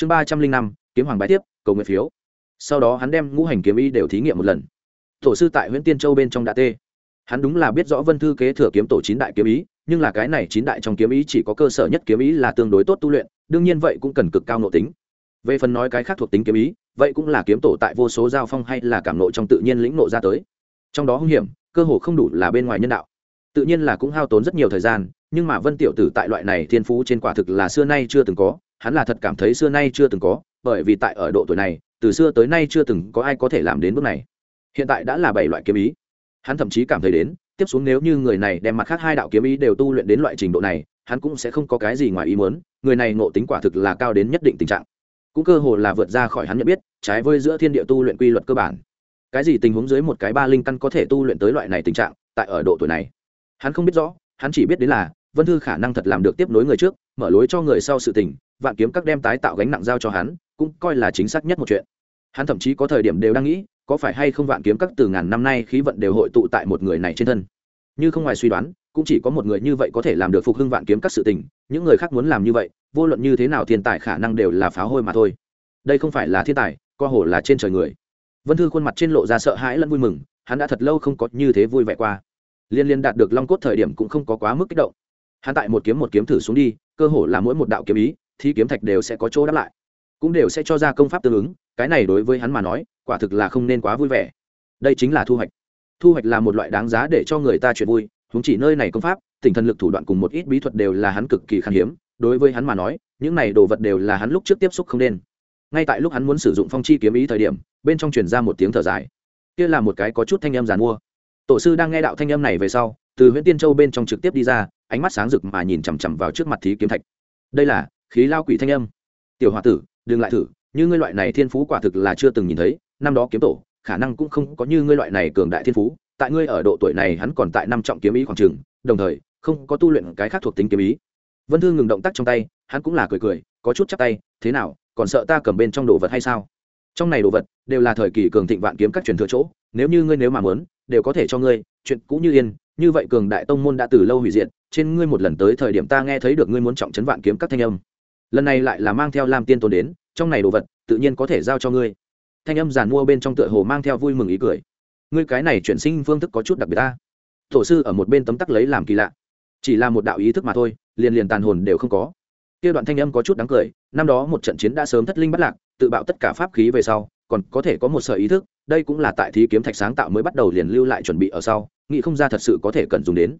chương ba trăm linh năm, kiếm hoàng bái tiếp, cầu nguyện phiếu. Sau đó hắn đem ngũ hành kiếm ý đều thí nghiệm một lần. Tổ sư tại huyện tiên châu bên trong đã tê. Hắn đúng là biết rõ vân thư kế thừa kiếm tổ chín đại kiếm ý nhưng là cái này chín đại trong kiếm ý chỉ có cơ sở nhất kiếm ý là tương đối tốt tu luyện, đương nhiên vậy cũng cần cực cao nội tính. Về phần nói cái khác thuộc tính kiếm ý vậy cũng là kiếm tổ tại vô số giao phong hay là cảm nộ trong tự nhiên lĩnh nộ ra tới. Trong đó hung hiểm, cơ hồ không đủ là bên ngoài nhân đạo. Tự nhiên là cũng hao tốn rất nhiều thời gian, nhưng mà vân tiểu tử tại loại này thiên phú trên quả thực là xưa nay chưa từng có hắn là thật cảm thấy xưa nay chưa từng có, bởi vì tại ở độ tuổi này, từ xưa tới nay chưa từng có ai có thể làm đến bước này. Hiện tại đã là bảy loại kiếm ý. Hắn thậm chí cảm thấy đến, tiếp xuống nếu như người này đem mặt khác hai đạo kiếm ý đều tu luyện đến loại trình độ này, hắn cũng sẽ không có cái gì ngoài ý muốn, người này ngộ tính quả thực là cao đến nhất định tình trạng. Cũng cơ hồ là vượt ra khỏi hắn nhận biết, trái với giữa thiên địa tu luyện quy luật cơ bản. Cái gì tình huống dưới một cái ba linh căn có thể tu luyện tới loại này tình trạng, tại ở độ tuổi này? Hắn không biết rõ, hắn chỉ biết đến là, vân thư khả năng thật làm được tiếp nối người trước, mở lối cho người sau sự tình vạn kiếm các đem tái tạo gánh nặng giao cho hắn, cũng coi là chính xác nhất một chuyện. Hắn thậm chí có thời điểm đều đang nghĩ, có phải hay không vạn kiếm các từ ngàn năm nay khí vận đều hội tụ tại một người này trên thân. Như không ngoài suy đoán, cũng chỉ có một người như vậy có thể làm được phục hưng vạn kiếm các sự tình, những người khác muốn làm như vậy, vô luận như thế nào thiên tài khả năng đều là phá hôi mà thôi. Đây không phải là thiên tài, co hồ là trên trời người. Vân thư khuôn mặt trên lộ ra sợ hãi lẫn vui mừng, hắn đã thật lâu không có như thế vui vẻ qua. Liên liên đạt được long cốt thời điểm cũng không có quá mức kích động. Hắn tại một kiếm một kiếm thử xuống đi, cơ hồ là mỗi một đạo kiếm ý thì kiếm thạch đều sẽ có chỗ đáp lại. Cũng đều sẽ cho ra công pháp tương ứng, cái này đối với hắn mà nói, quả thực là không nên quá vui vẻ. Đây chính là thu hoạch. Thu hoạch là một loại đáng giá để cho người ta chuyện vui húng chỉ nơi này công pháp tỉnh thần lực thủ đoạn cùng một ít bí thuật đều là hắn cực kỳ khan hiếm, đối với hắn mà nói, những này đồ vật đều là hắn lúc trước tiếp xúc không nên. Ngay tại lúc hắn muốn sử dụng phong chi kiếm ý thời điểm, bên trong truyền ra một tiếng thở dài. Kia là một cái có chút thanh âm giàn mua. Tổ sư đang nghe đạo thanh âm này về sau, từ huyện tiên châu bên trong trực tiếp đi ra, ánh mắt sáng rực mà nhìn chằm chằm vào trước mặt thí kiếm thạch. Đây là khí lao quỷ thanh âm. Tiểu h tử, đừng lại thử, như ngươi loại này thiên phú quả thực là chưa từng nhìn thấy, năm đó kiếm tổ, khả năng cũng không có như ngươi loại này cường đại thiên phú, tại ngươi ở độ tuổi này hắn còn tại năm trọng kiếm ý khoảng trường, đồng thời, không có tu luyện cái khác thuộc tính kiếm ý. Vân thư ngừng động tác trong tay, hắn cũng là cười cười, có chút chắc tay, thế nào, còn sợ ta cầm bên trong đồ vật hay sao? Trong này đồ vật, đều là thời kỳ cường thịnh vạn kiếm các truyền thừa chỗ, nếu như ngươi nếu mà muốn, đều có thể cho ngươi, chuyện cũ như yên, như vậy cường đại tông môn đã từ lâu hủy diệt, trên ngươi một lần tới thời điểm ta nghe thấy được ngươi muốn trọng trấn vạn kiếm các thanh âm lần này lại là mang theo lam tiên tôn đến, trong này đồ vật, tự nhiên có thể giao cho ngươi. Thanh âm giàn mua bên trong tựa hồ mang theo vui mừng ý cười. Ngươi cái này chuyển sinh phương thức có chút đặc biệt ta. Tổ sư ở một bên tấm tắc lấy làm kỳ lạ. Chỉ là một đạo ý thức mà thôi, liền liền tàn hồn đều không có. Kia đoạn thanh âm có chút đáng cười, năm đó một trận chiến đã sớm thất linh bắt lạc, tự bạo tất cả pháp khí về sau, còn có thể có một sở ý thức, đây cũng là tại thí kiếm thạch sáng tạo mới bắt đầu liền lưu lại chuẩn bị ở sau, nghĩ không ra thật sự có thể cần dùng đến.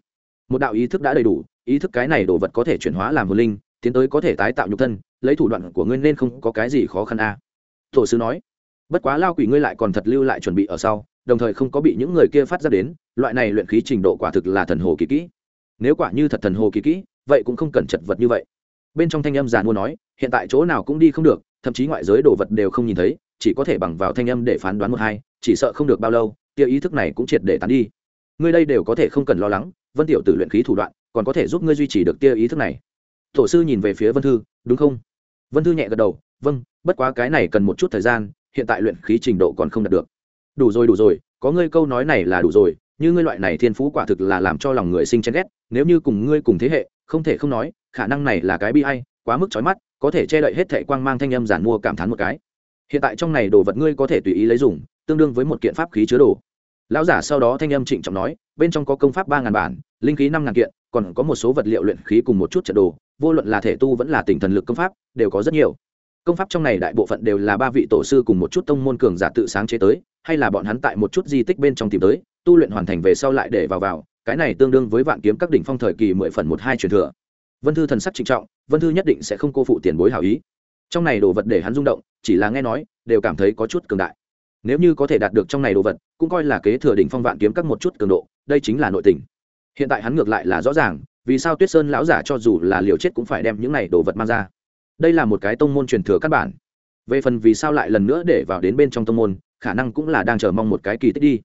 Một đạo ý thức đã đầy đủ, ý thức cái này đồ vật có thể chuyển hóa làm hồn linh tiến tới có thể tái tạo nhục thân, lấy thủ đoạn của ngươi nên không có cái gì khó khăn a. À. tổ sư nói. Bất quá lao quỷ ngươi lại còn thật lưu lại chuẩn bị ở sau, đồng thời không có bị những người kia phát ra đến, loại này luyện khí trình độ quả thực là thần hồ kỳ kỹ. Nếu quả như thật thần hồ kỳ kỹ, vậy cũng không cần chật vật như vậy. Bên trong thanh âm giàn mua nói, hiện tại chỗ nào cũng đi không được, thậm chí ngoại giới đồ vật đều không nhìn thấy, chỉ có thể bằng vào thanh âm để phán đoán một hai, chỉ sợ không được bao lâu, tia ý thức này cũng triệt để tán đi. Ngươi đây đều có thể không cần lo lắng, vân tiểu tử luyện khí thủ đoạn, còn có thể giúp ngươi duy trì được tia ý thức này tổ sư nhìn về phía vân thư đúng không? Vân thư nhẹ gật đầu vâng bất quá cái này cần một chút thời gian hiện tại luyện khí trình độ còn không đạt được. Đủ rồi đủ rồi có ngươi câu nói này là đủ rồi như ngươi loại này thiên phú quả thực là làm cho lòng người sinh chán ghét nếu như cùng ngươi cùng thế hệ không thể không nói khả năng này là cái bi ai, quá mức trói mắt có thể che đậy hết thệ quang mang thanh âm giản mua cảm thán một cái. Hiện tại trong này đồ vật ngươi có thể tùy ý lấy dùng tương đương với một kiện pháp khí chứa đồ. Lão giả sau đó thanh âm trịnh trọng nói bên trong có công pháp ba ngàn bản linh khí năm ngàn kiện còn có một số vật liệu luyện khí cùng một chút trận đồ vô luận là thể tu vẫn là tỉnh thần lực công pháp, đều có rất nhiều. Công pháp trong này đại bộ phận đều là ba vị tổ sư cùng một chút tông môn cường giả tự sáng chế tới, hay là bọn hắn tại một chút di tích bên trong tìm tới, tu luyện hoàn thành về sau lại để vào vào, cái này tương đương với vạn kiếm các đỉnh phong thời kỳ mười phần một hai truyền thừa. Vân thư thần sắc trịnh trọng, vân thư nhất định sẽ không cô phụ tiền bối hảo ý. Trong này đồ vật để hắn rung động, chỉ là nghe nói, đều cảm thấy có chút cường đại. Nếu như có thể đạt được trong này đồ vật, cũng coi là kế thừa đỉnh phong vạn kiếm các một chút cường độ, đây chính là nội tình. Hiện tại hắn ngược lại là rõ ràng vì sao tuyết sơn lão giả cho dù là liều chết cũng phải đem những này đồ vật mang ra? Đây là một cái tông môn truyền thừa căn bản. Về phần vì sao lại lần nữa để vào đến bên trong tông môn, khả năng cũng là đang chờ mong một cái kỳ tích đi.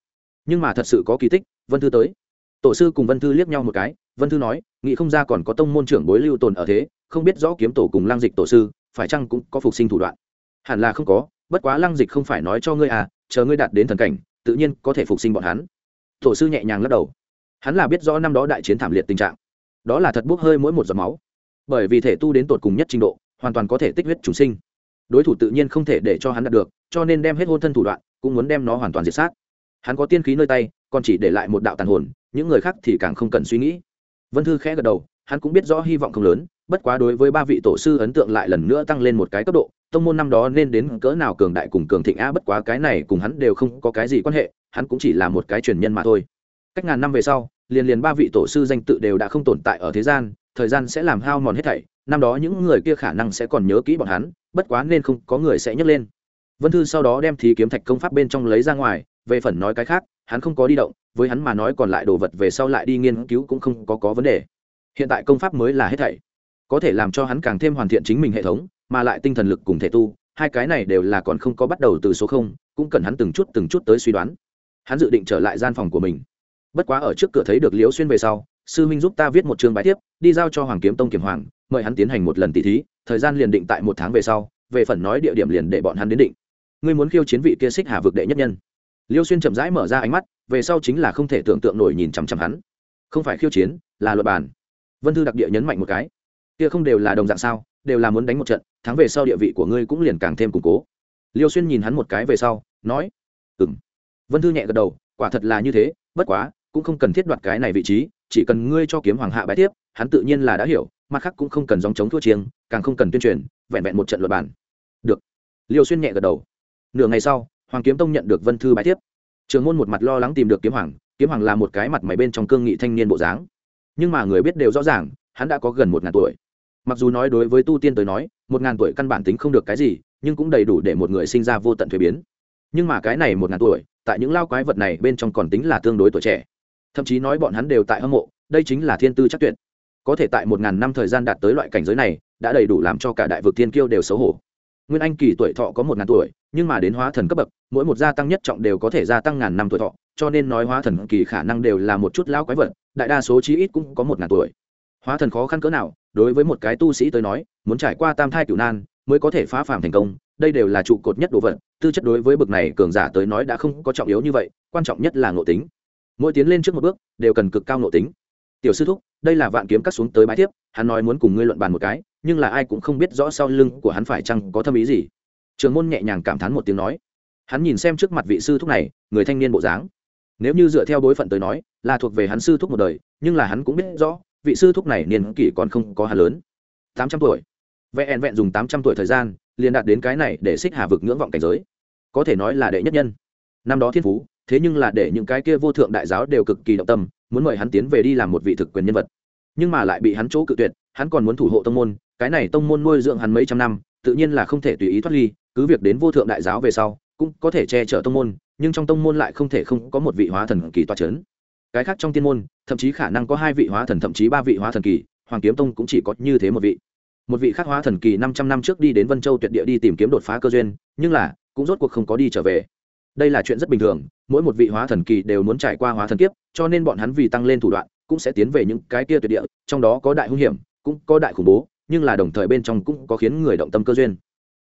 Nhưng mà thật sự có kỳ tích, vân thư tới. Tổ sư cùng vân thư liếc nhau một cái, vân thư nói, nghĩ không ra còn có tông môn trưởng bối lưu tồn ở thế, không biết rõ kiếm tổ cùng lang dịch tổ sư, phải chăng cũng có phục sinh thủ đoạn. Hẳn là không có, bất quá lang dịch không phải nói cho ngươi à chờ ngươi đạt đến thần cảnh, tự nhiên có thể phục sinh bọn hắn. Tổ sư nhẹ nhàng lắc đầu. Hắn là biết rõ năm đó đại chiến thảm liệt tình trạng đó là thật bốc hơi mỗi một giọt máu. Bởi vì thể tu đến tột cùng nhất trình độ, hoàn toàn có thể tích huyết chủ sinh. Đối thủ tự nhiên không thể để cho hắn đạt được, cho nên đem hết hôn thân thủ đoạn, cũng muốn đem nó hoàn toàn diệt sát. Hắn có tiên khí nơi tay, còn chỉ để lại một đạo tàn hồn, những người khác thì càng không cần suy nghĩ. Vân thư khẽ gật đầu, hắn cũng biết rõ hy vọng không lớn, bất quá đối với ba vị tổ sư ấn tượng lại lần nữa tăng lên một cái cấp độ, tông môn năm đó nên đến cỡ nào cường đại cùng cường thịnh a bất quá cái này cùng hắn đều không có cái gì quan hệ, hắn cũng chỉ là một cái truyền nhân mà thôi. Cách ngàn năm về sau liền liền ba vị tổ sư danh tự đều đã không tồn tại ở thế gian, thời gian sẽ làm hao mòn hết thảy, năm đó những người kia khả năng sẽ còn nhớ kỹ bọn hắn, bất quá nên không có người sẽ nhấc lên. Vân thư sau đó đem thí kiếm thạch công pháp bên trong lấy ra ngoài, về phần nói cái khác, hắn không có đi động, với hắn mà nói còn lại đồ vật về sau lại đi nghiên cứu cũng không có có vấn đề. Hiện tại công pháp mới là hết thảy, có thể làm cho hắn càng thêm hoàn thiện chính mình hệ thống, mà lại tinh thần lực cùng thể tu, hai cái này đều là còn không có bắt đầu từ số không, cũng cần hắn từng chút từng chút tới suy đoán. Hắn dự định trở lại gian phòng của mình bất quá ở trước cửa thấy được liễu xuyên về sau, sư minh giúp ta viết một chương bài tiếp đi giao cho hoàng kiếm tông kiểm hoàng, mời hắn tiến hành một lần tỷ thí, thời gian liền định tại một tháng về sau, về phần nói địa điểm liền để bọn hắn đến định. Ngươi muốn khiêu chiến vị kia xích hà vực đệ nhất nhân. Liêu xuyên chậm rãi mở ra ánh mắt, về sau chính là không thể tưởng tượng nổi nhìn chằm chằm hắn. Không phải khiêu chiến, là luật bàn. Vân thư đặc địa nhấn mạnh một cái. Kia không đều là đồng dạng sao, đều là muốn đánh một trận thắng về sau địa vị của ngươi cũng liền càng thêm củng cố. Liêu xuyên nhìn hắn một cái về sau, nói ừ m vân thư nhẹ gật đầu, quả thật là như thế, bất quá cũng không cần thiết đoạt cái này vị trí, chỉ cần ngươi cho kiếm hoàng hạ bái tiếp, hắn tự nhiên là đã hiểu, mặt khác cũng không cần dòng chống thua chiêng, càng không cần tuyên truyền, vẹn vẹn một trận luật bản. Được. Liêu xuyên nhẹ gật đầu. Nửa ngày sau, hoàng kiếm tông nhận được vân thư bái tiếp. Trường môn một mặt lo lắng tìm được kiếm hoàng kiếm hoàng là một cái mặt mày bên trong cương nghị thanh niên bộ dáng. Nhưng mà người biết đều rõ ràng, hắn đã có gần một ngàn tuổi. Mặc dù nói đối với tu tiên tới nói, một ngàn tuổi căn bản tính không được cái gì, nhưng cũng đầy đủ để một người sinh ra vô tận thuế biến. Nhưng mà cái này một ngàn tuổi, tại những lao quái vật này bên trong còn tính là tương đối tuổi trẻ thậm chí nói bọn hắn đều tại hâm mộ, đây chính là thiên tư chắc tuyệt. Có thể tại một ngàn năm thời gian đạt tới loại cảnh giới này, đã đầy đủ làm cho cả đại vực thiên kiêu đều xấu hổ. Nguyên anh kỳ tuổi thọ có một ngàn tuổi, nhưng mà đến hóa thần cấp bậc, mỗi một gia tăng nhất trọng đều có thể gia tăng ngàn năm tuổi thọ, cho nên nói hóa thần kỳ khả năng đều là một chút lão quái vật, đại đa số chí ít cũng có một ngàn tuổi. Hóa thần khó khăn cỡ nào, đối với một cái tu sĩ tới nói, muốn trải qua tam thai cửu nan mới có thể phá phàm thành công, đây đều là trụ cột nhất đồ vật, tư chất đối với bậc này cường giả tới nói đã không có trọng yếu như vậy, quan trọng nhất là ngộ tính mỗi tiến lên trước một bước, đều cần cực cao nội tính. Tiểu sư thúc, đây là vạn kiếm cắt xuống tới bãi tiếp hắn nói muốn cùng ngươi luận bàn một cái, nhưng là ai cũng không biết rõ sau lưng của hắn phải chăng có thâm ý gì. Trường môn nhẹ nhàng cảm thán một tiếng nói. Hắn nhìn xem trước mặt vị sư thúc này, người thanh niên bộ dáng. Nếu như dựa theo bối phận tới nói, là thuộc về hắn sư thúc một đời, nhưng là hắn cũng biết rõ, vị sư thúc này niên kỷ còn không có hắn lớn. Tám trăm tuổi. Vẹn vẹn dùng tám trăm tuổi thời gian, liền đạt đến cái này để xích hà vực ngưỡng vọng cảnh giới. Có thể nói là đệ nhất nhân. Năm đó thiên phú thế nhưng là để những cái kia vô thượng đại giáo đều cực kỳ động tâm, muốn mời hắn tiến về đi làm một vị thực quyền nhân vật. Nhưng mà lại bị hắn chỗ cự tuyệt, hắn còn muốn thủ hộ tông môn, cái này tông môn nuôi dưỡng hắn mấy trăm năm, tự nhiên là không thể tùy ý thoát ly, cứ việc đến vô thượng đại giáo về sau, cũng có thể che chở tông môn, nhưng trong tông môn lại không thể không có một vị hóa thần kỳ toa c h ấ n cái khác trong tiên môn, thậm chí khả năng có hai vị hóa thần, thậm chí ba vị hóa thần kỳ, hoàng kiếm tông cũng chỉ có như thế một vị. Một vị khác hóa thần kỳ năm trăm năm trước đi đến vân châu tuyệt địa đi tìm kiếm đột phá cơ duyên, nhưng là, cũng rốt cuộc không có đi trở về đây là chuyện rất bình thường, mỗi một vị hóa thần kỳ đều muốn trải qua hóa thần kiếp, cho nên bọn hắn vì tăng lên thủ đoạn, cũng sẽ tiến về những cái kia tuyệt địa, trong đó có đại hung hiểm, cũng có đại khủng bố, nhưng là đồng thời bên trong cũng có khiến người động tâm cơ duyên.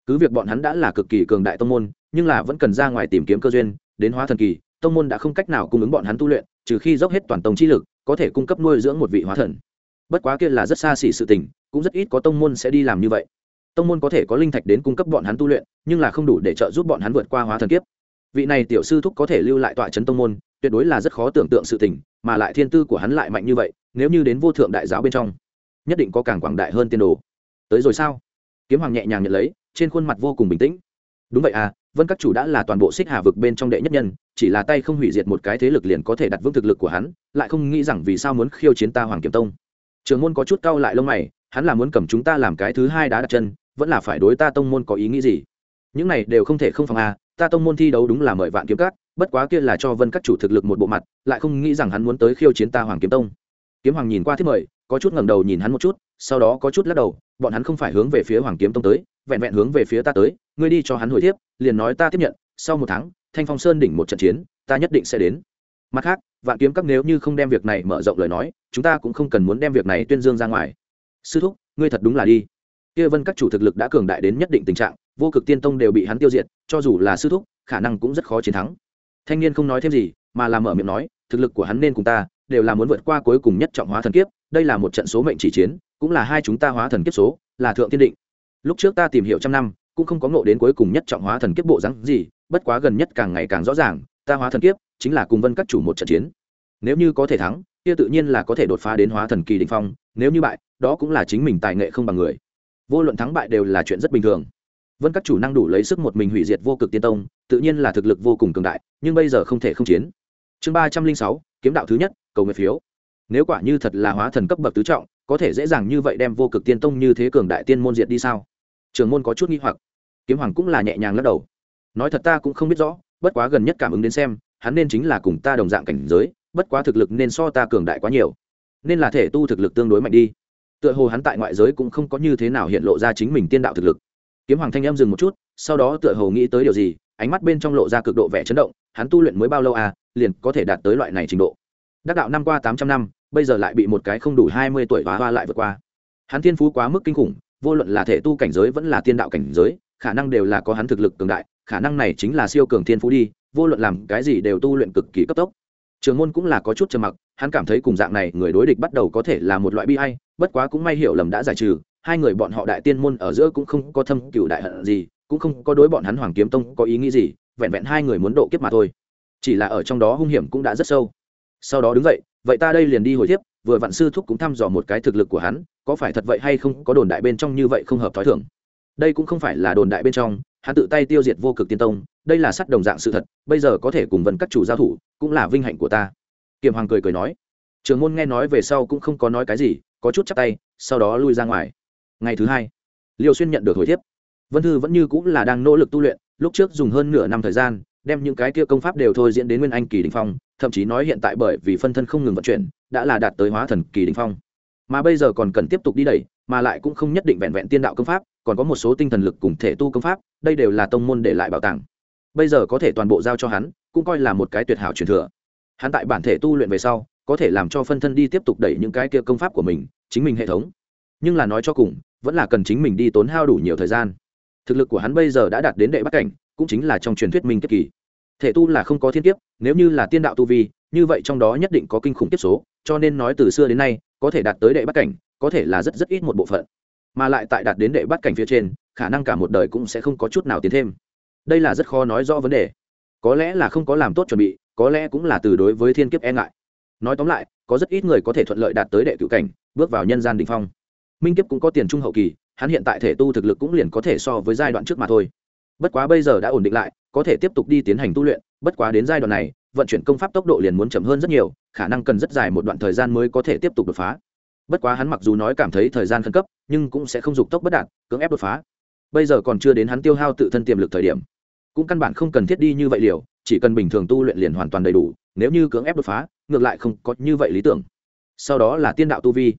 Cứ việc bọn hắn đã là cực kỳ cường đại tông môn, nhưng là vẫn cần ra ngoài tìm kiếm cơ duyên, đến hóa thần kỳ, tông môn đã không cách nào cung ứng bọn hắn tu luyện, trừ khi dốc hết toàn tông chi lực, có thể cung cấp nuôi dưỡng một vị hóa thần. Bất quá kia là rất xa xỉ sự tình, cũng rất ít có tông môn sẽ đi làm như vậy. Tông môn có thể có linh thạch đến cung cấp bọn hắn tu luyện, nhưng là không đủ để trợ giúp bọn hắn vượt qua hóa thần kiếp vị này tiểu sư thúc có thể lưu lại tọa trấn tông môn, tuyệt đối là rất khó tưởng tượng sự tình, mà lại thiên tư của hắn lại mạnh như vậy, nếu như đến vô thượng đại giáo bên trong, nhất định có càng quảng đại hơn tiên đồ. Tới rồi sao? Kiếm hoàng nhẹ nhàng nhận lấy, trên khuôn mặt vô cùng bình tĩnh. Đúng vậy à vân các chủ đã là toàn bộ xích hà vực bên trong đệ nhất nhân, chỉ là tay không hủy diệt một cái thế lực liền có thể đặt vững thực lực của hắn, lại không nghĩ rằng vì sao muốn khiêu chiến ta hoàng kiếm tông. Trường môn có chút cau lại lông mày, hắn là muốn cầm chúng ta làm cái thứ hai đá đặt chân, vẫn là phải đối ta tông môn có ý nghĩ gì? Những này đều không thể không phòng à ta tông môn thi đấu đúng là mời vạn kiếm các, bất quá kia là cho vân các chủ thực lực một bộ mặt, lại không nghĩ rằng hắn muốn tới khiêu chiến ta hoàng kiếm tông. Kiếm hoàng nhìn qua thiết mời, có chút ngẩng đầu nhìn hắn một chút, sau đó có chút lắc đầu, bọn hắn không phải hướng về phía hoàng kiếm tông tới, vẹn vẹn hướng về phía ta tới, ngươi đi cho hắn hồi tiếp liền nói ta tiếp nhận, sau một tháng, thanh phong sơn đỉnh một trận chiến, ta nhất định sẽ đến. Mặt khác, vạn kiếm các nếu như không đem việc này mở rộng lời nói, chúng ta cũng không cần muốn đem việc này tuyên dương ra ngoài. Sư thúc, ngươi thật đúng là đi. Kia vân các chủ thực lực đã cường đại đến nhất định tình trạng vô cực tiên tông đều bị hắn tiêu diệt, cho dù là sư thúc, khả năng cũng rất khó chiến thắng. Thanh niên không nói thêm gì, mà làm mở miệng nói, thực lực của hắn nên cùng ta, đều là muốn vượt qua cuối cùng nhất trọng hóa thần kiếp, đây là một trận số mệnh chỉ chiến, cũng là hai chúng ta hóa thần kiếp số, là thượng tiên định. Lúc trước ta tìm hiểu trăm năm, cũng không có ngộ đến cuối cùng nhất trọng hóa thần kiếp bộ rắn gì, bất quá gần nhất càng ngày càng rõ ràng, ta hóa thần kiếp, chính là cùng vân các chủ một trận chiến. Nếu như có thể thắng, kia tự nhiên là có thể đột phá đến hóa thần kỳ định phong, nếu như bại, đó cũng là chính mình tài nghệ không bằng người. Vô luận thắng bại đều là chuyện rất bình thường vân các chủ năng đủ lấy sức một mình hủy diệt vô cực tiên tông, tự nhiên là thực lực vô cùng cường đại, nhưng bây giờ không thể không chiến. Chương ba trăm linh sáu, kiếm đạo thứ nhất, cầu nguyện phiếu. Nếu quả như thật là hóa thần cấp bậc tứ trọng, có thể dễ dàng như vậy đem vô cực tiên tông như thế cường đại tiên môn diệt đi sao? Trường môn có chút nghi hoặc. Kiếm hoàng cũng là nhẹ nhàng lắc đầu. Nói thật ta cũng không biết rõ, bất quá gần nhất cảm ứng đến xem, hắn nên chính là cùng ta đồng dạng cảnh giới, bất quá thực lực nên so ta cường đại quá nhiều. Nên là thể tu thực lực tương đối mạnh đi. Tựa hồ hắn tại ngoại giới cũng không có như thế nào hiện lộ ra chính mình tiên đạo thực lực kiếm hoàng thanh em dừng một chút, sau đó tựa hồ nghĩ tới điều gì, ánh mắt bên trong lộ ra cực độ vẻ chấn động, hắn tu luyện mới bao lâu à liền có thể đạt tới loại này trình độ. Đắc đạo năm qua tám trăm năm, bây giờ lại bị một cái không đủ hai mươi tuổi hóa hoa lại vượt qua. Hắn thiên phú quá mức kinh khủng, vô luận là thể tu cảnh giới vẫn là tiên đạo cảnh giới, khả năng đều là có hắn thực lực cường đại, khả năng này chính là siêu cường thiên phú đi, vô luận làm cái gì đều tu luyện cực kỳ cấp tốc. Trường môn cũng là có chút trầm mặc, hắn cảm thấy cùng dạng này người đối địch bắt đầu có thể là một loại bi hay bất quá cũng may hiểu lầm đã giải trừ hai người bọn họ đại tiên môn ở giữa cũng không có thâm cựu đại hận gì, cũng không có đối bọn hắn hoàng kiếm tông có ý nghĩ gì, vẹn vẹn hai người muốn độ kiếp mà thôi. Chỉ là ở trong đó hung hiểm cũng đã rất sâu. Sau đó đứng dậy, vậy ta đây liền đi hồi tiếp, vừa vạn sư thúc cũng thăm dò một cái thực lực của hắn, có phải thật vậy hay không, có đồn đại bên trong như vậy không hợp thói thường. đây cũng không phải là đồn đại bên trong, hắn tự tay tiêu diệt vô cực tiên tông, đây là sắt đồng dạng sự thật, bây giờ có thể cùng vần các chủ giao thủ, cũng là vinh hạnh của ta. Kiềm hoàng cười cười nói. Trường môn nghe nói về sau cũng không có nói cái gì, có chút chắc tay, sau đó lui ra ngoài ngày thứ hai, liêu xuyên nhận được hồi thiếp. Vân thư vẫn như cũng là đang nỗ lực tu luyện, lúc trước dùng hơn nửa năm thời gian, đem những cái kia công pháp đều thôi diễn đến nguyên anh kỳ đình phong, thậm chí nói hiện tại bởi vì phân thân không ngừng vận chuyển, đã là đạt tới hóa thần kỳ đình phong. Mà bây giờ còn cần tiếp tục đi đẩy, mà lại cũng không nhất định vẹn vẹn tiên đạo công pháp, còn có một số tinh thần lực cùng thể tu công pháp, đây đều là tông môn để lại bảo tàng. Bây giờ có thể toàn bộ giao cho hắn, cũng coi là một cái tuyệt hảo truyền thừa. Hắn tại bản thể tu luyện về sau, có thể làm cho phân thân đi tiếp tục đẩy những cái kia công pháp của mình, chính mình hệ thống. Nhưng là nói cho cùng vẫn là cần chính mình đi tốn hao đủ nhiều thời gian. Thực lực của hắn bây giờ đã đạt đến đệ bắt cảnh, cũng chính là trong truyền thuyết minh kiếp kỳ. Thể tu là không có thiên kiếp, nếu như là tiên đạo tu vi, như vậy trong đó nhất định có kinh khủng kiếp số, cho nên nói từ xưa đến nay, có thể đạt tới đệ bắt cảnh, có thể là rất rất ít một bộ phận. Mà lại tại đạt đến đệ bắt cảnh phía trên, khả năng cả một đời cũng sẽ không có chút nào tiến thêm. Đây là rất khó nói rõ vấn đề. Có lẽ là không có làm tốt chuẩn bị, có lẽ cũng là từ đối với thiên kiếp e ngại. Nói tóm lại, có rất ít người có thể thuận lợi đạt tới đệ cựu cảnh, bước vào nhân gian đ ỉ n h phong minh kiếp cũng có tiền trung hậu kỳ, hắn hiện tại thể tu thực lực cũng liền có thể so với giai đoạn trước mà thôi. Bất quá bây giờ đã ổn định lại, có thể tiếp tục đi tiến hành tu luyện, bất quá đến giai đoạn này, vận chuyển công pháp tốc độ liền muốn chậm hơn rất nhiều, khả năng cần rất dài một đoạn thời gian mới có thể tiếp tục đột phá. Bất quá hắn mặc dù nói cảm thấy thời gian khẩn cấp, nhưng cũng sẽ không dục tốc bất đạt, cưỡng ép đột phá. Bây giờ còn chưa đến hắn tiêu hao tự thân tiềm lực thời điểm. Cũng căn bản không cần thiết đi như vậy liều, chỉ cần bình thường tu luyện liền hoàn toàn đầy đủ, nếu như cưỡng ép đột phá, ngược lại không có như vậy lý tưởng. Sau đó là tiên đạo tu vi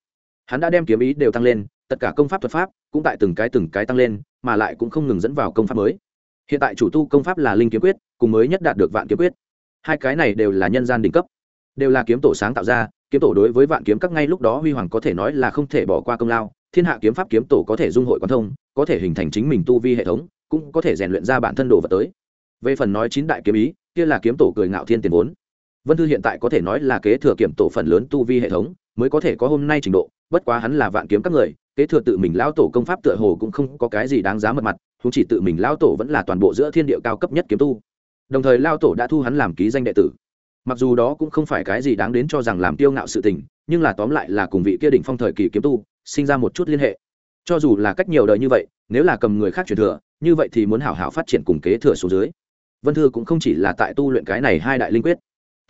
hắn đã đem kiếm ý đều tăng lên, tất cả công pháp thuật pháp cũng tại từng cái từng cái tăng lên, mà lại cũng không ngừng dẫn vào công pháp mới. Hiện tại chủ tu công pháp là linh kiếm quyết, cùng mới nhất đạt được vạn kiếm quyết. Hai cái này đều là nhân gian đỉnh cấp. Đều là kiếm tổ sáng tạo ra, kiếm tổ đối với vạn kiếm các ngay lúc đó huy hoàng có thể nói là không thể bỏ qua công lao. Thiên hạ kiếm pháp kiếm tổ có thể dung hội quan thông, có thể hình thành chính mình tu vi hệ thống, cũng có thể rèn luyện ra bản thân đồ vật tới. Về phần nói chín đại kiếm ý, kia là kiếm tổ cười ngạo thiên tiền vốn. Vân thư hiện tại có thể nói là kế thừa kiểm tổ phần lớn tu vi hệ thống, mới có thể có hôm nay trình độ bất quá hắn là vạn kiếm các người, kế thừa tự mình lão tổ công pháp tựa hồ cũng không có cái gì đáng giá mật mặt chúng chỉ tự mình lão tổ vẫn là toàn bộ giữa thiên địa cao cấp nhất kiếm tu. Đồng thời lao tổ đã thu hắn làm ký danh đệ tử. Mặc dù đó cũng không phải cái gì đáng đến cho rằng làm tiêu ngạo sự tình, nhưng là tóm lại là cùng vị kia đỉnh phong thời kỳ kiếm tu, sinh ra một chút liên hệ. Cho dù là cách nhiều đời như vậy, nếu là cầm người khác truyền thừa, như vậy thì muốn hảo hảo phát triển cùng kế thừa số dưới. Vân thư cũng không chỉ là tại tu luyện cái này hai đại linh quyết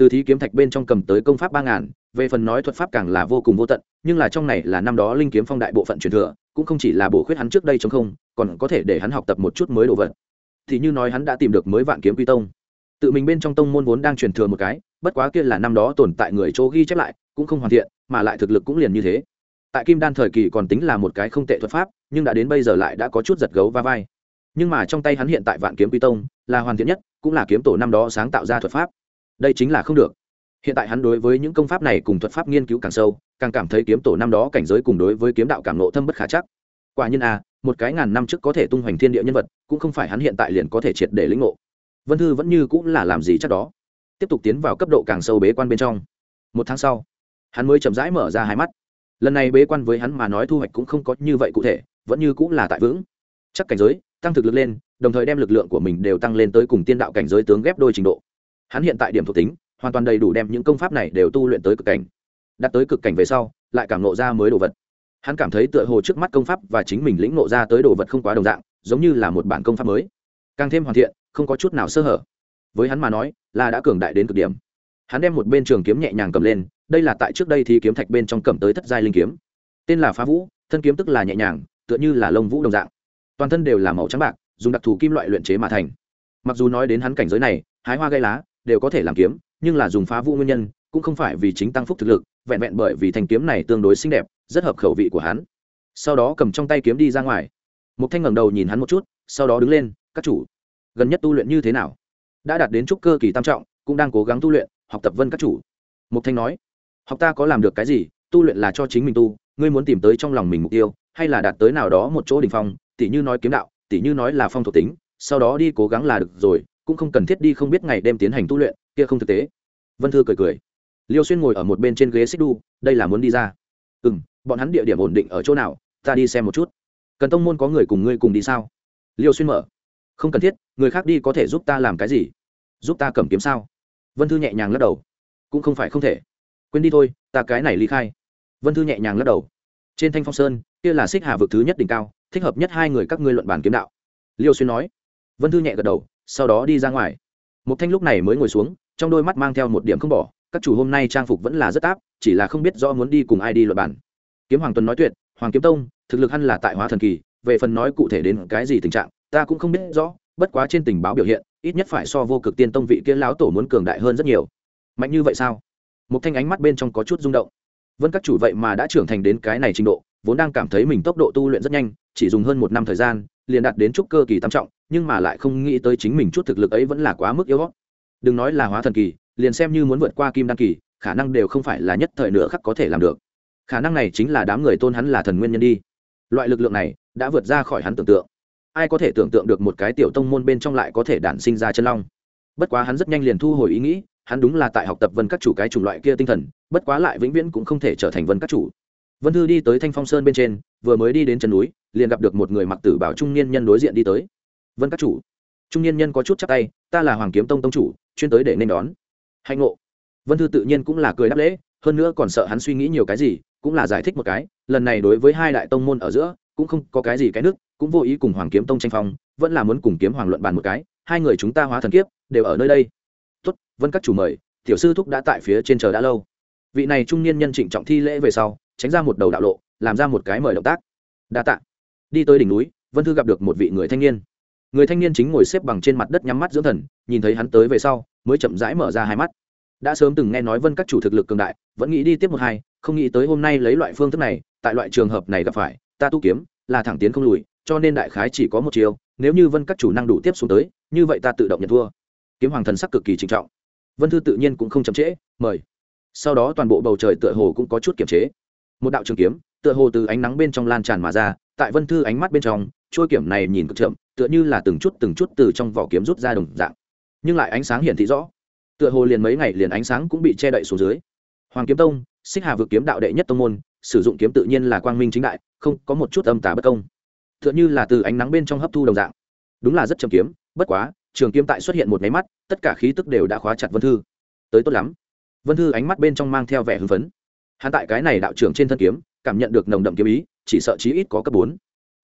từ thí kiếm thạch bên trong cầm tới công pháp ba ngàn, về phần nói thuật pháp càng là vô cùng vô tận, nhưng là trong này là năm đó linh kiếm phong đại bộ phận truyền thừa, cũng không chỉ là bổ khuyết hắn trước đây chống không, còn có thể để hắn học tập một chút mới đồ vật. Thì như nói hắn đã tìm được mới vạn kiếm quy tông. Tự mình bên trong tông môn vốn đang truyền thừa một cái, bất quá kia là năm đó tồn tại người chỗ ghi chép lại, cũng không hoàn thiện, mà lại thực lực cũng liền như thế. Tại kim đan thời kỳ còn tính là một cái không tệ thuật pháp, nhưng đã đến bây giờ lại đã có chút giật gấu va vai. Nhưng mà trong tay hắn hiện tại vạn kiếm quy tông, là hoàn thiện nhất, cũng là kiếm tổ năm đó sáng tạo ra thuật pháp đây chính là không được. Hiện tại hắn đối với những công pháp này cùng thuật pháp nghiên cứu càng sâu càng cảm thấy kiếm tổ năm đó cảnh giới cùng đối với kiếm đạo cảm nộ thâm bất khả chắc. Quả nhiên a à, một cái ngàn năm trước có thể tung hoành thiên địa nhân vật cũng không phải hắn hiện tại liền có thể triệt để lĩnh ngộ. Vân thư vẫn như cũng là làm gì chắc đó. Tiếp tục tiến vào cấp độ càng sâu bế quan bên trong. Một tháng sau hắn mới chậm rãi mở ra hai mắt. Lần này bế quan với hắn mà nói thu hoạch cũng không có như vậy cụ thể vẫn như cũng là tại vững. Chắc cảnh giới tăng thực lực lên đồng thời đem lực lượng của mình đều tăng lên tới cùng tiên đạo cảnh giới tướng ghép đôi trình độ hắn hiện tại điểm thuộc tính, hoàn toàn đầy đủ đem những công pháp này đều tu luyện tới cực cảnh. Đặt tới cực cảnh về sau, lại cảm nộ ra mới đồ vật. Hắn cảm thấy tựa hồ trước mắt công pháp và chính mình lĩnh nộ ra tới đồ vật không quá đồng dạng, giống như là một bản công pháp mới. Càng thêm hoàn thiện, không có chút nào sơ hở. Với hắn mà nói, là đã cường đại đến cực điểm. Hắn đem một bên trường kiếm nhẹ nhàng cầm lên, đây là tại trước đây thì kiếm thạch bên trong cầm tới thất giai linh kiếm. Tên là phá vũ, thân kiếm tức là nhẹ nhàng, tựa như là lông vũ đồng dạng. Toàn thân đều là màu trắng bạc, dùng đặc thù kim loại luyện chế mà thành. Mặc dù nói đến hắn cảnh giới này, hái hoa gây lá đều có thể làm kiếm, nhưng là dùng phá vũ nguyên nhân, cũng không phải vì chính tăng phúc thực lực, vẹn vẹn bởi vì thanh kiếm này tương đối xinh đẹp, rất hợp khẩu vị của hắn. Sau đó cầm trong tay kiếm đi ra ngoài. Mục thanh ngẩng đầu nhìn hắn một chút, sau đó đứng lên, các chủ, gần nhất tu luyện như thế nào? Đã đạt đến trúc cơ kỳ tam trọng, cũng đang cố gắng tu luyện, học tập vân các chủ. Mục thanh nói, học ta có làm được cái gì? Tu luyện là cho chính mình tu, ngươi muốn tìm tới trong lòng mình mục tiêu, hay là đạt tới nào đó một chỗ đỉnh phong? Tỷ như nói kiếm đạo, tỷ như nói là phong thuộc tính, sau đó đi cố gắng là được rồi cũng không cần thiết đi không biết ngày đêm tiến hành tu luyện, kia không thực tế. Vân thư cười cười. Liêu xuyên ngồi ở một bên trên ghế xích đu, đây là muốn đi ra. Ừ m bọn hắn địa điểm ổn định ở chỗ nào, ta đi xem một chút. Cần tông môn có người cùng ngươi cùng đi sao? Liêu xuyên mở. Không cần thiết, người khác đi có thể giúp ta làm cái gì? Giúp ta cầm kiếm sao? Vân thư nhẹ nhàng lắc đầu. Cũng không phải không thể. Quên đi thôi, ta cái này ly khai. Vân thư nhẹ nhàng lắc đầu. Trên thanh phong sơn, kia là xích hà vực thứ nhất đỉnh cao, thích hợp nhất hai người các ngươi luận bàn kiếm đạo. Liêu xuyên nói. Vân thư nhẹ gật đầu sau đó đi ra ngoài. Mục thanh lúc này mới ngồi xuống, trong đôi mắt mang theo một điểm không bỏ, các chủ hôm nay trang phục vẫn là rất áp, chỉ là không biết rõ muốn đi cùng ai đi luận bàn. Kiếm hoàng tuấn nói tuyệt, hoàng kiếm tông, thực lực hẳn là tại hóa thần kỳ, về phần nói cụ thể đến cái gì tình trạng, ta cũng không biết rõ, bất quá trên tình báo biểu hiện, ít nhất phải so vô cực tiên tông vị kia lão tổ muốn cường đại hơn rất nhiều. Mạnh như vậy sao? Một thanh ánh mắt bên trong có chút rung động. Vẫn các chủ vậy mà đã trưởng thành đến cái này trình độ, vốn đang cảm thấy mình tốc độ tu luyện rất nhanh, chỉ dùng hơn một năm thời gian liền đạt đến trúc cơ kỳ tam trọng, nhưng mà lại không nghĩ tới chính mình chút thực lực ấy vẫn là quá mức yếu ớt. đừng nói là hóa thần kỳ, liền xem như muốn vượt qua kim đăng kỳ, khả năng đều không phải là nhất thời nữa khắc có thể làm được. Khả năng này chính là đám người tôn hắn là thần nguyên nhân đi. Loại lực lượng này đã vượt ra khỏi hắn tưởng tượng. Ai có thể tưởng tượng được một cái tiểu tông môn bên trong lại có thể đản sinh ra chân long? Bất quá hắn rất nhanh liền thu hồi ý nghĩ, hắn đúng là tại học tập vân các chủ cái chủng loại kia tinh thần, bất quá lại vĩnh viễn cũng không thể trở thành vân các chủ. Vân thư đi tới thanh phong sơn bên trên, vừa mới đi đến chân núi liền gặp được một người mặc tử bảo trung niên nhân đối diện đi tới. Vân các chủ. Trung niên nhân có chút chắc tay, ta là hoàng kiếm tông tông chủ, chuyên tới để nên đón. Hạnh ngộ. Vân thư tự nhiên cũng là cười đáp lễ, hơn nữa còn sợ hắn suy nghĩ nhiều cái gì, cũng là giải thích một cái, lần này đối với hai đại tông môn ở giữa, cũng không có cái gì cái nước cũng vô ý cùng hoàng kiếm tông tranh phong, vẫn là muốn cùng kiếm hoàng luận bàn một cái, hai người chúng ta hóa thần kiếp, đều ở nơi đây. Tốt, vân các chủ mời, tiểu sư thúc đã tại phía trên chờ đã lâu. Vị này trung niên nhân trịnh trọng thi lễ về sau, tránh ra một đầu đạo lộ, làm ra một cái mời động tác. Đa tạ đi tới đỉnh núi, vân thư gặp được một vị người thanh niên. Người thanh niên chính ngồi xếp bằng trên mặt đất nhắm mắt dưỡng thần, nhìn thấy hắn tới về sau, mới chậm rãi mở ra hai mắt. Đã sớm từng nghe nói vân các chủ thực lực cường đại, vẫn nghĩ đi tiếp một hai, không nghĩ tới hôm nay lấy loại phương thức này, tại loại trường hợp này gặp phải, ta tu kiếm là thẳng tiến không lùi, cho nên đại khái chỉ có một chiều nếu như vân các chủ năng đủ tiếp xuống tới, như vậy ta tự động nhận thua. Kiếm hoàng thần sắc cực kỳ trinh trọng. Vân thư tự nhiên cũng không chậm trễ, mời. Sau đó toàn bộ bầu trời tựa hồ cũng có chút kiềm chế. Một đạo trường kiếm, tựa hồ từ ánh nắng bên trong lan tràn mà ra tại vân thư ánh mắt bên trong, trôi kiểm này nhìn cực chậm, tựa như là từng chút từng chút từ trong vỏ kiếm rút ra đồng dạng. Nhưng lại ánh sáng hiển thị rõ. Tựa hồ liền mấy ngày liền ánh sáng cũng bị che đậy xuống dưới. Hoàng kiếm tông, xích hà vực kiếm đạo đệ nhất tông môn, sử dụng kiếm tự nhiên là quang minh chính đại, không có một chút âm tả bất công. Tựa như là từ ánh nắng bên trong hấp thu đồng dạng. Đúng là rất chậm kiếm, bất quá, trường kiếm tại xuất hiện một máy mắt, tất cả khí tức đều đã khóa chặt vân thư. Tới tốt lắm. Vân thư ánh mắt bên trong mang theo vẻ hưng phấn. Hắn tại cái này đạo trưởng trên thân kiếm cảm nhận được nồng đậm kiếm ý, chỉ sợ chí ít có cấp bốn.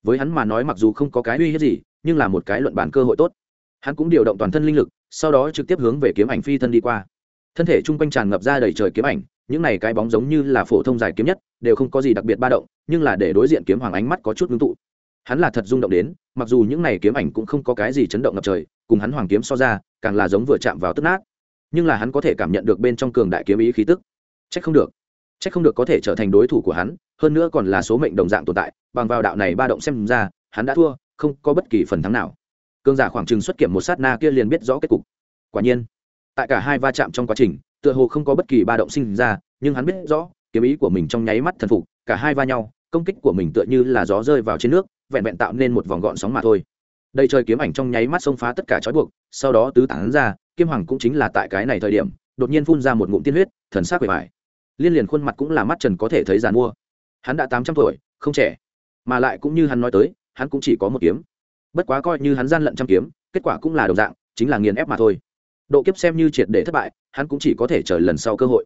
Với hắn mà nói mặc dù không có cái uy hiếp gì, nhưng là một cái luận bản cơ hội tốt. Hắn cũng điều động toàn thân linh lực, sau đó trực tiếp hướng về kiếm ảnh phi thân đi qua. Thân thể chung quanh tràn ngập ra đầy trời kiếm ảnh, những này cái bóng giống như là phổ thông dài kiếm nhất, đều không có gì đặc biệt ba động, nhưng là để đối diện kiếm hoàng ánh mắt có chút ngưng tụ. Hắn là thật rung động đến, mặc dù những này kiếm ảnh cũng không có cái gì chấn động ngập trời, cùng hắn hoàng kiếm so ra, càng là giống vừa chạm vào tức nát. Nhưng là hắn có thể cảm nhận được bên trong cường đại kiếm ý khí tức. Trách không được. Trách không được có thể trở thành đối thủ của hắn hơn nữa còn là số mệnh đồng dạng tồn tại bằng vào đạo này ba động xem ra hắn đã thua không có bất kỳ phần thắng nào. Cương giả khoảng trừng xuất kiểm một sát na kia liền biết rõ kết cục. Quả nhiên tại cả hai va chạm trong quá trình tựa hồ không có bất kỳ ba động sinh ra nhưng hắn biết rõ kiếm ý của mình trong nháy mắt thần phục cả hai va nhau công kích của mình tựa như là gió rơi vào trên nước vẹn vẹn tạo nên một vòng gọn sóng mà thôi. Đây trời kiếm ảnh trong nháy mắt xông phá tất cả trói buộc sau đó tứ tán ra kim hoàng cũng chính là tại cái này thời điểm đột nhiên phun ra một ngụm tiên huyết thần sắc bề vải, liên liền khuôn mặt cũng là mắt trần có thể thấy giàn mua hắn đã tám trăm tuổi, không trẻ. Mà lại cũng như hắn nói tới, hắn cũng chỉ có một kiếm. Bất quá coi như hắn gian lận trăm kiếm, kết quả cũng là đồng dạng, chính là nghiền ép mà thôi. Độ kiếp xem như triệt để thất bại, hắn cũng chỉ có thể chờ lần sau cơ hội.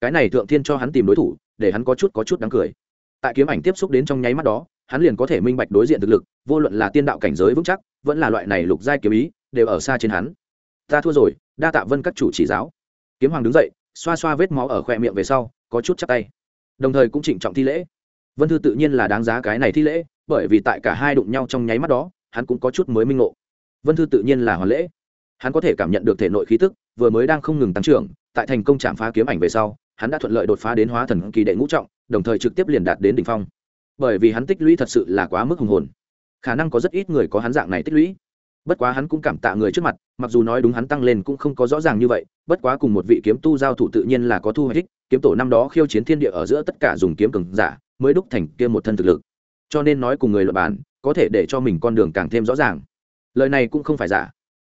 Cái này thượng thiên cho hắn tìm đối thủ, để hắn có chút có chút đáng cười. Tại kiếm ảnh tiếp xúc đến trong nháy mắt đó, hắn liền có thể minh bạch đối diện thực lực, vô luận là tiên đạo cảnh giới vững chắc, vẫn là loại này lục giai kiếm ý, đều ở xa trên hắn. Ta thua rồi, đa tạ vân các chủ chỉ giáo. Kiếm hoàng đứng dậy, xoa xoa vết máu ở khoe miệng về sau, có chút chắc tay đồng thời cũng trịnh trọng thi lễ. Vân thư tự nhiên là đáng giá cái này thi lễ, bởi vì tại cả hai đụng nhau trong nháy mắt đó, hắn cũng có chút mới minh ngộ. Vân thư tự nhiên là hoàn lễ. Hắn có thể cảm nhận được thể nội khí tức, vừa mới đang không ngừng tăng trưởng, tại thành công chạm phá kiếm ảnh về sau, hắn đã thuận lợi đột phá đến hóa thần kỳ đệ ngũ trọng, đồng thời trực tiếp liền đạt đến đ ỉ n h phong. Bởi vì hắn tích lũy thật sự là quá mức hùng hồn. Khả năng có rất ít người có hắn dạng này tích lũy. Bất quá hắn cũng cảm tạ người trước mặt, mặc dù nói đúng hắn tăng lên cũng không có rõ ràng như vậy, bất quá cùng một vị kiếm tu giao thủ tự nhiên là có thu hoạch. thích kiếm tổ năm đó khiêu chiến thiên địa ở giữa tất cả dùng kiếm cường giả, mới đúc thành kia một thân thực lực. Cho nên nói cùng người luật bản có thể để cho mình con đường càng thêm rõ ràng. Lời này cũng không phải giả.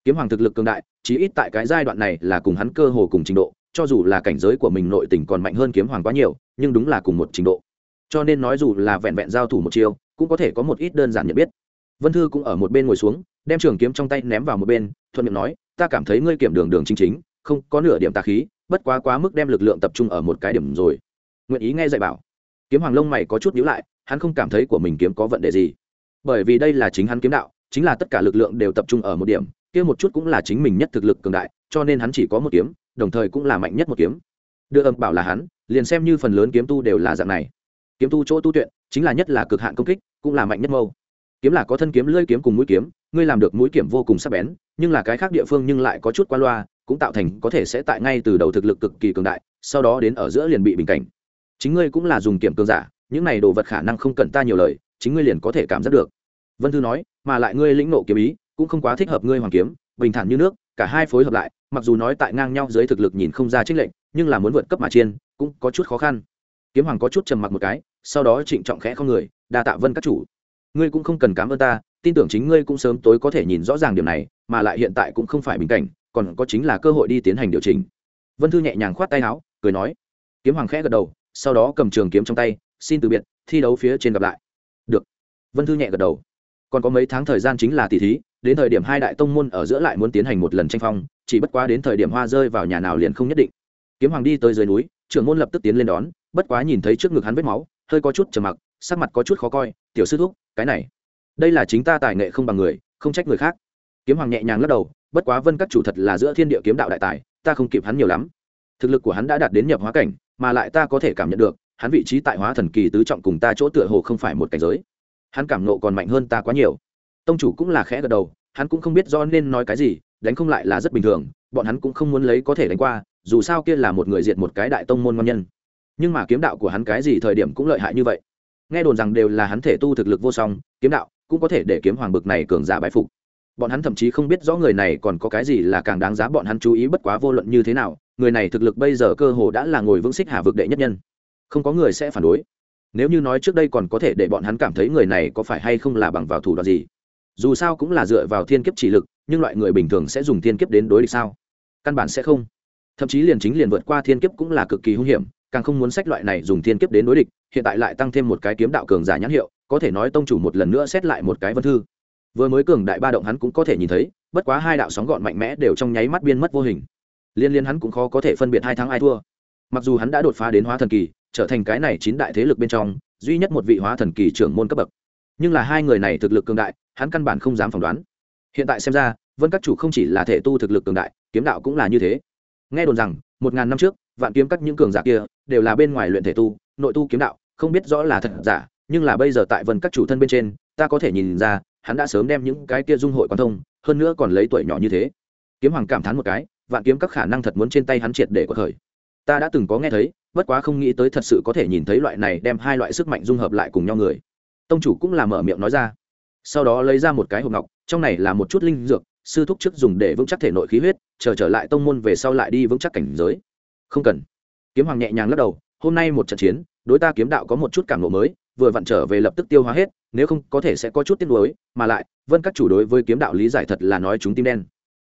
Kiếm hoàng thực lực cường đại, chí ít tại cái giai đoạn này là cùng hắn cơ hồ cùng trình độ, cho dù là cảnh giới của mình nội tình còn mạnh hơn kiếm hoàng quá nhiều, nhưng đúng là cùng một trình độ. Cho nên nói dù là vẹn vẹn giao thủ một chiều cũng có thể có một ít đơn giản nhận biết. Vân thư cũng ở một bên ngồi xuống, đem trường kiếm trong tay ném vào một bên, thuận miệng nói, ta cảm thấy ngươi kiểm đường đường chính chính, không có nửa điểm tà khí bất quá quá mức đem lực lượng tập trung ở một cái điểm rồi. Nguyện ý nghe dạy bảo, kiếm hoàng lông mày có chút nhíu lại, hắn không cảm thấy của mình kiếm có vận đề gì. Bởi vì đây là chính hắn kiếm đạo, chính là tất cả lực lượng đều tập trung ở một điểm, kia một chút cũng là chính mình nhất thực lực cường đại, cho nên hắn chỉ có một kiếm, đồng thời cũng là mạnh nhất một kiếm. Đưa âm bảo là hắn, liền xem như phần lớn kiếm tu đều là dạng này. Kiếm tu chỗ tu tuyện, chính là nhất là cực hạn công kích, cũng là mạnh nhất mâu. Kiếm là có thân kiếm, lưỡi kiếm cùng mũi kiếm, ngươi làm được mũi kiếm vô cùng sắc bén, nhưng là cái khác địa phương nhưng lại có chút qua loa cũng tạo thành có thể sẽ tại ngay từ đầu thực lực cực kỳ cường đại, sau đó đến ở giữa liền bị bình cảnh. Chính ngươi cũng là dùng kiểm cường giả, những này đồ vật khả năng không cần ta nhiều lời, chính ngươi liền có thể cảm giác được. Vân thư nói, mà lại ngươi lĩnh nộ kiếm ý, cũng không quá thích hợp ngươi hoàng kiếm, bình thản như nước, cả hai phối hợp lại, mặc dù nói tại ngang nhau dưới thực lực nhìn không ra trích lệnh nhưng là muốn vượt cấp mà chiên, cũng có chút khó khăn. Kiếm hoàng có chút trầm mặc một cái, sau đó trịnh trọng khẽ không người, đa tạ vân các chủ. Ngươi cũng không cần cảm ơn ta, tin tưởng chính ngươi cũng sớm tối có thể nhìn rõ ràng điểm này, mà lại hiện tại cũng không phải bình cảnh còn có chính là cơ hội đi tiến hành điều chỉnh. Vân thư nhẹ nhàng khoát tay áo, cười nói. Kiếm hoàng khẽ gật đầu, sau đó cầm trường kiếm trong tay, xin từ biệt, thi đấu phía trên gặp lại. Được. Vân thư nhẹ gật đầu. Còn có mấy tháng thời gian chính là tỷ thí, đến thời điểm hai đại tông môn ở giữa lại muốn tiến hành một lần tranh phong, chỉ bất quá đến thời điểm hoa rơi vào nhà nào liền không nhất định. Kiếm hoàng đi tới dưới núi, trưởng môn lập tức tiến lên đón, bất quá nhìn thấy trước ngực hắn vết máu, hơi có chút trầm mặc, sắc mặt có chút khó coi, tiểu sư thúc, cái này, đây là chính ta tài nghệ không bằng người, không trách người khác. Kiếm hoàng nhẹ nhàng lắc đầu bất quá vân các chủ thật là giữa thiên địa kiếm đạo đại tài, ta không kịp hắn nhiều lắm. Thực lực của hắn đã đạt đến nhập hóa cảnh, mà lại ta có thể cảm nhận được, hắn vị trí tại hóa thần kỳ tứ trọng cùng ta chỗ tựa hồ không phải một cảnh giới. Hắn cảm nộ còn mạnh hơn ta quá nhiều. Tông chủ cũng là khẽ gật đầu, hắn cũng không biết do nên nói cái gì, đánh không lại là rất bình thường, bọn hắn cũng không muốn lấy có thể đánh qua, dù sao kia là một người diệt một cái đại tông môn ngon nhân. Nhưng mà kiếm đạo của hắn cái gì thời điểm cũng lợi hại như vậy. Nghe đồn rằng đều là hắn thể tu thực lực vô song, kiếm đạo cũng có thể để kiếm hoàng bực này cường giả bái phục bọn hắn thậm chí không biết rõ người này còn có cái gì là càng đáng giá bọn hắn chú ý bất quá vô luận như thế nào, người này thực lực bây giờ cơ hồ đã là ngồi vững xích hà vực đệ nhất nhân. Không có người sẽ phản đối. Nếu như nói trước đây còn có thể để bọn hắn cảm thấy người này có phải hay không là bằng vào thủ đoạn gì? Dù sao cũng là dựa vào thiên kiếp chỉ lực, nhưng loại người bình thường sẽ dùng thiên kiếp đến đối địch sao? Căn bản sẽ không. Thậm chí liền chính liền vượt qua thiên kiếp cũng là cực kỳ hung hiểm, càng không muốn sách loại này dùng thiên kiếp đến đối địch, hiện tại lại tăng thêm một cái kiếm đạo cường giả nhãn hiệu, có thể nói tông chủ một lần nữa xét lại một cái vân thư vừa mới cường đại ba động hắn cũng có thể nhìn thấy, bất quá hai đạo sóng gọn mạnh mẽ đều trong nháy mắt biên mất vô hình. Liên liên hắn cũng khó có thể phân biệt hai tháng ai thua. Mặc dù hắn đã đột phá đến hóa thần kỳ, trở thành cái này chín đại thế lực bên trong, duy nhất một vị hóa thần kỳ trưởng môn cấp bậc. Nhưng là hai người này thực lực cường đại, hắn căn bản không dám phỏng đoán. Hiện tại xem ra, vân các chủ không chỉ là thể tu thực lực cường đại, kiếm đạo cũng là như thế. Nghe đồn rằng, một ngàn năm trước, vạn kiếm các những cường giả kia đều là bên ngoài luyện thể tu, nội tu kiếm đạo, không biết rõ là thật giả, nhưng là bây giờ tại vân các chủ thân bên trên, ta có thể nhìn ra hắn đã sớm đem những cái kia dung hội quan thông hơn nữa còn lấy tuổi nhỏ như thế. Kiếm hoàng cảm thán một cái vạn kiếm các khả năng thật muốn trên tay hắn triệt để của thời ta đã từng có nghe thấy bất quá không nghĩ tới thật sự có thể nhìn thấy loại này đem hai loại sức mạnh dung hợp lại cùng nhau người. Tông chủ cũng là mở miệng nói ra. Sau đó lấy ra một cái hộp ngọc trong này là một chút linh dược sư thúc trước dùng để vững chắc thể nội khí huyết chờ trở, trở lại tông môn về sau lại đi vững chắc cảnh giới. Không cần. Kiếm hoàng nhẹ nhàng lắc đầu hôm nay một trận chiến đối ta kiếm đạo có một chút cảm ngộ mới vừa vặn trở về lập tức tiêu hóa hết, nếu không có thể sẽ có chút tiếc nuối, mà lại, vân các chủ đối với kiếm đạo lý giải thật là nói chúng tim đen.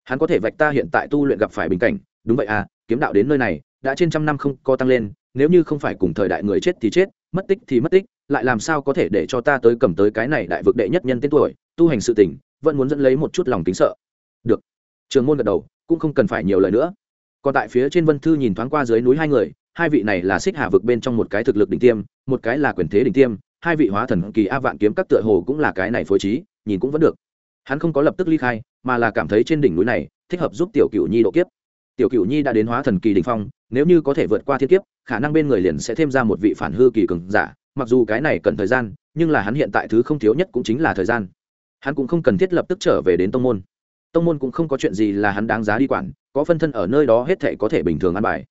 Hắn có thể vạch ta hiện tại tu luyện gặp phải bình cảnh. Đúng vậy à kiếm đạo đến nơi này, đã trên trăm năm không có tăng lên, nếu như không phải cùng thời đại người chết thì chết, mất tích thì mất tích, lại làm sao có thể để cho ta tới cầm tới cái này đại vực đệ nhất nhân tên tuổi, tu hành sự tỉnh vẫn muốn dẫn lấy một chút lòng kính sợ. Được. Trường môn gật đầu, cũng không cần phải nhiều lời nữa. Còn tại phía trên vân thư nhìn thoáng qua dưới núi hai người hai vị này là xích hà vực bên trong một cái thực lực đỉnh tiêm, một cái là quyền thế đỉnh tiêm, hai vị hóa thần kỳ a vạn kiếm các tựa hồ cũng là cái này phối trí, nhìn cũng vẫn được. Hắn không có lập tức ly khai, mà là cảm thấy trên đỉnh núi này thích hợp giúp tiểu cựu nhi độ kiếp. Tiểu cựu nhi đã đến hóa thần kỳ đình phong, nếu như có thể vượt qua thiên kiếp, khả năng bên người liền sẽ thêm ra một vị phản hư kỳ cường giả, mặc dù cái này cần thời gian, nhưng là hắn hiện tại thứ không thiếu nhất cũng chính là thời gian. Hắn cũng không cần thiết lập tức trở về đến tông môn. Tông môn cũng không có chuyện gì là hắn đáng giá đi quản, có phân thân ở nơi đó hết thệ có thể bình thường ăn bài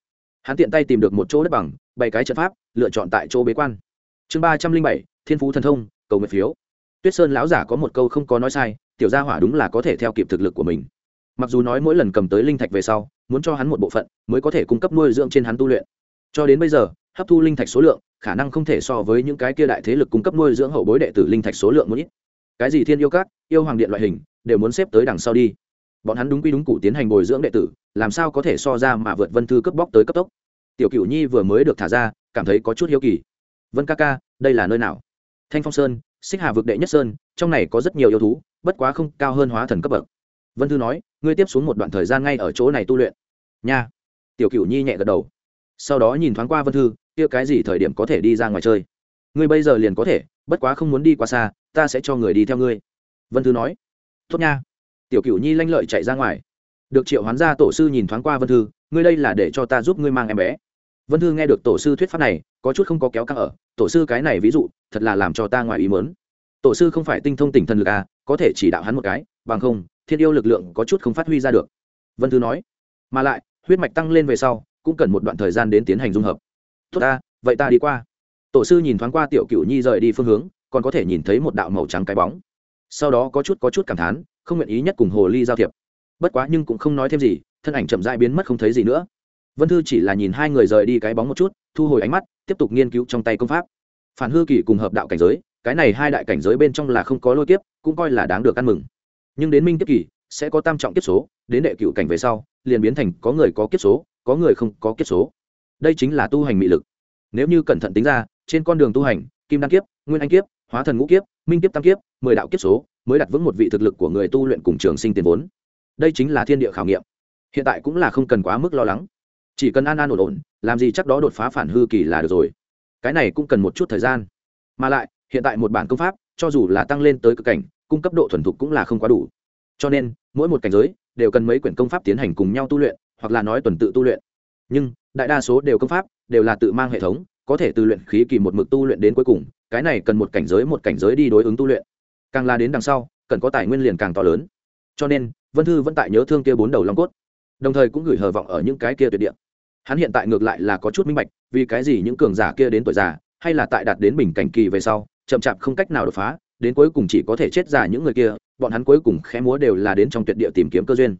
hắn tiện tay tìm được một chỗ đất bằng bảy cái trận pháp, lựa chọn tại chỗ bế quan. Chương ba trăm linh bảy, thiên phú thần thông, cầu nguyện phiếu. Tuyết sơn lão giả có một câu không có nói sai, tiểu gia hỏa đúng là có thể theo kịp thực lực của mình. Mặc dù nói mỗi lần cầm tới linh thạch về sau, muốn cho hắn một bộ phận, mới có thể cung cấp nuôi dưỡng trên hắn tu luyện. Cho đến bây giờ, hấp thu linh thạch số lượng, khả năng không thể so với những cái kia đại thế lực cung cấp nuôi dưỡng hậu bối đệ tử linh thạch số lượng một ít. Cái gì thiên yêu các, yêu hoàng điện loại hình, đều muốn xếp tới đằng sau đi. Bọn hắn đúng quy đúng cụ tiến hành bồi dưỡng đệ tử làm sao có thể so ra mà vượt vân thư cướp bóc tới cấp tốc? Tiểu cửu nhi vừa mới được thả ra, cảm thấy có chút hiếu kỳ. Vân ca ca, đây là nơi nào? Thanh phong sơn, xích hà vực đệ nhất sơn, trong này có rất nhiều yêu thú, bất quá không cao hơn hóa thần cấp bậc. Vân thư nói, ngươi tiếp xuống một đoạn thời gian ngay ở chỗ này tu luyện. Nha. Tiểu cửu nhi nhẹ gật đầu. Sau đó nhìn thoáng qua vân thư, kia cái gì thời điểm có thể đi ra ngoài chơi? Ngươi bây giờ liền có thể, bất quá không muốn đi quá xa, ta sẽ cho người đi theo ngươi. Vân thư nói. Tốt nha. Tiểu cửu nhi lanh lợi chạy ra ngoài được triệu hoán ra tổ sư nhìn thoáng qua vân thư, ngươi đây là để cho ta giúp ngươi mang em bé. Vân thư nghe được tổ sư thuyết pháp này, có chút không có kéo căng ở, tổ sư cái này ví dụ, thật là làm cho ta ngoài ý mớn tổ sư không phải tinh thông tỉnh thần lực à có thể chỉ đạo hắn một cái, bằng không, thiên yêu lực lượng có chút không phát huy ra được. Vân thư nói, mà lại, huyết mạch tăng lên về sau, cũng cần một đoạn thời gian đến tiến hành dung hợp. Tốt ta, vậy ta đi qua. Tổ sư nhìn thoáng qua tiểu cựu nhi rời đi phương hướng, còn có thể nhìn thấy một đạo màu trắng cái bóng. Sau đó có chút có chút cảm thán, không nguyện ý nhất cùng hồ ly giao thiệp bất quá nhưng cũng không nói thêm gì, thân ảnh chậm dại biến mất không thấy gì nữa. Vân thư chỉ là nhìn hai người rời đi cái bóng một chút, thu hồi ánh mắt, tiếp tục nghiên cứu trong tay công pháp. Phản hư kỳ cùng hợp đạo cảnh giới, cái này hai đại cảnh giới bên trong là không có lôi kiếp, cũng coi là đáng được ăn mừng. Nhưng đến minh kiếp kỳ, sẽ có tam trọng kiếp số, đến đệ cựu cảnh về sau, liền biến thành có người có kiếp số, có người không có kiếp số. Đây chính là tu hành mị lực. Nếu như cẩn thận tính ra, trên con đường tu hành, kim đăng kiếp, nguyên anh kiếp, hóa thần ngũ kiếp, minh kiếp tam kiếp, mười đạo kiếp số, mới đặt vững một vị thực lực của người tu luyện cùng trường sinh tiền vốn đây chính là thiên địa khảo nghiệm. Hiện tại cũng là không cần quá mức lo lắng. Chỉ cần an an ổn ổn, làm gì chắc đó đột phá phản hư kỳ là được rồi. Cái này cũng cần một chút thời gian. Mà lại, hiện tại một bản công pháp, cho dù là tăng lên tới cực cảnh, cung cấp độ thuần thục cũng là không quá đủ. Cho nên, mỗi một cảnh giới đều cần mấy quyển công pháp tiến hành cùng nhau tu luyện, hoặc là nói tuần tự tu luyện. Nhưng, đại đa số đều công pháp đều là tự mang hệ thống, có thể từ luyện khí kỳ một mực tu luyện đến cuối cùng, cái này cần một cảnh giới một cảnh giới đi đối ứng tu luyện. Càng là đến đằng sau, cần có tài nguyên liền càng to lớn. Cho nên vân thư vẫn tại nhớ thương kia bốn đầu long cốt, đồng thời cũng gửi hờ vọng ở những cái kia tuyệt địa. Hắn hiện tại ngược lại là có chút minh bạch, vì cái gì những cường giả kia đến tuổi già, hay là tại đạt đến bình cảnh kỳ về sau, chậm chạp không cách nào đột phá, đến cuối cùng chỉ có thể chết giả những người kia, bọn hắn cuối cùng khẽ múa đều là đến trong tuyệt địa tìm kiếm cơ duyên.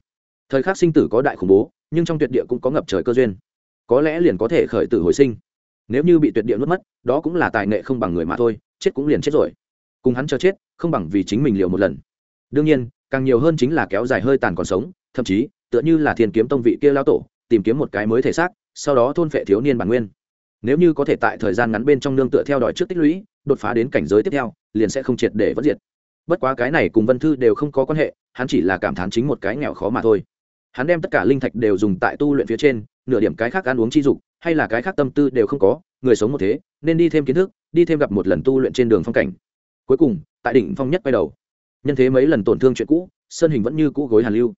Thời khắc sinh tử có đại khủng bố, nhưng trong tuyệt địa cũng có ngập trời cơ duyên. Có lẽ liền có thể khởi tử hồi sinh. Nếu như bị tuyệt địa nuốt mất, đó cũng là tài nghệ không bằng người mà thôi, chết cũng liền chết rồi. Cùng hắn cho chết, không bằng vì chính mình liều một lần. Đương nhiên càng nhiều hơn chính là kéo dài hơi tàn còn sống, thậm chí, tựa như là thiên kiếm tông vị kia lao tổ, tìm kiếm một cái mới thể xác, sau đó thôn phệ thiếu niên bản nguyên. Nếu như có thể tại thời gian ngắn bên trong nương tựa theo đòi trước tích lũy, đột phá đến cảnh giới tiếp theo, liền sẽ không triệt để vất diệt. Bất quá cái này cùng vân thư đều không có quan hệ, hắn chỉ là cảm thán chính một cái nghèo khó mà thôi. Hắn đem tất cả linh thạch đều dùng tại tu luyện phía trên, nửa điểm cái khác ăn uống chi dục, hay là cái khác tâm tư đều không có, người sống một thế, nên đi thêm kiến thức, đi thêm gặp một lần tu luyện trên đường phong cảnh. Cuối cùng, tại đỉnh phong nhất quay đầu nhân thế mấy lần tổn thương chuyện cũ, sơn hình vẫn như cũ gối hàn lưu.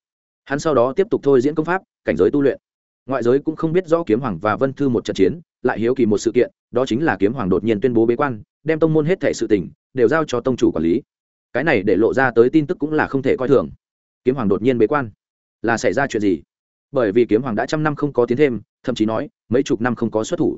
Hắn sau đó tiếp tục thôi diễn công pháp, cảnh giới tu luyện. Ngoại giới cũng không biết rõ kiếm hoàng và vân thư một trận chiến, lại hiếu kỳ một sự kiện, đó chính là kiếm hoàng đột nhiên tuyên bố bế quan, đem tông môn hết thể sự tỉnh đều giao cho tông chủ quản lý. Cái này để lộ ra tới tin tức cũng là không thể coi thường. Kiếm hoàng đột nhiên bế quan. Là xảy ra chuyện gì? Bởi vì kiếm hoàng đã trăm năm không có tiến thêm, thậm chí nói, mấy chục năm không có xuất thủ.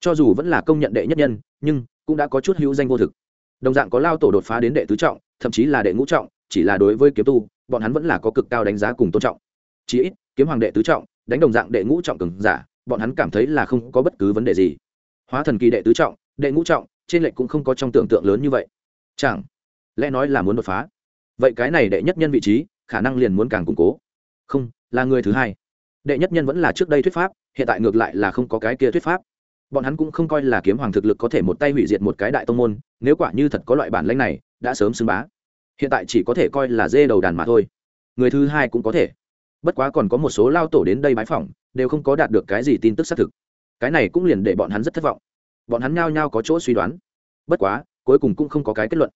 Cho dù vẫn là công nhận đệ nhất nhân, nhưng cũng đã có chút hữu danh vô thực đồng dạng có lao tổ đột phá đến đệ tứ trọng, thậm chí là đệ ngũ trọng, chỉ là đối với kiếm tu, bọn hắn vẫn là có cực cao đánh giá cùng tôn trọng. Chí ít, kiếm hoàng đệ tứ trọng, đánh đồng dạng đệ ngũ trọng cường giả, bọn hắn cảm thấy là không có bất cứ vấn đề gì. Hóa thần kỳ đệ tứ trọng, đệ ngũ trọng, trên lệnh cũng không có trong tưởng tượng lớn như vậy. Chẳng lẽ nói là muốn đột phá? Vậy cái này đệ nhất nhân vị trí, khả năng liền muốn càng củng cố. Không, là người thứ hai. Đệ nhất nhân vẫn là trước đây thuyết pháp, hiện tại ngược lại là không có cái kia thuyết pháp bọn hắn cũng không coi là kiếm hoàng thực lực có thể một tay hủy diệt một cái đại tông môn, nếu quả như thật có loại bản lãnh này, đã sớm xưng bá. Hiện tại chỉ có thể coi là dê đầu đàn mà thôi. Người thứ hai cũng có thể. Bất quá còn có một số lao tổ đến đây bái phỏng, đều không có đạt được cái gì tin tức xác thực. Cái này cũng liền để bọn hắn rất thất vọng. Bọn hắn nhao nhao có chỗ suy đoán. Bất quá, cuối cùng cũng không có cái kết luận.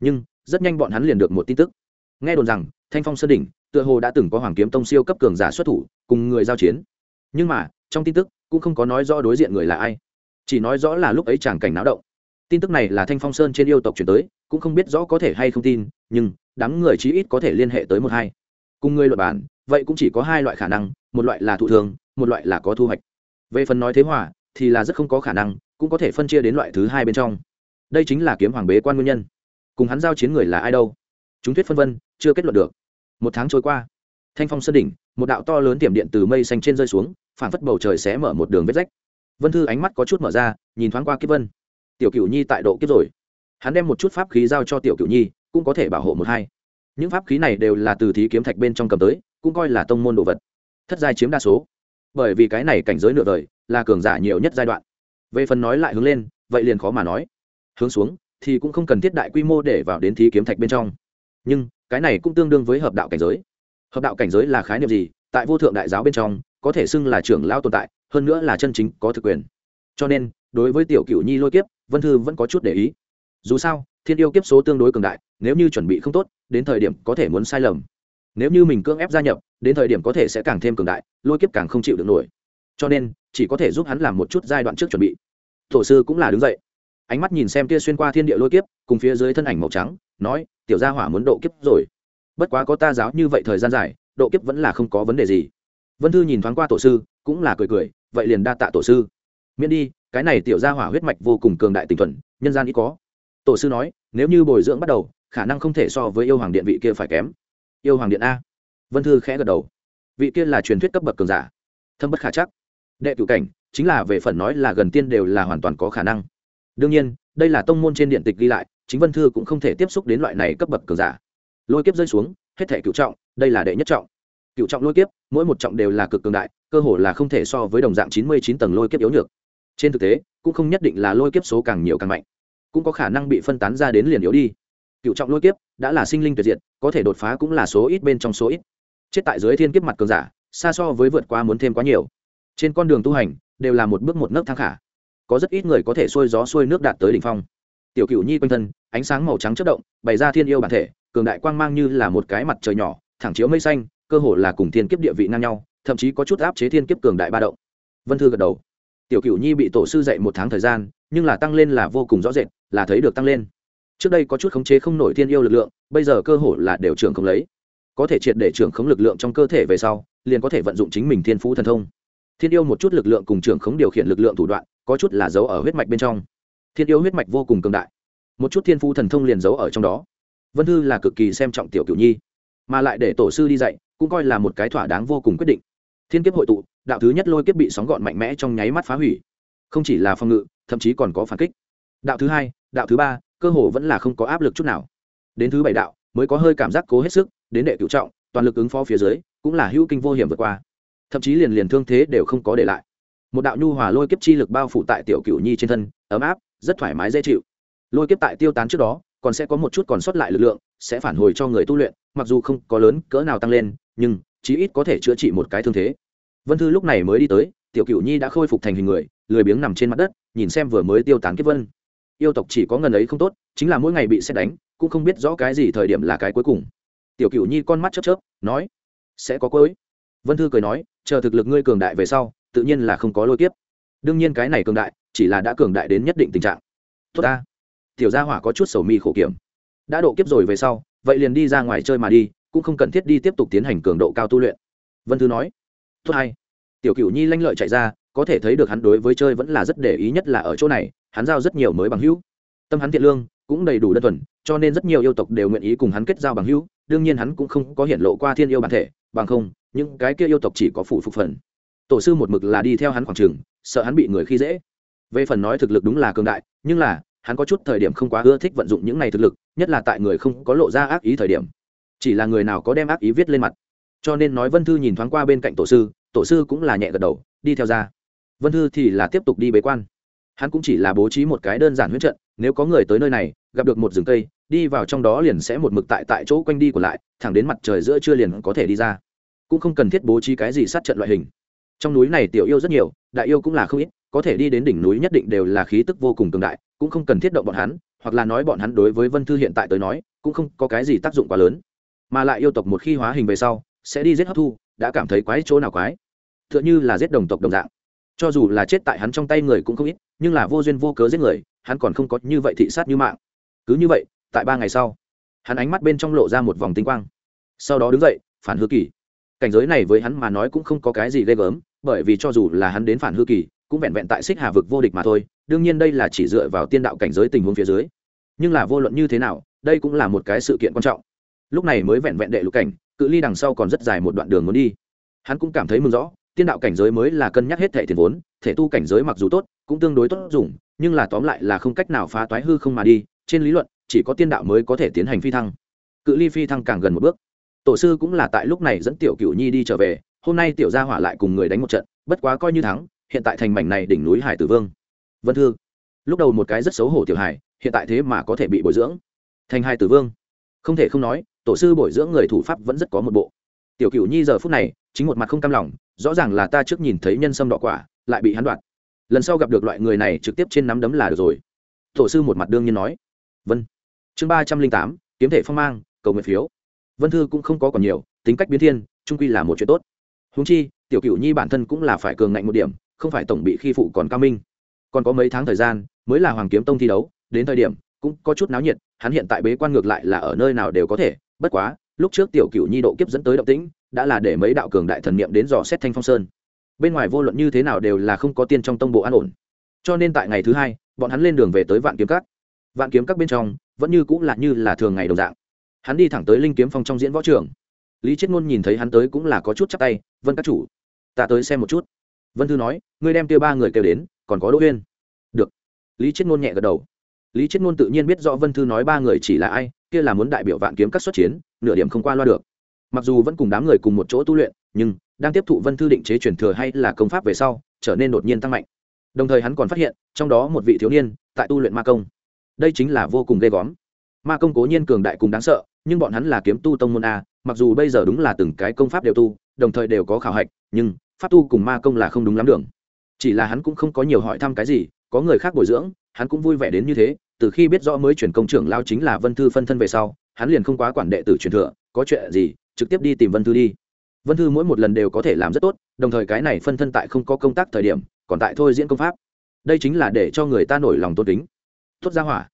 Nhưng, rất nhanh bọn hắn liền được một tin tức. Nghe đồn rằng, thanh phong sơn đỉnh, tựa hồ đã từng có hoàng kiếm tông siêu cấp cường giả xuất thủ, cùng người giao chiến. Nhưng mà trong tin tức cũng không có nói rõ đối diện người là ai, chỉ nói rõ là lúc ấy chàng cảnh náo động. Tin tức này là thanh phong sơn trên yêu tộc chuyển tới, cũng không biết rõ có thể hay không tin, nhưng đám người chí ít có thể liên hệ tới một hai. Cùng người luật bản, vậy cũng chỉ có hai loại khả năng, một loại là thụ thường, một loại là có thu hoạch. Về phần nói thế hòa, thì là rất không có khả năng, cũng có thể phân chia đến loại thứ hai bên trong. Đây chính là kiếm hoàng bế quan nguyên nhân. Cùng hắn giao chiến người là ai đâu? Chúng thuyết phân vân, chưa kết luận được. Một tháng trôi qua, thanh phong sơn đỉnh, một đạo to lớn tiềm điện từ mây xanh trên rơi xuống phản phất bầu trời xé mở một đường vết rách. Vân thư ánh mắt có chút mở ra, nhìn thoáng qua kiếp vân. Tiểu cựu nhi tại độ kiếp rồi. Hắn đem một chút pháp khí giao cho tiểu cựu nhi, cũng có thể bảo hộ một hai. Những pháp khí này đều là từ thí kiếm thạch bên trong cầm tới, cũng coi là tông môn đồ vật. Thất giai chiếm đa số. Bởi vì cái này cảnh giới nửa đời, là cường giả nhiều nhất giai đoạn. Về phần nói lại hướng lên, vậy liền khó mà nói. Hướng xuống, thì cũng không cần thiết đại quy mô để vào đến thí kiếm thạch bên trong. Nhưng, cái này cũng tương đương với hợp đạo cảnh giới. Hợp đạo cảnh giới là khái niệm gì? Tại vô thượng đại giáo bên trong có thể xưng là trưởng lao tồn tại, hơn nữa là chân chính có thực quyền. Cho nên, đối với tiểu cựu nhi lôi kiếp, vân thư vẫn có chút để ý. Dù sao, thiên yêu kiếp số tương đối cường đại, nếu như chuẩn bị không tốt, đến thời điểm có thể muốn sai lầm. Nếu như mình cưỡng ép gia nhập, đến thời điểm có thể sẽ càng thêm cường đại, lôi kiếp càng không chịu được nổi. Cho nên, chỉ có thể giúp hắn làm một chút giai đoạn trước chuẩn bị. Thổ sư cũng là đứng dậy. Ánh mắt nhìn xem kia xuyên qua thiên địa lôi kiếp, cùng phía dưới thân ảnh màu trắng, nói, tiểu gia hỏa muốn độ kiếp rồi. Bất quá có ta giáo như vậy thời gian dài, độ kiếp vẫn là không có vấn đề gì vân thư nhìn thoáng qua tổ sư, cũng là cười cười, vậy liền đa tạ tổ sư. Miễn đi, cái này tiểu gia hỏa huyết mạch vô cùng cường đại tình thuần, nhân gian ít có. Tổ sư nói, nếu như bồi dưỡng bắt đầu, khả năng không thể so với yêu hoàng điện vị kia phải kém. Yêu hoàng điện a? Vân thư khẽ gật đầu. Vị kia là truyền thuyết cấp bậc cường giả. Thâm bất khả chắc. Đệ cửu cảnh, chính là về phần nói là gần tiên đều là hoàn toàn có khả năng. Đương nhiên, đây là tông môn trên điện tịch ghi lại, chính vân thư cũng không thể tiếp xúc đến loại này cấp bậc cường giả. Lôi kiếp rơi xuống, hết thể cựu trọng, đây là đệ nhất trọng cựu trọng lôi kiếp, mỗi một trọng đều là cực cường đại, cơ hồ là không thể so với đồng dạng chín mươi chín tầng lôi kiếp yếu nhược. Trên thực tế, cũng không nhất định là lôi kiếp số càng nhiều càng mạnh, cũng có khả năng bị phân tán ra đến liền yếu đi. Cựu trọng lôi kiếp đã là sinh linh tuyệt diệt, có thể đột phá cũng là số ít bên trong số ít. Chết tại dưới thiên kiếp mặt cường giả, xa so với vượt qua muốn thêm quá nhiều. Trên con đường tu hành, đều là một bước một nấc thang khả. Có rất ít người có thể xuôi gió xuôi nước đạt tới đỉnh phong. Tiểu cựu nhi quanh thân, ánh sáng màu trắng chất động, bày ra thiên yêu bản thể, cường đại quang mang như là một cái mặt trời nhỏ, thẳng chiếu mây xanh cơ hồ là cùng thiên kiếp địa vị ngang nhau, thậm chí có chút áp chế thiên kiếp cường đại ba động. Vân thư gật đầu. Tiểu cửu nhi bị tổ sư dạy một tháng thời gian, nhưng là tăng lên là vô cùng rõ rệt, là thấy được tăng lên. Trước đây có chút khống chế không nổi thiên yêu lực lượng, bây giờ cơ hồ là đều trưởng không lấy. Có thể triệt để trưởng khống lực lượng trong cơ thể về sau, liền có thể vận dụng chính mình thiên phú thần thông. Thiên yêu một chút lực lượng cùng trưởng khống điều khiển lực lượng thủ đoạn, có chút là giấu ở huyết mạch bên trong. Thiên yêu huyết mạch vô cùng cường đại. Một chút thiên phú thần thông liền giấu ở trong đó. Vân thư là cực kỳ xem trọng tiểu cửu nhi mà lại để tổ sư đi dạy, cũng coi là một cái thỏa đáng vô cùng quyết định. Thiên kiếp hội tụ, đạo thứ nhất lôi kiếp bị sóng gọn mạnh mẽ trong nháy mắt phá hủy. Không chỉ là phòng ngự, thậm chí còn có phản kích. Đạo thứ hai, đạo thứ ba, cơ hồ vẫn là không có áp lực chút nào. Đến thứ bảy đạo, mới có hơi cảm giác cố hết sức, đến đệ cựu trọng, toàn lực ứng phó phía dưới, cũng là hữu kinh vô hiểm vượt qua. Thậm chí liền liền thương thế đều không có để lại. Một đạo nhu hòa lôi kiếp chi lực bao phủ tại tiểu cựu nhi trên thân, ấm áp, rất thoải mái dễ chịu. Lôi kiếp tại tiêu tán trước đó còn sẽ có một chút còn sót lại lực lượng, sẽ phản hồi cho người tu luyện, mặc dù không có lớn cỡ nào tăng lên, nhưng chí ít có thể chữa trị một cái thương thế. Vân thư lúc này mới đi tới, tiểu cựu nhi đã khôi phục thành hình người, lười biếng nằm trên mặt đất, nhìn xem vừa mới tiêu tán kiếp vân. Yêu tộc chỉ có ngần ấy không tốt, chính là mỗi ngày bị xét đánh, cũng không biết rõ cái gì thời điểm là cái cuối cùng. Tiểu cựu nhi con mắt chớp chớp, nói, sẽ có cuối. Vân thư cười nói, chờ thực lực ngươi cường đại về sau, tự nhiên là không có lôi kiếp. Đương nhiên cái này cường đại, chỉ là đã cường đại đến nhất định tình trạng. Tốt ta tiểu gia hỏa có chút sầu mi khổ kiểm. Đã độ kiếp rồi về sau, vậy liền đi ra ngoài chơi mà đi, cũng không cần thiết đi tiếp tục tiến hành cường độ cao tu luyện. Vân thư nói. Tốt hay. Tiểu cửu nhi lanh lợi chạy ra, có thể thấy được hắn đối với chơi vẫn là rất để ý nhất là ở chỗ này, hắn giao rất nhiều mới bằng hữu. Tâm hắn thiện lương, cũng đầy đủ đơn thuần, cho nên rất nhiều yêu tộc đều nguyện ý cùng hắn kết giao bằng hữu, đương nhiên hắn cũng không có hiện lộ qua thiên yêu bản thể, bằng không, những cái kia yêu tộc chỉ có phủ phục phần. Tổ sư một mực là đi theo hắn khoảng trường, sợ hắn bị người khi dễ. Về phần nói thực lực đúng là cường đại, nhưng là hắn có chút thời điểm không quá ưa thích vận dụng những này thực lực, nhất là tại người không có lộ ra ác ý thời điểm. Chỉ là người nào có đem ác ý viết lên mặt. Cho nên nói vân thư nhìn thoáng qua bên cạnh tổ sư tổ sư cũng là nhẹ gật đầu, đi theo ra. Vân thư thì là tiếp tục đi bế quan. Hắn cũng chỉ là bố trí một cái đơn giản huyết trận, nếu có người tới nơi này, gặp được một rừng cây, đi vào trong đó liền sẽ một mực tại tại chỗ quanh đi của lại, thẳng đến mặt trời giữa trưa liền có thể đi ra. Cũng không cần thiết bố trí cái gì sát trận loại hình. Trong núi này tiểu yêu rất nhiều, đại yêu cũng là không ít, có thể đi đến đỉnh núi nhất định đều là khí tức vô cùng cường đại cũng không cần thiết động bọn hắn, hoặc là nói bọn hắn đối với vân thư hiện tại tới nói, cũng không có cái gì tác dụng quá lớn. Mà lại yêu tộc một khi hóa hình về sau, sẽ đi giết hấp thu, đã cảm thấy quái chỗ nào quái. T h ư ợ n h ư là giết đồng tộc đồng dạng. Cho dù là chết tại hắn trong tay người cũng không ít, nhưng là vô duyên vô cớ giết người, hắn còn không có như vậy thị sát như mạng. Cứ như vậy, tại ba ngày sau, hắn ánh mắt bên trong lộ ra một vòng tinh quang. Sau đó đứng dậy, phản hư kỳ. Cảnh giới này với hắn mà nói cũng không có cái gì ghê gớm, bởi vì cho dù là hắn đến phản hư kỳ, cũng vẹn vẹn tại xích hà vực vô địch mà thôi đương nhiên đây là chỉ dựa vào tiên đạo cảnh giới tình huống phía dưới. Nhưng là vô luận như thế nào, đây cũng là một cái sự kiện quan trọng. Lúc này mới vẹn vẹn đệ lục cảnh, cự ly đằng sau còn rất dài một đoạn đường muốn đi. Hắn cũng cảm thấy mừng rõ, tiên đạo cảnh giới mới là cân nhắc hết thể tiền vốn, thể tu cảnh giới mặc dù tốt, cũng tương đối tốt dùng, nhưng là tóm lại là không cách nào phá toái hư không mà đi, trên lý luận, chỉ có tiên đạo mới có thể tiến hành phi thăng. Cự ly phi thăng càng gần một bước. Tổ sư cũng là tại lúc này dẫn tiểu cửu nhi đi trở về, hôm nay tiểu gia hỏa lại cùng người đánh một trận, bất quá coi như thắng, hiện tại thành mảnh này đỉnh núi hải tử vương vân thư, lúc đầu một cái rất xấu hổ tiểu hải hiện tại thế mà có thể bị bồi dưỡng. Thành hai tử vương. Không thể không nói, tổ sư bồi dưỡng người thủ pháp vẫn rất có một bộ. Tiểu cửu nhi giờ phút này, chính một mặt không cam lòng, rõ ràng là ta trước nhìn thấy nhân sâm đỏ quả, lại bị hắn đoạt. Lần sau gặp được loại người này trực tiếp trên nắm đấm là được rồi. Tổ sư một mặt đương nhiên nói. Vân. Chương ba trăm linh tám, kiếm thể phong mang, cầu nguyện phiếu. Vân thư cũng không có còn nhiều, tính cách biến thiên trung quy là một chuyện tốt. Húng chi, tiểu cửu nhi bản thân cũng là phải cường ngạnh một điểm, không phải tổng bị khi phụ còn cao minh còn có mấy tháng thời gian mới là hoàng kiếm tông thi đấu, đến thời điểm cũng có chút náo nhiệt, hắn hiện tại bế quan ngược lại là ở nơi nào đều có thể, bất quá, lúc trước tiểu cựu nhi độ kiếp dẫn tới động tĩnh, đã là để mấy đạo cường đại thần niệm đến dò xét thanh phong sơn. Bên ngoài vô luận như thế nào đều là không có tiên trong tông bộ an ổn. Cho nên tại ngày thứ hai, bọn hắn lên đường về tới vạn kiếm các. Vạn kiếm các bên trong, vẫn như cũng là như là thường ngày đồng dạng. Hắn đi thẳng tới linh kiếm phong trong diễn võ trường. Lý chết ngôn nhìn thấy hắn tới cũng là có chút chắc tay, vân các chủ, ta tới xem một chút. Vân thư nói, ngươi đem tiêu ba người kêu đến còn có đỗ huyên. Được. Lý chết ngôn nhẹ gật đầu. Lý chết ngôn tự nhiên biết rõ vân thư nói ba người chỉ là ai, kia là muốn đại biểu vạn kiếm các xuất chiến, nửa điểm không qua loa được. Mặc dù vẫn cùng đám người cùng một chỗ tu luyện, nhưng đang tiếp thụ vân thư định chế truyền thừa hay là công pháp về sau, trở nên đột nhiên tăng mạnh. Đồng thời hắn còn phát hiện, trong đó một vị thiếu niên tại tu luyện ma công. Đây chính là vô cùng ghê gớm. Ma công cố nhiên cường đại cùng đáng sợ, nhưng bọn hắn là kiếm tu tông môn a, mặc dù bây giờ đúng là từng cái công pháp đều tu, đồng thời đều có khảo hạch, nhưng pháp tu cùng ma công là không đúng lắm đường chỉ là hắn cũng không có nhiều hỏi thăm cái gì, có người khác bồi dưỡng, hắn cũng vui vẻ đến như thế, từ khi biết rõ mới chuyển công trưởng lao chính là vân thư phân thân về sau, hắn liền không quá quản đệ tử truyền thừa, có chuyện gì, trực tiếp đi tìm vân thư đi. Vân thư mỗi một lần đều có thể làm rất tốt, đồng thời cái này phân thân tại không có công tác thời điểm, còn tại thôi diễn công pháp. Đây chính là để cho người ta nổi lòng tôn kính. Tốt ra hỏa.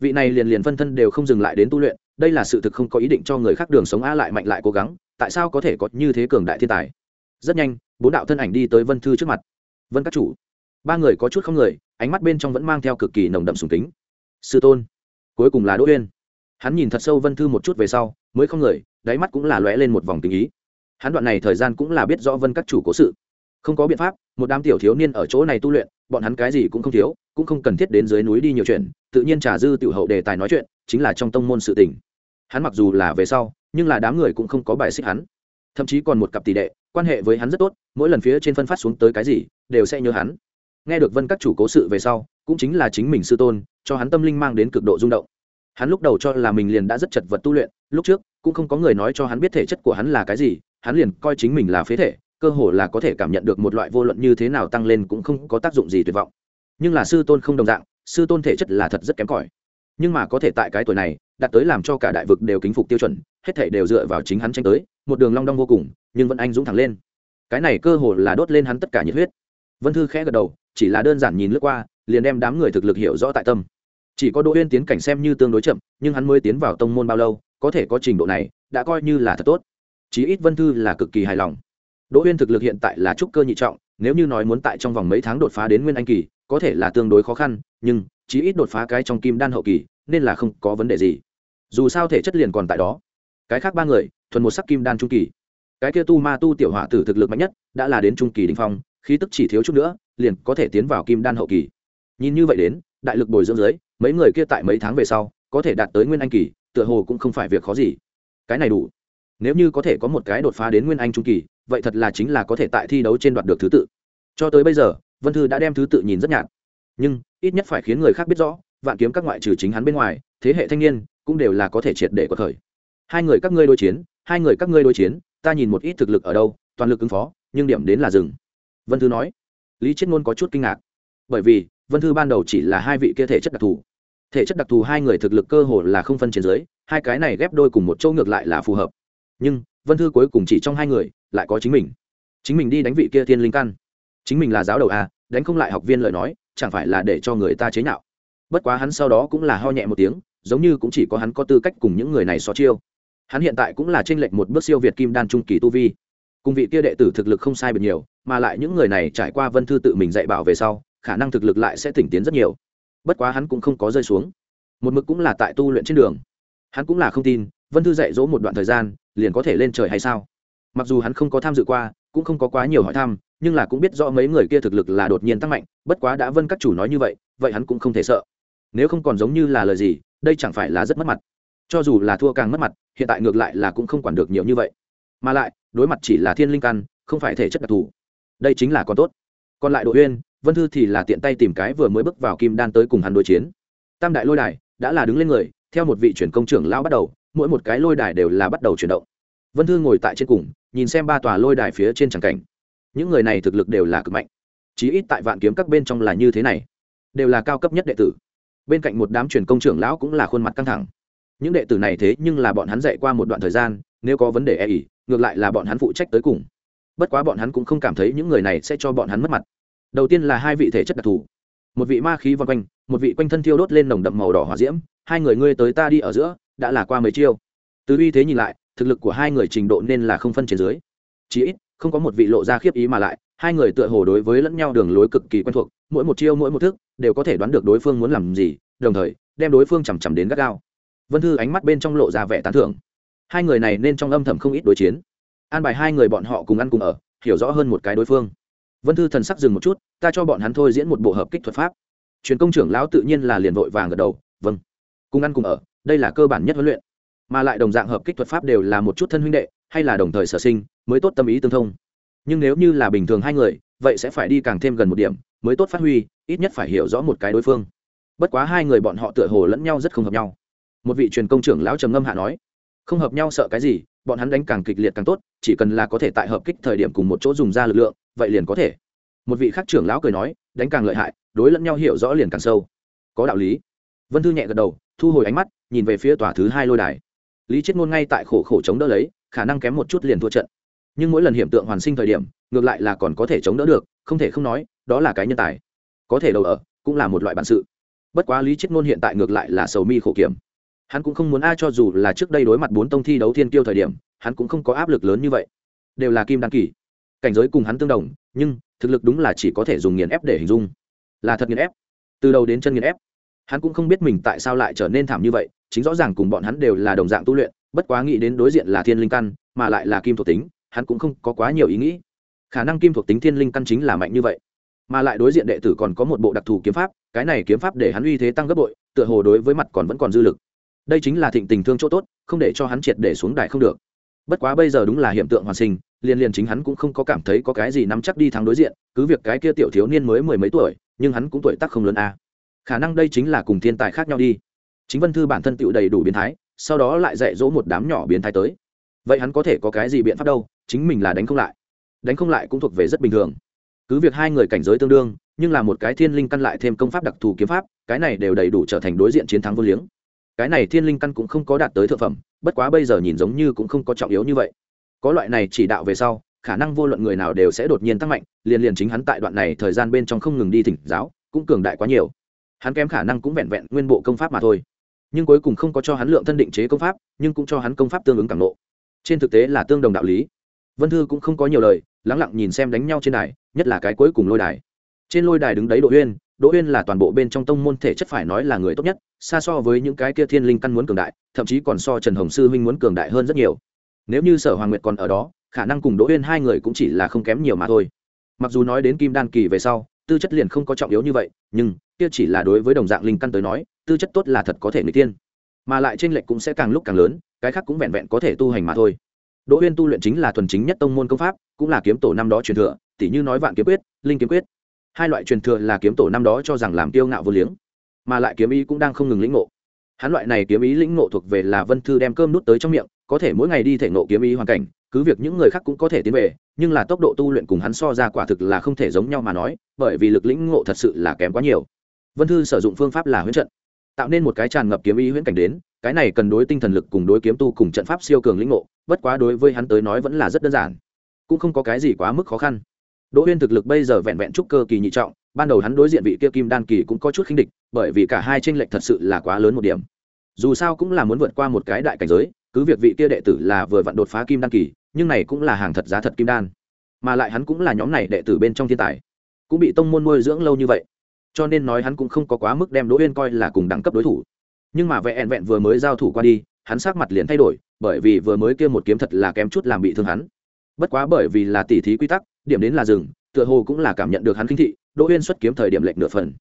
Vị này liền liền phân thân đều không dừng lại đến tu luyện, đây là sự thực không có ý định cho người khác đường sống a lại mạnh lại cố gắng, tại sao có thể có như thế cường đại thiên tài? Rất nhanh, bốn đạo thân ảnh đi tới vân thư trước mặt vân các chủ. Ba người có chút không người, ánh mắt bên trong vẫn mang theo cực kỳ nồng đậm sùng kính. Sư tôn, cuối cùng là đỗ uyên. Hắn nhìn thật sâu vân thư một chút về sau, mới không người, đáy mắt cũng là lóe lên một vòng tình ý. Hắn đoạn này thời gian cũng là biết rõ vân các chủ cố sự. Không có biện pháp, một đám tiểu thiếu niên ở chỗ này tu luyện, bọn hắn cái gì cũng không thiếu, cũng không cần thiết đến dưới núi đi nhiều chuyện, tự nhiên trà dư tiểu hậu đề tài nói chuyện, chính là trong tông môn sự tình. Hắn mặc dù là về sau, nhưng là đám người cũng không có bài xích hắn. Thậm chí còn một cặp tỷ đệ, quan hệ với hắn rất tốt, mỗi lần phía trên phân phát xuống tới cái gì đều sẽ nhớ hắn. Nghe được vân các chủ cố sự về sau, cũng chính là chính mình sư tôn, cho hắn tâm linh mang đến cực độ rung động. Hắn lúc đầu cho là mình liền đã rất chật vật tu luyện, lúc trước, cũng không có người nói cho hắn biết thể chất của hắn là cái gì, hắn liền coi chính mình là phế thể, cơ hồ là có thể cảm nhận được một loại vô luận như thế nào tăng lên cũng không có tác dụng gì tuyệt vọng. Nhưng là sư tôn không đồng dạng, sư tôn thể chất là thật rất kém cỏi. Nhưng mà có thể tại cái tuổi này, đạt tới làm cho cả đại vực đều kính phục tiêu chuẩn, hết thể đều dựa vào chính hắn tranh tới, một đường long đong vô cùng, nhưng vẫn anh dũng thẳng lên. Cái này cơ hồ là đốt lên hắn tất cả nhiệt huyết vân thư khẽ gật đầu, chỉ là đơn giản nhìn lướt qua, liền đem đám người thực lực hiểu rõ tại tâm. Chỉ có đỗ uyên tiến cảnh xem như tương đối chậm, nhưng hắn mới tiến vào tông môn bao lâu, có thể có trình độ này, đã coi như là thật tốt. Chí ít vân thư là cực kỳ hài lòng. Đỗ uyên thực lực hiện tại là trúc cơ nhị trọng, nếu như nói muốn tại trong vòng mấy tháng đột phá đến nguyên anh kỳ, có thể là tương đối khó khăn, nhưng chí ít đột phá cái trong kim đan hậu kỳ, nên là không có vấn đề gì. Dù sao thể chất liền còn tại đó. Cái khác ba người, thuần một sắc kim đan trung kỳ. Cái kia tu ma tu tiểu hỏa tử thực lực mạnh nhất, đã là đến trung kỳ đình phong khí tức chỉ thiếu chút nữa, liền có thể tiến vào kim đan hậu kỳ. Nhìn như vậy đến, đại lực bồi dưỡng dưới, mấy người kia tại mấy tháng về sau, có thể đạt tới nguyên anh kỳ, tựa hồ cũng không phải việc khó gì. Cái này đủ. Nếu như có thể có một cái đột phá đến nguyên anh trung kỳ, vậy thật là chính là có thể tại thi đấu trên đoạt được thứ tự. Cho tới bây giờ, vân thư đã đem thứ tự nhìn rất nhạt. Nhưng, ít nhất phải khiến người khác biết rõ, vạn kiếm các ngoại trừ chính hắn bên ngoài, thế hệ thanh niên cũng đều là có thể triệt để có thời. Hai người các ngươi đối chiến, hai người các ngươi đối chiến, ta nhìn một ít thực lực ở đâu, toàn lực ứng phó, nhưng điểm đến là rừng vân thư nói. Lý chiết ngôn có chút kinh ngạc. Bởi vì, vân thư ban đầu chỉ là hai vị kia thể chất đặc thù. Thể chất đặc thù hai người thực lực cơ hồ là không phân trên dưới, hai cái này ghép đôi cùng một chỗ ngược lại là phù hợp. Nhưng, vân thư cuối cùng chỉ trong hai người, lại có chính mình. Chính mình đi đánh vị kia thiên linh căn. Chính mình là giáo đầu a, đánh không lại học viên lời nói, chẳng phải là để cho người ta chế nhạo. Bất quá hắn sau đó cũng là ho nhẹ một tiếng, giống như cũng chỉ có hắn có tư cách cùng những người này so chiêu. Hắn hiện tại cũng là tranh lệch một bước siêu việt kim đan trung kỳ tu vi cùng vị kia đệ tử thực lực không sai biệt nhiều, mà lại những người này trải qua vân thư tự mình dạy bảo về sau, khả năng thực lực lại sẽ tỉnh tiến rất nhiều. Bất quá hắn cũng không có rơi xuống. Một mực cũng là tại tu luyện trên đường. Hắn cũng là không tin, vân thư dạy dỗ một đoạn thời gian, liền có thể lên trời hay sao? Mặc dù hắn không có tham dự qua, cũng không có quá nhiều hỏi thăm, nhưng là cũng biết rõ mấy người kia thực lực là đột nhiên tăng mạnh, bất quá đã vân các chủ nói như vậy vậy hắn cũng không thể sợ. Nếu không còn giống như là lời gì, đây chẳng phải là rất mất mặt. Cho dù là thua càng mất mặt, hiện tại ngược lại là cũng không quản được nhiều như vậy. Mà lại đối mặt chỉ là thiên linh căn, không phải thể chất đặc thù. Đây chính là còn tốt. Còn lại đội uyên vân thư thì là tiện tay tìm cái vừa mới bước vào kim đan tới cùng hắn đối chiến. Tam đại lôi đài, đã là đứng lên người, theo một vị chuyển công trưởng lão bắt đầu, mỗi một cái lôi đài đều là bắt đầu chuyển động. Vân thư ngồi tại trên cùng, nhìn xem ba tòa lôi đài phía trên tràng cảnh. Những người này thực lực đều là cực mạnh. Chí ít tại vạn kiếm các bên trong là như thế này. Đều là cao cấp nhất đệ tử. Bên cạnh một đám truyền công trưởng lão cũng là khuôn mặt căng thẳng. Những đệ tử này thế nhưng là bọn hắn dạy qua một đoạn thời gian, nếu có vấn đề e ỉ ngược lại là bọn hắn phụ trách tới cùng. Bất quá bọn hắn cũng không cảm thấy những người này sẽ cho bọn hắn mất mặt. Đầu tiên là hai vị thể chất đặc thù. Một vị ma khí vòng quanh, một vị quanh thân thiêu đốt lên nồng đậm màu đỏ hỏa diễm. Hai người ngươi tới ta đi ở giữa, đã là qua mấy chiêu. Từ uy thế nhìn lại, thực lực của hai người trình độ nên là không phân trên dưới. Chí ít, không có một vị lộ ra khiếp ý mà lại, hai người tựa hồ đối với lẫn nhau đường lối cực kỳ quen thuộc, mỗi một chiêu, mỗi một thức, đều có thể đoán được đối phương muốn làm gì, đồng thời, đem đối phương chằm chằm đến gắt gao. Vân thư ánh mắt bên trong lộ ra vẻ tán thưởng hai người này nên trong âm thầm không ít đối chiến. An bài hai người bọn họ cùng ăn cùng ở, hiểu rõ hơn một cái đối phương. Vân thư thần sắc dừng một chút, ta cho bọn hắn thôi diễn một bộ hợp kích thuật pháp. Truyền công trưởng lão tự nhiên là liền vội vàng gật đầu vâng cùng ăn cùng ở, đây là cơ bản nhất huấn luyện. Mà lại đồng dạng hợp kích thuật pháp đều là một chút thân huynh đệ, hay là đồng thời sở sinh, mới tốt tâm ý tương thông. Nhưng nếu như là bình thường hai người, vậy sẽ phải đi càng thêm gần một điểm, mới tốt phát huy, ít nhất phải hiểu rõ một cái đối phương. Bất quá hai người bọn họ tựa hồ lẫn nhau rất không hợp nhau. Một vị truyền công trưởng lão trầm ngâm hạ nói không hợp nhau sợ cái gì, bọn hắn đánh càng kịch liệt càng tốt, chỉ cần là có thể tại hợp kích thời điểm cùng một chỗ dùng ra lực lượng, vậy liền có thể. Một vị khác trưởng lão cười nói, đánh càng lợi hại, đối lẫn nhau hiểu rõ liền càng sâu. Có đạo lý. Vân thư nhẹ gật đầu, thu hồi ánh mắt, nhìn về phía tòa thứ hai lôi đài. Lý chết ngôn ngay tại khổ khổ chống đỡ lấy, khả năng kém một chút liền thua trận. Nhưng mỗi lần hiểm tượng hoàn sinh thời điểm, ngược lại là còn có thể chống đỡ được, không thể không nói, đó là cái nhân tài. Có thể đầu ở, cũng là một loại bản sự. Bất quá lý chết ngôn hiện tại ngược lại là sầu mi khổ kiểm hắn cũng không muốn ai cho dù là trước đây đối mặt bốn tông thi đấu thiên kiêu thời điểm, hắn cũng không có áp lực lớn như vậy. Đều là kim đan kỳ. Cảnh giới cùng hắn tương đồng, nhưng thực lực đúng là chỉ có thể dùng nghiền ép để hình dung. Là thật nghiền ép. Từ đầu đến chân nghiền ép. Hắn cũng không biết mình tại sao lại trở nên thảm như vậy, chính rõ ràng cùng bọn hắn đều là đồng dạng tu luyện, bất quá nghĩ đến đối diện là thiên linh căn, mà lại là kim thuộc tính, hắn cũng không có quá nhiều ý nghĩ. Khả năng kim thuộc tính thiên linh căn chính là mạnh như vậy. Mà lại đối diện đệ tử còn có một bộ đặc thù kiếm pháp, cái này kiếm pháp để hắn uy thế tăng gấp bội, tựa hồ đối với mặt còn vẫn còn dư lực đây chính là thịnh tình thương chỗ tốt, không để cho hắn triệt để xuống đài không được. Bất quá bây giờ đúng là hiện tượng hoàn sinh, liền liền chính hắn cũng không có cảm thấy có cái gì nắm chắc đi thắng đối diện, cứ việc cái kia tiểu thiếu niên mới mười mấy tuổi, nhưng hắn cũng tuổi tác không lớn a. Khả năng đây chính là cùng thiên tài khác nhau đi. Chính vân thư bản thân tựu đầy đủ biến thái, sau đó lại dạy dỗ một đám nhỏ biến thái tới. Vậy hắn có thể có cái gì biện pháp đâu, chính mình là đánh không lại. Đánh không lại cũng thuộc về rất bình thường. Cứ việc hai người cảnh giới tương đương, nhưng là một cái thiên linh căn lại thêm công pháp đặc thù kiếm pháp, cái này đều đầy đủ trở thành đối diện chiến thắng vô liếng cái này thiên linh căn cũng không có đạt tới thượng phẩm bất quá bây giờ nhìn giống như cũng không có trọng yếu như vậy. Có loại này chỉ đạo về sau khả năng vô luận người nào đều sẽ đột nhiên tăng mạnh liền liền chính hắn tại đoạn này thời gian bên trong không ngừng đi thỉnh giáo cũng cường đại quá nhiều. Hắn kém khả năng cũng vẹn vẹn nguyên bộ công pháp mà thôi. Nhưng cuối cùng không có cho hắn lượng thân định chế công pháp nhưng cũng cho hắn công pháp tương ứng càng lộ, trên thực tế là tương đồng đạo lý. Vân thư cũng không có nhiều lời lắng lặng nhìn xem đánh nhau trên đài nhất là cái cuối cùng lôi đài trên lôi đài đứng đấy đỗ uyên đỗ uyên là toàn bộ bên trong tông môn thể chất phải nói là người tốt nhất, xa so với những cái kia thiên linh căn muốn cường đại, thậm chí còn so trần hồng sư huynh muốn cường đại hơn rất nhiều. Nếu như sở hoàng nguyệt còn ở đó, khả năng cùng đỗ uyên hai người cũng chỉ là không kém nhiều mà thôi. Mặc dù nói đến kim đan kỳ về sau, tư chất liền không có trọng yếu như vậy, nhưng kia chỉ là đối với đồng dạng linh căn tới nói, tư chất tốt là thật có thể người tiên mà lại trên lệch cũng sẽ càng lúc càng lớn, cái khác cũng vẹn vẹn có thể tu hành mà thôi. Đỗ uyên tu luyện chính là thuần chính nhất tông môn công pháp, cũng là kiếm tổ năm đó truyền thừa tỷ như nói vạn kiếm quyết, linh kiếm quyết hai loại truyền thừa là kiếm tổ năm đó cho rằng làm tiêu ngạo vô liếng, mà lại kiếm ý cũng đang không ngừng lĩnh ngộ. Hắn loại này kiếm ý lĩnh ngộ thuộc về là vân thư đem cơm nút tới trong miệng, có thể mỗi ngày đi thể ngộ kiếm ý hoàn cảnh, cứ việc những người khác cũng có thể tiến về, nhưng là tốc độ tu luyện cùng hắn so ra quả thực là không thể giống nhau mà nói, bởi vì lực lĩnh ngộ thật sự là kém quá nhiều. Vân thư sử dụng phương pháp là huyễn trận, tạo nên một cái tràn ngập kiếm ý huyễn cảnh đến, cái này cần đối tinh thần lực cùng đối kiếm tu cùng trận pháp siêu cường lĩnh ngộ, bất quá đối với hắn tới nói vẫn là rất đơn giản, cũng không có cái gì quá mức khó khăn đỗ Uyên thực lực bây giờ vẹn vẹn trúc cơ kỳ nhị trọng, ban đầu hắn đối diện vị kia kim đan kỳ cũng có chút khinh địch, bởi vì cả hai tranh lệch thật sự là quá lớn một điểm. Dù sao cũng là muốn vượt qua một cái đại cảnh giới, cứ việc vị kia đệ tử là vừa vặn đột phá kim đan kỳ, nhưng này cũng là hàng thật giá thật kim đan. Mà lại hắn cũng là nhóm này đệ tử bên trong thiên tài, cũng bị tông môn nuôi dưỡng lâu như vậy. Cho nên nói hắn cũng không có quá mức đem đỗ uyên coi là cùng đẳng cấp đối thủ. Nhưng mà vẹn vẹn vừa mới giao thủ qua đi, hắn sắc mặt liền thay đổi, bởi vì vừa mới kia một kiếm thật là kém chút làm bị thương hắn. Bất quá bởi vì là tỉ thí quy tắc điểm đến là rừng, tựa hồ cũng là cảm nhận được hắn kinh thị, đỗ uyên xuất kiếm thời điểm lệnh nửa phần.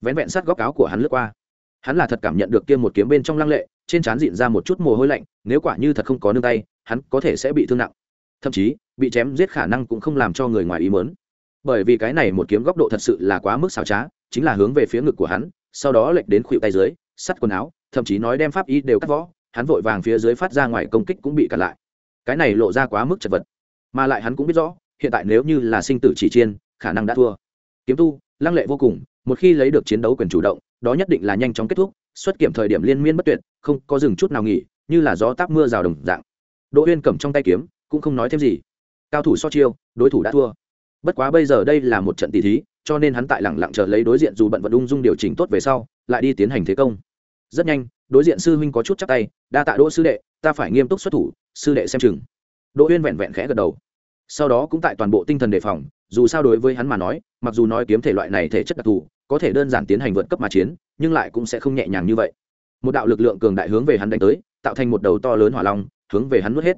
Vén vẹn sát góc áo của hắn lướt qua. Hắn là thật cảm nhận được kia một kiếm bên trong lăng lệ, trên trán dịn ra một chút mồ hôi lạnh, nếu quả như thật không có nương tay, hắn có thể sẽ bị thương nặng. Thậm chí, bị chém giết khả năng cũng không làm cho người ngoài ý mớn bởi vì cái này một kiếm góc độ thật sự là quá mức xảo trá, chính là hướng về phía ngực của hắn, sau đó lệch đến khuỵu tay dưới, sắt quần áo, thậm chí nói đem pháp y đều cắt võ, hắn vội vàng phía dưới phát ra ngoài công kích cũng bị cản lại. Cái này lộ ra quá mức chật vật, mà lại hắn cũng biết rõ hiện tại nếu như là sinh tử chỉ chiên, khả năng đã thua. Kiếm tu, lăng lệ vô cùng, một khi lấy được chiến đấu quyền chủ động, đó nhất định là nhanh chóng kết thúc, xuất kiểm thời điểm liên miên bất tuyệt, không có dừng chút nào nghỉ, như là gió táp mưa rào đồng dạng. Đỗ uyên cầm trong tay kiếm, cũng không nói thêm gì. Cao thủ so chiêu, đối thủ đã thua. Bất quá bây giờ đây là một trận tỷ thí, cho nên hắn tại lẳng lặng chờ lấy đối diện dù bận vận ung dung điều chỉnh tốt về sau, lại đi tiến hành thế công. Rất nhanh, đối diện sư huynh có chút chắc tay, đa tạ đỗ sư đệ, ta phải nghiêm túc xuất thủ, sư đệ xem chừng. Đỗ uyên vẹn vẹn khẽ gật đầu sau đó cũng tại toàn bộ tinh thần đề phòng, dù sao đối với hắn mà nói, mặc dù nói kiếm thể loại này thể chất đặc thù, có thể đơn giản tiến hành vượt cấp mà chiến, nhưng lại cũng sẽ không nhẹ nhàng như vậy. Một đạo lực lượng cường đại hướng về hắn đánh tới, tạo thành một đầu to lớn hỏa long, hướng về hắn nuốt hết.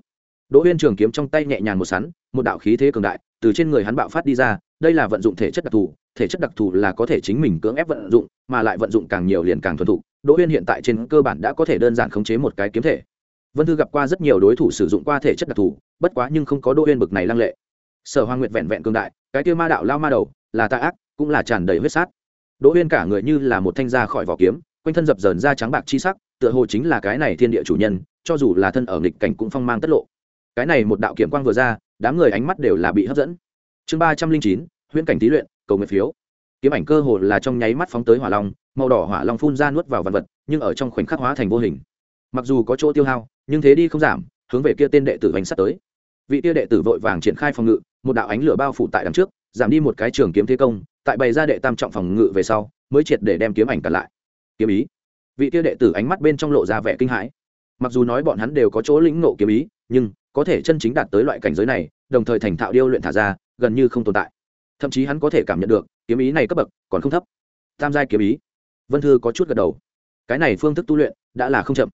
Đỗ huyên trường kiếm trong tay nhẹ nhàng một sắn, một đạo khí thế cường đại, từ trên người hắn bạo phát đi ra, đây là vận dụng thể chất đặc thù, thể chất đặc thù là có thể chính mình cưỡng ép vận dụng, mà lại vận dụng càng nhiều liền càng thuần thục. Đỗ huyên hiện tại trên cơ bản đã có thể đơn giản khống chế một cái kiếm thể vân thư gặp qua rất nhiều đối thủ sử dụng qua thể chất đặc thù, bất quá nhưng không có đỗ Uyên bực này lăng lệ. Sở hoàng nguyệt vẹn vẹn cường đại, cái tiêu ma đạo lao ma đầu, là tạ ác, cũng là tràn đầy huyết sát. Đỗ Uyên cả người như là một thanh ra khỏi vỏ kiếm, quanh thân dập dờn da trắng bạc chi sắc, tựa hồ chính là cái này thiên địa chủ nhân, cho dù là thân ở nghịch cảnh cũng phong mang tất lộ. Cái này một đạo kiểm quang vừa ra, đám người ánh mắt đều là bị hấp dẫn. Chương ba trăm linh chín, huyễn cảnh tý luyện, cầu nguyện phiếu. Kiếm ảnh cơ hồ là trong nháy mắt phóng tới hỏa long, màu đỏ hỏa long phun ra nuốt vào vật vật, nhưng ở trong khoảnh khắc hóa thành vô hình. Mặc dù có chỗ tiêu hao nhưng thế đi không giảm, hướng về kia tên đệ tử bánh sắt tới. Vị tia đệ tử vội vàng triển khai phòng ngự, một đạo ánh lửa bao phủ tại đằng trước, giảm đi một cái trường kiếm thế công, tại bày ra đệ tam trọng phòng ngự về sau, mới triệt để đem kiếm ảnh cản lại. Kiếm ý. Vị tia đệ tử ánh mắt bên trong lộ ra vẻ kinh hãi. Mặc dù nói bọn hắn đều có chỗ lĩnh ngộ kiếm ý, nhưng có thể chân chính đạt tới loại cảnh giới này, đồng thời thành thạo điêu luyện thả ra, gần như không tồn tại. Thậm chí hắn có thể cảm nhận được, kiếm ý này cấp bậc còn không thấp. Tam giai kiếm ý. Vân thư có chút gật đầu. Cái này phương thức tu luyện đã là không chậm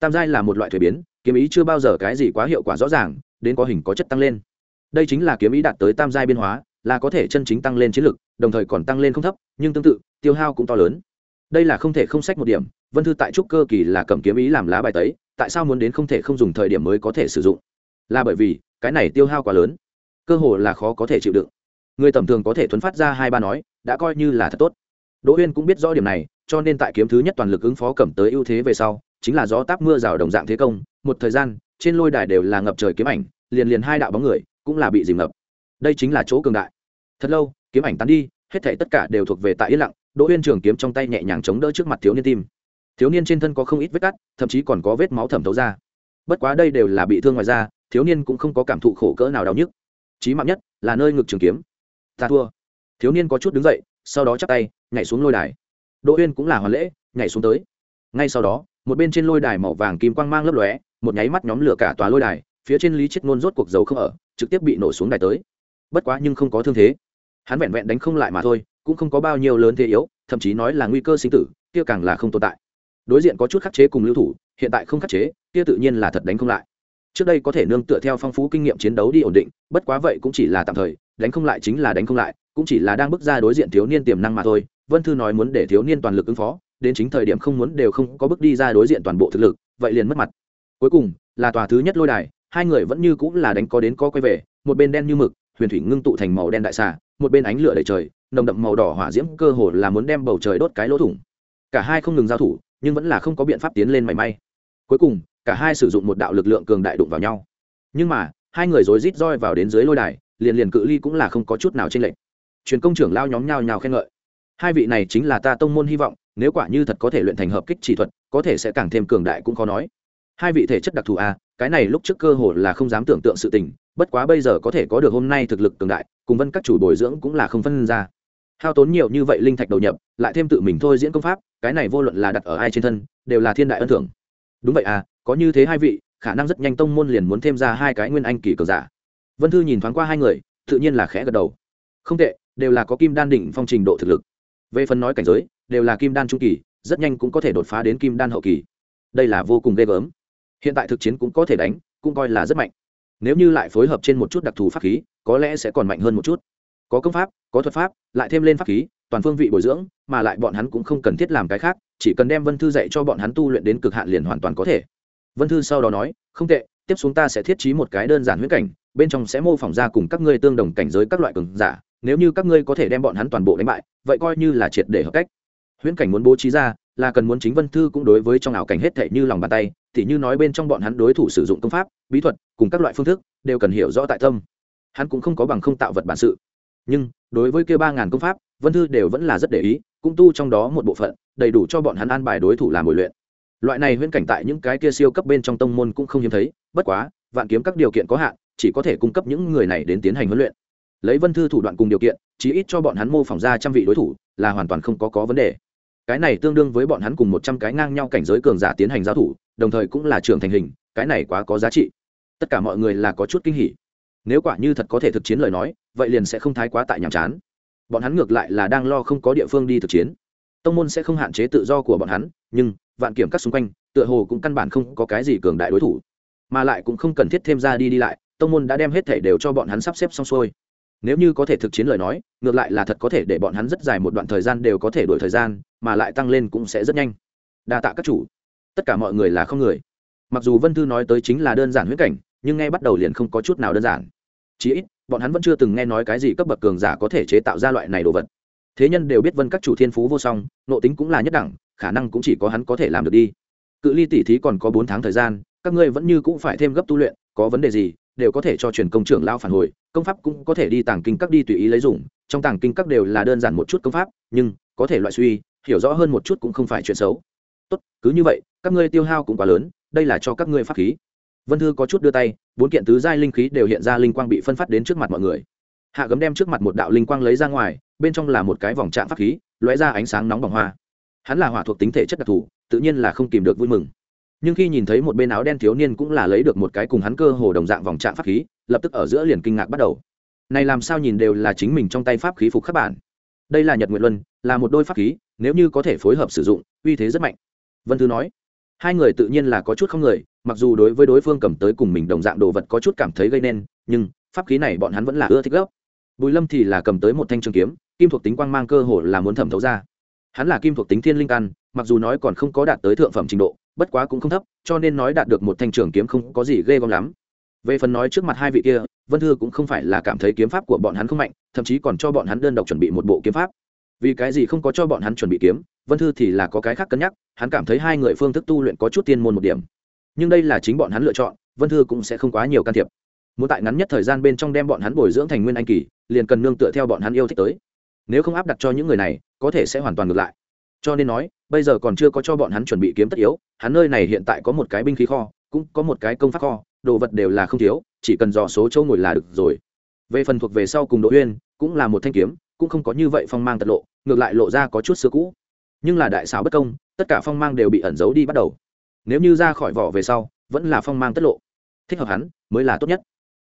tam giai là một loại thuế biến, kiếm ý chưa bao giờ cái gì quá hiệu quả rõ ràng, đến có hình có chất tăng lên. Đây chính là kiếm ý đạt tới tam giai biên hóa, là có thể chân chính tăng lên chiến lực, đồng thời còn tăng lên không thấp, nhưng tương tự, tiêu hao cũng to lớn. Đây là không thể không sách một điểm, vân thư tại trúc cơ kỳ là cầm kiếm ý làm lá bài tấy, tại sao muốn đến không thể không dùng thời điểm mới có thể sử dụng? Là bởi vì, cái này tiêu hao quá lớn, cơ hồ là khó có thể chịu đựng. Người tầm thường có thể thuấn phát ra hai ba nói, đã coi như là thật tốt. Đỗ Huyên cũng biết rõ điểm này cho nên tại kiếm thứ nhất toàn lực ứng phó cầm tới ưu thế về sau, chính là gió táp mưa rào đồng dạng thế công, một thời gian, trên lôi đài đều là ngập trời kiếm ảnh, liền liền hai đạo bóng người cũng là bị dìm ngập. Đây chính là chỗ cường đại. Thật lâu, kiếm ảnh tán đi, hết thảy tất cả đều thuộc về tại yên lặng, đỗ uyên trường kiếm trong tay nhẹ nhàng chống đỡ trước mặt thiếu niên tim. Thiếu niên trên thân có không ít vết cắt, thậm chí còn có vết máu thẩm thấu ra. Bất quá đây đều là bị thương ngoài da, thiếu niên cũng không có cảm thụ khổ cỡ nào đau nhức. Chí mạng nhất là nơi ngực trường kiếm. Ta thua. Thiếu niên có chút đứng dậy, sau đó chắp tay, nhảy xuống lôi đài đỗ uyên cũng là hoàn lễ, nhảy xuống tới. Ngay sau đó, một bên trên lôi đài màu vàng kim quang mang lấp lóe, một nháy mắt nhóm lửa cả tòa lôi đài, phía trên lý chết ngôn rốt cuộc dấu không ở, trực tiếp bị nổ xuống đài tới. Bất quá nhưng không có thương thế. Hắn vẹn vẹn đánh không lại mà thôi, cũng không có bao nhiêu lớn thế yếu, thậm chí nói là nguy cơ sinh tử, kia càng là không tồn tại. Đối diện có chút khắc chế cùng lưu thủ, hiện tại không khắc chế, kia tự nhiên là thật đánh không lại. Trước đây có thể nương tựa theo phong phú kinh nghiệm chiến đấu đi ổn định, bất quá vậy cũng chỉ là tạm thời, đánh không lại chính là đánh không lại, cũng chỉ là đang bước ra đối diện thiếu niên tiềm năng mà thôi vân thư nói muốn để thiếu niên toàn lực ứng phó, đến chính thời điểm không muốn đều không có bước đi ra đối diện toàn bộ thực lực, vậy liền mất mặt. Cuối cùng, là tòa thứ nhất lôi đài, hai người vẫn như cũng là đánh có đến có quay về, một bên đen như mực, huyền thủy ngưng tụ thành màu đen đại xà, một bên ánh lửa đầy trời, nồng đậm màu đỏ hỏa diễm cơ hồ là muốn đem bầu trời đốt cái lỗ thủng. Cả hai không ngừng giao thủ, nhưng vẫn là không có biện pháp tiến lên mảy may. Cuối cùng, cả hai sử dụng một đạo lực lượng cường đại đụng vào nhau. Nhưng mà, hai người rối rít roi vào đến dưới lôi đài, liền liền cự ly cũng là không có chút nào trên lệch. truyền công trưởng lao nhóm nhao nhao khen ngợi hai vị này chính là ta tông môn hy vọng, nếu quả như thật có thể luyện thành hợp kích chỉ thuật, có thể sẽ càng thêm cường đại cũng khó nói. Hai vị thể chất đặc thù a cái này lúc trước cơ hồ là không dám tưởng tượng sự tình, bất quá bây giờ có thể có được hôm nay thực lực cường đại, cùng vân các chủ bồi dưỡng cũng là không phân ra. Hao tốn nhiều như vậy linh thạch đầu nhập, lại thêm tự mình thôi diễn công pháp, cái này vô luận là đặt ở ai trên thân, đều là thiên đại ân thưởng. Đúng vậy à có như thế hai vị, khả năng rất nhanh tông môn liền muốn thêm ra hai cái nguyên anh kỳ cờ giả. Vân thư nhìn thoáng qua hai người, tự nhiên là khẽ gật đầu. Không tệ, đều là có kim đan đỉnh phong trình độ thực lực về phần nói cảnh giới, đều là kim đan trung kỳ, rất nhanh cũng có thể đột phá đến kim đan hậu kỳ. Đây là vô cùng ghê gớm. Hiện tại thực chiến cũng có thể đánh, cũng coi là rất mạnh. Nếu như lại phối hợp trên một chút đặc thù pháp khí, có lẽ sẽ còn mạnh hơn một chút. Có công pháp, có thuật pháp, lại thêm lên pháp khí, toàn phương vị bồi dưỡng, mà lại bọn hắn cũng không cần thiết làm cái khác, chỉ cần đem vân thư dạy cho bọn hắn tu luyện đến cực hạn liền hoàn toàn có thể. Vân thư sau đó nói, không tệ, tiếp xuống ta sẽ thiết trí một cái đơn giản huyễn cảnh, bên trong sẽ mô phỏng ra cùng các ngươi tương đồng cảnh giới các loại cường giả nếu như các ngươi có thể đem bọn hắn toàn bộ đánh bại, vậy coi như là triệt để hợp cách. Huyễn cảnh muốn bố trí ra, là cần muốn chính vân thư cũng đối với trong ảo cảnh hết thệ như lòng bàn tay thì như nói bên trong bọn hắn đối thủ sử dụng công pháp, bí thuật, cùng các loại phương thức, đều cần hiểu rõ tại tâm. Hắn cũng không có bằng không tạo vật bản sự. Nhưng, đối với kia ba ngàn công pháp, vân thư đều vẫn là rất để ý, cũng tu trong đó một bộ phận, đầy đủ cho bọn hắn an bài đối thủ làm bồi luyện. Loại này huyễn cảnh tại những cái kia siêu cấp bên trong tông môn cũng không hiếm thấy, bất quá, vạn kiếm các điều kiện có hạn, chỉ có thể cung cấp những người này đến tiến hành huấn luyện lấy vân thư thủ đoạn cùng điều kiện, chí ít cho bọn hắn mô phỏng ra trăm vị đối thủ, là hoàn toàn không có có vấn đề. Cái này tương đương với bọn hắn cùng một trăm cái ngang nhau cảnh giới cường giả tiến hành giao thủ, đồng thời cũng là trưởng thành hình, cái này quá có giá trị. Tất cả mọi người là có chút kinh hỉ. Nếu quả như thật có thể thực chiến lời nói, vậy liền sẽ không thái quá tại nhàm chán. Bọn hắn ngược lại là đang lo không có địa phương đi thực chiến. Tông môn sẽ không hạn chế tự do của bọn hắn, nhưng, vạn kiểm các xung quanh, tựa hồ cũng căn bản không có cái gì cường đại đối thủ. Mà lại cũng không cần thiết thêm ra đi đi lại, tông môn đã đem hết thể đều cho bọn hắn sắp xếp xong xuôi nếu như có thể thực chiến lời nói, ngược lại là thật có thể để bọn hắn rất dài một đoạn thời gian đều có thể đổi thời gian, mà lại tăng lên cũng sẽ rất nhanh. Đa tạ các chủ. Tất cả mọi người là không người. Mặc dù vân thư nói tới chính là đơn giản huyết cảnh, nhưng ngay bắt đầu liền không có chút nào đơn giản. Chí ít, bọn hắn vẫn chưa từng nghe nói cái gì cấp bậc cường giả có thể chế tạo ra loại này đồ vật. Thế nhân đều biết vân các chủ thiên phú vô song, nộ tính cũng là nhất đẳng, khả năng cũng chỉ có hắn có thể làm được đi. Cự ly tỉ thí còn có bốn tháng thời gian, các ngươi vẫn như cũng phải thêm gấp tu luyện, có vấn đề gì đều có thể cho truyền công trưởng lao phản hồi, công pháp cũng có thể đi tàng kinh các đi tùy ý lấy dùng, trong tàng kinh các đều là đơn giản một chút công pháp, nhưng có thể loại suy, hiểu rõ hơn một chút cũng không phải chuyện xấu. Tốt, cứ như vậy, các ngươi tiêu hao cũng quá lớn, đây là cho các ngươi pháp khí. Vân thư có chút đưa tay, bốn kiện tứ giai linh khí đều hiện ra linh quang bị phân phát đến trước mặt mọi người. Hạ gấm đem trước mặt một đạo linh quang lấy ra ngoài, bên trong là một cái vòng trạng pháp khí, lóe ra ánh sáng nóng bỏng hoa. Hắn là hỏa thuộc tính thể chất đặc thù, tự nhiên là không kìm được vui mừng nhưng khi nhìn thấy một bên áo đen thiếu niên cũng là lấy được một cái cùng hắn cơ hồ đồng dạng vòng trạng pháp khí, lập tức ở giữa liền kinh ngạc bắt đầu. Này làm sao nhìn đều là chính mình trong tay pháp khí phục các bạn đây là nhật nguyện luân, là một đôi pháp khí, nếu như có thể phối hợp sử dụng, uy thế rất mạnh. Vân thư nói, hai người tự nhiên là có chút không người, mặc dù đối với đối phương cầm tới cùng mình đồng dạng đồ vật có chút cảm thấy gây nên, nhưng pháp khí này bọn hắn vẫn là ưa thích gấp. Bùi lâm thì là cầm tới một thanh trường kiếm, kim thuộc tính quang mang cơ hồ là muốn thẩm thấu ra. Hắn là kim thuộc tính thiên linh căn, mặc dù nói còn không có đạt tới thượng phẩm trình độ bất quá cũng không thấp, cho nên nói đạt được một thanh trường kiếm không có gì ghê gớm lắm. Về phần nói trước mặt hai vị kia, vân thư cũng không phải là cảm thấy kiếm pháp của bọn hắn không mạnh, thậm chí còn cho bọn hắn đơn độc chuẩn bị một bộ kiếm pháp. Vì cái gì không có cho bọn hắn chuẩn bị kiếm, vân thư thì là có cái khác cân nhắc, hắn cảm thấy hai người phương thức tu luyện có chút tiên môn một điểm. Nhưng đây là chính bọn hắn lựa chọn, vân thư cũng sẽ không quá nhiều can thiệp. Muốn tại ngắn nhất thời gian bên trong đem bọn hắn bồi dưỡng thành nguyên anh kỳ, liền cần nương tựa theo bọn hắn yêu thích tới. Nếu không áp đặt cho những người này, có thể sẽ hoàn toàn ngược lại cho nên nói, bây giờ còn chưa có cho bọn hắn chuẩn bị kiếm tất yếu, hắn nơi này hiện tại có một cái binh khí kho, cũng có một cái công pháp kho, đồ vật đều là không thiếu, chỉ cần dò số chỗ ngồi là được rồi. Về phần thuộc về sau cùng đỗ uyên, cũng là một thanh kiếm, cũng không có như vậy phong mang tật lộ, ngược lại lộ ra có chút xưa cũ. Nhưng là đại xảo bất công, tất cả phong mang đều bị ẩn giấu đi bắt đầu. Nếu như ra khỏi vỏ về sau, vẫn là phong mang tất lộ. Thích hợp hắn, mới là tốt nhất.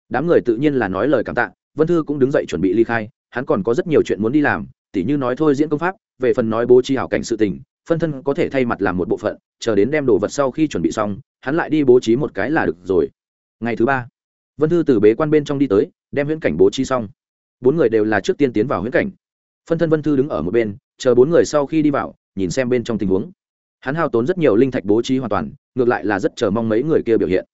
Đám người tự nhiên là nói lời cảm tạ, vân thư cũng đứng dậy chuẩn bị ly khai, hắn còn có rất nhiều chuyện muốn đi làm, tỉ như nói thôi diễn công pháp về phần nói bố trí hảo cảnh sự tình, phân thân có thể thay mặt làm một bộ phận, chờ đến đem đồ vật sau khi chuẩn bị xong, hắn lại đi bố trí một cái là được rồi. Ngày thứ ba, vân thư từ bế quan bên trong đi tới, đem huyễn cảnh bố trí xong. Bốn người đều là trước tiên tiến vào huyễn cảnh. Phân thân vân thư đứng ở một bên, chờ bốn người sau khi đi vào, nhìn xem bên trong tình huống. Hắn hao tốn rất nhiều linh thạch bố trí hoàn toàn, ngược lại là rất chờ mong mấy người kia biểu hiện.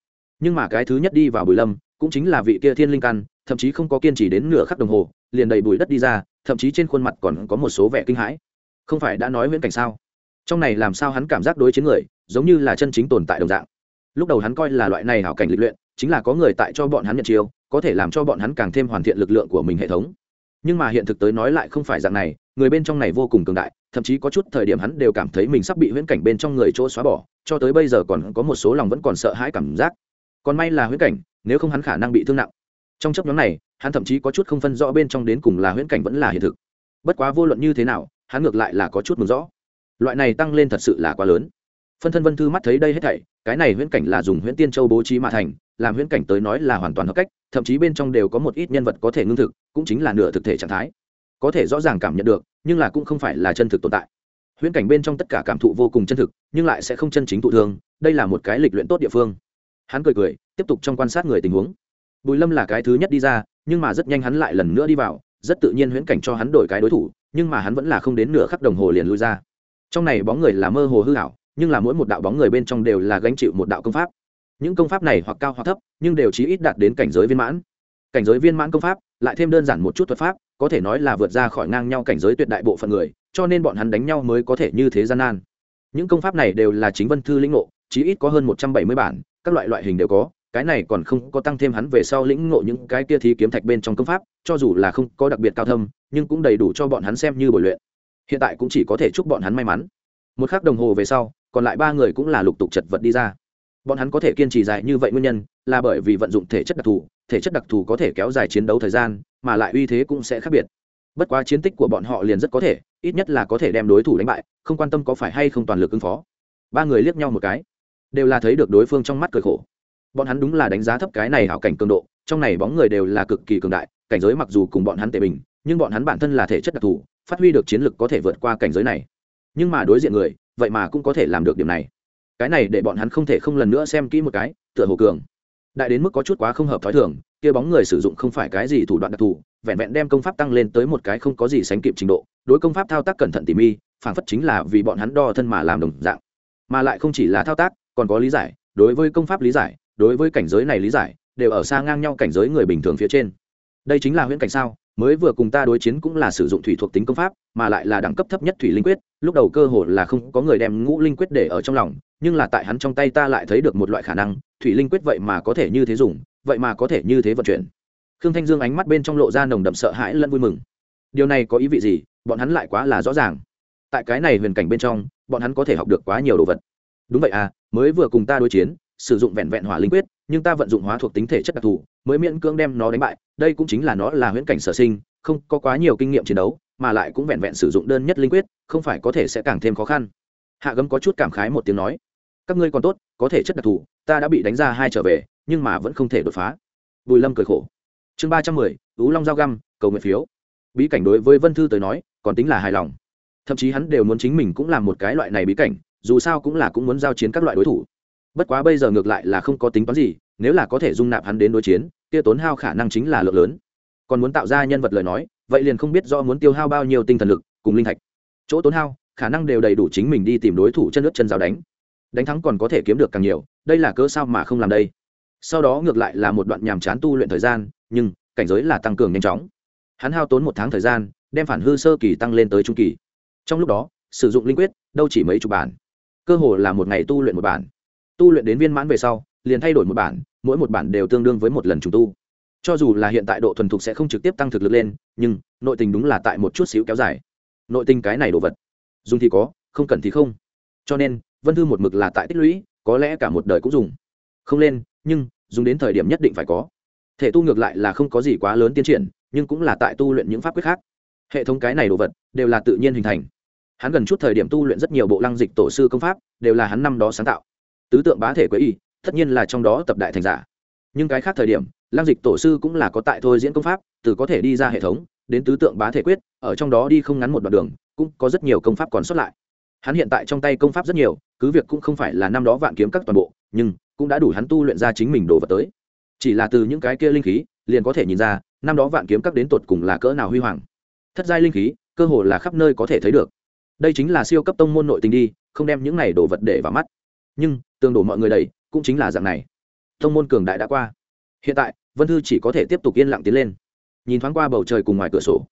Nhưng mà cái thứ nhất đi vào bùi lâm, cũng chính là vị kia thiên linh căn, thậm chí không có kiên trì đến nửa khắc đồng hồ, liền đầy bùi đất đi ra, thậm chí trên khuôn mặt còn có một số vẻ kinh hãi không phải đã nói viễn cảnh sao? Trong này làm sao hắn cảm giác đối chiến người, giống như là chân chính tồn tại đồng dạng. Lúc đầu hắn coi là loại này hảo cảnh lịch luyện, chính là có người tại cho bọn hắn nhận chiêu, có thể làm cho bọn hắn càng thêm hoàn thiện lực lượng của mình hệ thống. Nhưng mà hiện thực tới nói lại không phải dạng này, người bên trong này vô cùng cường đại, thậm chí có chút thời điểm hắn đều cảm thấy mình sắp bị huyễn cảnh bên trong người chỗ xóa bỏ, cho tới bây giờ còn có một số lòng vẫn còn sợ hãi cảm giác. Còn may là huyễn cảnh, nếu không hắn khả năng bị thương nặng. Trong chấp nhóm này, hắn thậm chí có chút không phân rõ bên trong đến cùng là huyễn cảnh vẫn là hiện thực. Bất quá vô luận như thế nào hắn ngược lại là có chút mừng rõ. Loại này tăng lên thật sự là quá lớn. Phân thân vân thư mắt thấy đây hết thảy, cái này huyễn cảnh là dùng huyễn tiên châu bố trí mà thành, làm huyễn cảnh tới nói là hoàn toàn hợp cách, thậm chí bên trong đều có một ít nhân vật có thể ngưng thực, cũng chính là nửa thực thể trạng thái. Có thể rõ ràng cảm nhận được, nhưng là cũng không phải là chân thực tồn tại. Huyễn cảnh bên trong tất cả cảm thụ vô cùng chân thực, nhưng lại sẽ không chân chính thụ thương, đây là một cái lịch luyện tốt địa phương. Hắn cười cười, tiếp tục trong quan sát người tình huống. Bùi lâm là cái thứ nhất đi ra, nhưng mà rất nhanh hắn lại lần nữa đi vào, rất tự nhiên huyễn cảnh cho hắn đổi cái đối thủ nhưng mà hắn vẫn là không đến nửa khắc đồng hồ liền lui ra. Trong này bóng người là mơ hồ hư hảo nhưng là mỗi một đạo bóng người bên trong đều là gánh chịu một đạo công pháp. Những công pháp này hoặc cao hoặc thấp, nhưng đều chí ít đạt đến cảnh giới viên mãn. Cảnh giới viên mãn công pháp, lại thêm đơn giản một chút thuật pháp, có thể nói là vượt ra khỏi ngang nhau cảnh giới tuyệt đại bộ phận người, cho nên bọn hắn đánh nhau mới có thể như thế gian nan. Những công pháp này đều là chính vân thư lĩnh ngộ, chí ít có hơn một trăm bảy mươi bản, các loại loại hình đều có cái này còn không có tăng thêm hắn về sau lĩnh ngộ những cái kia thí kiếm thạch bên trong công pháp, cho dù là không có đặc biệt cao thâm, nhưng cũng đầy đủ cho bọn hắn xem như bồi luyện. Hiện tại cũng chỉ có thể chúc bọn hắn may mắn. Một k h ắ c đồng hồ về sau, còn lại ba người cũng là lục tục chật vật đi ra. Bọn hắn có thể kiên trì dài như vậy nguyên nhân, là bởi vì vận dụng thể chất đặc thù, thể chất đặc thù có thể kéo dài chiến đấu thời gian, mà lại uy thế cũng sẽ khác biệt. Bất quá chiến tích của bọn họ liền rất có thể, ít nhất là có thể đem đối thủ đánh bại, không quan tâm có phải hay không toàn lực ứng phó. Ba người liếc nhau một cái, đều là thấy được đối phương trong mắt cười khổ bọn hắn đúng là đánh giá thấp cái này hảo cảnh cường độ, trong này bóng người đều là cực kỳ cường đại, cảnh giới mặc dù cùng bọn hắn tệ bình, nhưng bọn hắn bản thân là thể chất đặc thù, phát huy được chiến lực có thể vượt qua cảnh giới này. Nhưng mà đối diện người, vậy mà cũng có thể làm được điểm này. Cái này để bọn hắn không thể không lần nữa xem kỹ một cái, tựa hồ cường. Đại đến mức có chút quá không hợp thói thường, kia bóng người sử dụng không phải cái gì thủ đoạn đặc thù, vẹn vẹn đem công pháp tăng lên tới một cái không có gì sánh kịp trình độ, đối công pháp thao tác cẩn thận tỉ mi phản phất chính là vì bọn hắn đo thân mà làm đồng dạng. Mà lại không chỉ là thao tác, còn có lý giải, đối với công pháp lý giải đối với cảnh giới này lý giải, đều ở xa ngang nhau cảnh giới người bình thường phía trên. Đây chính là huyễn cảnh sao, mới vừa cùng ta đối chiến cũng là sử dụng thủy thuộc tính công pháp, mà lại là đẳng cấp thấp nhất thủy linh quyết, lúc đầu cơ hồ là không có người đem ngũ linh quyết để ở trong lòng, nhưng là tại hắn trong tay ta lại thấy được một loại khả năng, thủy linh quyết vậy mà có thể như thế dùng, vậy mà có thể như thế vận chuyển. Khương thanh dương ánh mắt bên trong lộ ra nồng đậm sợ hãi lẫn vui mừng. Điều này có ý vị gì, bọn hắn lại quá là rõ ràng. Tại cái này huyền cảnh bên trong, bọn hắn có thể học được quá nhiều đồ vật. Đúng vậy à mới vừa cùng ta đối chiến sử dụng vẹn vẹn hỏa linh quyết, nhưng ta vận dụng hóa thuộc tính thể chất đặc thù, mới miễn cưỡng đem nó đánh bại. Đây cũng chính là nó là huyễn cảnh sở sinh, không có quá nhiều kinh nghiệm chiến đấu, mà lại cũng vẹn vẹn sử dụng đơn nhất linh quyết, không phải có thể sẽ càng thêm khó khăn. Hạ gấm có chút cảm khái một tiếng nói, các ngươi còn tốt, có thể chất đặc thù, ta đã bị đánh ra hai trở về, nhưng mà vẫn không thể đột phá. Bùi lâm cười khổ. Chương ba trăm mười, ú long giao găm, cầu nguyện phiếu. Bí cảnh đối với vân thư tới nói, còn tính là hài lòng. Thậm chí hắn đều muốn chính mình cũng làm một cái loại này bí cảnh, dù sao cũng là cũng muốn giao chiến các loại đối thủ bất quá bây giờ ngược lại là không có tính toán gì, nếu là có thể dung nạp hắn đến đối chiến, kia tốn hao khả năng chính là lượng lớn. Còn muốn tạo ra nhân vật lời nói, vậy liền không biết do muốn tiêu hao bao nhiêu tinh thần lực, cùng linh thạch. Chỗ tốn hao, khả năng đều đầy đủ chính mình đi tìm đối thủ chân nước chân giáo đánh. Đánh thắng còn có thể kiếm được càng nhiều, đây là cớ sao mà không làm đây? Sau đó ngược lại là một đoạn nhàm chán tu luyện thời gian, nhưng cảnh giới là tăng cường nhanh chóng. Hắn hao tốn một tháng thời gian, đem phản hư sơ kỳ tăng lên tới trung kỳ. Trong lúc đó, sử dụng linh quyết, đâu chỉ mấy chục bản. Cơ hồ là một ngày tu luyện một bản tu luyện đến viên mãn về sau, liền thay đổi một bản, mỗi một bản đều tương đương với một lần trùng tu. Cho dù là hiện tại độ thuần thục sẽ không trực tiếp tăng thực lực lên, nhưng, nội tình đúng là tại một chút xíu kéo dài. Nội tình cái này đồ vật, dùng thì có, không cần thì không. Cho nên, vân thư một mực là tại tích lũy, có lẽ cả một đời cũng dùng. Không lên, nhưng, dùng đến thời điểm nhất định phải có. Thể tu ngược lại là không có gì quá lớn tiến triển, nhưng cũng là tại tu luyện những pháp quyết khác. Hệ thống cái này đồ vật, đều là tự nhiên hình thành. Hắn gần chút thời điểm tu luyện rất nhiều bộ lăng dịch tổ sư công pháp, đều là hắn năm đó sáng tạo tứ tượng bá thể quế y, tất nhiên là trong đó tập đại thành giả. Nhưng cái khác thời điểm lang dịch tổ sư cũng là có tại thôi diễn công pháp, từ có thể đi ra hệ thống, đến tứ tượng bá thể quyết, ở trong đó đi không ngắn một đoạn đường, cũng có rất nhiều công pháp còn sót lại. Hắn hiện tại trong tay công pháp rất nhiều, cứ việc cũng không phải là năm đó vạn kiếm các toàn bộ, nhưng cũng đã đủ hắn tu luyện ra chính mình đồ vật tới. Chỉ là từ những cái kia linh khí, liền có thể nhìn ra, năm đó vạn kiếm các đến tột cùng là cỡ nào huy hoàng. Thất giai linh khí, cơ hồ là khắp nơi có thể thấy được. Đây chính là siêu cấp tông môn nội tình đi, không đem những này đồ vật để vào mắt nhưng tương đổ mọi người đầy cũng chính là dạng này thông môn cường đại đã qua hiện tại vân thư chỉ có thể tiếp tục yên lặng tiến lên nhìn thoáng qua bầu trời cùng ngoài cửa sổ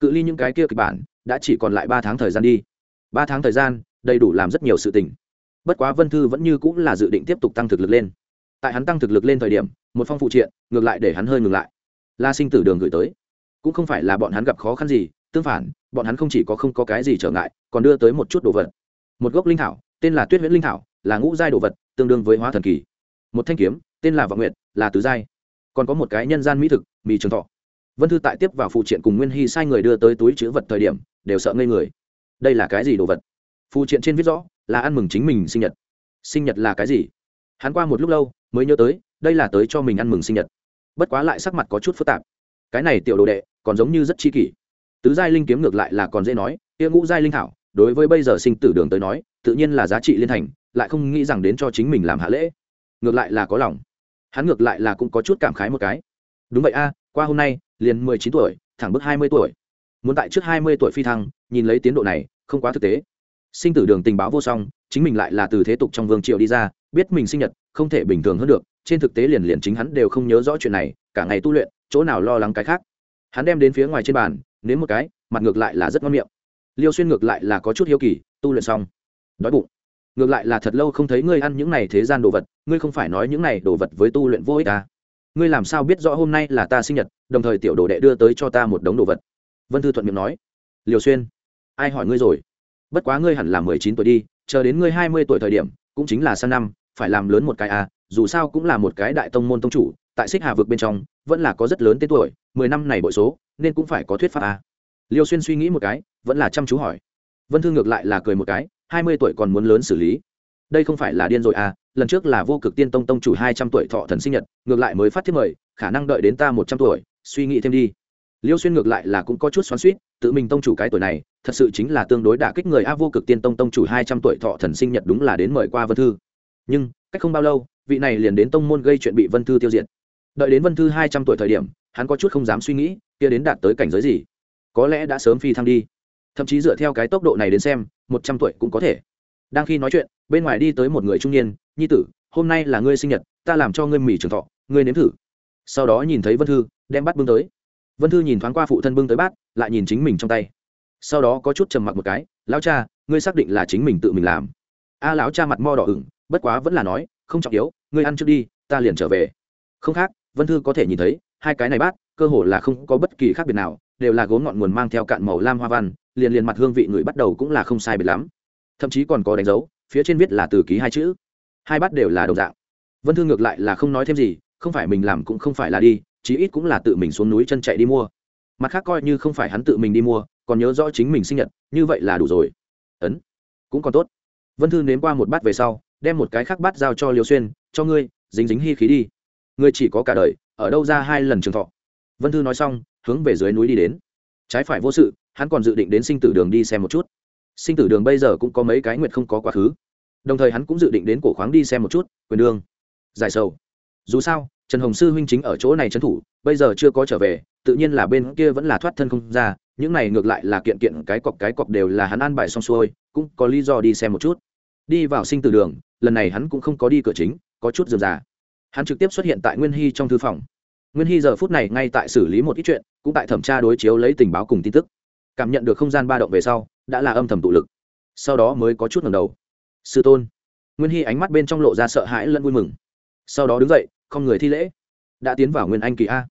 cự ly những cái kia kịch bản đã chỉ còn lại ba tháng thời gian đi ba tháng thời gian đầy đủ làm rất nhiều sự tình bất quá vân thư vẫn như cũng là dự định tiếp tục tăng thực lực lên tại hắn tăng thực lực lên thời điểm một phong phụ triện ngược lại để hắn hơi ngừng lại la sinh tử đường gửi tới cũng không phải là bọn hắn gặp khó khăn gì tương phản bọn hắn không chỉ có không có cái gì trở ngại còn đưa tới một chút đồ vật một gốc linh thảo tên là tuyết huyễn linh thảo là ngũ giai đồ vật, tương đương với hóa thần kỳ. Một thanh kiếm, tên là vọng nguyệt, là tứ giai. Còn có một cái nhân gian mỹ thực, mì trường thọ. Vân thư tại tiếp vào phụ triện cùng nguyên hy sai người đưa tới túi chữ vật thời điểm, đều sợ ngây người. Đây là cái gì đồ vật? Phụ triện trên viết rõ, là ăn mừng chính mình sinh nhật. Sinh nhật là cái gì? Hắn qua một lúc lâu, mới nhớ tới, đây là tới cho mình ăn mừng sinh nhật. Bất quá lại sắc mặt có chút phức tạp. Cái này tiểu đồ đệ, còn giống như rất chi kỷ. Tứ giai linh kiếm ngược lại là còn dễ nói, kia ngũ giai linh thảo, đối với bây giờ sinh tử đường tới nói, tự nhiên là giá trị liên thành lại không nghĩ rằng đến cho chính mình làm hạ lễ. Ngược lại là có lòng. Hắn ngược lại là cũng có chút cảm khái một cái. Đúng vậy a, qua hôm nay, liền mười chín tuổi, thẳng bước hai mươi tuổi. Muốn tại trước hai mươi tuổi phi thăng, nhìn lấy tiến độ này, không quá thực tế. Sinh tử đường tình báo vô song, chính mình lại là từ thế tục trong vương triều đi ra, biết mình sinh nhật, không thể bình thường hơn được, trên thực tế liền liền chính hắn đều không nhớ rõ chuyện này, cả ngày tu luyện, chỗ nào lo lắng cái khác. Hắn đem đến phía ngoài trên bàn, nếm một cái, mặt ngược lại là rất ngon miệng. Liêu xuyên ngược lại là có chút hiếu kỳ, tu luyện xong. Đói bụng ngược lại là thật lâu không thấy ngươi ăn những này thế gian đồ vật, ngươi không phải nói những này đồ vật với tu luyện vô ích à. ngươi làm sao biết rõ hôm nay là ta sinh nhật, đồng thời tiểu đồ đệ đưa tới cho ta một đống đồ vật vân thư thuận miệng nói liều xuyên, ai hỏi ngươi rồi bất quá ngươi hẳn là mười chín tuổi đi, chờ đến ngươi hai mươi tuổi thời điểm, cũng chính là sang năm, phải làm lớn một cái à dù sao cũng là một cái đại tông môn tông chủ, tại xích hà vực bên trong, vẫn là có rất lớn tên tuổi, mười năm này bội số, nên cũng phải có thuyết pháp à. liêu xuyên suy nghĩ một cái, vẫn là chăm chú hỏi vân thư ngược lại là cười một cái hai mươi tuổi còn muốn lớn xử lý. Đây không phải là điên rồi à lần trước là vô cực tiên tông tông chủ hai trăm tuổi thọ thần sinh nhật, ngược lại mới phát thiết mời, khả năng đợi đến ta một trăm tuổi, suy nghĩ thêm đi. Liêu xuyên ngược lại là cũng có chút xoắn suýt tự mình tông chủ cái tuổi này, thật sự chính là tương đối đả kích người a, vô cực tiên tông tông chủ hai trăm tuổi thọ thần sinh nhật đúng là đến mời qua vân thư. Nhưng, cách không bao lâu, vị này liền đến tông môn gây chuyện bị vân thư tiêu diệt. Đợi đến vân thư hai trăm tuổi thời điểm, hắn có chút không dám suy nghĩ, kia đến đạt tới cảnh giới gì? Có lẽ đã sớm phi thăng đi thậm chí dựa theo cái tốc độ này đến xem, một trăm tuổi cũng có thể. Đang khi nói chuyện, bên ngoài đi tới một người trung niên, nhi tử, hôm nay là ngươi sinh nhật, ta làm cho ngươi mì trường thọ, ngươi nếm thử. Sau đó nhìn thấy vân thư, đem bắt bưng tới. Vân thư nhìn thoáng qua phụ thân bưng tới bát, lại nhìn chính mình trong tay. Sau đó có chút trầm mặc một cái, lão cha, ngươi xác định là chính mình tự mình làm. A lão cha mặt mo đỏ ửng, bất quá vẫn là nói, không trọng yếu, ngươi ăn trước đi, ta liền trở về. Không khác, vân thư có thể nhìn thấy, hai cái này bát, cơ hồ là không có bất kỳ khác biệt nào, đều là gốm ngọn nguồn mang theo cạn màu lam hoa văn liền liền mặt hương vị người bắt đầu cũng là không sai biệt lắm. Thậm chí còn có đánh dấu, phía trên viết là từ ký hai chữ. Hai bát đều là đồng dạng. Vân thư ngược lại là không nói thêm gì, không phải mình làm cũng không phải là đi, chí ít cũng là tự mình xuống núi chân chạy đi mua. Mặt khác coi như không phải hắn tự mình đi mua, còn nhớ rõ chính mình sinh nhật, như vậy là đủ rồi. Ấn, cũng còn tốt. Vân thư nếm qua một bát về sau, đem một cái khác bát giao cho liều xuyên, cho ngươi, dính dính hy khí đi. Ngươi chỉ có cả đời, ở đâu ra hai lần trường thọ? Vân thư nói xong, hướng về dưới núi đi đến. Trái phải vô sự hắn còn dự định đến sinh tử đường đi xem một chút. Sinh tử đường bây giờ cũng có mấy cái nguyện không có quá khứ. Đồng thời hắn cũng dự định đến cổ khoáng đi xem một chút, quyền đương, giải sầu. Dù sao, trần hồng sư huynh chính ở chỗ này trấn thủ, bây giờ chưa có trở về, tự nhiên là bên kia vẫn là thoát thân không ra, những này ngược lại là kiện kiện cái cọc cái cọc đều là hắn an bài xong xuôi, cũng có lý do đi xem một chút. Đi vào sinh tử đường, lần này hắn cũng không có đi cửa chính, có chút dườm già. Hắn trực tiếp xuất hiện tại nguyên hy trong thư phòng. Nguyên hy giờ phút này ngay tại xử lý một ít chuyện, cũng tại thẩm tra đối chiếu lấy tình báo cùng tin tức cảm nhận được không gian ba động về sau, đã là âm thầm tụ lực. Sau đó mới có chút ngầm đầu. Sư tôn. Nguyên hy ánh mắt bên trong lộ ra sợ hãi lẫn vui mừng. Sau đó đứng dậy, không người thi lễ. Đã tiến vào nguyên anh kỳ a.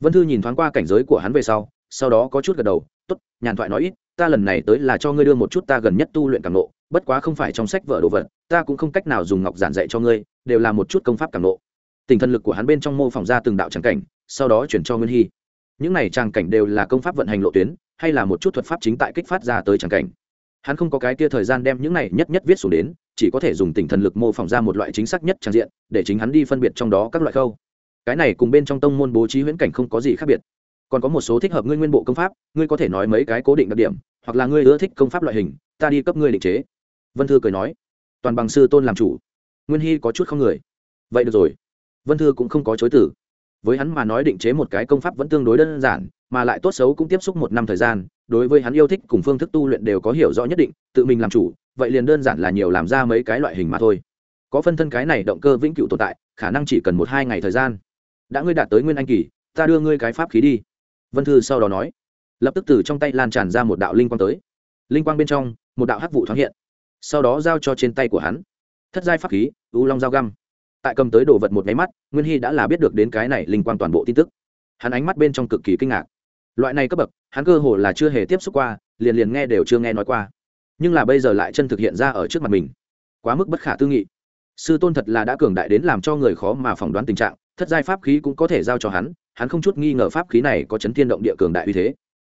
Vân thư nhìn thoáng qua cảnh giới của hắn về sau sau đó có chút gật đầu t ố t nhàn thoại nói ít, ta lần này tới là cho ngươi đưa một chút ta gần nhất tu luyện cảm nộ bất quá không phải trong sách vở đồ vật, ta cũng không cách nào dùng ngọc giản dạy cho ngươi, đều là một chút công pháp cảm nộ tình thần lực của hắn bên trong mô phỏng ra từng đạo tràng cảnh, sau đó chuyển cho nguyên hy. Những này tràng cảnh đều là công pháp vận hành lộ tuyến hay là một chút thuật pháp chính tại kích phát ra tới tràng cảnh. Hắn không có cái kia thời gian đem những này nhất nhất viết xuống đến, chỉ có thể dùng tỉnh thần lực mô phỏng ra một loại chính xác nhất trang diện, để chính hắn đi phân biệt trong đó các loại khâu. Cái này cùng bên trong tông môn bố trí huyễn cảnh không có gì khác biệt. Còn có một số thích hợp ngươi nguyên bộ công pháp, ngươi có thể nói mấy cái cố định đặc điểm, hoặc là ngươi ưa thích công pháp loại hình, ta đi cấp ngươi định chế. Vân thư cười nói. Toàn bằng sư tôn làm chủ. Nguyên hy có chút không người. Vậy được rồi. Vân thư cũng không có chối tử với hắn mà nói định chế một cái công pháp vẫn tương đối đơn giản mà lại tốt xấu cũng tiếp xúc một năm thời gian, đối với hắn yêu thích cùng phương thức tu luyện đều có hiểu rõ nhất định, tự mình làm chủ, vậy liền đơn giản là nhiều làm ra mấy cái loại hình mà thôi. Có phân thân cái này động cơ vĩnh cửu tồn tại, khả năng chỉ cần một hai ngày thời gian. Đã ngươi đạt tới nguyên anh kỳ, ta đưa ngươi cái pháp khí đi. Vân thư sau đó nói. Lập tức từ trong tay lan tràn ra một đạo linh quang tới. Linh quang bên trong, một đạo hắc vụ thoáng hiện. Sau đó giao cho trên tay của hắn. Thất giai pháp khí, u long dao găm. Tại cầm tới đồ vật một máy mắt, nguyên hy đã là biết được đến cái này linh quang toàn bộ tin tức. Hắn ánh mắt bên trong cực kỳ kinh ngạc loại này cấp bậc, hắn cơ hồ là chưa hề tiếp xúc qua, liền liền nghe đều chưa nghe nói qua. Nhưng là bây giờ lại chân thực hiện ra ở trước mặt mình. Quá mức bất khả tư nghị. Sư tôn thật là đã cường đại đến làm cho người khó mà phỏng đoán tình trạng, thất giai pháp khí cũng có thể giao cho hắn hắn không chút nghi ngờ pháp khí này có chấn thiên động địa cường đại uy thế.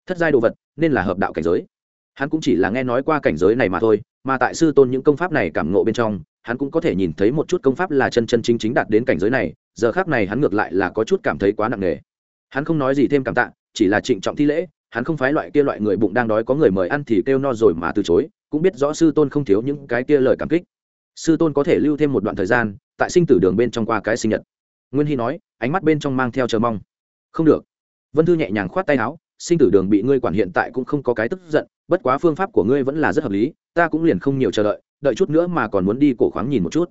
Thất giai đồ vật, nên là hợp đạo cảnh giới. Hắn cũng chỉ là nghe nói qua cảnh giới này mà thôi, mà tại sư tôn những công pháp này cảm ngộ bên trong, hắn cũng có thể nhìn thấy một chút công pháp là chân chân chính chính đạt đến cảnh giới này, giờ khác này hắn ngược lại là có chút cảm thấy quá nặng nề. Hắn không nói gì thêm cảm tạ chỉ là trịnh trọng thi lễ, hắn không phái loại kia loại người bụng đang đói có người mời ăn thì kêu no rồi mà từ chối, cũng biết rõ sư tôn không thiếu những cái kia lời cảm kích. Sư tôn có thể lưu thêm một đoạn thời gian, tại sinh tử đường bên trong qua cái sinh nhật. Nguyên hy nói, ánh mắt bên trong mang theo chờ mong. Không được. Vân thư nhẹ nhàng khoát tay áo, sinh tử đường bị ngươi quản hiện tại cũng không có cái tức giận, bất quá phương pháp của ngươi vẫn là rất hợp lý, ta cũng liền không nhiều chờ đợi đợi chút nữa mà còn muốn đi cổ khoáng nhìn một chút.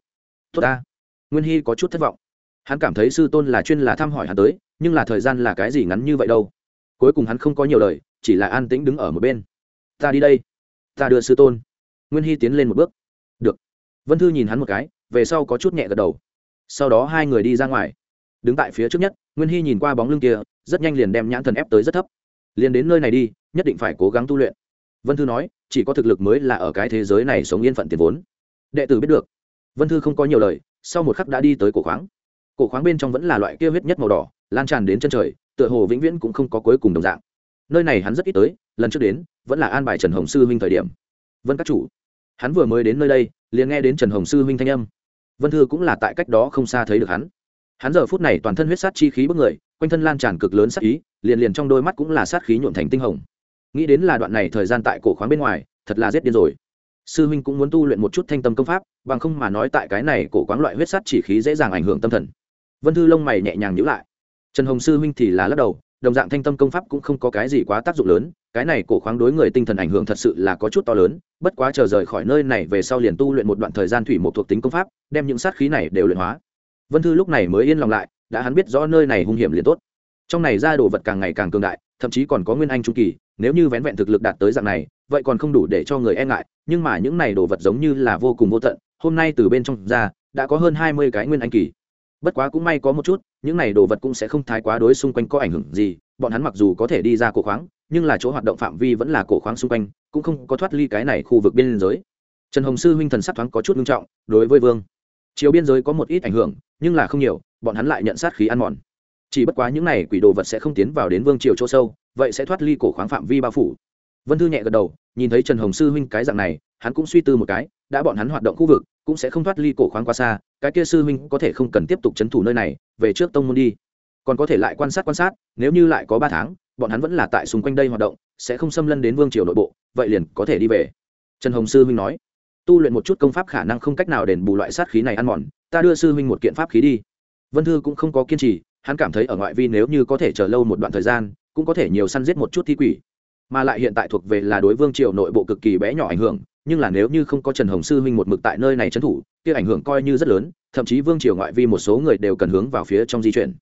Tốt ta. Nguyên hy có chút thất vọng. Hắn cảm thấy sư tôn là chuyên là thăm hỏi hắn tới, nhưng là thời gian là cái gì ngắn như vậy đâu? Cuối cùng hắn không có nhiều lời, chỉ là an tĩnh đứng ở một bên. Ta đi đây. Ta đưa sư tôn. Nguyên hy tiến lên một bước. Được. Vân thư nhìn hắn một cái, về sau có chút nhẹ gật đầu. Sau đó hai người đi ra ngoài. Đứng tại phía trước nhất, nguyên hy nhìn qua bóng lưng kia, rất nhanh liền đem nhãn thần ép tới rất thấp. Liền đến nơi này đi, nhất định phải cố gắng tu luyện. Vân thư nói, chỉ có thực lực mới là ở cái thế giới này sống yên phận tiền vốn. Đệ tử biết được. Vân thư không có nhiều lời, sau một khắc đã đi tới cổ khoáng. Cổ khoáng bên trong vẫn là loại kia huyết nhất màu đỏ, lan tràn đến chân trời tựa hồ vĩnh viễn cũng không có cuối cùng đồng dạng. Nơi này hắn rất ít tới, lần trước đến, vẫn là an bài trần hồng sư huynh thời điểm. Vân các chủ. Hắn vừa mới đến nơi đây, liền nghe đến trần hồng sư huynh thanh âm. Vân thư cũng là tại cách đó không xa thấy được hắn. Hắn giờ phút này toàn thân huyết sát chi khí bức người, quanh thân lan tràn cực lớn sát ý, liền liền trong đôi mắt cũng là sát khí nhuộm thành tinh hồng. Nghĩ đến là đoạn này thời gian tại cổ khoáng bên ngoài, thật là giết điên rồi. Sư huynh cũng muốn tu luyện một chút thanh tâm công pháp, bằng không mà nói tại cái này cổ quán loại huyết sát chỉ khí dễ dàng ảnh hưởng tâm thần. Vân thư lông mày nhẹ nhàng nhữ lại trần hồng sư huynh thì là lắc đầu, đồng dạng thanh tâm công pháp cũng không có cái gì quá tác dụng lớn, cái này cổ khoáng đối người tinh thần ảnh hưởng thật sự là có chút to lớn, bất quá chờ rời khỏi nơi này về sau liền tu luyện một đoạn thời gian thủy một thuộc tính công pháp, đem những sát khí này đều luyện hóa. Vân thư lúc này mới yên lòng lại, đã hắn biết rõ nơi này hung hiểm liền tốt. Trong này ra đồ vật càng ngày càng cường đại, thậm chí còn có nguyên anh trung kỳ, nếu như vén vẹn thực lực đạt tới dạng này, vậy còn không đủ để cho người e ngại, nhưng mà những này đồ vật giống như là vô cùng vô tận, hôm nay từ bên trong ra, đã có hơn hai mươi cái nguyên anh kỳ. Bất quá cũng may có một chút những này đồ vật cũng sẽ không thái quá đối xung quanh có ảnh hưởng gì, bọn hắn mặc dù có thể đi ra cổ khoáng, nhưng là chỗ hoạt động phạm vi vẫn là cổ khoáng xung quanh, cũng không có thoát ly cái này khu vực biên giới. Trần hồng sư huynh thần sắc thoáng có chút nghiêm trọng, đối với vương chiều biên giới có một ít ảnh hưởng, nhưng là không nhiều, bọn hắn lại nhận sát khí ăn mòn. Chỉ bất quá những này quỷ đồ vật sẽ không tiến vào đến vương triều chỗ sâu, vậy sẽ thoát ly cổ khoáng phạm vi bao phủ. Vân thư nhẹ gật đầu, nhìn thấy trần hồng sư huynh cái dạng này, hắn cũng suy tư một cái, đã bọn hắn hoạt động khu vực cũng sẽ không thoát ly cổ khoáng quá xa, cái kia sư huynh có thể không cần tiếp tục c h ấ n thủ nơi này, về trước tông môn đi. Còn có thể lại quan sát quan sát, nếu như lại có ba tháng, bọn hắn vẫn là tại xung quanh đây hoạt động, sẽ không xâm lân đến vương triều nội bộ, vậy liền có thể đi về. Trần hồng sư huynh nói. Tu luyện một chút công pháp khả năng không cách nào đền bù loại sát khí này ăn mòn, ta đưa sư huynh một kiện pháp khí đi. Vân thư cũng không có kiên trì, hắn cảm thấy ở ngoại vi nếu như có thể chờ lâu một đoạn thời gian, cũng có thể nhiều săn giết một chút thi quỷ. Mà lại hiện tại thuộc về là đối vương triều nội bộ cực kỳ bé nhỏ ảnh hưởng nhưng là nếu như không có trần hồng sư huynh một mực tại nơi này trấn thủ, kia ảnh hưởng coi như rất lớn, thậm chí vương triều ngoại vi một số người đều cần hướng vào phía trong di chuyển.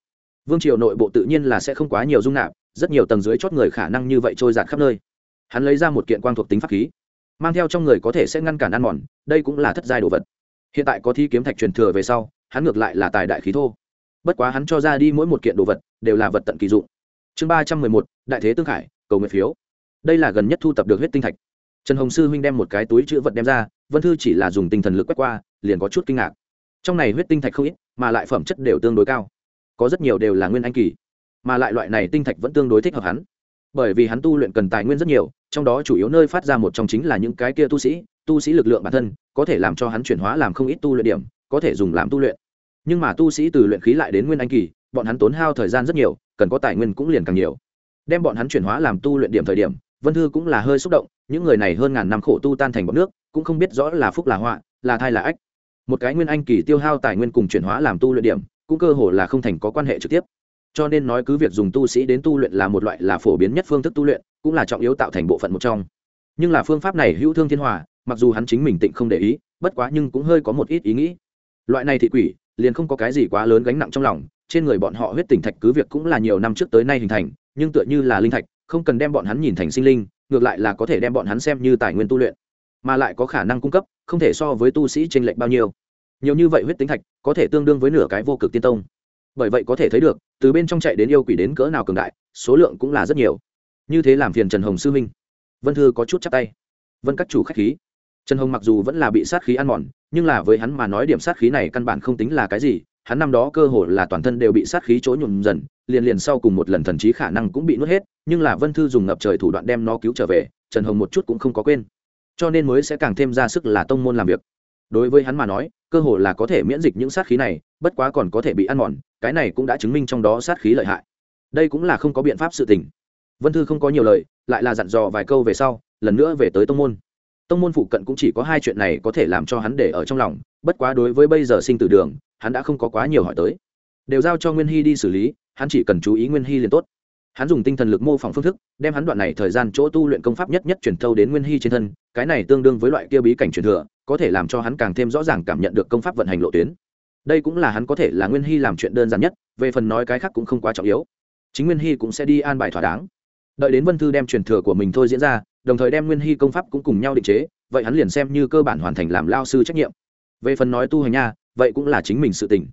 Vương triều nội bộ tự nhiên là sẽ không quá nhiều dung nạp, rất nhiều tầng dưới chót người khả năng như vậy trôi giạt khắp nơi. Hắn lấy ra một kiện quang thuộc tính pháp khí, mang theo trong người có thể sẽ ngăn cản ăn mòn, đây cũng là thất giai đồ vật. Hiện tại có thi kiếm thạch truyền thừa về sau, hắn ngược lại là tài đại khí thô. Bất quá hắn cho ra đi mỗi một kiện đồ vật, đều là vật tận kỳ dụng. Chương ba trăm mười một, đại thế tương khải, cầu nguyện phiếu. Đây là gần nhất thu tập được huyết tinh thạch trần hồng sư huynh đem một cái túi chữ vật đem ra, vân thư chỉ là dùng tinh thần lực quét qua, liền có chút kinh ngạc. Trong này huyết tinh thạch không ít, mà lại phẩm chất đều tương đối cao. Có rất nhiều đều là nguyên anh kỳ, mà lại loại này tinh thạch vẫn tương đối thích hợp hắn. Bởi vì hắn tu luyện cần tài nguyên rất nhiều, trong đó chủ yếu nơi phát ra một trong chính là những cái kia tu sĩ tu sĩ lực lượng bản thân, có thể làm cho hắn chuyển hóa làm không ít tu luyện điểm, có thể dùng làm tu luyện. Nhưng mà tu sĩ từ luyện khí lại đến nguyên anh kỳ, bọn hắn tốn hao thời gian rất nhiều, cần có tài nguyên cũng liền càng nhiều. Đem bọn hắn chuyển hóa làm tu luyện điểm thời điểm vân thư cũng là hơi xúc động, những người này hơn ngàn năm khổ tu tan thành bọn nước, cũng không biết rõ là phúc là họa, là thai là ách. Một cái nguyên anh kỳ tiêu hao tài nguyên cùng chuyển hóa làm tu luyện điểm, cũng cơ hồ là không thành có quan hệ trực tiếp. Cho nên nói cứ việc dùng tu sĩ đến tu luyện là một loại là phổ biến nhất phương thức tu luyện, cũng là trọng yếu tạo thành bộ phận một trong. Nhưng là phương pháp này hữu thương thiên hòa, mặc dù hắn chính mình tịnh không để ý, bất quá nhưng cũng hơi có một ít ý nghĩ. Loại này thị quỷ, liền không có cái gì quá lớn gánh nặng trong lòng, trên người bọn họ huyết tỉnh thạch cứ việc cũng là nhiều năm trước tới nay hình thành, nhưng tựa như là linh thạch không cần đem bọn hắn nhìn thành sinh linh, ngược lại là có thể đem bọn hắn xem như tài nguyên tu luyện, mà lại có khả năng cung cấp, không thể so với tu sĩ t r ê n lệch bao nhiêu. Nhiều như vậy huyết tính thạch, có thể tương đương với nửa cái vô cực tiên tông. Bởi vậy có thể thấy được, từ bên trong chạy đến yêu quỷ đến cỡ nào cường đại, số lượng cũng là rất nhiều. Như thế làm phiền trần hồng sư minh vân thư có chút chắc tay. Vân các chủ k h á c h khí. Trần hồng mặc dù vẫn là bị sát khí ăn mòn, nhưng là với hắn mà nói điểm sát khí này căn bản không tính là cái gì, hắn năm đó cơ hồ là toàn thân đều bị sát khí chỗ nhuộm dần, liền liền sau cùng một lần thần trí khả năng cũng bị nuốt hết nhưng là vân thư dùng ngập trời thủ đoạn đem nó cứu trở về, trần hồng một chút cũng không có quên. Cho nên mới sẽ càng thêm ra sức là tông môn làm việc. Đối với hắn mà nói, cơ hồ là có thể miễn dịch những sát khí này, bất quá còn có thể bị ăn mòn, cái này cũng đã chứng minh trong đó sát khí lợi hại. Đây cũng là không có biện pháp sự tình. Vân thư không có nhiều lời, lại là dặn dò vài câu về sau, lần nữa về tới tông môn. Tông môn phụ cận cũng chỉ có hai chuyện này có thể làm cho hắn để ở trong lòng, bất quá đối với bây giờ sinh tử đường, hắn đã không có quá nhiều hỏi tới. Đều giao cho nguyên hy đi xử lý, hắn chỉ cần chú ý nguyên hy liền tốt hắn dùng tinh thần lực mô phỏng phương thức, đem hắn đoạn này thời gian chỗ tu luyện công pháp nhất nhất truyền thâu đến nguyên hy trên thân, cái này tương đương với loại kia bí cảnh truyền thừa, có thể làm cho hắn càng thêm rõ ràng cảm nhận được công pháp vận hành lộ tuyến. Đây cũng là hắn có thể là nguyên hy làm chuyện đơn giản nhất, về phần nói cái khác cũng không quá trọng yếu. Chính nguyên hy cũng sẽ đi an bài thỏa đáng. Đợi đến vân thư đem truyền thừa của mình thôi diễn ra, đồng thời đem nguyên hy công pháp cũng cùng nhau định chế, vậy hắn liền xem như cơ bản hoàn thành làm lao sư trách nhiệm. Về phần nói tu hành nha, vậy cũng là chính mình sự tình.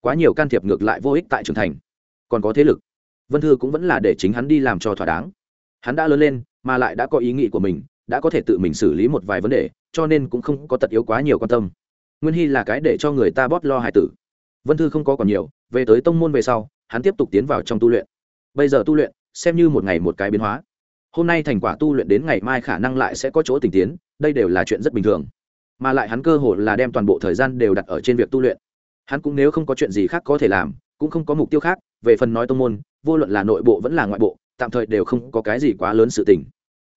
Quá nhiều can thiệp ngược lại vô ích tại trưởng thành. Còn có thế lực vân thư cũng vẫn là để chính hắn đi làm cho thỏa đáng. Hắn đã lớn lên, mà lại đã có ý nghĩ của mình, đã có thể tự mình xử lý một vài vấn đề, cho nên cũng không có tật yếu quá nhiều quan tâm. Nguyên hy là cái để cho người ta bót lo hải tử. Vân thư không có còn nhiều, về tới tông môn về sau, hắn tiếp tục tiến vào trong tu luyện. Bây giờ tu luyện, xem như một ngày một cái biến hóa. Hôm nay thành quả tu luyện đến ngày mai khả năng lại sẽ có chỗ tình tiến, đây đều là chuyện rất bình thường. Mà lại hắn cơ hội là đem toàn bộ thời gian đều đặt ở trên việc tu luyện. Hắn cũng nếu không có chuyện gì khác có thể làm, cũng không có mục tiêu khác, về phần nói tông môn vô luận là nội bộ vẫn là ngoại bộ, tạm thời đều không có cái gì quá lớn sự tình.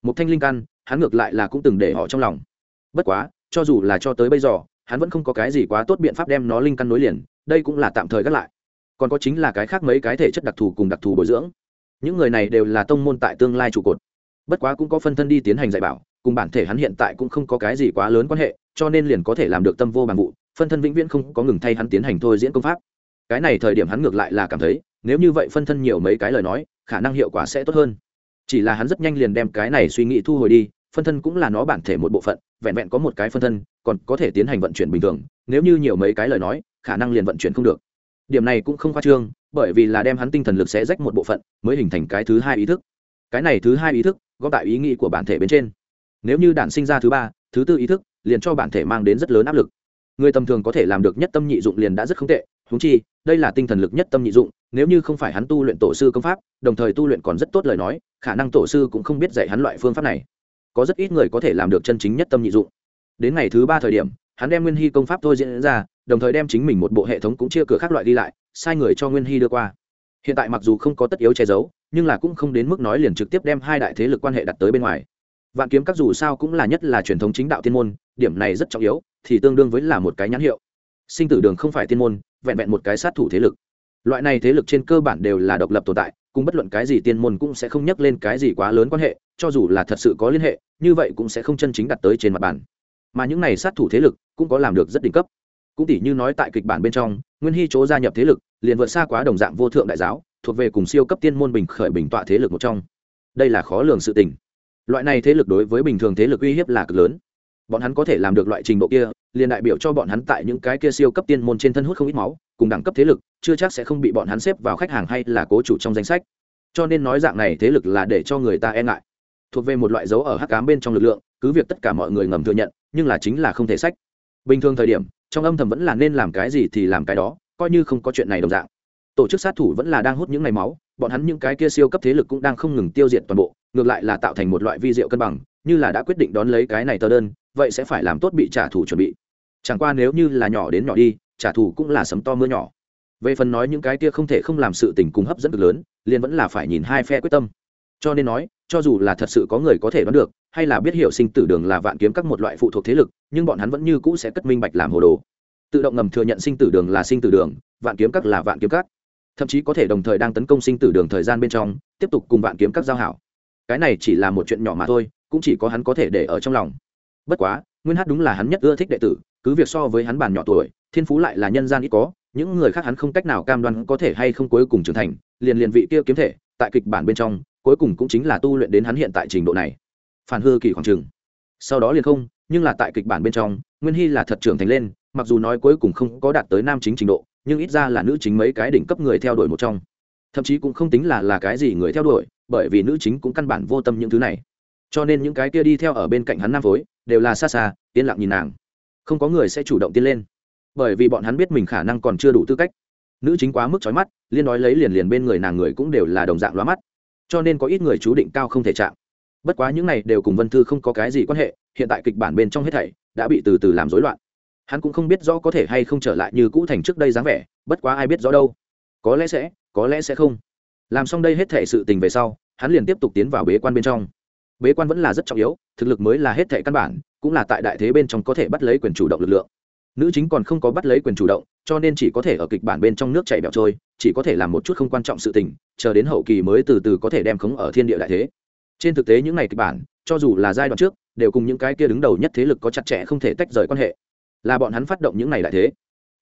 Một thanh linh căn hắn ngược lại là cũng từng để họ trong lòng. Bất quá, cho dù là cho tới bây giờ, hắn vẫn không có cái gì quá tốt biện pháp đem nó linh căn nối liền, đây cũng là tạm thời gác lại. Còn có chính là cái khác mấy cái thể chất đặc thù cùng đặc thù bồi dưỡng. Những người này đều là tông môn tại tương lai trụ cột. Bất quá cũng có phân thân đi tiến hành dạy bảo, cùng bản thể hắn hiện tại cũng không có cái gì quá lớn quan hệ, cho nên liền có thể làm được tâm vô bằng vụ, phân thân vĩnh viễn không có ngừng thay hắn tiến hành thôi diễn công pháp. Cái này thời điểm hắn ngược lại là cảm thấy nếu như vậy phân thân nhiều mấy cái lời nói, khả năng hiệu quả sẽ tốt hơn. Chỉ là hắn rất nhanh liền đem cái này suy nghĩ thu hồi đi, phân thân cũng là nó bản thể một bộ phận, vẹn vẹn có một cái phân thân, còn có thể tiến hành vận chuyển bình thường, nếu như nhiều mấy cái lời nói, khả năng liền vận chuyển không được. Điểm này cũng không khoa trương, bởi vì là đem hắn tinh thần lực sẽ rách một bộ phận, mới hình thành cái thứ hai ý thức. Cái này thứ hai ý thức góp tại ý nghĩ của bản thể bên trên. Nếu như đản sinh ra thứ ba, thứ tư ý thức, liền cho bản thể mang đến rất lớn áp lực. Người tầm thường có thể làm được nhất tâm nhị dụng liền đã rất không tệ huống chi, đây là tinh thần lực nhất tâm nhị dụng, nếu như không phải hắn tu luyện tổ sư công pháp, đồng thời tu luyện còn rất tốt lời nói, khả năng tổ sư cũng không biết dạy hắn loại phương pháp này. Có rất ít người có thể làm được chân chính nhất tâm nhị dụng. Đến ngày thứ ba thời điểm, hắn đem nguyên hy công pháp thôi diễn ra, đồng thời đem chính mình một bộ hệ thống cũng chia cửa các loại đi lại, sai người cho nguyên hy đưa qua. Hiện tại mặc dù không có tất yếu che giấu, nhưng là cũng không đến mức nói liền trực tiếp đem hai đại thế lực quan hệ đặt tới bên ngoài. Vạn kiếm các dù sao cũng là nhất là truyền thống chính đạo tiên môn, điểm này rất trọng yếu, thì tương đương với là một cái nhãn hiệu sinh tử đường không phải tiên môn, vẹn vẹn một cái sát thủ thế lực. Loại này thế lực trên cơ bản đều là độc lập tồn tại, cùng bất luận cái gì tiên môn cũng sẽ không nhắc lên cái gì quá lớn quan hệ, cho dù là thật sự có liên hệ, như vậy cũng sẽ không chân chính đặt tới trên mặt bàn. Mà những này sát thủ thế lực cũng có làm được rất đỉnh cấp. Cũng tỷ như nói tại kịch bản bên trong, nguyên hy chỗ gia nhập thế lực, liền vượt xa quá đồng dạng vô thượng đại giáo, thuộc về cùng siêu cấp tiên môn bình khởi bình tọa thế lực một trong. Đây là khó lường sự tình. Loại này thế lực đối với bình thường thế lực uy hiếp là cực lớn bọn hắn có thể làm được loại trình độ kia, liền đại biểu cho bọn hắn tại những cái kia siêu cấp tiên môn trên thân hút không ít máu, cùng đẳng cấp thế lực, chưa chắc sẽ không bị bọn hắn xếp vào khách hàng hay là cố chủ trong danh sách. Cho nên nói dạng này thế lực là để cho người ta e ngại. Thuộc về một loại dấu ở hắc cám bên trong lực lượng, cứ việc tất cả mọi người ngầm thừa nhận, nhưng là chính là không thể sách. Bình thường thời điểm, trong âm thầm vẫn là nên làm cái gì thì làm cái đó, coi như không có chuyện này đồng dạng. Tổ chức sát thủ vẫn là đang hút những ngày máu, bọn hắn những cái kia siêu cấp thế lực cũng đang không ngừng tiêu diệt toàn bộ, ngược lại là tạo thành một loại vi diệu cân bằng, như là đã quyết định đón lấy cái này tờ đơn vậy sẽ phải làm tốt bị trả thù chuẩn bị. Chẳng qua nếu như là nhỏ đến nhỏ đi, trả thù cũng là sấm to mưa nhỏ. Về phần nói những cái kia không thể không làm sự tình cùng hấp dẫn cực lớn, liền vẫn là phải nhìn hai phe quyết tâm. Cho nên nói, cho dù là thật sự có người có thể đoán được, hay là biết hiểu sinh tử đường là vạn kiếm các một loại phụ thuộc thế lực, nhưng bọn hắn vẫn như cũ sẽ cất minh bạch làm hồ đồ. Tự động ngầm thừa nhận sinh tử đường là sinh tử đường, vạn kiếm các là vạn kiếm các. Thậm chí có thể đồng thời đang tấn công sinh tử đường thời gian bên trong, tiếp tục cùng vạn kiếm các giao hảo. Cái này chỉ là một chuyện nhỏ mà thôi, cũng chỉ có hắn có thể để ở trong lòng bất quá, nguyên hát đúng là hắn nhất ưa thích đệ tử, cứ việc so với hắn bàn nhỏ tuổi, thiên phú lại là nhân gian ít có, những người khác hắn không cách nào cam đoan có thể hay không cuối cùng trưởng thành, liền liền vị kia kiếm thể, tại kịch bản bên trong, cuối cùng cũng chính là tu luyện đến hắn hiện tại trình độ này. Phản hư kỳ khoảng trường sau đó liền không, nhưng là tại kịch bản bên trong, nguyên hy là thật trưởng thành lên, mặc dù nói cuối cùng không có đạt tới nam chính trình độ, nhưng ít ra là nữ chính mấy cái đỉnh cấp người theo đuổi một trong. Thậm chí cũng không tính là là cái gì người theo đuổi, bởi vì nữ chính cũng căn bản vô tâm những thứ này. Cho nên những cái kia đi theo ở bên cạnh hắn nam phối đều là xa xa, yên lặng nhìn nàng. Không có người sẽ chủ động tiến lên. Bởi vì bọn hắn biết mình khả năng còn chưa đủ tư cách. Nữ chính quá mức trói mắt, liên nói lấy liền liền bên người nàng người cũng đều là đồng dạng lóa mắt. Cho nên có ít người chú định cao không thể chạm. Bất quá những này đều cùng vân thư không có cái gì quan hệ, hiện tại kịch bản bên trong hết thảy đã bị từ từ làm rối loạn. Hắn cũng không biết rõ có thể hay không trở lại như cũ thành trước đây dáng vẻ, bất quá ai biết rõ đâu. Có lẽ sẽ, có lẽ sẽ không. Làm xong đây hết thảy sự tình về sau, hắn liền tiếp tục tiến vào bế quan bên trong bế quan vẫn là rất trọng yếu, thực lực mới là hết thệ căn bản, cũng là tại đại thế bên trong có thể bắt lấy quyền chủ động lực lượng. Nữ chính còn không có bắt lấy quyền chủ động, cho nên chỉ có thể ở kịch bản bên trong nước chảy bẹo trôi, chỉ có thể làm một chút không quan trọng sự tình, chờ đến hậu kỳ mới từ từ có thể đem khống ở thiên địa đại thế. Trên thực tế những ngày kịch bản, cho dù là giai đoạn trước, đều cùng những cái kia đứng đầu nhất thế lực có chặt chẽ không thể tách rời quan hệ. Là bọn hắn phát động những ngày đại thế.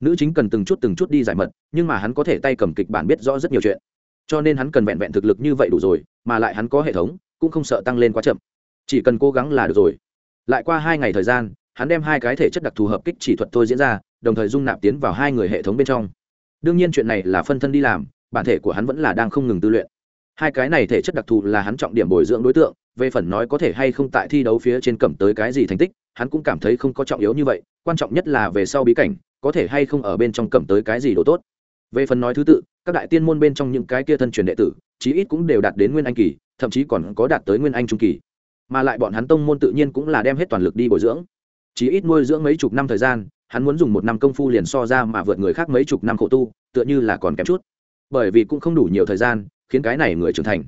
Nữ chính cần từng chút từng chút đi giải mật, nhưng mà hắn có thể tay cầm kịch bản biết rõ rất nhiều chuyện. Cho nên hắn cần vẹn vẹn thực lực như vậy đủ rồi, mà lại hắn có hệ thống cũng không sợ tăng lên quá chậm. Chỉ cần cố gắng là được rồi. Lại qua hai ngày thời gian, hắn đem hai cái thể chất đặc thù hợp kích chỉ thuật thôi diễn ra, đồng thời dung nạp tiến vào hai người hệ thống bên trong. Đương nhiên chuyện này là phân thân đi làm, bản thể của hắn vẫn là đang không ngừng tư luyện. Hai cái này thể chất đặc thù là hắn trọng điểm bồi dưỡng đối tượng, về phần nói có thể hay không tại thi đấu phía trên cầm tới cái gì thành tích, hắn cũng cảm thấy không có trọng yếu như vậy, quan trọng nhất là về sau bí cảnh, có thể hay không ở bên trong cầm tới cái gì đồ tốt. Về phần nói thứ tự, các đại tiên môn bên trong những cái kia thân truyền đệ tử chí ít cũng đều đạt đến nguyên anh kỳ, thậm chí còn có đạt tới nguyên anh trung kỳ. Mà lại bọn hắn tông môn tự nhiên cũng là đem hết toàn lực đi bồi dưỡng. Chí ít nuôi dưỡng mấy chục năm thời gian, hắn muốn dùng một năm công phu liền so ra mà vượt người khác mấy chục năm khổ tu, tựa như là còn kém chút. Bởi vì cũng không đủ nhiều thời gian, khiến cái này người trưởng thành.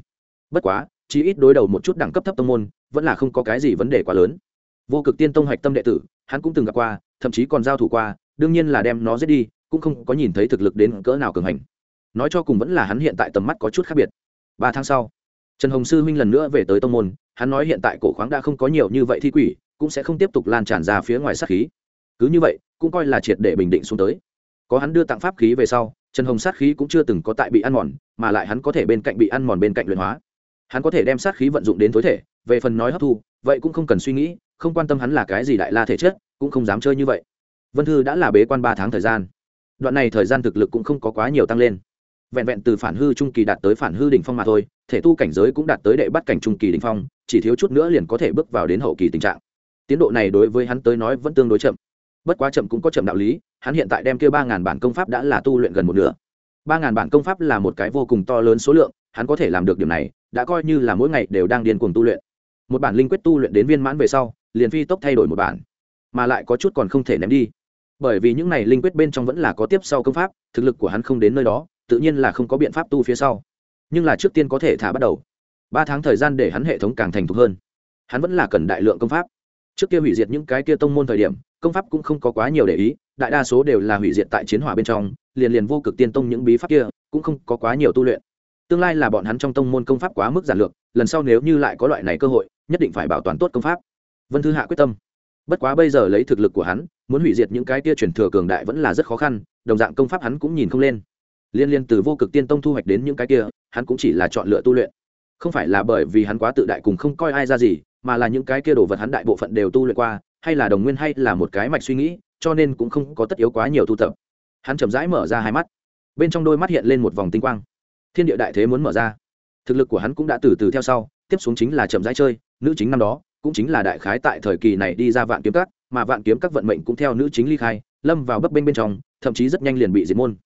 Bất quá, chí ít đối đầu một chút đẳng cấp thấp tông môn, vẫn là không có cái gì vấn đề quá lớn. Vô cực tiên tông hạch tâm đệ tử, hắn cũng từng gặp qua, thậm chí còn giao thủ qua, đương nhiên là đem nó giết đi, cũng không có nhìn thấy thực lực đến cỡ nào cường hành. Nói cho cùng vẫn là hắn hiện tại tầm mắt có chút khác biệt ba tháng sau, trần hồng sư huynh lần nữa về tới tông môn, hắn nói hiện tại cổ khoáng đã không có nhiều như vậy thi quỷ, cũng sẽ không tiếp tục lan tràn ra phía ngoài sát khí. Cứ như vậy, cũng coi là triệt để bình định xuống tới. Có hắn đưa tặng pháp khí về sau, trần hồng sát khí cũng chưa từng có tại bị ăn mòn, mà lại hắn có thể bên cạnh bị ăn mòn bên cạnh luyện hóa. Hắn có thể đem sát khí vận dụng đến tối thể, về phần nói hấp thu, vậy cũng không cần suy nghĩ, không quan tâm hắn là cái gì đại la thể chất, cũng không dám chơi như vậy. Vân thư đã là bế quan ba tháng thời gian. Đoạn này thời gian thực lực cũng không có quá nhiều tăng lên vẹn vẹn từ phản hư trung kỳ đạt tới phản hư đỉnh phong mà thôi, thể tu cảnh giới cũng đạt tới đệ bắt cảnh trung kỳ đỉnh phong, chỉ thiếu chút nữa liền có thể bước vào đến hậu kỳ tình trạng. Tiến độ này đối với hắn tới nói vẫn tương đối chậm. Bất quá chậm cũng có chậm đạo lý, hắn hiện tại đem kia ba ngàn bản công pháp đã là tu luyện gần một nửa. Ba ngàn bản công pháp là một cái vô cùng to lớn số lượng, hắn có thể làm được điểm này, đã coi như là mỗi ngày đều đang điên cuồng tu luyện. Một bản linh quyết tu luyện đến viên mãn về sau, liền phi tốc thay đổi một bản, mà lại có chút còn không thể ném đi. Bởi vì những này linh quyết bên trong vẫn là có tiếp sau công pháp, thực lực của hắn không đến nơi đó tự nhiên là không có biện pháp tu phía sau. Nhưng là trước tiên có thể thả bắt đầu. Ba tháng thời gian để hắn hệ thống càng thành thục hơn. Hắn vẫn là cần đại lượng công pháp. Trước kia hủy diệt những cái kia tông môn thời điểm, công pháp cũng không có quá nhiều để ý, đại đa số đều là hủy diệt tại chiến hỏa bên trong, liền liền vô cực tiên tông những bí pháp kia cũng không có quá nhiều tu luyện. Tương lai là bọn hắn trong tông môn công pháp quá mức giản lược, lần sau nếu như lại có loại này cơ hội, nhất định phải bảo toàn tốt công pháp. Vân thư hạ quyết tâm. Bất quá bây giờ lấy thực lực của hắn, muốn hủy diệt những cái kia truyền thừa cường đại vẫn là rất khó khăn, đồng dạng công pháp hắn cũng nhìn không lên liên liên từ vô cực tiên tông thu hoạch đến những cái kia, hắn cũng chỉ là chọn lựa tu luyện. Không phải là bởi vì hắn quá tự đại cùng không coi ai ra gì, mà là những cái kia đồ vật hắn đại bộ phận đều tu luyện qua, hay là đồng nguyên hay là một cái mạch suy nghĩ, cho nên cũng không có tất yếu quá nhiều tu tập hắn chậm rãi mở ra hai mắt. Bên trong đôi mắt hiện lên một vòng tinh quang. Thiên địa đại thế muốn mở ra. Thực lực của hắn cũng đã từ từ theo sau, tiếp xuống chính là chậm rãi chơi, nữ chính năm đó, cũng chính là đại khái tại thời kỳ này đi ra vạn kiếm các, mà vạn kiếm các vận mệnh cũng theo nữ chính ly khai, lâm vào bấp bênh bên trong, thậm chí rất nhanh liền bị diệt môn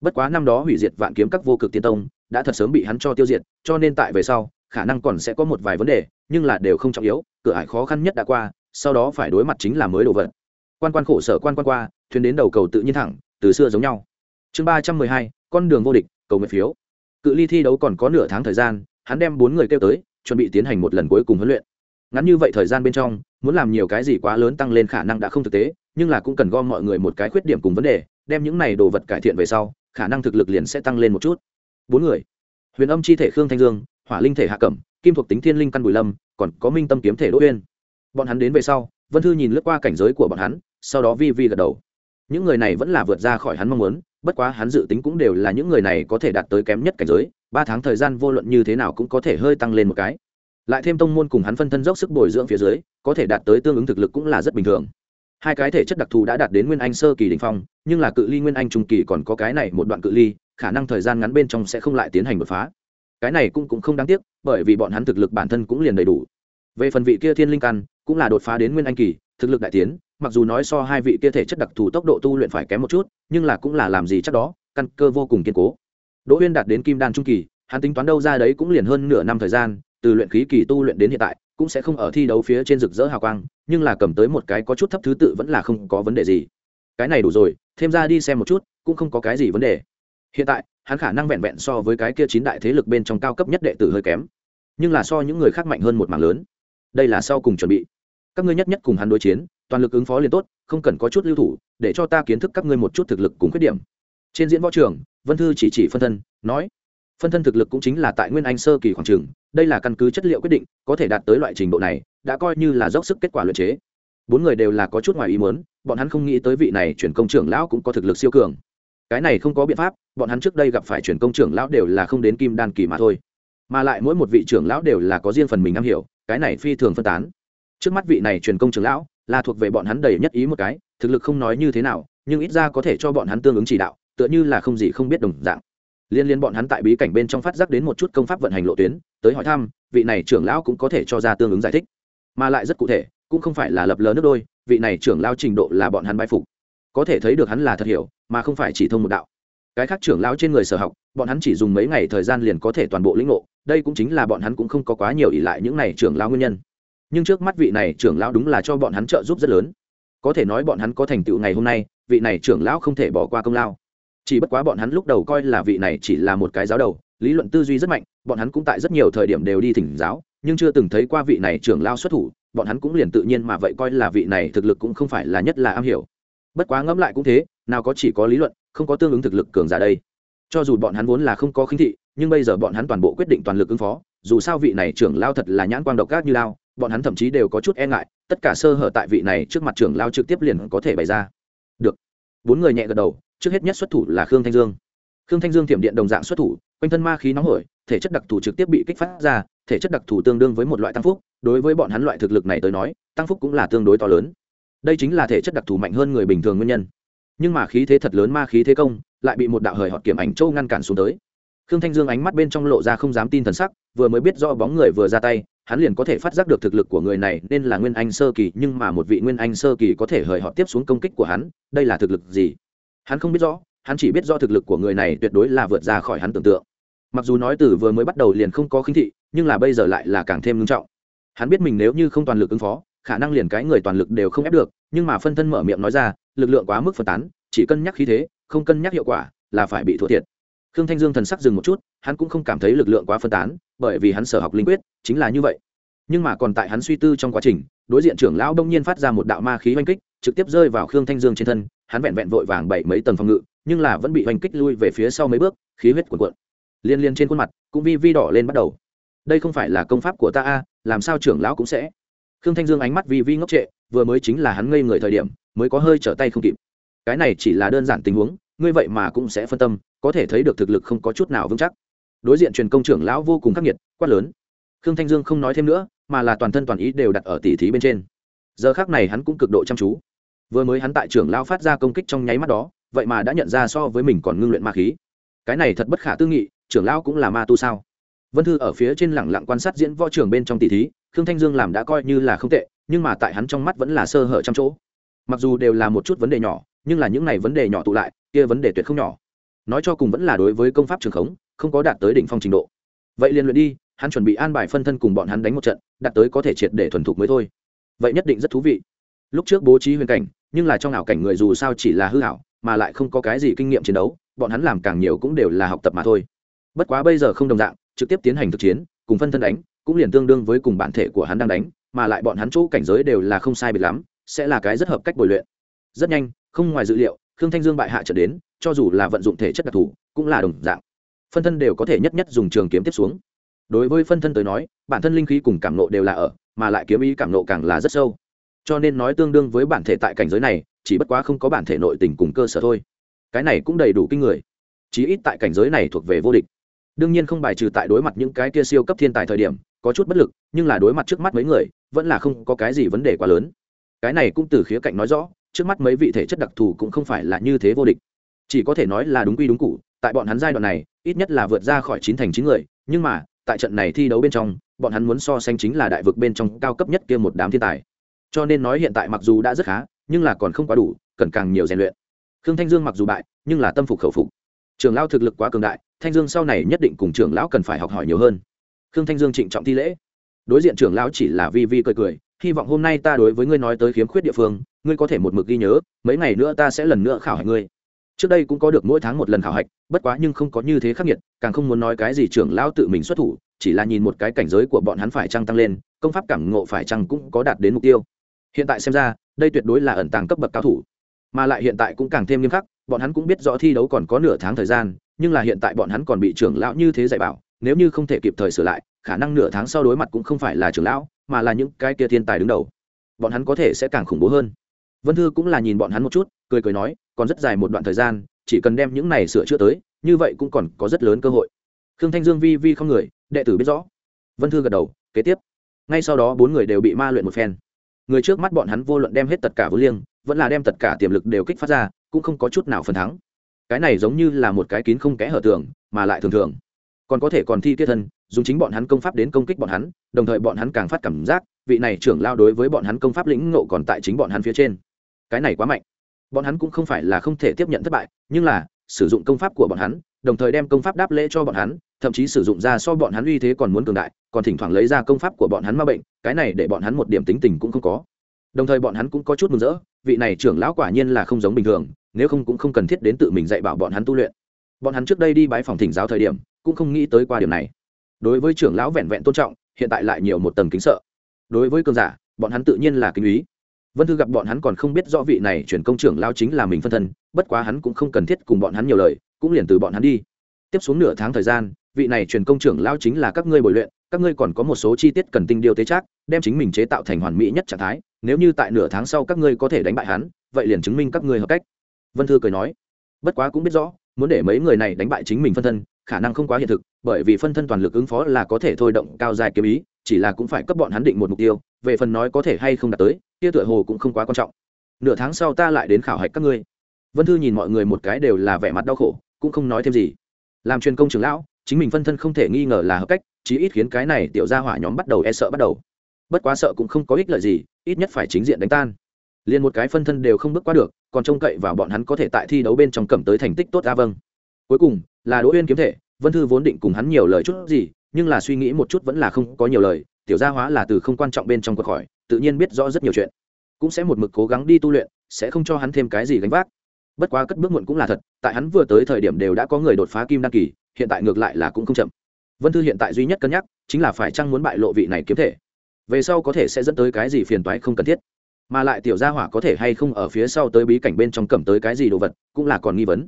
bất quá năm đó hủy diệt vạn kiếm các vô cực tiên tông, đã thật sớm bị hắn cho tiêu diệt, cho nên tại về sau, khả năng còn sẽ có một vài vấn đề, nhưng là đều không trọng yếu, cửa ải khó khăn nhất đã qua, sau đó phải đối mặt chính là mới đồ vật. Quan quan khổ sở quan quan qua, thuyền đến đầu cầu tự nhiên thẳng, từ xưa giống nhau. Chương ba trăm mười hai, con đường vô địch, cầu nguyện phiếu. Cự ly thi đấu còn có nửa tháng thời gian, hắn đem bốn người kêu tới, chuẩn bị tiến hành một lần cuối cùng huấn luyện. Ngắn như vậy thời gian bên trong, muốn làm nhiều cái gì quá lớn tăng lên khả năng đã không thực tế, nhưng là cũng cần gom mọi người một cái khuyết điểm cùng vấn đề đem những này đồ vật cải thiện về sau, khả năng thực lực liền sẽ tăng lên một chút. Bốn người. Huyền âm chi thể khương thanh dương, hỏa linh thể hạ cẩm, kim thuộc tính thiên linh căn bùi lâm, còn có minh tâm kiếm thể đỗ uyên. Bọn hắn đến về sau, vân thư nhìn lướt qua cảnh giới của bọn hắn, sau đó vi vi gật đầu. Những người này vẫn là vượt ra khỏi hắn mong muốn, bất quá hắn dự tính cũng đều là những người này có thể đạt tới kém nhất cảnh giới, ba tháng thời gian vô luận như thế nào cũng có thể hơi tăng lên một cái. Lại thêm tông môn cùng hắn phân thân dốc sức bồi dưỡng phía dưới, có thể đạt tới tương ứng thực lực cũng là rất bình thường hai cái thể chất đặc thù đã đạt đến nguyên anh sơ kỳ đình phong, nhưng là cự ly nguyên anh trung kỳ còn có cái này một đoạn cự ly, khả năng thời gian ngắn bên trong sẽ không lại tiến hành đột phá. Cái này cũng cũng không đáng tiếc, bởi vì bọn hắn thực lực bản thân cũng liền đầy đủ. Về phần vị kia thiên linh căn, cũng là đột phá đến nguyên anh kỳ, thực lực đại tiến, mặc dù nói so hai vị kia thể chất đặc thù tốc độ tu luyện phải kém một chút, nhưng là cũng là làm gì chắc đó, căn cơ vô cùng kiên cố. Đỗ huyên đạt đến kim đan trung kỳ, hắn tính toán đâu ra đấy cũng liền hơn nửa năm thời gian, từ luyện khí kỳ tu luyện đến hiện tại, cũng sẽ không ở thi đấu phía trên rực rỡ hào quang nhưng là cầm tới một cái có chút thấp thứ tự vẫn là không có vấn đề gì. Cái này đủ rồi, thêm ra đi xem một chút, cũng không có cái gì vấn đề. Hiện tại, hắn khả năng vẹn vẹn so với cái kia chín đại thế lực bên trong cao cấp nhất đệ tử hơi kém, nhưng là so những người khác mạnh hơn một mảng lớn. Đây là sau cùng chuẩn bị. Các ngươi nhất nhất cùng hắn đối chiến, toàn lực ứng phó liền tốt, không cần có chút lưu thủ, để cho ta kiến thức các ngươi một chút thực lực cùng khuyết điểm. Trên diễn võ trường, vân thư chỉ chỉ phân thân, nói, phân thân thực lực cũng chính là tại nguyên anh sơ kỳ khoảng trường, đây là căn cứ chất liệu quyết định, có thể đạt tới loại trình độ này đã coi như là dốc sức kết quả luyện chế. Bốn người đều là có chút ngoài ý muốn, bọn hắn không nghĩ tới vị này chuyển công trưởng lão cũng có thực lực siêu cường. Cái này không có biện pháp, bọn hắn trước đây gặp phải chuyển công trưởng lão đều là không đến kim đan kỳ mà thôi. Mà lại mỗi một vị trưởng lão đều là có riêng phần mình am hiểu, cái này phi thường phân tán. Trước mắt vị này truyền công trưởng lão là thuộc về bọn hắn đầy nhất ý một cái, thực lực không nói như thế nào, nhưng ít ra có thể cho bọn hắn tương ứng chỉ đạo, tựa như là không gì không biết đồng dạng. Liên liên bọn hắn tại bí cảnh bên trong phát giác đến một chút công pháp vận hành lộ tuyến, tới hỏi thăm, vị này trưởng lão cũng có thể cho ra tương ứng giải thích mà lại rất cụ thể, cũng không phải là lập lờ nước đôi, vị này trưởng lão trình độ là bọn hắn bái phục. Có thể thấy được hắn là thật hiểu, mà không phải chỉ thông một đạo. Cái khác trưởng lão trên người sở học, bọn hắn chỉ dùng mấy ngày thời gian liền có thể toàn bộ lĩnh ngộ, đây cũng chính là bọn hắn cũng không có quá nhiều ỷ lại những này trưởng lão nguyên nhân. Nhưng trước mắt vị này trưởng lão đúng là cho bọn hắn trợ giúp rất lớn. Có thể nói bọn hắn có thành tựu ngày hôm nay, vị này trưởng lão không thể bỏ qua công lao. Chỉ bất quá bọn hắn lúc đầu coi là vị này chỉ là một cái giáo đầu, lý luận tư duy rất mạnh, bọn hắn cũng tại rất nhiều thời điểm đều đi thỉnh giáo nhưng chưa từng thấy qua vị này trưởng lao xuất thủ, bọn hắn cũng liền tự nhiên mà vậy coi là vị này thực lực cũng không phải là nhất là am hiểu. Bất quá ngẫm lại cũng thế, nào có chỉ có lý luận, không có tương ứng thực lực cường giả đây. Cho dù bọn hắn vốn là không có khinh thị, nhưng bây giờ bọn hắn toàn bộ quyết định toàn lực ứng phó, dù sao vị này trưởng lao thật là nhãn quang độc gác như lao, bọn hắn thậm chí đều có chút e ngại, tất cả sơ hở tại vị này trước mặt trưởng lao trực tiếp liền có thể bày ra. Được. Bốn người nhẹ gật đầu, trước hết nhất xuất thủ là khương thanh dương khương thanh dương tiệm điện đồng dạng xuất thủ, quanh thân ma khí nóng hổi, thể chất đặc thù trực tiếp bị kích phát ra, thể chất đặc thù tương đương với một loại tăng phúc, đối với bọn hắn loại thực lực này tới nói, tăng phúc cũng là tương đối to lớn. Đây chính là thể chất đặc thù mạnh hơn người bình thường nguyên nhân. Nhưng mà khí thế thật lớn, ma khí thế công, lại bị một đạo hời họ kiểm ảnh châu ngăn cản xuống tới. Khương thanh dương ánh mắt bên trong lộ ra không dám tin thần sắc, vừa mới biết do bóng người vừa ra tay, hắn liền có thể phát giác được thực lực của người này, nên là nguyên anh sơ kỳ, nhưng mà một vị nguyên anh sơ kỳ có thể hời họ tiếp xuống công kích của hắn, đây là thực lực gì? Hắn không biết rõ hắn chỉ biết do thực lực của người này tuyệt đối là vượt ra khỏi hắn tưởng tượng. Mặc dù nói từ vừa mới bắt đầu liền không có khinh thị, nhưng là bây giờ lại là càng thêm nghiêm trọng. Hắn biết mình nếu như không toàn lực ứng phó, khả năng liền cái người toàn lực đều không ép được, nhưng mà phân thân mở miệng nói ra, lực lượng quá mức phân tán, chỉ cân nhắc khí thế, không cân nhắc hiệu quả, là phải bị thua thiệt. Khương thanh dương thần sắc dừng một chút, hắn cũng không cảm thấy lực lượng quá phân tán, bởi vì hắn sở học linh quyết, chính là như vậy. Nhưng mà còn tại hắn suy tư trong quá trình, đối diện trưởng lão đông nhiên phát ra một đạo ma khí oanh kích, trực tiếp rơi vào khương thanh dương trên thân, hắn vẹn vẹn vội vàng bảy mấy tầng phòng ngự nhưng là vẫn bị oanh kích lui về phía sau mấy bước, khí huyết cuộn cuộn. Liên liên trên khuôn mặt, cũng vi vi đỏ lên bắt đầu. Đây không phải là công pháp của ta a, làm sao trưởng lão cũng sẽ. Khương thanh dương ánh mắt vi vi ngốc trệ, vừa mới chính là hắn ngây người thời điểm, mới có hơi trở tay không kịp. Cái này chỉ là đơn giản tình huống, ngươi vậy mà cũng sẽ phân tâm, có thể thấy được thực lực không có chút nào vững chắc. Đối diện truyền công trưởng lão vô cùng khắc nghiệt, quát lớn. Khương thanh dương không nói thêm nữa, mà là toàn thân toàn ý đều đặt ở tỉ thí bên trên. Giờ khác này hắn cũng cực độ chăm chú. Vừa mới hắn tại trưởng lão phát ra công kích trong nháy mắt đó vậy mà đã nhận ra so với mình còn ngưng luyện ma khí. Cái này thật bất khả tư nghị, trưởng lão cũng là ma tu sao? Vân thư ở phía trên lẳng lặng quan sát diễn võ trường bên trong tỷ thí, khương thanh dương làm đã coi như là không tệ, nhưng mà tại hắn trong mắt vẫn là sơ hở trăm chỗ. Mặc dù đều là một chút vấn đề nhỏ, nhưng là những này vấn đề nhỏ tụ lại, kia vấn đề tuyệt không nhỏ. Nói cho cùng vẫn là đối với công pháp trường khống, không có đạt tới đỉnh phong trình độ. Vậy liền luyện đi, hắn chuẩn bị an bài phân thân cùng bọn hắn đánh một trận, đạt tới có thể triệt để thuần thục mới thôi. Vậy nhất định rất thú vị. Lúc trước bố trí huyền cảnh, nhưng là trong ảo cảnh người dù sao chỉ là hư ảo mà lại không có cái gì kinh nghiệm chiến đấu, bọn hắn làm càng nhiều cũng đều là học tập mà thôi. Bất quá bây giờ không đồng dạng, trực tiếp tiến hành thực chiến, cùng phân thân đánh, cũng liền tương đương với cùng bản thể của hắn đang đánh, mà lại bọn hắn chỗ cảnh giới đều là không sai biệt lắm, sẽ là cái rất hợp cách bồi luyện. Rất nhanh, không ngoài dự liệu, khương thanh dương bại hạ trở đến, cho dù là vận dụng thể chất đặc thù, cũng là đồng dạng. Phân thân đều có thể nhất nhất dùng trường kiếm tiếp xuống. Đối với phân thân tới nói, bản thân linh khí cùng cảm nộ đều là ở, mà lại kiếm ý cảm nộ càng là rất sâu. Cho nên nói tương đương với bản thể tại cảnh giới này chỉ bất quá không có bản thể nội tình cùng cơ sở thôi. Cái này cũng đầy đủ kinh người. Chí ít tại cảnh giới này thuộc về vô địch. Đương nhiên không bài trừ tại đối mặt những cái kia siêu cấp thiên tài thời điểm, có chút bất lực, nhưng là đối mặt trước mắt mấy người, vẫn là không có cái gì vấn đề quá lớn. Cái này cũng từ khía cạnh nói rõ, trước mắt mấy vị thể chất đặc thù cũng không phải là như thế vô địch. Chỉ có thể nói là đúng quy đúng cụ, tại bọn hắn giai đoạn này, ít nhất là vượt ra khỏi chín thành chín người, nhưng mà, tại trận này thi đấu bên trong, bọn hắn muốn so sánh chính là đại vực bên trong cao cấp nhất kia một đám thiên tài. Cho nên nói hiện tại mặc dù đã rất khá nhưng là còn không quá đủ, cần càng nhiều rèn luyện. Khương thanh dương mặc dù bại, nhưng là tâm phục khẩu phục. Trường lão thực lực quá cường đại, thanh dương sau này nhất định cùng trưởng lão cần phải học hỏi nhiều hơn. Khương thanh dương trịnh trọng thi lễ. Đối diện trưởng lão chỉ là vi vi cười cười, hy vọng hôm nay ta đối với ngươi nói tới khiếm khuyết địa phương, ngươi có thể một mực ghi nhớ, mấy ngày nữa ta sẽ lần nữa khảo hạch ngươi. Trước đây cũng có được mỗi tháng một lần khảo hạch, bất quá nhưng không có như thế khắc nghiệt, càng không muốn nói cái gì trưởng lão tự mình xuất thủ, chỉ là nhìn một cái cảnh giới của bọn hắn phải trăng tăng lên, công pháp cảm ngộ phải trăng cũng có đạt đến mục tiêu. Hiện tại xem ra đây tuyệt đối là ẩn tàng cấp bậc cao thủ. Mà lại hiện tại cũng càng thêm nghiêm khắc, bọn hắn cũng biết rõ thi đấu còn có nửa tháng thời gian, nhưng là hiện tại bọn hắn còn bị trưởng lão như thế dạy bảo, nếu như không thể kịp thời sửa lại, khả năng nửa tháng sau đối mặt cũng không phải là trưởng lão, mà là những cái kia thiên tài đứng đầu. Bọn hắn có thể sẽ càng khủng bố hơn. Vân thư cũng là nhìn bọn hắn một chút, cười cười nói, còn rất dài một đoạn thời gian, chỉ cần đem những này sửa chữa tới, như vậy cũng còn có rất lớn cơ hội. Khương thanh dương vi vi không người, đệ tử biết rõ. Vân thư gật đầu, kế tiếp. Ngay sau đó bốn người đều bị ma luyện một phen người trước mắt bọn hắn vô luận đem hết tất cả vô liêng, vẫn là đem tất cả tiềm lực đều kích phát ra, cũng không có chút nào phần thắng. Cái này giống như là một cái kín không kẽ hở tường, mà lại thường thường. Còn có thể còn thi tiết thân, dùng chính bọn hắn công pháp đến công kích bọn hắn, đồng thời bọn hắn càng phát cảm giác, vị này trưởng lao đối với bọn hắn công pháp lĩnh ngộ còn tại chính bọn hắn phía trên. Cái này quá mạnh. Bọn hắn cũng không phải là không thể tiếp nhận thất bại, nhưng là, sử dụng công pháp của bọn hắn đồng thời đem công pháp đáp lễ cho bọn hắn, thậm chí sử dụng ra so bọn hắn uy thế còn muốn cường đại, còn thỉnh thoảng lấy ra công pháp của bọn hắn ma bệnh, cái này để bọn hắn một điểm tính tình cũng không có. Đồng thời bọn hắn cũng có chút mừng rỡ, vị này trưởng lão quả nhiên là không giống bình thường, nếu không cũng không cần thiết đến tự mình dạy bảo bọn hắn tu luyện. Bọn hắn trước đây đi bái phòng thỉnh giáo thời điểm, cũng không nghĩ tới qua điểm này. Đối với trưởng lão vẹn vẹn tôn trọng, hiện tại lại nhiều một tầng kính sợ. Đối với cường giả, bọn hắn tự nhiên là kính ý vân thư gặp bọn hắn còn không biết rõ vị này chuyển công trưởng lao chính là mình phân thân, bất quá hắn cũng không cần thiết cùng bọn hắn nhiều lời, cũng liền từ bọn hắn đi. Tiếp xuống nửa tháng thời gian, vị này truyền công trưởng lao chính là các ngươi bồi luyện, các ngươi còn có một số chi tiết cần tinh điều tế chắc đem chính mình chế tạo thành hoàn mỹ nhất trạng thái, nếu như tại nửa tháng sau các ngươi có thể đánh bại hắn, vậy liền chứng minh các ngươi hợp cách. Vân thư cười nói. Bất quá cũng biết rõ, muốn để mấy người này đánh bại chính mình phân thân, khả năng không quá hiện thực, bởi vì phân thân toàn lực ứng phó là có thể thôi động cao dài kiếm ý chỉ là cũng phải cấp bọn hắn định một mục tiêu, về phần nói có thể hay không đạt tới, kia tựa hồ cũng không quá quan trọng. Nửa tháng sau ta lại đến khảo hạch các ngươi. Vân thư nhìn mọi người một cái đều là vẻ mặt đau khổ, cũng không nói thêm gì. Làm truyền công trưởng lão, chính mình phân thân không thể nghi ngờ là hợp cách, chí ít khiến cái này tiểu gia hỏa nhóm bắt đầu e sợ bắt đầu. Bất quá sợ cũng không có ích lợi gì, ít nhất phải chính diện đánh tan. Liền một cái phân thân đều không bước qua được, còn trông cậy vào bọn hắn có thể tại thi đấu bên trong cầm tới thành tích tốt ra vâng. Cuối cùng, là đỗ uyên kiếm thể, vân thư vốn định cùng hắn nhiều lời chút gì nhưng là suy nghĩ một chút vẫn là không có nhiều lời, tiểu gia hóa là từ không quan trọng bên trong cuộc khỏi, tự nhiên biết rõ rất nhiều chuyện. Cũng sẽ một mực cố gắng đi tu luyện, sẽ không cho hắn thêm cái gì gánh vác. Bất quá cất bước muộn cũng là thật, tại hắn vừa tới thời điểm đều đã có người đột phá kim đăng kỳ, hiện tại ngược lại là cũng không chậm. Vân thư hiện tại duy nhất cân nhắc, chính là phải chăng muốn bại lộ vị này kiếm thể. Về sau có thể sẽ dẫn tới cái gì phiền toái không cần thiết. Mà lại tiểu gia hỏa có thể hay không ở phía sau tới bí cảnh bên trong cầm tới cái gì đồ vật, cũng là còn nghi vấn.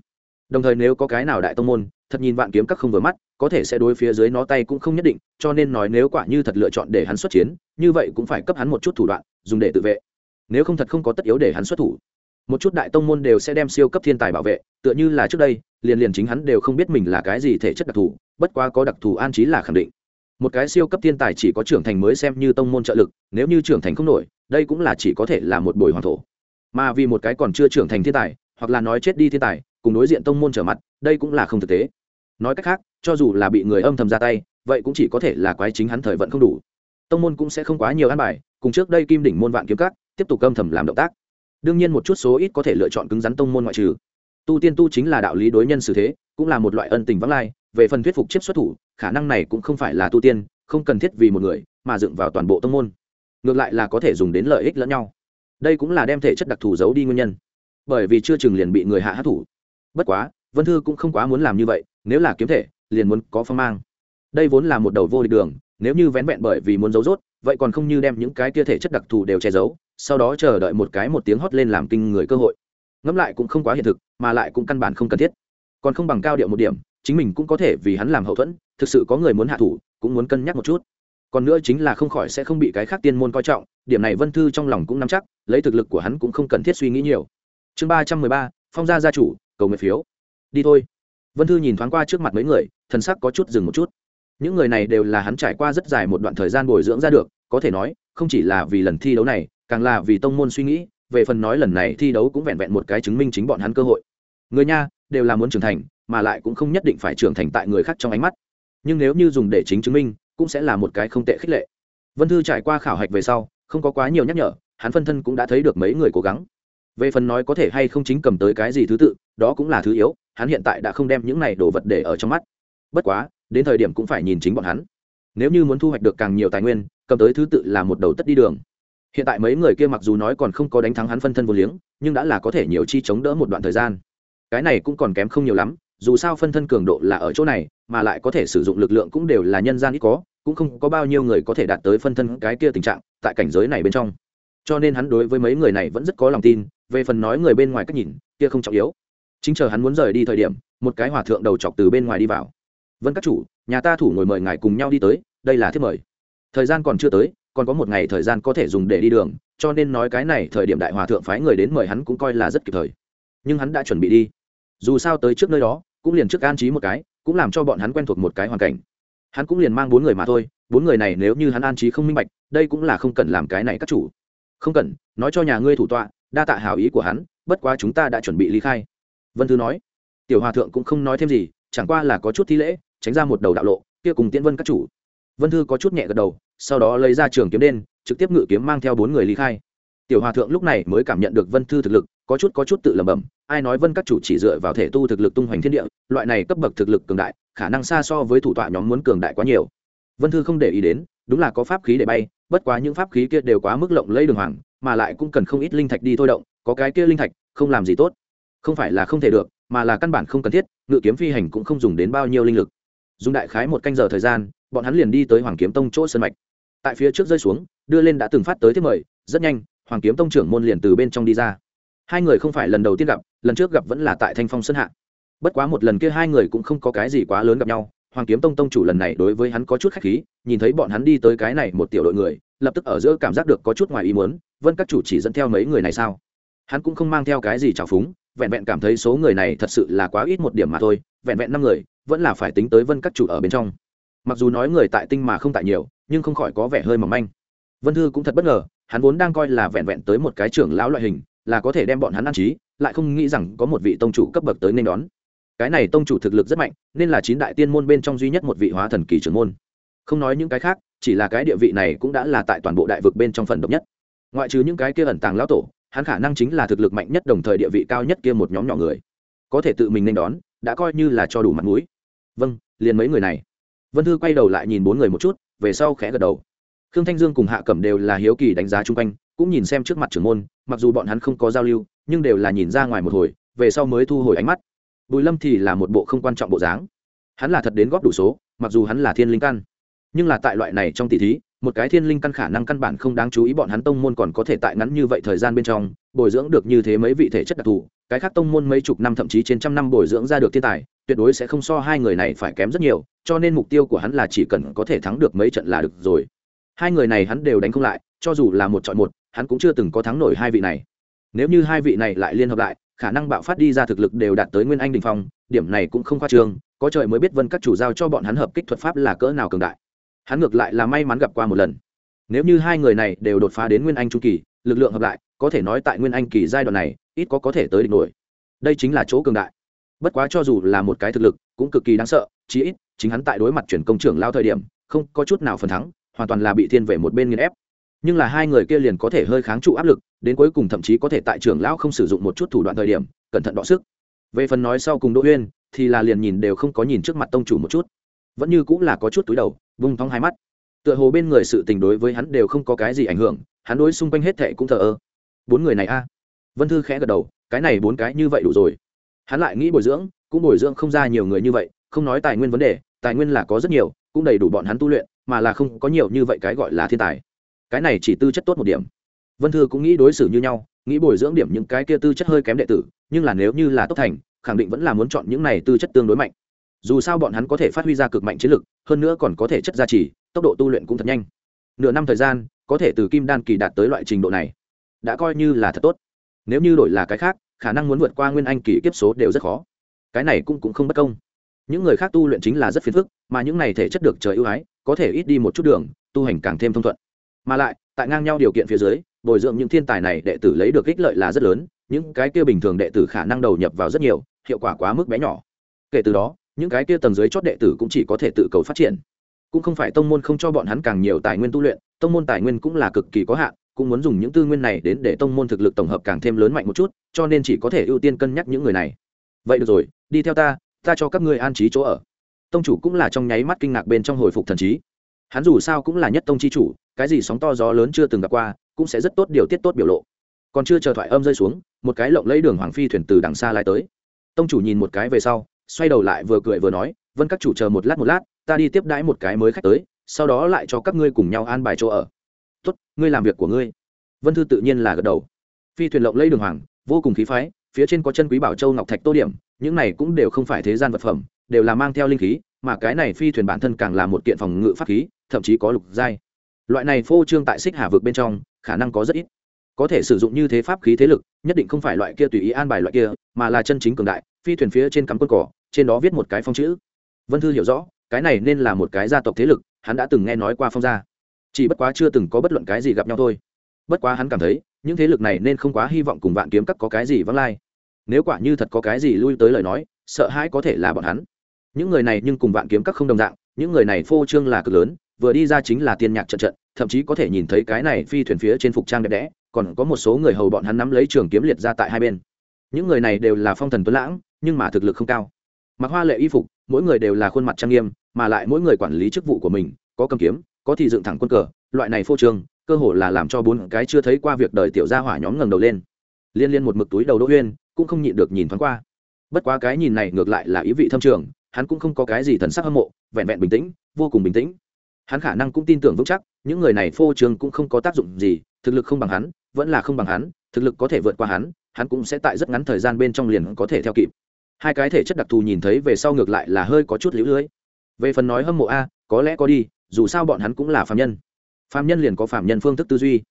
Đồng thời nếu có cái nào đại tông môn, thật nhìn vạn kiếm các không vừa mắt có thể sẽ đối phía dưới nó tay cũng không nhất định, cho nên nói nếu quả như thật lựa chọn để hắn xuất chiến, như vậy cũng phải cấp hắn một chút thủ đoạn, dùng để tự vệ. Nếu không thật không có tất yếu để hắn xuất thủ. Một chút đại tông môn đều sẽ đem siêu cấp thiên tài bảo vệ, tựa như là trước đây, liền liền chính hắn đều không biết mình là cái gì thể chất đặc thù, bất quá có đặc thù an trí là khẳng định. Một cái siêu cấp thiên tài chỉ có trưởng thành mới xem như tông môn trợ lực, nếu như trưởng thành không nổi, đây cũng là chỉ có thể là một bồi hoàng thổ. Mà vì một cái còn chưa trưởng thành thiên tài, hoặc là nói chết đi thiên tài, cùng đối diện tông môn trở mặt, đây cũng là không thực tế. Nói cách khác cho dù là bị người âm thầm ra tay, vậy cũng chỉ có thể là quái chính hắn thời vận không đủ. Tông môn cũng sẽ không quá nhiều an bài, cùng trước đây kim đỉnh môn vạn kiếm các, tiếp tục âm thầm làm động tác. Đương nhiên một chút số ít có thể lựa chọn cứng rắn tông môn ngoại trừ. Tu tiên tu chính là đạo lý đối nhân xử thế, cũng là một loại ân tình vắng lai, về phần thuyết phục chiếp xuất thủ, khả năng này cũng không phải là tu tiên, không cần thiết vì một người, mà dựng vào toàn bộ tông môn. Ngược lại là có thể dùng đến lợi ích lẫn nhau. Đây cũng là đem thể chất đặc thù giấu đi nguyên nhân. Bởi vì chưa chừng liền bị người hạ hát thủ bất quá, vân thư cũng không quá muốn làm như vậy, nếu là kiếm thể liền muốn có phong mang. Đây vốn là một đầu vô địch đường, nếu như vén vẹn bởi vì muốn giấu rốt, vậy còn không như đem những cái kia thể chất đặc thù đều che giấu, sau đó chờ đợi một cái một tiếng hót lên làm kinh người cơ hội. Ngẫm lại cũng không quá hiện thực, mà lại cũng căn bản không cần thiết. Còn không bằng cao điệu một điểm, chính mình cũng có thể vì hắn làm hậu thuẫn, thực sự có người muốn hạ thủ, cũng muốn cân nhắc một chút. Còn nữa chính là không khỏi sẽ không bị cái khác tiên môn coi trọng, điểm này vân thư trong lòng cũng nắm chắc, lấy thực lực của hắn cũng không cần thiết suy nghĩ nhiều. Chương ba trăm mười ba, phong gia gia chủ, cầu nguyện phiếu. Đi thôi. Vân thư nhìn thoáng qua trước mặt mấy người thần sắc có chút dừng một chút. Những người này đều là hắn trải qua rất dài một đoạn thời gian bồi dưỡng ra được, có thể nói, không chỉ là vì lần thi đấu này, càng là vì tông môn suy nghĩ, về phần nói lần này thi đấu cũng vẹn vẹn một cái chứng minh chính bọn hắn cơ hội. Người nha, đều là muốn trưởng thành, mà lại cũng không nhất định phải trưởng thành tại người khác trong ánh mắt. Nhưng nếu như dùng để chính chứng minh, cũng sẽ là một cái không tệ khích lệ. Vân thư trải qua khảo hạch về sau, không có quá nhiều nhắc nhở, hắn phân thân cũng đã thấy được mấy người cố gắng. Về phần nói có thể hay không chính cầm tới cái gì thứ tự, đó cũng là thứ yếu, hắn hiện tại đã không đem những này đồ vật để ở trong mắt bất quá, đến thời điểm cũng phải nhìn chính bọn hắn. Nếu như muốn thu hoạch được càng nhiều tài nguyên, cầm tới thứ tự là một đầu tất đi đường. Hiện tại mấy người kia mặc dù nói còn không có đánh thắng hắn phân thân vô liếng, nhưng đã là có thể nhiều chi chống đỡ một đoạn thời gian. Cái này cũng còn kém không nhiều lắm, dù sao phân thân cường độ là ở chỗ này, mà lại có thể sử dụng lực lượng cũng đều là nhân gian ít có, cũng không có bao nhiêu người có thể đạt tới phân thân cái kia tình trạng, tại cảnh giới này bên trong. Cho nên hắn đối với mấy người này vẫn rất có lòng tin, về phần nói người bên ngoài cách nhìn, kia không trọng yếu. Chính chờ hắn muốn rời đi thời điểm, một cái hòa thượng đầu chọc từ bên ngoài đi vào vân các chủ, nhà ta thủ ngồi mời ngài cùng nhau đi tới, đây là thiết mời. Thời gian còn chưa tới, còn có một ngày thời gian có thể dùng để đi đường, cho nên nói cái này thời điểm đại hòa thượng phái người đến mời hắn cũng coi là rất kịp thời. Nhưng hắn đã chuẩn bị đi. Dù sao tới trước nơi đó, cũng liền trước an trí một cái, cũng làm cho bọn hắn quen thuộc một cái hoàn cảnh. Hắn cũng liền mang bốn người mà thôi, bốn người này nếu như hắn an trí không minh bạch, đây cũng là không cần làm cái này các chủ. Không cần, nói cho nhà ngươi thủ tọa, đa tạ hảo ý của hắn, bất quá chúng ta đã chuẩn bị ly khai. Vân thư nói. Tiểu hòa thượng cũng không nói thêm gì, chẳng qua là có chút thi lễ tránh ra một đầu đạo lộ, kia cùng tiễn vân các chủ. Vân thư có chút nhẹ gật đầu, sau đó lấy ra trường kiếm đen, trực tiếp ngự kiếm mang theo bốn người ly khai. Tiểu hòa thượng lúc này mới cảm nhận được vân thư thực lực, có chút có chút tự lẩm bẩm, ai nói vân các chủ chỉ dựa vào thể tu thực lực tung hoành thiên địa, loại này cấp bậc thực lực cường đại, khả năng xa so với thủ tọa nhóm muốn cường đại quá nhiều. Vân thư không để ý đến, đúng là có pháp khí để bay, bất quá những pháp khí kia đều quá mức lộng lấy đường hoàng, mà lại cũng cần không ít linh thạch đi thôi động, có cái kia linh thạch, không làm gì tốt. Không phải là không thể được, mà là căn bản không cần thiết, ngự kiếm phi hành cũng không dùng đến bao nhiêu linh lực dùng đại khái một canh giờ thời gian, bọn hắn liền đi tới hoàng kiếm tông chỗ sân mạch. Tại phía trước rơi xuống, đưa lên đã từng phát tới thiết mời, rất nhanh, hoàng kiếm tông trưởng môn liền từ bên trong đi ra. Hai người không phải lần đầu tiên gặp, lần trước gặp vẫn là tại thanh phong sơn hạ. Bất quá một lần kia hai người cũng không có cái gì quá lớn gặp nhau, hoàng kiếm tông tông chủ lần này đối với hắn có chút khách khí, nhìn thấy bọn hắn đi tới cái này một tiểu đội người, lập tức ở giữa cảm giác được có chút ngoài ý muốn, vân các chủ chỉ dẫn theo mấy người này sao? Hắn cũng không mang theo cái gì trào phúng, vẹn vẹn cảm thấy số người này thật sự là quá ít một điểm mà thôi, vẹn vẹn năm người vẫn là phải tính tới vân các chủ ở bên trong. Mặc dù nói người tại tinh mà không tại nhiều, nhưng không khỏi có vẻ hơi mỏng manh. Vân thư cũng thật bất ngờ, hắn vốn đang coi là vẹn vẹn tới một cái trưởng lão loại hình, là có thể đem bọn hắn ăn trí, lại không nghĩ rằng có một vị tông chủ cấp bậc tới nên đón. Cái này tông chủ thực lực rất mạnh, nên là chín đại tiên môn bên trong duy nhất một vị hóa thần kỳ trưởng môn. Không nói những cái khác, chỉ là cái địa vị này cũng đã là tại toàn bộ đại vực bên trong phần độc nhất. Ngoại trừ những cái kia ẩn tàng lão tổ, hắn khả năng chính là thực lực mạnh nhất đồng thời địa vị cao nhất kia một nhóm nhỏ người. Có thể tự mình nên đón, đã coi như là cho đủ mặt mũi vâng liền mấy người này. Vân thư quay đầu lại nhìn bốn người một chút, về sau khẽ gật đầu. Khương thanh dương cùng hạ cẩm đều là hiếu kỳ đánh giá chung quanh, cũng nhìn xem trước mặt trưởng môn, mặc dù bọn hắn không có giao lưu, nhưng đều là nhìn ra ngoài một hồi, về sau mới thu hồi ánh mắt. Bùi lâm thì là một bộ không quan trọng bộ dáng. Hắn là thật đến góp đủ số, mặc dù hắn là thiên linh căn, nhưng là tại loại này trong tỷ thí một cái thiên linh căn khả năng căn bản không đáng chú ý bọn hắn tông môn còn có thể tại ngắn như vậy thời gian bên trong bồi dưỡng được như thế mấy vị thể chất đặc thù. Cái khác tông môn mấy chục năm thậm chí trên trăm năm bồi dưỡng ra được thiên tài, tuyệt đối sẽ không so hai người này phải kém rất nhiều, cho nên mục tiêu của hắn là chỉ cần có thể thắng được mấy trận là được rồi. Hai người này hắn đều đánh không lại, cho dù là một chọn một, hắn cũng chưa từng có thắng nổi hai vị này. Nếu như hai vị này lại liên hợp lại, khả năng bạo phát đi ra thực lực đều đạt tới nguyên anh đình phong, điểm này cũng không khoa trương, có trời mới biết vân các chủ giao cho bọn hắn hợp kích thuật pháp là cỡ nào cường đại hắn ngược lại là may mắn gặp qua một lần. Nếu như hai người này đều đột phá đến nguyên anh trung kỳ, lực lượng hợp lại, có thể nói tại nguyên anh kỳ giai đoạn này, ít có có thể tới địch nổi. Đây chính là chỗ cường đại. Bất quá cho dù là một cái thực lực, cũng cực kỳ đáng sợ, chí ít, chính hắn tại đối mặt chuyển công trưởng lao thời điểm, không có chút nào phần thắng, hoàn toàn là bị thiên về một bên nghiền ép. Nhưng là hai người kia liền có thể hơi kháng trụ áp lực, đến cuối cùng thậm chí có thể tại trưởng lão không sử dụng một chút thủ đoạn thời điểm, cẩn thận đọ sức. Về phần nói sau cùng đỗ uyên, thì là liền nhìn đều không có nhìn trước mặt tông chủ một chút. Vẫn như cũng là có chút túi đầu vung thong hai mắt. Tựa hồ bên người sự tình đối với hắn đều không có cái gì ảnh hưởng, hắn đối xung quanh hết thệ cũng thờ ơ. Bốn người này a. Vân thư khẽ gật đầu, cái này bốn cái như vậy đủ rồi. Hắn lại nghĩ bồi dưỡng, cũng bồi dưỡng không ra nhiều người như vậy, không nói tài nguyên vấn đề, tài nguyên là có rất nhiều, cũng đầy đủ bọn hắn tu luyện, mà là không có nhiều như vậy cái gọi là thiên tài. Cái này chỉ tư chất tốt một điểm. Vân thư cũng nghĩ đối xử như nhau, nghĩ bồi dưỡng điểm những cái kia tư chất hơi kém đệ tử, nhưng là nếu như là tốt thành, khẳng định vẫn là muốn chọn những này tư chất tương đối mạnh dù sao bọn hắn có thể phát huy ra cực mạnh chiến lực, hơn nữa còn có thể chất gia trì, tốc độ tu luyện cũng thật nhanh. Nửa năm thời gian, có thể từ kim đan kỳ đạt tới loại trình độ này, đã coi như là thật tốt. Nếu như đổi là cái khác, khả năng muốn vượt qua nguyên anh kỳ kiếp số đều rất khó. Cái này cũng cũng không bất công. Những người khác tu luyện chính là rất phiền phức, mà những này thể chất được trời ưu ái, có thể ít đi một chút đường, tu hành càng thêm thông thuận. Mà lại, tại ngang nhau điều kiện phía dưới, bồi dưỡng những thiên tài này đệ tử lấy được ích lợi là rất lớn, những cái kia bình thường đệ tử khả năng đầu nhập vào rất nhiều, hiệu quả quá mức bé nhỏ. Kể từ đó những cái kia tầng dưới chót đệ tử cũng chỉ có thể tự cầu phát triển. Cũng không phải tông môn không cho bọn hắn càng nhiều tài nguyên tu luyện, tông môn tài nguyên cũng là cực kỳ có hạn, cũng muốn dùng những tư nguyên này đến để tông môn thực lực tổng hợp càng thêm lớn mạnh một chút, cho nên chỉ có thể ưu tiên cân nhắc những người này. Vậy được rồi, đi theo ta ta cho các ngươi an trí chỗ ở. Tông chủ cũng là trong nháy mắt kinh ngạc bên trong hồi phục thần trí. Hắn dù sao cũng là nhất tông chi chủ, cái gì sóng to gió lớn chưa từng gặp qua, cũng sẽ rất tốt điều tiết tốt biểu lộ. Còn chưa chờ thoại âm rơi xuống, một cái lộng lấy đường hoàng phi thuyền từ đằng xa lại tới. Tông chủ nhìn một cái về sau xoay đầu lại vừa cười vừa nói, vân các chủ chờ một lát một lát, ta đi tiếp đãi một cái mới khách tới, sau đó lại cho các ngươi cùng nhau an bài chỗ ở. Tốt, ngươi làm việc của ngươi. Vân thư tự nhiên là gật đầu. Phi thuyền lộng lấy đường hoàng, vô cùng khí phái, phía trên có chân quý bảo châu ngọc thạch tô điểm, những này cũng đều không phải thế gian vật phẩm, đều là mang theo linh khí, mà cái này phi thuyền bản thân càng là một kiện phòng ngự pháp khí, thậm chí có lục giai. Loại này phô trương tại xích hà vực bên trong, khả năng có rất ít. Có thể sử dụng như thế pháp khí thế lực, nhất định không phải loại kia tùy ý an bài loại kia, mà là chân chính cường đại, phi thuyền phía trên cắm quân cỏ trên đó viết một cái phong chữ. Vân thư hiểu rõ, cái này nên là một cái gia tộc thế lực, hắn đã từng nghe nói qua phong gia. Chỉ bất quá chưa từng có bất luận cái gì gặp nhau thôi. Bất quá hắn cảm thấy, những thế lực này nên không quá hy vọng cùng vạn kiếm các có cái gì vắng lai. Nếu quả như thật có cái gì lui tới lời nói, sợ hãi có thể là bọn hắn. Những người này nhưng cùng vạn kiếm các không đồng dạng, những người này phô trương là cực lớn, vừa đi ra chính là tiên nhạc trận trận, thậm chí có thể nhìn thấy cái này phi thuyền phía trên phục trang đẹp đẽ, còn có một số người hầu bọn hắn nắm lấy trường kiếm liệt ra tại hai bên. Những người này đều là phong thần tuấn lãng, nhưng mà thực lực không cao mặc hoa lệ y phục, mỗi người đều là khuôn mặt trang nghiêm, mà lại mỗi người quản lý chức vụ của mình, có cầm kiếm, có thì dựng thẳng quân cờ, loại này phô trương, cơ hồ là làm cho bốn cái chưa thấy qua việc đời tiểu gia hỏa nhóm ngẩng đầu lên. Liên liên một mực túi đầu đỗ uyên cũng không nhịn được nhìn thoáng qua. Bất quá cái nhìn này ngược lại là ý vị thâm trường, hắn cũng không có cái gì thần sắc hâm mộ, vẹn vẹn bình tĩnh, vô cùng bình tĩnh. Hắn khả năng cũng tin tưởng vững chắc, những người này phô trương cũng không có tác dụng gì, thực lực không bằng hắn, vẫn là không bằng hắn, thực lực có thể vượt qua hắn hắn cũng sẽ tại rất ngắn thời gian bên trong liền có thể theo kịp hai cái thể chất đặc thù nhìn thấy về sau ngược lại là hơi có chút lũ lưới. Về phần nói hâm mộ a, có lẽ có đi, dù sao bọn hắn cũng là phạm nhân. Phạm nhân liền có phạm nhân phương thức tư duy.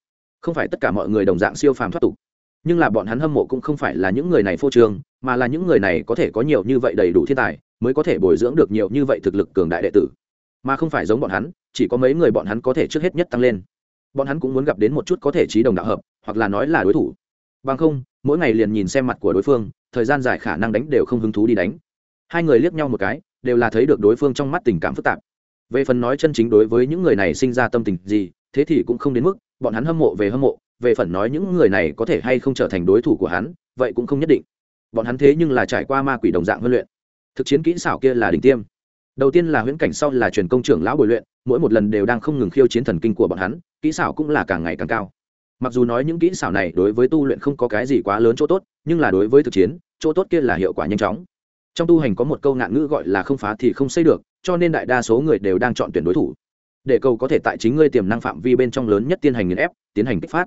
Không phải tất cả mọi người đồng dạng siêu phàm thoát tục. Nhưng là bọn hắn hâm mộ cũng không phải là những người này phô trương, mà là những người này có thể có nhiều như vậy đầy đủ thiên tài, mới có thể bồi dưỡng được nhiều như vậy thực lực cường đại đệ tử. Mà không phải giống bọn hắn, chỉ có mấy người bọn hắn có thể trước hết nhất tăng lên. Bọn hắn cũng muốn gặp đến một chút có thể trí đồng đạo hợp, hoặc là nói là đối thủ. Bằng không mỗi ngày liền nhìn xem mặt của đối phương, thời gian dài khả năng đánh đều không hứng thú đi đánh. Hai người liếc nhau một cái, đều là thấy được đối phương trong mắt tình cảm phức tạp. Về phần nói chân chính đối với những người này sinh ra tâm tình gì, thế thì cũng không đến mức, bọn hắn hâm mộ về hâm mộ, về phần nói những người này có thể hay không trở thành đối thủ của hắn, vậy cũng không nhất định. Bọn hắn thế nhưng là trải qua ma quỷ đồng dạng huấn luyện. Thực chiến kỹ xảo kia là đỉnh tiêm. Đầu tiên là huyễn cảnh, sau là truyền công trưởng lão bồi luyện, mỗi một lần đều đang không ngừng khiêu chiến thần kinh của bọn hắn, kỹ xảo cũng là càng ngày càng cao mặc dù nói những kỹ xảo này đối với tu luyện không có cái gì quá lớn chỗ tốt, nhưng là đối với thực chiến, chỗ tốt kia là hiệu quả nhanh chóng. Trong tu hành có một câu ngạn ngữ gọi là không phá thì không xây được, cho nên đại đa số người đều đang chọn tuyển đối thủ. Để cầu có thể tại chính ngươi tiềm năng phạm vi bên trong lớn nhất tiến hành nghiền ép, tiến hành kích phát.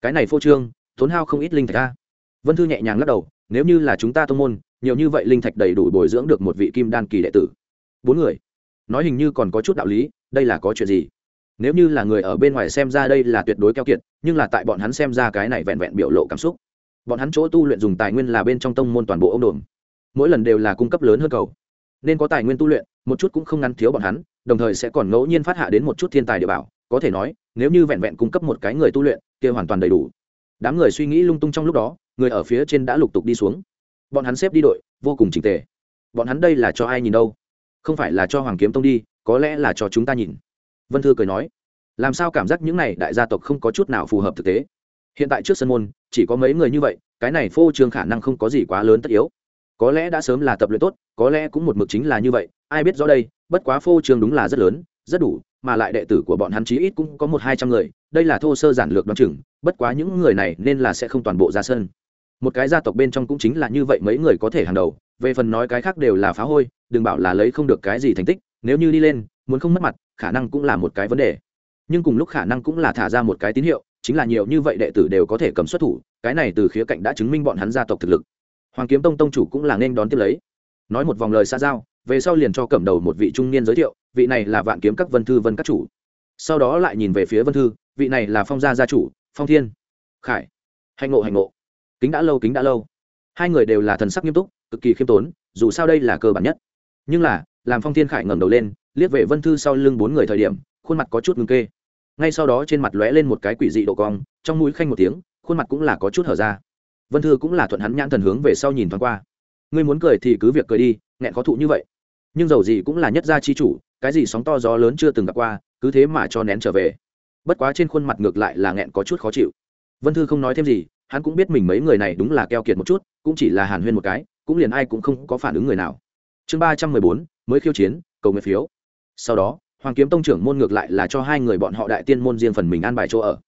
Cái này phô trương, tốn hao không ít linh thạch a. Vân thư nhẹ nhàng lắc đầu, nếu như là chúng ta tô môn, nhiều như vậy linh thạch đầy đủ bồi dưỡng được một vị kim đan kỳ đệ tử. Bốn người. Nói hình như còn có chút đạo lý, đây là có chuyện gì? Nếu như là người ở bên ngoài xem ra đây là tuyệt đối keo kiệt, nhưng là tại bọn hắn xem ra cái này vẹn vẹn biểu lộ cảm xúc. Bọn hắn chỗ tu luyện dùng tài nguyên là bên trong tông môn toàn bộ ông đồn. Mỗi lần đều là cung cấp lớn hơn cầu. Nên có tài nguyên tu luyện, một chút cũng không ngăn thiếu bọn hắn, đồng thời sẽ còn ngẫu nhiên phát hạ đến một chút thiên tài địa bảo. Có thể nói, nếu như vẹn vẹn cung cấp một cái người tu luyện, kia hoàn toàn đầy đủ. Đám người suy nghĩ lung tung trong lúc đó, người ở phía trên đã lục tục đi xuống. Bọn hắn xếp đi đội, vô cùng trình tề. Bọn hắn đây là cho ai nhìn đâu? Không phải là cho hoàng kiếm tông đi, có lẽ là cho chúng ta nhìn vân thư cười nói, làm sao cảm giác những này đại gia tộc không có chút nào phù hợp thực tế? Hiện tại trước sân môn, chỉ có mấy người như vậy, cái này phô trương khả năng không có gì quá lớn tất yếu. Có lẽ đã sớm là tập luyện tốt, có lẽ cũng một mực chính là như vậy, ai biết rõ đây, bất quá phô trương đúng là rất lớn, rất đủ, mà lại đệ tử của bọn hắn chí ít cũng có một hai trăm người, đây là thô sơ giản lược đ o á n chừng, bất quá những người này nên là sẽ không toàn bộ ra sân. Một cái gia tộc bên trong cũng chính là như vậy mấy người có thể hàng đầu, về phần nói cái khác đều là phá hôi, đừng bảo là lấy không được cái gì thành tích, nếu như đi lên, muốn không mất mặt khả năng cũng là một cái vấn đề. Nhưng cùng lúc khả năng cũng là thả ra một cái tín hiệu, chính là nhiều như vậy đệ tử đều có thể cầm xuất thủ, cái này từ khía cạnh đã chứng minh bọn hắn gia tộc thực lực. Hoàng kiếm tông tông chủ cũng là nên đón tiếp lấy. Nói một vòng lời xa giao, về sau liền cho cầm đầu một vị trung niên giới thiệu, vị này là vạn kiếm các vân thư vân các chủ. Sau đó lại nhìn về phía vân thư, vị này là phong gia gia chủ, phong thiên. Khải. Hạnh ngộ hạnh ngộ. Kính đã lâu, kính đã lâu. Hai người đều là thần sắc nghiêm túc, cực kỳ khiêm tốn, dù sao đây là cơ bản nhất. Nhưng là, làm phong thiên khải ngẩng đầu lên liếc về vân thư sau lưng bốn người thời điểm, khuôn mặt có chút ngưng kê. Ngay sau đó trên mặt lóe lên một cái quỷ dị độ cong, trong mũi khanh một tiếng, khuôn mặt cũng là có chút hở ra. Vân thư cũng là thuận hắn nhãn thần hướng về sau nhìn thoáng qua. Ngươi muốn cười thì cứ việc cười đi, nghẹn khó thụ như vậy. Nhưng dầu gì cũng là nhất gia chi chủ, cái gì sóng to gió lớn chưa từng gặp qua, cứ thế mà cho nén trở về. Bất quá trên khuôn mặt ngược lại là nghẹn có chút khó chịu. Vân thư không nói thêm gì, hắn cũng biết mình mấy người này đúng là keo kiệt một chút, cũng chỉ là hàn huyên một cái, cũng liền ai cũng không có phản ứng người nào. Chương ba trăm mười bốn, mới khiêu chiến, cầu nguyện phiếu sau đó, hoàng kiếm tông trưởng môn ngược lại là cho hai người bọn họ đại tiên môn riêng phần mình an bài chỗ ở.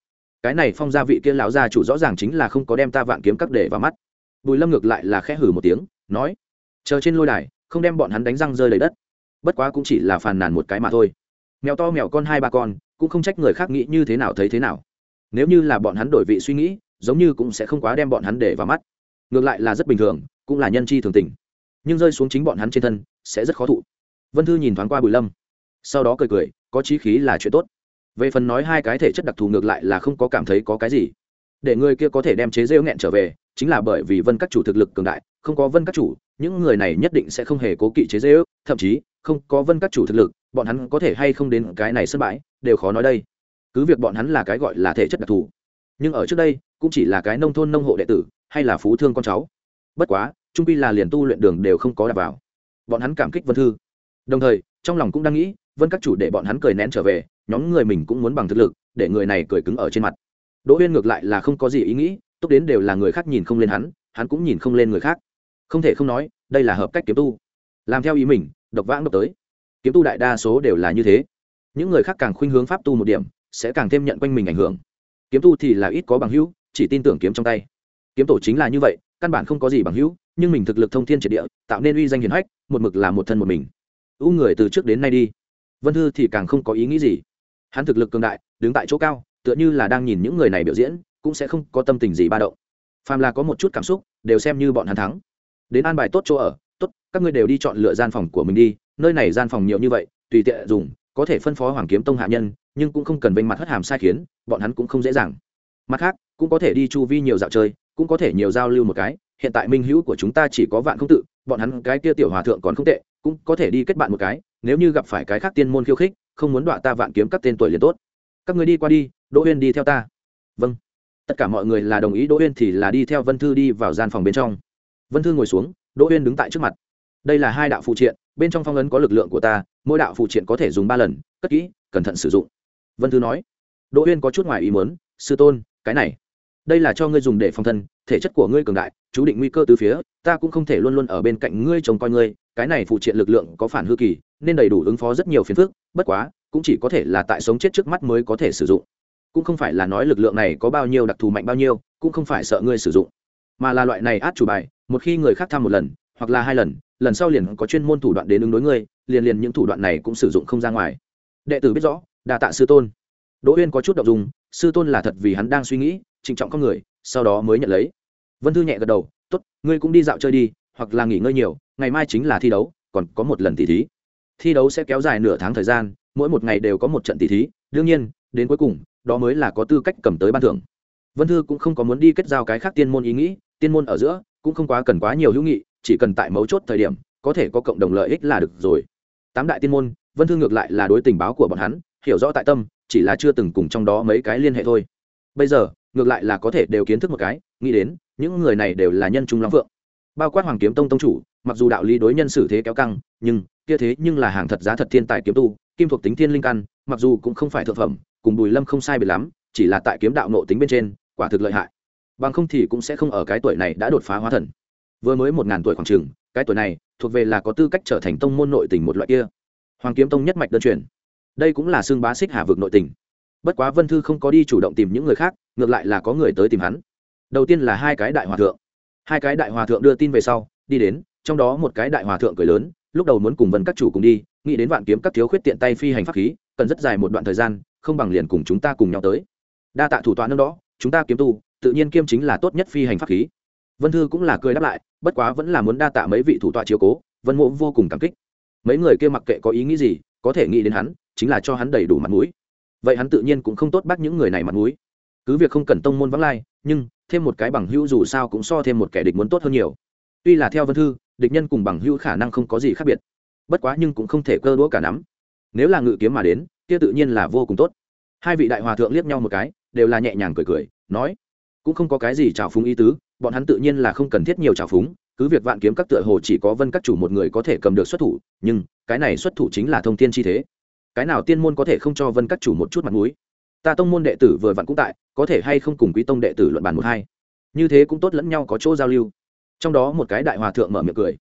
Cái này phong gia vị kia lão gia chủ rõ ràng chính là không có đem ta vạn kiếm các để vào mắt. Bùi lâm ngược lại là khẽ hử một tiếng, nói, chờ trên lôi đài, không đem bọn hắn đánh răng rơi lấy đất. Bất quá cũng chỉ là phàn nàn một cái mà thôi. Mèo to mèo con hai ba con, cũng không trách người khác nghĩ như thế nào thấy thế nào. Nếu như là bọn hắn đổi vị suy nghĩ, giống như cũng sẽ không quá đem bọn hắn để vào mắt. Ngược lại là rất bình thường, cũng là nhân chi thường tình. Nhưng rơi xuống chính bọn hắn trên thân, sẽ rất khó thụ. Vân thư nhìn thoáng qua bùi lâm sau đó cười cười, có trí khí là chuyện tốt. Về phần nói hai cái thể chất đặc thù ngược lại là không có cảm thấy có cái gì. Để người kia có thể đem chế rêu nghẹn trở về, chính là bởi vì vân các chủ thực lực cường đại, không có vân các chủ, những người này nhất định sẽ không hề cố kỵ chế rêu, thậm chí, không có vân các chủ thực lực, bọn hắn có thể hay không đến cái này sân bãi, đều khó nói đây. Cứ việc bọn hắn là cái gọi là thể chất đặc thù, nhưng ở trước đây, cũng chỉ là cái nông thôn nông hộ đệ tử, hay là phú thương con cháu. Bất quá, trung pi là liền tu luyện đường đều không có đảm bảo. bọn hắn cảm kích vân thư. Đồng thời, trong lòng cũng đang nghĩ vân các chủ để bọn hắn cười nén trở về, nhóm người mình cũng muốn bằng thực lực, để người này cười cứng ở trên mặt. Đỗ uyên ngược lại là không có gì ý nghĩ, túc đến đều là người khác nhìn không lên hắn hắn cũng nhìn không lên người khác. Không thể không nói, đây là hợp cách kiếm tu. Làm theo ý mình, độc vãng độc tới. Kiếm tu đại đa số đều là như thế. Những người khác càng khuynh hướng pháp tu một điểm, sẽ càng thêm nhận quanh mình ảnh hưởng. Kiếm tu thì là ít có bằng hữu, chỉ tin tưởng kiếm trong tay. Kiếm tổ chính là như vậy, căn bản không có gì bằng hữu, nhưng mình thực lực thông thiên triệt địa, tạo nên uy danh hiền hách, một mực là một thân một mình. U người từ trước đến nay đi vân thư thì càng không có ý nghĩ gì. Hắn thực lực cường đại, đứng tại chỗ cao, tựa như là đang nhìn những người này biểu diễn, cũng sẽ không có tâm tình gì ba động. Phàm là có một chút cảm xúc, đều xem như bọn hắn thắng. Đến an bài tốt chỗ ở, tốt, các ngươi đều đi chọn lựa gian phòng của mình đi, nơi này gian phòng nhiều như vậy, tùy tiện dùng, có thể phân phó hoàng kiếm tông hạ nhân, nhưng cũng không cần vênh mặt hất hàm sai khiến, bọn hắn cũng không dễ dàng. Mặt khác, cũng có thể đi chu vi nhiều dạo chơi, cũng có thể nhiều giao lưu một cái, hiện tại minh hữu của chúng ta chỉ có vạn không tự, bọn hắn cái kia tiểu hòa thượng còn không tệ, cũng có thể đi kết bạn một cái nếu như gặp phải cái khác tiên môn khiêu khích, không muốn đọa ta vạn kiếm các tên tuổi liền tốt. Các người đi qua đi, đỗ huyên đi theo ta. Vâng. Tất cả mọi người là đồng ý đỗ huyên thì là đi theo vân thư đi vào gian phòng bên trong. Vân thư ngồi xuống, đỗ huyên đứng tại trước mặt. Đây là hai đạo phụ triện, bên trong phong ấn có lực lượng của ta, mỗi đạo phụ triện có thể dùng ba lần, cất kỹ, cẩn thận sử dụng. Vân thư nói. Đỗ huyên có chút ngoài ý muốn, sư tôn, cái này, đây là cho ngươi dùng để phòng thân, thể chất của ngươi cường đại, chú định nguy cơ từ phía, ta cũng không thể luôn luôn ở bên cạnh ngươi trông coi ngươi, cái này phụ triện lực lượng có phản hư kỳ nên đầy đủ ứng phó rất nhiều phiền phức bất quá cũng chỉ có thể là tại sống chết trước mắt mới có thể sử dụng. Cũng không phải là nói lực lượng này có bao nhiêu đặc thù mạnh bao nhiêu cũng không phải sợ ngươi sử dụng mà là loại này át chủ bài một khi người khác thăm một lần hoặc là hai lần lần sau liền có chuyên môn thủ đoạn đến ứng đối ngươi liền liền những thủ đoạn này cũng sử dụng không ra ngoài. Đệ tử biết rõ đà tạ sư tôn. Đỗ uyên có chút động dung, dùng sư tôn là thật vì hắn đang suy nghĩ trịnh trọng con người sau đó mới nhận lấy. Vân thư nhẹ gật đầu tốt, ngươi cũng đi dạo chơi đi hoặc là nghỉ ngơi nhiều ngày mai chính là thi đấu còn có một lần tỷ thí thi đấu sẽ kéo dài nửa tháng thời gian, mỗi một ngày đều có một trận tỷ thí, đương nhiên, đến cuối cùng, đó mới là có tư cách cầm tới ban thưởng. Vân thư cũng không có muốn đi kết giao cái khác tiên môn ý nghĩ, tiên môn ở giữa, cũng không quá cần quá nhiều hữu nghị, chỉ cần tại mấu chốt thời điểm, có thể có cộng đồng lợi ích là được rồi. Tám đại tiên môn, vân thư ngược lại là đối tình báo của bọn hắn, hiểu rõ tại tâm, chỉ là chưa từng cùng trong đó mấy cái liên hệ thôi. Bây giờ, ngược lại là có thể đều kiến thức một cái, nghĩ đến, những người này đều là nhân trung long phượng. Bao quát hoàng kiếm tông tông chủ, mặc dù đạo lý đối nhân xử thế kéo căng, nhưng kia thế nhưng là hàng thật giá thật thiên tài kiếm tu, kim thuộc tính thiên linh căn, mặc dù cũng không phải thượng phẩm, cùng bùi lâm không sai biệt lắm, chỉ là tại kiếm đạo nộ tính bên trên, quả thực lợi hại. Bằng không thì cũng sẽ không ở cái tuổi này đã đột phá hóa thần. Vừa mới một ngàn tuổi khoảng trường cái tuổi này, thuộc về là có tư cách trở thành tông môn nội tình một loại kia. Hoàng kiếm tông nhất mạch đơn truyền. Đây cũng là xương bá xích hà vực nội tình. Bất quá vân thư không có đi chủ động tìm những người khác, ngược lại là có người tới tìm hắn. Đầu tiên là hai cái đại hòa thượng. Hai cái đại hòa thượng đưa tin về sau, đi đến, trong đó một cái đại hòa thượng cười lớn lúc đầu muốn cùng vân các chủ cùng đi, nghĩ đến vạn kiếm các thiếu khuyết tiện tay phi hành pháp khí, cần rất dài một đoạn thời gian, không bằng liền cùng chúng ta cùng nhau tới. Đa tạ thủ tọa nâng đó, chúng ta kiếm tu, tự nhiên kiêm chính là tốt nhất phi hành pháp khí. Vân thư cũng là cười đáp lại, bất quá vẫn là muốn đa tạ mấy vị thủ tọa chiếu cố, vân mộ vô cùng cảm kích. Mấy người kia mặc kệ có ý nghĩ gì, có thể nghĩ đến hắn, chính là cho hắn đầy đủ mặt mũi. Vậy hắn tự nhiên cũng không tốt bắt những người này mặt mũi. Cứ việc không cần tông môn vắng lai, nhưng, thêm một cái bằng hữu dù sao cũng so thêm một kẻ địch muốn tốt hơn nhiều. Tuy là theo vân thư địch nhân cùng bằng hữu khả năng không có gì khác biệt. Bất quá nhưng cũng không thể cơ đũa cả nắm. Nếu là ngự kiếm mà đến, kia tự nhiên là vô cùng tốt. Hai vị đại hòa thượng liếc nhau một cái, đều là nhẹ nhàng cười cười, nói, cũng không có cái gì trào phúng ý tứ, bọn hắn tự nhiên là không cần thiết nhiều trào phúng, cứ việc vạn kiếm các tựa hồ chỉ có vân các chủ một người có thể cầm được xuất thủ, nhưng cái này xuất thủ chính là thông tiên chi thế. Cái nào tiên môn có thể không cho vân các chủ một chút mặt mũi? Ta tông môn đệ tử vừa vặn cũng tại, có thể hay không cùng quý tông đệ tử luận bàn một hai? Như thế cũng tốt lẫn nhau có chỗ giao lưu trong đó một cái đại hòa thượng mở miệng cười.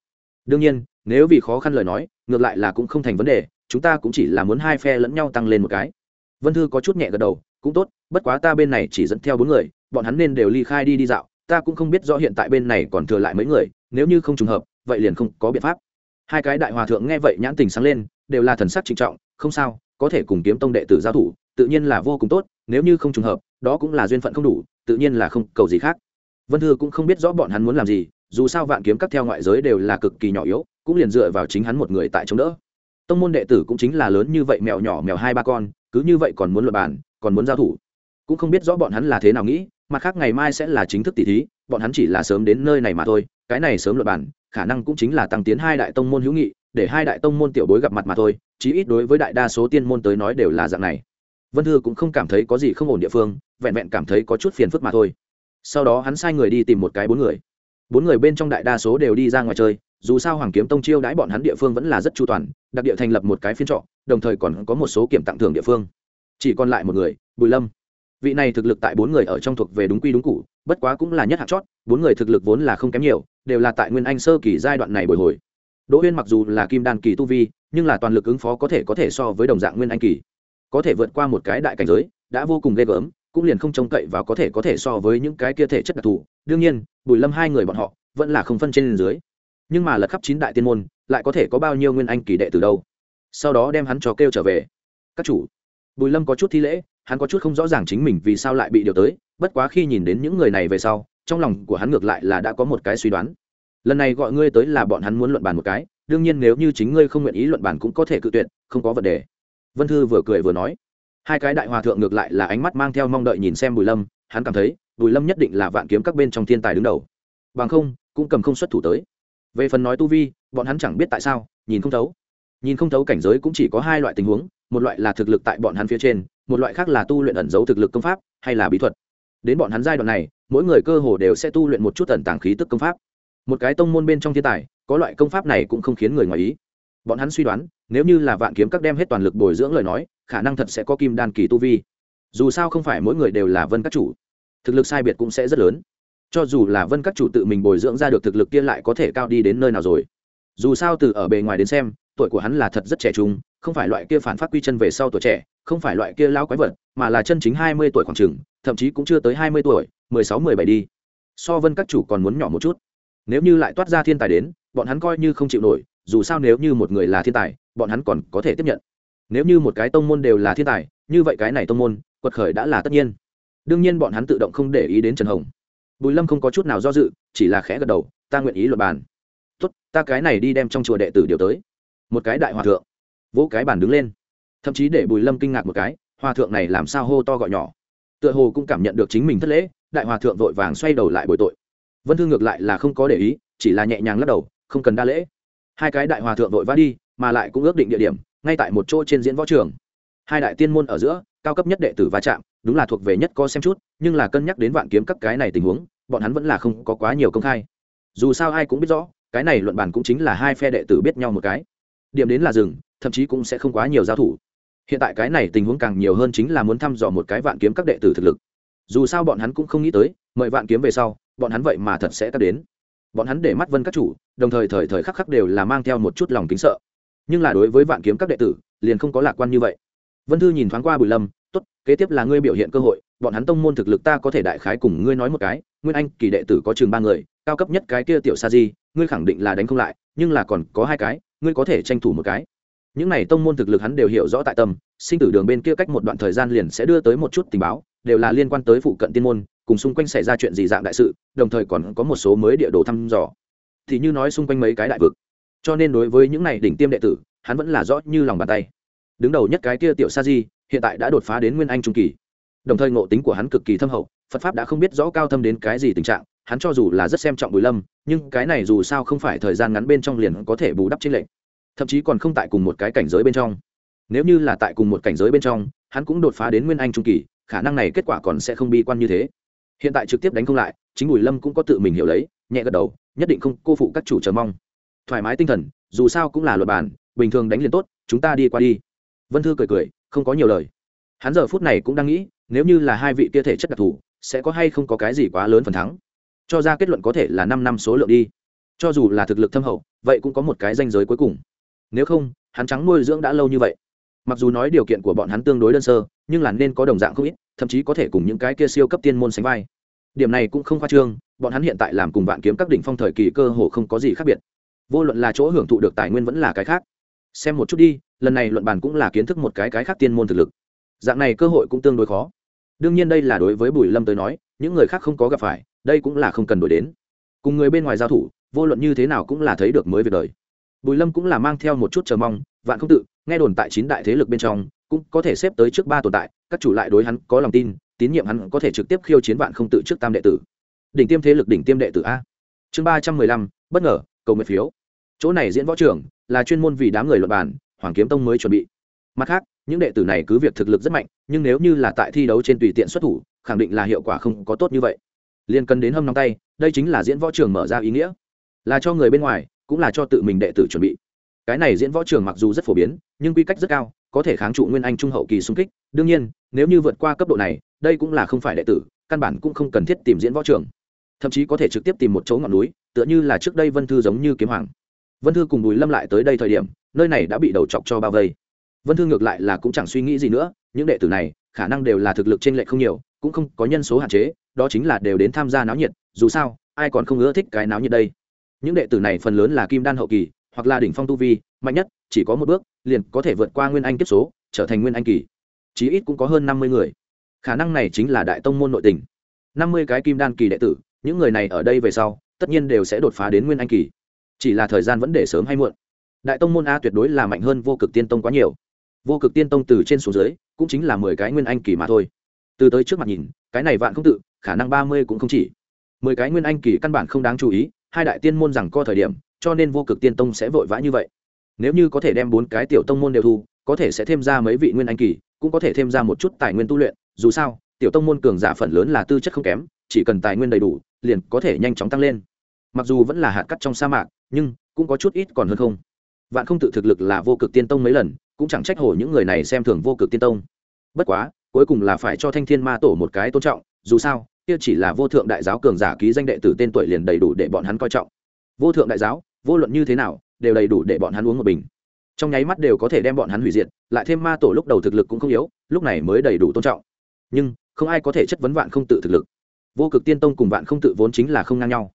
Đương nhiên, nếu vì khó khăn lời nói, ngược lại là cũng không thành vấn đề, chúng ta cũng chỉ là muốn hai phe lẫn nhau tăng lên một cái. Vân thư có chút nhẹ gật đầu, cũng tốt, bất quá ta bên này chỉ dẫn theo bốn người, bọn hắn nên đều ly khai đi đi dạo, ta cũng không biết rõ hiện tại bên này còn thừa lại mấy người, nếu như không trùng hợp, vậy liền không có biện pháp. Hai cái đại hòa thượng nghe vậy nhãn tình sáng lên, đều là thần sắc trịnh trọng, không sao, có thể cùng kiếm tông đệ tử giao thủ, tự nhiên là vô cùng tốt, nếu như không trùng hợp, đó cũng là duyên phận không đủ, tự nhiên là không cầu gì khác. Vân thư cũng không biết rõ bọn hắn muốn làm gì dù sao vạn kiếm các theo ngoại giới đều là cực kỳ nhỏ yếu, cũng liền dựa vào chính hắn một người tại chống đỡ. Tông môn đệ tử cũng chính là lớn như vậy mèo nhỏ mèo hai ba con, cứ như vậy còn muốn luật bàn, còn muốn giao thủ. Cũng không biết rõ bọn hắn là thế nào nghĩ, mặt khác ngày mai sẽ là chính thức tỷ thí, bọn hắn chỉ là sớm đến nơi này mà thôi, cái này sớm luật bàn, khả năng cũng chính là tăng tiến hai đại tông môn hữu nghị, để hai đại tông môn tiểu bối gặp mặt mà thôi, chí ít đối với đại đa số tiên môn tới nói đều là dạng này. Vân thư cũng không cảm thấy có gì không ổn địa phương, vẹn vẹn cảm thấy có chút phiền phức mà thôi. Sau đó hắn sai người đi tìm một cái bốn người bốn người bên trong đại đa số đều đi ra ngoài chơi, dù sao hoàng kiếm tông chiêu đãi bọn hắn địa phương vẫn là rất chu toàn, đặc địa thành lập một cái phiên trọ, đồng thời còn có một số kiểm tặng thưởng địa phương. Chỉ còn lại một người, bùi lâm. Vị này thực lực tại bốn người ở trong thuộc về đúng quy đúng cụ bất quá cũng là nhất hạt chót, bốn người thực lực vốn là không kém nhiều, đều là tại nguyên anh sơ kỳ giai đoạn này bồi hồi. Đỗ huyên mặc dù là kim đan kỳ tu vi, nhưng là toàn lực ứng phó có thể có thể so với đồng dạng nguyên anh kỳ. Có thể vượt qua một cái đại cảnh giới, đã vô cùng ghê gớm, cũng liền không trông cậy vào có thể có thể so với những cái kia thể chất đặc thù. Đương nhiên bùi lâm hai người bọn họ vẫn là không phân trên dưới. Nhưng mà lật khắp chín đại tiên môn, lại có thể có bao nhiêu nguyên anh kỳ đệ từ đâu? Sau đó đem hắn cho kêu trở về. Các chủ, bùi lâm có chút thi lễ, hắn có chút không rõ ràng chính mình vì sao lại bị điều tới, bất quá khi nhìn đến những người này về sau, trong lòng của hắn ngược lại là đã có một cái suy đoán. Lần này gọi ngươi tới là bọn hắn muốn luận bàn một cái, đương nhiên nếu như chính ngươi không nguyện ý luận bàn cũng có thể cự tuyệt, không có vấn đề. Vân thư vừa cười vừa nói. Hai cái đại hòa thượng ngược lại là ánh mắt mang theo mong đợi nhìn xem bùi lâm, hắn cảm thấy bùi lâm nhất định là vạn kiếm các bên trong thiên tài đứng đầu. Bằng không, cũng cầm không xuất thủ tới. Về phần nói tu vi, bọn hắn chẳng biết tại sao, nhìn không thấu. Nhìn không thấu cảnh giới cũng chỉ có hai loại tình huống, một loại là thực lực tại bọn hắn phía trên, một loại khác là tu luyện ẩn giấu thực lực công pháp, hay là bí thuật. Đến bọn hắn giai đoạn này, mỗi người cơ hồ đều sẽ tu luyện một chút tần tàng khí tức công pháp. Một cái tông môn bên trong thiên tài, có loại công pháp này cũng không khiến người ngoài ý. Bọn hắn suy đoán, nếu như là vạn kiếm các đem hết toàn lực bồi dưỡng lời nói, khả năng thật sẽ có kim đan kỳ tu vi. Dù sao không phải mỗi người đều là vân các chủ thực lực sai biệt cũng sẽ rất lớn. Cho dù là vân các chủ tự mình bồi dưỡng ra được thực lực kia lại có thể cao đi đến nơi nào rồi? Dù sao từ ở bề ngoài đến xem, tuổi của hắn là thật rất trẻ trung, không phải loại kia phản phát quy chân về sau tuổi trẻ, không phải loại kia lao quái vật, mà là chân chính hai mươi tuổi khoảng chừng, thậm chí cũng chưa tới hai mươi tuổi, mười sáu, mười bảy đi. So vân các chủ còn muốn nhỏ một chút. Nếu như lại toát ra thiên tài đến, bọn hắn coi như không chịu nổi, dù sao nếu như một người là thiên tài, bọn hắn còn có thể tiếp nhận. Nếu như một cái tông môn đều là thiên tài, như vậy cái này tông môn, quật khởi đã là tất nhiên đương nhiên bọn hắn tự động không để ý đến trần hồng. Bùi lâm không có chút nào do dự, chỉ là khẽ gật đầu, ta nguyện ý luật bàn. Tốt, ta cái này đi đem trong chùa đệ tử điều tới. Một cái đại hòa thượng. Vỗ cái bàn đứng lên. Thậm chí để bùi lâm kinh ngạc một cái, hòa thượng này làm sao hô to gọi nhỏ? Tựa hồ cũng cảm nhận được chính mình thất lễ, đại hòa thượng vội vàng xoay đầu lại bồi tội. Vân thương ngược lại là không có để ý, chỉ là nhẹ nhàng lắc đầu, không cần đa lễ. Hai cái đại hòa thượng vội vã đi, mà lại cũng ước định địa điểm, ngay tại một chỗ trên diễn võ trường. Hai đại tiên môn ở giữa, cao cấp nhất đệ tử va chạm đúng là thuộc về nhất có xem chút, nhưng là cân nhắc đến vạn kiếm các cái này tình huống, bọn hắn vẫn là không có quá nhiều công khai. Dù sao ai cũng biết rõ, cái này luận bàn cũng chính là hai phe đệ tử biết nhau một cái. Điểm đến là rừng, thậm chí cũng sẽ không quá nhiều giao thủ. Hiện tại cái này tình huống càng nhiều hơn chính là muốn thăm dò một cái vạn kiếm các đệ tử thực lực. Dù sao bọn hắn cũng không nghĩ tới, mời vạn kiếm về sau, bọn hắn vậy mà thật sẽ cắt đến. Bọn hắn để mắt vân các chủ, đồng thời thời thời khắc khắc đều là mang theo một chút lòng kính sợ. Nhưng là đối với vạn kiếm các đệ tử, liền không có lạc quan như vậy. Vân thư nhìn thoáng qua bùi lâm tốt, kế tiếp là ngươi biểu hiện cơ hội, bọn hắn tông môn thực lực ta có thể đại khái cùng ngươi nói một cái, nguyên anh kỳ đệ tử có chừng ba người, cao cấp nhất cái kia tiểu sa di, ngươi khẳng định là đánh không lại, nhưng là còn có hai cái, ngươi có thể tranh thủ một cái. Những này tông môn thực lực hắn đều hiểu rõ tại tâm, sinh tử đường bên kia cách một đoạn thời gian liền sẽ đưa tới một chút tình báo, đều là liên quan tới phụ cận tiên môn, cùng xung quanh xảy ra chuyện gì dạng đại sự, đồng thời còn có một số mới địa đồ thăm dò. Thì như nói xung quanh mấy cái đại vực. Cho nên đối với những này đỉnh tiêm đệ tử, hắn vẫn là rõ như lòng bàn tay. Đứng đầu nhất cái kia tiểu sa di hiện tại đã đột phá đến nguyên anh trung kỳ. Đồng thời ngộ tính của hắn cực kỳ thâm hậu, phật pháp đã không biết rõ cao thâm đến cái gì tình trạng, hắn cho dù là rất xem trọng bùi lâm, nhưng cái này dù sao không phải thời gian ngắn bên trong liền có thể bù đắp trên lệnh thậm chí còn không tại cùng một cái cảnh giới bên trong. Nếu như là tại cùng một cảnh giới bên trong, hắn cũng đột phá đến nguyên anh trung kỳ, khả năng này kết quả còn sẽ không bi quan như thế. Hiện tại trực tiếp đánh không lại, chính bùi lâm cũng có tự mình hiểu lấy, nhẹ gật đầu, nhất định không, cô phụ các chủ chờ mong. Thoải mái tinh thần, dù sao cũng là luật bản, bình thường đánh liền tốt, chúng ta đi qua đi. Vân thư cười cười không có nhiều lời. Hắn giờ phút này cũng đang nghĩ, nếu như là hai vị kia thể chất đặc thù, sẽ có hay không có cái gì quá lớn phần thắng? Cho ra kết luận có thể là năm năm số lượng đi. Cho dù là thực lực thâm hậu, vậy cũng có một cái danh giới cuối cùng. Nếu không, hắn trắng nuôi dưỡng đã lâu như vậy. Mặc dù nói điều kiện của bọn hắn tương đối đơn sơ, nhưng là nên có đồng dạng không ít, thậm chí có thể cùng những cái kia siêu cấp tiên môn sánh vai. Điểm này cũng không khoa trương, bọn hắn hiện tại làm cùng vạn kiếm các đỉnh phong thời kỳ cơ hồ không có gì khác biệt. Vô luận là chỗ hưởng thụ được tài nguyên vẫn là cái khác xem một chút đi, lần này luận bàn cũng là kiến thức một cái cái khác tiên môn thực lực. Dạng này cơ hội cũng tương đối khó. Đương nhiên đây là đối với bùi lâm tới nói, những người khác không có gặp phải, đây cũng là không cần đổi đến. Cùng người bên ngoài giao thủ, vô luận như thế nào cũng là thấy được mới việc đời. Bùi lâm cũng là mang theo một chút chờ mong, vạn không tự, nghe đồn tại chín đại thế lực bên trong, cũng có thể xếp tới trước ba tồn tại, các chủ lại đối hắn có lòng tin, tín nhiệm hắn có thể trực tiếp khiêu chiến vạn không tự trước tam đệ tử. Đỉnh tiêm thế lực đỉnh tiêm đệ tử a. Chương ba trăm mười lăm, bất ngờ, cầu nguyện phiếu. Chỗ này diễn võ trưởng là chuyên môn vì đám người luật bản hoàng kiếm tông mới chuẩn bị. Mặt khác, những đệ tử này cứ việc thực lực rất mạnh, nhưng nếu như là tại thi đấu trên tùy tiện xuất thủ, khẳng định là hiệu quả không có tốt như vậy. Liên cần đến hâm nóng tay, đây chính là diễn võ trường mở ra ý nghĩa. Là cho người bên ngoài, cũng là cho tự mình đệ tử chuẩn bị. Cái này diễn võ trường mặc dù rất phổ biến, nhưng quy cách rất cao, có thể kháng trụ nguyên anh trung hậu kỳ xung kích. Đương nhiên, nếu như vượt qua cấp độ này, đây cũng là không phải đệ tử, căn bản cũng không cần thiết tìm diễn võ trường. Thậm chí có thể trực tiếp tìm một chỗ ngọn núi, tựa như là trước đây vân thư giống như kiếm hoàng vân thư cùng bùi lâm lại tới đây thời điểm, nơi này đã bị đầu chọc cho bao vây. Vân thư ngược lại là cũng chẳng suy nghĩ gì nữa, những đệ tử này, khả năng đều là thực lực trên lệ không nhiều, cũng không có nhân số hạn chế, đó chính là đều đến tham gia náo nhiệt, dù sao, ai còn không ưa thích cái náo nhiệt đây. Những đệ tử này phần lớn là kim đan hậu kỳ, hoặc là đỉnh phong tu vi, mạnh nhất, chỉ có một bước, liền có thể vượt qua nguyên anh kiếp số, trở thành nguyên anh kỳ. Chí ít cũng có hơn năm mươi người. Khả năng này chính là đại tông môn nội tình. năm mươi cái kim đan kỳ đệ tử, những người này ở đây về sau, tất nhiên đều sẽ đột phá đến nguyên anh kỳ chỉ là thời gian vẫn để sớm hay muộn. Đại tông môn a tuyệt đối là mạnh hơn vô cực tiên tông quá nhiều. Vô cực tiên tông từ trên xuống dưới, cũng chính là mười cái nguyên anh kỳ mà thôi. Từ tới trước mặt nhìn, cái này vạn không tự, khả năng ba mươi cũng không chỉ. Mười cái nguyên anh kỳ căn bản không đáng chú ý, hai đại tiên môn rằng co thời điểm, cho nên vô cực tiên tông sẽ vội vã như vậy. Nếu như có thể đem bốn cái tiểu tông môn đều thu, có thể sẽ thêm ra mấy vị nguyên anh kỳ, cũng có thể thêm ra một chút tài nguyên tu luyện, dù sao, tiểu tông môn cường giả phần lớn là tư chất không kém, chỉ cần tài nguyên đầy đủ, liền có thể nhanh chóng tăng lên mặc dù vẫn là hạt cắt trong sa mạc, nhưng cũng có chút ít còn hơn không. Vạn không tự thực lực là vô cực tiên tông mấy lần, cũng chẳng trách hồ những người này xem thường vô cực tiên tông. Bất quá, cuối cùng là phải cho thanh thiên ma tổ một cái tôn trọng, dù sao, kia chỉ là vô thượng đại giáo cường giả ký danh đệ tử tên tuổi liền đầy đủ để bọn hắn coi trọng. Vô thượng đại giáo, vô luận như thế nào, đều đầy đủ để bọn hắn uống một bình. Trong nháy mắt đều có thể đem bọn hắn hủy diệt, lại thêm ma tổ lúc đầu thực lực cũng không yếu, lúc này mới đầy đủ tôn trọng. Nhưng, không ai có thể chất vấn vạn không tự thực lực. Vô cực tiên tông cùng vạn không tự vốn chính là không ngang nhau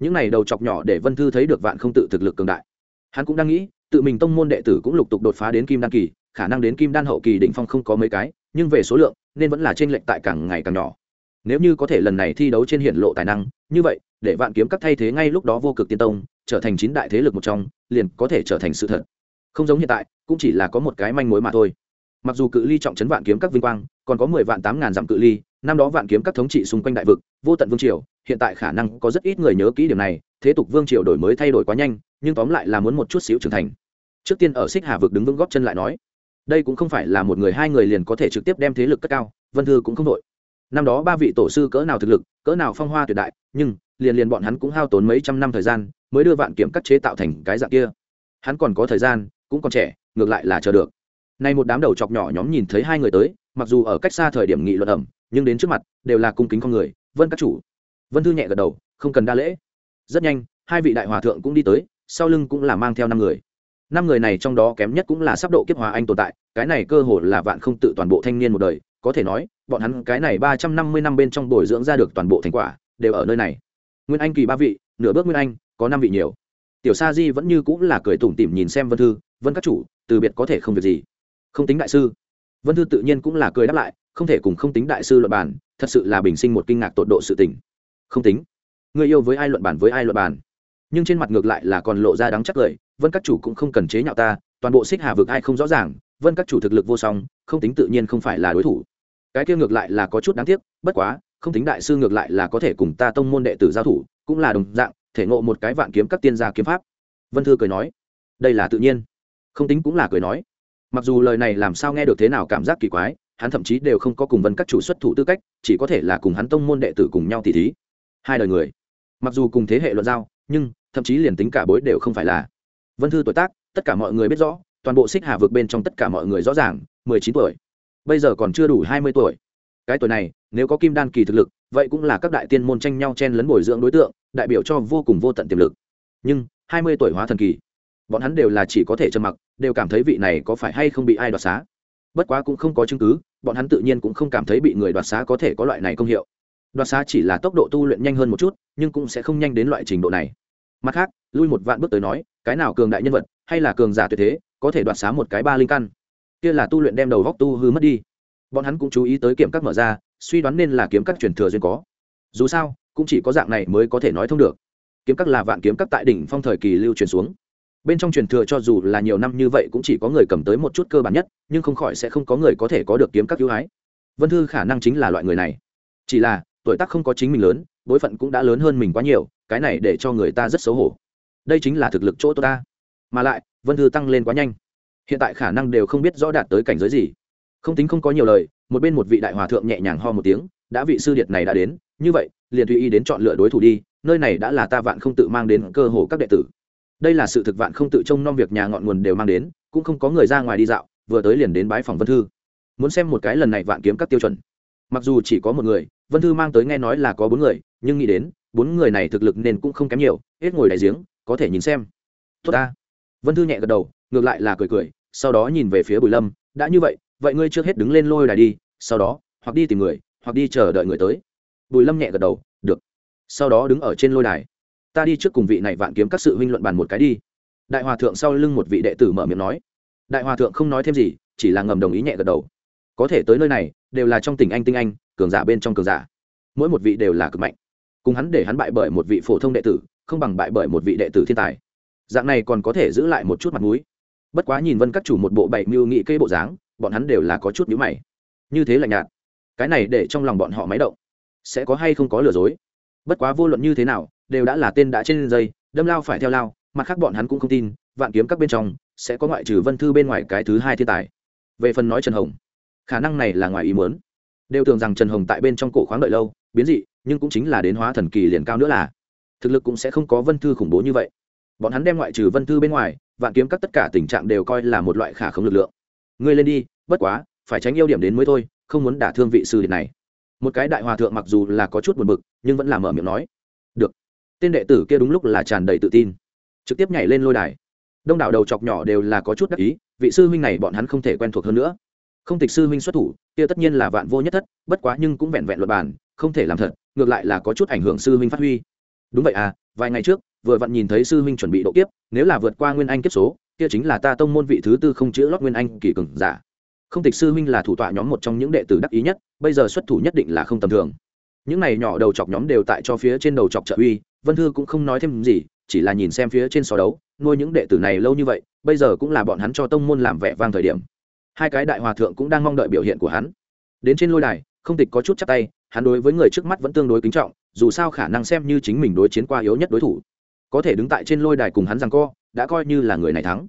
những này đầu chọc nhỏ để vân thư thấy được vạn không tự thực lực cường đại. Hắn cũng đang nghĩ, tự mình tông môn đệ tử cũng lục tục đột phá đến kim đan kỳ, khả năng đến kim đan hậu kỳ đỉnh phong không có mấy cái, nhưng về số lượng, nên vẫn là trên lệnh tại càng ngày càng nhỏ. Nếu như có thể lần này thi đấu trên hiện lộ tài năng, như vậy, để vạn kiếm các thay thế ngay lúc đó vô cực tiên tông, trở thành chín đại thế lực một trong, liền có thể trở thành sự thật. Không giống hiện tại, cũng chỉ là có một cái manh mối mà thôi. Mặc dù cự ly trọng trấn vạn kiếm các vinh quang, còn có mười vạn tám ngàn dặm cự ly, năm đó vạn kiếm các thống trị xung quanh đại vực, vô tận vương triều hiện tại khả năng có rất ít người nhớ kỹ điểm này, thế tục vương triều đổi mới thay đổi quá nhanh, nhưng tóm lại là muốn một chút xíu trưởng thành. Trước tiên ở xích hà vực đứng vững góp chân lại nói, đây cũng không phải là một người hai người liền có thể trực tiếp đem thế lực cất cao, vân thư cũng không đội năm đó ba vị tổ sư cỡ nào thực lực, cỡ nào phong hoa tuyệt đại, nhưng, liền liền bọn hắn cũng hao tốn mấy trăm năm thời gian, mới đưa vạn kiểm cắt chế tạo thành cái dạng kia. Hắn còn có thời gian, cũng còn trẻ, ngược lại là chờ được. Nay một đám đầu chọc nhỏ nhóm nhìn thấy hai người tới, mặc dù ở cách xa thời điểm nghị luận ẩm, nhưng đến trước mặt, đều là cung kính con người, vân các chủ vân thư nhẹ gật đầu, không cần đa lễ. Rất nhanh, hai vị đại hòa thượng cũng đi tới, sau lưng cũng là mang theo năm người. Năm người này trong đó kém nhất cũng là sắp độ kiếp hòa anh tồn tại, cái này cơ hồ là vạn không tự toàn bộ thanh niên một đời, có thể nói, bọn hắn cái này ba trăm năm mươi năm bên trong bồi dưỡng ra được toàn bộ thành quả, đều ở nơi này. Nguyên anh kỳ ba vị, nửa bước nguyên anh, có năm vị nhiều. Tiểu sa di vẫn như cũng là cười tủm tỉm nhìn xem vân thư, vân các chủ, từ biệt có thể không việc gì. Không tính đại sư. Vân thư tự nhiên cũng là cười đáp lại, không thể cùng không tính đại sư luận bàn, thật sự là bình sinh một kinh ngạc tột độ sự tình không tính. Người yêu với ai luận bản với ai luận bản. nhưng trên mặt ngược lại là còn lộ ra đáng chắc cười, vân các chủ cũng không cần chế nhạo ta, toàn bộ xích hà vực ai không rõ ràng, vân các chủ thực lực vô song, không tính tự nhiên không phải là đối thủ. Cái kia ngược lại là có chút đáng tiếc, bất quá, không tính đại sư ngược lại là có thể cùng ta tông môn đệ tử giao thủ, cũng là đồng dạng, thể ngộ một cái vạn kiếm các tiên gia kiếm pháp. Vân thư cười nói, đây là tự nhiên. Không tính cũng là cười nói. Mặc dù lời này làm sao nghe được thế nào cảm giác kỳ quái, hắn thậm chí đều không có cùng vân các chủ xuất thủ tư cách, chỉ có thể là cùng hắn tông môn đệ tử cùng nhau tỉ thí hai đời người. Mặc dù cùng thế hệ luận giao, nhưng thậm chí liền tính cả bối đều không phải là. Vân thư tuổi tác, tất cả mọi người biết rõ, toàn bộ xích hà vượt bên trong tất cả mọi người rõ ràng, mười chín tuổi. Bây giờ còn chưa đủ hai mươi tuổi. Cái tuổi này, nếu có kim đan kỳ thực lực, vậy cũng là các đại tiên môn tranh nhau chen lấn bồi dưỡng đối tượng, đại biểu cho vô cùng vô tận tiềm lực. Nhưng hai mươi tuổi hóa thần kỳ, bọn hắn đều là chỉ có thể trầm mặc, đều cảm thấy vị này có phải hay không bị ai đoạt xá. Bất quá cũng không có chứng cứ, bọn hắn tự nhiên cũng không cảm thấy bị người đoạt xá có thể có loại này công hiệu đoạt xá chỉ là tốc độ tu luyện nhanh hơn một chút, nhưng cũng sẽ không nhanh đến loại trình độ này. Mặt khác, lui một vạn bước tới nói, cái nào cường đại nhân vật, hay là cường giả tuyệt thế, có thể đoạt xá một cái ba linh căn. Kia là tu luyện đem đầu góc tu hư mất đi. Bọn hắn cũng chú ý tới kiểm các mở ra, suy đoán nên là kiếm các truyền thừa duyên có. Dù sao, cũng chỉ có dạng này mới có thể nói thông được. Kiếm các là vạn kiếm các tại đỉnh phong thời kỳ lưu truyền xuống. Bên trong truyền thừa cho dù là nhiều năm như vậy cũng chỉ có người cầm tới một chút cơ bản nhất, nhưng không khỏi sẽ không có người có thể có được kiếm các ưu ái. Vân thư khả năng chính là loại người này. Chỉ là tuổi tác không có chính mình lớn, bối phận cũng đã lớn hơn mình quá nhiều, cái này để cho người ta rất xấu hổ. Đây chính là thực lực chỗ tôi ta. Mà lại, vân thư tăng lên quá nhanh. Hiện tại khả năng đều không biết rõ đạt tới cảnh giới gì. Không tính không có nhiều lời, một bên một vị đại hòa thượng nhẹ nhàng ho một tiếng, đã vị sư điệt này đã đến, như vậy, liền tùy ý đến chọn lựa đối thủ đi, nơi này đã là ta vạn không tự mang đến cơ hồ các đệ tử. Đây là sự thực vạn không tự trông nom việc nhà ngọn nguồn đều mang đến, cũng không có người ra ngoài đi dạo, vừa tới liền đến bái phòng vân thư. Muốn xem một cái lần này vạn kiếm các tiêu chuẩn. Mặc dù chỉ có một người vân thư mang tới nghe nói là có bốn người, nhưng nghĩ đến, bốn người này thực lực nên cũng không kém nhiều, hết ngồi đại giếng, có thể nhìn xem. Tốt ta. Vân thư nhẹ gật đầu, ngược lại là cười cười, sau đó nhìn về phía bùi lâm, đã như vậy vậy ngươi trước hết đứng lên lôi đài đi, sau đó, hoặc đi tìm người, hoặc đi chờ đợi người tới. Bùi lâm nhẹ gật đầu, được. Sau đó đứng ở trên lôi đài. Ta đi trước cùng vị này vạn kiếm các sự huynh luận bàn một cái đi. Đại hòa thượng sau lưng một vị đệ tử mở miệng nói. Đại hòa thượng không nói thêm gì, chỉ là ngầm đồng ý nhẹ gật đầu. Có thể tới nơi này, đều là trong tỉnh anh tinh anh cường giả bên trong cường giả. Mỗi một vị đều là cực mạnh. Cùng hắn để hắn bại bởi một vị phổ thông đệ tử, không bằng bại bởi một vị đệ tử thiên tài. Dạng này còn có thể giữ lại một chút mặt mũi. Bất quá nhìn vân các chủ một bộ bảy mưu nghị kê bộ dáng, bọn hắn đều là có chút nhũ mày. Như thế là nhạt. Cái này để trong lòng bọn họ máy động. Sẽ có hay không có lừa dối? Bất quá vô luận như thế nào, đều đã là tên đã trên dây, đâm lao phải theo lao, mặt khác bọn hắn cũng không tin, vạn kiếm các bên trong sẽ có ngoại trừ vân thư bên ngoài cái thứ hai thiên tài. Về phần nói trần hồng, khả năng này là ngoài ý muốn đều tưởng rằng trần hồng tại bên trong cổ khoáng đợi lâu, biến dị, nhưng cũng chính là đến hóa thần kỳ liền cao nữa là. Thực lực cũng sẽ không có vân thư khủng bố như vậy. Bọn hắn đem ngoại trừ vân thư bên ngoài, vạn kiếm các tất cả tình trạng đều coi là một loại khả không lực lượng. Ngươi lên đi, bất quá, phải tránh yêu điểm đến mới thôi, không muốn đả thương vị sư điện này. Một cái đại hòa thượng mặc dù là có chút buồn bực, nhưng vẫn là mở miệng nói. Được. Tên đệ tử kia đúng lúc là tràn đầy tự tin. Trực tiếp nhảy lên lôi đài. Đông đảo đầu chọc nhỏ đều là có chút đắc ý, vị sư huynh này bọn hắn không thể quen thuộc hơn nữa không tịch sư huynh xuất thủ, kia tất nhiên là vạn vô nhất thất, bất quá nhưng cũng vẹn vẹn luật bàn, không thể làm thật, ngược lại là có chút ảnh hưởng sư huynh phát huy. Đúng vậy à vài ngày trước, vừa vặn nhìn thấy sư huynh chuẩn bị độ kiếp, nếu là vượt qua nguyên anh kiếp số, kia chính là ta tông môn vị thứ tư không chữ lót nguyên anh kỳ cường giả. Không tịch sư huynh là thủ tọa nhóm một trong những đệ tử đắc ý nhất, bây giờ xuất thủ nhất định là không tầm thường. Những này nhỏ đầu chọc nhóm đều tại cho phía trên đầu chọc trợ uy, vân thư cũng không nói thêm gì, chỉ là nhìn xem phía trên so đấu, nuôi những đệ tử này lâu như vậy, bây giờ cũng là bọn hắn cho tông môn làm vẻ vang thời điểm hai cái đại hòa thượng cũng đang mong đợi biểu hiện của hắn. Đến trên lôi đài, không tịch có chút chắc tay, hắn đối với người trước mắt vẫn tương đối kính trọng, dù sao khả năng xem như chính mình đối chiến qua yếu nhất đối thủ. Có thể đứng tại trên lôi đài cùng hắn rằng co, đã coi như là người này thắng.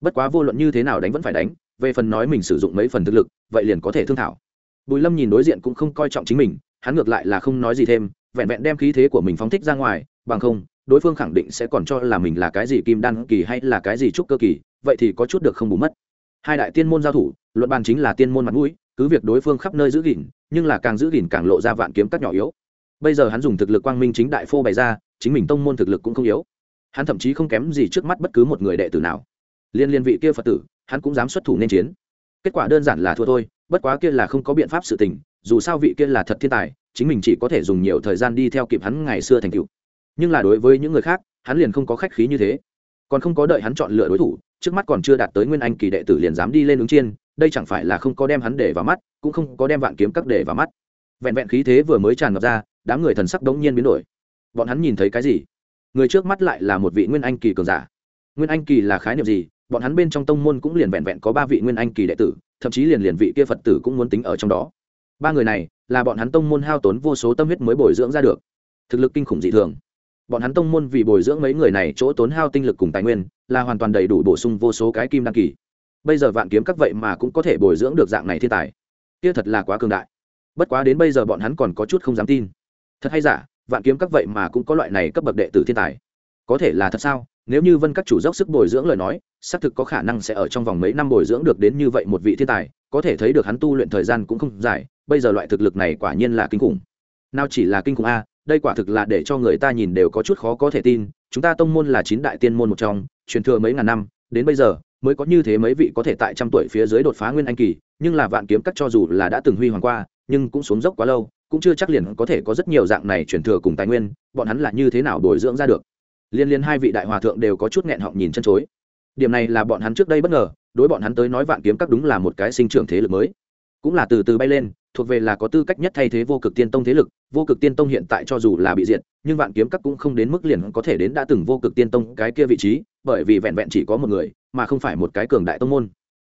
Bất quá vô luận như thế nào đánh vẫn phải đánh, về phần nói mình sử dụng mấy phần thực lực, vậy liền có thể thương thảo. Bùi lâm nhìn đối diện cũng không coi trọng chính mình, hắn ngược lại là không nói gì thêm, vẹn vẹn đem khí thế của mình phóng thích ra ngoài, bằng không, đối phương khẳng định sẽ còn cho là mình là cái gì kim đan kỳ hay là cái gì trúc cơ kỳ, vậy thì có chút được không bù mất hai đại tiên môn giao thủ, luận bàn chính là tiên môn mặt mũi, cứ việc đối phương khắp nơi giữ gìn, nhưng là càng giữ gìn càng lộ ra vạn kiếm các nhỏ yếu. Bây giờ hắn dùng thực lực quang minh chính đại phô bày ra, chính mình tông môn thực lực cũng không yếu. Hắn thậm chí không kém gì trước mắt bất cứ một người đệ tử nào. Liên liên vị kia phật tử, hắn cũng dám xuất thủ nên chiến. Kết quả đơn giản là thua thôi, bất quá kia là không có biện pháp sự tình, dù sao vị kia là thật thiên tài, chính mình chỉ có thể dùng nhiều thời gian đi theo kịp hắn ngày xưa thành cựu nhưng là đối với những người khác, hắn liền không có khách khí như thế. Còn không có đợi hắn chọn lựa đối thủ trước mắt còn chưa đạt tới nguyên anh kỳ đệ tử liền dám đi lên ứng chiên, đây chẳng phải là không có đem hắn để vào mắt, cũng không có đem vạn kiếm các để vào mắt. Vẹn vẹn khí thế vừa mới tràn ngập ra, đám người thần sắc đống nhiên biến đổi. Bọn hắn nhìn thấy cái gì? Người trước mắt lại là một vị nguyên anh kỳ cường giả. Nguyên anh kỳ là khái niệm gì? Bọn hắn bên trong tông môn cũng liền vẹn vẹn có ba vị nguyên anh kỳ đệ tử, thậm chí liền liền vị kia phật tử cũng muốn tính ở trong đó. Ba người này là bọn hắn tông môn hao tốn vô số tâm huyết mới bồi dưỡng ra được. Thực lực kinh khủng dị thường bọn hắn tông môn vì bồi dưỡng mấy người này chỗ tốn hao tinh lực cùng tài nguyên, là hoàn toàn đầy đủ bổ sung vô số cái kim đăng kỳ. Bây giờ vạn kiếm các vậy mà cũng có thể bồi dưỡng được dạng này thiên tài. Kia thật là quá cường đại. Bất quá đến bây giờ bọn hắn còn có chút không dám tin. Thật hay giả, vạn kiếm các vậy mà cũng có loại này cấp bậc đệ tử thiên tài. Có thể là thật sao? Nếu như vân các chủ dốc sức bồi dưỡng lời nói, xác thực có khả năng sẽ ở trong vòng mấy năm bồi dưỡng được đến như vậy một vị thiên tài, có thể thấy được hắn tu luyện thời gian cũng không dài, bây giờ loại thực lực này quả nhiên là kinh khủng. Nào chỉ là kinh khủng a đây quả thực là để cho người ta nhìn đều có chút khó có thể tin, chúng ta tông môn là chín đại tiên môn một trong, truyền thừa mấy ngàn năm, đến bây giờ, mới có như thế mấy vị có thể tại trăm tuổi phía dưới đột phá nguyên anh kỳ, nhưng là vạn kiếm cắt cho dù là đã từng huy hoàng qua, nhưng cũng xuống dốc quá lâu, cũng chưa chắc liền có thể có rất nhiều dạng này truyền thừa cùng tài nguyên, bọn hắn là như thế nào bồi dưỡng ra được. Liên liên hai vị đại hòa thượng đều có chút nghẹn họng nhìn chân chối. Điểm này là bọn hắn trước đây bất ngờ, đối bọn hắn tới nói vạn kiếm các đúng là một cái sinh trưởng thế lực mới cũng là từ từ bay lên, thuộc về là có tư cách nhất thay thế vô cực tiên tông thế lực. Vô cực tiên tông hiện tại cho dù là bị diệt, nhưng vạn kiếm các cũng không đến mức liền có thể đến đã từng vô cực tiên tông cái kia vị trí, bởi vì vẹn vẹn chỉ có một người, mà không phải một cái cường đại tông môn.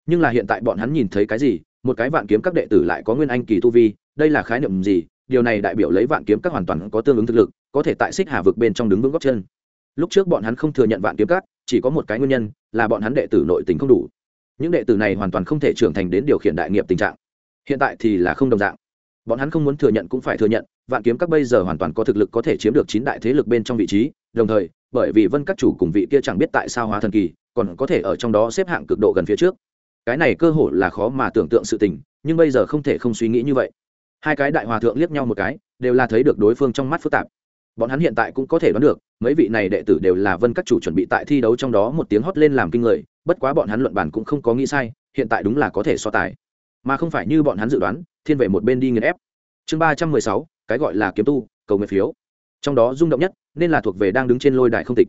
Nhưng là hiện tại bọn hắn nhìn thấy cái gì? Một cái vạn kiếm các đệ tử lại có nguyên anh kỳ tu vi, đây là khái niệm gì? Điều này đại biểu lấy vạn kiếm các hoàn toàn có tương ứng thực lực, có thể tại xích hà vực bên trong đứng vững góc chân. Lúc trước bọn hắn không thừa nhận vạn kiếm các, chỉ có một cái nguyên nhân, là bọn hắn đệ tử nội tình không đủ. Những đệ tử này hoàn toàn không thể trưởng thành đến điều khiển đại nghiệp tình trạng hiện tại thì là không đồng dạng. Bọn hắn không muốn thừa nhận cũng phải thừa nhận, vạn kiếm các bây giờ hoàn toàn có thực lực có thể chiếm được chín đại thế lực bên trong vị trí, đồng thời, bởi vì vân các chủ cùng vị kia chẳng biết tại sao hóa thần kỳ, còn có thể ở trong đó xếp hạng cực độ gần phía trước. Cái này cơ hội là khó mà tưởng tượng sự tình, nhưng bây giờ không thể không suy nghĩ như vậy. Hai cái đại hòa thượng liếc nhau một cái, đều là thấy được đối phương trong mắt phức tạp. Bọn hắn hiện tại cũng có thể đoán được, mấy vị này đệ tử đều là vân các chủ chuẩn bị tại thi đấu trong đó một tiếng hót lên làm kinh người, bất quá bọn hắn luận bàn cũng không có nghĩ sai, hiện tại đúng là có thể so tài mà không phải như bọn hắn dự đoán, thiên về một bên đi nghiền ép. Chương ba trăm mười sáu, cái gọi là kiếm tu, cầu nguyện phiếu. Trong đó rung động nhất, nên là thuộc về đang đứng trên lôi đài không tịch.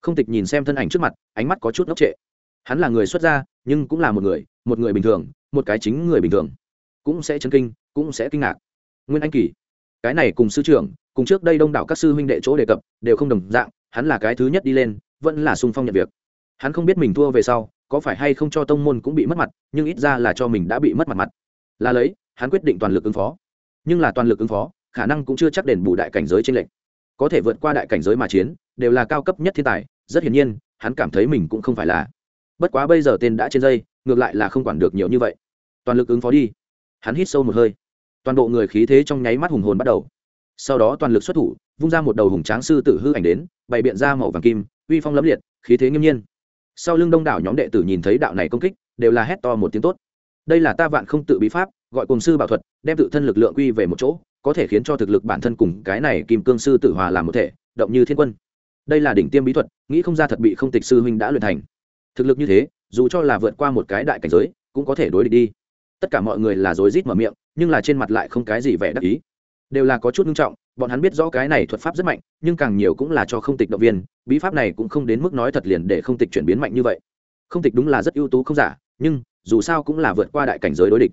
Không tịch nhìn xem thân ảnh trước mặt, ánh mắt có chút ngốc trệ. Hắn là người xuất gia, nhưng cũng là một người một người bình thường, một cái chính người bình thường. Cũng sẽ chấn kinh, cũng sẽ kinh ngạc. Nguyên anh kỳ. Cái này cùng sư trưởng, cùng trước đây đông đảo các sư huynh đệ chỗ đề cập, đều không đồng dạng, hắn là cái thứ nhất đi lên, vẫn là sung phong nhận việc. Hắn không biết mình thua về sau có phải hay không cho tông môn cũng bị mất mặt, nhưng ít ra là cho mình đã bị mất mặt mặt. Là lấy, hắn quyết định toàn lực ứng phó. Nhưng là toàn lực ứng phó, khả năng cũng chưa chắc đền bù đại cảnh giới trên lệnh có thể vượt qua đại cảnh giới mà chiến, đều là cao cấp nhất thiên tài, rất hiển nhiên, hắn cảm thấy mình cũng không phải là. Bất quá bây giờ tên đã trên dây, ngược lại là không quản được nhiều như vậy. Toàn lực ứng phó đi. Hắn hít sâu một hơi. Toàn bộ người khí thế trong nháy mắt hùng hồn bắt đầu. Sau đó toàn lực xuất thủ, vung ra một đầu hùng tráng sư tử hư ảnh đến, bày biện ra màu vàng kim, uy phong lẫm liệt, khí thế nghiêm nhiên sau lưng đông đảo nhóm đệ tử nhìn thấy đạo này công kích, đều là hét to một tiếng tốt. Đây là ta vạn không tự bí pháp, gọi cùng sư bảo thuật, đem tự thân lực lượng quy về một chỗ, có thể khiến cho thực lực bản thân cùng cái này kim cương sư tử hòa làm một thể, động như thiên quân. Đây là đỉnh tiêm bí thuật, nghĩ không ra thật bị không tịch sư huynh đã luyện thành. Thực lực như thế, dù cho là vượt qua một cái đại cảnh giới, cũng có thể đối địch đi. Tất cả mọi người là rối rít mở miệng, nhưng là trên mặt lại không cái gì vẻ đắc ý. Đều là có chút nghiêm trọng bọn hắn biết rõ cái này thuật pháp rất mạnh, nhưng càng nhiều cũng là cho không tịch động viên, bí pháp này cũng không đến mức nói thật liền để không tịch chuyển biến mạnh như vậy. Không tịch đúng là rất ưu tú không giả, nhưng dù sao cũng là vượt qua đại cảnh giới đối địch.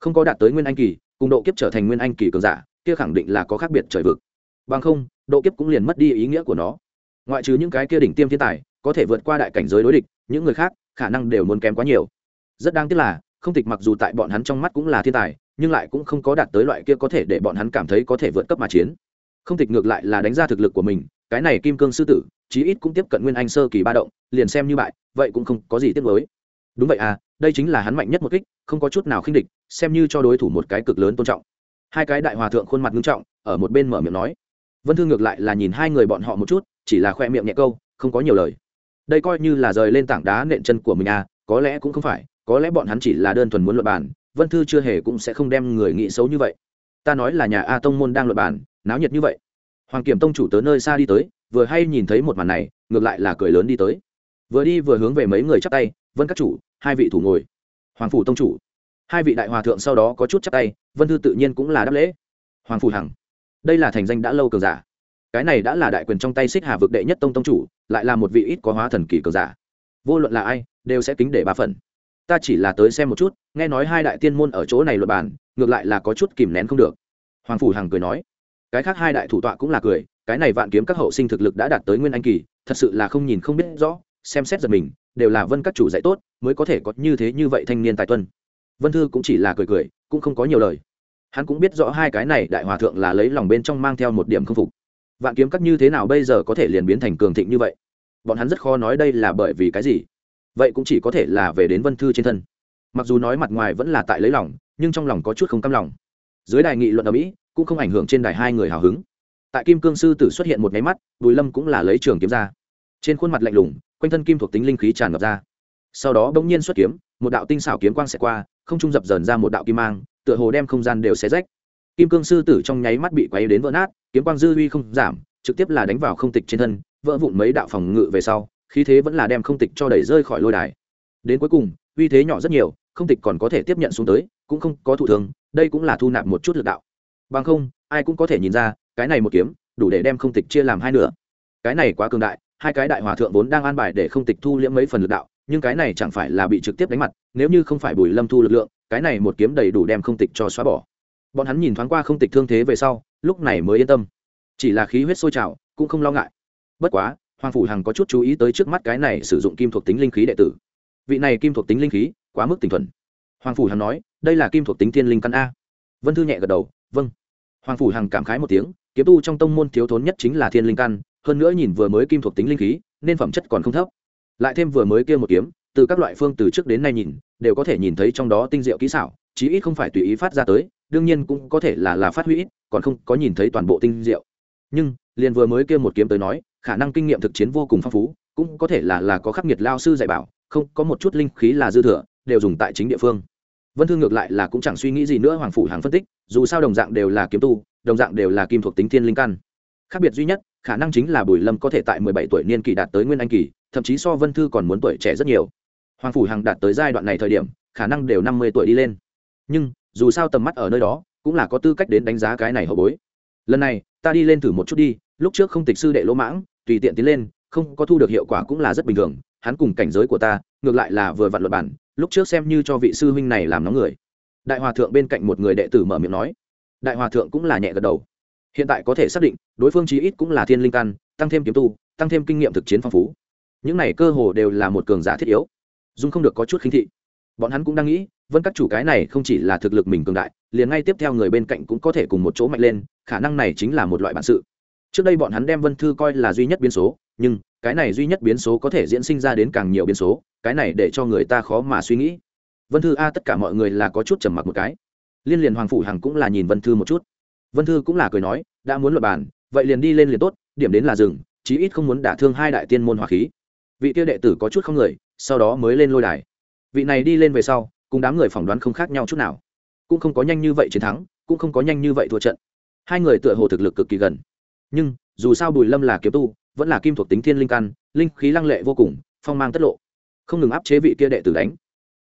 Không có đạt tới nguyên anh kỳ, cùng độ kiếp trở thành nguyên anh kỳ cường giả, kia khẳng định là có khác biệt trời vực. Bằng không, độ kiếp cũng liền mất đi ý nghĩa của nó. Ngoại trừ những cái kia đỉnh tiêm thiên tài, có thể vượt qua đại cảnh giới đối địch, những người khác khả năng đều muốn kém quá nhiều. Rất đáng tiếc là, không tịch mặc dù tại bọn hắn trong mắt cũng là thiên tài nhưng lại cũng không có đạt tới loại kia có thể để bọn hắn cảm thấy có thể vượt cấp mà chiến. Không tịch ngược lại là đánh ra thực lực của mình, cái này kim cương sư tử, chí ít cũng tiếp cận nguyên anh sơ kỳ ba động, liền xem như bại, vậy cũng không có gì tiếc mới đúng vậy à đây chính là hắn mạnh nhất một kích, không có chút nào khinh địch, xem như cho đối thủ một cái cực lớn tôn trọng. Hai cái đại hòa thượng khuôn mặt nghiêm trọng, ở một bên mở miệng nói. Vân thương ngược lại là nhìn hai người bọn họ một chút, chỉ là khoe miệng nhẹ câu, không có nhiều lời. Đây coi như là rời lên tảng đá nện chân của mình à có lẽ cũng không phải, có lẽ bọn hắn chỉ là đơn thuần muốn luận bàn vân thư chưa hề cũng sẽ không đem người nghĩ xấu như vậy. Ta nói là nhà a tông môn đang luận bàn, náo nhiệt như vậy. Hoàng kiểm tông chủ tới nơi xa đi tới, vừa hay nhìn thấy một màn này, ngược lại là cười lớn đi tới. Vừa đi vừa hướng về mấy người chắp tay, vân các chủ, hai vị thủ ngồi. Hoàng phủ tông chủ. Hai vị đại hòa thượng sau đó có chút chắp tay, vân thư tự nhiên cũng là đáp lễ. Hoàng phủ hằng. Đây là thành danh đã lâu cường giả. Cái này đã là đại quyền trong tay xích hà vực đệ nhất tông tông chủ, lại là một vị ít có hóa thần kỳ cường giả. Vô luận là ai, đều sẽ kính để ba phần ta chỉ là tới xem một chút, nghe nói hai đại tiên môn ở chỗ này luật bàn, ngược lại là có chút kìm nén không được. Hoàng phủ hằng cười nói. Cái khác hai đại thủ tọa cũng là cười, cái này vạn kiếm các hậu sinh thực lực đã đạt tới nguyên anh kỳ, thật sự là không nhìn không biết rõ, xem xét giật mình, đều là vân các chủ dạy tốt, mới có thể có như thế như vậy thanh niên tài tuân. Vân thư cũng chỉ là cười cười, cũng không có nhiều lời. Hắn cũng biết rõ hai cái này đại hòa thượng là lấy lòng bên trong mang theo một điểm không phục. Vạn kiếm các như thế nào bây giờ có thể liền biến thành cường thịnh như vậy? Bọn hắn rất khó nói đây là bởi vì cái gì vậy cũng chỉ có thể là về đến vân thư trên thân. Mặc dù nói mặt ngoài vẫn là tại lấy lòng, nhưng trong lòng có chút không căm lòng. Dưới đài nghị luận ở mỹ, cũng không ảnh hưởng trên đài hai người hào hứng. Tại kim cương sư tử xuất hiện một máy mắt, bùi lâm cũng là lấy trường kiếm ra. Trên khuôn mặt lạnh lùng, quanh thân kim thuộc tính linh khí tràn ngập ra. Sau đó bỗng nhiên xuất kiếm, một đạo tinh xảo kiếm quang sẽ qua, không trung dập dờn ra một đạo kim mang, tựa hồ đem không gian đều xé rách. Kim cương sư tử trong nháy mắt bị quay đến vỡ nát, kiếm quang dư uy không giảm, trực tiếp là đánh vào không tịch trên thân, vỡ vụn mấy đạo phòng ngự về sau khí thế vẫn là đem không tịch cho đẩy rơi khỏi lôi đài. Đến cuối cùng, uy thế nhỏ rất nhiều, không tịch còn có thể tiếp nhận xuống tới, cũng không có thụ thường đây cũng là thu nạp một chút lực đạo. Bằng không, ai cũng có thể nhìn ra, cái này một kiếm, đủ để đem không tịch chia làm hai nửa. Cái này quá cường đại, hai cái đại hòa thượng vốn đang an bài để không tịch thu liễm mấy phần lực đạo, nhưng cái này chẳng phải là bị trực tiếp đánh mặt, nếu như không phải bùi lâm thu lực lượng, cái này một kiếm đầy đủ đem không tịch cho xóa bỏ. Bọn hắn nhìn thoáng qua không tịch thương thế về sau, lúc này mới yên tâm. Chỉ là khí huyết sôi trào, cũng không lo ngại. Bất quá hoàng phủ hằng có chút chú ý tới trước mắt cái này sử dụng kim thuộc tính linh khí đệ tử. Vị này kim thuộc tính linh khí, quá mức tinh thuần. Hoàng phủ hằng nói, đây là kim thuộc tính thiên linh căn a. Vân thư nhẹ gật đầu vâng. Hoàng phủ hằng cảm khái một tiếng, kiếm tu trong tông môn thiếu thốn nhất chính là thiên linh căn, hơn nữa nhìn vừa mới kim thuộc tính linh khí, nên phẩm chất còn không thấp. Lại thêm vừa mới kia một kiếm, từ các loại phương từ trước đến nay nhìn, đều có thể nhìn thấy trong đó tinh diệu kỹ xảo, chí ít không phải tùy ý phát ra tới, đương nhiên cũng có thể là là phát huy ít, còn không có nhìn thấy toàn bộ tinh diệu nhưng, liền vừa mới kia một kiếm tới nói, khả năng kinh nghiệm thực chiến vô cùng phong phú, cũng có thể là là có khắc nghiệt lao sư dạy bảo, không, có một chút linh khí là dư thừa, đều dùng tại chính địa phương. Vân thương ngược lại là cũng chẳng suy nghĩ gì nữa, hoàng phủ hàng phân tích, dù sao đồng dạng đều là kiếm tu, đồng dạng đều là kim thuộc tính thiên linh căn. Khác biệt duy nhất, khả năng chính là bùi lâm có thể tại mười bảy tuổi niên kỳ đạt tới nguyên anh kỳ, thậm chí so vân thư còn muốn tuổi trẻ rất nhiều. Hoàng phủ hằng đạt tới giai đoạn này thời điểm, khả năng đều năm mươi tuổi đi lên. Nhưng, dù sao tầm mắt ở nơi đó, cũng là có tư cách đến đánh giá cái này hậu bối. Lần này ta đi lên thử một chút đi, lúc trước không tịch sư đệ lỗ mãng, tùy tiện tiến lên, không có thu được hiệu quả cũng là rất bình thường, hắn cùng cảnh giới của ta, ngược lại là vừa vặn luật bản, lúc trước xem như cho vị sư huynh này làm nóng người. Đại hòa thượng bên cạnh một người đệ tử mở miệng nói. Đại hòa thượng cũng là nhẹ gật đầu. Hiện tại có thể xác định, đối phương chí ít cũng là thiên linh căn, tăng thêm kiếm tu, tăng thêm kinh nghiệm thực chiến phong phú. Những này cơ hồ đều là một cường giả thiết yếu. Dung không được có chút khinh thị. Bọn hắn cũng đang nghĩ vân các chủ cái này không chỉ là thực lực mình cường đại, liền ngay tiếp theo người bên cạnh cũng có thể cùng một chỗ mạnh lên, khả năng này chính là một loại bản sự. Trước đây bọn hắn đem vân thư coi là duy nhất biến số, nhưng cái này duy nhất biến số có thể diễn sinh ra đến càng nhiều biến số, cái này để cho người ta khó mà suy nghĩ. Vân thư a, tất cả mọi người là có chút trầm mặc một cái. Liên liền hoàng phủ hằng cũng là nhìn vân thư một chút. Vân thư cũng là cười nói, đã muốn luật bàn, vậy liền đi lên liền tốt, điểm đến là rừng chí ít không muốn đả thương hai đại tiên môn hỏa khí. Vị tiêu đệ tử có chút không người, sau đó mới lên lôi đài. Vị này đi lên về sau cùng đám người phỏng đoán không khác nhau chút nào. Cũng không có nhanh như vậy chiến thắng, cũng không có nhanh như vậy thua trận. Hai người tựa hồ thực lực cực kỳ gần. Nhưng, dù sao bùi lâm là kiếm tu, vẫn là kim thuộc tính thiên linh căn, linh khí lăng lệ vô cùng, phong mang tất lộ. Không ngừng áp chế vị kia đệ tử đánh.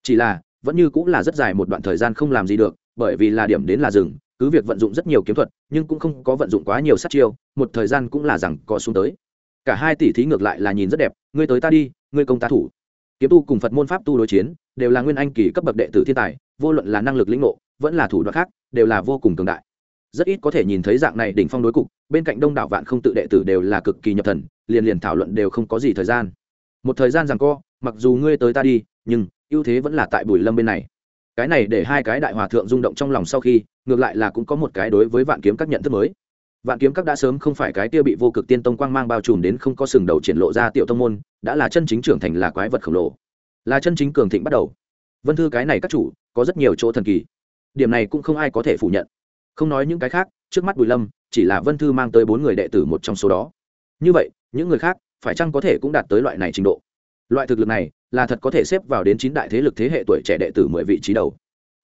Chỉ là, vẫn như cũng là rất dài một đoạn thời gian không làm gì được, bởi vì là điểm đến là rừng cứ việc vận dụng rất nhiều kiếm thuật, nhưng cũng không có vận dụng quá nhiều sát chiêu, một thời gian cũng là rằng có xuống tới. Cả hai tỷ thí ngược lại là nhìn rất đẹp, ngươi tới ta đi, ngươi công ta thủ. Kiếm tu cùng phật môn pháp tu đối chiến đều là nguyên anh kỳ cấp bậc đệ tử thiên tài, vô luận là năng lực lĩnh ngộ, vẫn là thủ đoạn khác, đều là vô cùng cường đại. Rất ít có thể nhìn thấy dạng này đỉnh phong đối cục, bên cạnh đông đảo vạn không tự đệ tử đều là cực kỳ nhập thần, liền liền thảo luận đều không có gì thời gian. Một thời gian rằng co, mặc dù ngươi tới ta đi, nhưng, ưu thế vẫn là tại bùi lâm bên này. Cái này để hai cái đại hòa thượng rung động trong lòng sau khi, ngược lại là cũng có một cái đối với vạn kiếm các nhận thức mới. Vạn kiếm các đã sớm không phải cái tiêu bị vô cực tiên tông quang mang bao trùm đến không có sừng đầu triển lộ ra tiểu tông môn, đã là chân chính trưởng thành là quái vật khổng lồ là chân chính cường thịnh bắt đầu. Vân thư cái này các chủ, có rất nhiều chỗ thần kỳ. Điểm này cũng không ai có thể phủ nhận. Không nói những cái khác, trước mắt bùi lâm, chỉ là vân thư mang tới bốn người đệ tử một trong số đó. Như vậy, những người khác, phải chăng có thể cũng đạt tới loại này trình độ? Loại thực lực này, là thật có thể xếp vào đến chín đại thế lực thế hệ tuổi trẻ đệ tử mười vị trí đầu.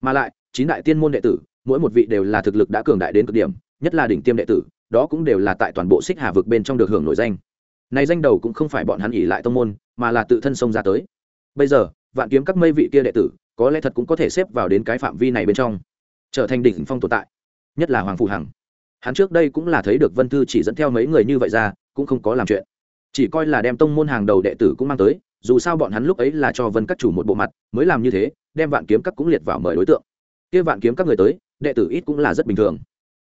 Mà lại, chín đại tiên môn đệ tử, mỗi một vị đều là thực lực đã cường đại đến cực điểm, nhất là đỉnh tiêm đệ tử, đó cũng đều là tại toàn bộ xích hà vực bên trong được hưởng nổi danh. Này danh đầu cũng không phải bọn hắn ỉ lại tông môn, mà là tự thân xông ra tới bây giờ, vạn kiếm các mây vị kia đệ tử, có lẽ thật cũng có thể xếp vào đến cái phạm vi này bên trong, trở thành đỉnh phong tồn tại, nhất là hoàng phụ hằng. Hắn trước đây cũng là thấy được vân thư chỉ dẫn theo mấy người như vậy ra, cũng không có làm chuyện. Chỉ coi là đem tông môn hàng đầu đệ tử cũng mang tới, dù sao bọn hắn lúc ấy là cho vân các chủ một bộ mặt, mới làm như thế, đem vạn kiếm các cũng liệt vào mời đối tượng. Kia vạn kiếm các người tới, đệ tử ít cũng là rất bình thường.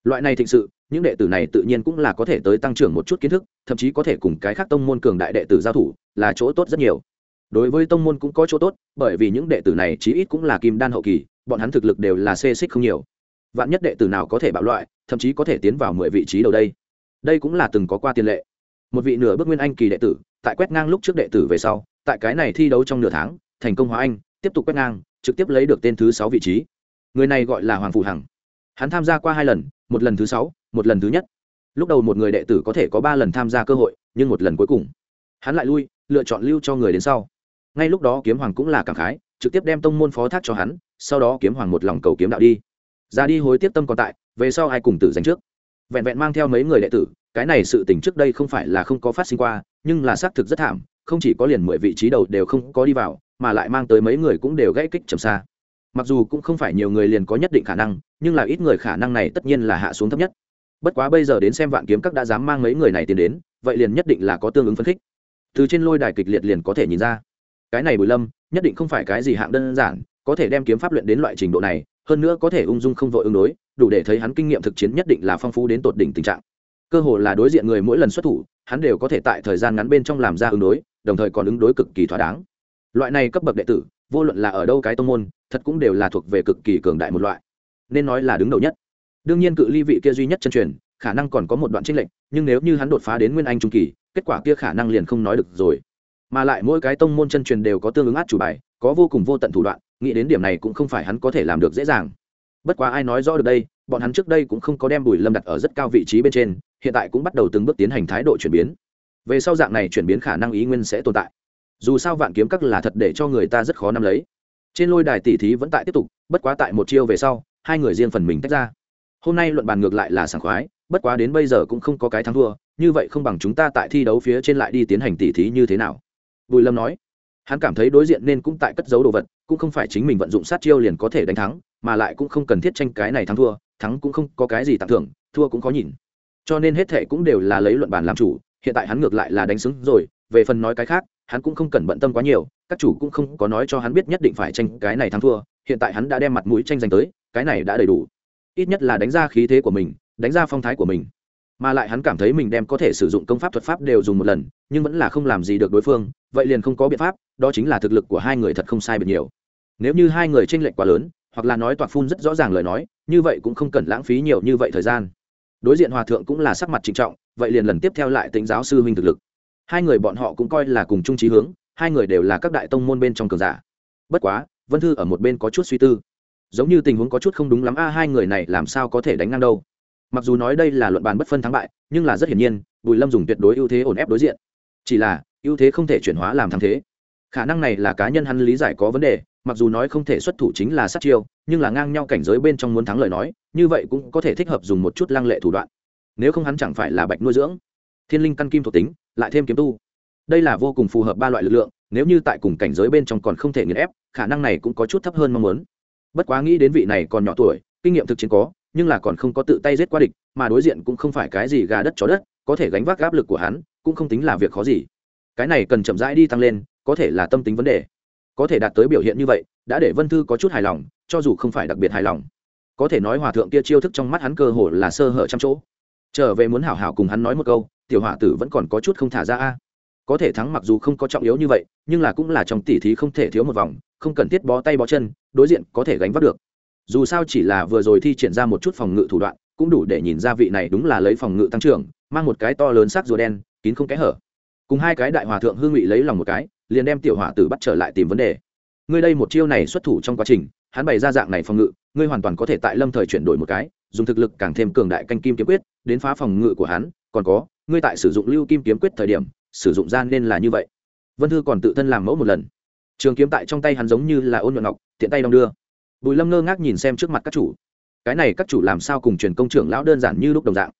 Loại này thịnh sự, những đệ tử này tự nhiên cũng là có thể tới tăng trưởng một chút kiến thức, thậm chí có thể cùng cái khác tông môn cường đại đệ tử giao thủ, là chỗ tốt rất nhiều đối với tông môn cũng có chỗ tốt, bởi vì những đệ tử này chí ít cũng là kim đan hậu kỳ, bọn hắn thực lực đều là xê xích không nhiều. Vạn nhất đệ tử nào có thể bạo loại, thậm chí có thể tiến vào mười vị trí đầu đây. Đây cũng là từng có qua tiền lệ. Một vị nửa bước nguyên anh kỳ đệ tử, tại quét ngang lúc trước đệ tử về sau, tại cái này thi đấu trong nửa tháng, thành công hóa anh, tiếp tục quét ngang, trực tiếp lấy được tên thứ sáu vị trí. Người này gọi là hoàng phủ hằng. Hắn tham gia qua hai lần, một lần thứ sáu, một lần thứ nhất. Lúc đầu một người đệ tử có thể có ba lần tham gia cơ hội, nhưng một lần cuối cùng, hắn lại lui, lựa chọn lưu cho người đến sau ngay lúc đó kiếm hoàng cũng là cảm khái, trực tiếp đem tông môn phó thác cho hắn, sau đó kiếm hoàng một lòng cầu kiếm đạo đi. Ra đi hối tiếp tâm còn tại, về sau ai cùng tử giành trước? Vẹn vẹn mang theo mấy người đệ tử, cái này sự tình trước đây không phải là không có phát sinh qua, nhưng là xác thực rất thảm, không chỉ có liền mười vị trí đầu đều không có đi vào, mà lại mang tới mấy người cũng đều gãy kích trầm xa. Mặc dù cũng không phải nhiều người liền có nhất định khả năng, nhưng là ít người khả năng này tất nhiên là hạ xuống thấp nhất. Bất quá bây giờ đến xem vạn kiếm các đã dám mang mấy người này tiến đến, vậy liền nhất định là có tương ứng phấn khích. Từ trên lôi đài kịch liệt liền có thể nhìn ra cái này bùi lâm, nhất định không phải cái gì hạng đơn giản, có thể đem kiếm pháp luyện đến loại trình độ này, hơn nữa có thể ung dung không vội ứng đối, đủ để thấy hắn kinh nghiệm thực chiến nhất định là phong phú đến tột đỉnh tình trạng. Cơ hồ là đối diện người mỗi lần xuất thủ, hắn đều có thể tại thời gian ngắn bên trong làm ra ứng đối, đồng thời còn ứng đối cực kỳ thỏa đáng. Loại này cấp bậc đệ tử, vô luận là ở đâu cái tông môn, thật cũng đều là thuộc về cực kỳ cường đại một loại. Nên nói là đứng đầu nhất. Đương nhiên cự ly vị kia duy nhất chân truyền, khả năng còn có một đoạn trích lệnh nhưng nếu như hắn đột phá đến nguyên anh trung kỳ, kết quả kia khả năng liền không nói được rồi mà lại mỗi cái tông môn chân truyền đều có tương ứng át chủ bài, có vô cùng vô tận thủ đoạn, nghĩ đến điểm này cũng không phải hắn có thể làm được dễ dàng. Bất quá ai nói rõ được đây, bọn hắn trước đây cũng không có đem bùi lâm đặt ở rất cao vị trí bên trên, hiện tại cũng bắt đầu từng bước tiến hành thái độ chuyển biến. Về sau dạng này chuyển biến khả năng ý nguyên sẽ tồn tại. Dù sao vạn kiếm các là thật để cho người ta rất khó nắm lấy. Trên lôi đài tỷ thí vẫn tại tiếp tục, bất quá tại một chiêu về sau, hai người riêng phần mình tách ra. Hôm nay luận bàn ngược lại là sảng khoái, bất quá đến bây giờ cũng không có cái thắng thua, như vậy không bằng chúng ta tại thi đấu phía trên lại đi tiến hành tỷ thí như thế nào bùi lâm nói, hắn cảm thấy đối diện nên cũng tại cất giấu đồ vật, cũng không phải chính mình vận dụng sát chiêu liền có thể đánh thắng, mà lại cũng không cần thiết tranh cái này thắng thua, thắng cũng không có cái gì tặng thưởng, thua cũng có nhìn. Cho nên hết thệ cũng đều là lấy luận bàn làm chủ, hiện tại hắn ngược lại là đánh xứng rồi, về phần nói cái khác, hắn cũng không cần bận tâm quá nhiều, các chủ cũng không có nói cho hắn biết nhất định phải tranh cái này thắng thua, hiện tại hắn đã đem mặt mũi tranh giành tới, cái này đã đầy đủ. Ít nhất là đánh ra khí thế của mình, đánh ra phong thái của mình mà lại hắn cảm thấy mình đem có thể sử dụng công pháp thuật pháp đều dùng một lần, nhưng vẫn là không làm gì được đối phương, vậy liền không có biện pháp, đó chính là thực lực của hai người thật không sai biệt nhiều. Nếu như hai người tranh lệch quá lớn, hoặc là nói toạc phun rất rõ ràng lời nói, như vậy cũng không cần lãng phí nhiều như vậy thời gian. Đối diện hòa thượng cũng là sắc mặt trịnh trọng, vậy liền lần tiếp theo lại tính giáo sư huynh thực lực. Hai người bọn họ cũng coi là cùng chung trí hướng, hai người đều là các đại tông môn bên trong cường giả. Bất quá, vân thư ở một bên có chút suy tư. Giống như tình huống có chút không đúng lắm, a, hai người này làm sao có thể đánh ngang đâu? Mặc dù nói đây là luận bàn bất phân thắng bại, nhưng là rất hiển nhiên, bùi lâm dùng tuyệt đối ưu thế ổn ép đối diện. Chỉ là, ưu thế không thể chuyển hóa làm thắng thế. Khả năng này là cá nhân hắn lý giải có vấn đề, mặc dù nói không thể xuất thủ chính là sát chiêu, nhưng là ngang nhau cảnh giới bên trong muốn thắng lời nói, như vậy cũng có thể thích hợp dùng một chút lăng lệ thủ đoạn. Nếu không hắn chẳng phải là bạch nuôi dưỡng. Thiên linh căn kim thuộc tính, lại thêm kiếm tu. Đây là vô cùng phù hợp ba loại lực lượng, nếu như tại cùng cảnh giới bên trong còn không thể nghiền ép, khả năng này cũng có chút thấp hơn mong muốn. Bất quá nghĩ đến vị này còn nhỏ tuổi, kinh nghiệm thực chiến có nhưng là còn không có tự tay giết qua địch, mà đối diện cũng không phải cái gì gà đất chó đất, có thể gánh vác áp lực của hắn, cũng không tính là việc khó gì. Cái này cần chậm rãi đi tăng lên, có thể là tâm tính vấn đề. Có thể đạt tới biểu hiện như vậy, đã để vân thư có chút hài lòng, cho dù không phải đặc biệt hài lòng. Có thể nói hòa thượng kia chiêu thức trong mắt hắn cơ hồ là sơ hở trăm chỗ. Trở về muốn hảo hảo cùng hắn nói một câu, tiểu hòa tử vẫn còn có chút không thả ra a. Có thể thắng mặc dù không có trọng yếu như vậy, nhưng là cũng là trong tỉ thí không thể thiếu một vòng, không cần thiết bó tay bó chân, đối diện có thể gánh vác được dù sao chỉ là vừa rồi thi triển ra một chút phòng ngự thủ đoạn, cũng đủ để nhìn ra vị này đúng là lấy phòng ngự tăng trưởng, mang một cái to lớn sắc rùa đen, kín không kẽ hở. Cùng hai cái đại hòa thượng hương ngụy lấy lòng một cái, liền đem tiểu hỏa tử bắt trở lại tìm vấn đề. Ngươi đây một chiêu này xuất thủ trong quá trình, hắn bày ra dạng này phòng ngự, ngươi hoàn toàn có thể tại lâm thời chuyển đổi một cái, dùng thực lực càng thêm cường đại canh kim kiếm quyết, đến phá phòng ngự của hắn, còn có, ngươi tại sử dụng lưu kim kiếm quyết thời điểm, sử dụng gian nên là như vậy. Vân thư còn tự thân làm mẫu một lần. Trường kiếm tại trong tay hắn giống như là ôn nhuận ngọc, tiện tay đong đưa bùi lâm ngơ ngác nhìn xem trước mặt các chủ. Cái này các chủ làm sao cùng truyền công trưởng lão đơn giản như lúc đồng dạng?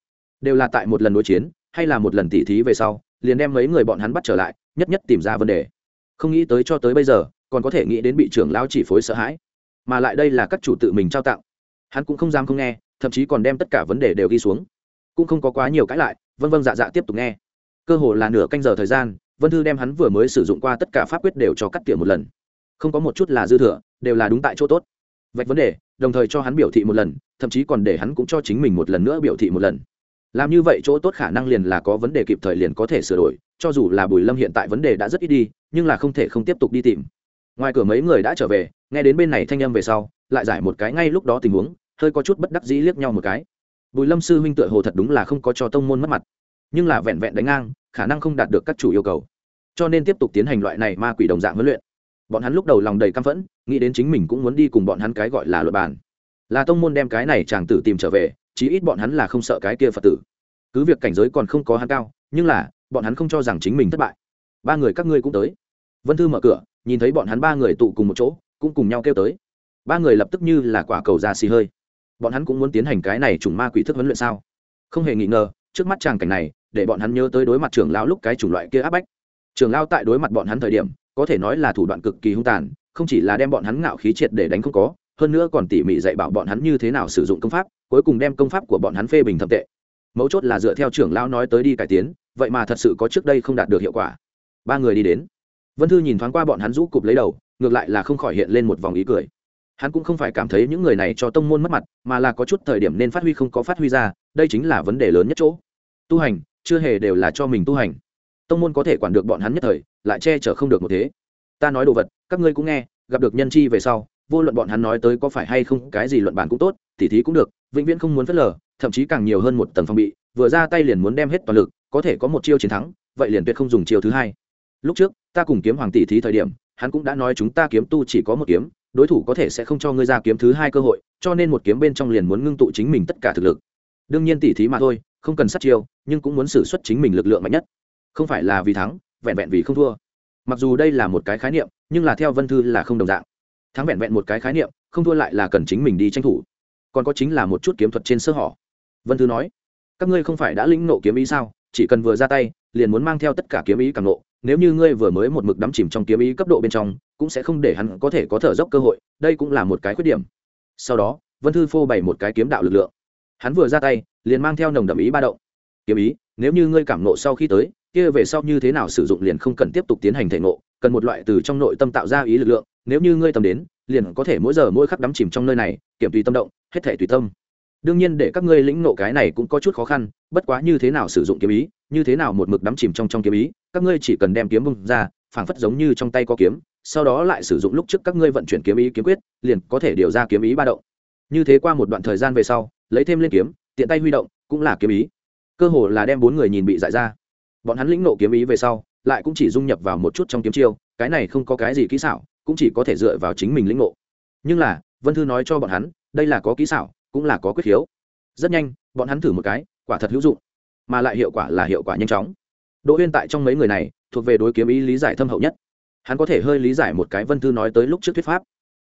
Đều là tại một lần đối chiến, hay là một lần tỉ thí về sau, liền đem mấy người bọn hắn bắt trở lại, nhất nhất tìm ra vấn đề. Không nghĩ tới cho tới bây giờ, còn có thể nghĩ đến bị trưởng lão chỉ phối sợ hãi. Mà lại đây là các chủ tự mình trao tặng. Hắn cũng không dám không nghe, thậm chí còn đem tất cả vấn đề đều ghi xuống. Cũng không có quá nhiều cãi lại vân vân dạ dạ tiếp tục nghe. Cơ hồ là nửa canh giờ thời gian, vân thư đem hắn vừa mới sử dụng qua tất cả pháp quyết đều cho cắt tỉa một lần. Không có một chút là dư thừa, đều là đúng tại chỗ tốt vạch vấn đề, đồng thời cho hắn biểu thị một lần, thậm chí còn để hắn cũng cho chính mình một lần nữa biểu thị một lần. Làm như vậy chỗ tốt khả năng liền là có vấn đề kịp thời liền có thể sửa đổi, cho dù là bùi lâm hiện tại vấn đề đã rất ít đi, nhưng là không thể không tiếp tục đi tìm. Ngoài cửa mấy người đã trở về, nghe đến bên này thanh âm về sau, lại giải một cái ngay lúc đó tình huống, hơi có chút bất đắc dĩ liếc nhau một cái. Bùi lâm sư huynh tựa hồ thật đúng là không có cho tông môn mất mặt, nhưng là vẹn vẹn đánh ngang, khả năng không đạt được các chủ yêu cầu. Cho nên tiếp tục tiến hành loại này ma quỷ đồng dạng huấn luyện bọn hắn lúc đầu lòng đầy căm phẫn, nghĩ đến chính mình cũng muốn đi cùng bọn hắn cái gọi là luật bàn. Là tông môn đem cái này chàng tử tìm trở về, chí ít bọn hắn là không sợ cái kia phật tử. Cứ việc cảnh giới còn không có hắn cao, nhưng là, bọn hắn không cho rằng chính mình thất bại. Ba người các ngươi cũng tới. Vân thư mở cửa, nhìn thấy bọn hắn ba người tụ cùng một chỗ, cũng cùng nhau kêu tới. Ba người lập tức như là quả cầu ra xì hơi. Bọn hắn cũng muốn tiến hành cái này chủng ma quỷ thức huấn luyện sao? Không hề nghi ngờ, trước mắt tràng cảnh này, để bọn hắn nhớ tới đối mặt trưởng lao lúc cái chủng loại kia áp bách. Trưởng lao tại đối mặt bọn hắn thời điểm có thể nói là thủ đoạn cực kỳ hung tàn, không chỉ là đem bọn hắn ngạo khí triệt để đánh không có, hơn nữa còn tỉ mỉ dạy bảo bọn hắn như thế nào sử dụng công pháp, cuối cùng đem công pháp của bọn hắn phê bình thậm tệ. Mấu chốt là dựa theo trưởng lão nói tới đi cải tiến, vậy mà thật sự có trước đây không đạt được hiệu quả. Ba người đi đến. Vân thư nhìn thoáng qua bọn hắn rũ cụp lấy đầu, ngược lại là không khỏi hiện lên một vòng ý cười. Hắn cũng không phải cảm thấy những người này cho tông môn mất mặt, mà là có chút thời điểm nên phát huy không có phát huy ra, đây chính là vấn đề lớn nhất chỗ. Tu hành, chưa hề đều là cho mình tu hành. Tông môn có thể quản được bọn hắn nhất thời lại che chở không được một thế. Ta nói đồ vật, các ngươi cũng nghe, gặp được nhân chi về sau, vô luận bọn hắn nói tới có phải hay không, cái gì luận bàn cũng tốt, tỉ thí cũng được, vĩnh viễn không muốn phớt lờ, thậm chí càng nhiều hơn một tầng phong bị, vừa ra tay liền muốn đem hết toàn lực, có thể có một chiêu chiến thắng, vậy liền tuyệt không dùng chiêu thứ hai. Lúc trước, ta cùng kiếm hoàng tỷ thí thời điểm, hắn cũng đã nói chúng ta kiếm tu chỉ có một kiếm, đối thủ có thể sẽ không cho ngươi ra kiếm thứ hai cơ hội, cho nên một kiếm bên trong liền muốn ngưng tụ chính mình tất cả thực lực. Đương nhiên tỷ thí mà thôi, không cần sát chiêu, nhưng cũng muốn xử suất chính mình lực lượng mạnh nhất. Không phải là vì thắng vẹn vẹn vì không thua. Mặc dù đây là một cái khái niệm, nhưng là theo vân thư là không đồng dạng. Thắng vẹn vẹn một cái khái niệm, không thua lại là cần chính mình đi tranh thủ. Còn có chính là một chút kiếm thuật trên sơ hỏ vân thư nói, các ngươi không phải đã lĩnh nộ kiếm ý sao? Chỉ cần vừa ra tay, liền muốn mang theo tất cả kiếm ý càng nộ nếu như ngươi vừa mới một mực đắm chìm trong kiếm ý cấp độ bên trong, cũng sẽ không để hắn có thể có thở dốc cơ hội. Đây cũng là một cái khuyết điểm. Sau đó, vân thư phô bày một cái kiếm đạo lực lượng. Hắn vừa ra tay, liền mang theo nồng đậm ý ba động. Kiếm ý, nếu như ngươi cảm nộ sau khi tới kia về sau như thế nào sử dụng liền không cần tiếp tục tiến hành thể ngộ, cần một loại từ trong nội tâm tạo ra ý lực lượng, nếu như ngươi tâm đến, liền có thể mỗi giờ mỗi khắc đắm chìm trong nơi này, kiểm tùy tâm động, hết thể tùy tâm. Đương nhiên để các ngươi lĩnh nộ cái này cũng có chút khó khăn, bất quá như thế nào sử dụng kiếm ý, như thế nào một mực đắm chìm trong trong kiếm ý, các ngươi chỉ cần đem kiếm bung ra, phảng phất giống như trong tay có kiếm, sau đó lại sử dụng lúc trước các ngươi vận chuyển kiếm ý kiếm quyết, liền có thể điều ra kiếm ý ba động. Như thế qua một đoạn thời gian về sau, lấy thêm lên kiếm, tiện tay huy động, cũng là kiếm ý. Cơ hồ là đem bốn người nhìn bị dại ra bọn hắn lĩnh nộ kiếm ý về sau, lại cũng chỉ dung nhập vào một chút trong kiếm chiêu, cái này không có cái gì kỹ xảo, cũng chỉ có thể dựa vào chính mình lĩnh nộ nhưng là, vân thư nói cho bọn hắn, đây là có kỹ xảo, cũng là có quyết khiếu. Rất nhanh, bọn hắn thử một cái, quả thật hữu dụng. Mà lại hiệu quả là hiệu quả nhanh chóng. Đỗ huyên tại trong mấy người này, thuộc về đối kiếm ý lý giải thâm hậu nhất. Hắn có thể hơi lý giải một cái vân thư nói tới lúc trước thuyết pháp.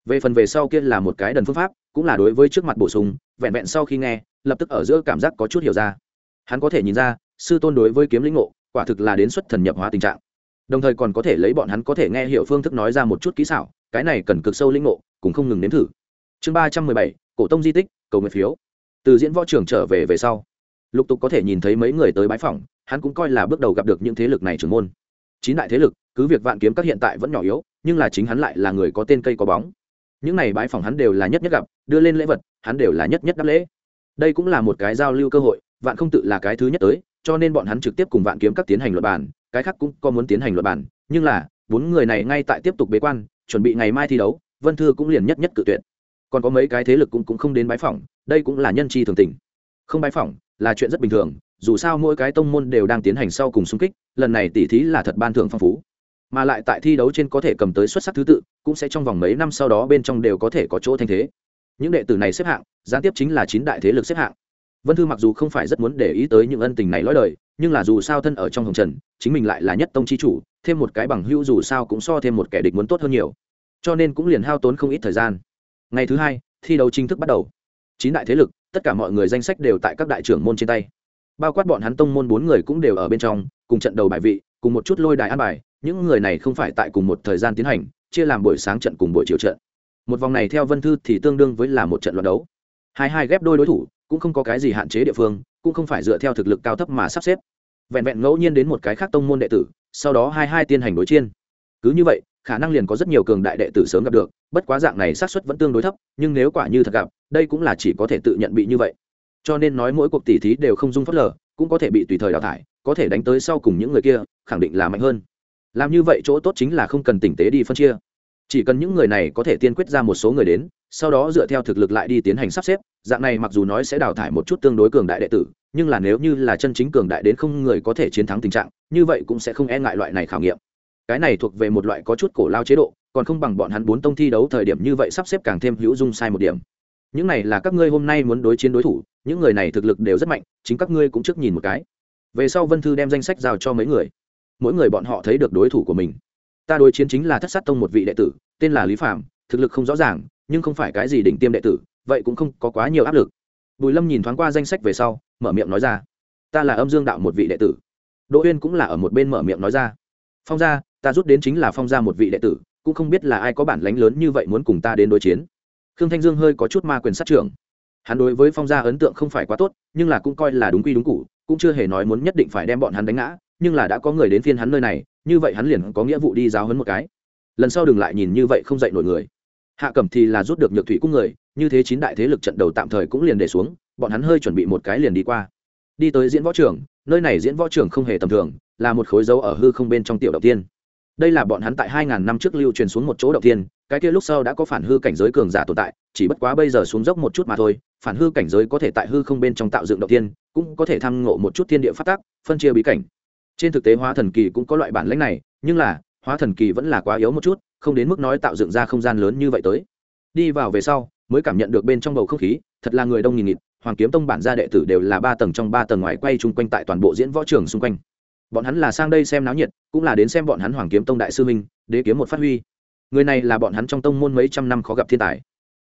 Về phần về sau kia là một cái đần phương pháp, cũng là đối với trước mặt bổ sung, vẹn vẹn sau khi nghe, lập tức ở giữa cảm giác có chút hiểu ra. Hắn có thể nhìn ra, sư tôn đối với kiếm lĩnh ngộ quả thực là đến xuất thần nhập hóa tình trạng. Đồng thời còn có thể lấy bọn hắn có thể nghe hiểu phương thức nói ra một chút kỹ xảo, cái này cần cực sâu lĩnh ngộ, cũng không ngừng nếm thử. Chương ba trăm mười bảy, cổ tông di tích, cầu nguyện phiếu. Từ diễn võ trường trở về về sau, lục tục có thể nhìn thấy mấy người tới bãi phòng hắn cũng coi là bước đầu gặp được những thế lực này trưởng môn. Chín đại thế lực, cứ việc vạn kiếm các hiện tại vẫn nhỏ yếu, nhưng là chính hắn lại là người có tên cây có bóng. Những này bãi phòng hắn đều là nhất nhất gặp, đưa lên lễ vật, hắn đều là nhất nhất đáp lễ. Đây cũng là một cái giao lưu cơ hội, vạn không tự là cái thứ nhất tới cho nên bọn hắn trực tiếp cùng vạn kiếm các tiến hành luật bản cái khác cũng có muốn tiến hành luật bản nhưng là bốn người này ngay tại tiếp tục bế quan chuẩn bị ngày mai thi đấu vân thư cũng liền nhất nhất cự tuyệt. Còn có mấy cái thế lực cũng, cũng không đến bái phỏng đây cũng là nhân chi thường tình. Không bái phỏng là chuyện rất bình thường dù sao mỗi cái tông môn đều đang tiến hành sau cùng xung kích lần này tỉ thí là thật ban thưởng phong phú. Mà lại tại thi đấu trên có thể cầm tới xuất sắc thứ tự cũng sẽ trong vòng mấy năm sau đó bên trong đều có thể có chỗ thanh thế. Những đệ tử này xếp hạng gián tiếp chính là chín đại thế lực xếp hạng vân thư mặc dù không phải rất muốn để ý tới những ân tình này lõi đời, nhưng là dù sao thân ở trong hồng trần, chính mình lại là nhất tông chi chủ, thêm một cái bằng hữu dù sao cũng so thêm một kẻ địch muốn tốt hơn nhiều. Cho nên cũng liền hao tốn không ít thời gian. Ngày thứ hai, thi đấu chính thức bắt đầu. Chín đại thế lực, tất cả mọi người danh sách đều tại các đại trưởng môn trên tay. Bao quát bọn hắn tông môn bốn người cũng đều ở bên trong, cùng trận đầu bài vị, cùng một chút lôi đài an bài, những người này không phải tại cùng một thời gian tiến hành, chia làm buổi sáng trận cùng buổi chiều trận. Một vòng này theo vân thư thì tương đương với là một trận luận đấu. Hai hai ghép đôi đối thủ cũng không có cái gì hạn chế địa phương, cũng không phải dựa theo thực lực cao thấp mà sắp xếp. Vẹn vẹn ngẫu nhiên đến một cái khác tông môn đệ tử, sau đó hai hai tiên hành đối chiên. Cứ như vậy, khả năng liền có rất nhiều cường đại đệ tử sớm gặp được, bất quá dạng này xác suất vẫn tương đối thấp, nhưng nếu quả như thật gặp, đây cũng là chỉ có thể tự nhận bị như vậy. Cho nên nói mỗi cuộc tỉ thí đều không dung phớt lờ, cũng có thể bị tùy thời đào thải, có thể đánh tới sau cùng những người kia, khẳng định là mạnh hơn. Làm như vậy chỗ tốt chính là không cần tỉnh tế đi phân chia. Chỉ cần những người này có thể tiên quyết ra một số người đến, sau đó dựa theo thực lực lại đi tiến hành sắp xếp dạng này mặc dù nói sẽ đào thải một chút tương đối cường đại đệ tử, nhưng là nếu như là chân chính cường đại đến không người có thể chiến thắng tình trạng, như vậy cũng sẽ không e ngại loại này khảo nghiệm. Cái này thuộc về một loại có chút cổ lao chế độ, còn không bằng bọn hắn bốn tông thi đấu thời điểm như vậy sắp xếp càng thêm hữu dung sai một điểm. Những này là các ngươi hôm nay muốn đối chiến đối thủ, những người này thực lực đều rất mạnh, chính các ngươi cũng trước nhìn một cái. Về sau vân thư đem danh sách giao cho mấy người. Mỗi người bọn họ thấy được đối thủ của mình. Ta đối chiến chính là thất sát tông một vị đệ tử, tên là lý phạm thực lực không rõ ràng, nhưng không phải cái gì đỉnh tiêm đệ tử vậy cũng không có quá nhiều áp lực. Bùi lâm nhìn thoáng qua danh sách về sau, mở miệng nói ra, ta là âm dương đạo một vị đệ tử. Đỗ uyên cũng là ở một bên mở miệng nói ra, phong gia, ta rút đến chính là phong gia một vị đệ tử, cũng không biết là ai có bản lánh lớn như vậy muốn cùng ta đến đối chiến. Khương thanh dương hơi có chút ma quyền sát trưởng. Hắn đối với phong gia ấn tượng không phải quá tốt, nhưng là cũng coi là đúng quy đúng cụ cũng chưa hề nói muốn nhất định phải đem bọn hắn đánh ngã, nhưng là đã có người đến phiên hắn nơi này, như vậy hắn liền có nghĩa vụ đi giáo hấn một cái. Lần sau đừng lại nhìn như vậy không dạy nổi người hạ cẩm thì là rút được nhược thủy cung người, như thế chín đại thế lực trận đầu tạm thời cũng liền để xuống, bọn hắn hơi chuẩn bị một cái liền đi qua. Đi tới diễn võ trường, nơi này diễn võ trường không hề tầm thường, là một khối dấu ở hư không bên trong tiểu đầu tiên. Đây là bọn hắn tại hai ngàn năm trước lưu truyền xuống một chỗ đầu tiên, cái kia lúc sau đã có phản hư cảnh giới cường giả tồn tại, chỉ bất quá bây giờ xuống dốc một chút mà thôi, phản hư cảnh giới có thể tại hư không bên trong tạo dựng đầu tiên, cũng có thể thăng ngộ một chút thiên địa phát tác, phân chia bí cảnh. Trên thực tế hóa thần kỳ cũng có loại bản lãnh này, nhưng là hóa thần kỳ vẫn là quá yếu một chút, không đến mức nói tạo dựng ra không gian lớn như vậy tới. Đi vào về sau, mới cảm nhận được bên trong bầu không khí, thật là người đông nghìn nghịt, hoàng kiếm tông bản gia đệ tử đều là ba tầng trong ba tầng ngoài quay chung quanh tại toàn bộ diễn võ trường xung quanh. Bọn hắn là sang đây xem náo nhiệt, cũng là đến xem bọn hắn hoàng kiếm tông đại sư minh đế kiếm một phát huy. Người này là bọn hắn trong tông môn mấy trăm năm khó gặp thiên tài.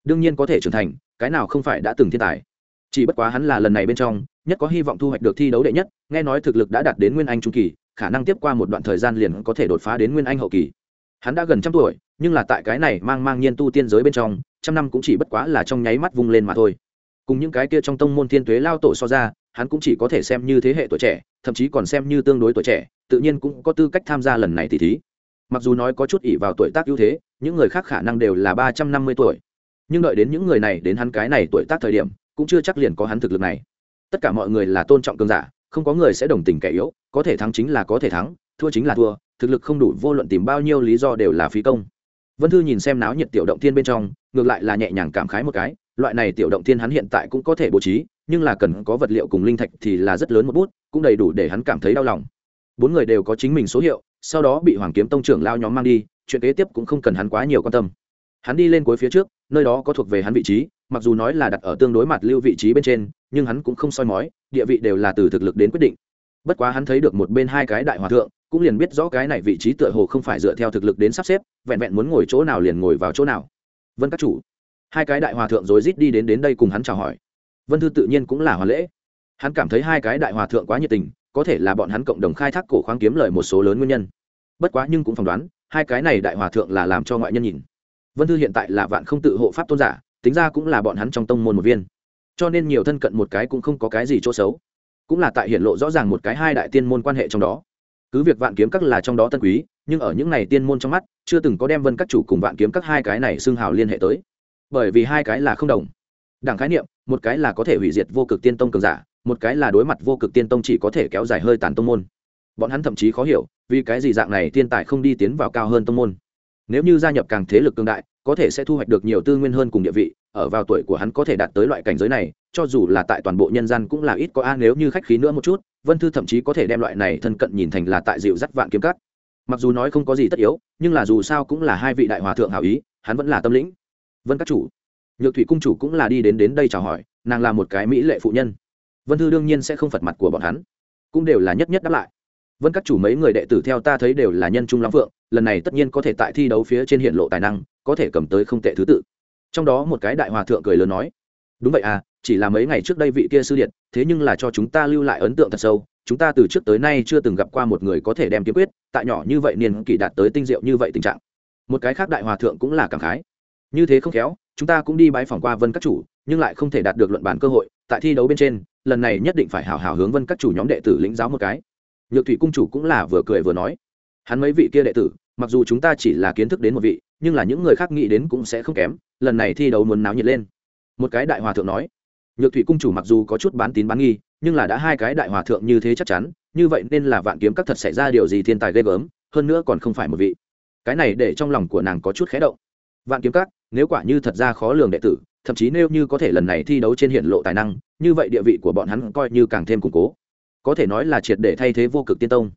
Đương nhiên có thể trưởng thành, cái nào không phải đã từng thiên tài. Chỉ bất quá hắn là lần này bên trong, nhất có hy vọng thu hoạch được thi đấu đệ nhất, nghe nói thực lực đã đạt đến nguyên anh trung kỳ khả năng tiếp qua một đoạn thời gian liền có thể đột phá đến nguyên anh hậu kỳ. Hắn đã gần trăm tuổi, nhưng là tại cái này mang mang nhiên tu tiên giới bên trong, trăm năm cũng chỉ bất quá là trong nháy mắt vung lên mà thôi. Cùng những cái kia trong tông môn thiên tuế lao tổ so ra, hắn cũng chỉ có thể xem như thế hệ tuổi trẻ, thậm chí còn xem như tương đối tuổi trẻ, tự nhiên cũng có tư cách tham gia lần này tỷ thí. Mặc dù nói có chút ỷ vào tuổi tác ưu thế, những người khác khả năng đều là ba trăm năm mươi tuổi. Nhưng đợi đến những người này đến hắn cái này tuổi tác thời điểm, cũng chưa chắc liền có hắn thực lực này. Tất cả mọi người là tôn trọng cường giả không có người sẽ đồng tình kẻ yếu, có thể thắng chính là có thể thắng, thua chính là thua, thực lực không đủ, vô luận tìm bao nhiêu lý do đều là phí công. Vân thư nhìn xem náo nhiệt tiểu động thiên bên trong, ngược lại là nhẹ nhàng cảm khái một cái, loại này tiểu động thiên hắn hiện tại cũng có thể bố trí, nhưng là cần có vật liệu cùng linh thạch thì là rất lớn một bút, cũng đầy đủ để hắn cảm thấy đau lòng. Bốn người đều có chính mình số hiệu, sau đó bị hoàng kiếm tông trưởng lao nhóm mang đi, chuyện kế tiếp cũng không cần hắn quá nhiều quan tâm. Hắn đi lên cuối phía trước, nơi đó có thuộc về hắn vị trí, mặc dù nói là đặt ở tương đối mặt lưu vị trí bên trên nhưng hắn cũng không soi mói, địa vị đều là từ thực lực đến quyết định. Bất quá hắn thấy được một bên hai cái đại hòa thượng, cũng liền biết rõ cái này vị trí tựa hồ không phải dựa theo thực lực đến sắp xếp, vẹn vẹn muốn ngồi chỗ nào liền ngồi vào chỗ nào. Vân các chủ. Hai cái đại hòa thượng rồi rít đi đến đến đây cùng hắn chào hỏi. Vân thư tự nhiên cũng là hòa lễ. Hắn cảm thấy hai cái đại hòa thượng quá nhiệt tình, có thể là bọn hắn cộng đồng khai thác cổ khoáng kiếm lời một số lớn nguyên nhân. Bất quá nhưng cũng phỏng đoán, hai cái này đại hòa thượng là làm cho ngoại nhân nhìn. Vân thư hiện tại là vạn không tự hộ pháp tôn giả, tính ra cũng là bọn hắn trong tông môn một viên cho nên nhiều thân cận một cái cũng không có cái gì chỗ xấu. Cũng là tại hiện lộ rõ ràng một cái hai đại tiên môn quan hệ trong đó. Cứ việc vạn kiếm các là trong đó tân quý, nhưng ở những này tiên môn trong mắt, chưa từng có đem vân các chủ cùng vạn kiếm các hai cái này xưng hào liên hệ tới. Bởi vì hai cái là không đồng. Đảng khái niệm, một cái là có thể hủy diệt vô cực tiên tông cường giả, một cái là đối mặt vô cực tiên tông chỉ có thể kéo dài hơi tàn tông môn. Bọn hắn thậm chí khó hiểu, vì cái gì dạng này tiên tài không đi tiến vào cao hơn tông môn. Nếu như gia nhập càng thế lực cương đại, có thể sẽ thu hoạch được nhiều tư nguyên hơn cùng địa vị ở vào tuổi của hắn có thể đạt tới loại cảnh giới này, cho dù là tại toàn bộ nhân gian cũng là ít có a, nếu như khách khí nữa một chút, vân thư thậm chí có thể đem loại này thân cận nhìn thành là tại dịu dắt vạn kiếm cắt mặc dù nói không có gì tất yếu, nhưng là dù sao cũng là hai vị đại hòa thượng hảo ý, hắn vẫn là tâm lĩnh. Vân các chủ, nhược thủy cung chủ cũng là đi đến đến đây chào hỏi, nàng là một cái mỹ lệ phụ nhân. Vân thư đương nhiên sẽ không phật mặt của bọn hắn, cũng đều là nhất nhất đáp lại. Vân các chủ mấy người đệ tử theo ta thấy đều là nhân trung lắm phượng, lần này tất nhiên có thể tại thi đấu phía trên hiện lộ tài năng, có thể cầm tới không tệ thứ tự trong đó một cái đại hòa thượng cười lớn nói, đúng vậy à chỉ là mấy ngày trước đây vị kia sư điện, thế nhưng là cho chúng ta lưu lại ấn tượng thật sâu. Chúng ta từ trước tới nay chưa từng gặp qua một người có thể đem kiếm quyết, tại nhỏ như vậy niên kỷ đạt tới tinh diệu như vậy tình trạng. Một cái khác đại hòa thượng cũng là cảm khái, như thế không khéo, chúng ta cũng đi bãi phòng qua vân các chủ, nhưng lại không thể đạt được luận bàn cơ hội. Tại thi đấu bên trên, lần này nhất định phải hào hào hướng vân các chủ nhóm đệ tử lĩnh giáo một cái. Nhược thủy cung chủ cũng là vừa cười vừa nói, hắn mấy vị kia đệ tử, mặc dù chúng ta chỉ là kiến thức đến một vị nhưng là những người khác nghĩ đến cũng sẽ không kém, lần này thi đấu muốn náo nhiệt lên. Một cái đại hòa thượng nói, nhược thủy cung chủ mặc dù có chút bán tín bán nghi, nhưng là đã hai cái đại hòa thượng như thế chắc chắn, như vậy nên là vạn kiếm các thật xảy ra điều gì thiên tài ghê gớm, hơn nữa còn không phải một vị. Cái này để trong lòng của nàng có chút khé động. Vạn kiếm các, nếu quả như thật ra khó lường đệ tử, thậm chí nếu như có thể lần này thi đấu trên hiện lộ tài năng, như vậy địa vị của bọn hắn coi như càng thêm củng cố. Có thể nói là triệt để thay thế vô cực tiên tông.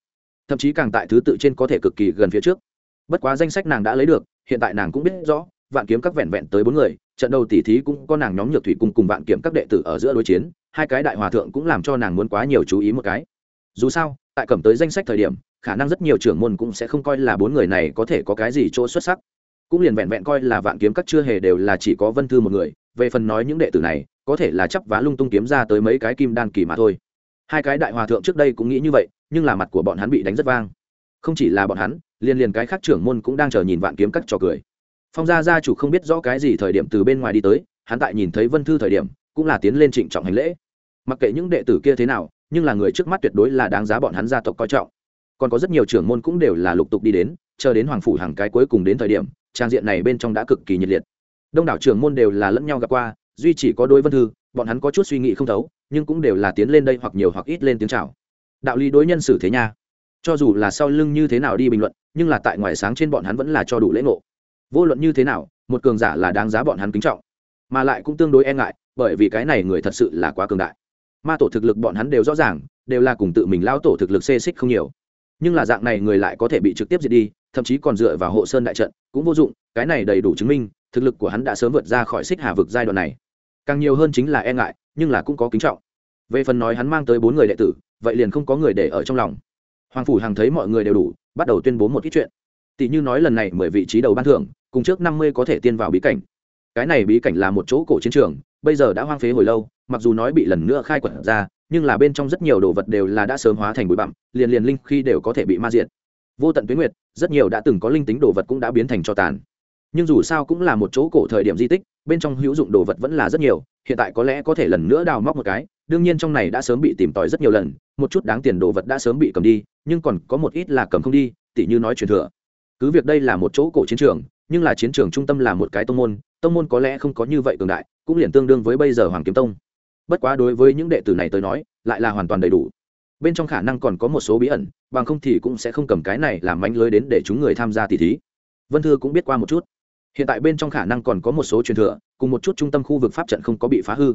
Thậm chí càng tại thứ tự trên có thể cực kỳ gần phía trước. Bất quá danh sách nàng đã lấy được hiện tại nàng cũng biết rõ, vạn kiếm các vẹn vẹn tới bốn người, trận đầu tỉ thí cũng có nàng nhóm nhược thủy cùng cùng vạn kiếm các đệ tử ở giữa đối chiến, hai cái đại hòa thượng cũng làm cho nàng muốn quá nhiều chú ý một cái. Dù sao, tại cẩm tới danh sách thời điểm, khả năng rất nhiều trưởng môn cũng sẽ không coi là bốn người này có thể có cái gì chỗ xuất sắc. Cũng liền vẹn vẹn coi là vạn kiếm các chưa hề đều là chỉ có vân thư một người, về phần nói những đệ tử này, có thể là chấp vá lung tung kiếm ra tới mấy cái kim đan kỳ mà thôi. Hai cái đại hòa thượng trước đây cũng nghĩ như vậy, nhưng là mặt của bọn hắn bị đánh rất vang. Không chỉ là bọn hắn liền liền cái khác trưởng môn cũng đang chờ nhìn vạn kiếm các trò cười. Phong gia gia chủ không biết rõ cái gì thời điểm từ bên ngoài đi tới, hắn tại nhìn thấy vân thư thời điểm, cũng là tiến lên trịnh trọng hành lễ. Mặc kệ những đệ tử kia thế nào, nhưng là người trước mắt tuyệt đối là đáng giá bọn hắn gia tộc coi trọng. Còn có rất nhiều trưởng môn cũng đều là lục tục đi đến, chờ đến hoàng phủ hàng cái cuối cùng đến thời điểm, trang diện này bên trong đã cực kỳ nhiệt liệt. Đông đảo trưởng môn đều là lẫn nhau gặp qua, duy chỉ có đôi vân thư, bọn hắn có chút suy nghĩ không thấu, nhưng cũng đều là tiến lên đây hoặc nhiều hoặc ít lên tiếng chào. Đạo lý đối nhân xử thế nha cho dù là sau lưng như thế nào đi bình luận, nhưng là tại ngoài sáng trên bọn hắn vẫn là cho đủ lễ ngộ. Vô luận như thế nào, một cường giả là đáng giá bọn hắn kính trọng. Mà lại cũng tương đối e ngại, bởi vì cái này người thật sự là quá cường đại. Ma tổ thực lực bọn hắn đều rõ ràng, đều là cùng tự mình lao tổ thực lực xê xích không nhiều. Nhưng là dạng này người lại có thể bị trực tiếp diệt đi, thậm chí còn dựa vào hộ sơn đại trận, cũng vô dụng, cái này đầy đủ chứng minh, thực lực của hắn đã sớm vượt ra khỏi xích hà vực giai đoạn này. Càng nhiều hơn chính là e ngại, nhưng là cũng có kính trọng. Về phần nói hắn mang tới bốn người đệ tử, vậy liền không có người để ở trong lòng hoàng phủ hằng thấy mọi người đều đủ, bắt đầu tuyên bố một ít chuyện. Tỷ như nói lần này mười vị trí đầu ban thưởng, cùng trước năm mươi có thể tiên vào bí cảnh. Cái này bí cảnh là một chỗ cổ chiến trường, bây giờ đã hoang phế hồi lâu, mặc dù nói bị lần nữa khai quật ra, nhưng là bên trong rất nhiều đồ vật đều là đã sớm hóa thành bụi bặm, liền liền linh khi đều có thể bị ma diệt. Vô tận tuyến nguyệt, rất nhiều đã từng có linh tính đồ vật cũng đã biến thành cho tàn. Nhưng dù sao cũng là một chỗ cổ thời điểm di tích, bên trong hữu dụng đồ vật vẫn là rất nhiều, hiện tại có lẽ có thể lần nữa đào móc một cái, đương nhiên trong này đã sớm bị tìm tòi rất nhiều lần, một chút đáng tiền đồ vật đã sớm bị cầm đi nhưng còn có một ít là cầm không đi, tỉ như nói truyền thừa. Cứ việc đây là một chỗ cổ chiến trường, nhưng là chiến trường trung tâm là một cái tông môn tông môn có lẽ không có như vậy cường đại, cũng liền tương đương với bây giờ hoàng kiếm tông. Bất quá đối với những đệ tử này tới nói, lại là hoàn toàn đầy đủ. Bên trong khả năng còn có một số bí ẩn, bằng không thì cũng sẽ không cầm cái này làm mánh lưới đến để chúng người tham gia tỷ thí. Vân thư cũng biết qua một chút. Hiện tại bên trong khả năng còn có một số truyền thừa, cùng một chút trung tâm khu vực pháp trận không có bị phá hư.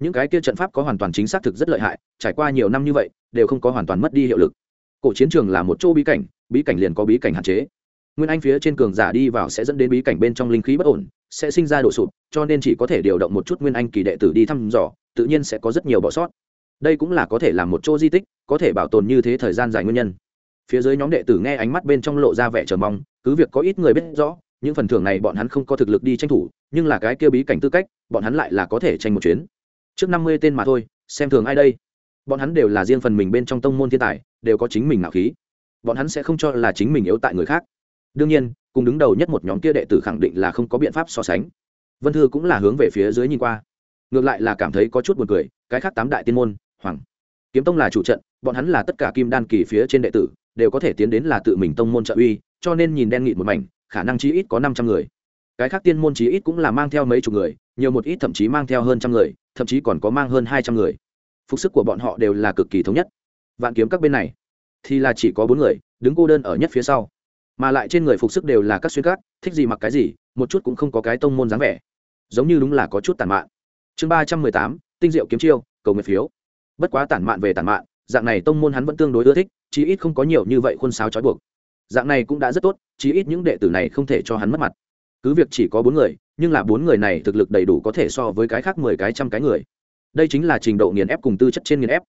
Những cái kia trận pháp có hoàn toàn chính xác thực rất lợi hại, trải qua nhiều năm như vậy, đều không có hoàn toàn mất đi hiệu lực cổ chiến trường là một chỗ bí cảnh bí cảnh liền có bí cảnh hạn chế. Nguyên anh phía trên cường giả đi vào sẽ dẫn đến bí cảnh bên trong linh khí bất ổn, sẽ sinh ra đổ sụp, cho nên chỉ có thể điều động một chút nguyên anh kỳ đệ tử đi thăm dò, tự nhiên sẽ có rất nhiều bỏ sót. Đây cũng là có thể làm một chỗ di tích, có thể bảo tồn như thế thời gian dài nguyên nhân. Phía dưới nhóm đệ tử nghe ánh mắt bên trong lộ ra vẻ chờ mong, cứ việc có ít người biết rõ, những phần thưởng này bọn hắn không có thực lực đi tranh thủ, nhưng là cái kia bí cảnh tư cách, bọn hắn lại là có thể tranh một chuyến. Trước năm mươi tên mà thôi, xem thường ai đây? Bọn hắn đều là riêng phần mình bên trong tông môn thiên tài đều có chính mình nạo khí. Bọn hắn sẽ không cho là chính mình yếu tại người khác. Đương nhiên, cùng đứng đầu nhất một nhóm kia đệ tử khẳng định là không có biện pháp so sánh. Vân thư cũng là hướng về phía dưới nhìn qua. Ngược lại là cảm thấy có chút buồn cười, cái khác tám đại tiên môn, hoàng, kiếm tông là chủ trận, bọn hắn là tất cả kim đan kỳ phía trên đệ tử, đều có thể tiến đến là tự mình tông môn trợ uy, cho nên nhìn đen nghịt một mảnh, khả năng chí ít có năm trăm người. Cái khác tiên môn chí ít cũng là mang theo mấy chục người, nhiều một ít thậm chí mang theo hơn trăm người, thậm chí còn có mang hơn hai trăm người. Phục sức của bọn họ đều là cực kỳ thống nhất vạn kiếm các bên này, thì là chỉ có bốn người, đứng cô đơn ở nhất phía sau. Mà lại trên người phục sức đều là các xuyên cát, thích gì mặc cái gì, một chút cũng không có cái tông môn dáng vẻ. Giống như đúng là có chút tàn mạn. Chương ba trăm mười tám, tinh diệu kiếm chiêu, cầu nguyện phiếu. Bất quá tản mạn về tản mạn, dạng này tông môn hắn vẫn tương đối ưa thích, chí ít không có nhiều như vậy khuôn sáo trói buộc. Dạng này cũng đã rất tốt, chí ít những đệ tử này không thể cho hắn mất mặt. Cứ việc chỉ có bốn người, nhưng là bốn người này thực lực đầy đủ có thể so với cái khác mười cái trăm cái người. Đây chính là trình độ nghiền ép cùng tư chất trên nghiền ép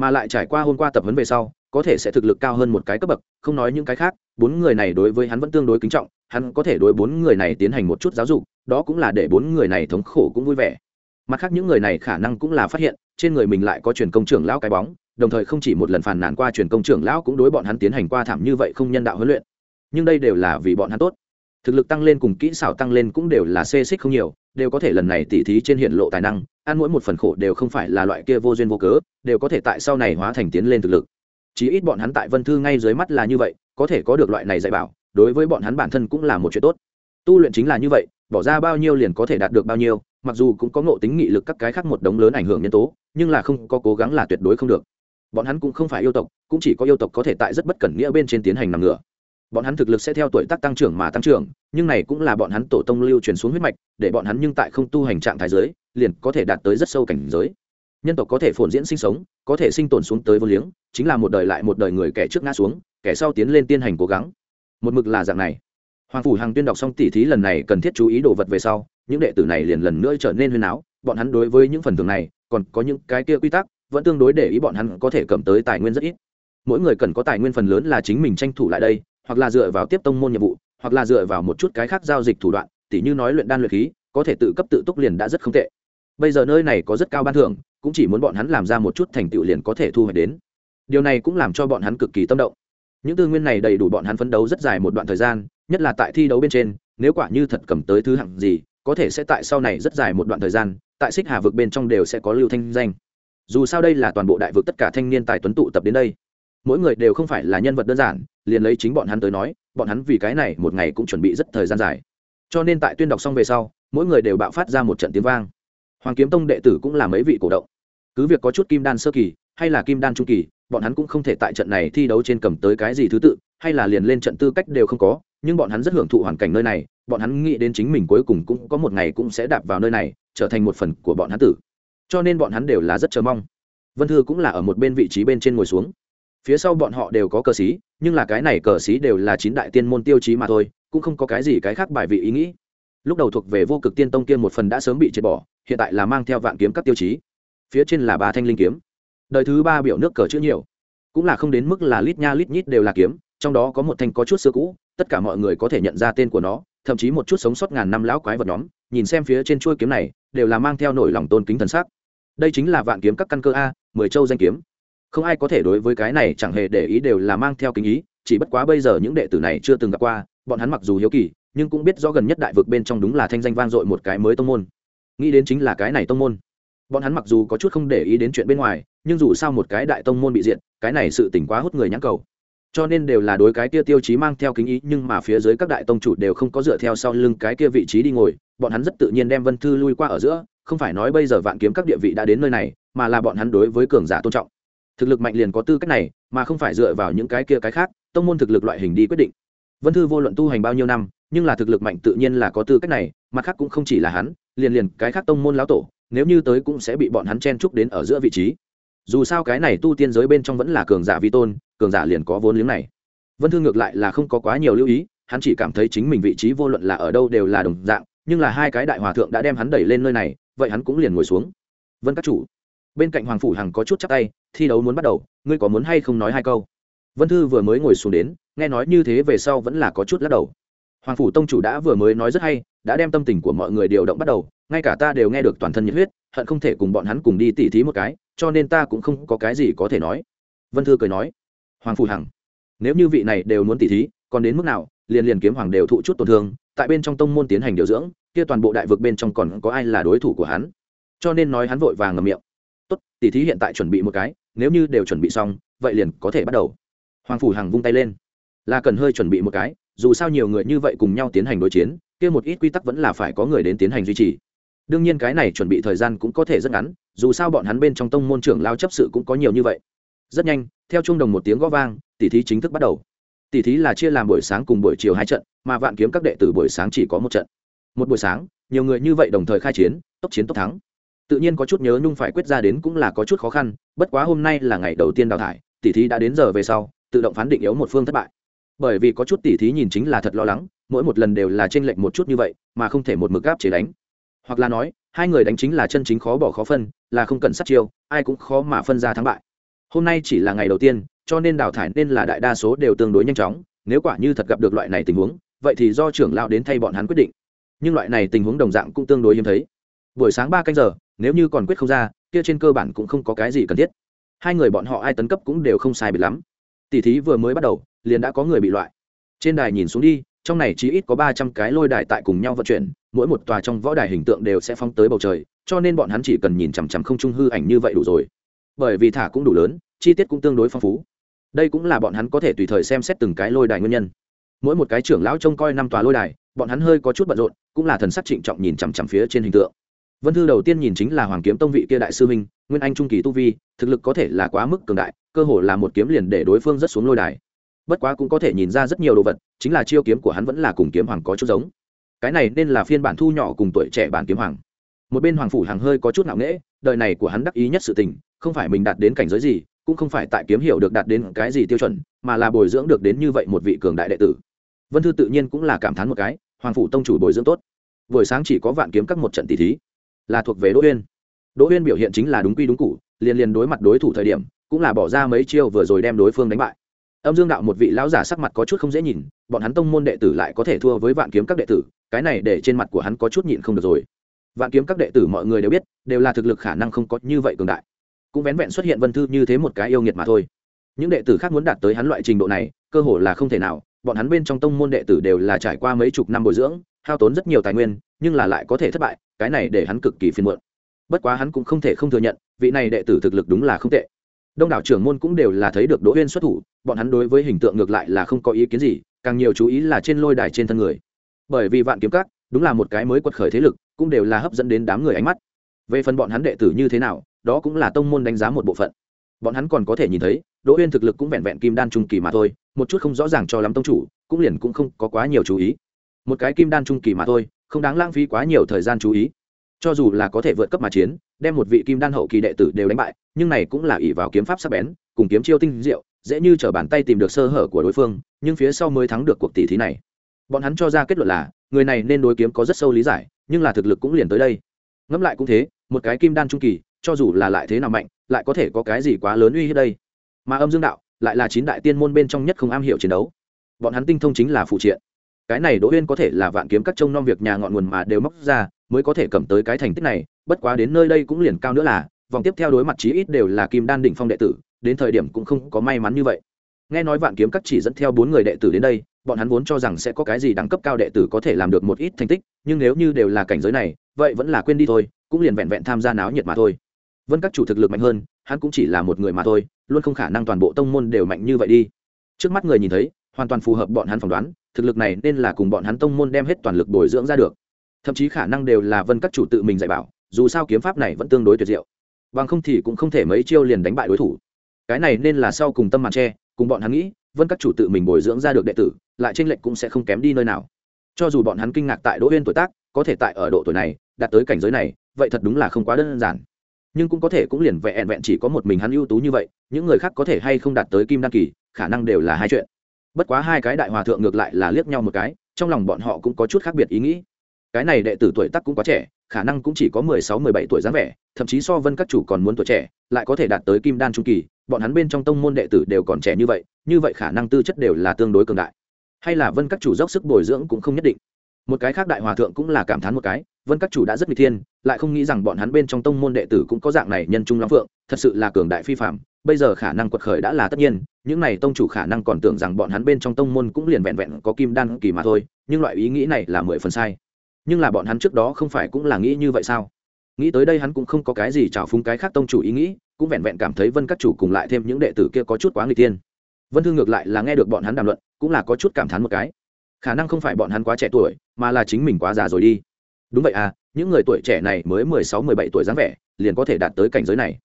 mà lại trải qua hôm qua tập huấn về sau, có thể sẽ thực lực cao hơn một cái cấp bậc, không nói những cái khác, bốn người này đối với hắn vẫn tương đối kính trọng, hắn có thể đối bốn người này tiến hành một chút giáo dục, đó cũng là để bốn người này thống khổ cũng vui vẻ. Mặt khác những người này khả năng cũng là phát hiện, trên người mình lại có truyền công trưởng lão cái bóng, đồng thời không chỉ một lần phàn nàn qua truyền công trưởng lão cũng đối bọn hắn tiến hành qua thảm như vậy không nhân đạo huấn luyện. Nhưng đây đều là vì bọn hắn tốt thực lực tăng lên cùng kỹ xảo tăng lên cũng đều là xê xích không nhiều, đều có thể lần này tỉ thí trên hiện lộ tài năng, ăn mỗi một phần khổ đều không phải là loại kia vô duyên vô cớ, đều có thể tại sau này hóa thành tiến lên thực lực. Chí ít bọn hắn tại vân thư ngay dưới mắt là như vậy, có thể có được loại này dạy bảo, đối với bọn hắn bản thân cũng là một chuyện tốt. Tu luyện chính là như vậy, bỏ ra bao nhiêu liền có thể đạt được bao nhiêu, mặc dù cũng có ngộ tính nghị lực các cái khác một đống lớn ảnh hưởng nhân tố, nhưng là không có cố gắng là tuyệt đối không được. Bọn hắn cũng không phải yêu tộc, cũng chỉ có yêu tộc có thể tại rất bất cẩn nghĩa bên trên tiến hành nằm ngửa bọn hắn thực lực sẽ theo tuổi tác tăng trưởng mà tăng trưởng, nhưng này cũng là bọn hắn tổ tông lưu truyền xuống huyết mạch, để bọn hắn nhưng tại không tu hành trạng thái giới, liền có thể đạt tới rất sâu cảnh giới. Nhân tộc có thể phồn diễn sinh sống, có thể sinh tồn xuống tới vô liếng, chính là một đời lại một đời người kẻ trước ngã xuống, kẻ sau tiến lên tiên hành cố gắng. Một mực là dạng này. Hoàng phủ hàng tuyên đọc xong tỉ thí lần này cần thiết chú ý đồ vật về sau, những đệ tử này liền lần nữa trở nên huyên áo, bọn hắn đối với những phần thưởng này, còn có những cái kia quy tắc, vẫn tương đối để ý bọn hắn có thể cầm tới tài nguyên rất ít. Mỗi người cần có tài nguyên phần lớn là chính mình tranh thủ lại đây hoặc là dựa vào tiếp tông môn nhiệm vụ, hoặc là dựa vào một chút cái khác giao dịch thủ đoạn, tỉ như nói luyện đan luyện khí, có thể tự cấp tự túc liền đã rất không tệ. Bây giờ nơi này có rất cao ban thưởng, cũng chỉ muốn bọn hắn làm ra một chút thành tựu liền có thể thu hoạch đến. Điều này cũng làm cho bọn hắn cực kỳ tâm động. Những tư nguyên này đầy đủ bọn hắn phấn đấu rất dài một đoạn thời gian, nhất là tại thi đấu bên trên, nếu quả như thật cầm tới thứ hạng gì, có thể sẽ tại sau này rất dài một đoạn thời gian, tại xích hà vực bên trong đều sẽ có lưu thanh danh. Dù sao đây là toàn bộ đại vực tất cả thanh niên tài tuấn tụ tập đến đây mỗi người đều không phải là nhân vật đơn giản, liền lấy chính bọn hắn tới nói, bọn hắn vì cái này một ngày cũng chuẩn bị rất thời gian dài. Cho nên tại tuyên đọc xong về sau, mỗi người đều bạo phát ra một trận tiếng vang. Hoàng kiếm tông đệ tử cũng là mấy vị cổ động. Cứ việc có chút kim đan sơ kỳ, hay là kim đan trung kỳ, bọn hắn cũng không thể tại trận này thi đấu trên cầm tới cái gì thứ tự, hay là liền lên trận tư cách đều không có, nhưng bọn hắn rất hưởng thụ hoàn cảnh nơi này, bọn hắn nghĩ đến chính mình cuối cùng cũng có một ngày cũng sẽ đạp vào nơi này, trở thành một phần của bọn hắn tử. Cho nên bọn hắn đều là rất chờ mong. Vân thư cũng là ở một bên vị trí bên trên ngồi xuống phía sau bọn họ đều có cờ xí nhưng là cái này cờ xí đều là chín đại tiên môn tiêu chí mà thôi, cũng không có cái gì cái khác bài vị ý nghĩ. Lúc đầu thuộc về vô cực tiên tông kia một phần đã sớm bị triệt bỏ, hiện tại là mang theo vạn kiếm các tiêu chí. Phía trên là ba thanh linh kiếm. Đời thứ ba biểu nước cờ chữ nhiều. Cũng là không đến mức là lít nha lít nhít đều là kiếm, trong đó có một thanh có chút xưa cũ, tất cả mọi người có thể nhận ra tên của nó, thậm chí một chút sống sót ngàn năm lão quái vật nhóm, nhìn xem phía trên chuôi kiếm này, đều là mang theo nổi lòng tôn kính thần sắc. Đây chính là vạn kiếm các căn cơ a, mười châu danh kiếm không ai có thể đối với cái này chẳng hề để ý đều là mang theo kính ý, chỉ bất quá bây giờ những đệ tử này chưa từng gặp qua, bọn hắn mặc dù hiếu kỳ, nhưng cũng biết rõ gần nhất đại vực bên trong đúng là thanh danh vang dội một cái mới tông môn. Nghĩ đến chính là cái này tông môn. Bọn hắn mặc dù có chút không để ý đến chuyện bên ngoài, nhưng dù sao một cái đại tông môn bị diện cái này sự tỉnh quá hút người nhãn cầu. Cho nên đều là đối cái kia tiêu chí mang theo kính ý, nhưng mà phía dưới các đại tông chủ đều không có dựa theo sau lưng cái kia vị trí đi ngồi, bọn hắn rất tự nhiên đem vân thư lui qua ở giữa, không phải nói bây giờ vạn kiếm các địa vị đã đến nơi này, mà là bọn hắn đối với cường giả tôn trọng thực lực mạnh liền có tư cách này, mà không phải dựa vào những cái kia cái khác, tông môn thực lực loại hình đi quyết định. Vân thư vô luận tu hành bao nhiêu năm, nhưng là thực lực mạnh tự nhiên là có tư cách này, mặt khác cũng không chỉ là hắn, liền liền cái khác tông môn lão tổ, nếu như tới cũng sẽ bị bọn hắn chen chúc đến ở giữa vị trí. Dù sao cái này tu tiên giới bên trong vẫn là cường giả vi tôn, cường giả liền có vốn liếng này. Vân thư ngược lại là không có quá nhiều lưu ý, hắn chỉ cảm thấy chính mình vị trí vô luận là ở đâu đều là đồng dạng, nhưng là hai cái đại hòa thượng đã đem hắn đẩy lên nơi này, vậy hắn cũng liền ngồi xuống. Vân các chủ bên cạnh hoàng phủ hằng có chút chắc tay, thi đấu muốn bắt đầu, ngươi có muốn hay không nói hai câu? Vân thư vừa mới ngồi xuống đến, nghe nói như thế về sau vẫn là có chút lắc đầu. Hoàng phủ tông chủ đã vừa mới nói rất hay, đã đem tâm tình của mọi người điều động bắt đầu, ngay cả ta đều nghe được toàn thân nhiệt huyết, hận không thể cùng bọn hắn cùng đi tỉ thí một cái, cho nên ta cũng không có cái gì có thể nói. Vân thư cười nói, hoàng phủ hằng, nếu như vị này đều muốn tỉ thí, còn đến mức nào, liền liền kiếm hoàng đều thụ chút tổn thương, tại bên trong tông môn tiến hành điều dưỡng, kia toàn bộ đại vực bên trong còn có ai là đối thủ của hắn? Cho nên nói hắn vội vàng ngầm miệng tốt, tỉ thí hiện tại chuẩn bị một cái, nếu như đều chuẩn bị xong, vậy liền có thể bắt đầu. Hoàng phủ hằng vung tay lên. Là cần hơi chuẩn bị một cái, dù sao nhiều người như vậy cùng nhau tiến hành đối chiến, kia một ít quy tắc vẫn là phải có người đến tiến hành duy trì. Đương nhiên cái này chuẩn bị thời gian cũng có thể rất ngắn, dù sao bọn hắn bên trong tông môn trưởng lao chấp sự cũng có nhiều như vậy. Rất nhanh, theo trung đồng một tiếng gõ vang tỷ thí chính thức bắt đầu. Tỷ thí là chia làm buổi sáng cùng buổi chiều hai trận, mà vạn kiếm các đệ tử buổi sáng chỉ có một trận. Một buổi sáng, nhiều người như vậy đồng thời khai chiến, tốc chiến tốc thắng tự nhiên có chút nhớ nhung phải quyết ra đến cũng là có chút khó khăn, bất quá hôm nay là ngày đầu tiên đào thải tỷ thí đã đến giờ về sau, tự động phán định yếu một phương thất bại. Bởi vì có chút tỷ thí nhìn chính là thật lo lắng, mỗi một lần đều là t r ê n lệch một chút như vậy, mà không thể một mực gáp chế đánh. Hoặc là nói, hai người đánh chính là chân chính khó bỏ khó phân, là không cần sát chiêu, ai cũng khó mà phân ra thắng bại. Hôm nay chỉ là ngày đầu tiên, cho nên đào thải nên là đại đa số đều tương đối nhanh chóng, nếu quả như thật gặp được loại này tình huống, vậy thì do trưởng lao đến thay bọn hắn quyết định. Nhưng loại này tình huống đồng dạng cũng tương đối hiếm thấy. Buổi sáng ba canh giờ nếu như còn quyết không ra, kia trên cơ bản cũng không có cái gì cần thiết. Hai người bọn họ ai tấn cấp cũng đều không sai biệt lắm. Tỷ thí vừa mới bắt đầu, liền đã có người bị loại. Trên đài nhìn xuống đi, trong này chỉ ít có ba trăm cái lôi đài tại cùng nhau vận chuyển, mỗi một tòa trong võ đài hình tượng đều sẽ phóng tới bầu trời, cho nên bọn hắn chỉ cần nhìn chằm chằm không trung hư ảnh như vậy đủ rồi. Bởi vì thả cũng đủ lớn, chi tiết cũng tương đối phong phú. Đây cũng là bọn hắn có thể tùy thời xem xét từng cái lôi đài nguyên nhân. Mỗi một cái trưởng lão trông coi năm tòa lôi đài, bọn hắn hơi có chút bận rộn, cũng là thần sắc trịnh trọng nhìn chằm chằm phía trên hình tượng vân thư đầu tiên nhìn chính là hoàng kiếm tông vị kia đại sư minh nguyên anh trung kỳ tu vi, thực lực có thể là quá mức cường đại, cơ hồ là một kiếm liền để đối phương rất xuống lôi đài. Bất quá cũng có thể nhìn ra rất nhiều đồ vật, chính là chiêu kiếm của hắn vẫn là cùng kiếm hoàng có chút giống. Cái này nên là phiên bản thu nhỏ cùng tuổi trẻ bản kiếm hoàng. Một bên hoàng phủ hàng hơi có chút ngạo nghễ, đời này của hắn đắc ý nhất sự tình, không phải mình đạt đến cảnh giới gì, cũng không phải tại kiếm hiểu được đạt đến cái gì tiêu chuẩn, mà là bồi dưỡng được đến như vậy một vị cường đại đệ tử. Vân thư tự nhiên cũng là cảm thán một cái, hoàng phủ tông chủ bồi dưỡng tốt. Buổi sáng chỉ có vạn kiếm các một trận tỷ thí là thuộc về đỗ uyên đỗ uyên biểu hiện chính là đúng quy đúng cụ liền liền đối mặt đối thủ thời điểm, cũng là bỏ ra mấy chiêu vừa rồi đem đối phương đánh bại. Âm dương đạo một vị lão giả sắc mặt có chút không dễ nhìn, bọn hắn tông môn đệ tử lại có thể thua với vạn kiếm các đệ tử, cái này để trên mặt của hắn có chút nhịn không được rồi. Vạn kiếm các đệ tử mọi người đều biết, đều là thực lực khả năng không có như vậy cường đại. Cũng vén vẹn xuất hiện vân thư như thế một cái yêu nghiệt mà thôi. Những đệ tử khác muốn đạt tới hắn loại trình độ này, cơ hội là không thể nào, bọn hắn bên trong tông môn đệ tử đều là trải qua mấy chục năm bồi dưỡng, hao tốn rất nhiều tài nguyên nhưng là lại có thể thất bại, cái này để hắn cực kỳ phiền muộn. Bất quá hắn cũng không thể không thừa nhận, vị này đệ tử thực lực đúng là không tệ. Đông đảo trưởng môn cũng đều là thấy được đỗ huyên xuất thủ, bọn hắn đối với hình tượng ngược lại là không có ý kiến gì, càng nhiều chú ý là trên lôi đài trên thân người. Bởi vì vạn kiếm các, đúng là một cái mới quật khởi thế lực, cũng đều là hấp dẫn đến đám người ánh mắt. Về phần bọn hắn đệ tử như thế nào, đó cũng là tông môn đánh giá một bộ phận. Bọn hắn còn có thể nhìn thấy, đỗ huyên thực lực cũng vẹn vẹn kim đan trung kỳ mà thôi, một chút không rõ ràng cho lắm tông chủ, cũng liền cũng không có quá nhiều chú ý. Một cái kim đan trung kỳ mà thôi không đáng lãng phí quá nhiều thời gian chú ý. Cho dù là có thể vượt cấp mà chiến, đem một vị kim đan hậu kỳ đệ tử đều đánh bại, nhưng này cũng là ỷ vào kiếm pháp sắc bén, cùng kiếm chiêu tinh diệu, dễ như t bàn tay tìm được sơ hở của đối phương, nhưng phía sau mới thắng được cuộc tỷ thí này. Bọn hắn cho ra kết luận là, người này nên đối kiếm có rất sâu lý giải, nhưng là thực lực cũng liền tới đây. Ngẫm lại cũng thế, một cái kim đan trung kỳ, cho dù là lại thế nào mạnh, lại có thể có cái gì quá lớn uy hiếp đây? Mà âm dương đạo, lại là chín đại tiên môn bên trong nhất không am hiểu chiến đấu. Bọn hắn tinh thông chính là phụ triện cái này đỗ uyên có thể là vạn kiếm các trông nom việc nhà ngọn nguồn mà đều móc ra, mới có thể cầm tới cái thành tích này, bất quá đến nơi đây cũng liền cao nữa là, vòng tiếp theo đối mặt chí ít đều là kim đan đỉnh phong đệ tử, đến thời điểm cũng không có may mắn như vậy. Nghe nói vạn kiếm các chỉ dẫn theo bốn người đệ tử đến đây, bọn hắn vốn cho rằng sẽ có cái gì đẳng cấp cao đệ tử có thể làm được một ít thành tích, nhưng nếu như đều là cảnh giới này, vậy vẫn là quên đi thôi, cũng liền vẹn vẹn tham gia náo nhiệt mà thôi. Vân các chủ thực lực mạnh hơn, hắn cũng chỉ là một người mà thôi, luôn không khả năng toàn bộ tông môn đều mạnh như vậy đi. Trước mắt người nhìn thấy, hoàn toàn phù hợp bọn hắn phỏng đoán thực lực này nên là cùng bọn hắn tông môn đem hết toàn lực bồi dưỡng ra được. Thậm chí khả năng đều là vân các chủ tự mình dạy bảo, dù sao kiếm pháp này vẫn tương đối tuyệt diệu. Bằng không thì cũng không thể mấy chiêu liền đánh bại đối thủ. Cái này nên là sau cùng tâm màn tre cùng bọn hắn nghĩ, vân các chủ tự mình bồi dưỡng ra được đệ tử, lại tranh lệch cũng sẽ không kém đi nơi nào. Cho dù bọn hắn kinh ngạc tại đỗ huyên tuổi tác, có thể tại ở độ tuổi này, đạt tới cảnh giới này, vậy thật đúng là không quá đơn giản. Nhưng cũng có thể cũng liền vẹn vẹn chỉ có một mình hắn ưu tú như vậy, những người khác có thể hay không đạt tới kim đăng kỳ, khả năng đều là hai chuyện bất quá hai cái đại hòa thượng ngược lại là liếc nhau một cái, trong lòng bọn họ cũng có chút khác biệt ý nghĩ. Cái này đệ tử tuổi tác cũng quá trẻ, khả năng cũng chỉ có mười sáu, mười bảy tuổi dáng vẻ, thậm chí so vân các chủ còn muốn tuổi trẻ, lại có thể đạt tới kim đan trung kỳ, bọn hắn bên trong tông môn đệ tử đều còn trẻ như vậy như vậy khả năng tư chất đều là tương đối cường đại. Hay là vân các chủ dốc sức bồi dưỡng cũng không nhất định một cái khác đại hòa thượng cũng là cảm thán một cái, vân các chủ đã rất n thiên, lại không nghĩ rằng bọn hắn bên trong tông môn đệ tử cũng có dạng này nhân trung long phượng, thật sự là cường đại phi phạm bây giờ khả năng quật khởi đã là tất nhiên, những này tông chủ khả năng còn tưởng rằng bọn hắn bên trong tông môn cũng liền vẹn vẹn có kim đan kỳ mà thôi, nhưng loại ý nghĩ này là mười phần sai. Nhưng là bọn hắn trước đó không phải cũng là nghĩ như vậy sao? Nghĩ tới đây hắn cũng không có cái gì trào phúng cái khác tông chủ ý nghĩ, cũng vẹn vẹn cảm thấy vân các chủ cùng lại thêm những đệ tử kia có chút quá người tiên vân thương ngược lại là nghe được bọn hắn đàm luận, cũng là có chút cảm thán một cái. Khả năng không phải bọn hắn quá trẻ tuổi mà là chính mình quá già rồi đi. Đúng vậy à những người tuổi trẻ này mới mười sáu, mười bảy tuổi dáng vẻ, liền có thể đạt tới cảnh giới này.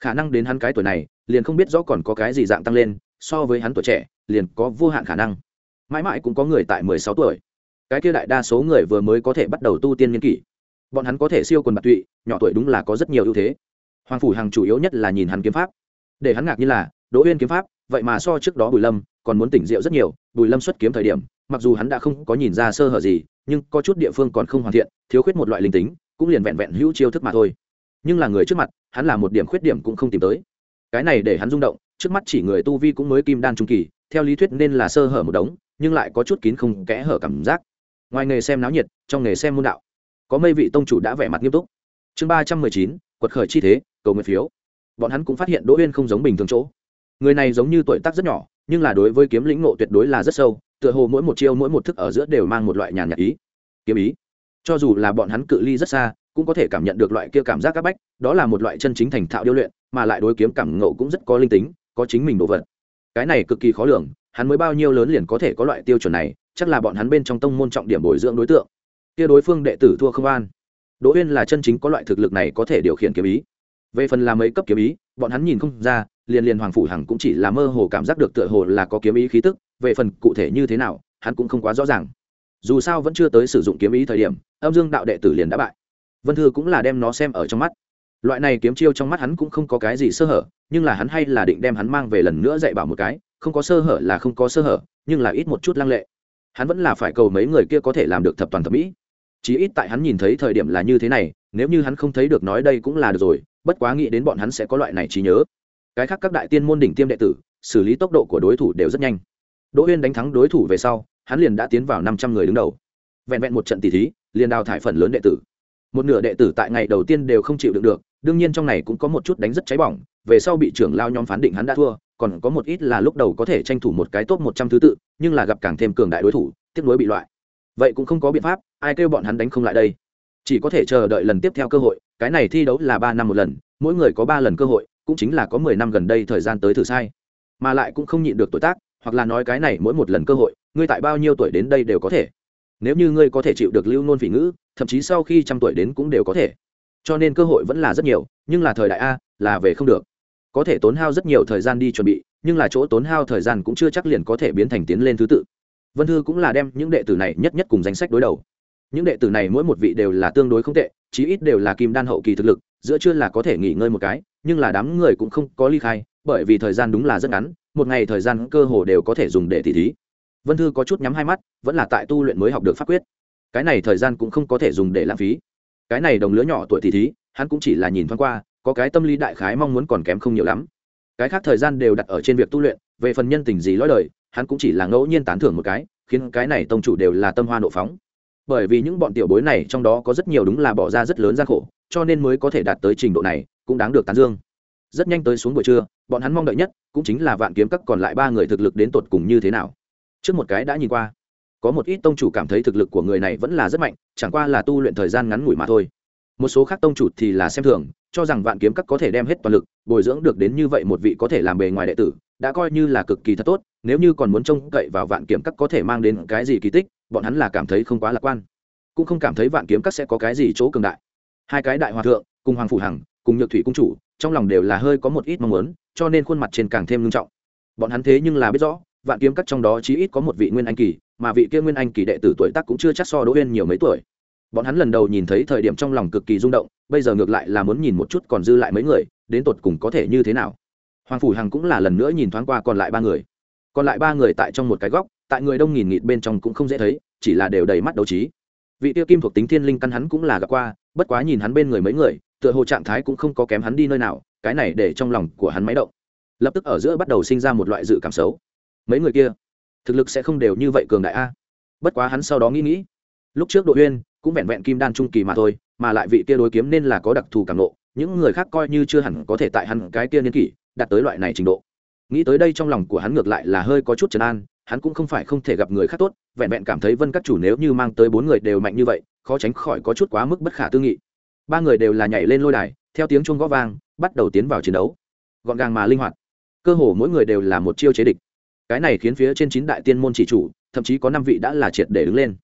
Khả năng đến hắn cái tuổi này, liền không biết rõ còn có cái gì dạng tăng lên, so với hắn tuổi trẻ, liền có vô hạn khả năng. Mãi mãi cũng có người tại mười sáu tuổi. Cái kia đại đa số người vừa mới có thể bắt đầu tu tiên nghiên kỷ. Bọn hắn có thể siêu quần bạc tụy, nhỏ tuổi đúng là có rất nhiều ưu thế. Hoàng phủ hằng chủ yếu nhất là nhìn hắn kiếm pháp. Để hắn ngạc như là, đỗ uyên kiếm pháp, vậy mà so trước đó bùi lâm còn muốn tỉnh rượu rất nhiều, bùi lâm xuất kiếm thời điểm mặc dù hắn đã không có nhìn ra sơ hở gì, nhưng có chút địa phương còn không hoàn thiện, thiếu khuyết một loại linh tính, cũng liền vẹn vẹn hữu chiêu thức mà thôi. Nhưng là người trước mặt, hắn là một điểm khuyết điểm cũng không tìm tới. Cái này để hắn rung động, trước mắt chỉ người tu vi cũng mới kim đan trung kỳ, theo lý thuyết nên là sơ hở một đống, nhưng lại có chút kín không kẽ hở cảm giác. Ngoài nghề xem náo nhiệt, trong nghề xem môn đạo. Có mây vị tông chủ đã vẻ mặt nghiêm túc. Chương ba trăm mười chín, quật khởi chi thế, cầu nguyện phiếu. Bọn hắn cũng phát hiện đỗ uyên không giống bình thường chỗ. Người này giống như tuổi tác rất nhỏ, nhưng là đối với kiếm lĩnh ngộ tuyệt đối là rất sâu tựa hồ mỗi một chiêu mỗi một thức ở giữa đều mang một loại nhàn nhạt ý, kiếm ý. Cho dù là bọn hắn cự ly rất xa, cũng có thể cảm nhận được loại kia cảm giác áp bách, đó là một loại chân chính thành thạo điêu luyện, mà lại đối kiếm cảm ngộ cũng rất có linh tính, có chính mình đồ vật. Cái này cực kỳ khó lường, hắn mới bao nhiêu lớn liền có thể có loại tiêu chuẩn này, chắc là bọn hắn bên trong tông môn trọng điểm bồi dưỡng đối tượng. Kia đối phương đệ tử thua không an. Đỗ uyên là chân chính có loại thực lực này có thể điều khiển kiếm ý. Về phần làm mấy cấp kiếm ý, bọn hắn nhìn không ra, liền liền hoàng phủ hằng cũng chỉ là mơ hồ cảm giác được tựa hồ là có kiếm ý khí tức về phần cụ thể như thế nào, hắn cũng không quá rõ ràng. Dù sao vẫn chưa tới sử dụng kiếm ý thời điểm, âm dương đạo đệ tử liền đã bại. Vân thư cũng là đem nó xem ở trong mắt. Loại này kiếm chiêu trong mắt hắn cũng không có cái gì sơ hở, nhưng là hắn hay là định đem hắn mang về lần nữa dạy bảo một cái, không có sơ hở là không có sơ hở, nhưng là ít một chút lăng lệ. Hắn vẫn là phải cầu mấy người kia có thể làm được thập toàn thẩm mỹ. Chí ít tại hắn nhìn thấy thời điểm là như thế này, nếu như hắn không thấy được nói đây cũng là được rồi, bất quá nghĩ đến bọn hắn sẽ có loại này trí nhớ. Cái khác các đại tiên môn đỉnh tiêm đệ tử, xử lý tốc độ của đối thủ đều rất nhanh đỗ Uyên đánh thắng đối thủ về sau, hắn liền đã tiến vào năm trăm người đứng đầu. Vẹn vẹn một trận tỷ thí, liền đào thải phần lớn đệ tử. Một nửa đệ tử tại ngày đầu tiên đều không chịu đựng được, đương nhiên trong này cũng có một chút đánh rất cháy bỏng, về sau bị trưởng lao nhóm phán định hắn đã thua, còn có một ít là lúc đầu có thể tranh thủ một cái top một trăm thứ tự, nhưng là gặp càng thêm cường đại đối thủ tiếp nối bị loại. Vậy cũng không có biện pháp, ai kêu bọn hắn đánh không lại đây. Chỉ có thể chờ đợi lần tiếp theo cơ hội, cái này thi đấu là ba năm một lần, mỗi người có ba lần cơ hội, cũng chính là có mười năm gần đây thời gian tới thử sai. Mà lại cũng không nhịn được tuổi tác hoặc là nói cái này mỗi một lần cơ hội, ngươi tại bao nhiêu tuổi đến đây đều có thể. Nếu như ngươi có thể chịu được lưu nôn phỉ ngữ, thậm chí sau khi trăm tuổi đến cũng đều có thể. Cho nên cơ hội vẫn là rất nhiều, nhưng là thời đại a, là về không được. Có thể tốn hao rất nhiều thời gian đi chuẩn bị, nhưng là chỗ tốn hao thời gian cũng chưa chắc liền có thể biến thành tiến lên thứ tự. Vân thư cũng là đem những đệ tử này nhất nhất cùng danh sách đối đầu. Những đệ tử này mỗi một vị đều là tương đối không tệ, chí ít đều là kim đan hậu kỳ thực lực, giữa chưa là có thể nghỉ ngơi một cái, nhưng là đám người cũng không có ly khai bởi vì thời gian đúng là rất ngắn, một ngày thời gian cơ hồ đều có thể dùng để tỉ thí. Vân thư có chút nhắm hai mắt, vẫn là tại tu luyện mới học được pháp quyết. Cái này thời gian cũng không có thể dùng để lãng phí. Cái này đồng lứa nhỏ tuổi tỉ thí, hắn cũng chỉ là nhìn thoáng qua, có cái tâm lý đại khái mong muốn còn kém không nhiều lắm. Cái khác thời gian đều đặt ở trên việc tu luyện, về phần nhân tình gì lõi đời, hắn cũng chỉ là ngẫu nhiên tán thưởng một cái, khiến cái này tông chủ đều là tâm hoa nộ phóng. Bởi vì những bọn tiểu bối này trong đó có rất nhiều đúng là bỏ ra rất lớn gian khổ, cho nên mới có thể đạt tới trình độ này, cũng đáng được tán dương rất nhanh tới xuống buổi trưa, bọn hắn mong đợi nhất cũng chính là vạn kiếm các còn lại ba người thực lực đến tột cùng như thế nào. Trước một cái đã nhìn qua, có một ít tông chủ cảm thấy thực lực của người này vẫn là rất mạnh, chẳng qua là tu luyện thời gian ngắn ngủi mà thôi. Một số khác tông chủ thì là xem thường, cho rằng vạn kiếm các có thể đem hết toàn lực, bồi dưỡng được đến như vậy một vị có thể làm bề ngoài đệ tử, đã coi như là cực kỳ thật tốt, nếu như còn muốn trông cậy vào vạn kiếm các có thể mang đến cái gì kỳ tích, bọn hắn là cảm thấy không quá lạc quan. Cũng không cảm thấy vạn kiếm các sẽ có cái gì chỗ cường đại. Hai cái đại hòa thượng, cùng hoàng phủ hằng, cùng nhược thủy cung chủ trong lòng đều là hơi có một ít mong muốn, cho nên khuôn mặt trên càng thêm nghiêm trọng. Bọn hắn thế nhưng là biết rõ, vạn kiếm các trong đó chí ít có một vị nguyên anh kỳ, mà vị kia nguyên anh kỳ đệ tử tuổi tác cũng chưa chắc so đỗ uyên nhiều mấy tuổi. Bọn hắn lần đầu nhìn thấy thời điểm trong lòng cực kỳ rung động, bây giờ ngược lại là muốn nhìn một chút còn dư lại mấy người, đến tột cùng có thể như thế nào. Hoàng phủ hằng cũng là lần nữa nhìn thoáng qua còn lại ba người. Còn lại ba người tại trong một cái góc, tại người đông nghìn nghịt bên trong cũng không dễ thấy, chỉ là đều đầy mắt đấu trí. Vị tiêu kim thuộc tính thiên linh căn hắn cũng là gặp qua, bất quá nhìn hắn bên người mấy người tựa hồ trạng thái cũng không có kém hắn đi nơi nào, cái này để trong lòng của hắn máy động. Lập tức ở giữa bắt đầu sinh ra một loại dự cảm xấu. Mấy người kia, thực lực sẽ không đều như vậy cường đại a. À? Bất quá hắn sau đó nghĩ nghĩ, lúc trước đội huyên cũng vẹn vẹn kim đan trung kỳ mà thôi, mà lại vị kia đối kiếm nên là có đặc thù cảm nộ, những người khác coi như chưa hẳn có thể tại hắn cái kia niên kỷ, đạt tới loại này trình độ. Nghĩ tới đây trong lòng của hắn ngược lại là hơi có chút trấn an, hắn cũng không phải không thể gặp người khác tốt, vẹn vẹn cảm thấy vân các chủ nếu như mang tới bốn người đều mạnh như vậy, khó tránh khỏi có chút quá mức bất khả tư nghị ba người đều là nhảy lên lôi đài, theo tiếng chuông gõ vang, bắt đầu tiến vào chiến đấu. Gọn gàng mà linh hoạt. Cơ hồ mỗi người đều là một chiêu chế địch. Cái này khiến phía trên chín đại tiên môn chỉ chủ, thậm chí có năm vị đã là triệt để đứng lên.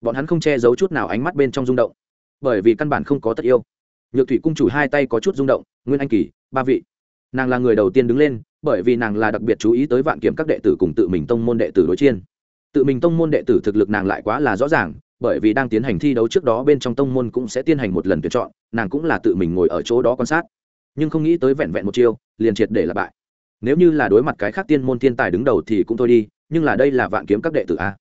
Bọn hắn không che giấu chút nào ánh mắt bên trong rung động. Bởi vì căn bản không có tất yêu. Nhược thủy cung chủ hai tay có chút rung động, nguyên anh kỳ, ba vị. Nàng là người đầu tiên đứng lên, bởi vì nàng là đặc biệt chú ý tới vạn kiểm các đệ tử cùng tự mình tông môn đệ tử đối chiên. Tự mình tông môn đệ tử thực lực nàng lại quá là rõ ràng bởi vì đang tiến hành thi đấu trước đó bên trong tông môn cũng sẽ tiến hành một lần tuyển chọn, nàng cũng là tự mình ngồi ở chỗ đó quan sát. Nhưng không nghĩ tới vẹn vẹn một chiêu, liền triệt để là bại. Nếu như là đối mặt cái khác tiên môn thiên tài đứng đầu thì cũng thôi đi, nhưng là đây là vạn kiếm các đệ tử a.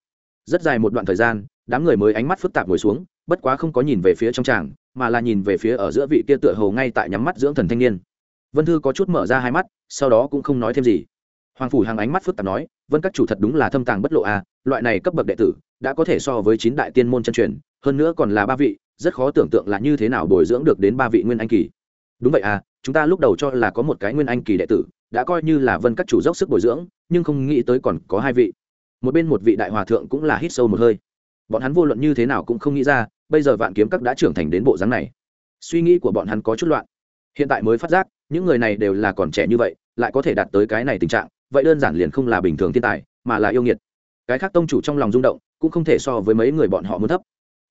Rất dài một đoạn thời gian, đám người mới ánh mắt phức tạp ngồi xuống, bất quá không có nhìn về phía trong tràng, mà là nhìn về phía ở giữa vị kia tựa hồ ngay tại nhắm mắt dưỡng thần thanh niên. Vân thư có chút mở ra hai mắt, sau đó cũng không nói thêm gì hoàng phủ hàng ánh mắt phức tạp nói, vân các chủ thật đúng là thâm tàng bất lộ a loại này cấp bậc đệ tử, đã có thể so với chín đại tiên môn chân truyền, hơn nữa còn là ba vị, rất khó tưởng tượng là như thế nào bồi dưỡng được đến ba vị nguyên anh kỳ. Đúng vậy à chúng ta lúc đầu cho là có một cái nguyên anh kỳ đệ tử, đã coi như là vân các chủ dốc sức bồi dưỡng, nhưng không nghĩ tới còn có hai vị. Một bên một vị đại hòa thượng cũng là hít sâu một hơi. Bọn hắn vô luận như thế nào cũng không nghĩ ra, bây giờ vạn kiếm các đã trưởng thành đến bộ dáng này. Suy nghĩ của bọn hắn có chút loạn. Hiện tại mới phát giác, những người này đều là còn trẻ như vậy, lại có thể đạt tới cái này tình trạng vậy đơn giản liền không là bình thường thiên tài, mà là yêu nghiệt. Cái khác tông chủ trong lòng rung động, cũng không thể so với mấy người bọn họ muốn thấp.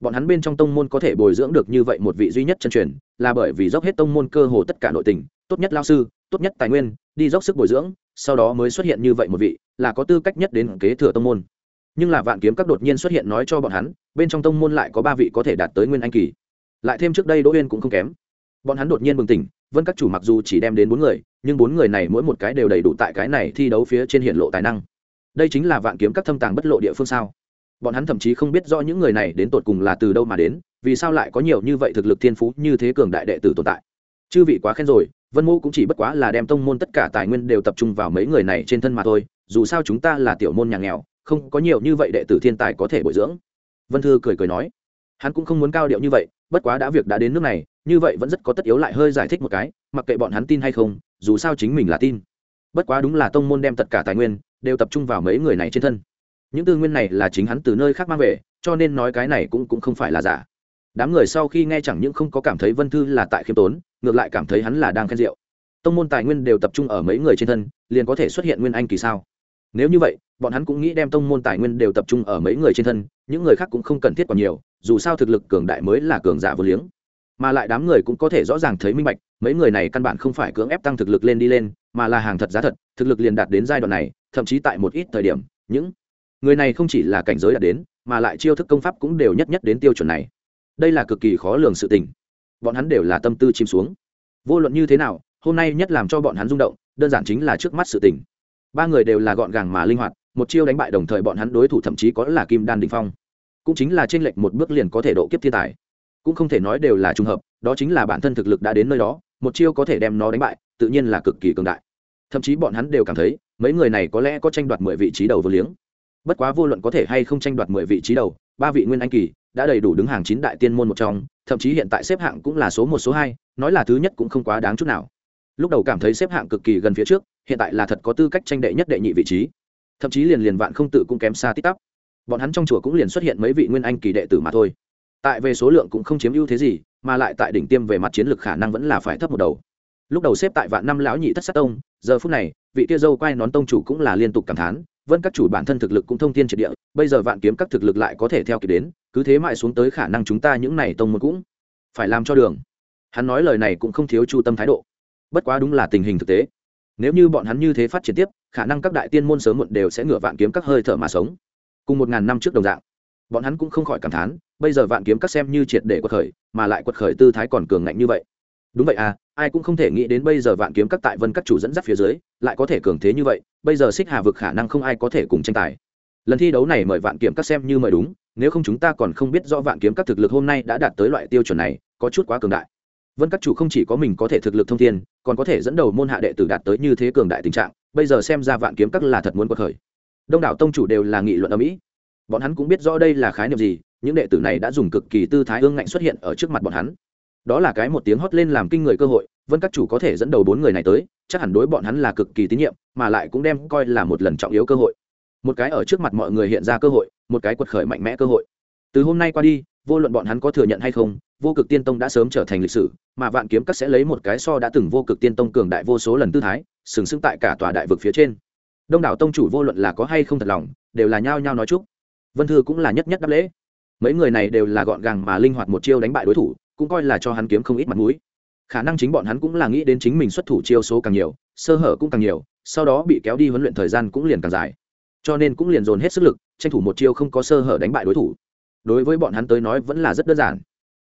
Bọn hắn bên trong tông môn có thể bồi dưỡng được như vậy một vị duy nhất chân truyền, là bởi vì dốc hết tông môn cơ hồ tất cả nội tình, tốt nhất lao sư, tốt nhất tài nguyên, đi dốc sức bồi dưỡng, sau đó mới xuất hiện như vậy một vị, là có tư cách nhất đến kế thừa tông môn. Nhưng là vạn kiếm các đột nhiên xuất hiện nói cho bọn hắn, bên trong tông môn lại có ba vị có thể đạt tới nguyên anh kỳ. Lại thêm trước đây đỗ uyên cũng không kém bọn hắn đột nhiên bừng tỉnh, vân các chủ mặc dù chỉ đem đến bốn người, nhưng bốn người này mỗi một cái đều đầy đủ tại cái này thi đấu phía trên hiện lộ tài năng. Đây chính là vạn kiếm các thâm tàng bất lộ địa phương sao? Bọn hắn thậm chí không biết rõ những người này đến tột cùng là từ đâu mà đến, vì sao lại có nhiều như vậy thực lực thiên phú như thế cường đại đệ tử tồn tại? Chư vị quá khen rồi, vân mô cũng chỉ bất quá là đem tông môn tất cả tài nguyên đều tập trung vào mấy người này trên thân mà thôi, dù sao chúng ta là tiểu môn nhà nghèo, không có nhiều như vậy đệ tử thiên tài có thể bồi dưỡng. Vân thư cười cười nói, hắn cũng không muốn cao điệu như vậy, bất quá đã việc đã đến nước này như vậy vẫn rất có tất yếu lại hơi giải thích một cái, mặc kệ bọn hắn tin hay không, dù sao chính mình là tin. Bất quá đúng là tông môn đem tất cả tài nguyên đều tập trung vào mấy người này trên thân. Những tư nguyên này là chính hắn từ nơi khác mang về, cho nên nói cái này cũng cũng không phải là giả. Đám người sau khi nghe chẳng những không có cảm thấy vân thư là tại khiêm tốn, ngược lại cảm thấy hắn là đang khen rượu. Tông môn tài nguyên đều tập trung ở mấy người trên thân, liền có thể xuất hiện nguyên anh kỳ sao? Nếu như vậy, bọn hắn cũng nghĩ đem tông môn tài nguyên đều tập trung ở mấy người trên thân, những người khác cũng không cần thiết còn nhiều, dù sao thực lực cường đại mới là cường giả vô liếng mà lại đám người cũng có thể rõ ràng thấy minh bạch, mấy người này căn bản không phải cưỡng ép tăng thực lực lên đi lên, mà là hàng thật giá thật, thực lực liền đạt đến giai đoạn này, thậm chí tại một ít thời điểm, những người này không chỉ là cảnh giới đạt đến, mà lại chiêu thức công pháp cũng đều nhất nhất đến tiêu chuẩn này. Đây là cực kỳ khó lường sự tình. Bọn hắn đều là tâm tư chìm xuống. Vô luận như thế nào, hôm nay nhất làm cho bọn hắn rung động, đơn giản chính là trước mắt sự tình. Ba người đều là gọn gàng mà linh hoạt, một chiêu đánh bại đồng thời bọn hắn đối thủ thậm chí có là kim đan đình phong. Cũng chính là t r ê n lệch một bước liền có thể độ kiếp thiên tài cũng không thể nói đều là trùng hợp, đó chính là bản thân thực lực đã đến nơi đó, một chiêu có thể đem nó đánh bại, tự nhiên là cực kỳ cường đại. Thậm chí bọn hắn đều cảm thấy, mấy người này có lẽ có tranh đoạt mười vị trí đầu vô liếng. Bất quá vô luận có thể hay không tranh đoạt mười vị trí đầu, ba vị nguyên anh kỳ đã đầy đủ đứng hàng chín đại tiên môn một trong, thậm chí hiện tại xếp hạng cũng là số một, số hai, nói là thứ nhất cũng không quá đáng chút nào. Lúc đầu cảm thấy xếp hạng cực kỳ gần phía trước, hiện tại là thật có tư cách tranh đệ nhất đệ nhị vị trí. Thậm chí liền liền vạn không tự cũng kém xa tít tắp. Bọn hắn trong chùa cũng liền xuất hiện mấy vị nguyên anh kỳ đệ tử mà thôi tại về số lượng cũng không chiếm ưu thế gì, mà lại tại đỉnh tiêm về mặt chiến lược khả năng vẫn là phải thấp một đầu. Lúc đầu xếp tại vạn năm lão nhị thất sát tông, giờ phút này, vị kia dâu quay nón tông chủ cũng là liên tục cảm thán, vân các chủ bản thân thực lực cũng thông thiên triệt địa, bây giờ vạn kiếm các thực lực lại có thể theo kịp đến, cứ thế mãi xuống tới khả năng chúng ta những này tông môn cũng phải làm cho đường. Hắn nói lời này cũng không thiếu chu tâm thái độ. Bất quá đúng là tình hình thực tế. Nếu như bọn hắn như thế phát triển tiếp, khả năng các đại tiên môn sớm muộn đều sẽ ngửa vạn kiếm các hơi thở mà sống. Cùng một ngàn năm trước đồng dạng bọn hắn cũng không khỏi cảm thán, bây giờ vạn kiếm các xem như triệt để quật khởi, mà lại quật khởi tư thái còn cường ngạnh như vậy. Đúng vậy à ai cũng không thể nghĩ đến bây giờ vạn kiếm các tại vân các chủ dẫn dắt phía dưới, lại có thể cường thế như vậy, bây giờ xích hà vực khả năng không ai có thể cùng tranh tài. Lần thi đấu này mời vạn kiếm các xem như mời đúng, nếu không chúng ta còn không biết rõ vạn kiếm các thực lực hôm nay đã đạt tới loại tiêu chuẩn này, có chút quá cường đại. Vân các chủ không chỉ có mình có thể thực lực thông thiên, còn có thể dẫn đầu môn hạ đệ tử đạt tới như thế cường đại tình trạng, bây giờ xem ra vạn kiếm các là thật muốn quật khởi. Đông đảo tông chủ đều là nghị luận ở mỹ bọn hắn cũng biết rõ đây là khái niệm gì, những đệ tử này đã dùng cực kỳ tư thái ương ngạnh xuất hiện ở trước mặt bọn hắn. Đó là cái một tiếng hót lên làm kinh người cơ hội, vân các chủ có thể dẫn đầu bốn người này tới, chắc hẳn đối bọn hắn là cực kỳ tín nhiệm, mà lại cũng đem coi là một lần trọng yếu cơ hội. Một cái ở trước mặt mọi người hiện ra cơ hội, một cái quật khởi mạnh mẽ cơ hội. Từ hôm nay qua đi, vô luận bọn hắn có thừa nhận hay không, vô cực tiên tông đã sớm trở thành lịch sử, mà vạn kiếm các sẽ lấy một cái so đã từng vô cực tiên tông cường đại vô số lần tư thái, sừng sững tại cả tòa đại vực phía trên. Đông đảo tông chủ vô luận là có hay không thật lòng, đều là nhao nhao nói chúc vân thư cũng là nhất nhất đáp lễ. Mấy người này đều là gọn gàng mà linh hoạt một chiêu đánh bại đối thủ, cũng coi là cho hắn kiếm không ít mặt mũi. Khả năng chính bọn hắn cũng là nghĩ đến chính mình xuất thủ chiêu số càng nhiều, sơ hở cũng càng nhiều, sau đó bị kéo đi huấn luyện thời gian cũng liền càng dài. Cho nên cũng liền dồn hết sức lực, tranh thủ một chiêu không có sơ hở đánh bại đối thủ. Đối với bọn hắn tới nói vẫn là rất đơn giản.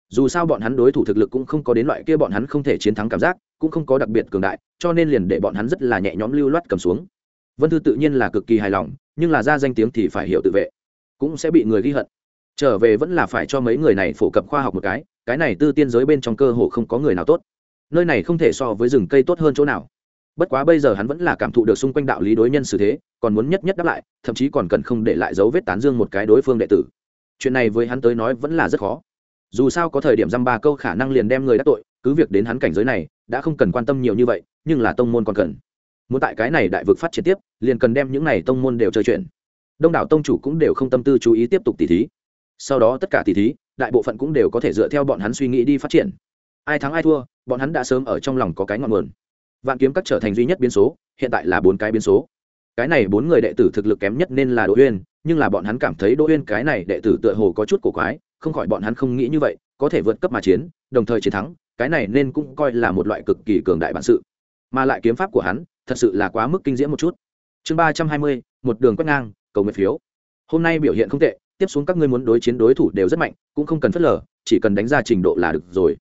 Dù sao bọn hắn đối thủ thực lực cũng không có đến loại kia bọn hắn không thể chiến thắng cảm giác, cũng không có đặc biệt cường đại, cho nên liền để bọn hắn rất là nhẹ nhõm lưu loát cầm xuống. Vân thư tự nhiên là cực kỳ hài lòng, nhưng là ra danh tiếng thì phải hiểu tự vệ cũng sẽ bị người ghi hận. Trở về vẫn là phải cho mấy người này phổ cập khoa học một cái cái này tư tiên giới bên trong cơ hồ không có người nào tốt. Nơi này không thể so với rừng cây tốt hơn chỗ nào. Bất quá bây giờ hắn vẫn là cảm thụ được xung quanh đạo lý đối nhân xử thế, còn muốn nhất nhất đáp lại, thậm chí còn cần không để lại dấu vết tán dương một cái đối phương đệ tử. Chuyện này với hắn tới nói vẫn là rất khó. Dù sao có thời điểm dăm ba câu khả năng liền đem người đắc tội, cứ việc đến hắn cảnh giới này, đã không cần quan tâm nhiều như vậy, nhưng là tông môn còn cần. Muốn tại cái này đại vực phát triển tiếp, liền cần đem những này tông môn đều chơi chuyện đông đảo tông chủ cũng đều không tâm tư chú ý tiếp tục tỉ thí. Sau đó tất cả tỉ thí, đại bộ phận cũng đều có thể dựa theo bọn hắn suy nghĩ đi phát triển. Ai thắng ai thua, bọn hắn đã sớm ở trong lòng có cái ngọn nguồn. Vạn kiếm các trở thành duy nhất biến số, hiện tại là bốn cái biến số. Cái này bốn người đệ tử thực lực kém nhất nên là đỗ uyên, nhưng là bọn hắn cảm thấy đỗ uyên cái này đệ tử tựa hồ có chút cổ quái, không khỏi bọn hắn không nghĩ như vậy, có thể vượt cấp mà chiến, đồng thời chiến thắng, cái này nên cũng coi là một loại cực kỳ cường đại bản sự. Mà lại kiếm pháp của hắn, thật sự là quá mức kinh diễm một chút. Chương ba trăm hai mươi, một đường quét ngang cầu nguyện phiếu. Hôm nay biểu hiện không tệ, tiếp xuống các ngươi muốn đối chiến đối thủ đều rất mạnh, cũng không cần phớt lờ, chỉ cần đánh ra trình độ là được rồi.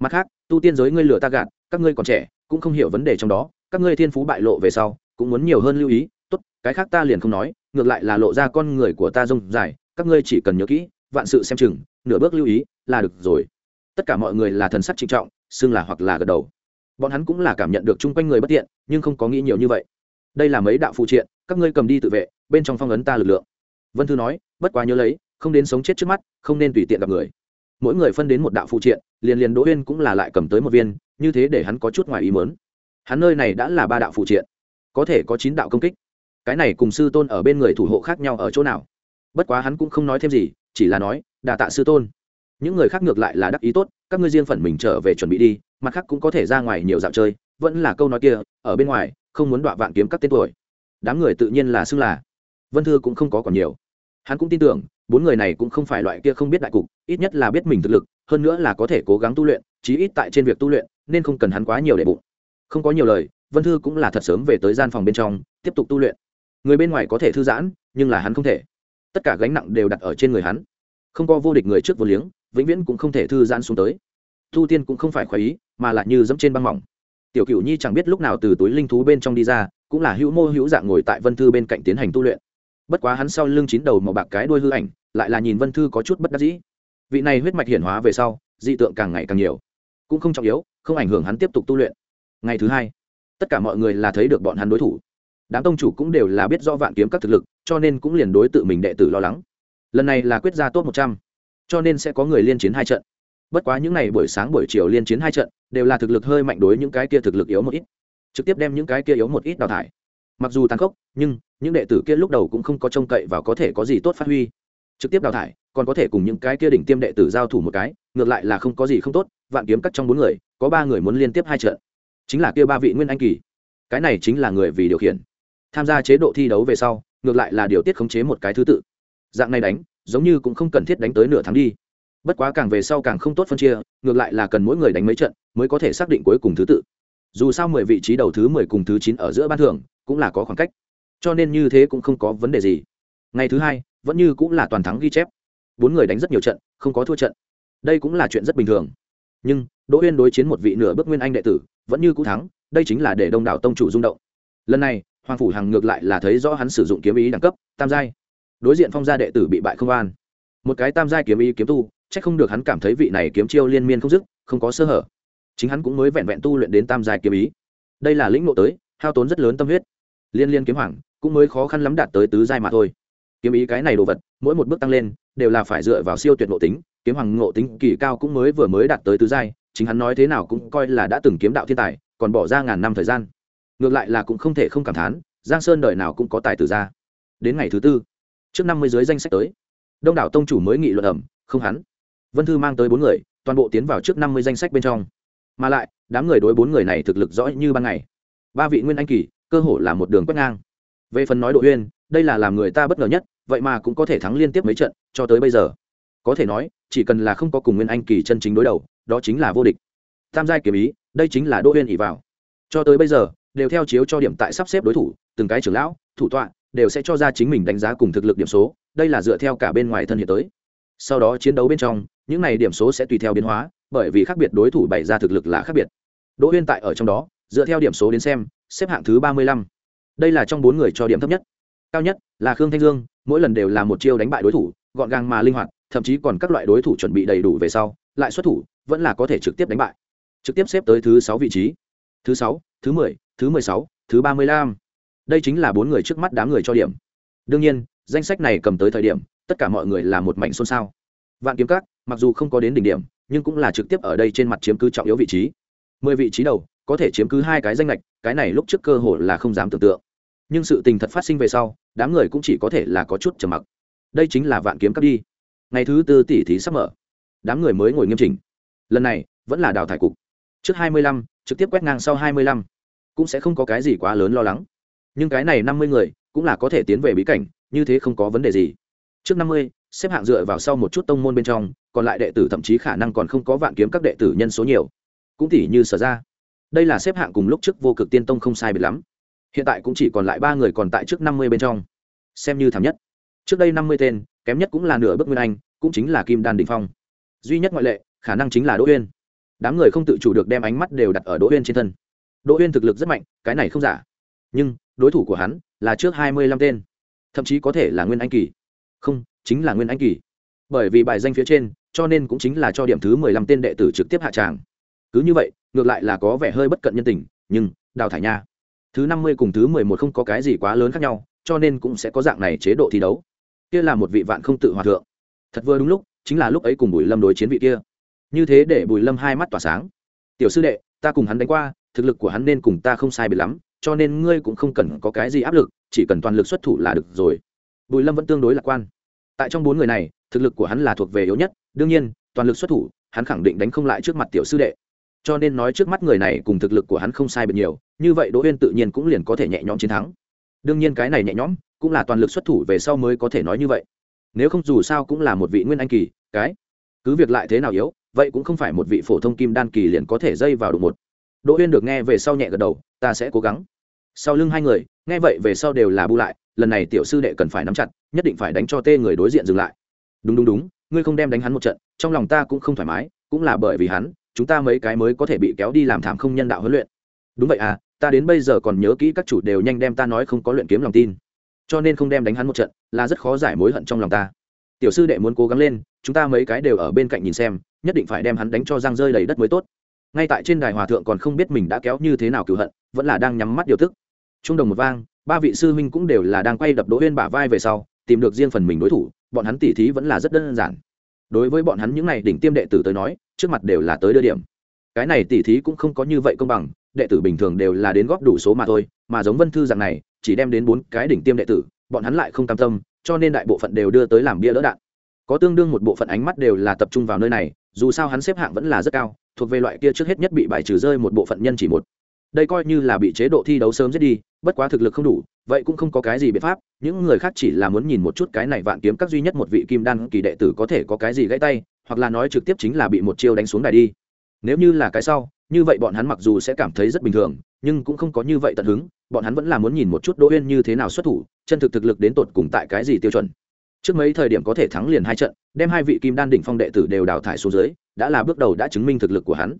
Mặt khác, tu tiên giới ngươi lừa ta gạt, các ngươi còn trẻ, cũng không hiểu vấn đề trong đó, các ngươi thiên phú bại lộ về sau, cũng muốn nhiều hơn lưu ý, tốt, cái khác ta liền không nói, ngược lại là lộ ra con người của ta rông dài, các ngươi chỉ cần nhớ kỹ, vạn sự xem chừng, nửa bước lưu ý, là được rồi. Tất cả mọi người là thần sắc trịnh trọng, xưng là hoặc là gật đầu. Bọn hắn cũng là cảm nhận được chung quanh người bất tiện, nhưng không có nghĩ nhiều như vậy. Đây là mấy đạo phụ triện, các ngươi cầm đi tự vệ bên trong phong ấn ta lực lượng. Vân thư nói, bất quá nhớ lấy, không đến sống chết trước mắt, không nên tùy tiện gặp người. Mỗi người phân đến một đạo phụ triện, liền liền đỗ uyên cũng là lại cầm tới một viên, như thế để hắn có chút ngoài ý mớn hắn nơi này đã là ba đạo phụ triện, có thể có chín đạo công kích. Cái này cùng sư tôn ở bên người thủ hộ khác nhau ở chỗ nào? Bất quá hắn cũng không nói thêm gì, chỉ là nói, đà tạ sư tôn. Những người khác ngược lại là đắc ý tốt, các ngươi riêng phần mình trở về chuẩn bị đi, mặt khác cũng có thể ra ngoài nhiều dạo chơi, vẫn là câu nói kia, ở bên ngoài, không muốn đọa vạn kiếm các tên tuổi. Đám người tự nhiên là xưng là vân thư cũng không có còn nhiều. Hắn cũng tin tưởng, bốn người này cũng không phải loại kia không biết đại cục, ít nhất là biết mình thực lực, hơn nữa là có thể cố gắng tu luyện, chí ít tại trên việc tu luyện, nên không cần hắn quá nhiều để bụng. Không có nhiều lời, vân thư cũng là thật sớm về tới gian phòng bên trong, tiếp tục tu luyện. Người bên ngoài có thể thư giãn, nhưng là hắn không thể. Tất cả gánh nặng đều đặt ở trên người hắn. Không có vô địch người trước vô liếng, vĩnh viễn cũng không thể thư giãn xuống tới. Thu tiên cũng không phải khoái ý, mà lại như dẫm trên băng mỏng. Tiểu cựu nhi chẳng biết lúc nào từ túi linh thú bên trong đi ra, cũng là hữu mô hữu dạng ngồi tại vân thư bên cạnh tiến hành tu luyện bất quá hắn sau lưng chín đầu màu bạc cái đuôi hư ảnh, lại là nhìn vân thư có chút bất đắc dĩ. Vị này huyết mạch hiển hóa về sau, dị tượng càng ngày càng nhiều. Cũng không trọng yếu, không ảnh hưởng hắn tiếp tục tu luyện. Ngày thứ hai, tất cả mọi người là thấy được bọn hắn đối thủ. Đám tông chủ cũng đều là biết do vạn kiếm các thực lực, cho nên cũng liền đối tự mình đệ tử lo lắng. Lần này là quyết ra tốt một trăm, cho nên sẽ có người liên chiến hai trận. Bất quá những ngày buổi sáng buổi chiều liên chiến hai trận, đều là thực lực hơi mạnh đối những cái kia thực lực yếu một ít. Trực tiếp đem những cái kia yếu một ít đào thải mặc dù tàn khốc, nhưng những đệ tử kia lúc đầu cũng không có trông cậy và có thể có gì tốt phát huy. Trực tiếp đào thải, còn có thể cùng những cái kia đỉnh tiêm đệ tử giao thủ một cái, ngược lại là không có gì không tốt, vạn kiếm cắt trong bốn người, có ba người muốn liên tiếp hai trận. Chính là kia ba vị nguyên anh kỳ. Cái này chính là người vì điều khiển. Tham gia chế độ thi đấu về sau, ngược lại là điều tiết khống chế một cái thứ tự. Dạng này đánh, giống như cũng không cần thiết đánh tới nửa tháng đi. Bất quá càng về sau càng không tốt phân chia, ngược lại là cần mỗi người đánh mấy trận, mới có thể xác định cuối cùng thứ tự. Dù sao mười vị trí đầu thứ mười cùng thứ chín ở giữa ban thưởng cũng là có khoảng cách. Cho nên như thế cũng không có vấn đề gì. Ngày thứ hai, vẫn như cũng là toàn thắng ghi chép. Bốn người đánh rất nhiều trận, không có thua trận. Đây cũng là chuyện rất bình thường. Nhưng, đỗ uyên đối chiến một vị nửa bước nguyên anh đệ tử, vẫn như cũ thắng, đây chính là để đông đảo tông chủ rung động. Lần này, hoàng phủ hằng ngược lại là thấy rõ hắn sử dụng kiếm ý đẳng cấp, tam giai. Đối diện phong gia đệ tử bị bại không an. Một cái tam giai kiếm ý kiếm tu c h ắ c không được hắn cảm thấy vị này kiếm chiêu liên miên không dứt, không có sơ hở. Chính hắn cũng mới vẹn vẹn tu luyện đến tam giai kiếm ý. Đây là lĩnh ngộ tới, hao tốn rất lớn tâm huyết liên liên kiếm hoàng, cũng mới khó khăn lắm đạt tới tứ giai mà thôi. Kiếm ý cái này đồ vật, mỗi một bước tăng lên, đều là phải dựa vào siêu tuyệt ngộ tính, kiếm hoàng ngộ tính kỳ cao cũng mới vừa mới đạt tới tứ giai, chính hắn nói thế nào cũng coi là đã từng kiếm đạo thiên tài, còn bỏ ra ngàn năm thời gian. Ngược lại là cũng không thể không cảm thán, giang sơn đời nào cũng có tài tử ra. Đến ngày thứ tư, trước năm mươi dưới danh sách tới, đông đảo tông chủ mới nghị luận ẩm, không hắn. Vân thư mang tới bốn người, toàn bộ tiến vào trước năm mươi danh sách bên trong. Mà lại, đám người đối bốn người này thực lực rõ như ban ngày. Ba vị nguyên anh kỳ cơ hồ là một đường quét ngang. Về phần nói đội uyên đây là làm người ta bất ngờ nhất, vậy mà cũng có thể thắng liên tiếp mấy trận, cho tới bây giờ. Có thể nói, chỉ cần là không có cùng nguyên anh kỳ chân chính đối đầu, đó chính là vô địch. Tam giai kiếm ý, đây chính là đỗ uyên ỉ vào. Cho tới bây giờ, đều theo chiếu cho điểm tại sắp xếp đối thủ, từng cái trưởng lão, thủ tọa, đều sẽ cho ra chính mình đánh giá cùng thực lực điểm số, đây là dựa theo cả bên ngoài thân hiện tới. Sau đó chiến đấu bên trong, những này điểm số sẽ tùy theo biến hóa, bởi vì khác biệt đối thủ bày ra thực lực là khác biệt. Đỗ Uyên tại ở trong đó, dựa theo điểm số đến xem xếp hạng thứ ba mươi lăm. Đây là trong bốn người cho điểm thấp nhất. Cao nhất là khương thanh dương, mỗi lần đều là một chiêu đánh bại đối thủ, gọn gàng mà linh hoạt, thậm chí còn các loại đối thủ chuẩn bị đầy đủ về sau, lại xuất thủ, vẫn là có thể trực tiếp đánh bại. Trực tiếp xếp tới thứ sáu vị trí. Thứ sáu, thứ mười thứ mười sáu, thứ ba mươi lăm. Đây chính là bốn người trước mắt đám người cho điểm. Đương nhiên, danh sách này cầm tới thời điểm, tất cả mọi người là một mảnh xôn xao. Vạn kiếm các, mặc dù không có đến đỉnh điểm, nhưng cũng là trực tiếp ở đây trên mặt chiếm cứ trọng yếu vị trí. mười vị trí đầu có thể chiếm cứ hai cái danh lệch cái này lúc trước cơ hội là không dám tưởng tượng. Nhưng sự tình thật phát sinh về sau, đám người cũng chỉ có thể là có chút trầm mặc. Đây chính là vạn kiếm cắp đi. Ngày thứ tư tỷ thí sắp mở. Đám người mới ngồi nghiêm chỉnh. Lần này, vẫn là đào thải cục. Trước hai mươi lăm, trực tiếp quét ngang sau hai mươi lăm. Cũng sẽ không có cái gì quá lớn lo lắng. Nhưng cái này năm mươi người, cũng là có thể tiến về bí cảnh, như thế không có vấn đề gì. Trước năm mươi, xếp hạng dựa vào sau một chút tông môn bên trong, còn lại đệ tử thậm chí khả năng còn không có vạn kiếm các đệ tử nhân số nhiều. Cũng tỉ như sở ra đây là xếp hạng cùng lúc trước vô cực tiên tông không sai biệt lắm. Hiện tại cũng chỉ còn lại ba người còn tại trước năm mươi bên trong. Xem như thảm nhất. Trước đây năm mươi tên, kém nhất cũng là nửa bước nguyên anh, cũng chính là kim đan đình phong. Duy nhất ngoại lệ, khả năng chính là đỗ uyên. Đám người không tự chủ được đem ánh mắt đều đặt ở đỗ uyên trên thân. Đỗ uyên thực lực rất mạnh, cái này không giả. Nhưng, đối thủ của hắn là trước hai mươi lăm tên. Thậm chí có thể là nguyên anh kỳ. Không, chính là nguyên anh kỳ. Bởi vì bài danh phía trên, cho nên cũng chính là cho điểm thứ mười lăm tên đệ tử trực tiếp hạ tràng cứ như vậy, ngược lại là có vẻ hơi bất cận nhân tình, nhưng, đào thải nha. Thứ năm mươi cùng thứ mười một không có cái gì quá lớn khác nhau, cho nên cũng sẽ có dạng này chế độ thi đấu. Kia là một vị vạn không tự hòa thượng. Thật vừa đúng lúc, chính là lúc ấy cùng bùi lâm đối chiến vị kia. Như thế để bùi lâm hai mắt tỏa sáng. Tiểu sư đệ, ta cùng hắn đánh qua, thực lực của hắn nên cùng ta không sai biệt lắm, cho nên ngươi cũng không cần có cái gì áp lực, chỉ cần toàn lực xuất thủ là được rồi. Bùi lâm vẫn tương đối lạc quan. Tại trong bốn người này, thực lực của hắn là thuộc về yếu nhất, đương nhiên, toàn lực xuất thủ, hắn khẳng định đánh không lại trước mặt tiểu sư đệ cho nên nói trước mắt người này cùng thực lực của hắn không sai biệt nhiều, như vậy đỗ uyên tự nhiên cũng liền có thể nhẹ nhõm chiến thắng. Đương nhiên cái này nhẹ nhõm, cũng là toàn lực xuất thủ về sau mới có thể nói như vậy. Nếu không dù sao cũng là một vị nguyên anh kỳ, cái cứ việc lại thế nào yếu, vậy cũng không phải một vị phổ thông kim đan kỳ liền có thể dây vào đụng một. Đỗ uyên được nghe về sau nhẹ gật đầu, ta sẽ cố gắng. Sau lưng hai người, nghe vậy về sau đều là bu lại, lần này tiểu sư đệ cần phải nắm chặt, nhất định phải đánh cho tê người đối diện dừng lại. Đúng đúng đúng, ngươi không đem đánh hắn một trận, trong lòng ta cũng không thoải mái, cũng là bởi vì hắn chúng ta mấy cái mới có thể bị kéo đi làm thảm không nhân đạo huấn luyện. Đúng vậy à ta đến bây giờ còn nhớ kỹ các chủ đều nhanh đem ta nói không có luyện kiếm lòng tin. Cho nên không đem đánh hắn một trận, là rất khó giải mối hận trong lòng ta. Tiểu sư đệ muốn cố gắng lên, chúng ta mấy cái đều ở bên cạnh nhìn xem, nhất định phải đem hắn đánh cho răng rơi đầy đất mới tốt. Ngay tại trên đài hòa thượng còn không biết mình đã kéo như thế nào cựu hận, vẫn là đang nhắm mắt điều thức. Trung đồng một vang, ba vị sư huynh cũng đều là đang quay đập đỗ huyên bả vai về sau, tìm được riêng phần mình đối thủ, bọn hắn tỉ thí vẫn là rất đơn giản. Đối với bọn hắn những n à y đỉnh tiêm đệ tử tới nói trước mặt đều là tới đưa điểm. Cái này tỉ thí cũng không có như vậy công bằng, đệ tử bình thường đều là đến góp đủ số mà thôi, mà giống vân thư dạng này, chỉ đem đến bốn cái đỉnh tiêm đệ tử, bọn hắn lại không cam tâm, cho nên đại bộ phận đều đưa tới làm bia đỡ đạn. Có tương đương một bộ phận ánh mắt đều là tập trung vào nơi này, dù sao hắn xếp hạng vẫn là rất cao, thuộc về loại kia trước hết nhất bị bài trừ rơi một bộ phận nhân chỉ một. Đây coi như là bị chế độ thi đấu sớm giết đi, bất quá thực lực không đủ, vậy cũng không có cái gì biện pháp, những người khác chỉ là muốn nhìn một chút cái này vạn kiếm các duy nhất một vị kim đan kỳ đệ tử có thể có cái gì gãy tay hoặc là nói trực tiếp chính là bị một chiêu đánh xuống đài đi. Nếu như là cái sau, như vậy bọn hắn mặc dù sẽ cảm thấy rất bình thường, nhưng cũng không có như vậy tận hứng, bọn hắn vẫn là muốn nhìn một chút đỗ uyên như thế nào xuất thủ, chân thực thực lực đến tột cùng tại cái gì tiêu chuẩn. Trước mấy thời điểm có thể thắng liền hai trận, đem hai vị kim đan đỉnh phong đệ tử đều đào thải xuống dưới, đã là bước đầu đã chứng minh thực lực của hắn.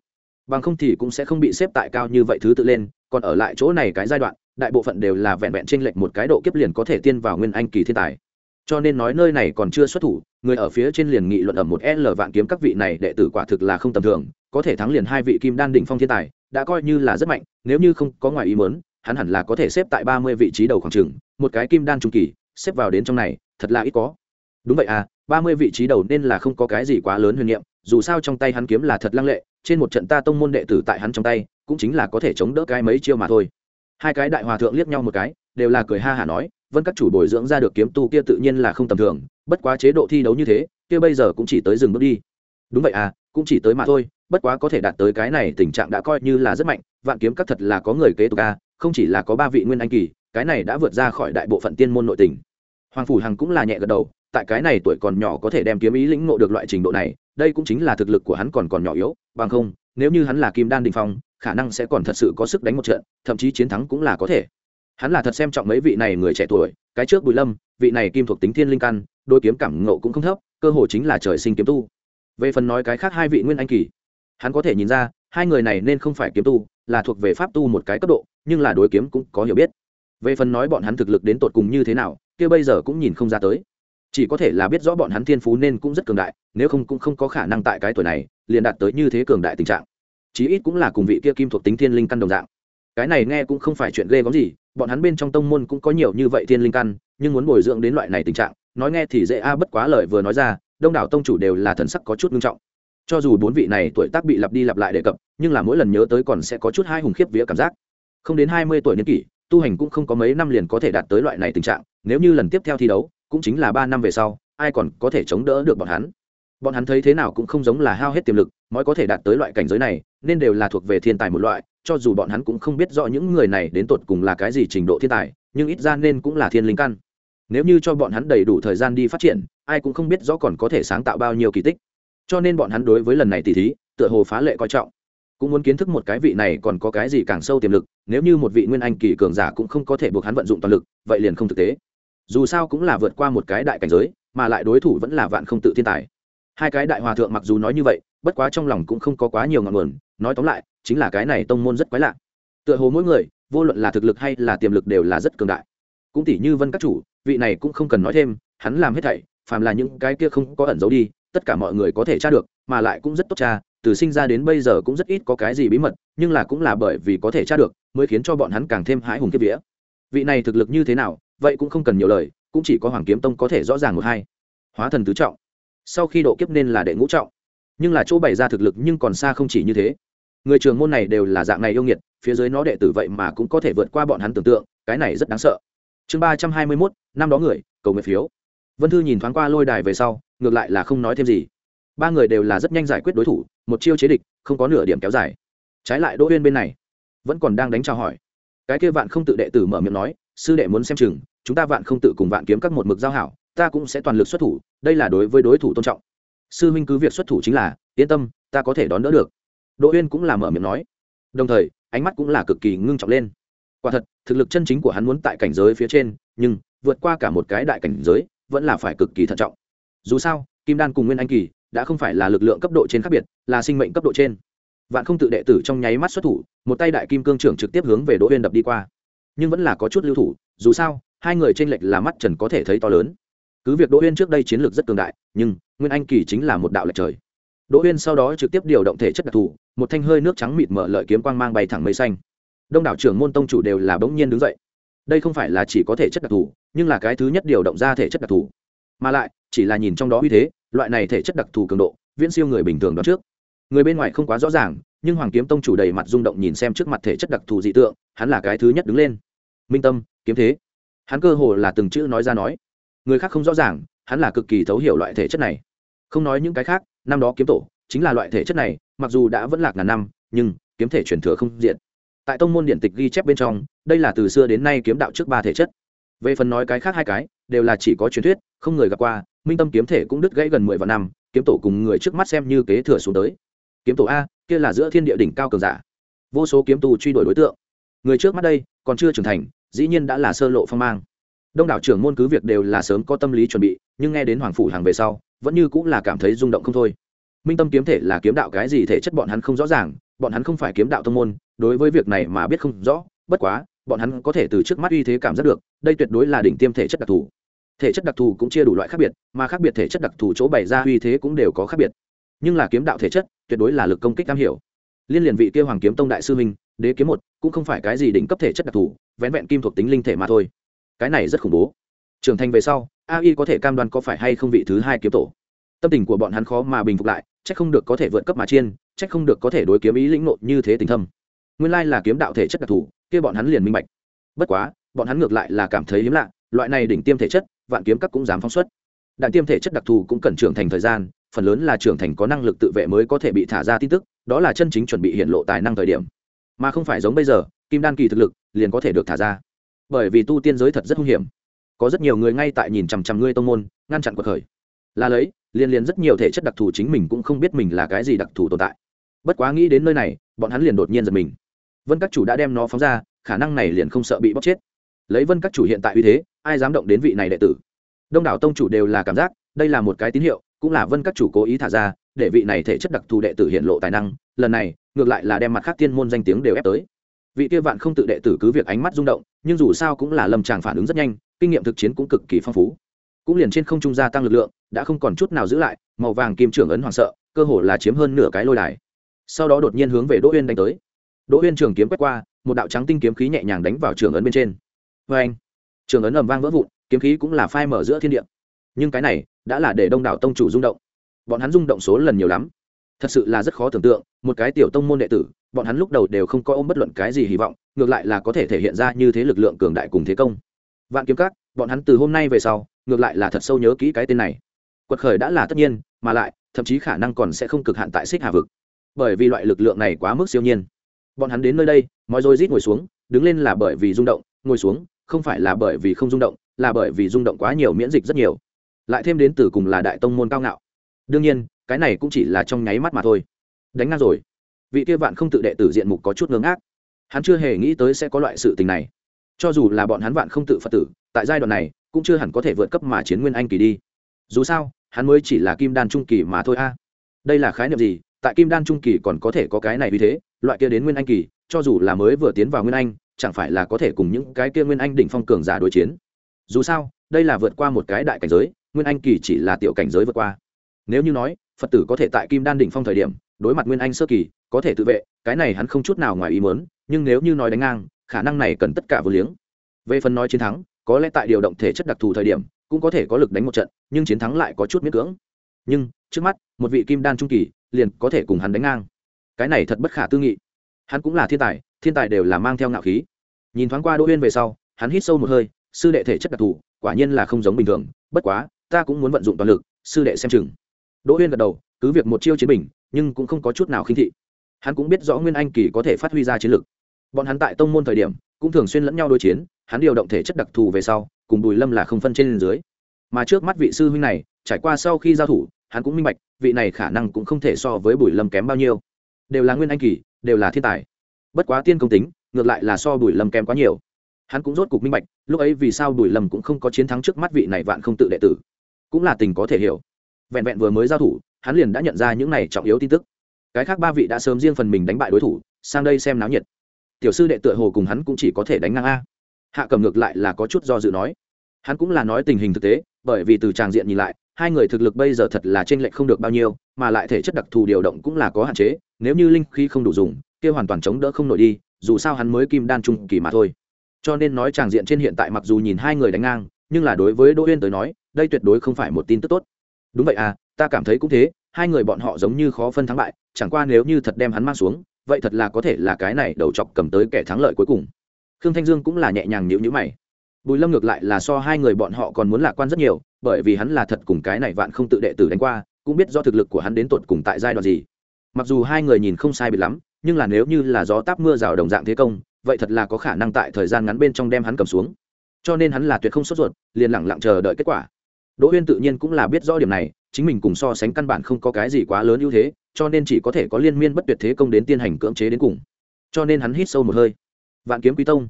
Bằng không thì cũng sẽ không bị xếp tại cao như vậy thứ tự lên, còn ở lại chỗ này cái giai đoạn, đại bộ phận đều là vẹn vẹn trên lệch một cái độ kiếp liền có thể tiên vào nguyên anh kỳ thiên tài. Cho nên nói nơi này còn chưa xuất thủ người ở phía trên liền nghị luận ở một l vạn kiếm các vị này đệ tử quả thực là không tầm thường, có thể thắng liền hai vị kim đan đỉnh phong thiên tài, đã coi như là rất mạnh, nếu như không có ngoài ý mớn hắn hẳn là có thể xếp tại ba mươi vị trí đầu khoảng trường, một cái kim đan trung kỳ, xếp vào đến trong này, thật là ít có. Đúng vậy à ba mươi vị trí đầu nên là không có cái gì quá lớn huyền niệm, dù sao trong tay hắn kiếm là thật lăng lệ, trên một trận ta tông môn đệ tử tại hắn trong tay, cũng chính là có thể chống đỡ cái mấy chiêu mà thôi. Hai cái đại hòa thượng liếc nhau một cái, đều là cười ha hả nói vân các chủ bồi dưỡng ra được kiếm tu kia tự nhiên là không tầm thường, bất quá chế độ thi đấu như thế, kia bây giờ cũng chỉ tới dừng bước đi. Đúng vậy à cũng chỉ tới mà thôi, bất quá có thể đạt tới cái này tình trạng đã coi như là rất mạnh, vạn kiếm các thật là có người kế tục a không chỉ là có ba vị nguyên anh kỳ, cái này đã vượt ra khỏi đại bộ phận tiên môn nội tình. Hoàng phủ hằng cũng là nhẹ gật đầu, tại cái này tuổi còn nhỏ có thể đem kiếm ý lĩnh ngộ được loại trình độ này, đây cũng chính là thực lực của hắn còn còn nhỏ yếu, bằng không, nếu như hắn là kim đan đình phong, khả năng sẽ còn thật sự có sức đánh một trận, thậm chí chiến thắng cũng là có thể hắn là thật xem trọng mấy vị này người trẻ tuổi, cái trước bùi lâm, vị này kim thuộc tính thiên linh căn, đôi kiếm cảm ngộ cũng không thấp, cơ hội chính là trời sinh kiếm tu. Về phần nói cái khác hai vị nguyên anh kỳ, hắn có thể nhìn ra, hai người này nên không phải kiếm tu, là thuộc về pháp tu một cái cấp độ, nhưng là đối kiếm cũng có hiểu biết. Về phần nói bọn hắn thực lực đến tột cùng như thế nào, kia bây giờ cũng nhìn không ra tới. Chỉ có thể là biết rõ bọn hắn thiên phú nên cũng rất cường đại, nếu không cũng không có khả năng tại cái tuổi này, liền đạt tới như thế cường đại tình trạng. Chí ít cũng là cùng vị kia kim thuộc tính thiên linh căn đồng dạng. Cái này nghe cũng không phải chuyện ghê gớm gì bọn hắn bên trong tông môn cũng có nhiều như vậy thiên linh căn, nhưng muốn bồi dưỡng đến loại này tình trạng, nói nghe thì dễ a, bất quá lời vừa nói ra, đông đảo tông chủ đều là thần sắc có chút nghiêm trọng. Cho dù bốn vị này tuổi tác bị lặp đi lặp lại đề cập, nhưng là mỗi lần nhớ tới còn sẽ có chút hai hùng khiếp vía cảm giác. Không đến hai mươi tuổi niên kỷ, tu hành cũng không có mấy năm liền có thể đạt tới loại này tình trạng, nếu như lần tiếp theo thi đấu, cũng chính là ba năm về sau, ai còn có thể chống đỡ được bọn hắn? Bọn hắn thấy thế nào cũng không giống là hao hết tiềm lực, mới có thể đạt tới loại cảnh giới này, nên đều là thuộc về thiên tài một loại cho dù bọn hắn cũng không biết rõ những người này đến tột cùng là cái gì trình độ thiên tài, nhưng ít ra nên cũng là thiên linh căn. Nếu như cho bọn hắn đầy đủ thời gian đi phát triển, ai cũng không biết rõ còn có thể sáng tạo bao nhiêu kỳ tích. Cho nên bọn hắn đối với lần này tỉ thí, tựa hồ phá lệ coi trọng. Cũng muốn kiến thức một cái vị này còn có cái gì càng sâu tiềm lực, nếu như một vị nguyên anh kỳ cường giả cũng không có thể buộc hắn vận dụng toàn lực, vậy liền không thực tế. Dù sao cũng là vượt qua một cái đại cảnh giới, mà lại đối thủ vẫn là vạn không tự thiên tài. Hai cái đại hòa thượng mặc dù nói như vậy, bất quá trong lòng cũng không có quá nhiều ngọn nguồn, nói tóm lại chính là cái này tông môn rất quái lạ. Tựa hồ mỗi người, vô luận là thực lực hay là tiềm lực đều là rất cường đại. Cũng tỷ như vân các chủ, vị này cũng không cần nói thêm, hắn làm hết thảy, phàm là những cái kia không có ẩn giấu đi, tất cả mọi người có thể tra được, mà lại cũng rất tốt tra, từ sinh ra đến bây giờ cũng rất ít có cái gì bí mật, nhưng là cũng là bởi vì có thể tra được, mới khiến cho bọn hắn càng thêm hãi hùng kiếp vía. Vị này thực lực như thế nào, vậy cũng không cần nhiều lời, cũng chỉ có hoàng kiếm tông có thể rõ ràng một hai. Hóa thần tứ trọng. Sau khi độ kiếp nên là đệ ngũ trọng. Nhưng là chỗ bày ra thực lực nhưng còn xa không chỉ như thế người trường môn này đều là dạng này yêu nghiệt, phía dưới nó đệ tử vậy mà cũng có thể vượt qua bọn hắn tưởng tượng, cái này rất đáng sợ. Chương ba trăm hai mươi mốt, năm đó người, cầu nguyện phiếu. Vân thư nhìn thoáng qua lôi đài về sau, ngược lại là không nói thêm gì. Ba người đều là rất nhanh giải quyết đối thủ, một chiêu chế địch, không có nửa điểm kéo dài. Trái lại đỗ Huyên bên này, vẫn còn đang đánh trao hỏi. Cái kia vạn không tự đệ tử mở miệng nói, sư đệ muốn xem chừng, chúng ta vạn không tự cùng vạn kiếm các một mực giao hảo, ta cũng sẽ toàn lực xuất thủ, đây là đối với đối thủ tôn trọng. Sư huynh cứ việc xuất thủ chính là, yên tâm, ta có thể đón đỡ được đỗ uyên cũng là mở miệng nói. Đồng thời, ánh mắt cũng là cực kỳ ngưng trọng lên. Quả thật, thực lực chân chính của hắn muốn tại cảnh giới phía trên, nhưng vượt qua cả một cái đại cảnh giới vẫn là phải cực kỳ thận trọng. Dù sao, kim đan cùng nguyên anh kỳ đã không phải là lực lượng cấp độ trên khác biệt, là sinh mệnh cấp độ trên. Vạn không tự đệ tử trong nháy mắt xuất thủ, một tay đại kim cương trưởng trực tiếp hướng về đỗ uyên đập đi qua. Nhưng vẫn là có chút lưu thủ, dù sao, hai người trên lệch là mắt trần có thể thấy to lớn. Cứ việc đỗ uyên trước đây chiến lược rất cường đại, nhưng nguyên anh kỳ chính là một đạo lệch trời đỗ uyên sau đó trực tiếp điều động thể chất đặc thù, một thanh hơi nước trắng mịt mở lợi kiếm quang mang bay thẳng mây xanh. Đông đảo trưởng môn tông chủ đều là bỗng nhiên đứng dậy. Đây không phải là chỉ có thể chất đặc thù, nhưng là cái thứ nhất điều động ra thể chất đặc thù. Mà lại, chỉ là nhìn trong đó uy thế, loại này thể chất đặc thù cường độ, viễn siêu người bình thường đó trước. Người bên ngoài không quá rõ ràng, nhưng hoàng kiếm tông chủ đầy mặt rung động nhìn xem trước mặt thể chất đặc thù dị tượng, hắn là cái thứ nhất đứng lên. Minh tâm, kiếm thế. Hắn cơ hồ là từng chữ nói ra nói. Người khác không rõ ràng, hắn là cực kỳ thấu hiểu loại thể chất này. Không nói những cái khác năm đó kiếm tổ chính là loại thể chất này, mặc dù đã vẫn lạc ngàn năm, nhưng kiếm thể truyền thừa không diện tại tông môn điện tịch ghi chép bên trong, đây là từ xưa đến nay kiếm đạo trước ba thể chất. Về phần nói cái khác hai cái, đều là chỉ có truyền thuyết, không người gặp qua, minh tâm kiếm thể cũng đứt gãy gần mười vạn năm, kiếm tổ cùng người trước mắt xem như kế thừa xuống tới. Kiếm tổ a, kia là giữa thiên địa đỉnh cao cường giả. Vô số kiếm tù truy đuổi đối tượng. Người trước mắt đây còn chưa trưởng thành, dĩ nhiên đã là sơ lộ phong mang đông đảo trưởng môn cứ việc đều là sớm có tâm lý chuẩn bị, nhưng nghe đến hoàng phủ hàng về sau, vẫn như cũng là cảm thấy rung động không thôi. Minh tâm kiếm thể là kiếm đạo cái gì thể chất bọn hắn không rõ ràng, bọn hắn không phải kiếm đạo thông môn, đối với việc này mà biết không rõ, bất quá, bọn hắn có thể từ trước mắt uy thế cảm giác được, đây tuyệt đối là đỉnh tiêm thể chất đặc thù. Thể chất đặc thù cũng chia đủ loại khác biệt, mà khác biệt thể chất đặc thù chỗ bày ra uy thế cũng đều có khác biệt. Nhưng là kiếm đạo thể chất, tuyệt đối là lực công kích am hiểu. Liên liền vị kia hoàng kiếm tông đại sư minh đế kiếm một, cũng không phải cái gì đỉnh cấp thể chất đặc thù vén vẹn kim thuộc tính linh thể mà thôi cái này rất khủng bố. Trưởng thành về sau ai có thể cam đoan có phải hay không vị thứ hai kiếm tổ. Tâm tình của bọn hắn khó mà bình phục lại c không được có thể vượt cấp mà chiên c không được có thể đối kiếm ý lĩnh nộ như thế tình thâm. Nguyên lai là kiếm đạo thể chất đặc thù, kia bọn hắn liền minh bạch. Bất quá, bọn hắn ngược lại là cảm thấy hiếm lạ, loại này đỉnh tiêm thể chất, vạn kiếm các cũng dám phóng xuất. Đại tiêm thể chất đặc thù cũng cần trưởng thành thời gian, phần lớn là trưởng thành có năng lực tự vệ mới có thể bị thả ra tin tức, đó là chân chính chuẩn bị hiện lộ tài năng thời điểm. Mà không phải giống bây giờ, kim đan kỳ thực lực liền có thể được thả ra bởi vì tu tiên giới thật rất hung hiểm. Có rất nhiều người ngay tại nhìn chằm chằm ngươi tông môn, ngăn chặn cuộc khởi. Là lấy, liên liên rất nhiều thể chất đặc thù chính mình cũng không biết mình là cái gì đặc thù tồn tại. Bất quá nghĩ đến nơi này, bọn hắn liền đột nhiên giật mình. Vân các chủ đã đem nó phóng ra, khả năng này liền không sợ bị bóc chết. Lấy vân các chủ hiện tại uy thế, ai dám động đến vị này đệ tử? Đông đảo tông chủ đều là cảm giác, đây là một cái tín hiệu, cũng là vân các chủ cố ý thả ra, để vị này thể chất đặc thù đệ tử hiện lộ tài năng, lần này, ngược lại là đem mặt khác tiên môn danh tiếng đều ép tới vị kia vạn không tự đệ tử cứ việc ánh mắt rung động, nhưng dù sao cũng là lâm tràng phản ứng rất nhanh, kinh nghiệm thực chiến cũng cực kỳ phong phú. Cũng liền trên không trung gia tăng lực lượng, đã không còn chút nào giữ lại, màu vàng kim trưởng ấn hoảng sợ, cơ hồ là chiếm hơn nửa cái lôi đài. Sau đó đột nhiên hướng về đỗ uyên đánh tới. Đỗ uyên trường kiếm quét qua, một đạo trắng tinh kiếm khí nhẹ nhàng đánh vào trường ấn bên trên. Vê anh trường ấn ầm vang vỡ vụn, kiếm khí cũng là phai mở giữa thiên địa. Nhưng cái này, đã là để đông đảo tông chủ rung động. Bọn hắn rung động số lần nhiều lắm. Thật sự là rất khó tưởng tượng, một cái tiểu tông môn đệ tử bọn hắn lúc đầu đều không có ôm bất luận cái gì hy vọng, ngược lại là có thể thể hiện ra như thế lực lượng cường đại cùng thế công. Vạn kiếm các, bọn hắn từ hôm nay về sau, ngược lại là thật sâu nhớ kỹ cái tên này. Quật khởi đã là tất nhiên, mà lại, thậm chí khả năng còn sẽ không cực hạn tại xích hà vực. Bởi vì loại lực lượng này quá mức siêu nhiên. Bọn hắn đến nơi đây mọi rồi rít ngồi xuống, đứng lên là bởi vì rung động, ngồi xuống, không phải là bởi vì không rung động, là bởi vì rung động quá nhiều miễn dịch rất nhiều. Lại thêm đến từ cùng là đại tông môn cao ngạo. Đương nhiên, cái này cũng chỉ là trong nháy mắt mà thôi. Đánh ngang rồi vị kia vạn không tự đệ tử diện mục có chút ngưỡng ngác hắn chưa hề nghĩ tới sẽ có loại sự tình này. Cho dù là bọn hắn vạn không tự phật tử, tại giai đoạn này, cũng chưa hẳn có thể vượt cấp mà chiến nguyên anh kỳ đi. Dù sao, hắn mới chỉ là kim đan trung kỳ mà thôi a. Đây là khái niệm gì? Tại kim đan trung kỳ còn có thể có cái này vì thế, loại kia đến nguyên anh kỳ, cho dù là mới vừa tiến vào nguyên anh, chẳng phải là có thể cùng những cái kia nguyên anh đỉnh phong cường giả đối chiến. Dù sao, đây là vượt qua một cái đại cảnh giới, nguyên anh kỳ chỉ là tiểu cảnh giới vượt qua. Nếu như nói, phật tử có thể tại kim đan đỉnh phong thời điểm, đối mặt nguyên anh sơ kỳ có thể tự vệ, cái này hắn không chút nào ngoài ý muốn, nhưng nếu như nói đánh ngang, khả năng này cần tất cả vô liếng. Về phần nói chiến thắng, có lẽ tại điều động thể chất đặc thù thời điểm, cũng có thể có lực đánh một trận, nhưng chiến thắng lại có chút miễn cưỡng. Nhưng, trước mắt, một vị kim đan trung kỳ, liền có thể cùng hắn đánh ngang. Cái này thật bất khả tư nghị. Hắn cũng là thiên tài thiên tài đều là mang theo ngạo khí. Nhìn thoáng qua đỗ uyên về sau, hắn hít sâu một hơi, sư đệ thể chất đặc thù, quả nhiên là không giống bình thường, bất quá, ta cũng muốn vận dụng toàn lực, sư đệ xem chừng. Đỗ uyên gật đầu, cứ việc một chiêu chiến bình, nhưng cũng không có chút nào khinh thị hắn cũng biết rõ nguyên anh kỳ có thể phát huy ra chiến lực. Bọn hắn tại tông môn thời điểm, cũng thường xuyên lẫn nhau đối chiến, hắn điều động thể chất đặc thù về sau, cùng bùi lâm là không phân trên dưới. Mà trước mắt vị sư huynh này, trải qua sau khi giao thủ, hắn cũng minh bạch, vị này khả năng cũng không thể so với bùi lâm kém bao nhiêu. Đều là nguyên anh kỳ, đều là thiên tài. Bất quá tiên công tính, ngược lại là so bùi lâm kém quá nhiều. Hắn cũng rốt cục minh bạch, lúc ấy vì sao bùi lâm cũng không có chiến thắng trước mắt vị này vạn không tự đệ tử. Cũng là tình có thể hiểu. Vẹn vẹn vừa mới giao thủ, hắn liền đã nhận ra những này trọng yếu tin tức cái khác ba vị đã sớm riêng phần mình đánh bại đối thủ, sang đây xem náo nhiệt. Tiểu sư đệ tựa hồ cùng hắn cũng chỉ có thể đánh ngang a. Hạ cầm ngược lại là có chút do dự nói. Hắn cũng là nói tình hình thực tế, bởi vì từ tràng diện nhìn lại, hai người thực lực bây giờ thật là t r ê n lệch không được bao nhiêu, mà lại thể chất đặc thù điều động cũng là có hạn chế, nếu như linh khí không đủ dùng, kia hoàn toàn chống đỡ không nổi đi, dù sao hắn mới kim đan trung kỳ mà thôi. Cho nên nói tràng diện trên hiện tại mặc dù nhìn hai người đánh ngang, nhưng là đối với đỗ uyên tới nói, đây tuyệt đối không phải một tin tức tốt. Đúng vậy à ta cảm thấy cũng thế hai người bọn họ giống như khó phân thắng bại, chẳng qua nếu như thật đem hắn mang xuống, vậy thật là có thể là cái này đầu chọc cầm tới kẻ thắng lợi cuối cùng. Khương thanh dương cũng là nhẹ nhàng nhịu nhữ mày. Bùi lâm ngược lại là so hai người bọn họ còn muốn lạc quan rất nhiều, bởi vì hắn là thật cùng cái này vạn không tự đệ tử đánh qua, cũng biết do thực lực của hắn đến tột cùng tại giai đoạn gì. Mặc dù hai người nhìn không sai biệt lắm, nhưng là nếu như là gió táp mưa rào đồng dạng thế công, vậy thật là có khả năng tại thời gian ngắn bên trong đem hắn cầm xuống. Cho nên hắn là tuyệt không sốt ruột, liền lẳng lặng chờ đợi kết quả. Đỗ huyên tự nhiên cũng là biết rõ điểm này chính mình cùng so sánh căn bản không có cái gì quá lớn ưu thế, cho nên chỉ có thể có liên miên bất tuyệt thế công đến tiên hành cưỡng chế đến cùng. Cho nên hắn hít sâu một hơi. Vạn kiếm quý tông.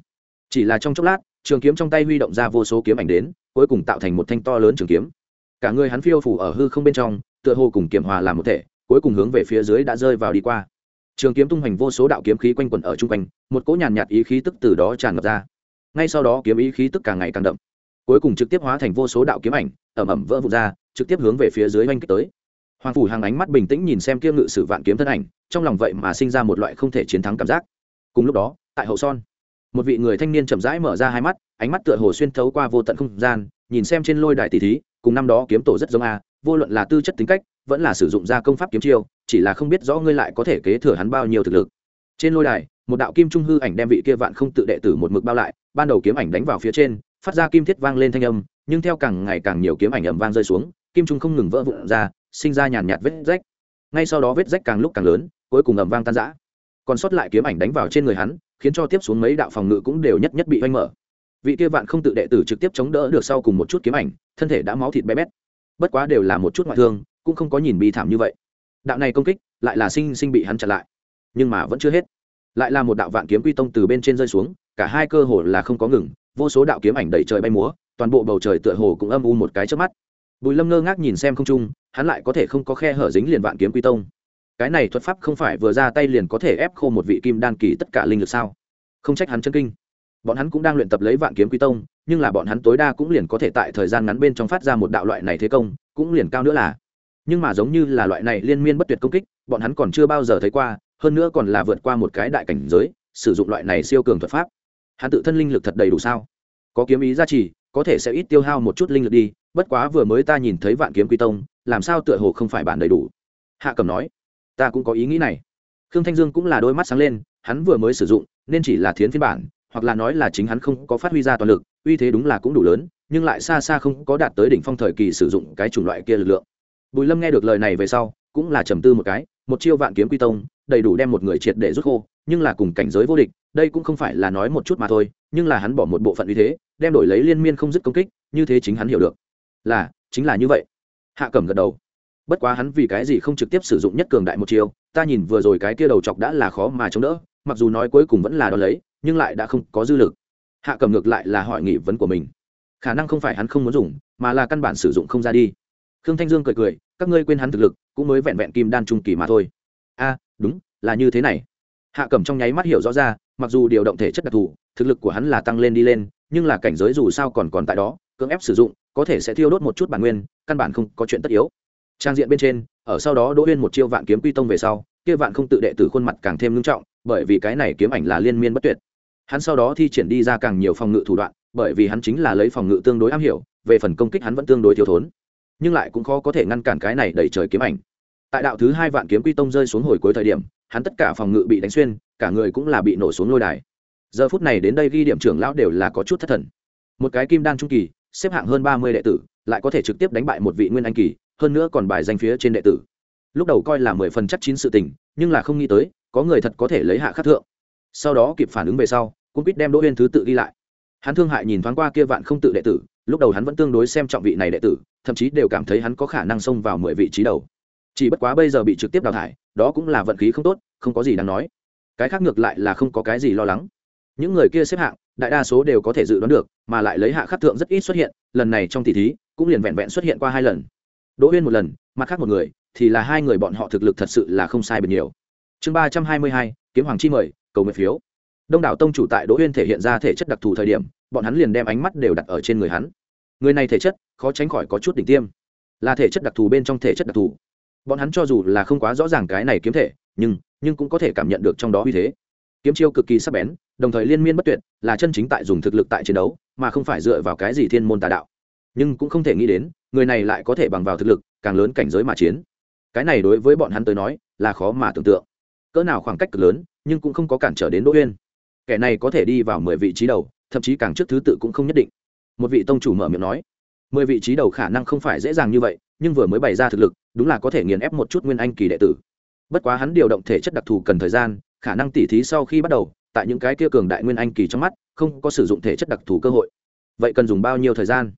Chỉ là trong chốc lát, trường kiếm trong tay huy động ra vô số kiếm ảnh đến, cuối cùng tạo thành một thanh to lớn trường kiếm. Cả người hắn phiêu phủ ở hư không bên trong, tựa hồ cùng kiểm hòa làm một thể, cuối cùng hướng về phía dưới đã rơi vào đi qua. Trường kiếm tung hoành vô số đạo kiếm khí quanh quẩn ở chung quanh, một cỗ nhàn nhạt ý khí tức từ đó tràn ngập ra. Ngay sau đó kiếm ý khí tức càng ngày càng đậm. Cuối cùng trực tiếp hóa thành vô số đạo kiếm ảnh ẩm ẩm vỡ vụt ra trực tiếp hướng về phía dưới oanh kích tới. Hoàng phủ hàng ánh mắt bình tĩnh nhìn xem kia ngự sử vạn kiếm thân ảnh, trong lòng vậy mà sinh ra một loại không thể chiến thắng cảm giác. Cùng lúc đó, tại hậu son, một vị người thanh niên chậm rãi mở ra hai mắt, ánh mắt tựa hồ xuyên thấu qua vô tận không gian, nhìn xem trên lôi đài tỷ thí, cùng năm đó kiếm tổ rất giống a, vô luận là tư chất tính cách, vẫn là sử dụng ra công pháp kiếm chiêu, chỉ là không biết rõ ngươi lại có thể kế thừa hắn bao nhiêu thực lực. Trên lôi đài, một đạo kim trung hư ảnh đem vị kia vạn không tự đệ tử một mực bao lại, ban đầu kiếm ảnh đánh vào phía trên, phát ra kim thiết vang lên thanh âm, nhưng theo càng ngày càng nhiều kiếm ảnh ầm vang rơi xuống kim trung không ngừng vỡ vụn ra, sinh ra nhàn nhạt vết rách. Ngay sau đó vết rách càng lúc càng lớn, cuối cùng ầm vang tan rã. Còn sót lại kiếm ảnh đánh vào trên người hắn, khiến cho tiếp xuống mấy đạo phòng ngự cũng đều nhất nhất bị oanh mở. Vị kia vạn không tự đệ tử trực tiếp chống đỡ được sau cùng một chút kiếm ảnh, thân thể đã máu thịt bé bét. Bất quá đều là một chút ngoại thương, cũng không có nhìn bi thảm như vậy. Đạo này công kích, lại là sinh sinh bị hắn chặn lại. Nhưng mà vẫn chưa hết. Lại là một đạo vạn kiếm quy tông từ bên trên rơi xuống, cả hai cơ hồ là không có ngừng, vô số đạo kiếm ảnh đầy trời bay múa, toàn bộ bầu trời tựa hồ cũng âm u một cái trước mắt bùi lâm ngơ ngác nhìn xem không trung, hắn lại có thể không có khe hở dính liền vạn kiếm quy tông. Cái này thuật pháp không phải vừa ra tay liền có thể ép khô một vị kim đan kỳ tất cả linh lực sao? Không trách hắn chân kinh. Bọn hắn cũng đang luyện tập lấy vạn kiếm quy tông, nhưng là bọn hắn tối đa cũng liền có thể tại thời gian ngắn bên trong phát ra một đạo loại này thế công, cũng liền cao nữa là. Nhưng mà giống như là loại này liên miên bất tuyệt công kích, bọn hắn còn chưa bao giờ thấy qua, hơn nữa còn là vượt qua một cái đại cảnh giới, sử dụng loại này siêu cường thuật pháp. Hắn tự thân linh lực thật đầy đủ sao? Có kiếm ý gia trì có thể sẽ ít tiêu hao một chút linh lực đi, bất quá vừa mới ta nhìn thấy vạn kiếm quy tông, làm sao tựa hồ không phải bản đầy đủ? Hạ cầm nói, ta cũng có ý nghĩ này. Khương thanh dương cũng là đôi mắt sáng lên, hắn vừa mới sử dụng, nên chỉ là thiến phiên bản, hoặc là nói là chính hắn không có phát huy ra toàn lực, uy thế đúng là cũng đủ lớn, nhưng lại xa xa không có đạt tới đỉnh phong thời kỳ sử dụng cái chủng loại kia lực lượng. Bùi lâm nghe được lời này về sau, cũng là trầm tư một cái, một chiêu vạn kiếm quy tông đầy đủ đem một người triệt để rút khô nhưng là cùng cảnh giới vô địch đây cũng không phải là nói một chút mà thôi nhưng là hắn bỏ một bộ phận uy thế đem đổi lấy liên miên không dứt công kích như thế chính hắn hiểu được. Là chính là như vậy. Hạ cẩm gật đầu. Bất quá hắn vì cái gì không trực tiếp sử dụng nhất cường đại một chiều, ta nhìn vừa rồi cái kia đầu chọc đã là khó mà chống đỡ mặc dù nói cuối cùng vẫn là đ ó lấy nhưng lại đã không có dư lực. Hạ cầm ngược lại là hỏi nghị vấn của mình. Khả năng không phải hắn không muốn dùng mà là căn bản sử dụng không ra đi. Khương thanh dương cười cười các ngươi quên hắn thực lực cũng mới vẹn vẹn kim đan trung kỳ mà thôi. A đúng, là như thế này. Hạ cầm trong nháy mắt hiểu rõ ra, mặc dù điều động thể chất đặc thù, thực lực của hắn là tăng lên đi lên, nhưng là cảnh giới dù sao còn còn tại đó, cưỡng ép sử dụng, có thể sẽ thiêu đốt một chút bản nguyên, căn bản không có chuyện tất yếu. Trang diện bên trên, ở sau đó đỗ uyên một chiêu vạn kiếm quy tông về sau, kia vạn không tự đệ tử khuôn mặt càng thêm nghiêm trọng, bởi vì cái này kiếm ảnh là liên miên bất tuyệt. Hắn sau đó thi triển đi ra càng nhiều phòng ngự thủ đoạn, bởi vì hắn chính là lấy phòng ngự tương đối am hiểu, về phần công kích hắn vẫn tương đối thiếu thốn. Nhưng lại cũng khó có thể ngăn cản cái này đẩy trời kiếm ảnh tại đạo thứ hai vạn kiếm quy tông rơi xuống hồi cuối thời điểm, hắn tất cả phòng ngự bị đánh xuyên, cả người cũng là bị nổ xuống lôi đài. Giờ phút này đến đây ghi điểm trưởng lão đều là có chút thất thần. Một cái kim đan trung kỳ, xếp hạng hơn ba mươi đệ tử, lại có thể trực tiếp đánh bại một vị nguyên anh kỳ, hơn nữa còn bài danh phía trên đệ tử. Lúc đầu coi là mười phần chắc chín sự tình, nhưng là không nghĩ tới, có người thật có thể lấy hạ khắc thượng. Sau đó kịp phản ứng về sau cũng biết đem đỗ huyên thứ tự ghi lại. Hắn thương hại nhìn thoáng qua kia vạn không tự đệ tử, lúc đầu hắn vẫn tương đối xem trọng vị này đệ tử, thậm chí đều cảm thấy hắn có khả năng xông vào mười vị trí đầu chỉ bất quá bây giờ bị trực tiếp đào thải, đó cũng là vận khí không tốt, không có gì đáng nói. Cái khác ngược lại là không có cái gì lo lắng. Những người kia xếp hạng, đại đa số đều có thể dự đoán được, mà lại lấy hạ khắc thượng rất ít xuất hiện, lần này trong tỷ thí, cũng liền vẹn vẹn xuất hiện qua hai lần. Đỗ huyên một lần, mặt khác một người, thì là hai người bọn họ thực lực thật sự là không sai biệt nhiều. Chương ba trăm hai mươi hai, kiếm hoàng chi mời, cầu nguyện phiếu. Đông đảo tông chủ tại đỗ huyên thể hiện ra thể chất đặc thù thời điểm, bọn hắn liền đem ánh mắt đều đặt ở trên người hắn. Người này thể chất, khó tránh khỏi có chút đỉnh tiêm. Là thể chất đặc thù bên trong thể chất đặc thù bọn hắn cho dù là không quá rõ ràng cái này kiếm thể, nhưng nhưng cũng có thể cảm nhận được trong đó uy thế. Kiếm chiêu cực kỳ sắc bén, đồng thời liên miên bất tuyệt, là chân chính tại dùng thực lực tại chiến đấu, mà không phải dựa vào cái gì thiên môn tà đạo. Nhưng cũng không thể nghĩ đến, người này lại có thể bằng vào thực lực, càng lớn cảnh giới mà chiến. Cái này đối với bọn hắn tới nói, là khó mà tưởng tượng. Cỡ nào khoảng cách cực lớn, nhưng cũng không có cản trở đến đỗ uyên. Kẻ này có thể đi vào mười vị trí đầu, thậm chí càng trước thứ tự cũng không nhất định. Một vị tông chủ mở miệng nói, mười vị trí đầu khả năng không phải dễ dàng như vậy nhưng vừa mới bày ra thực lực, đúng là có thể nghiền ép một chút nguyên anh kỳ đệ tử. Bất quá hắn điều động thể chất đặc thù cần thời gian, khả năng tỉ thí sau khi bắt đầu, tại những cái kia cường đại nguyên anh kỳ trong mắt, không có sử dụng thể chất đặc thù cơ hội. Vậy cần dùng bao nhiêu thời gian?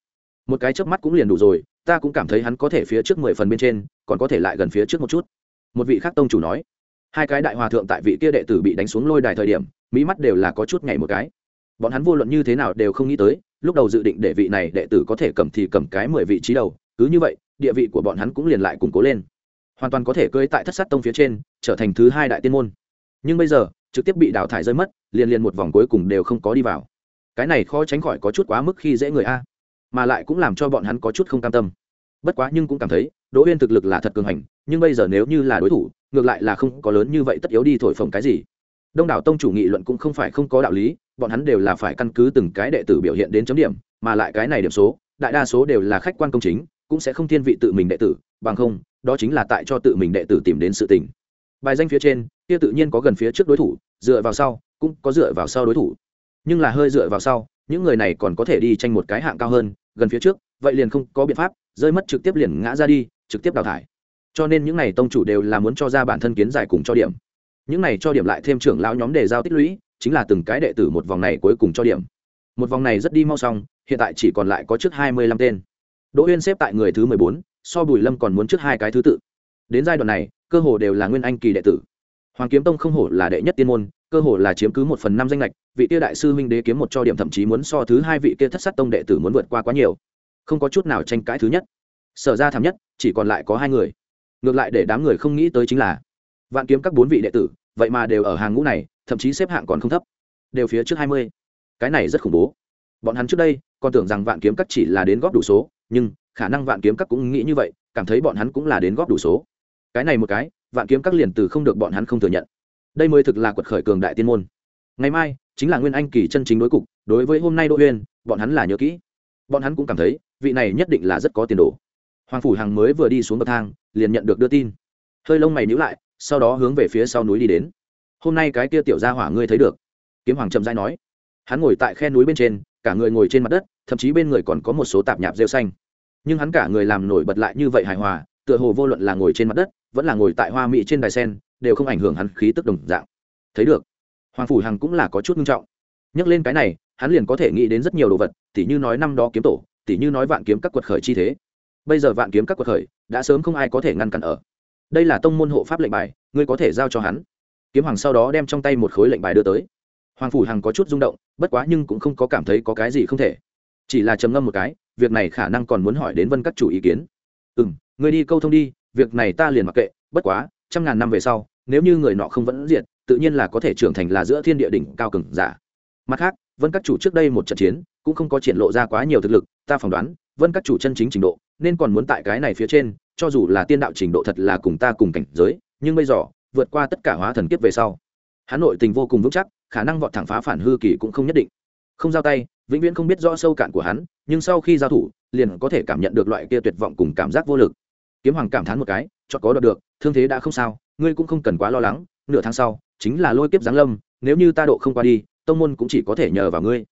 Một cái chớp mắt cũng liền đủ rồi, ta cũng cảm thấy hắn có thể phía trước mười phần bên trên, còn có thể lại gần phía trước một chút. Một vị khác tông chủ nói, hai cái đại hòa thượng tại vị kia đệ tử bị đánh xuống lôi đài thời điểm, mỹ mắt đều là có chút ngày một cái. Bọn hắn vô luận như thế nào đều không nghĩ tới, lúc đầu dự định để vị này đệ tử có thể cầm thì cầm cái mười vị trí đầu, cứ như vậy địa vị của bọn hắn cũng liền lại củng cố lên. Hoàn toàn có thể cưới tại thất sát tông phía trên, trở thành thứ hai đại tiên môn. Nhưng bây giờ, trực tiếp bị đào thải rơi mất, liền liền một vòng cuối cùng đều không có đi vào. Cái này khó tránh khỏi có chút quá mức khi dễ người a. Mà lại cũng làm cho bọn hắn có chút không cam tâm. Bất quá nhưng cũng cảm thấy, đỗ uyên thực lực là thật cường hành, nhưng bây giờ nếu như là đối thủ, ngược lại là không có lớn như vậy tất yếu đi thổi phồng cái gì. Đông đảo tông chủ nghị luận cũng không phải không có đạo lý, bọn hắn đều là phải căn cứ từng cái đệ tử biểu hiện đến chấm điểm, mà lại cái này điểm số, đại đa số đều là khách quan công chính cũng sẽ không thiên vị tự mình đệ tử, bằng không, đó chính là tại cho tự mình đệ tử tìm đến sự tình. Bài danh phía trên, kia tự nhiên có gần phía trước đối thủ, dựa vào sau, cũng có dựa vào sau đối thủ. Nhưng là hơi dựa vào sau, những người này còn có thể đi tranh một cái hạng cao hơn, gần phía trước, vậy liền không có biện pháp, rơi mất trực tiếp liền ngã ra đi, trực tiếp đào thải. Cho nên những n à y tông chủ đều là muốn cho ra bản thân kiến giải cùng cho điểm. Những này cho điểm lại thêm trưởng lão nhóm đề giao tích lũy, chính là từng cái đệ tử một vòng này cuối cùng cho điểm. Một vòng này rất đi mau xong, hiện tại chỉ còn lại có trước hai mươi lăm tên đỗ uyên xếp tại người thứ mười bốn, so bùi lâm còn muốn trước hai cái thứ tự. Đến giai đoạn này, cơ hồ đều là nguyên anh kỳ đệ tử. Hoàng kiếm tông không hổ là đệ nhất tiên môn, cơ hồ là chiếm cứ một phần năm danh lệch vị kia đại sư huynh đế kiếm một cho điểm thậm chí muốn so thứ hai vị kia thất sát tông đệ tử muốn vượt qua quá nhiều. Không có chút nào tranh cãi thứ nhất. Sở ra thảm nhất, chỉ còn lại có hai người. Ngược lại để đám người không nghĩ tới chính là, vạn kiếm các bốn vị đệ tử, vậy mà đều ở hàng ngũ này, thậm chí xếp hạng còn không thấp. Đều phía trước hai mươi. Cái này rất khủng bố. Bọn hắn trước đây, còn tưởng rằng vạn kiếm các chỉ là đến góp đủ số nhưng khả năng vạn kiếm các cũng nghĩ như vậy, cảm thấy bọn hắn cũng là đến góp đủ số. Cái này một cái, vạn kiếm các liền từ không được bọn hắn không thừa nhận. Đây mới thực là quật khởi cường đại tiên môn. Ngày mai, chính là nguyên anh kỳ chân chính đối cục, đối với hôm nay đỗ uyên, bọn hắn là nhớ kỹ. Bọn hắn cũng cảm thấy, vị này nhất định là rất có tiền đồ. Hoàng phủ hằng mới vừa đi xuống bậc thang, liền nhận được đưa tin. Hơi lông mày nhíu lại, sau đó hướng về phía sau núi đi đến. Hôm nay cái kia tiểu gia hỏa ngươi thấy được. Kiếm hoàng trầm dai nói. Hắn ngồi tại khe núi bên trên, cả người ngồi trên mặt đất thậm chí bên người còn có một số tạp nhạp rêu xanh. Nhưng hắn cả người làm nổi bật lại như vậy hài hòa, tựa hồ vô luận là ngồi trên mặt đất, vẫn là ngồi tại hoa mỹ trên đài sen, đều không ảnh hưởng hắn khí tức đồng dạng. Thấy được, hoàng phủ hằng cũng là có chút nghiêm trọng. Nhắc lên cái này, hắn liền có thể nghĩ đến rất nhiều đồ vật, tỉ như nói năm đó kiếm tổ, tỉ như nói vạn kiếm các quật khởi chi thế. Bây giờ vạn kiếm các quật khởi, đã sớm không ai có thể ngăn cản ở. Đây là tông môn hộ pháp lệnh bài, ngươi có thể giao cho hắn. Kiếm hoàng sau đó đem trong tay một khối lệnh bài đưa tới. Hoàng phủ hằng có chút rung động, bất quá nhưng cũng không có cảm thấy có cái gì không thể chỉ là trầm ngâm một cái, việc này khả năng còn muốn hỏi đến vân các chủ ý kiến. Ừ m người đi câu thông đi, việc này ta liền mặc kệ, bất quá, trăm ngàn năm về sau, nếu như người nọ không vẫn diệt, tự nhiên là có thể trưởng thành là giữa thiên địa đỉnh cao cường giả. Mặt khác, vân các chủ trước đây một trận chiến, cũng không có triển lộ ra quá nhiều thực lực, ta phỏng đoán, vân các chủ chân chính trình độ, nên còn muốn tại cái này phía trên, cho dù là tiên đạo trình độ thật là cùng ta cùng cảnh giới, nhưng bây giờ, vượt qua tất cả hóa thần kiếp về sau hắn nội tình vô cùng vững chắc, khả năng vọt thẳng phá phản hư kỳ cũng không nhất định. Không giao tay vĩnh viễn không biết rõ sâu cạn của hắn, nhưng sau khi giao thủ, liền có thể cảm nhận được loại kia tuyệt vọng cùng cảm giác vô lực. Kiếm hoàng cảm thán một cái cho có đoạt được, thương thế đã không sao, ngươi cũng không cần quá lo lắng, nửa tháng sau, chính là lôi kiếp giáng lâm, nếu như ta độ không qua đi, tông môn cũng chỉ có thể nhờ vào ngươi.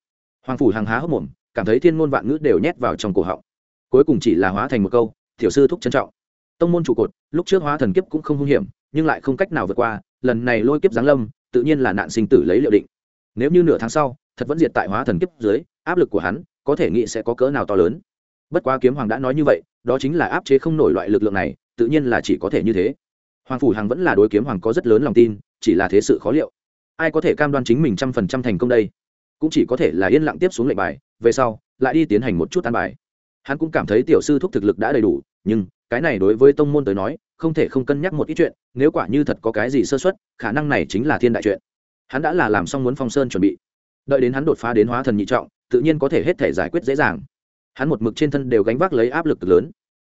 Hoàng phủ hàng há hốc mồm, cảm thấy thiên ngôn vạn ngữ đều nhét vào trong cổ họng. Cuối cùng chỉ là hóa thành một câu, tiểu sư thúc trân trọng. Tông môn trụ cột, lúc trước hóa thần kiếp cũng không hung hiểm, nhưng lại không cách nào vượt qua, lần này lôi kiếp giáng lâm, tự nhiên là nạn sinh tử lấy liệu định. Nếu như nửa tháng sau thật vẫn diệt tại hóa thần kiếp dưới, áp lực của hắn có thể nghĩ sẽ có cỡ nào to lớn. Bất quá kiếm hoàng đã nói như vậy, đó chính là áp chế không nổi loại lực lượng này, tự nhiên là chỉ có thể như thế. Hoàng phủ hằng vẫn là đối kiếm hoàng có rất lớn lòng tin, chỉ là thế sự khó liệu. Ai có thể cam đoan chính mình trăm phần trăm thành công đây? Cũng chỉ có thể là yên lặng tiếp xuống lệnh bài, về sau, lại đi tiến hành một chút an bài. Hắn cũng cảm thấy tiểu sư thúc thực lực đã đầy đủ, nhưng cái này đối với tông môn tới nói, không thể không cân nhắc một ít chuyện, nếu quả như thật có cái gì sơ xuất khả năng này chính là thiên đại chuyện. Hắn đã là làm xong muốn phong sơn chuẩn bị đợi đến hắn đột phá đến hóa thần nhị trọng, tự nhiên có thể hết thể giải quyết dễ dàng. Hắn một mực trên thân đều gánh vác lấy áp lực lớn.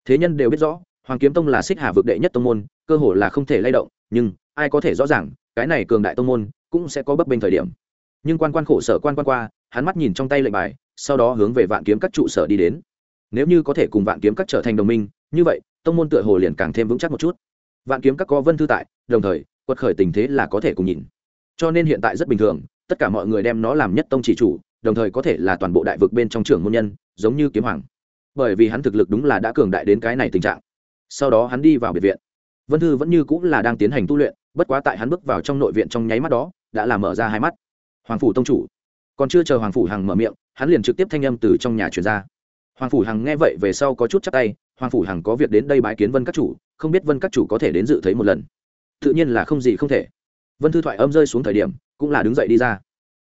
Thế nhân đều biết rõ, hoàng kiếm tông là xích hà vực đệ nhất tông môn, cơ hồ là không thể lay động, nhưng ai có thể rõ ràng, cái này cường đại tông môn cũng sẽ có bấp bênh thời điểm. Nhưng quan quan khổ sở quan quan qua, hắn mắt nhìn trong tay lệnh bài, sau đó hướng về vạn kiếm các trụ sở đi đến. Nếu như có thể cùng vạn kiếm các trở thành đồng minh, như vậy, tông môn tựa hồ liền càng thêm vững chắc một chút. Vạn kiếm các có vân thư tại, đồng thời, quật khởi tình thế là có thể cùng nhìn. Cho nên hiện tại rất bình thường tất cả mọi người đem nó làm nhất tông chỉ chủ, đồng thời có thể là toàn bộ đại vực bên trong trưởng môn nhân, giống như kiếm hoàng. Bởi vì hắn thực lực đúng là đã cường đại đến cái này tình trạng. Sau đó hắn đi vào biệt viện. Vân thư vẫn như cũng là đang tiến hành tu luyện, bất quá tại hắn bước vào trong nội viện trong nháy mắt đó, đã làm mở ra hai mắt. Hoàng phủ tông chủ. Còn chưa chờ hoàng phủ hằng mở miệng, hắn liền trực tiếp thanh âm từ trong nhà truyền ra. Hoàng phủ hằng nghe vậy về sau có chút chắc tay, hoàng phủ hằng có việc đến đây bái kiến vân các chủ, không biết vân các chủ có thể đến dự thấy một lần. Tự nhiên là không gì không thể. Vân thư thoại âm rơi xuống thời điểm cũng là đứng dậy đi ra.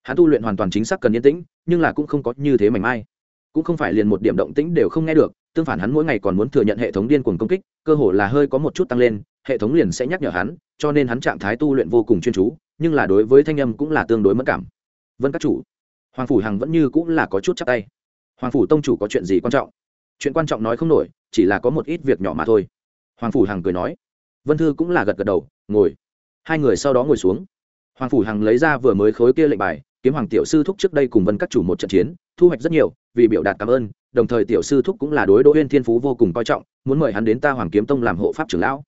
Hắn tu luyện hoàn toàn chính xác cần yên tĩnh, nhưng là cũng không có như thế mảnh mai. Cũng không phải liền một điểm động tĩnh đều không nghe được, tương phản hắn mỗi ngày còn muốn thừa nhận hệ thống điên cuồng công kích, cơ hồ là hơi có một chút tăng lên, hệ thống liền sẽ nhắc nhở hắn, cho nên hắn trạng thái tu luyện vô cùng chuyên chú, nhưng là đối với thanh âm cũng là tương đối mất cảm. Vân các chủ, hoàng phủ hằng vẫn như cũng là có chút chắc tay. Hoàng phủ tông chủ có chuyện gì quan trọng? Chuyện quan trọng nói không nổi, chỉ là có một ít việc nhỏ mà thôi. Hoàng phủ hằng cười nói. Vân thư cũng là gật gật đầu, ngồi. Hai người sau đó ngồi xuống hoàng phủ hằng lấy ra vừa mới khối kia lệnh bài, kiếm hoàng tiểu sư thúc trước đây cùng vân các chủ một trận chiến, thu hoạch rất nhiều, vì biểu đạt cảm ơn, đồng thời tiểu sư thúc cũng là đối đỗ huyên thiên phú vô cùng coi trọng, muốn mời hắn đến ta hoàng kiếm tông làm hộ pháp trưởng lão.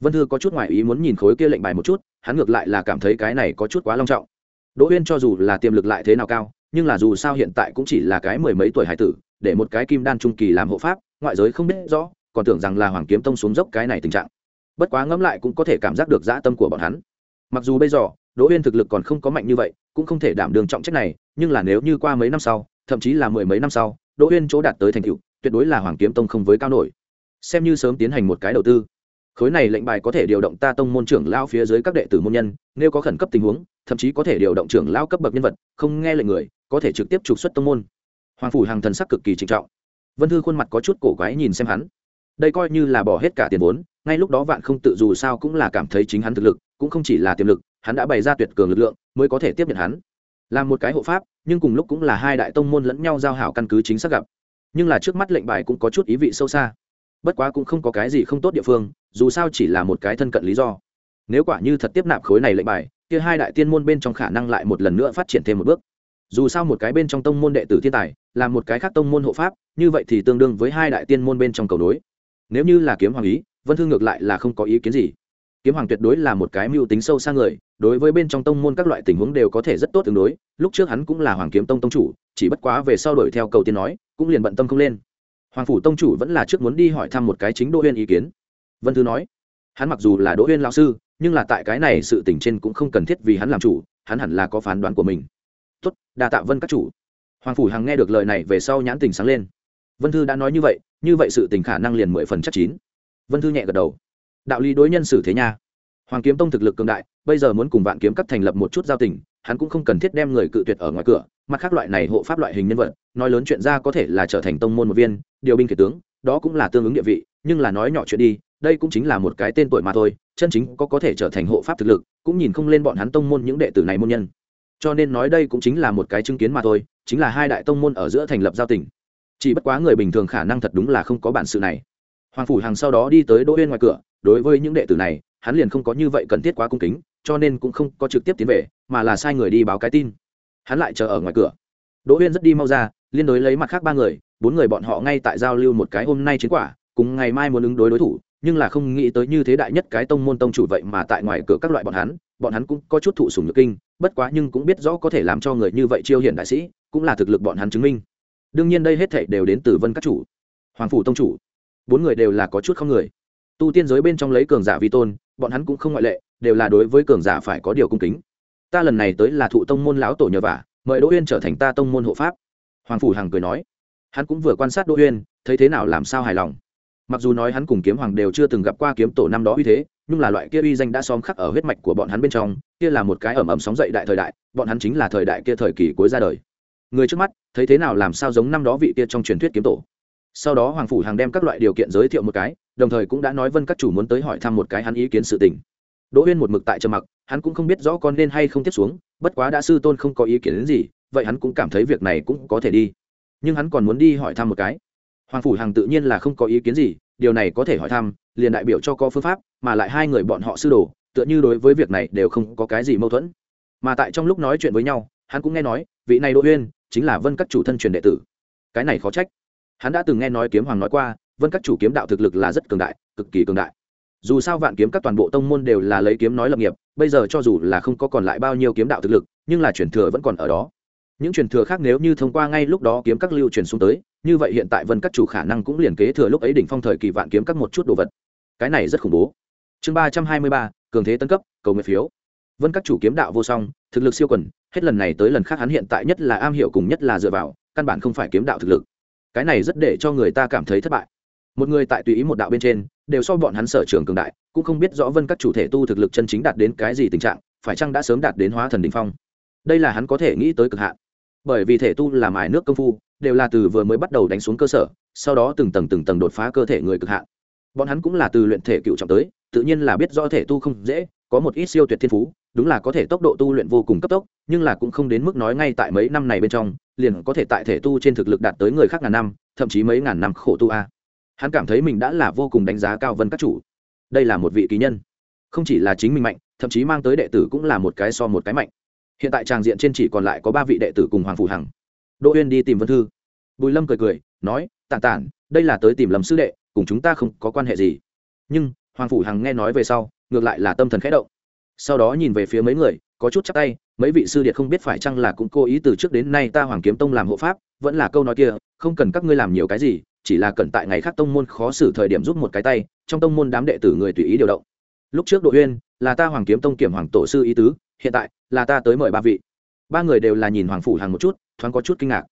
Vân thư có chút ngoại ý muốn nhìn khối kia lệnh bài một chút, hắn ngược lại là cảm thấy cái này có chút quá long trọng. Đỗ huyên cho dù là tiềm lực lại thế nào cao, nhưng là dù sao hiện tại cũng chỉ là cái mười mấy tuổi hải tử, để một cái kim đan trung kỳ làm hộ pháp, ngoại giới không biết rõ, còn tưởng rằng là hoàng kiếm tông xuống dốc cái này tình trạng. Bất quá ngẫm lại cũng có thể cảm giác được dã tâm của bọn hắn mặc dù bây giờ, đỗ huyên thực lực còn không có mạnh như vậy, cũng không thể đảm đường trọng trách này, nhưng là nếu như qua mấy năm sau, thậm chí là mười mấy năm sau, đỗ huyên chỗ đạt tới thành tựu, tuyệt đối là hoàng kiếm tông không với cao nổi. Xem như sớm tiến hành một cái đầu tư. Khối này lệnh bài có thể điều động ta tông môn trưởng lao phía dưới các đệ tử môn nhân, nếu có khẩn cấp tình huống, thậm chí có thể điều động trưởng lao cấp bậc nhân vật, không nghe lệnh người, có thể trực tiếp trục xuất tông môn. Hoàng phủ hàng thần sắc cực kỳ trịnh trọng. Vân thư khuôn mặt có chút cổ quái nhìn xem hắn đây coi như là bỏ hết cả tiền vốn, ngay lúc đó vạn không tự dù sao cũng là cảm thấy chính hắn thực lực, cũng không chỉ là tiềm lực, hắn đã bày ra tuyệt cường lực lượng mới có thể tiếp nhận hắn. Làm một cái hộ pháp, nhưng cùng lúc cũng là hai đại tông môn lẫn nhau giao hảo căn cứ chính xác gặp. Nhưng là trước mắt lệnh bài cũng có chút ý vị sâu xa. Bất quá cũng không có cái gì không tốt địa phương, dù sao chỉ là một cái thân cận lý do. Nếu quả như thật tiếp nạp khối này lệnh bài, kia hai đại tiên môn bên trong khả năng lại một lần nữa phát triển thêm một bước. Dù sao một cái bên trong tông môn đệ tử thiên tài, là một cái khác tông môn hộ pháp, như vậy thì tương đương với hai đại tiên môn bên trong cầu đối nếu như là kiếm hoàng ý, vân thư ngược lại là không có ý kiến gì. Kiếm hoàng tuyệt đối là một cái mưu tính sâu xa người, đối với bên trong tông môn các loại tình huống đều có thể rất tốt tương đối, lúc trước hắn cũng là hoàng kiếm tông tông chủ, chỉ bất quá về sau đổi theo cầu tiên nói, cũng liền bận tâm không lên. Hoàng phủ tông chủ vẫn là trước muốn đi hỏi thăm một cái chính đỗ huyên ý kiến. Vân thư nói, hắn mặc dù là đỗ huyên lao sư, nhưng là tại cái này sự tỉnh trên cũng không cần thiết vì hắn làm chủ, hắn hẳn là có phán đoán của mình. Tốt, đa tạ vân các chủ. Hoàng phủ hằng nghe được lời này về sau nhãn tình sáng lên vân thư đã nói như vậy như vậy sự tình khả năng liền mười phần chắc chín. Vân thư nhẹ gật đầu. Đạo lý đối nhân xử thế nha. Hoàng kiếm tông thực lực cường đại, bây giờ muốn cùng vạn kiếm các thành lập một chút giao tình, hắn cũng không cần thiết đem người cự tuyệt ở ngoài cửa, mặt khác loại này hộ pháp loại hình nhân vật, nói lớn chuyện ra có thể là trở thành tông môn một viên, điều binh kể tướng, đó cũng là tương ứng địa vị, nhưng là nói nhỏ chuyện đi, đây cũng chính là một cái tên tuổi mà thôi, chân chính có có thể trở thành hộ pháp thực lực, cũng nhìn không lên bọn hắn tông môn những đệ tử này môn nhân. Cho nên nói đây cũng chính là một cái chứng kiến mà thôi, chính là hai đại tông môn ở giữa thành lập giao tình chỉ bất quá người bình thường khả năng thật đúng là không có bản sự này. Hoàng phủ hàng sau đó đi tới đỗ uyên ngoài cửa, đối với những đệ tử này, hắn liền không có như vậy cần thiết quá cung kính, cho nên cũng không có trực tiếp tiến về, mà là sai người đi báo cái tin. Hắn lại chờ ở ngoài cửa. Đỗ huyên rất đi mau ra, liên đối lấy mặt khác ba người, bốn người bọn họ ngay tại giao lưu một cái hôm nay chiến quả, cùng ngày mai muốn ứng đối đối thủ, nhưng là không nghĩ tới như thế đại nhất cái tông môn tông chủ vậy mà tại ngoài cửa các loại bọn hắn bọn hắn cũng có chút thụ sùng nhược kinh, bất quá nhưng cũng biết rõ có thể làm cho người như vậy chiêu hiển đại sĩ, cũng là thực lực bọn hắn chứng minh đương nhiên đây hết thảy đều đến từ vân các chủ, hoàng phủ tông chủ. Bốn người đều là có chút không người. Tu tiên giới bên trong lấy cường giả vi tôn, bọn hắn cũng không ngoại lệ, đều là đối với cường giả phải có điều cung kính. Ta lần này tới là thụ tông môn lão tổ nhờ vả, mời đỗ uyên trở thành ta tông môn hộ pháp. Hoàng phủ hằng cười nói. Hắn cũng vừa quan sát đỗ uyên, thấy thế nào làm sao hài lòng. Mặc dù nói hắn cùng kiếm hoàng đều chưa từng gặp qua kiếm tổ năm đó uy thế, nhưng là loại kia uy danh đã xóm khắc ở huyết mạch của bọn hắn bên trong, kia là một cái ẩm ẩm sóng dậy đại thời đại, bọn hắn chính là thời đại kia thời kỳ cuối ra đời người trước mắt, thấy thế nào làm sao giống năm đó vị kia trong truyền thuyết kiếm tổ. Sau đó hoàng phủ hàng đem các loại điều kiện giới thiệu một cái, đồng thời cũng đã nói vân các chủ muốn tới hỏi thăm một cái hắn ý kiến sự tình. Đỗ huyên một mực tại trầm mặc, hắn cũng không biết rõ con nên hay không tiếp xuống, bất quá đã sư tôn không có ý kiến đến gì, vậy hắn cũng cảm thấy việc này cũng có thể đi. Nhưng hắn còn muốn đi hỏi thăm một cái. Hoàng phủ hàng tự nhiên là không có ý kiến gì, điều này có thể hỏi thăm, liền đại biểu cho có phương pháp, mà lại hai người bọn họ sư đồ, tựa như đối với việc này đều không có cái gì mâu thuẫn. Mà tại trong lúc nói chuyện với nhau, hắn cũng nghe nói, vị này đỗ huyên chính là vân các chủ thân truyền đệ tử. Cái này khó trách. Hắn đã từng nghe nói kiếm hoàng nói qua, vân các chủ kiếm đạo thực lực là rất cường đại, cực kỳ cường đại. Dù sao vạn kiếm các toàn bộ tông môn đều là lấy kiếm nói lập nghiệp, bây giờ cho dù là không có còn lại bao nhiêu kiếm đạo thực lực, nhưng là truyền thừa vẫn còn ở đó. Những truyền thừa khác nếu như thông qua ngay lúc đó kiếm các lưu truyền xuống tới, như vậy hiện tại vân các chủ khả năng cũng liền kế thừa lúc ấy đỉnh phong thời kỳ vạn kiếm các một chút đồ vật. Cái này rất khủng bố. Chương ba trăm hai mươi ba, cường thế tân cấp, cầu nguyện phiếu vân các chủ kiếm đạo vô song, thực lực siêu quần, hết lần này tới lần khác hắn hiện tại nhất là am hiểu cùng nhất là dựa vào, căn bản không phải kiếm đạo thực lực. Cái này rất để cho người ta cảm thấy thất bại. Một người tại tùy ý một đạo bên trên, đều so bọn hắn sở trường cường đại, cũng không biết rõ vân các chủ thể tu thực lực chân chính đạt đến cái gì tình trạng, phải chăng đã sớm đạt đến hóa thần đình phong. Đây là hắn có thể nghĩ tới cực hạn. Bởi vì thể tu là mài nước công phu, đều là từ vừa mới bắt đầu đánh xuống cơ sở, sau đó từng tầng từng tầng đột phá cơ thể người cực hạn. Bọn hắn cũng là từ luyện thể cựu trọng tới, tự nhiên là biết rõ thể tu không dễ, có một ít siêu tuyệt thiên phú đúng là có thể tốc độ tu luyện vô cùng cấp tốc, nhưng là cũng không đến mức nói ngay tại mấy năm này bên trong, liền có thể tại thể tu trên thực lực đạt tới người khác ngàn năm, thậm chí mấy ngàn năm khổ tu a. Hắn cảm thấy mình đã là vô cùng đánh giá cao vân các chủ. Đây là một vị kỳ nhân. Không chỉ là chính mình mạnh, thậm chí mang tới đệ tử cũng là một cái so một cái mạnh. Hiện tại tràng diện trên chỉ còn lại có ba vị đệ tử cùng hoàng phủ hằng. Đỗ uyên đi tìm vân thư. Bùi lâm cười cười, nói, tản tản, đây là tới tìm lầm sư đệ, cùng chúng ta không có quan hệ gì. Nhưng, hoàng phủ hằng nghe nói về sau, ngược lại là tâm thần khẽ động sau đó nhìn về phía mấy người, có chút chắc tay, mấy vị sư điệt không biết phải chăng là cũng cố ý từ trước đến nay ta hoàng kiếm tông làm hộ pháp, vẫn là câu nói kia, không cần các ngươi làm nhiều cái gì, chỉ là cần tại ngày khác tông môn khó xử thời điểm giúp một cái tay, trong tông môn đám đệ tử người tùy ý điều động. Lúc trước đội uyên, là ta hoàng kiếm tông kiểm hoàng tổ sư ý tứ, hiện tại, là ta tới mời ba vị. Ba người đều là nhìn hoàng phủ hàng một chút, thoáng có chút kinh ngạc.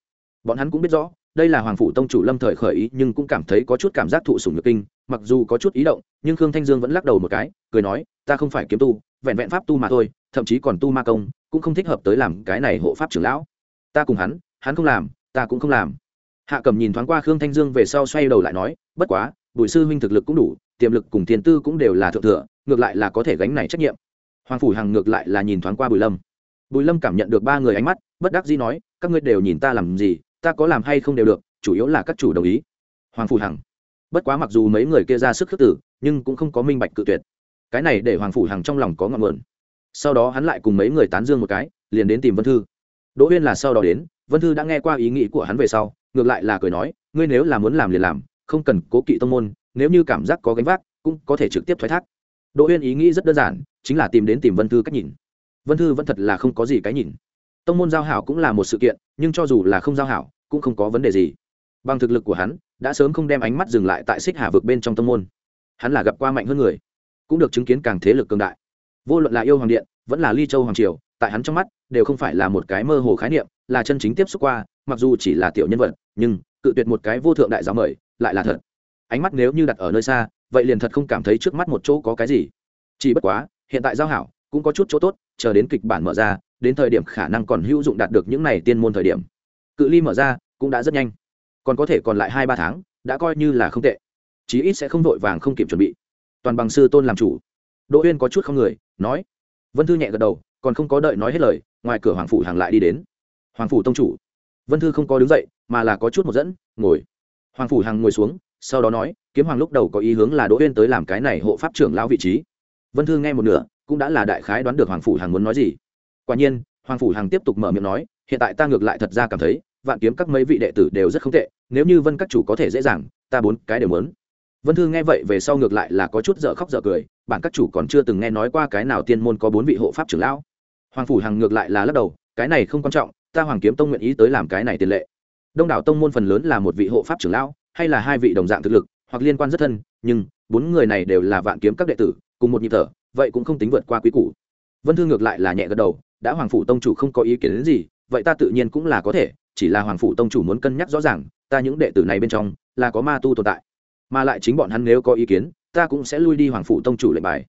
Bọn hắn cũng biết rõ, đây là hoàng phủ tông chủ lâm thời khởi ý, nhưng cũng cảm thấy có chút cảm giác thụ sủng nhược kinh mặc dù có chút ý động, nhưng khương thanh dương vẫn lắc đầu một cái, cười nói, ta không phải kiếm tu, vẹn vẹn pháp tu mà thôi, thậm chí còn tu ma công, cũng không thích hợp tới làm cái này hộ pháp trưởng lão. Ta cùng hắn hắn không làm, ta cũng không làm. Hạ cầm nhìn thoáng qua khương thanh dương về sau xoay đầu lại nói, bất quá, bùi sư huynh thực lực cũng đủ, tiềm lực cùng tiền tư cũng đều là thượng thừa, ngược lại là có thể gánh này trách nhiệm. Hoàng phủ hằng ngược lại là nhìn thoáng qua bùi lâm. Bùi lâm cảm nhận được ba người ánh mắt, bất đắc dĩ nói, các ngươi đều nhìn ta làm gì, ta có làm hay không đều được, chủ yếu là các chủ đồng ý. Hoàng phủ hằng bất quá mặc dù mấy người kia ra sức khước tử, nhưng cũng không có minh bạch cự tuyệt. Cái này để hoàng phủ hằng trong lòng có ngọn nguồn. Sau đó hắn lại cùng mấy người tán dương một cái, liền đến tìm vân thư. Đỗ huyên là sau đó đến, vân thư đã nghe qua ý nghĩ của hắn về sau, ngược lại là cười nói, ngươi nếu là muốn làm liền làm, không cần cố kỵ tông môn, nếu như cảm giác có gánh vác, cũng có thể trực tiếp thoái thác. Đỗ huyên ý nghĩ rất đơn giản, chính là tìm đến tìm vân thư cách nhìn. Vân thư vẫn thật là không có gì cái nhìn. Tông môn giao hảo cũng là một sự kiện, nhưng cho dù là không giao hảo, cũng không có vấn đề gì. Bằng thực lực của hắn đã sớm không đem ánh mắt dừng lại tại xích hà vực bên trong tâm môn. Hắn là gặp qua mạnh hơn người, cũng được chứng kiến càng thế lực cường đại. Vô luận là yêu hoàng điện, vẫn là ly châu hoàng triều, tại hắn trong mắt đều không phải là một cái mơ hồ khái niệm, là chân chính tiếp xúc qua, mặc dù chỉ là tiểu nhân vật, nhưng cự tuyệt một cái vô thượng đại giáo mời lại là thật. Ánh mắt nếu như đặt ở nơi xa, vậy liền thật không cảm thấy trước mắt một chỗ có cái gì. Chỉ bất quá, hiện tại giao hảo, cũng có chút chỗ tốt, chờ đến kịch bản mở ra, đến thời điểm khả năng còn hữu dụng đạt được những này tiên môn thời điểm. Cự ly mở ra, cũng đã rất nhanh còn có thể còn lại hai ba tháng, đã coi như là không tệ. Chí ít sẽ không vội vàng không kịp chuẩn bị. Toàn bằng sư tôn làm chủ. Đỗ uyên có chút không người, nói. Vân thư nhẹ gật đầu, còn không có đợi nói hết lời, ngoài cửa hoàng phủ hàng lại đi đến. Hoàng phủ tông chủ. Vân thư không có đứng dậy, mà là có chút một dẫn, ngồi. Hoàng phủ hàng ngồi xuống, sau đó nói, kiếm hoàng lúc đầu có ý hướng là đỗ uyên tới làm cái này hộ pháp trưởng lão vị trí. Vân thư nghe một nửa, cũng đã là đại khái đoán được hoàng phủ hàng muốn nói gì. Quả nhiên, hoàng phủ hàng tiếp tục mở miệng nói, hiện tại ta ngược lại thật ra cảm thấy vạn kiếm các mấy vị đệ tử đều rất không tệ, nếu như vân các chủ có thể dễ dàng, ta bốn cái đều muốn. Vân thư nghe vậy về sau ngược lại là có chút dở khóc dở cười, bản các chủ còn chưa từng nghe nói qua cái nào tiên môn có bốn vị hộ pháp trưởng lão. Hoàng phủ hằng ngược lại là lắc đầu, cái này không quan trọng, ta hoàng kiếm tông nguyện ý tới làm cái này tiền lệ. Đông đảo tông môn phần lớn là một vị hộ pháp trưởng lão, hay là hai vị đồng dạng thực lực, hoặc liên quan rất thân, nhưng, bốn người này đều là vạn kiếm các đệ tử, cùng một nhịp thở, vậy cũng không tính vượt qua quý củ. Vân thư ngược lại là nhẹ gật đầu, đã hoàng phủ tông chủ không có ý kiến đến gì, vậy ta tự nhiên cũng là có thể chỉ là hoàng phủ tông chủ muốn cân nhắc rõ ràng, ta những đệ tử này bên trong, là có ma tu tồn tại. Mà lại chính bọn hắn nếu có ý kiến, ta cũng sẽ lui đi hoàng phủ tông chủ lệnh bài.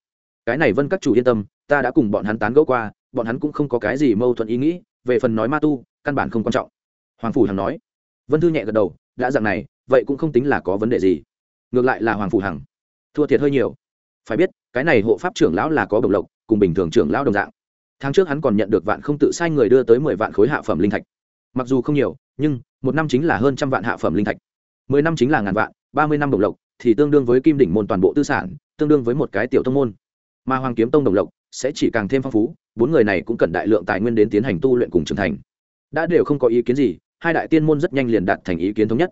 Cái này vân các chủ yên tâm, ta đã cùng bọn hắn tán gẫu qua, bọn hắn cũng không có cái gì mâu thuẫn ý nghĩ, về phần nói ma tu, căn bản không quan trọng. Hoàng phủ hằng nói. Vân thư nhẹ gật đầu, đã dạng này, vậy cũng không tính là có vấn đề gì. Ngược lại là hoàng phủ hằng. Thua thiệt hơi nhiều. Phải biết, cái này hộ pháp trưởng lão là có bổng lộc, cùng bình thường trưởng lão đồng dạng. Tháng trước hắn còn nhận được vạn không tự sai người đưa tới mười vạn khối hạ phẩm linh thạch mặc dù không nhiều, nhưng một năm chính là hơn trăm vạn hạ phẩm linh thạch. Mười năm chính là ngàn vạn, ba mươi năm đồng lộc, thì tương đương với kim đỉnh môn toàn bộ tư sản, tương đương với một cái tiểu tông môn. Mà hoàng kiếm tông đồng lộc sẽ chỉ càng thêm phong phú, bốn người này cũng cần đại lượng tài nguyên đến tiến hành tu luyện cùng trưởng thành. Đã đều không có ý kiến gì, hai đại tiên môn rất nhanh liền đạt thành ý kiến thống nhất.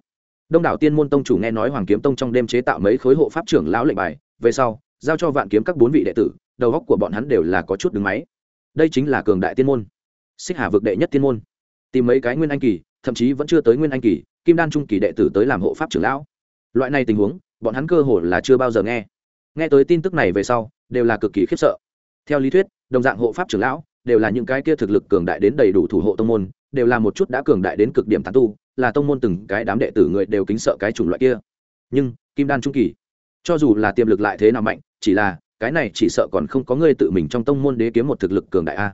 Đông đảo tiên môn tông chủ nghe nói hoàng kiếm tông trong đêm chế tạo mấy khối hộ pháp trưởng lão lệnh bài, về sau, giao cho vạn kiếm các bốn vị đệ tử, đầu góc của bọn hắn đều là có chút đứng máy. Đây chính là cường đại tiên môn. Xích hà vực đệ nhất tiên môn tìm mấy cái nguyên anh kỳ, thậm chí vẫn chưa tới nguyên anh kỳ, kim đan trung kỳ đệ tử tới làm hộ pháp trưởng lão. Loại này tình huống, bọn hắn cơ hồ là chưa bao giờ nghe. Nghe tới tin tức này về sau, đều là cực kỳ khiếp sợ. Theo lý thuyết, đồng dạng hộ pháp trưởng lão, đều là những cái kia thực lực cường đại đến đầy đủ thủ hộ tông môn, đều là một chút đã cường đại đến cực điểm tán tu, là tông môn từng cái đám đệ tử người đều kính sợ cái chủng loại kia. Nhưng, kim đan trung kỳ, cho dù là tiềm lực lại thế nào mạnh, chỉ là, cái này chỉ sợ còn không có người tự mình trong tông môn đế kiếm một thực lực cường đại a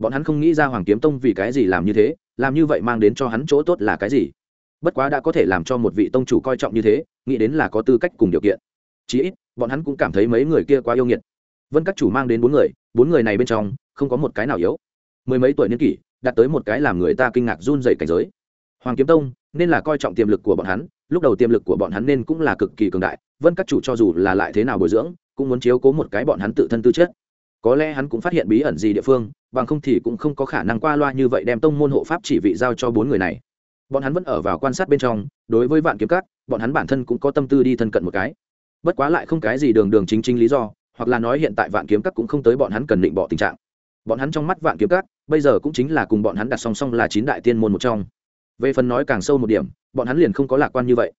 bọn hắn không nghĩ ra hoàng kiếm tông vì cái gì làm như thế, làm như vậy mang đến cho hắn chỗ tốt là cái gì? Bất quá đã có thể làm cho một vị tông chủ coi trọng như thế, nghĩ đến là có tư cách cùng điều kiện. Chí ít, bọn hắn cũng cảm thấy mấy người kia quá yêu nghiệt. Vân các chủ mang đến bốn người bốn người này bên trong, không có một cái nào yếu. Mười mấy tuổi niên kỷ, đạt tới một cái làm người ta kinh ngạc run dày cảnh giới. Hoàng kiếm tông, nên là coi trọng tiềm lực của bọn hắn, lúc đầu tiềm lực của bọn hắn nên cũng là cực kỳ cường đại, vân các chủ cho dù là lại thế nào bồi dưỡng, cũng muốn chiếu cố một cái bọn hắn tự thân tư chất. Có lẽ hắn cũng phát hiện bí ẩn gì địa phương bằng không thì cũng không có khả năng qua loa như vậy đem tông môn hộ pháp chỉ vị giao cho bốn người này. Bọn hắn vẫn ở vào quan sát bên trong, đối với vạn kiếm các, bọn hắn bản thân cũng có tâm tư đi thân cận một cái. Bất quá lại không cái gì đường đường chính chính lý do, hoặc là nói hiện tại vạn kiếm các cũng không tới bọn hắn cần định bỏ tình trạng. Bọn hắn trong mắt vạn kiếm các, bây giờ cũng chính là cùng bọn hắn đặt song song là chín đại tiên môn một trong. Về phần nói càng sâu một điểm, bọn hắn liền không có lạc quan như vậy.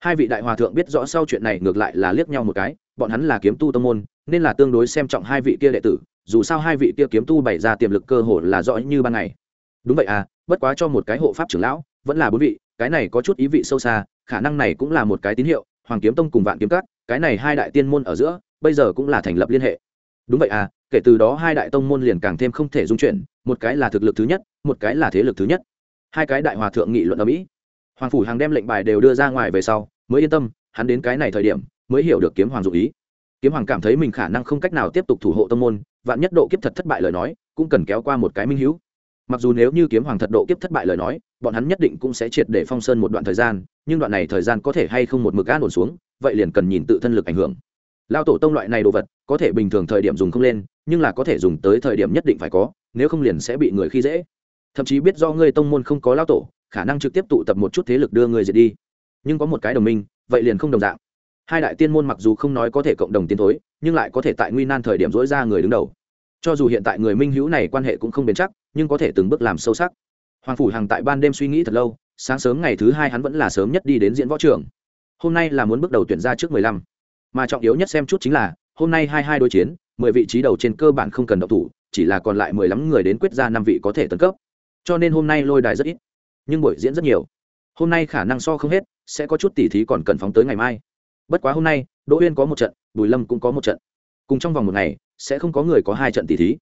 Hai vị đại hòa thượng biết rõ sau chuyện này ngược lại là liếc nhau một cái, bọn hắn là kiếm tu tông môn, nên là tương đối xem trọng hai vị kia đệ tử dù sao hai vị kia kiếm tu bày ra tiềm lực cơ hồ là rõ như ban ngày. Đúng vậy à bất quá cho một cái hộ pháp trưởng lão vẫn là bốn vị cái này có chút ý vị sâu xa khả năng này cũng là một cái tín hiệu hoàng kiếm tông cùng vạn kiếm cát, cái này hai đại tiên môn ở giữa bây giờ cũng là thành lập liên hệ. Đúng vậy à kể từ đó hai đại tông môn liền càng thêm không thể dung chuyển một cái là thực lực thứ nhất một cái là thế lực thứ nhất. Hai cái đại hòa thượng nghị luận ở mỹ. Hoàng phủ hàng đem lệnh bài đều đưa ra ngoài về sau mới yên tâm hắn đến cái này thời điểm mới hiểu được kiếm hoàng dụ ý. Kiếm hoàng cảm thấy mình khả năng không cách nào tiếp tục thủ hộ tông môn vạn nhất độ kiếp thật thất bại lời nói, cũng cần kéo qua một cái minh hữu. Mặc dù nếu như kiếm hoàng thật độ kiếp thất bại lời nói, bọn hắn nhất định cũng sẽ triệt để phong sơn một đoạn thời gian, nhưng đoạn này thời gian có thể hay không một mực an ổn xuống, vậy liền cần nhìn tự thân lực ảnh hưởng. Lao tổ tông loại này đồ vật, có thể bình thường thời điểm dùng không lên, nhưng là có thể dùng tới thời điểm nhất định phải có, nếu không liền sẽ bị người khi dễ. Thậm chí biết do ngươi tông môn không có lao tổ, khả năng trực tiếp tụ tập một chút thế lực đưa người diệt đi. Nhưng có một cái đồng minh, vậy liền không đồng dạng. Hai đại tiên môn mặc dù không nói có thể cộng đồng tiến thối, nhưng lại có thể tại nguy nan thời điểm dỗi ra người đứng đầu cho dù hiện tại người minh hữu này quan hệ cũng không bền chắc, nhưng có thể từng bước làm sâu sắc. Hoàng phủ hằng tại ban đêm suy nghĩ thật lâu, sáng sớm ngày thứ hai hắn vẫn là sớm nhất đi đến diễn võ trường. Hôm nay là muốn bước đầu tuyển ra trước mười lăm. Mà trọng yếu nhất xem chút chính là, hôm nay hai hai đối chiến, mười vị trí đầu trên cơ bản không cần độc thủ, chỉ là còn lại mười lăm người đến quyết ra năm vị có thể tấn cấp. Cho nên hôm nay lôi đài rất ít, nhưng buổi diễn rất nhiều. Hôm nay khả năng so không hết, sẽ có chút tỉ thí còn cần phóng tới ngày mai. Bất quá hôm nay, đỗ uyên có một trận, bùi lâm cũng có một trận. Cùng trong vòng một ngày sẽ không có người có hai trận tỷ thí.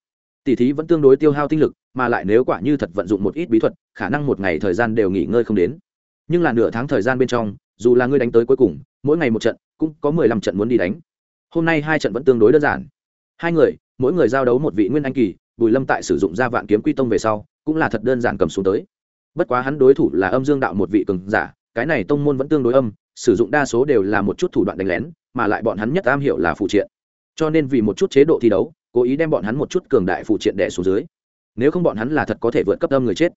Tỷ thí vẫn tương đối tiêu hao tinh lực, mà lại nếu quả như thật vận dụng một ít bí thuật, khả năng một ngày thời gian đều nghỉ ngơi không đến. Nhưng là nửa tháng thời gian bên trong, dù là ngươi đánh tới cuối cùng, mỗi ngày một trận, cũng có mười lăm trận muốn đi đánh. Hôm nay hai trận vẫn tương đối đơn giản. Hai người, mỗi người giao đấu một vị nguyên anh kỳ, bùi lâm tại sử dụng ra vạn kiếm quy tông về sau, cũng là thật đơn giản cầm xuống tới. Bất quá hắn đối thủ là âm dương đạo một vị cường giả, cái này tông môn vẫn tương đối âm, sử dụng đa số đều là một chút thủ đoạn đánh lén, mà lại bọn hắn nhất am hiểu là phụ triện cho nên vì một chút chế độ thi đấu, cố ý đem bọn hắn một chút cường đại phụ triện đẻ xuống dưới. Nếu không bọn hắn là thật có thể vượt cấp âm người chết.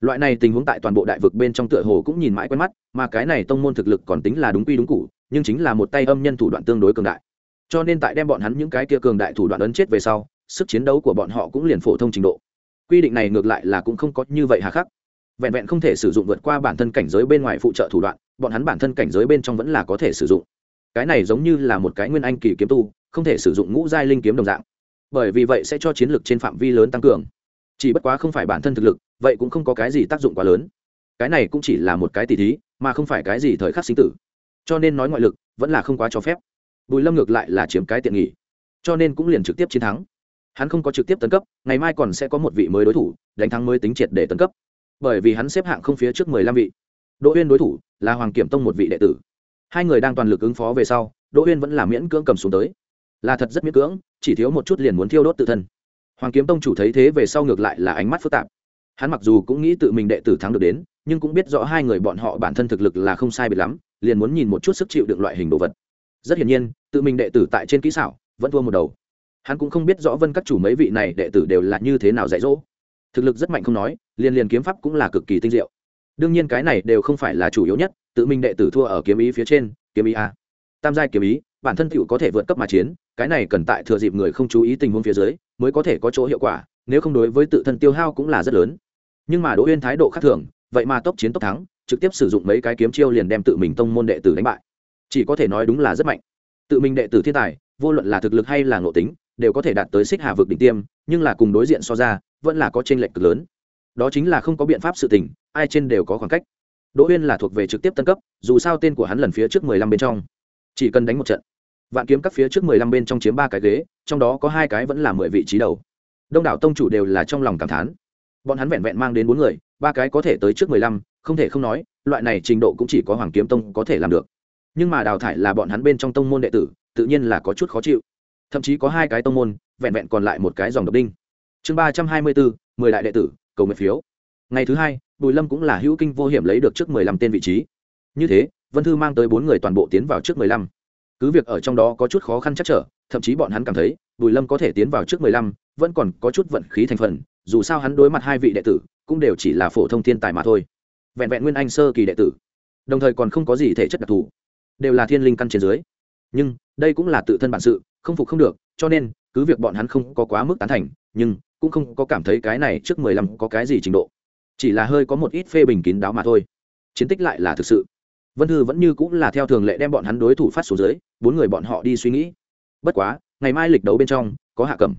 Loại này tình huống tại toàn bộ đại vực bên trong tựa hồ cũng nhìn mãi quen mắt, mà cái này tông môn thực lực còn tính là đúng quy đúng cụ, nhưng chính là một tay âm nhân thủ đoạn tương đối cường đại. Cho nên tại đem bọn hắn những cái kia cường đại thủ đoạn ấn chết về sau, sức chiến đấu của bọn họ cũng liền phổ thông trình độ. Quy định này ngược lại là cũng không có như vậy hà khắc. Vẹn vẹn không thể sử dụng vượt qua bản thân cảnh giới bên ngoài phụ trợ thủ đoạn, bọn hắn bản thân cảnh giới bên trong vẫn là có thể sử dụng. Cái này giống như là một cái nguyên anh kỳ kiếm tu không thể sử dụng ngũ giai linh kiếm đồng dạng. Bởi vì vậy sẽ cho chiến lược trên phạm vi lớn tăng cường. Chỉ bất quá không phải bản thân thực lực, vậy cũng không có cái gì tác dụng quá lớn. Cái này cũng chỉ là một cái tỷ thí, mà không phải cái gì thời khắc sinh tử. Cho nên nói ngoại lực vẫn là không quá cho phép. Bùi lâm ngược lại là chiếm cái tiện nghỉ cho nên cũng liền trực tiếp chiến thắng. Hắn không có trực tiếp tấn cấp, ngày mai còn sẽ có một vị mới đối thủ, đánh thắng mới tính triệt để tấn cấp. Bởi vì hắn xếp hạng không phía trước mười lăm vị. Đỗ uyên đối thủ là hoàng kiểm tông một vị đệ tử. Hai người đang toàn lực ứng phó về sau, đỗ uyên vẫn là miễn cưỡng cầm xuống tới là thật rất miễn cưỡng, chỉ thiếu một chút liền muốn thiêu đốt tự thân. Hoàng kiếm tông chủ thấy thế về sau ngược lại là ánh mắt phức tạp. Hắn mặc dù cũng nghĩ tự mình đệ tử thắng được đến, nhưng cũng biết rõ hai người bọn họ bản thân thực lực là không sai biệt lắm, liền muốn nhìn một chút sức chịu được loại hình đồ vật. Rất hiển nhiên, tự mình đệ tử tại trên kỹ xảo, vẫn thua một đầu. Hắn cũng không biết rõ vân các chủ mấy vị này đệ tử đều là như thế nào dạy dỗ. Thực lực rất mạnh không nói, liền liền kiếm pháp cũng là cực kỳ tinh diệu. Đương nhiên cái này đều không phải là chủ yếu nhất, tự mình đệ tử thua ở kiếm ý phía trên, kiếm ý a. Tam giai kiếm ý, bản thân tựu có thể vượt cấp mà chiến cái này cần tại thừa dịp người không chú ý tình huống phía dưới mới có thể có chỗ hiệu quả, nếu không đối với tự thân tiêu hao cũng là rất lớn. Nhưng mà đỗ uyên thái độ khác thường, vậy mà tốc chiến tốc thắng, trực tiếp sử dụng mấy cái kiếm chiêu liền đem tự mình tông môn đệ tử đánh bại. Chỉ có thể nói đúng là rất mạnh. Tự mình đệ tử thiên tài, vô luận là thực lực hay là ngộ tính, đều có thể đạt tới xích hà vực đỉnh tiêm, nhưng là cùng đối diện so ra, vẫn là có t r ê n lệch cực lớn. Đó chính là không có biện pháp sự tình, ai trên đều có khoảng cách. Đỗ uyên là thuộc về trực tiếp tân cấp, dù sao tên của hắn lần phía trước mười lăm bên trong. Chỉ cần đánh một trận vạn kiếm các phía trước mười lăm bên trong chiếm ba cái ghế, trong đó có hai cái vẫn là mười vị trí đầu. Đông đảo tông chủ đều là trong lòng cảm thán. Bọn hắn vẹn vẹn mang đến bốn người, ba cái có thể tới trước mười lăm, không thể không nói, loại này trình độ cũng chỉ có hoàng kiếm tông có thể làm được. Nhưng mà đào thải là bọn hắn bên trong tông môn đệ tử, tự nhiên là có chút khó chịu. Thậm chí có hai cái tông môn, vẹn vẹn còn lại một cái dòng độc đinh. Chương ba trăm hai mươi bốn, mười đại đệ tử, cầu nguyện phiếu. Ngày thứ hai, bùi lâm cũng là hữu kinh vô hiểm lấy được trước mười lăm tên vị trí. Như thế, vân thư mang tới bốn người toàn bộ tiến vào trước mười lăm cứ việc ở trong đó có chút khó khăn chắc trở, thậm chí bọn hắn cảm thấy, bùi lâm có thể tiến vào trước mười lăm, vẫn còn có chút vận khí thành phần, dù sao hắn đối mặt hai vị đệ tử, cũng đều chỉ là phổ thông thiên tài mà thôi. Vẹn vẹn nguyên anh sơ kỳ đệ tử, đồng thời còn không có gì thể chất đặc thù, đều là thiên linh căn trên dưới. Nhưng, đây cũng là tự thân bản sự, không phục không được, cho nên, cứ việc bọn hắn không có quá mức tán thành, nhưng, cũng không có cảm thấy cái này trước mười lăm có cái gì trình độ. Chỉ là hơi có một ít phê bình kín đáo mà thôi. Chiến tích lại là thực sự vân thư vẫn như cũng là theo thường lệ đem bọn hắn đối thủ phát xuống dưới, bốn người bọn họ đi suy nghĩ. Bất quá, ngày mai lịch đấu bên trong, có hạ cầm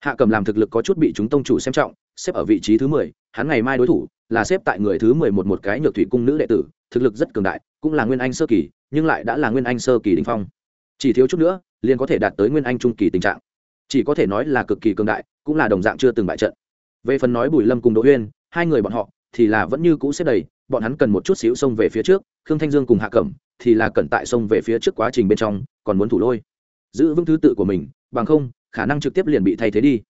hạ cầm làm thực lực có chút bị chúng tông chủ xem trọng, xếp ở vị trí thứ mười, hắn ngày mai đối thủ là xếp tại người thứ mười một một cái nhược thủy cung nữ đệ tử, thực lực rất cường đại, cũng là nguyên anh sơ kỳ, nhưng lại đã là nguyên anh sơ kỳ đình phong. Chỉ thiếu chút nữa, liền có thể đạt tới nguyên anh trung kỳ tình trạng. Chỉ có thể nói là cực kỳ cường đại, cũng là đồng dạng chưa từng bại trận. Về phần nói bùi lâm cùng đỗ huyên, hai người bọn họ thì là vẫn như cũ xếp đầy bọn hắn cần một chút xíu xông về phía trước, khương thanh dương cùng hạ cẩm thì là cần tại xông về phía trước quá trình bên trong, còn muốn thủ lôi. Giữ vững thứ tự của mình, bằng không, khả năng trực tiếp liền bị thay thế đi.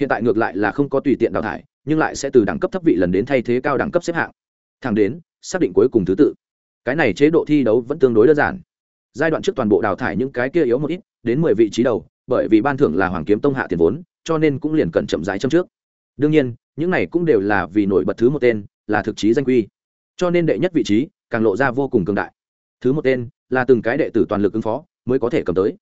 Hiện tại ngược lại là không có tùy tiện đào thải, nhưng lại sẽ từ đẳng cấp thấp vị lần đến thay thế cao đẳng cấp xếp hạng. Thẳng đến, xác định cuối cùng thứ tự. Cái này chế độ thi đấu vẫn tương đối đơn giản. Giai đoạn trước toàn bộ đào thải những cái kia yếu một ít, đến mười vị trí đầu, bởi vì ban thưởng là hoàng kiếm tông hạ tiền vốn, cho nên cũng liền cần chậm rãi châm trước. Đương nhiên, những này cũng đều là vì nổi bật thứ một tên, là thực chí danh quy cho nên đệ nhất vị trí càng lộ ra vô cùng cường đại. Thứ một tên là từng cái đệ tử toàn lực ứng phó mới có thể cầm tới.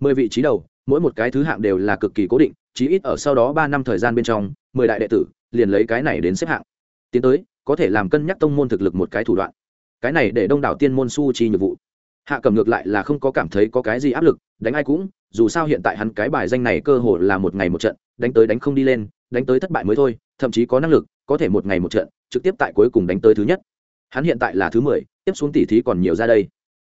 Mười vị trí đầu, mỗi một cái thứ hạng đều là cực kỳ cố định, chí ít ở sau đó ba năm thời gian bên trong, mười đại đệ tử liền lấy cái này đến xếp hạng. Tiến tới, có thể làm cân nhắc tông môn thực lực một cái thủ đoạn. Cái này để đông đảo tiên môn su chi nhiệm vụ. Hạ cầm ngược lại là không có cảm thấy có cái gì áp lực, đánh ai cũng, dù sao hiện tại hắn cái bài danh này cơ hồ là một ngày một trận, đánh tới đánh không đi lên, đánh tới thất bại mới thôi, thậm chí có năng lực, có thể một ngày một trận, trực tiếp tại cuối cùng đánh tới thứ nhất hắn hiện tại là thứ mười, tiếp xuống tỉ thí còn nhiều ra đây.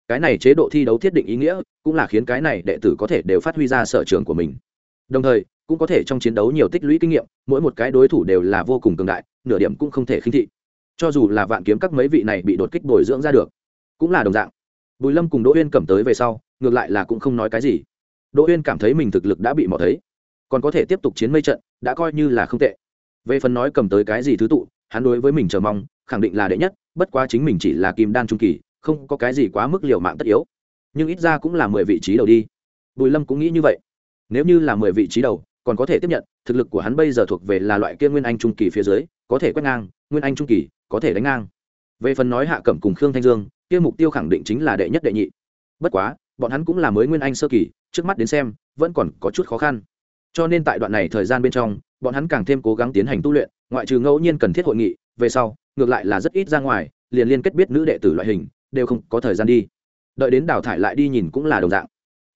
Cái này chế độ thi đấu thiết định ý nghĩa, cũng là khiến cái này đệ tử có thể đều phát huy ra sở trường của mình. Đồng thời, cũng có thể trong chiến đấu nhiều tích lũy kinh nghiệm, mỗi một cái đối thủ đều là vô cùng cường đại, nửa điểm cũng không thể khinh thị. Cho dù là vạn kiếm các mấy vị này bị đột kích bồi dưỡng ra được, cũng là đồng dạng. Bùi lâm cùng đỗ uyên cầm tới về sau, ngược lại là cũng không nói cái gì. Đỗ uyên cảm thấy mình thực lực đã bị mỏ thấy, còn có thể tiếp tục chiến mây trận, đã coi như là không tệ. Về phần nói cầm tới cái gì thứ tụ, hắn đối với mình chờ mong, khẳng định là đệ nhất bất quá chính mình chỉ là kim đan trung kỳ, không có cái gì quá mức liều mạng tất yếu. Nhưng ít ra cũng là mười vị trí đầu đi. Bùi lâm cũng nghĩ như vậy. Nếu như là mười vị trí đầu, còn có thể tiếp nhận, thực lực của hắn bây giờ thuộc về là loại kia nguyên anh trung kỳ phía dưới, có thể quét ngang, nguyên anh trung kỳ, có thể đánh ngang. Về phần nói hạ cẩm cùng khương thanh dương, kia mục tiêu khẳng định chính là đệ nhất đệ nhị. Bất quá, bọn hắn cũng là mới nguyên anh sơ kỳ, trước mắt đến xem, vẫn còn có chút khó khăn. Cho nên tại đoạn này thời gian bên trong, bọn hắn càng thêm cố gắng tiến hành tu luyện, ngoại trừ ngẫu nhiên cần thiết hội nghị, về sau ngược lại là rất ít ra ngoài, liền liên kết biết nữ đệ tử loại hình, đều không có thời gian đi. Đợi đến đào thải lại đi nhìn cũng là đồng dạng.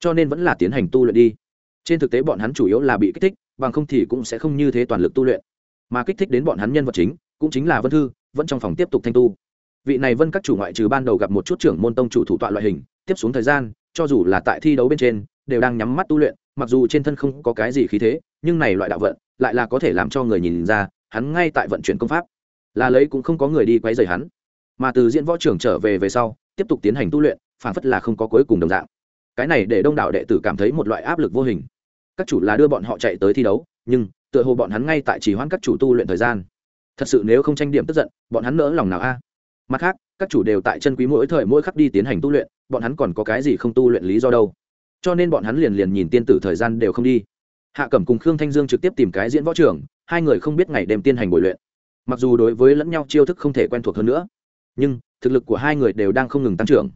Cho nên vẫn là tiến hành tu luyện đi. Trên thực tế bọn hắn chủ yếu là bị kích thích, bằng không thì cũng sẽ không như thế toàn lực tu luyện. Mà kích thích đến bọn hắn nhân vật chính, cũng chính là vân thư, vẫn trong phòng tiếp tục thanh tu. Vị này vân các chủ ngoại trừ ban đầu gặp một chút trưởng môn tông chủ thủ tọa loại hình, tiếp xuống thời gian, cho dù là tại thi đấu bên trên, đều đang nhắm mắt tu luyện, mặc dù trên thân không có cái gì khí thế, nhưng này loại đạo vận, lại là có thể làm cho người nhìn ra, hắn ngay tại vận chuyển công pháp là lấy cũng không có người đi quấy rầy hắn. Mà từ diễn võ trưởng trở về về sau, tiếp tục tiến hành tu luyện, phản phất là không có cuối cùng đồng dạng. Cái này để đông đảo đệ tử cảm thấy một loại áp lực vô hình. Các chủ là đưa bọn họ chạy tới thi đấu, nhưng, tựa hồ bọn hắn ngay tại chỉ hoãn các chủ tu luyện thời gian. Thật sự nếu không tranh điểm tức giận, bọn hắn nỡ lòng nào a? Mặt khác, các chủ đều tại chân quý mỗi thời mỗi khắc đi tiến hành tu luyện, bọn hắn còn có cái gì không tu luyện lý do đâu? Cho nên bọn hắn liền liền nhìn tiên tử thời gian đều không đi. Hạ cẩm cùng khương thanh dương trực tiếp tìm cái diễn võ trưởng, hai người không biết ngày đêm tiến hành buổi luyện mặc dù đối với lẫn nhau chiêu thức không thể quen thuộc hơn nữa, nhưng thực lực của hai người đều đang không ngừng tăng trưởng.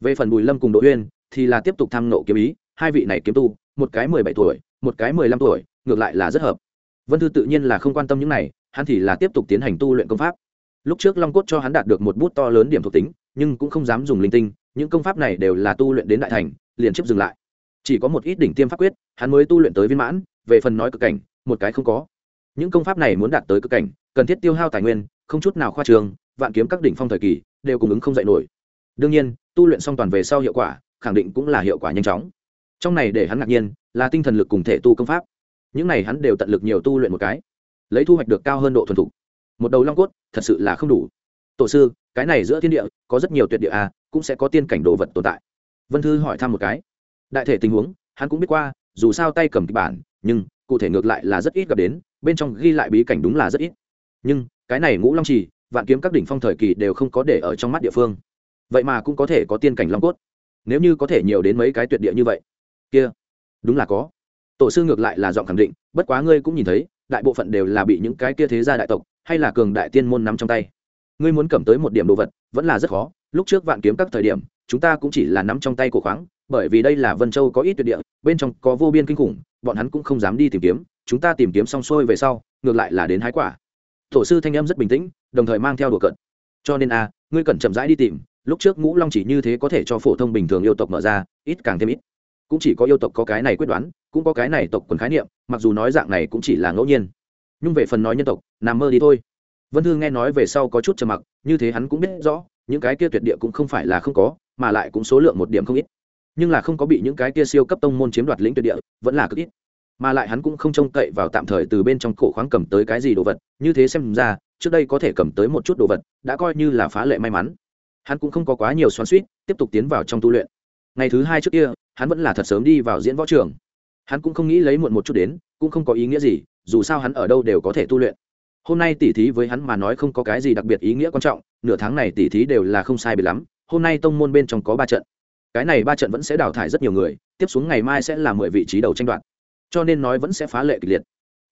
Về phần bùi lâm cùng đỗ uyên thì là tiếp tục tham nộ kiếm ý, hai vị này kiếm tu, một cái mười bảy tuổi, một cái mười lăm tuổi, ngược lại là rất hợp. Vân thư tự nhiên là không quan tâm những này, hắn thì là tiếp tục tiến hành tu luyện công pháp. Lúc trước long cốt cho hắn đạt được một bút to lớn điểm thuộc tính, nhưng cũng không dám dùng linh tinh, những công pháp này đều là tu luyện đến đại thành, liền chấp dừng lại. Chỉ có một ít đỉnh tiêm pháp quyết, hắn mới tu luyện tới viên mãn, về phần nói cực cảnh, một cái không có. Những công pháp này muốn đạt tới cực cảnh cần thiết tiêu hao tài nguyên, không chút nào khoa trường vạn kiếm các đỉnh phong thời kỳ đều cung ứng không dạy nổi. Đương nhiên, tu luyện xong toàn về sau hiệu quả, khẳng định cũng là hiệu quả nhanh chóng. Trong này để hắn ngạc nhiên, là tinh thần lực cùng thể tu công pháp. Những này hắn đều tận lực nhiều tu luyện một cái, lấy thu hoạch được cao hơn độ thuần thục. Một đầu long cốt, thật sự là không đủ. Tổ sư, cái này giữa thiên địa, có rất nhiều tuyệt địa à cũng sẽ có tiên cảnh đồ vật tồn tại. Vân thư hỏi thăm một cái. Đại thể tình huống, hắn cũng biết qua, dù sao tay cầm kịch bản, nhưng cụ thể ngược lại là rất ít gặp đến, bên trong ghi lại bí cảnh đúng là rất ít nhưng cái này ngũ long trì, vạn kiếm các đỉnh phong thời kỳ đều không có để ở trong mắt địa phương. Vậy mà cũng có thể có tiên cảnh long cốt. Nếu như có thể nhiều đến mấy cái tuyệt địa như vậy. Kia, đúng là có. Tổ sư ngược lại là giọng khẳng định, bất quá ngươi cũng nhìn thấy, đại bộ phận đều là bị những cái kia thế gia đại tộc, hay là cường đại tiên môn nắm trong tay. Ngươi muốn cầm tới một điểm đồ vật, vẫn là rất khó. Lúc trước vạn kiếm các thời điểm, chúng ta cũng chỉ là nắm trong tay của khoáng, bởi vì đây là vân châu có ít tuyệt địa, bên trong có vô biên kinh khủng, bọn hắn cũng không dám đi tìm kiếm. Chúng ta tìm kiếm xong xuôi về sau, ngược lại là đến hái quả tổ sư thanh em rất bình tĩnh, đồng thời mang theo đùa cận cho nên a, ngươi cần chậm rãi đi tìm, lúc trước ngũ long chỉ như thế có thể cho phổ thông bình thường yêu tộc mở ra, ít càng thêm ít. Cũng chỉ có yêu tộc có cái này quyết đoán, cũng có cái này tộc quần khái niệm, mặc dù nói dạng này cũng chỉ là ngẫu nhiên. Nhưng về phần nói nhân tộc, nằm mơ đi thôi. Vân thương nghe nói về sau có chút trầm mặc, như thế hắn cũng biết rõ, những cái kia tuyệt địa cũng không phải là không có, mà lại cũng số lượng một điểm không ít. Nhưng là không có bị những cái kia siêu cấp tông môn chiếm đoạt lĩnh tuyệt địa, vẫn là cực ít mà lại hắn cũng không trông cậy vào tạm thời từ bên trong cổ khoáng cầm tới cái gì đồ vật, như thế xem ra, trước đây có thể cầm tới một chút đồ vật, đã coi như là phá lệ may mắn. Hắn cũng không có quá nhiều xoắn suýt tiếp tục tiến vào trong tu luyện. Ngày thứ hai trước kia, hắn vẫn là thật sớm đi vào diễn võ trường. Hắn cũng không nghĩ lấy muộn một chút đến, cũng không có ý nghĩa gì, dù sao hắn ở đâu đều có thể tu luyện. Hôm nay tỉ thí với hắn mà nói không có cái gì đặc biệt ý nghĩa quan trọng, nửa tháng này tỉ thí đều là không sai biệt lắm, hôm nay tông môn bên trong có ba trận. Cái này ba trận vẫn sẽ đào thải rất nhiều người, tiếp xuống ngày mai sẽ là mười vị trí đầu tranh đoạt cho nên nói vẫn sẽ phá lệ kịch liệt.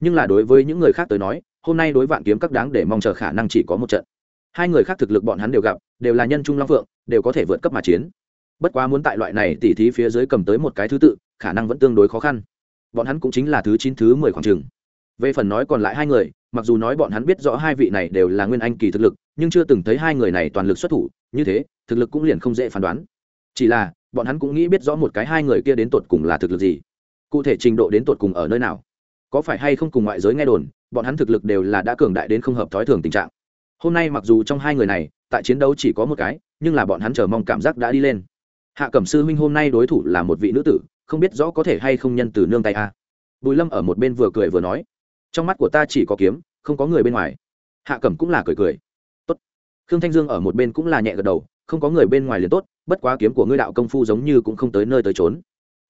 Nhưng là đối với những người khác tới nói, hôm nay đối vạn kiếm các đáng để mong chờ khả năng chỉ có một trận. Hai người khác thực lực bọn hắn đều gặp, đều là nhân trung long phượng, đều có thể vượt cấp mà chiến. Bất quá muốn tại loại này tỉ thí phía dưới cầm tới một cái thứ tự, khả năng vẫn tương đối khó khăn. Bọn hắn cũng chính là thứ chín, thứ mười khoảng trường. Về phần nói còn lại hai người, mặc dù nói bọn hắn biết rõ hai vị này đều là nguyên anh kỳ thực lực, nhưng chưa từng thấy hai người này toàn lực xuất thủ, như thế, thực lực cũng liền không dễ phán đoán. Chỉ là, bọn hắn cũng nghĩ biết rõ một cái hai người kia đến tột cùng là thực lực gì cụ thể trình độ đến tột cùng ở nơi nào? Có phải hay không cùng ngoại giới nghe đồn, bọn hắn thực lực đều là đã cường đại đến không hợp thói thường tình trạng? Hôm nay mặc dù trong hai người này, tại chiến đấu chỉ có một cái, nhưng là bọn hắn chờ mong cảm giác đã đi lên. Hạ cẩm sư huynh hôm nay đối thủ là một vị nữ tử, không biết rõ có thể hay không nhân từ nương tay a. Bùi lâm ở một bên vừa cười vừa nói, trong mắt của ta chỉ có kiếm, không có người bên ngoài. Hạ cẩm cũng là cười cười. Tốt. Khương thanh dương ở một bên cũng là nhẹ gật đầu, không có người bên ngoài liền tốt, bất quá kiếm của ngươi đạo công phu giống như cũng không tới nơi tới trốn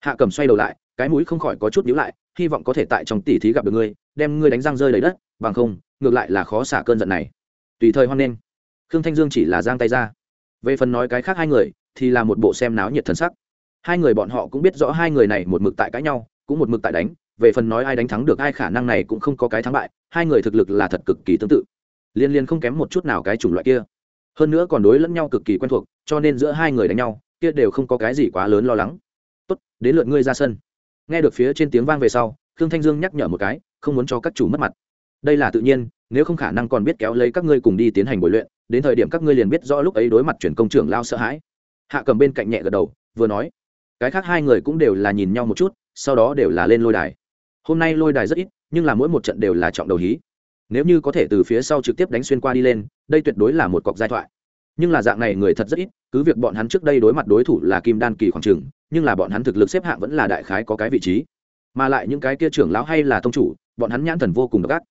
hạ cẩm xoay đầu lại cái mũi không khỏi có chút nhíu lại, hy vọng có thể tại trong tỉ thí gặp được ngươi, đem ngươi đánh răng rơi đầy đất, bằng không, ngược lại là khó xả cơn giận này. Tùy thời hoan nghênh. Khương thanh dương chỉ là giang tay ra. Về phần nói cái khác hai người, thì là một bộ xem náo nhiệt thần sắc. Hai người bọn họ cũng biết rõ hai người này một mực tại cãi nhau, cũng một mực tại đánh, về phần nói ai đánh thắng được ai khả năng này cũng không có cái thắng bại, hai người thực lực là thật cực kỳ tương tự. Liên liên không kém một chút nào cái chủng loại kia. Hơn nữa còn đối lẫn nhau cực kỳ quen thuộc, cho nên giữa hai người đánh nhau, kia đều không có cái gì quá lớn lo lắng. Tốt, đến lượt ngươi ra sân nghe được phía trên tiếng vang về sau, khương thanh dương nhắc nhở một cái, không muốn cho các chủ mất mặt. Đây là tự nhiên, nếu không khả năng còn biết kéo lấy các ngươi cùng đi tiến hành buổi luyện, đến thời điểm các ngươi liền biết rõ lúc ấy đối mặt chuyển công trưởng lao sợ hãi. Hạ cầm bên cạnh nhẹ gật đầu, vừa nói, cái khác hai người cũng đều là nhìn nhau một chút, sau đó đều là lên lôi đài. Hôm nay lôi đài rất ít, nhưng là mỗi một trận đều là trọng đầu hí. Nếu như có thể từ phía sau trực tiếp đánh xuyên qua đi lên, đây tuyệt đối là một cọc giai thoại nhưng là dạng này người thật rất ít, cứ việc bọn hắn trước đây đối mặt đối thủ là kim đan kỳ khoảng trường, nhưng là bọn hắn thực lực xếp hạng vẫn là đại khái có cái vị trí. Mà lại những cái kia trưởng lão hay là tông chủ, bọn hắn nhãn thần vô cùng độc ác.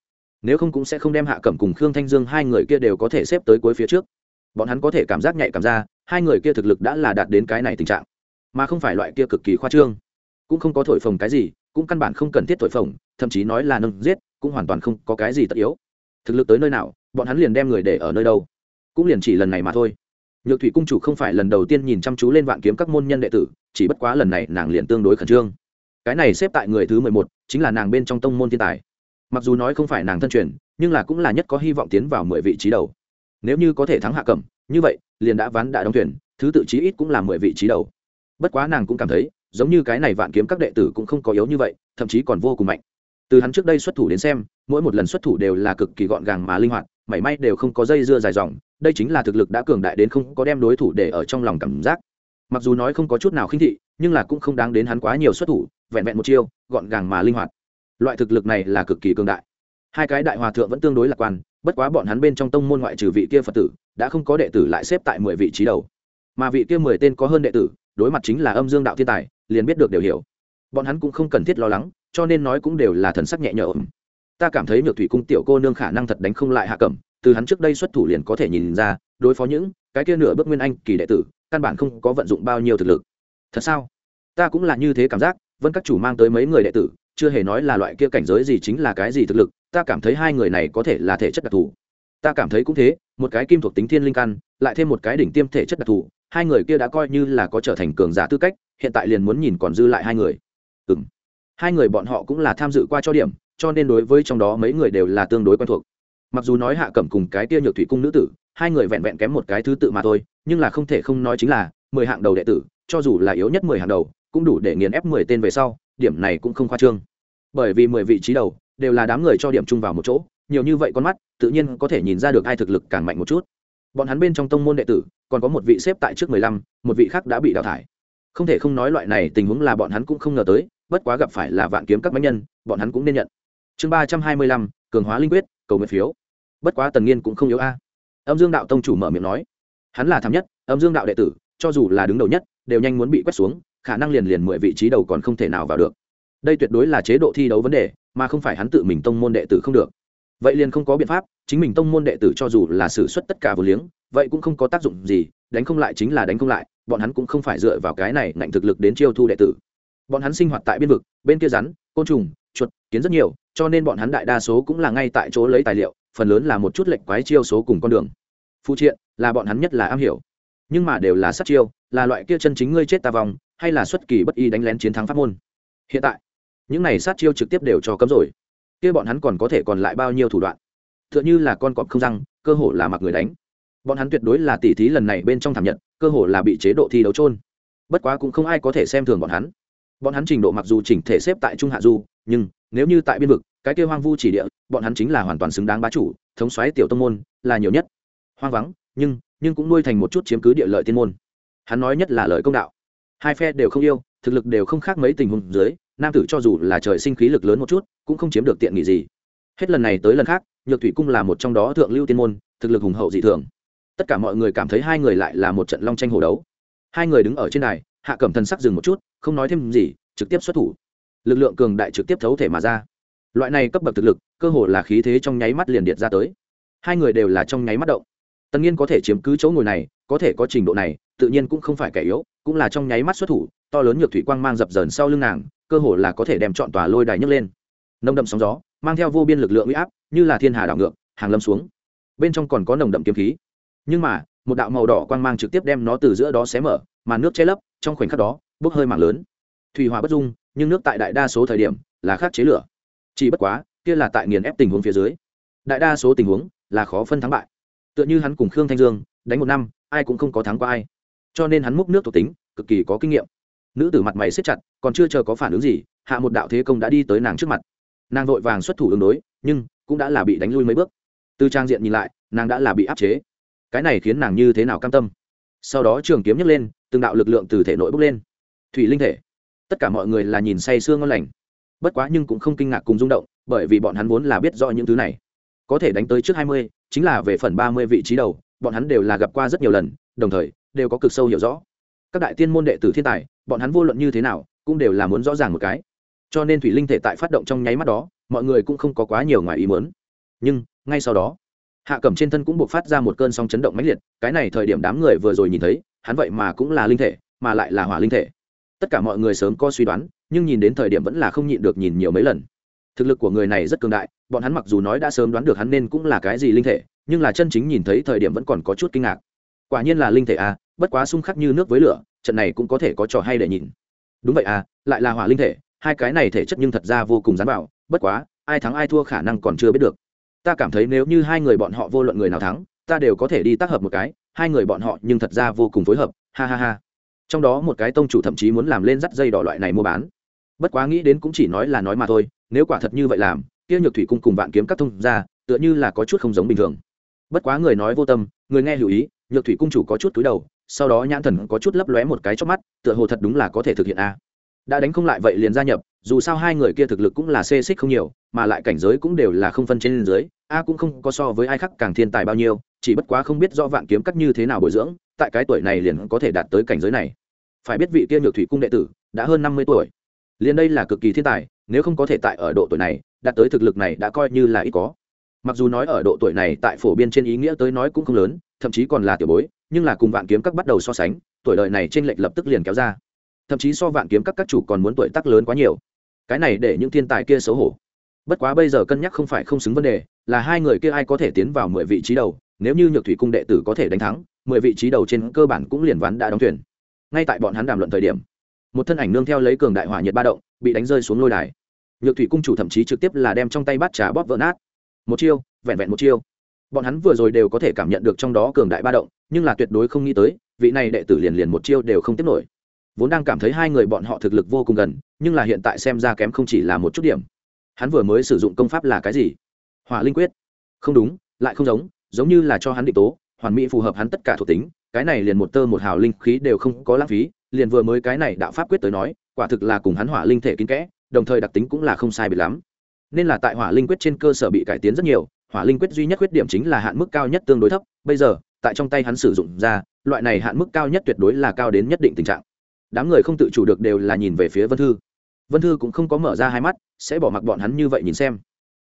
Nếu không cũng sẽ không đem hạ cẩm cùng khương thanh dương hai người kia đều có thể xếp tới cuối phía trước. Bọn hắn có thể cảm giác nhạy cảm ra, hai người kia thực lực đã là đạt đến cái này tình trạng. Mà không phải loại kia cực kỳ khoa trương. Cũng không có thổi phồng cái gì, cũng căn bản không cần thiết thổi phồng, thậm chí nói là nâng giết, cũng hoàn toàn không có cái gì tất yếu. Thực lực tới nơi nào, bọn hắn liền đem người để ở nơi đâu cũng liền chỉ lần này mà thôi. Nhược thủy cung chủ không phải lần đầu tiên nhìn chăm chú lên vạn kiếm các môn nhân đệ tử, chỉ bất quá lần này nàng liền tương đối khẩn trương. Cái này xếp tại người thứ mười một, chính là nàng bên trong tông môn thiên tài. Mặc dù nói không phải nàng thân truyền, nhưng là cũng là nhất có hy vọng tiến vào mười vị trí đầu. Nếu như có thể thắng hạ cẩm, như vậy, liền đã ván đã đóng thuyền, thứ tự chí ít cũng là mười vị trí đầu. Bất quá nàng cũng cảm thấy, giống như cái này vạn kiếm các đệ tử cũng không có yếu như vậy, thậm chí còn vô cùng mạnh. Từ hắn trước đây xuất thủ đến xem, mỗi một lần xuất thủ đều là cực kỳ gọn gàng mà linh hoạt, mảy may đều không có dây dưa dài dòng đây chính là thực lực đã cường đại đến không có đem đối thủ để ở trong lòng cảm giác. Mặc dù nói không có chút nào khinh thị, nhưng là cũng không đáng đến hắn quá nhiều xuất thủ, vẹn vẹn một chiêu, gọn gàng mà linh hoạt. Loại thực lực này là cực kỳ cường đại. Hai cái đại hòa thượng vẫn tương đối lạc quan, bất quá bọn hắn bên trong tông môn ngoại trừ vị kia phật tử, đã không có đệ tử lại xếp tại mười vị trí đầu. Mà vị kia mười tên có hơn đệ tử, đối mặt chính là âm dương đạo thiên tài, liền biết được đều hiểu. Bọn hắn cũng không cần thiết lo lắng, cho nên nói cũng đều là thần sắc nhẹ nhõm. Ta cảm thấy nhược thủy cung tiểu cô nương khả năng thật đánh không lại hạ cẩm từ hắn trước đây xuất thủ liền có thể nhìn ra, đối phó những cái kia nửa bước nguyên anh kỳ đệ tử, căn bản không có vận dụng bao nhiêu thực lực. Thật sao? Ta cũng là như thế cảm giác, vân các chủ mang tới mấy người đệ tử, chưa hề nói là loại kia cảnh giới gì chính là cái gì thực lực, ta cảm thấy hai người này có thể là thể chất đặc thù. Ta cảm thấy cũng thế, một cái kim thuộc tính thiên linh căn, lại thêm một cái đỉnh tiêm thể chất đặc thù, hai người kia đã coi như là có trở thành cường giả tư cách, hiện tại liền muốn nhìn còn dư lại hai người. Ừ m hai người bọn họ cũng là tham dự qua cho điểm, cho nên đối với trong đó mấy người đều là tương đối quen thuộc mặc dù nói hạ cẩm cùng cái tia nhược thủy cung nữ tử, hai người vẹn vẹn kém một cái thứ tự mà thôi, nhưng là không thể không nói chính là mười hạng đầu đệ tử, cho dù là yếu nhất mười hạng đầu, cũng đủ để nghiền ép mười tên về sau, điểm này cũng không khoa trương. Bởi vì mười vị trí đầu đều là đám người cho điểm chung vào một chỗ, nhiều như vậy con mắt, tự nhiên có thể nhìn ra được ai thực lực càng mạnh một chút. Bọn hắn bên trong tông môn đệ tử, còn có một vị xếp tại trước mười lăm, một vị khác đã bị đào thải. Không thể không nói loại này tình huống là bọn hắn cũng không ngờ tới, bất quá gặp phải là vạn kiếm các bánh nhân, bọn hắn cũng nên nhận. Chương ba trăm hai mươi lăm, cường hóa linh quyết, cầu nguyện phiếu bất quá tần nghiên cũng không yếu a. Âm dương đạo tông chủ mở miệng nói, hắn là thảm nhất, âm dương đạo đệ tử, cho dù là đứng đầu nhất, đều nhanh muốn bị quét xuống, khả năng liền liền mười vị trí đầu còn không thể nào vào được. Đây tuyệt đối là chế độ thi đấu vấn đề, mà không phải hắn tự mình tông môn đệ tử không được. Vậy liền không có biện pháp, chính mình tông môn đệ tử cho dù là xử suất tất cả vô liếng, vậy cũng không có tác dụng gì, đánh không lại chính là đánh không lại, bọn hắn cũng không phải dựa vào cái này ngạnh thực lực đến chiêu thu đệ tử. Bọn hắn sinh hoạt tại biên vực, bên kia rắn, côn trùng, chuột, kiến rất nhiều, cho nên bọn hắn đại đa số cũng là ngay tại chỗ lấy tài liệu phần lớn là một chút lệnh quái chiêu số cùng con đường. Phụ triện, là bọn hắn nhất là am hiểu. Nhưng mà đều là sát chiêu, là loại kia chân chính ngươi chết ta vòng hay là xuất kỳ bất y đánh lén chiến thắng pháp môn. Hiện tại, những này sát chiêu trực tiếp đều cho cấm rồi. Kia bọn hắn còn có thể còn lại bao nhiêu thủ đoạn? T h ư ợ n h ư là con cọp không răng, cơ hồ là mặc người đánh. Bọn hắn tuyệt đối là tỉ thí lần này bên trong thảm nhận cơ hồ là bị chế độ thi đấu trôn bất quá cũng không ai có thể xem thường bọn hắn. Bọn hắn trình độ mặc dù chỉnh thể xếp tại trung hạ du nhưng nếu như tại biên vực, cái kia hoang vu chỉ địa, bọn hắn chính là hoàn toàn xứng đáng bá chủ, thống xoáy tiểu tông môn là nhiều nhất. Hoang vắng, nhưng nhưng cũng nuôi thành một chút chiếm cứ địa lợi tiên môn. Hắn nói nhất là lời công đạo. Hai phe đều không yêu, thực lực đều không khác mấy tình huống dưới, nam tử cho dù là trời sinh khí lực lớn một chút, cũng không chiếm được tiện nghị gì. Hết lần này tới lần khác, nhược thủy cung là một trong đó thượng lưu tiên môn, thực lực hùng hậu dị thường. Tất cả mọi người cảm thấy hai người lại là một trận long tranh hồ đấu. Hai người đứng ở trên này hạ cẩm thần sắc dừng một chút, không nói thêm gì, trực tiếp xuất thủ lực lượng cường đại trực tiếp thấu thể mà ra. Loại này cấp bậc thực lực, cơ hồ là khí thế trong nháy mắt liền điện ra tới. Hai người đều là trong nháy mắt động. Tần nhiên có thể chiếm cứ chỗ ngồi này, có thể có trình độ này, tự nhiên cũng không phải kẻ yếu, cũng là trong nháy mắt xuất thủ, to lớn nhược thủy quang mang dập dờn sau lưng nàng, cơ hồ là có thể đem chọn tòa lôi đài nhấc lên. Nồng đậm sóng gió, mang theo vô biên lực lượng uy áp, như là thiên hà đảo ngược, hàng lâm xuống. Bên trong còn có nồng đậm kiếm khí. Nhưng mà, một đạo màu đỏ quang mang trực tiếp đem nó từ giữa đó xé mở, mà nước che lấp, trong khoảnh khắc đó, bốc hơi mạng lớn. Thủy hòa bất dung nhưng nước tại đại đa số thời điểm là khắc chế lửa. Chỉ bất quá, kia là tại nghiền ép tình huống phía dưới. Đại đa số tình huống là khó phân thắng bại. Tựa như hắn cùng khương thanh dương, đánh một năm, ai cũng không có thắng qua ai. Cho nên hắn múc nước thuộc tính, cực kỳ có kinh nghiệm. Nữ tử mặt mày xếp chặt, còn chưa chờ có phản ứng gì, hạ một đạo thế công đã đi tới nàng trước mặt. Nàng vội vàng xuất thủ ứng đối, nhưng cũng đã là bị đánh lui mấy bước. Từ trang diện nhìn lại, nàng đã là bị áp chế. Cái này khiến nàng như thế nào cam tâm? Sau đó trường kiếm nhấc lên, từng đạo lực lượng từ thể nội bốc lên. Thủy linh thể tất cả mọi người là nhìn say sương ngon lành. Bất quá nhưng cũng không kinh ngạc cùng rung động, bởi vì bọn hắn vốn là biết rõ những thứ này. Có thể đánh tới trước hai mươi, chính là về phần ba mươi vị trí đầu, bọn hắn đều là gặp qua rất nhiều lần, đồng thời, đều có cực sâu hiểu rõ. Các đại tiên môn đệ tử thiên tài, bọn hắn vô luận như thế nào, cũng đều là muốn rõ ràng một cái. Cho nên thủy linh thể tại phát động trong nháy mắt đó, mọi người cũng không có quá nhiều ngoài ý muốn. Nhưng, ngay sau đó, hạ cẩm trên thân cũng buộc phát ra một cơn sóng chấn động mãnh liệt, cái này thời điểm đám người vừa rồi nhìn thấy, hắn vậy mà cũng là linh thể, mà lại là hỏa linh thể tất cả mọi người sớm có suy đoán, nhưng nhìn đến thời điểm vẫn là không nhịn được nhìn nhiều mấy lần. Thực lực của người này rất cường đại, bọn hắn mặc dù nói đã sớm đoán được hắn nên cũng là cái gì linh thể, nhưng là chân chính nhìn thấy thời điểm vẫn còn có chút kinh ngạc. Quả nhiên là linh thể à bất quá xung khắc như nước với lửa, trận này cũng có thể có trò hay để nhìn. Đúng vậy à lại là hỏa linh thể, hai cái này thể chất nhưng thật ra vô cùng dán bảo, bất quá, ai thắng ai thua khả năng còn chưa biết được. Ta cảm thấy nếu như hai người bọn họ vô luận người nào thắng, ta đều có thể đi tác hợp một cái, hai người bọn họ nhưng thật ra vô cùng phối hợp, ha ha ha trong đó một cái tông chủ thậm chí muốn làm lên dắt dây đỏ loại này mua bán. Bất quá nghĩ đến cũng chỉ nói là nói mà thôi, nếu quả thật như vậy làm, kia nhược thủy cung cùng vạn kiếm các thông ra tựa như là có chút không giống bình thường. Bất quá người nói vô tâm, người nghe lưu ý, nhược thủy cung chủ có chút túi đầu, sau đó nhãn thần có chút lấp lóe một cái chót mắt, tựa hồ thật đúng là có thể thực hiện a. Đã đánh không lại vậy liền gia nhập, dù sao hai người kia thực lực cũng là xê xích không nhiều, mà lại cảnh giới cũng đều là không phân trên dưới, a cũng không có so với ai khác càng thiên tài bao nhiêu, chỉ bất quá không biết do vạn kiếm cắt như thế nào bồi dưỡng, tại cái tuổi này liền có thể đạt tới cảnh giới này phải biết vị kia nhược thủy cung đệ tử đã hơn năm mươi tuổi. Liền đây là cực kỳ thiên tài, nếu không có thể tại ở độ tuổi này, đạt tới thực lực này đã coi như là ít có. Mặc dù nói ở độ tuổi này tại phổ biên trên ý nghĩa tới nói cũng không lớn, thậm chí còn là tiểu bối, nhưng là cùng vạn kiếm các bắt đầu so sánh, tuổi đời này trên lệch lập tức liền kéo ra. Thậm chí so vạn kiếm các các chủ còn muốn tuổi tác lớn quá nhiều. Cái này để những thiên tài kia xấu hổ. Bất quá bây giờ cân nhắc không phải không xứng vấn đề, là hai người kia ai có thể tiến vào mười vị trí đầu, nếu như nhược thủy cung đệ tử có thể đánh thắng, mười vị trí đầu trên cơ bản cũng liền ván đã đóng thuyền ngay tại bọn hắn đàm luận thời điểm, một thân ảnh nương theo lấy cường đại hỏa nhiệt ba động, bị đánh rơi xuống lôi đài. Nhược thủy cung chủ thậm chí trực tiếp là đem trong tay bát trà bóp vỡ nát. Một chiêu, vẹn vẹn một chiêu. Bọn hắn vừa rồi đều có thể cảm nhận được trong đó cường đại ba động, nhưng là tuyệt đối không nghĩ tới, vị này đệ tử liền liền một chiêu đều không tiếp nổi. Vốn đang cảm thấy hai người bọn họ thực lực vô cùng gần, nhưng là hiện tại xem ra kém không chỉ là một chút điểm. Hắn vừa mới sử dụng công pháp là cái gì? Hỏa linh quyết. Không đúng, lại không giống giống như là cho hắn định tố hoàn mỹ phù hợp hắn tất cả thuộc tính, cái này liền một tơ một hào linh khí đều không có lãng phí, liền vừa mới cái này đạo pháp quyết tới nói, quả thực là cùng hắn hỏa linh thể kín kẽ, đồng thời đặc tính cũng là không sai biệt lắm. Nên là tại hỏa linh quyết trên cơ sở bị cải tiến rất nhiều, hỏa linh quyết duy nhất khuyết điểm chính là hạn mức cao nhất tương đối thấp, bây giờ, tại trong tay hắn sử dụng ra, loại này hạn mức cao nhất tuyệt đối là cao đến nhất định tình trạng. Đám người không tự chủ được đều là nhìn về phía vân thư. Vân thư cũng không có mở ra hai mắt, sẽ bỏ mặc bọn hắn như vậy nhìn xem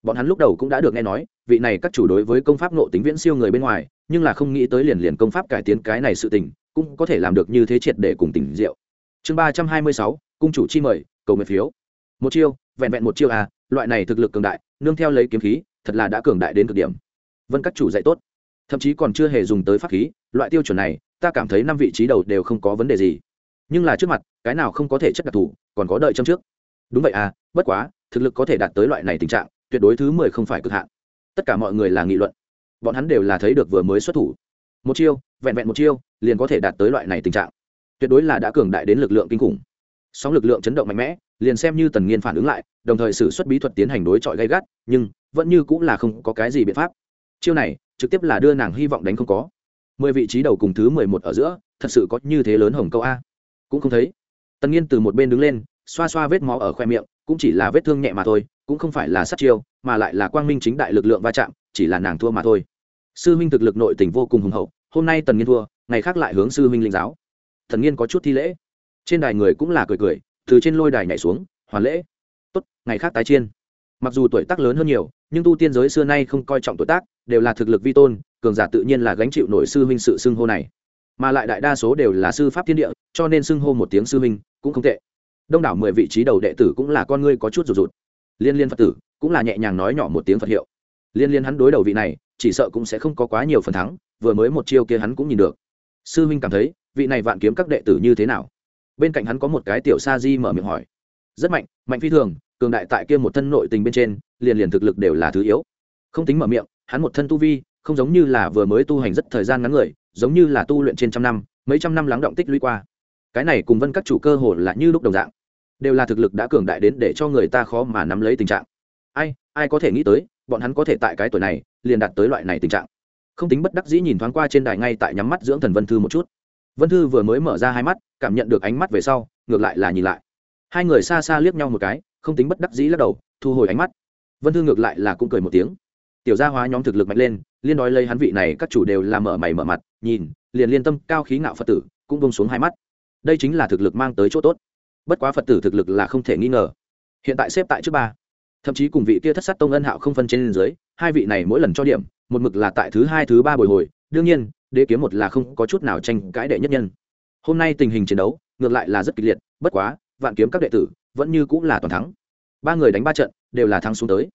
bọn hắn lúc đầu cũng đã được nghe nói, vị này các chủ đối với công pháp nộ tính viễn siêu người bên ngoài, nhưng là không nghĩ tới liền liền công pháp cải tiến cái này sự tình, cũng có thể làm được như thế triệt để cùng tỉnh rượu. chương ba trăm hai mươi sáu, cung chủ chi mời, cầu nguyện phiếu. Một chiêu, vẹn vẹn một chiêu à loại này thực lực cường đại, nương theo lấy kiếm khí, thật là đã cường đại đến cực điểm. Vân các chủ dạy tốt. Thậm chí còn chưa hề dùng tới pháp khí, loại tiêu chuẩn này, ta cảm thấy năm vị trí đầu đều không có vấn đề gì. Nhưng là trước mặt, cái nào không có thể chất đặc thù, còn có đợi trong trước. Đúng vậy à bất quá, thực lực có thể đạt tới loại này tình trạng tuyệt đối thứ mười không phải cực hạn. Tất cả mọi người là nghị luận. Bọn hắn đều là thấy được vừa mới xuất thủ. Một chiêu, vẹn vẹn một chiêu, liền có thể đạt tới loại này tình trạng. Tuyệt đối là đã cường đại đến lực lượng kinh khủng. Sóng lực lượng chấn động mạnh mẽ, liền xem như tần nghiên phản ứng lại, đồng thời xử xuất bí thuật tiến hành đối chọi gay gắt, nhưng vẫn như cũng là không có cái gì biện pháp. Chiêu này, trực tiếp là đưa nàng hy vọng đánh không có. Mười vị trí đầu cùng thứ mười một ở giữa, thật sự có như thế lớn hồng câu a. Cũng không thấy. Tần nghiên từ một bên đứng lên, xoa xoa vết máu ở khoe miệng cũng chỉ là vết thương nhẹ mà thôi, cũng không phải là sát chiêu, mà lại là quang minh chính đại lực lượng va chạm, chỉ là nàng thua mà thôi. Sư huynh thực lực nội tình vô cùng hùng hậu, hôm nay tần nghiên thua, ngày khác lại hướng sư huynh linh giáo. Thần nghiên có chút thi lễ. Trên đài người cũng là cười cười, từ trên lôi đài nhảy xuống, hoàn lễ. Tốt, ngày khác tái chiên. Mặc dù tuổi tác lớn hơn nhiều, nhưng tu tiên giới xưa nay không coi trọng tuổi tác, đều là thực lực vi tôn, cường giả tự nhiên là gánh chịu nổi sư huynh sự xưng hô này. Mà lại đại đa số đều là sư pháp thiên địa, cho nên xưng hô một tiếng sư huynh cũng không tệ đông đảo mười vị trí đầu đệ tử cũng là con ngươi có chút rụt rụt. Liên liên phật tử cũng là nhẹ nhàng nói nhỏ một tiếng phật hiệu. Liên liên hắn đối đầu vị này, chỉ sợ cũng sẽ không có quá nhiều phần thắng, vừa mới một chiêu kia hắn cũng nhìn được. Sư huynh cảm thấy, vị này vạn kiếm các đệ tử như thế nào? Bên cạnh hắn có một cái tiểu sa di mở miệng hỏi. Rất mạnh mạnh phi thường, cường đại tại kia một thân nội tình bên trên liền liền thực lực đều là thứ yếu. Không tính mở miệng, hắn một thân tu vi, không giống như là vừa mới tu hành rất thời gian ngắn người, giống như là tu luyện trên trăm năm, mấy trăm năm lắng động tích lũy qua cái này cùng vân các chủ cơ hồ là như lúc đồng dạng. Đều là thực lực đã cường đại đến để cho người ta khó mà nắm lấy tình trạng. Ai ai có thể nghĩ tới, bọn hắn có thể tại cái tuổi này, liền đạt tới loại này tình trạng. Không tính bất đắc dĩ nhìn thoáng qua trên đài ngay tại nhắm mắt dưỡng thần vân thư một chút. Vân thư vừa mới mở ra hai mắt, cảm nhận được ánh mắt về sau, ngược lại là nhìn lại. Hai người xa xa liếc nhau một cái, không tính bất đắc dĩ lắc đầu, thu hồi ánh mắt. Vân thư ngược lại là cũng cười một tiếng. Tiểu gia hóa nhóm thực lực mạnh lên, liên nói lấy hắn vị này, các chủ đều là mở mày mở mặt, nhìn, liền liên tâm, cao khí ngạo phật tử, cũng bông xuống hai mắt đây chính là thực lực mang tới chỗ tốt. Bất quá phật tử thực lực là không thể nghi ngờ. Hiện tại xếp tại trước ba. Thậm chí cùng vị kia thất sát tông ân hạo không phân trên dưới, hai vị này mỗi lần cho điểm, một mực là tại thứ hai, thứ ba bồi hồi. Đương nhiên, đế kiếm một là không có chút nào tranh cãi đệ nhất nhân. Hôm nay tình hình chiến đấu, ngược lại là rất kịch liệt, bất quá, vạn kiếm các đệ tử vẫn như cũng là toàn thắng. Ba người đánh ba trận, đều là thắng xuống tới.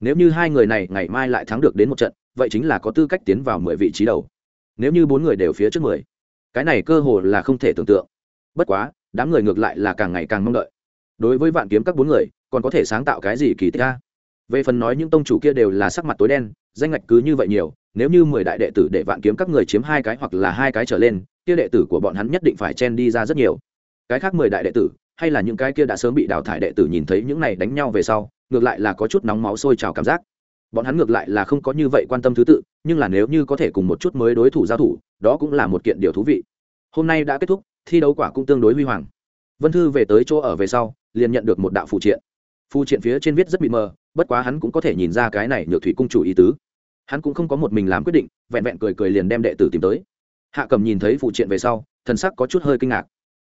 Nếu như hai người này ngày mai lại thắng được đến một trận, vậy chính là có tư cách tiến vào mười vị trí đầu. Nếu như bốn người đều phía trước mười, cái này cơ hồ là không thể tưởng tượng bất quá, đám người ngược lại là càng ngày càng mong đợi. Đối với vạn kiếm các bốn người, còn có thể sáng tạo cái gì kỳ tích a? Về phần nói những tông chủ kia đều là sắc mặt tối đen, danh ngạch cứ như vậy nhiều, nếu như mười đại đệ tử để vạn kiếm các người chiếm hai cái hoặc là hai cái trở lên, kia đệ tử của bọn hắn nhất định phải chen đi ra rất nhiều. Cái khác mười đại đệ tử, hay là những cái kia đã sớm bị đào thải đệ tử nhìn thấy những này đánh nhau về sau, ngược lại là có chút nóng máu sôi trào cảm giác. Bọn hắn ngược lại là không có như vậy quan tâm thứ tự, nhưng là nếu như có thể cùng một chút mới đối thủ giao thủ, đó cũng là một kiện điều thú vị. Hôm nay đã kết thúc thi đấu quả cũng tương đối huy hoàng. Vân thư về tới chỗ ở về sau, liền nhận được một đạo phụ triện. Phụ triện phía trên viết rất bị mờ, bất quá hắn cũng có thể nhìn ra cái này nhược thủy cung chủ ý tứ. Hắn cũng không có một mình làm quyết định, vẹn vẹn cười cười liền đem đệ tử tìm tới. Hạ cầm nhìn thấy phụ triện về sau, thần sắc có chút hơi kinh ngạc.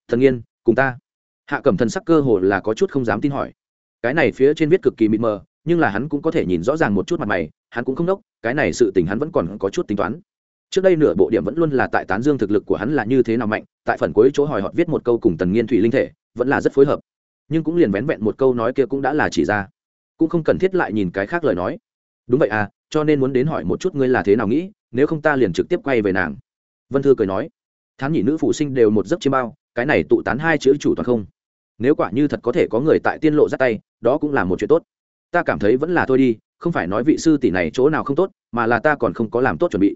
Thần nghiên, cùng ta. Hạ cầm thần sắc cơ hồ là có chút không dám tin hỏi. Cái này phía trên viết cực kỳ mịt mờ, nhưng là hắn cũng có thể nhìn rõ ràng một chút mặt mày, hắn cũng không đốc, cái này sự tình hắn vẫn còn có chút tính toán trước đây nửa bộ điểm vẫn luôn là tại tán dương thực lực của hắn là như thế nào mạnh, tại phần cuối chỗ hỏi họ viết một câu cùng tần nghiên thủy linh thể, vẫn là rất phối hợp. Nhưng cũng liền vén vẹn một câu nói kia cũng đã là chỉ ra. Cũng không cần thiết lại nhìn cái khác lời nói. Đúng vậy à cho nên muốn đến hỏi một chút ngươi là thế nào nghĩ, nếu không ta liền trực tiếp quay về nàng. Vân thư cười nói, thán nhị nữ phụ sinh đều một giấc chiêm bao, cái này tụ tán hai chữ chủ toàn không. Nếu quả như thật có thể có người tại tiên lộ ra tay, đó cũng là một chuyện tốt. Ta cảm thấy vẫn là thôi đi, không phải nói vị sư tỷ này chỗ nào không tốt, mà là ta còn không có làm tốt chuẩn bị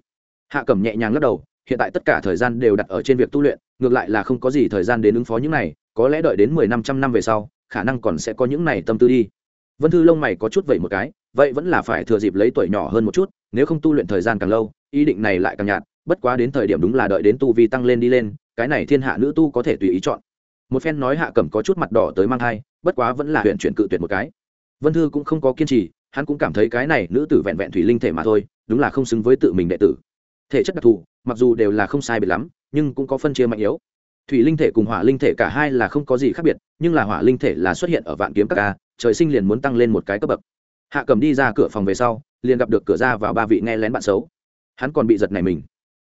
hạ cẩm nhẹ nhàng lắc đầu, hiện tại tất cả thời gian đều đặt ở trên việc tu luyện, ngược lại là không có gì thời gian đến ứng phó những này, có lẽ đợi đến mười năm trăm năm về sau, khả năng còn sẽ có những này tâm tư đi. Vân thư lông mày có chút vậy một cái, vậy vẫn là phải thừa dịp lấy tuổi nhỏ hơn một chút, nếu không tu luyện thời gian càng lâu, ý định này lại càng nhạt, bất quá đến thời điểm đúng là đợi đến tu vi tăng lên đi lên, cái này thiên hạ nữ tu có thể tùy ý chọn. Một phen nói hạ cẩm có chút mặt đỏ tới mang thai, bất quá vẫn là huyện chuyển cự tuyệt một cái. Vân thư cũng không có kiên trì, hắn cũng cảm thấy cái này nữ tử vẹn vẹn thủy linh thể mà thôi, đúng là không xứng với tự mình đệ tử thể chất đặc thù, mặc dù đều là không sai biệt lắm, nhưng cũng có phân chia mạnh yếu. Thủy linh thể cùng hỏa linh thể cả hai là không có gì khác biệt, nhưng là hỏa linh thể là xuất hiện ở vạn kiếm các ca trời sinh liền muốn tăng lên một cái cấp bậc. Hạ cầm đi ra cửa phòng về sau, liền gặp được cửa ra vào ba vị nghe lén bạn xấu. Hắn còn bị giật này mình.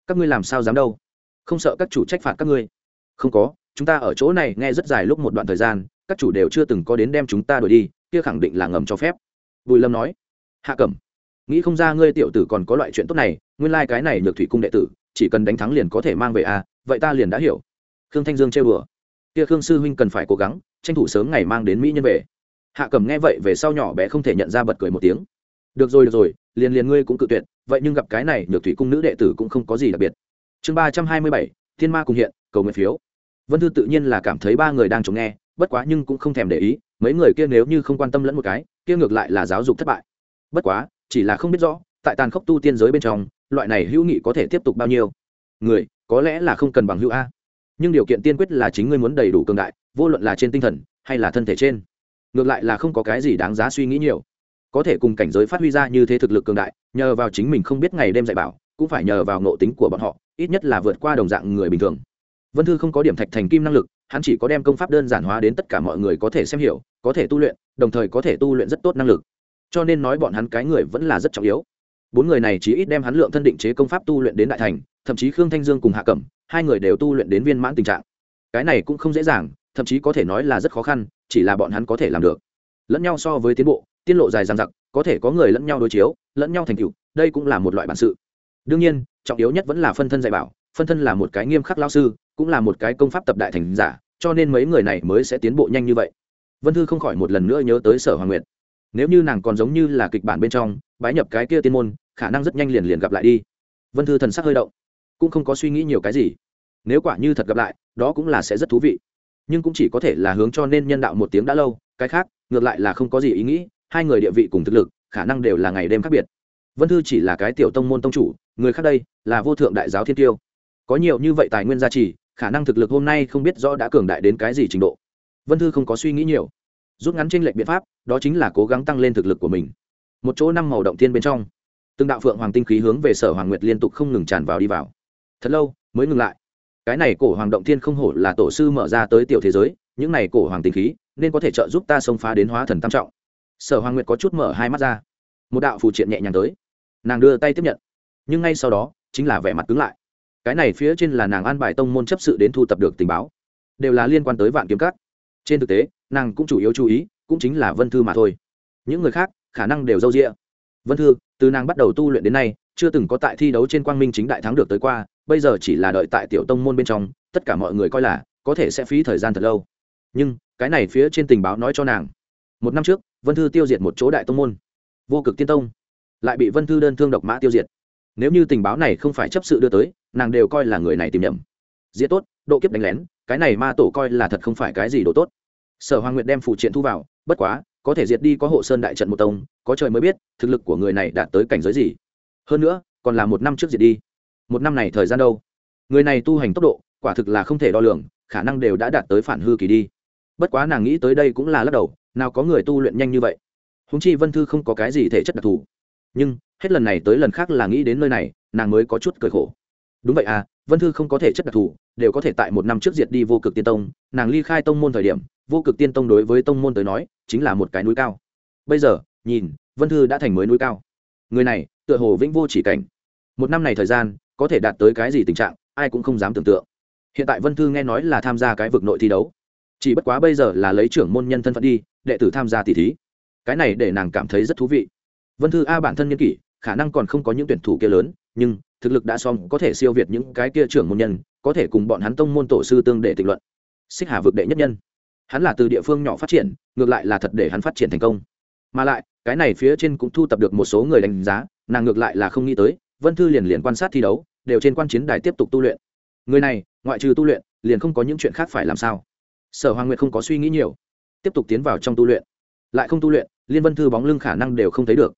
Các ngươi làm sao dám đâu? Không sợ các chủ trách phạt các ngươi? Không có, chúng ta ở chỗ này nghe rất dài lúc một đoạn thời gian, các chủ đều chưa từng có đến đem chúng ta đuổi đi, kia khẳng định là ngầm cho phép. Bùi lâm nói, hạ cẩm, nghĩ không ra ngươi tiểu tử còn có loại chuyện tốt này nguyên lai、like、cái này nhược thủy cung đệ tử, chỉ cần đánh thắng liền có thể mang về à vậy ta liền đã hiểu. Khương thanh dương trêu đùa. Kia khương sư huynh cần phải cố gắng, tranh thủ sớm ngày mang đến mỹ nhân về. Hạ cẩm nghe vậy về sau nhỏ bé không thể nhận ra bật cười một tiếng. Được rồi được rồi, liền liền ngươi cũng cự tuyệt, vậy nhưng gặp cái này nhược thủy cung nữ đệ tử cũng không có gì đặc biệt. Chương ba trăm hai mươi bảy, thiên ma cùng hiện, cầu nguyện phiếu. Vân thư tự nhiên là cảm thấy ba người đang chống nghe, bất quá nhưng cũng không thèm để ý, mấy người kia nếu như không quan tâm lẫn một cái, kia ngược lại là giáo dục thất bại. Bất quá, chỉ là không biết rõ, tại tàn khốc tu tiên giới bên trong loại này hữu nghị có thể tiếp tục bao nhiêu? Người, có lẽ là không cần bằng hữu a. Nhưng điều kiện tiên quyết là chính ngươi muốn đầy đủ cường đại, vô luận là trên tinh thần, hay là thân thể trên. Ngược lại là không có cái gì đáng giá suy nghĩ nhiều. Có thể cùng cảnh giới phát huy ra như thế thực lực cường đại, nhờ vào chính mình không biết ngày đêm dạy bảo, cũng phải nhờ vào nộ tính của bọn họ, ít nhất là vượt qua đồng dạng người bình thường. Vân thư không có điểm thạch thành kim năng lực, hắn chỉ có đem công pháp đơn giản hóa đến tất cả mọi người có thể xem hiểu, có thể tu luyện, đồng thời có thể tu luyện rất tốt năng lực. Cho nên nói bọn hắn cái người vẫn là rất trọng yếu bốn người này chỉ ít đem hắn lượng thân định chế công pháp tu luyện đến đại thành, thậm chí khương thanh dương cùng hạ cẩm, hai người đều tu luyện đến viên mãn tình trạng. Cái này cũng không dễ dàng, thậm chí có thể nói là rất khó khăn, chỉ là bọn hắn có thể làm được. Lẫn nhau so với tiến bộ, tiên lộ dài dằng dặc, có thể có người lẫn nhau đối chiếu, lẫn nhau thành cựu đây cũng là một loại bản sự. Đương nhiên, trọng yếu nhất vẫn là phân thân dạy bảo, phân thân là một cái nghiêm khắc lao sư, cũng là một cái công pháp tập đại thành giả, cho nên mấy người này mới sẽ tiến bộ nhanh như vậy. Vân thư không khỏi một lần nữa nhớ tới sở hoàng nguyệt nếu như nàng còn giống như là kịch bản bên trong, bái nhập cái kia tiên môn, khả năng rất nhanh liền liền gặp lại đi. Vân thư thần sắc hơi động, cũng không có suy nghĩ nhiều cái gì. Nếu quả như thật gặp lại, đó cũng là sẽ rất thú vị. Nhưng cũng chỉ có thể là hướng cho nên nhân đạo một tiếng đã lâu, cái khác, ngược lại là không có gì ý nghĩ, hai người địa vị cùng thực lực, khả năng đều là ngày đêm khác biệt. Vân thư chỉ là cái tiểu tông môn tông chủ, người khác đây là vô thượng đại giáo thiên tiêu. Có nhiều như vậy tài nguyên gia trì, khả năng thực lực hôm nay không biết rõ đã cường đại đến cái gì trình độ. Vân thư không có suy nghĩ nhiều rút ngắn trên lệnh biện pháp, đó chính là cố gắng tăng lên thực lực của mình. Một chỗ năm màu động thiên bên trong, từng đạo phượng hoàng tinh khí hướng về sở hoàng nguyệt liên tục không ngừng tràn vào đi vào. Thật lâu, mới ngừng lại. Cái này cổ hoàng động thiên không hổ là tổ sư mở ra tới tiểu thế giới, những này cổ hoàng tinh khí, nên có thể trợ giúp ta xông phá đến hóa thần tam trọng. Sở hoàng nguyệt có chút mở hai mắt ra. Một đạo phù triện nhẹ nhàng tới. Nàng đưa tay tiếp nhận. Nhưng ngay sau đó, chính là vẻ mặt cứng lại. Cái này phía trên là nàng an bài tông môn chấp sự đến thu tập được tình báo. Đều là liên quan tới vạn kiếm cát trên thực tế, nàng cũng chủ yếu chú ý, cũng chính là vân thư mà thôi. Những người khác, khả năng đều d â u d ị a vân thư, từ nàng bắt đầu tu luyện đến nay, chưa từng có tại thi đấu trên quang minh chính đại thắng được tới qua, bây giờ chỉ là đợi tại tiểu tông môn bên trong, tất cả mọi người coi là, có thể sẽ phí thời gian thật lâu. Nhưng, cái này phía trên tình báo nói cho nàng. Một năm trước, vân thư tiêu diệt một chỗ đại tông môn. Vô cực tiên tông. Lại bị vân thư đơn thương độc mã tiêu diệt. Nếu như tình báo này không phải chấp sự đưa tới, nàng đều coi là người này tìm nhầm. Diễn tốt, độ kiếp đánh lén cái này ma tổ coi là thật không phải cái gì đồ tốt. Sở hoàng nguyệt đem phụ triện thu vào, bất quá, có thể diệt đi có hộ sơn đại trận một tông, có trời mới biết, thực lực của người này đạt tới cảnh giới gì. Hơn nữa, còn là một năm trước diệt đi. Một năm này thời gian đâu? Người này tu hành tốc độ, quả thực là không thể đo lường, khả năng đều đã đạt tới phản hư kỳ đi. Bất quá nàng nghĩ tới đây cũng là lắc đầu, nào có người tu luyện nhanh như vậy. Húng chi vân thư không có cái gì thể chất đặc thù. Nhưng, hết lần này tới lần khác là nghĩ đến nơi này, nàng mới có chút cười khổ. Đúng vậy à vân thư không có thể chất đặc thù, đều có thể tại một năm trước diệt đi vô cực tiên tông. Nàng ly khai tông môn thời điểm, vô cực tiên tông đối với tông môn tới nói, chính là một cái núi cao. Bây giờ, nhìn, vân thư đã thành mới núi cao. Người này, tựa hồ vĩnh vô chỉ cảnh. Một năm này thời gian, có thể đạt tới cái gì tình trạng, ai cũng không dám tưởng tượng. Hiện tại vân thư nghe nói là tham gia cái vực nội thi đấu. Chỉ bất quá bây giờ là lấy trưởng môn nhân thân phận đi, đệ tử tham gia tỷ thí. Cái này để nàng cảm thấy rất thú vị. Vân thư a bản thân nhân kỷ, khả năng còn không có những tuyển thủ kia lớn, nhưng thực lực đã xong, có thể siêu việt những cái kia trưởng môn nhân, có thể cùng bọn hắn tông môn tổ sư tương để tịch luận. Xích hà vực đệ nhất nhân. Hắn là từ địa phương nhỏ phát triển, ngược lại là thật để hắn phát triển thành công. Mà lại, cái này phía trên cũng thu tập được một số người đánh giá, nàng ngược lại là không nghĩ tới, vân thư liền liền quan sát thi đấu, đều trên quan chiến đài tiếp tục tu luyện. Người này, ngoại trừ tu luyện, liền không có những chuyện khác phải làm sao? Sở hoàng nguyệt không có suy nghĩ nhiều, tiếp tục tiến vào trong tu luyện. Lại không tu luyện, liên vân thư bóng lưng khả năng đều không thấy được.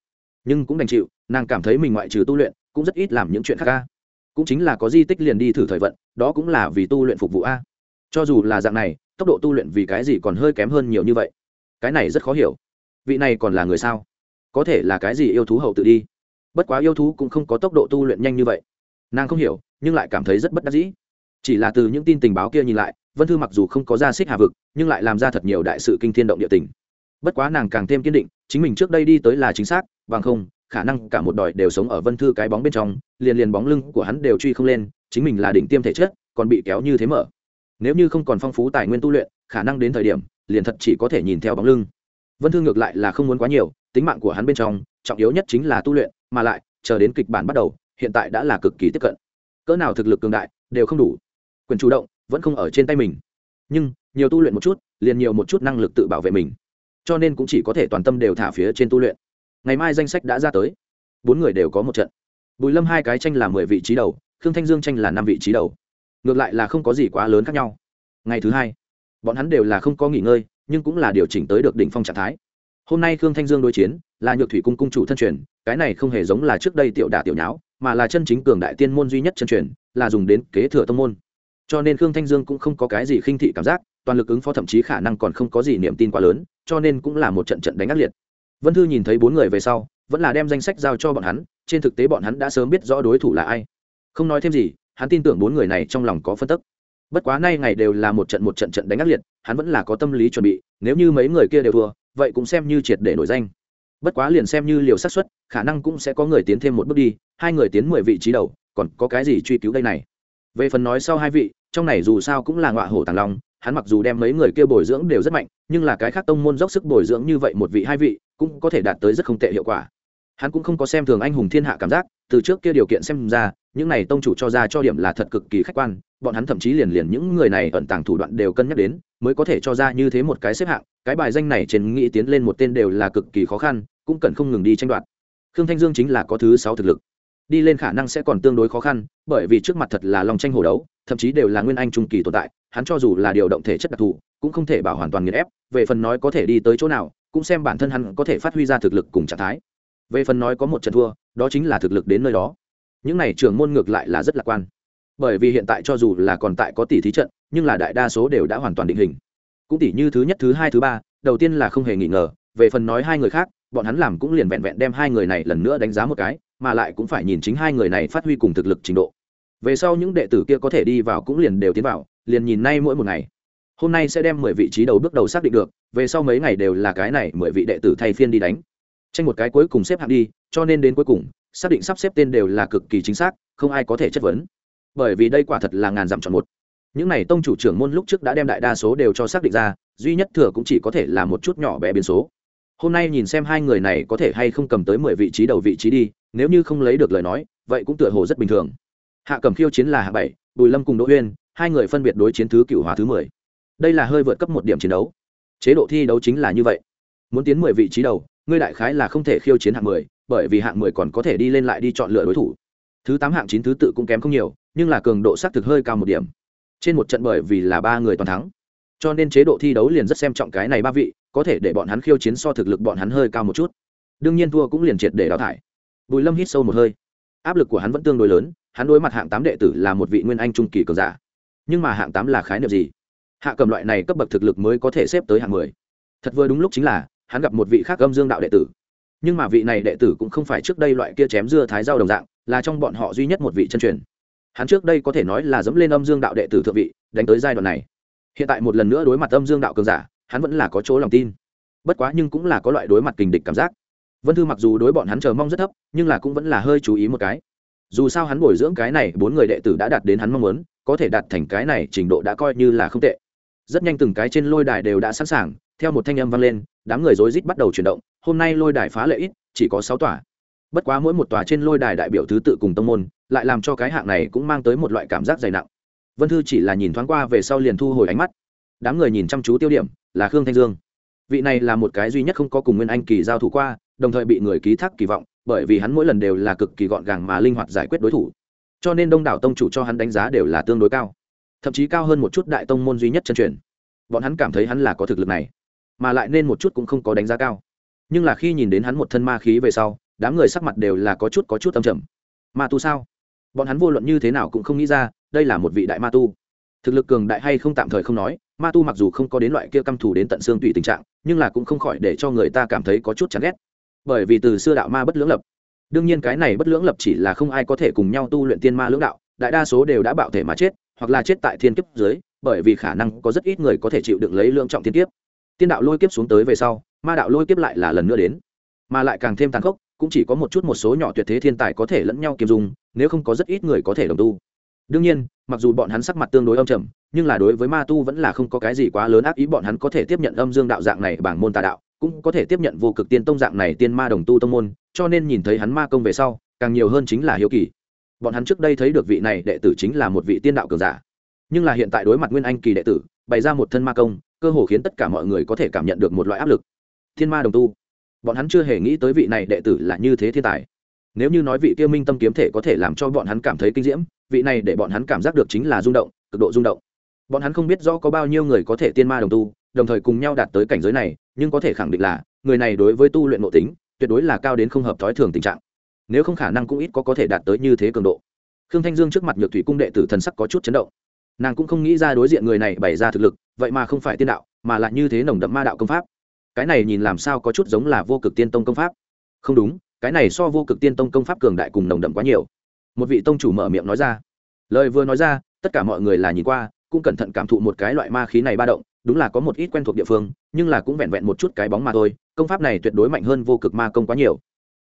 Nhưng cũng đành chịu, nàng cảm thấy mình ngoại trừ tu luyện cũng rất ít làm những chuyện khác ca cũng chính là có di tích liền đi thử thời vận, đó cũng là vì tu luyện phục vụ a. Cho dù là dạng này, tốc độ tu luyện vì cái gì còn hơi kém hơn nhiều như vậy? Cái này rất khó hiểu. Vị này còn là người sao? Có thể là cái gì yêu thú hậu tự đi? Bất quá yêu thú cũng không có tốc độ tu luyện nhanh như vậy. Nàng không hiểu, nhưng lại cảm thấy rất bất đắc dĩ. Chỉ là từ những tin tình báo kia nhìn lại, vân thư mặc dù không có ra xích hà vực, nhưng lại làm ra thật nhiều đại sự kinh thiên động địa tình. Bất quá nàng càng thêm kiên định, chính mình trước đây đi tới là chính xác, bằng không khả năng cả một đòi đều sống ở vân thư cái bóng bên trong, liền liền bóng lưng của hắn đều truy không lên, chính mình là đỉnh tiêm thể chất, còn bị kéo như thế mở. Nếu như không còn phong phú tài nguyên tu luyện, khả năng đến thời điểm, liền thật chỉ có thể nhìn theo bóng lưng. Vân thư ngược lại là không muốn quá nhiều, tính mạng của hắn bên trong, trọng yếu nhất chính là tu luyện, mà lại, chờ đến kịch bản bắt đầu, hiện tại đã là cực kỳ tiếp cận. Cỡ nào thực lực cường đại, đều không đủ. Quyền chủ động, vẫn không ở trên tay mình. Nhưng, nhiều tu luyện một chút, liền nhiều một chút năng lực tự bảo vệ mình. Cho nên cũng chỉ có thể toàn tâm đều thả phía trên tu luyện ngày mai danh sách đã ra tới. Bốn người đều có một trận. Bùi lâm hai cái tranh là mười vị trí đầu, khương thanh dương tranh là năm vị trí đầu. Ngược lại là không có gì quá lớn khác nhau. Ngày thứ hai, bọn hắn đều là không có nghỉ ngơi, nhưng cũng là điều chỉnh tới được đỉnh phong trạng thái. Hôm nay khương thanh dương đối chiến, là nhược thủy cung cung chủ thân truyền, cái này không hề giống là trước đây tiểu đả tiểu nháo, mà là chân chính cường đại tiên môn duy nhất chân truyền, là dùng đến kế thừa tông môn. Cho nên khương thanh dương cũng không có cái gì khinh thị cảm giác, toàn lực ứng phó thậm chí khả năng còn không có gì niềm tin quá lớn, cho nên cũng là một trận trận đánh ác liệt vân thư nhìn thấy bốn người về sau, vẫn là đem danh sách giao cho bọn hắn, trên thực tế bọn hắn đã sớm biết rõ đối thủ là ai. Không nói thêm gì, hắn tin tưởng bốn người này trong lòng có phân tức. Bất quá nay ngày đều là một trận một trận trận đánh ác liệt, hắn vẫn là có tâm lý chuẩn bị, nếu như mấy người kia đều thua, vậy cũng xem như triệt để nổi danh. Bất quá liền xem như liều xác suất, khả năng cũng sẽ có người tiến thêm một bước đi, hai người tiến mười vị trí đầu, còn có cái gì truy cứu đây này? Về phần nói sau hai vị, trong này dù sao cũng là ngọa hổ tàng long, hắn mặc dù đem mấy người kia bồi dưỡng đều rất mạnh, nhưng là cái khác tông môn dốc sức bồi dưỡng như vậy một vị hai vị cũng có thể đạt tới rất không tệ hiệu quả. Hắn cũng không có xem thường anh hùng thiên hạ cảm giác, từ trước kia điều kiện xem ra, những này tông chủ cho ra cho điểm là thật cực kỳ khách quan, bọn hắn thậm chí liền liền những người này ẩn tàng thủ đoạn đều cân nhắc đến, mới có thể cho ra như thế một cái xếp hạng, cái bài danh này trên nghĩ tiến lên một tên đều là cực kỳ khó khăn, cũng cần không ngừng đi tranh đoạt. Khương thanh dương chính là có thứ sáu thực lực. Đi lên khả năng sẽ còn tương đối khó khăn, bởi vì trước mặt thật là lòng tranh hồ đấu, thậm chí đều là nguyên anh trung kỳ tồn tại, hắn cho dù là điều động thể chất đặc thù, cũng không thể bảo hoàn toàn nghiền ép, về phần nói có thể đi tới chỗ nào cũng xem bản thân hắn có thể phát huy ra thực lực cùng trạng thái. Về phần nói có một trận thua, đó chính là thực lực đến nơi đó. Những này trường môn ngược lại là rất lạc quan. Bởi vì hiện tại cho dù là còn tại có tỷ thí trận, nhưng là đại đa số đều đã hoàn toàn định hình. Cũng tỷ như thứ nhất, thứ hai, thứ ba, đầu tiên là không hề nghi ngờ, về phần nói hai người khác, bọn hắn làm cũng liền vẹn vẹn đem hai người này lần nữa đánh giá một cái, mà lại cũng phải nhìn chính hai người này phát huy cùng thực lực trình độ. Về sau những đệ tử kia có thể đi vào cũng liền đều tiến vào, liền nhìn nay mỗi một ngày. Hôm nay sẽ đem mười vị trí đầu bước đầu xác định được về sau mấy ngày đều là cái này mười vị đệ tử thay phiên đi đánh. Tranh một cái cuối cùng xếp hạng đi, cho nên đến cuối cùng, xác định sắp xếp tên đều là cực kỳ chính xác, không ai có thể chất vấn. Bởi vì đây quả thật là ngàn dặm chọn một. Những này tông chủ trưởng môn lúc trước đã đem đại đa số đều cho xác định ra, duy nhất thừa cũng chỉ có thể là một chút nhỏ bé biến số. Hôm nay nhìn xem hai người này có thể hay không cầm tới mười vị trí đầu vị trí đi, nếu như không lấy được lời nói, vậy cũng tựa hồ rất bình thường. Hạ cầm khiêu chiến là hạ bảy, bùi lâm cùng đỗ uyên, hai người phân biệt đối chiến thứ cựu hóa thứ mười. Đây là hơi vượt cấp một điểm chiến đấu chế độ thi đấu chính là như vậy. Muốn tiến mười vị trí đầu, ngươi đại khái là không thể khiêu chiến hạng mười, bởi vì hạng mười còn có thể đi lên lại đi chọn lựa đối thủ. Thứ tám hạng chín thứ tự cũng kém không nhiều, nhưng là cường độ xác thực hơi cao một điểm. Trên một trận bởi vì là ba người toàn thắng, cho nên chế độ thi đấu liền rất xem trọng cái này ba vị, có thể để bọn hắn khiêu chiến so thực lực bọn hắn hơi cao một chút. Đương nhiên thua cũng liền triệt để đào thải. Bùi lâm hít sâu một hơi. Áp lực của hắn vẫn tương đối lớn, hắn đối mặt hạng tám đệ tử là một vị nguyên anh trung kỳ cường giả. Nhưng mà hạng tám là khái niệm gì? Hạ cầm loại này cấp bậc thực lực mới có thể xếp tới hạng mười. Thật vừa đúng lúc chính là, hắn gặp một vị khác âm dương đạo đệ tử. Nhưng mà vị này đệ tử cũng không phải trước đây loại kia chém dưa thái rau đồng dạng, là trong bọn họ duy nhất một vị chân truyền. Hắn trước đây có thể nói là dẫm lên âm dương đạo đệ tử thượng vị, đánh tới giai đoạn này. Hiện tại một lần nữa đối mặt âm dương đạo cường giả, hắn vẫn là có chỗ lòng tin. Bất quá nhưng cũng là có loại đối mặt kình địch cảm giác. Vân thư mặc dù đối bọn hắn chờ mong rất thấp, nhưng là cũng vẫn là hơi chú ý một cái. Dù sao hắn bồi dưỡng cái này bốn người đệ tử đã đạt đến hắn mong muốn, có thể đạt thành cái này trình độ đã coi như là không tệ rất nhanh từng cái trên lôi đài đều đã sẵn sàng, theo một thanh âm vang lên, đám người rối rít bắt đầu chuyển động, hôm nay lôi đài phá lệ ít, chỉ có sáu tòa. Bất quá mỗi một tòa trên lôi đài đại biểu thứ tự cùng tông môn, lại làm cho cái hạng này cũng mang tới một loại cảm giác dày nặng. Vân thư chỉ là nhìn thoáng qua về sau liền thu hồi ánh mắt. Đám người nhìn chăm chú tiêu điểm, là khương thanh dương. Vị này là một cái duy nhất không có cùng nguyên anh kỳ giao thủ qua, đồng thời bị người ký thác kỳ vọng, bởi vì hắn mỗi lần đều là cực kỳ gọn gàng mà linh hoạt giải quyết đối thủ. Cho nên đông đảo tông chủ cho hắn đánh giá đều là tương đối cao thậm chí cao hơn một chút đại tông môn duy nhất chân truyền. Bọn hắn cảm thấy hắn là có thực lực này, mà lại nên một chút cũng không có đánh giá cao. Nhưng là khi nhìn đến hắn một thân ma khí về sau, đám người sắc mặt đều là có chút có chút âm trầm. Ma tu sao? Bọn hắn vô luận như thế nào cũng không nghĩ ra, đây là một vị đại ma tu. Thực lực cường đại hay không tạm thời không nói, ma tu mặc dù không có đến loại kia căm thù đến tận xương tùy tình trạng, nhưng là cũng không khỏi để cho người ta cảm thấy có chút chán ghét. Bởi vì từ xưa đạo ma bất lưỡng lập. Đương nhiên cái này bất lưỡng lập chỉ là không ai có thể cùng nhau tu luyện tiên ma lưỡng đạo, đại đa số đều đã bạo thể mà chết hoặc là chết tại thiên kiếp dưới, bởi vì khả năng có rất ít người có thể chịu đựng lấy lượng trọng thiên kiếp. Tiên đạo lôi kiếp xuống tới về sau, ma đạo lôi kiếp lại là lần nữa đến. Mà lại càng thêm tàn khốc, cũng chỉ có một chút một số nhỏ tuyệt thế thiên tài có thể lẫn nhau kiếm dùng nếu không có rất ít người có thể đồng tu. Đương nhiên, mặc dù bọn hắn sắc mặt tương đối âm trầm, nhưng là đối với ma tu vẫn là không có cái gì quá lớn ác ý, bọn hắn có thể tiếp nhận âm dương đạo dạng này bảng môn tà đạo, cũng có thể tiếp nhận vô cực tiên tông dạng này tiên ma đồng tu tông môn, cho nên nhìn thấy hắn ma công về sau, càng nhiều hơn chính là hiếu kỳ bọn hắn trước đây thấy được vị này đệ tử chính là một vị tiên đạo cường giả. Nhưng là hiện tại đối mặt nguyên anh kỳ đệ tử, bày ra một thân ma công, cơ hồ khiến tất cả mọi người có thể cảm nhận được một loại áp lực. Thiên ma đồng tu. Bọn hắn chưa hề nghĩ tới vị này đệ tử là như thế thiên tài. Nếu như nói vị tiêu minh tâm kiếm thể có thể làm cho bọn hắn cảm thấy kinh diễm, vị này để bọn hắn cảm giác được chính là rung động, cực độ rung động. Bọn hắn không biết rõ có bao nhiêu người có thể tiên ma đồng tu, đồng thời cùng nhau đạt tới cảnh giới này, nhưng có thể khẳng định là, người này đối với tu luyện nội tính, tuyệt đối là cao đến không hợp thói thường tình trạng nếu không khả năng cũng ít có có thể đạt tới như thế cường độ. Khương thanh dương trước mặt nhược thủy cung đệ tử thần sắc có chút chấn động. Nàng cũng không nghĩ ra đối diện người này bày ra thực lực, vậy mà không phải tiên đạo, mà lại như thế nồng đậm ma đạo công pháp. Cái này nhìn làm sao có chút giống là vô cực tiên tông công pháp. Không đúng, cái này so vô cực tiên tông công pháp cường đại cùng nồng đậm quá nhiều. Một vị tông chủ mở miệng nói ra. Lời vừa nói ra, tất cả mọi người là nhìn qua, cũng cẩn thận cảm thụ một cái loại ma khí này ba động, đúng là có một ít quen thuộc địa phương, nhưng là cũng vẹn vẹn một chút cái bóng mà thôi, công pháp này tuyệt đối mạnh hơn vô cực ma công quá nhiều.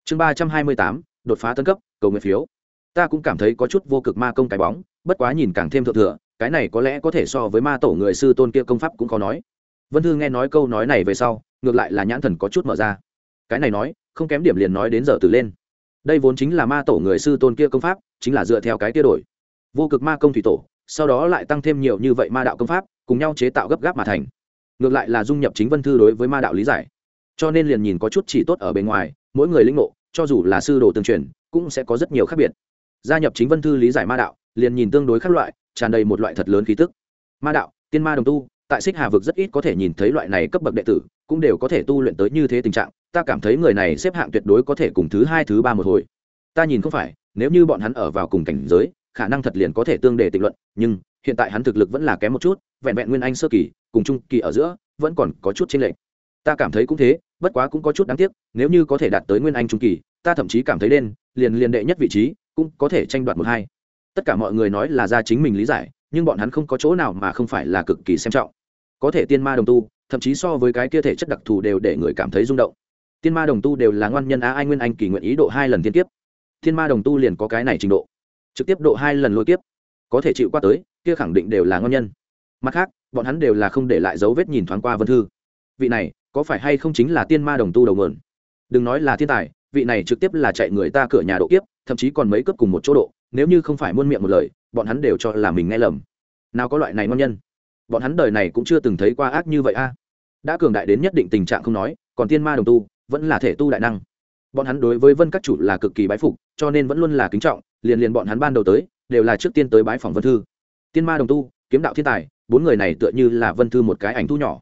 Chương ba trăm hai mươi tám đột phá tân cấp, cầu nguyện phiếu. Ta cũng cảm thấy có chút vô cực ma công cái bóng, bất quá nhìn càng thêm thượng thừa, cái này có lẽ có thể so với ma tổ người sư tôn kia công pháp cũng khó nói. Vân thư nghe nói câu nói này về sau, ngược lại là nhãn thần có chút mở ra. Cái này nói, không kém điểm liền nói đến giờ từ lên. Đây vốn chính là ma tổ người sư tôn kia công pháp, chính là dựa theo cái kia đổi. Vô cực ma công thủy tổ, sau đó lại tăng thêm nhiều như vậy ma đạo công pháp, cùng nhau chế tạo gấp gáp mà thành. Ngược lại là dung nhập chính vân thư đối với ma đạo lý giải. Cho nên liền nhìn có chút chỉ tốt ở bên ngoài, mỗi người lĩnh ngộ cho dù là sư đồ tương truyền, cũng sẽ có rất nhiều khác biệt. Gia nhập chính vân thư lý giải ma đạo, liền nhìn tương đối khác loại, tràn đầy một loại thật lớn khí tức. Ma đạo, tiên ma đồng tu, tại xích hà vực rất ít có thể nhìn thấy loại này cấp bậc đệ tử, cũng đều có thể tu luyện tới như thế tình trạng, ta cảm thấy người này xếp hạng tuyệt đối có thể cùng thứ hai, thứ ba một hồi. Ta nhìn không phải, nếu như bọn hắn ở vào cùng cảnh giới, khả năng thật liền có thể tương đề tịnh luận, nhưng hiện tại hắn thực lực vẫn là kém một chút, vẹn vẹn nguyên anh sơ kỳ, cùng trung kỳ ở giữa, vẫn còn có chút chênh lệch. Ta cảm thấy cũng thế bất quá cũng có chút đáng tiếc, nếu như có thể đạt tới nguyên anh trung kỳ, ta thậm chí cảm thấy đen, liền liền đệ nhất vị trí, cũng có thể tranh đoạt một hai. Tất cả mọi người nói là ra chính mình lý giải, nhưng bọn hắn không có chỗ nào mà không phải là cực kỳ xem trọng. Có thể tiên ma đồng tu, thậm chí so với cái kia thể chất đặc thù đều để người cảm thấy rung động. Tiên ma đồng tu đều là ngoan nhân á, ai nguyên anh kỳ nguyện ý độ hai lần tiên tiếp thiên ma đồng tu liền có cái này trình độ. Trực tiếp độ hai lần lôi tiếp có thể chịu qua tới, kia khẳng định đều là ngon nhân. Mặt khác, bọn hắn đều là không để lại dấu vết nhìn thoáng qua vân thư. Vị này có phải hay không chính là tiên ma đồng tu đầu mượn đừng nói là thiên tài, vị này trực tiếp là chạy người ta cửa nhà độ kiếp, thậm chí còn mấy cấp cùng một chỗ độ, nếu như không phải muôn miệng một lời, bọn hắn đều cho là mình nghe lầm. Nào có loại này ngon nhân. Bọn hắn đời này cũng chưa từng thấy qua ác như vậy a. Đã cường đại đến nhất định tình trạng không nói, còn tiên ma đồng tu, vẫn là thể tu đại năng. Bọn hắn đối với vân các chủ là cực kỳ bái phục, cho nên vẫn luôn là kính trọng, liền liền bọn hắn ban đầu tới, đều là trước tiên tới bái phòng vân thư. Tiên ma đồng tu, kiếm đạo thiên tài, bốn người này tựa như là vân thư một cái ảnh thu nhỏ.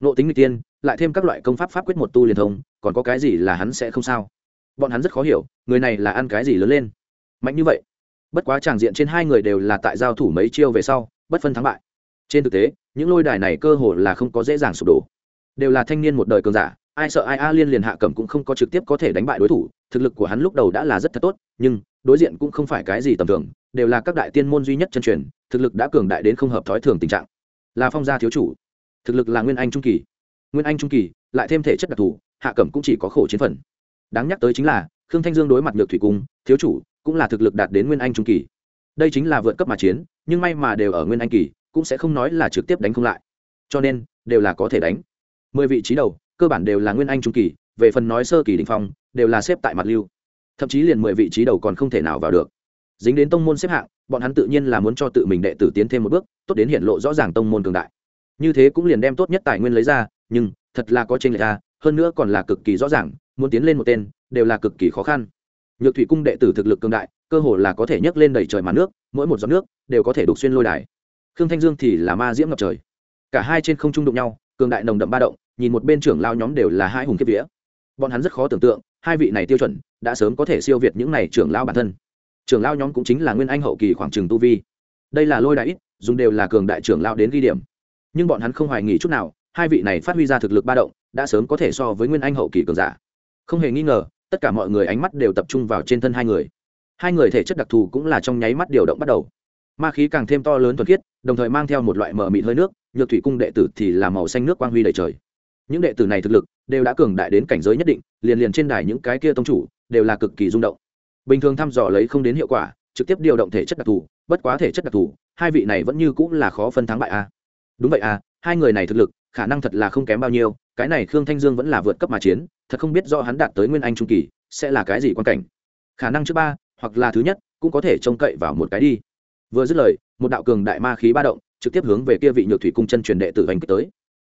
Nộ tính n tiên lại thêm các loại công pháp pháp quyết một tu liền thông, còn có cái gì là hắn sẽ không sao? Bọn hắn rất khó hiểu, người này là ăn cái gì lớn lên. Mạnh như vậy. Bất quá tràng diện trên hai người đều là tại giao thủ mấy chiêu về sau, bất phân thắng bại. Trên thực tế, những lôi đài này cơ hồ là không có dễ dàng sụp đổ. Đều là thanh niên một đời cường giả, ai sợ ai a liên liền hạ cẩm cũng không có trực tiếp có thể đánh bại đối thủ, thực lực của hắn lúc đầu đã là rất thật tốt, nhưng đối diện cũng không phải cái gì tầm thường, đều là các đại tiên môn duy nhất chân truyền, thực lực đã cường đại đến không hợp thói thường tình trạng. Là phong gia thiếu chủ, thực lực là nguyên anh trung kỳ nguyên anh trung kỳ, lại thêm thể chất đặc thù, hạ cẩm cũng chỉ có khổ chiến phần. Đáng nhắc tới chính là, khương thanh dương đối mặt nhược thủy cung, thiếu chủ, cũng là thực lực đạt đến nguyên anh trung kỳ. Đây chính là vượt cấp mà chiến, nhưng may mà đều ở nguyên anh kỳ, cũng sẽ không nói là trực tiếp đánh không lại. Cho nên, đều là có thể đánh. Mười vị trí đầu, cơ bản đều là nguyên anh trung kỳ, về phần nói sơ kỳ đình phong, đều là xếp tại mặt lưu. Thậm chí liền mười vị trí đầu còn không thể nào vào được. Dính đến tông môn xếp hạng, bọn hắn tự nhiên là muốn cho tự mình đệ tử tiến thêm một bước, tốt đến hiện lộ rõ ràng tông môn cường đại. Như thế cũng liền đem tốt nhất tài nguyên lấy ra nhưng thật là có trên lệch ra hơn nữa còn là cực kỳ rõ ràng, muốn tiến lên một tên đều là cực kỳ khó khăn. Nhược thủy cung đệ tử thực lực cường đại, cơ hồ là có thể nhấc lên đầy trời màn nước, mỗi một giọt nước đều có thể đục xuyên lôi đài. Khương thanh dương thì là ma diễm ngập trời. Cả hai trên không trung đụng nhau, cường đại nồng đậm ba động, nhìn một bên trưởng lao nhóm đều là hai hùng kiếp vía. Bọn hắn rất khó tưởng tượng, hai vị này tiêu chuẩn đã sớm có thể siêu việt những này trưởng lao bản thân. Trưởng lao nhóm cũng chính là nguyên anh hậu kỳ khoảng trường tu vi. Đây là lôi đại ít, dùng đều là cường đại trưởng lao đến ghi điểm. Nhưng bọn hắn không hoài nghỉ chút nào hai vị này phát huy ra thực lực ba động, đã sớm có thể so với nguyên anh hậu kỳ cường giả. Không hề nghi ngờ, tất cả mọi người ánh mắt đều tập trung vào trên thân hai người. Hai người thể chất đặc thù cũng là trong nháy mắt điều động bắt đầu. Ma khí càng thêm to lớn thuần khiết, đồng thời mang theo một loại mờ mịt hơi nước, nhược thủy cung đệ tử thì là màu xanh nước quang huy đầy trời. Những đệ tử này thực lực đều đã cường đại đến cảnh giới nhất định, liền liền trên đài những cái kia tông chủ đều là cực kỳ rung động. Bình thường thăm dò lấy không đến hiệu quả, trực tiếp điều động thể chất đặc thù, bất quá thể chất đặc thù, hai vị này vẫn như cũng là khó phân thắng bại a đúng vậy a hai người này thực lực khả năng thật là không kém bao nhiêu, cái này khương thanh dương vẫn là vượt cấp mà chiến, thật không biết do hắn đạt tới nguyên anh trung kỳ, sẽ là cái gì quan cảnh. Khả năng thứ ba, hoặc là thứ nhất, cũng có thể trông cậy vào một cái đi. Vừa dứt lời, một đạo cường đại ma khí ba động, trực tiếp hướng về kia vị nhược thủy cung chân truyền đệ tử hành kích tới.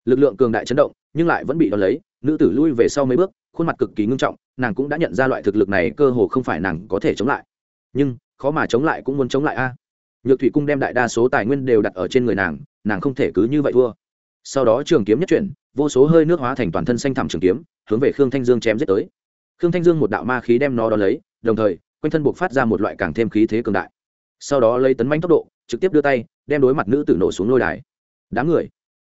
Lực lượng cường đại chấn động, nhưng lại vẫn bị đón lấy, nữ tử lui về sau mấy bước, khuôn mặt cực kỳ ngưng trọng, nàng cũng đã nhận ra loại thực lực này cơ hồ không phải nàng có thể chống lại. Nhưng, khó mà chống lại cũng muốn chống lại a. Nhược thủy cung đem đại đa số tài nguyên đều đặt ở trên người nàng nàng không thể cứ như vậy thua sau đó trường kiếm nhất chuyển, vô số hơi nước hóa thành toàn thân xanh thẳm trường kiếm, hướng về khương thanh dương chém giết tới. Khương thanh dương một đạo ma khí đem nó đón lấy, đồng thời, quanh thân buộc phát ra một loại càng thêm khí thế cường đại. Sau đó lấy tấn manh tốc độ, trực tiếp đưa tay, đem đối mặt nữ tử nổ xuống lôi đài. Đám người,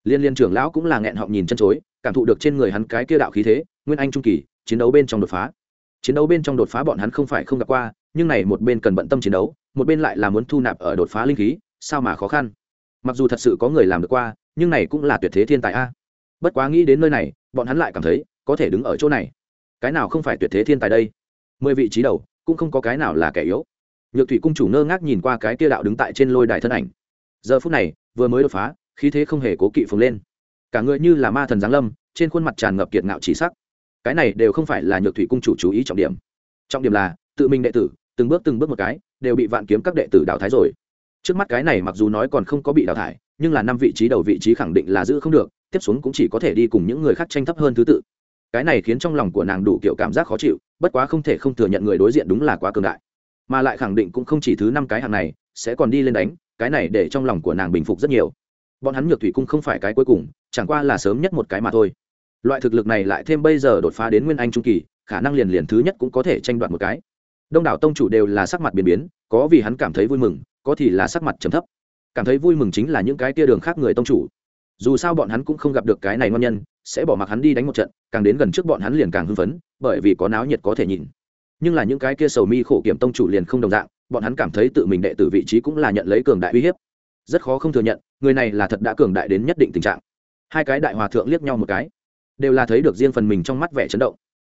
liên liên trưởng lão cũng là nghẹn họng nhìn chân chối, cảm thụ được trên người hắn cái kia đạo khí thế, nguyên anh trung kỳ, chiến đấu bên trong đột phá. Chiến đấu bên trong đột phá bọn hắn không phải không gặp qua, nhưng này một bên cần bận tâm chiến đấu, một bên lại là muốn thu nạp ở đột phá linh khí, sao mà khó khăn? Mặc dù thật sự có người làm được qua nhưng này cũng là tuyệt thế thiên tài a. Bất quá nghĩ đến nơi này, bọn hắn lại cảm thấy, có thể đứng ở chỗ này. Cái nào không phải tuyệt thế thiên tài đây? Mười vị trí đầu, cũng không có cái nào là kẻ yếu. Nhược thủy cung chủ ngơ ngác nhìn qua cái kia đạo đứng tại trên lôi đài thân ảnh. Giờ phút này, vừa mới đột phá, khí thế không hề cố kỵ phồng lên. Cả người như là ma thần giáng lâm, trên khuôn mặt tràn ngập kiệt ngạo chỉ sắc. Cái này đều không phải là nhược thủy cung chủ chú ý trọng điểm. Trọng điểm là, tự mình đệ tử, từng bước từng bước một cái, đều bị vạn kiếm các đệ tử đào thái rồi. Trước mắt cái này mặc dù nói còn không có bị đào thải nhưng là năm vị trí đầu vị trí khẳng định là giữ không được, tiếp xuống cũng chỉ có thể đi cùng những người khác tranh thấp hơn thứ tự. Cái này khiến trong lòng của nàng đủ kiểu cảm giác khó chịu, bất quá không thể không thừa nhận người đối diện đúng là quá cường đại. Mà lại khẳng định cũng không chỉ thứ năm cái hàng này, sẽ còn đi lên đánh, cái này để trong lòng của nàng bình phục rất nhiều. Bọn hắn nhược thủy cung không phải cái cuối cùng, chẳng qua là sớm nhất một cái mà thôi. Loại thực lực này lại thêm bây giờ đột phá đến nguyên anh trung kỳ, khả năng liền liền thứ nhất cũng có thể tranh đoạt một cái. Đông đảo tông chủ đều là sắc mặt biến biến, có vì hắn cảm thấy vui mừng, có thì là sắc mặt trầm thấp cảm thấy vui mừng chính là những cái tia đường khác người tông chủ. Dù sao bọn hắn cũng không gặp được cái này ngon nhân, sẽ bỏ mặc hắn đi đánh một trận, càng đến gần trước bọn hắn liền càng hưng phấn, bởi vì có náo nhiệt có thể nhìn. Nhưng là những cái kia sầu mi khổ kiểm tông chủ liền không đồng dạng, bọn hắn cảm thấy tự mình đệ tử vị trí cũng là nhận lấy cường đại uy hiếp. Rất khó không thừa nhận, người này là thật đã cường đại đến nhất định tình trạng. Hai cái đại hòa thượng liếc nhau một cái, đều là thấy được riêng phần mình trong mắt vẻ chấn động.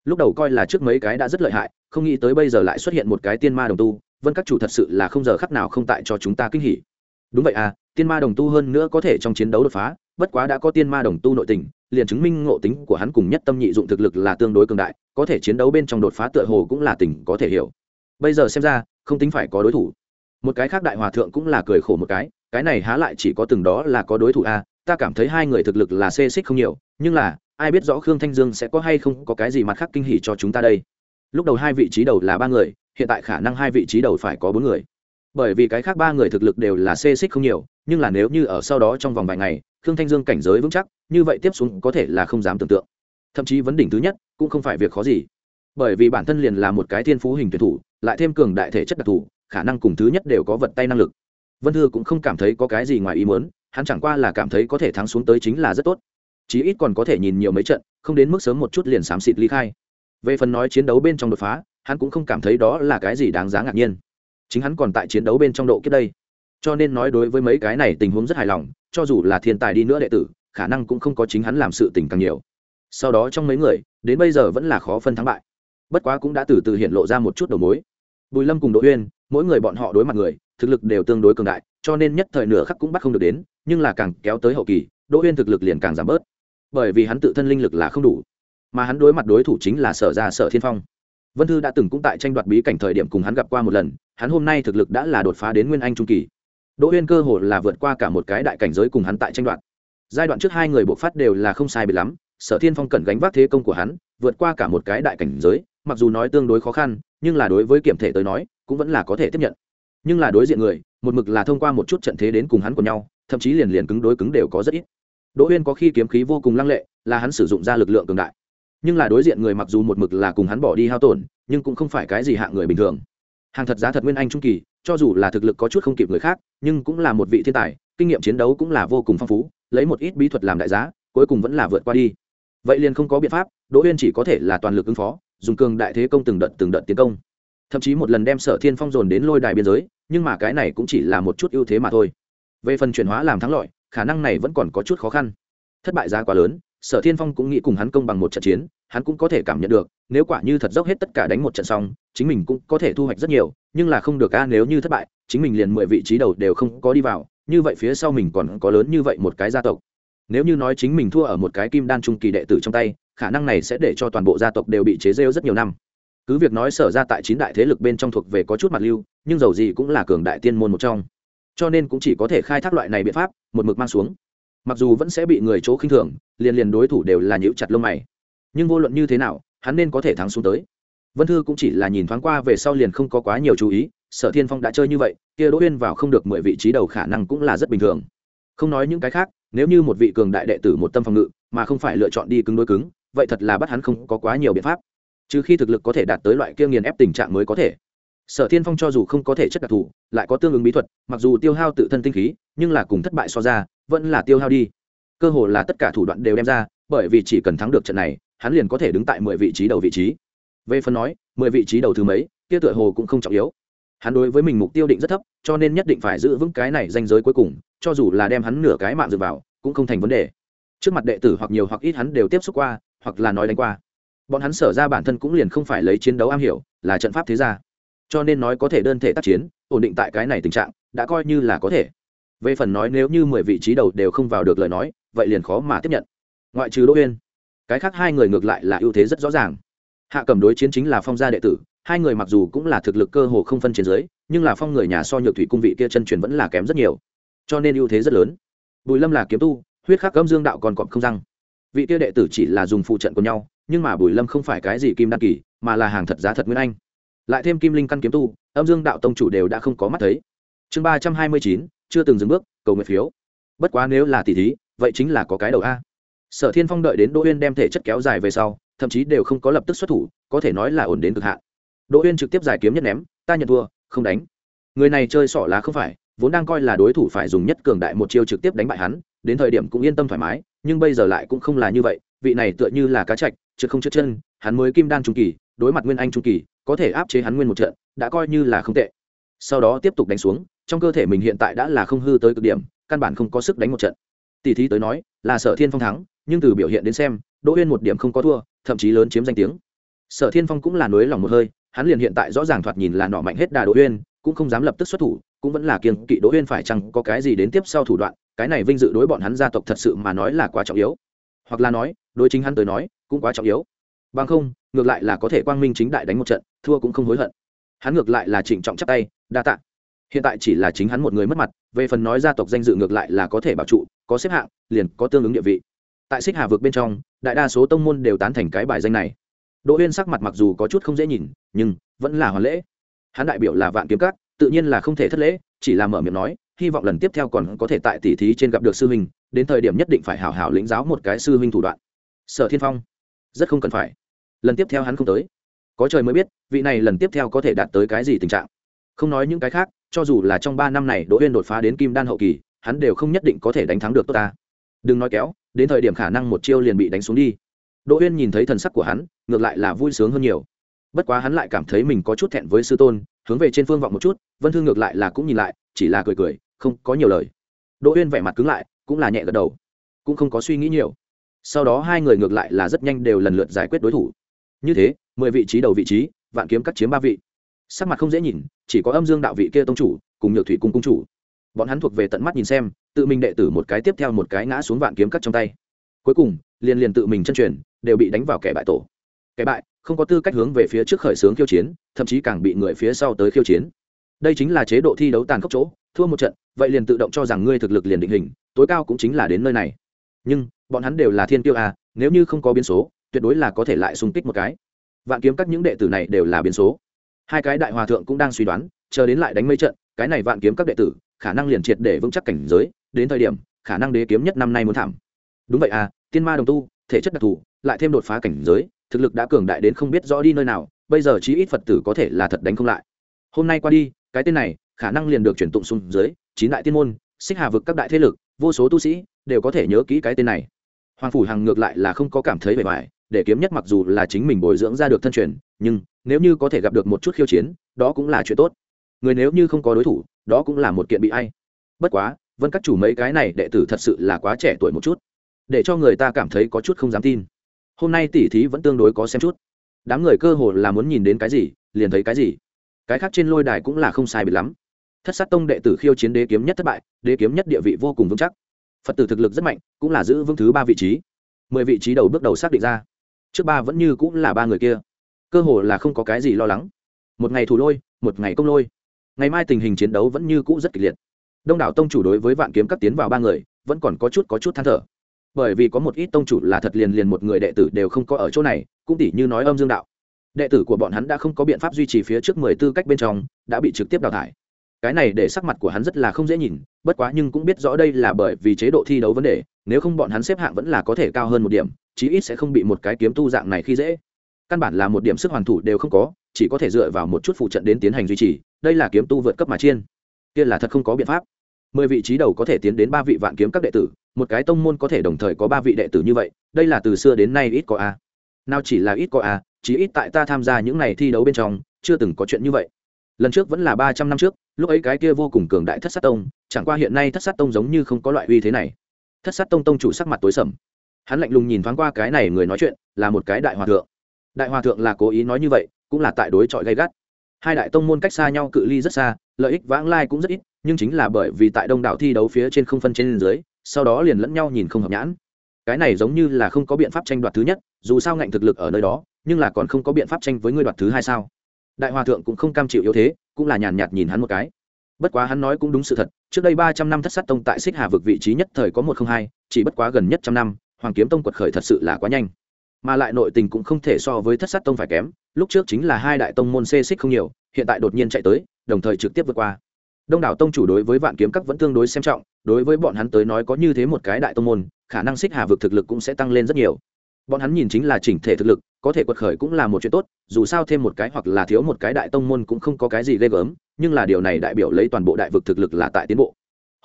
Lúc đầu coi là trước mấy cái đã rất lợi hại, không nghĩ tới bây giờ lại xuất hiện một cái tiên ma đồng tu, vân các chủ thật sự là không giờ khắc nào không tại cho chúng ta kinh hỉ đúng vậy à tiên ma đồng tu hơn nữa có thể trong chiến đấu đột phá bất quá đã có tiên ma đồng tu nội tình liền chứng minh ngộ tính của hắn cùng nhất tâm nhị dụng thực lực là tương đối cường đại có thể chiến đấu bên trong đột phá tựa hồ cũng là tình có thể hiểu. Bây giờ xem ra không tính phải có đối thủ. Một cái khác đại hòa thượng cũng là cười khổ một cái cái này há lại chỉ có từng đó là có đối thủ a à, ta cảm thấy hai người thực lực là xê xích không nhiều nhưng là ai biết rõ khương thanh dương sẽ có hay không có cái gì mặt khác kinh hỉ cho chúng ta đây. Lúc đầu hai vị trí đầu là ba người hiện tại khả năng hai vị trí đầu phải có bốn người bởi vì cái khác ba người thực lực đều là xê xích không nhiều, nhưng là nếu như ở sau đó trong vòng vài ngày, khương thanh dương cảnh giới vững chắc, như vậy tiếp xuống có thể là không dám tưởng tượng. Thậm chí vấn đỉnh thứ nhất, cũng không phải việc khó gì. Bởi vì bản thân liền là một cái thiên phú hình tuyển thủ, lại thêm cường đại thể chất đặc thù, khả năng cùng thứ nhất đều có vật tay năng lực. Vân thư cũng không cảm thấy có cái gì ngoài ý muốn, hắn chẳng qua là cảm thấy có thể thắng xuống tới chính là rất tốt. Chí ít còn có thể nhìn nhiều mấy trận, không đến mức sớm một chút liền xám xịt ly khai. Về phần nói chiến đấu bên trong đột phá, hắn cũng không cảm thấy đó là cái gì đáng giá ngạc nhiên chính hắn còn tại chiến đấu bên trong độ kiếp đây. Cho nên nói đối với mấy cái này tình huống rất hài lòng, cho dù là thiên tài đi nữa đệ tử, khả năng cũng không có chính hắn làm sự tình càng nhiều. Sau đó trong mấy người, đến bây giờ vẫn là khó phân thắng bại. Bất quá cũng đã từ từ hiện lộ ra một chút đầu mối. Bùi lâm cùng đỗ uyên, mỗi người bọn họ đối mặt người, thực lực đều tương đối cường đại, cho nên nhất thời nửa khắc cũng bắt không được đến, nhưng là càng kéo tới hậu kỳ, đỗ uyên thực lực liền càng giảm bớt. Bởi vì hắn tự thân linh lực là không đủ, mà hắn đối mặt đối thủ chính là sở ra sở thiên phong vân thư đã từng cũng tại tranh đoạt bí cảnh thời điểm cùng hắn gặp qua một lần, hắn hôm nay thực lực đã là đột phá đến nguyên anh trung kỳ. Đỗ uyên cơ hồ là vượt qua cả một cái đại cảnh giới cùng hắn tại tranh đoạt. Giai đoạn trước hai người bộ phát đều là không sai biệt lắm, sở thiên phong cần gánh vác thế công của hắn, vượt qua cả một cái đại cảnh giới, mặc dù nói tương đối khó khăn, nhưng là đối với kiểm thể tới nói, cũng vẫn là có thể tiếp nhận. Nhưng là đối diện người, một mực là thông qua một chút trận thế đến cùng hắn của nhau, thậm chí liền liền cứng đối cứng đều có rất ít. Đỗ uyên có khi kiếm khí vô cùng lăng lệ, là hắn sử dụng ra lực lượng cường đại nhưng là đối diện người mặc dù một mực là cùng hắn bỏ đi hao tổn, nhưng cũng không phải cái gì hạng người bình thường. Hàng thật giá thật nguyên anh trung kỳ, cho dù là thực lực có chút không kịp người khác, nhưng cũng là một vị thiên tài, kinh nghiệm chiến đấu cũng là vô cùng phong phú, lấy một ít bí thuật làm đại giá, cuối cùng vẫn là vượt qua đi. Vậy liền không có biện pháp, đỗ uyên chỉ có thể là toàn lực ứng phó, dùng cường đại thế công từng đợt từng đợt tiến công. Thậm chí một lần đem sở thiên phong dồn đến lôi đài biên giới, nhưng mà cái này cũng chỉ là một chút ưu thế mà thôi. Về phần chuyển hóa làm thắng lợi, khả năng này vẫn còn có chút khó khăn. Thất bại giá quá lớn sở thiên phong cũng nghĩ cùng hắn công bằng một trận chiến, hắn cũng có thể cảm nhận được, nếu quả như thật dốc hết tất cả đánh một trận xong, chính mình cũng có thể thu hoạch rất nhiều, nhưng là không được a, nếu như thất bại, chính mình liền mười vị trí đầu đều không có đi vào, như vậy phía sau mình còn có lớn như vậy một cái gia tộc. Nếu như nói chính mình thua ở một cái kim đan trung kỳ đệ tử trong tay, khả năng này sẽ để cho toàn bộ gia tộc đều bị chế rêu rất nhiều năm. Cứ việc nói sở ra tại chín đại thế lực bên trong thuộc về có chút mặt lưu, nhưng dầu gì cũng là cường đại tiên môn một trong. Cho nên cũng chỉ có thể khai thác loại này biện pháp, một mực mang xuống mặc dù vẫn sẽ bị người chỗ khinh thường, liền liền đối thủ đều là nhiễu chặt lông mày. Nhưng vô luận như thế nào, hắn nên có thể thắng xuống tới. Vân thư cũng chỉ là nhìn thoáng qua về sau liền không có quá nhiều chú ý, sở thiên phong đã chơi như vậy, kia đỗ uyên vào không được mười vị trí đầu khả năng cũng là rất bình thường. Không nói những cái khác, nếu như một vị cường đại đệ tử một tâm phòng ngự, mà không phải lựa chọn đi cứng đối cứng, vậy thật là bắt hắn không có quá nhiều biện pháp. Trừ khi thực lực có thể đạt tới loại kia nghiền ép tình trạng mới có thể. Sở thiên phong cho dù không có thể chất đặc thù, lại có tương ứng bí thuật, mặc dù tiêu hao tự thân tinh khí, nhưng là cùng thất bại so ra vẫn là tiêu hao đi. Cơ hồ là tất cả thủ đoạn đều đem ra, bởi vì chỉ cần thắng được trận này, hắn liền có thể đứng tại mười vị trí đầu vị trí. Về phần nói, mười vị trí đầu thứ mấy, kia tựa hồ cũng không trọng yếu. Hắn đối với mình mục tiêu định rất thấp, cho nên nhất định phải giữ vững cái này danh giới cuối cùng, cho dù là đem hắn nửa cái mạng dựa vào, cũng không thành vấn đề. Trước mặt đệ tử hoặc nhiều hoặc ít hắn đều tiếp xúc qua, hoặc là nói đánh qua. Bọn hắn sở ra bản thân cũng liền không phải lấy chiến đấu am hiểu, là trận pháp thế gia. Cho nên nói có thể đơn thể tác chiến, ổn định tại cái này tình trạng, đã coi như là có thể về phần nói nếu như mười vị trí đầu đều không vào được lời nói, vậy liền khó mà tiếp nhận. Ngoại trừ đỗ uyên, cái khác hai người ngược lại là ưu thế rất rõ ràng. Hạ cầm đối chiến chính là phong gia đệ tử, hai người mặc dù cũng là thực lực cơ hồ không phân trên dưới nhưng là phong người nhà so nhược thủy cung vị kia chân truyền vẫn là kém rất nhiều. Cho nên ưu thế rất lớn. Bùi lâm là kiếm tu, huyết khắc cấm dương đạo còn cọp không răng. Vị kia đệ tử chỉ là dùng phụ trận của nhau, nhưng mà bùi lâm không phải cái gì kim đăng kỳ, mà là hàng thật giá thật nguyên anh. Lại thêm kim linh căn kiếm tu, âm dương đạo tông chủ đều đã không có mắt thấy. Chương ba trăm hai mươi chín chưa từng dừng bước, cầu nguyện phiếu. Bất quá nếu là tỷ thí, vậy chính là có cái đầu a. Sở thiên phong đợi đến đỗ uyên đem thể chất kéo dài về sau, thậm chí đều không có lập tức xuất thủ, có thể nói là ổn đến cực hạn. Đỗ uyên trực tiếp giải kiếm nhất ném, ta nhận thua, không đánh. Người này chơi sỏ lá không phải, vốn đang coi là đối thủ phải dùng nhất cường đại một chiêu trực tiếp đánh bại hắn, đến thời điểm cũng yên tâm thoải mái, nhưng bây giờ lại cũng không là như vậy, vị này tựa như là cá chạch, chứ không chớt chân, hắn mới kim đan trung kỳ, đối mặt nguyên anh trung kỳ, có thể áp chế hắn nguyên một trận, đã coi như là không tệ. Sau đó tiếp tục đánh xuống trong cơ thể mình hiện tại đã là không hư tới cực điểm, căn bản không có sức đánh một trận. Tỷ thí tới nói, là sở thiên phong thắng, nhưng từ biểu hiện đến xem, đỗ uyên một điểm không có thua, thậm chí lớn chiếm danh tiếng. Sở thiên phong cũng là nới lòng một hơi, hắn liền hiện tại rõ ràng thoạt nhìn là nọ mạnh hết đà đỗ uyên cũng không dám lập tức xuất thủ, cũng vẫn là kiên kỵ đỗ uyên phải chăng có cái gì đến tiếp sau thủ đoạn, cái này vinh dự đối bọn hắn gia tộc thật sự mà nói là quá trọng yếu. Hoặc là nói, đối chính hắn tới nói, cũng quá trọng yếu. Bằng không, ngược lại là có thể quang minh chính đại đánh một trận, thua cũng không hối hận. Hắn ngược lại là trịnh trọng chắc tay, đa tạ hiện tại chỉ là chính hắn một người mất mặt, về phần nói gia tộc danh dự ngược lại là có thể bảo trụ, có xếp hạng, liền có tương ứng địa vị. Tại xích hà vực bên trong, đại đa số tông môn đều tán thành cái bài danh này. Đỗ uyên sắc mặt mặc dù có chút không dễ nhìn, nhưng vẫn là hoàn lễ. Hắn đại biểu là vạn kiếm các, tự nhiên là không thể thất lễ, chỉ là mở miệng nói, hy vọng lần tiếp theo còn có thể tại tỷ thí trên gặp được sư huynh, đến thời điểm nhất định phải hảo hảo lĩnh giáo một cái sư huynh thủ đoạn. Sở thiên phong, rất không cần phải. Lần tiếp theo hắn không tới. Có trời mới biết, vị này lần tiếp theo có thể đạt tới cái gì tình trạng không nói những cái khác, cho dù là trong ba năm này đỗ uyên đột phá đến kim đan hậu kỳ, hắn đều không nhất định có thể đánh thắng được tốt ta. Đừng nói kéo, đến thời điểm khả năng một chiêu liền bị đánh xuống đi. Đỗ uyên nhìn thấy thần sắc của hắn, ngược lại là vui sướng hơn nhiều. Bất quá hắn lại cảm thấy mình có chút thẹn với sư tôn, hướng về trên phương vọng một chút, vân thương ngược lại là cũng nhìn lại, chỉ là cười cười, không có nhiều lời. Đỗ uyên vẻ mặt cứng lại, cũng là nhẹ gật đầu, cũng không có suy nghĩ nhiều. Sau đó hai người ngược lại là rất nhanh đều lần lượt giải quyết đối thủ. Như thế, mười vị trí đầu vị trí, vạn kiếm cắt chiếm ba vị sắc mặt không dễ nhìn, chỉ có âm dương đạo vị kia tông chủ cùng nhược thủy cung cung chủ. Bọn hắn thuộc về tận mắt nhìn xem, tự mình đệ tử một cái tiếp theo một cái ngã xuống vạn kiếm cắt trong tay. Cuối cùng, liền liền tự mình chân truyền, đều bị đánh vào kẻ bại tổ. Kẻ bại, không có tư cách hướng về phía trước khởi xướng khiêu chiến, thậm chí càng bị người phía sau tới khiêu chiến. Đây chính là chế độ thi đấu tàn khốc chỗ, thua một trận, vậy liền tự động cho rằng ngươi thực lực liền định hình, tối cao cũng chính là đến nơi này. Nhưng, bọn hắn đều là thiên tiêu à nếu như không có biến số, tuyệt đối là có thể lại xung kích một cái. Vạn kiếm các những đệ tử này đều là biến số hai cái đại hòa thượng cũng đang suy đoán, chờ đến lại đánh mấy trận, cái này vạn kiếm các đệ tử, khả năng liền triệt để vững chắc cảnh giới, đến thời điểm, khả năng đế kiếm nhất năm nay muốn thảm. Đúng vậy à tiên ma đồng tu, thể chất đặc thù, lại thêm đột phá cảnh giới, thực lực đã cường đại đến không biết rõ đi nơi nào, bây giờ chí ít phật tử có thể là thật đánh không lại. Hôm nay qua đi, cái tên này, khả năng liền được chuyển tụng xuống dưới, chín đại tiên môn, xích hà vực các đại thế lực, vô số tu sĩ, đều có thể nhớ kỹ cái tên này. Hoàng phủ hằng ngược lại là không có cảm thấy bề bài để kiếm nhất mặc dù là chính mình bồi dưỡng ra được thân truyền, nhưng nếu như có thể gặp được một chút khiêu chiến, đó cũng là chuyện tốt. Người nếu như không có đối thủ, đó cũng là một kiện bị ai. Bất quá, vân các chủ mấy cái này đệ tử thật sự là quá trẻ tuổi một chút, để cho người ta cảm thấy có chút không dám tin. Hôm nay tỉ thí vẫn tương đối có xem chút. Đám người cơ hồ là muốn nhìn đến cái gì, liền thấy cái gì. Cái khác trên lôi đài cũng là không sai biệt lắm. Thất sát tông đệ tử khiêu chiến đế kiếm nhất thất bại, đế kiếm nhất địa vị vô cùng vững chắc. Phật tử thực lực rất mạnh, cũng là giữ vững thứ ba vị trí. Mười vị trí đầu bước đầu xác định ra. Trước ba vẫn như cũng là ba người kia cơ hồ là không có cái gì lo lắng. Một ngày thủ lôi, một ngày công lôi. Ngày mai tình hình chiến đấu vẫn như cũ rất kịch liệt. Đông đảo tông chủ đối với vạn kiếm các tiến vào ba người, vẫn còn có chút có chút than thở. Bởi vì có một ít tông chủ là thật liền liền một người đệ tử đều không có ở chỗ này, cũng tỷ như nói âm dương đạo. Đệ tử của bọn hắn đã không có biện pháp duy trì phía trước mười tư cách bên trong, đã bị trực tiếp đào thải. Cái này để sắc mặt của hắn rất là không dễ nhìn, bất quá nhưng cũng biết rõ đây là bởi vì chế độ thi đấu vấn đề, nếu không bọn hắn xếp hạng vẫn là có thể cao hơn một điểm, chí ít sẽ không bị một cái kiếm tu dạng này khi dễ căn bản là một điểm sức hoàn thủ đều không có, chỉ có thể dựa vào một chút phụ trận đến tiến hành duy trì, đây là kiếm tu vượt cấp mà chiên. Kia là thật không có biện pháp. Mười vị trí đầu có thể tiến đến ba vị vạn kiếm các đệ tử, một cái tông môn có thể đồng thời có ba vị đệ tử như vậy, đây là từ xưa đến nay ít có a. Nào chỉ là ít có a chỉ ít tại ta tham gia những ngày thi đấu bên trong, chưa từng có chuyện như vậy. Lần trước vẫn là ba trăm năm trước, lúc ấy cái kia vô cùng cường đại thất sát tông, chẳng qua hiện nay thất sát tông giống như không có loại uy thế này. Thất sát tông tông chủ sắc mặt tối sầm. Hắn lạnh lùng nhìn thoáng qua cái này người nói chuyện, là một cái đại hòa thượng đại hòa thượng là cố ý nói như vậy, cũng là tại đối chọi gay gắt. Hai đại tông môn cách xa nhau cự ly rất xa, lợi ích vãng lai cũng rất ít, nhưng chính là bởi vì tại đông đảo thi đấu phía trên không phân trên dưới, sau đó liền lẫn nhau nhìn không hợp nhãn. Cái này giống như là không có biện pháp tranh đoạt thứ nhất, dù sao ngạnh thực lực ở nơi đó, nhưng là còn không có biện pháp tranh với người đoạt thứ hai sao? Đại hòa thượng cũng không cam chịu yếu thế, cũng là nhàn nhạt nhìn hắn một cái. Bất quá hắn nói cũng đúng sự thật, trước đây ba trăm năm thất sát tông tại xích hà vực vị trí nhất thời có một không hai, chỉ bất quá gần nhất trăm năm, hoàng kiếm tông quật khởi thật sự là quá nhanh mà lại nội tình cũng không thể so với thất sát tông phải kém, lúc trước chính là hai đại tông môn xê xích không nhiều, hiện tại đột nhiên chạy tới, đồng thời trực tiếp vượt qua. Đông đảo tông chủ đối với vạn kiếm các vẫn tương đối xem trọng, đối với bọn hắn tới nói có như thế một cái đại tông môn, khả năng xích hà vực thực lực cũng sẽ tăng lên rất nhiều. Bọn hắn nhìn chính là chỉnh thể thực lực, có thể quật khởi cũng là một chuyện tốt, dù sao thêm một cái hoặc là thiếu một cái đại tông môn cũng không có cái gì ghê gớm, nhưng là điều này đại biểu lấy toàn bộ đại vực thực lực là tại tiến bộ.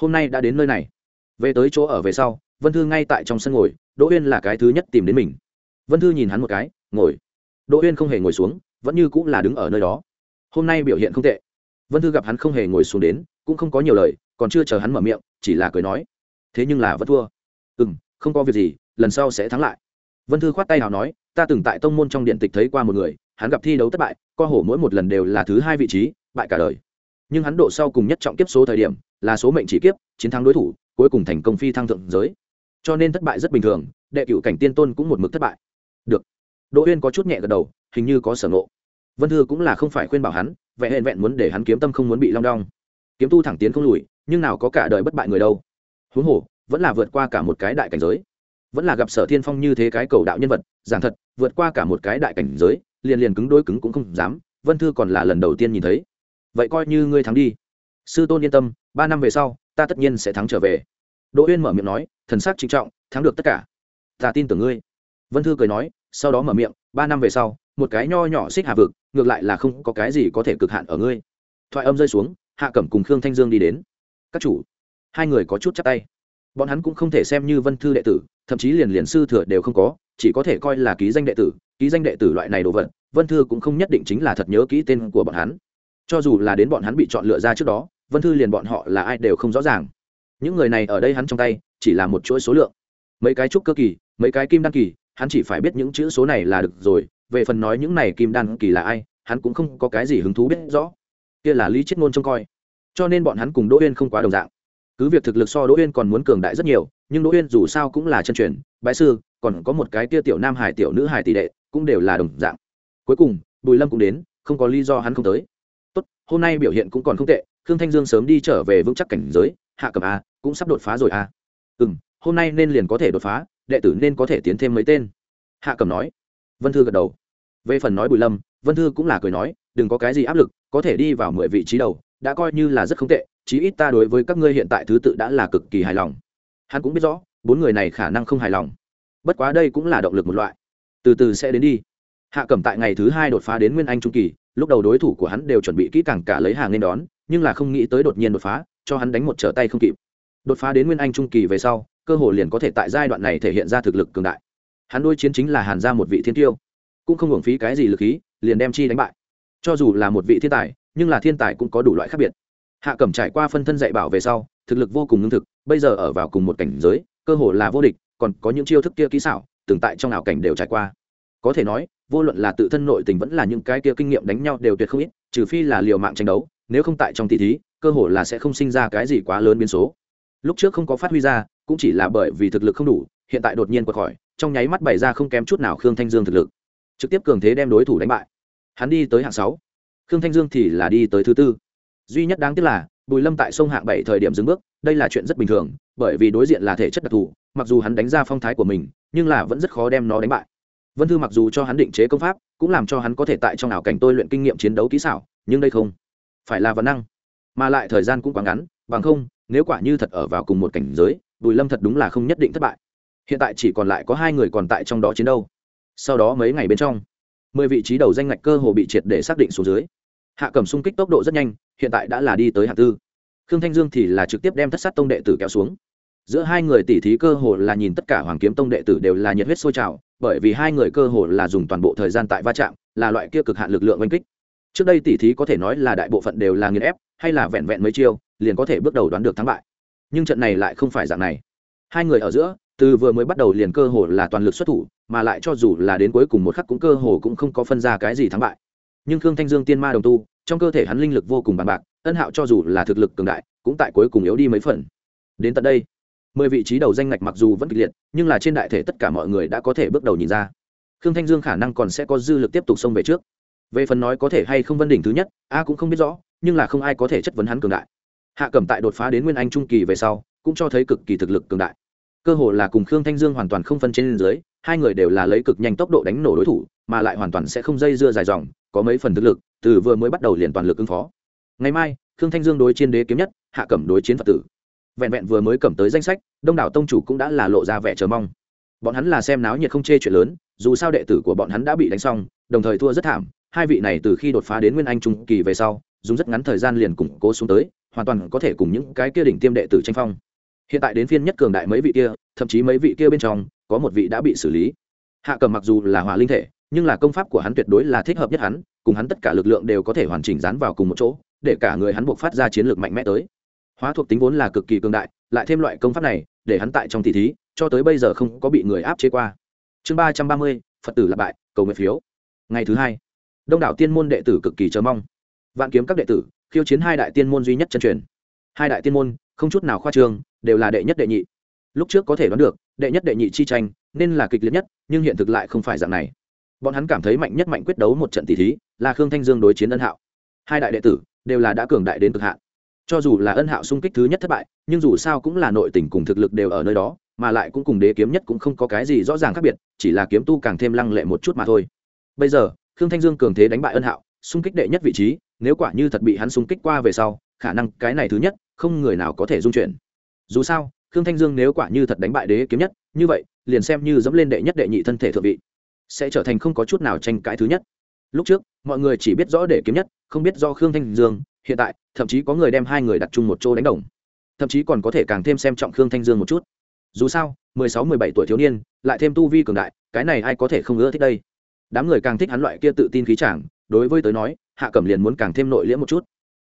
Hôm nay đã đến nơi này. Về tới chỗ ở về sau, vân thư ngay tại trong sân ngồi, đỗ uyên là cái thứ nhất tìm đến mình vân thư nhìn hắn một cái, ngồi. Đỗ uyên không hề ngồi xuống, vẫn như cũng là đứng ở nơi đó. Hôm nay biểu hiện không tệ. Vân thư gặp hắn không hề ngồi xuống đến, cũng không có nhiều lời, còn chưa chờ hắn mở miệng, chỉ là cười nói. Thế nhưng là vẫn thua. Ừ m không có việc gì, lần sau sẽ thắng lại. Vân thư khoát tay nào nói, ta từng tại tông môn trong điện tịch thấy qua một người, hắn gặp thi đấu thất bại, co hổ mỗi một lần đều là thứ hai vị trí, bại cả đời. Nhưng hắn độ sau cùng nhất trọng kiếp số thời điểm, là số mệnh chỉ kiếp, chiến thắng đối thủ, cuối cùng thành công phi thăng thượng giới. Cho nên thất bại rất bình thường, đệ cựu cảnh tiên tôn cũng một mực thất bại được. Đỗ uyên có chút nhẹ gật đầu, hình như có sở ngộ. Vân thư cũng là không phải khuyên bảo hắn vẽ hẹn vẹn muốn để hắn kiếm tâm không muốn bị long đong. Kiếm tu thẳng tiến không lùi, nhưng nào có cả đời bất bại người đâu. Huống hồ, vẫn là vượt qua cả một cái đại cảnh giới. Vẫn là gặp sở thiên phong như thế cái cầu đạo nhân vật, giảng thật, vượt qua cả một cái đại cảnh giới, liền liền cứng đôi cứng cũng không dám, vân thư còn là lần đầu tiên nhìn thấy. Vậy coi như ngươi thắng đi. Sư tôn yên tâm, ba năm về sau, ta tất nhiên sẽ thắng trở về. Đỗ uyên mở miệng nói, thần sắc trịnh trọng, thắng được tất cả. Ta tin tưởng ngươi vân thư cười nói, sau đó mở miệng, ba năm về sau, một cái nho nhỏ xích hạ vực, ngược lại là không có cái gì có thể cực hạn ở ngươi. Thoại âm rơi xuống, hạ cẩm cùng khương thanh dương đi đến. Các chủ, hai người có chút chắc tay. Bọn hắn cũng không thể xem như vân thư đệ tử, thậm chí liền liền sư thừa đều không có, chỉ có thể coi là ký danh đệ tử, ký danh đệ tử loại này đồ vật, vân thư cũng không nhất định chính là thật nhớ kỹ tên của bọn hắn. Cho dù là đến bọn hắn bị chọn lựa ra trước đó, vân thư liền bọn họ là ai đều không rõ ràng. Những người này ở đây hắn trong tay, chỉ là một chuỗi số lượng. Mấy cái trúc cơ kỳ, mấy cái kim đan kỳ hắn chỉ phải biết những chữ số này là được rồi, về phần nói những này kim đan kỳ là ai, hắn cũng không có cái gì hứng thú biết rõ. Kia là lý chết ngôn trông coi. Cho nên bọn hắn cùng đỗ uyên không quá đồng dạng. Cứ việc thực lực so đỗ uyên còn muốn cường đại rất nhiều, nhưng đỗ uyên dù sao cũng là chân truyền, bái sư, còn có một cái kia tiểu nam hải tiểu nữ hải tỷ đệ, cũng đều là đồng dạng. Cuối cùng, bùi lâm cũng đến, không có lý do hắn không tới. Tốt, hôm nay biểu hiện cũng còn không tệ, khương thanh dương sớm đi trở về vững chắc cảnh giới, hạ cầm a, cũng sắp đột phá rồi a. Ừ hôm nay nên liền có thể đột phá đệ tử nên có thể tiến thêm mấy tên. Hạ cầm nói. Vân thư gật đầu. Về phần nói bùi lâm, vân thư cũng là cười nói, đừng có cái gì áp lực, có thể đi vào mười vị trí đầu, đã coi như là rất không tệ, chí ít ta đối với các ngươi hiện tại thứ tự đã là cực kỳ hài lòng. Hắn cũng biết rõ, bốn người này khả năng không hài lòng. Bất quá đây cũng là động lực một loại. Từ từ sẽ đến đi. Hạ cẩm tại ngày thứ hai đột phá đến nguyên anh trung kỳ, lúc đầu đối thủ của hắn đều chuẩn bị kỹ càng cả lấy hàng nên đón, nhưng là không nghĩ tới đột nhiên đột phá, cho hắn đánh một trở tay không kịp. Đột phá đến nguyên anh trung kỳ về sau cơ hội liền có thể tại giai đoạn này thể hiện ra thực lực cường đại. Hắn đôi chiến chính là hàn ra một vị thiên tiêu, cũng không hưởng phí cái gì lực khí, liền đem chi đánh bại. Cho dù là một vị thiên tài, nhưng là thiên tài cũng có đủ loại khác biệt. Hạ cẩm trải qua phân thân dạy bảo về sau, thực lực vô cùng ngưng thực, bây giờ ở vào cùng một cảnh giới, cơ hồ là vô địch, còn có những chiêu thức kia kỹ xảo, từng tại trong ảo cảnh đều trải qua. Có thể nói, vô luận là tự thân nội tình vẫn là những cái kia kinh nghiệm đánh nhau đều tuyệt không ít, trừ phi là liều mạng tranh đấu, nếu không tại trong tỷ thí, cơ hồ là sẽ không sinh ra cái gì quá lớn biến số. Lúc trước không có phát huy ra cũng chỉ là bởi vì thực lực không đủ, hiện tại đột nhiên quật khỏi, trong nháy mắt bày ra không kém chút nào khương thanh dương thực lực. Trực tiếp cường thế đem đối thủ đánh bại. Hắn đi tới hạng sáu. Khương thanh dương thì là đi tới thứ tư. Duy nhất đáng tiếc là, bùi lâm tại sông hạng bảy thời điểm dừng bước, đây là chuyện rất bình thường, bởi vì đối diện là thể chất đặc thù, mặc dù hắn đánh ra phong thái của mình, nhưng là vẫn rất khó đem nó đánh bại. Vân thư mặc dù cho hắn định chế công pháp, cũng làm cho hắn có thể tại trong ảo cảnh tôi luyện kinh nghiệm chiến đấu kỹ xảo, nhưng đây không phải là vấn năng, mà lại thời gian cũng quá ngắn, bằng không, nếu quả như thật ở vào cùng một cảnh giới bùi lâm thật đúng là không nhất định thất bại. Hiện tại chỉ còn lại có hai người còn tại trong đó chiến đấu. Sau đó mấy ngày bên trong, mười vị trí đầu danh ngạch cơ hồ bị triệt để xác định xuống dưới. Hạ cầm xung kích tốc độ rất nhanh, hiện tại đã là đi tới hạng tư. Khương thanh dương thì là trực tiếp đem thất sát tông đệ tử kéo xuống. Giữa hai người tỉ thí cơ hồ là nhìn tất cả hoàng kiếm tông đệ tử đều là nhiệt huyết sôi trào, bởi vì hai người cơ hồ là dùng toàn bộ thời gian tại va chạm, là loại kia cực hạn lực lượng oanh kích. Trước đây tỉ thí có thể nói là đại bộ phận đều là nghiền ép, hay là vẹn vẹn mấy chiêu, liền có thể bước đầu đoán được thắng bại nhưng trận này lại không phải dạng này. Hai người ở giữa, từ vừa mới bắt đầu liền cơ hồ là toàn lực xuất thủ, mà lại cho dù là đến cuối cùng một khắc cũng cơ hồ cũng không có phân ra cái gì thắng bại. Nhưng khương thanh dương tiên ma đồng tu, trong cơ thể hắn linh lực vô cùng bàn bạc, ân hạo cho dù là thực lực cường đại, cũng tại cuối cùng yếu đi mấy phần. Đến tận đây, mười vị trí đầu danh ngạch mặc dù vẫn kịch liệt, nhưng là trên đại thể tất cả mọi người đã có thể bước đầu nhìn ra. Khương thanh dương khả năng còn sẽ có dư lực tiếp tục xông về trước. Về phần nói có thể hay không vân đỉnh thứ nhất, a cũng không biết rõ, nhưng là không ai có thể chất vấn hắn cường đại hạ cẩm tại đột phá đến nguyên anh trung kỳ về sau, cũng cho thấy cực kỳ thực lực cường đại. Cơ hồ là cùng khương thanh dương hoàn toàn không phân trên dưới, hai người đều là lấy cực nhanh tốc độ đánh nổ đối thủ, mà lại hoàn toàn sẽ không dây dưa dài dòng, có mấy phần thực lực, từ vừa mới bắt đầu liền toàn lực ứng phó. Ngày mai, khương thanh dương đối chiến đế kiếm nhất, hạ cẩm đối chiến phật tử. Vẹn vẹn vừa mới cầm tới danh sách, đông đảo tông chủ cũng đã là lộ ra vẻ chờ mong. Bọn hắn là xem náo nhiệt không chê chuyện lớn, dù sao đệ tử của bọn hắn đã bị đánh xong, đồng thời thua rất thảm, hai vị này từ khi đột phá đến nguyên anh trung kỳ về sau, dùng rất ngắn thời gian liền củng cố xuống tới hoàn toàn có thể cùng những cái kia đỉnh tiêm đệ tử tranh phong. Hiện tại đến phiên nhất cường đại mấy vị kia, thậm chí mấy vị kia bên trong, có một vị đã bị xử lý. Hạ cầm mặc dù là hỏa linh thể, nhưng là công pháp của hắn tuyệt đối là thích hợp nhất hắn, cùng hắn tất cả lực lượng đều có thể hoàn chỉnh dán vào cùng một chỗ, để cả người hắn buộc phát ra chiến lược mạnh mẽ tới. Hóa thuộc tính vốn là cực kỳ cường đại, lại thêm loại công pháp này, để hắn tại trong tỷ thí, cho tới bây giờ không có bị người áp chế qua. Chương ba trăm ba mươi, phật tử lặp bại, cầu nguyện phiếu. Ngày thứ hai, đông đảo tiên môn đệ tử cực kỳ chờ mong vạn kiếm các đệ tử, khiêu chiến hai đại tiên môn duy nhất chân truyền. Hai đại tiên môn, không chút nào khoa trương, đều là đệ nhất đệ nhị. Lúc trước có thể đoán được, đệ nhất đệ nhị chi tranh, nên là kịch liệt nhất, nhưng hiện thực lại không phải dạng này. Bọn hắn cảm thấy mạnh nhất mạnh quyết đấu một trận tỷ thí, là khương thanh dương đối chiến ân hạo. Hai đại đệ tử, đều là đã cường đại đến cực hạn. Cho dù là ân hạo xung kích thứ nhất thất bại, nhưng dù sao cũng là nội tình cùng thực lực đều ở nơi đó, mà lại cũng cùng đế kiếm nhất cũng không có cái gì rõ ràng khác biệt, chỉ là kiếm tu càng thêm lăng lệ một chút mà thôi. Bây giờ, khương thanh dương cường thế đánh bại ân hạo xung kích đệ nhất vị trí, nếu quả như thật bị hắn xung kích qua về sau, khả năng cái này thứ nhất, không người nào có thể dung chuyển. Dù sao, khương thanh dương nếu quả như thật đánh bại đế kiếm nhất, như vậy, liền xem như dẫm lên đệ nhất đệ nhị thân thể thượng vị, sẽ trở thành không có chút nào tranh cãi thứ nhất. Lúc trước, mọi người chỉ biết rõ đệ kiếm nhất, không biết do khương thanh dương, hiện tại, thậm chí có người đem hai người đặt chung một chỗ đánh đồng. Thậm chí còn có thể càng thêm xem trọng khương thanh dương một chút. Dù sao, mười sáu, mười bảy tuổi thiếu niên, lại thêm tu vi cường đại, cái này ai có thể không ưa thích đây? Đám người càng thích hắn loại kia tự tin khí chàng đối với tới nói, hạ cẩm liền muốn càng thêm nội liễm một chút.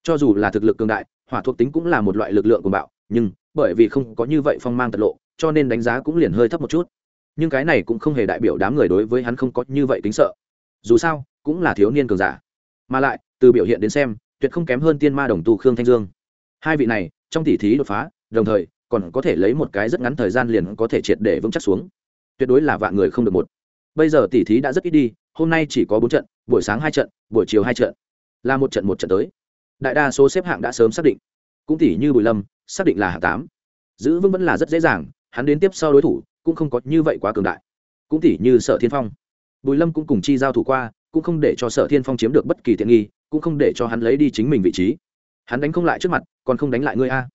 Cho dù là thực lực cường đại, hỏa thuộc tính cũng là một loại lực lượng của bạo, nhưng bởi vì không có như vậy phong mang tật lộ, cho nên đánh giá cũng liền hơi thấp một chút. Nhưng cái này cũng không hề đại biểu đám người đối với hắn không có như vậy tính sợ. Dù sao, cũng là thiếu niên cường giả. Mà lại, từ biểu hiện đến xem, tuyệt không kém hơn tiên ma đồng tu khương thanh dương. Hai vị này, trong tỉ thí đột phá, đồng thời, còn có thể lấy một cái rất ngắn thời gian liền có thể triệt để vững chắc xuống. Tuyệt đối là vạn người không được một bây giờ tỉ thí đã rất ít đi, hôm nay chỉ có bốn trận, buổi sáng hai trận, buổi chiều hai trận. Là một trận một trận tới. Đại đa số xếp hạng đã sớm xác định. Cũng tỉ như bùi lâm, xác định là hạng tám. Giữ vững vẫn là rất dễ dàng, hắn đến tiếp sau đối thủ cũng không có như vậy quá cường đại. Cũng tỉ như sở thiên phong. Bùi lâm cũng cùng chi giao thủ qua, cũng không để cho sở thiên phong chiếm được bất kỳ tiện nghi, cũng không để cho hắn lấy đi chính mình vị trí. Hắn đánh không lại trước mặt, còn không đánh lại ngươi a.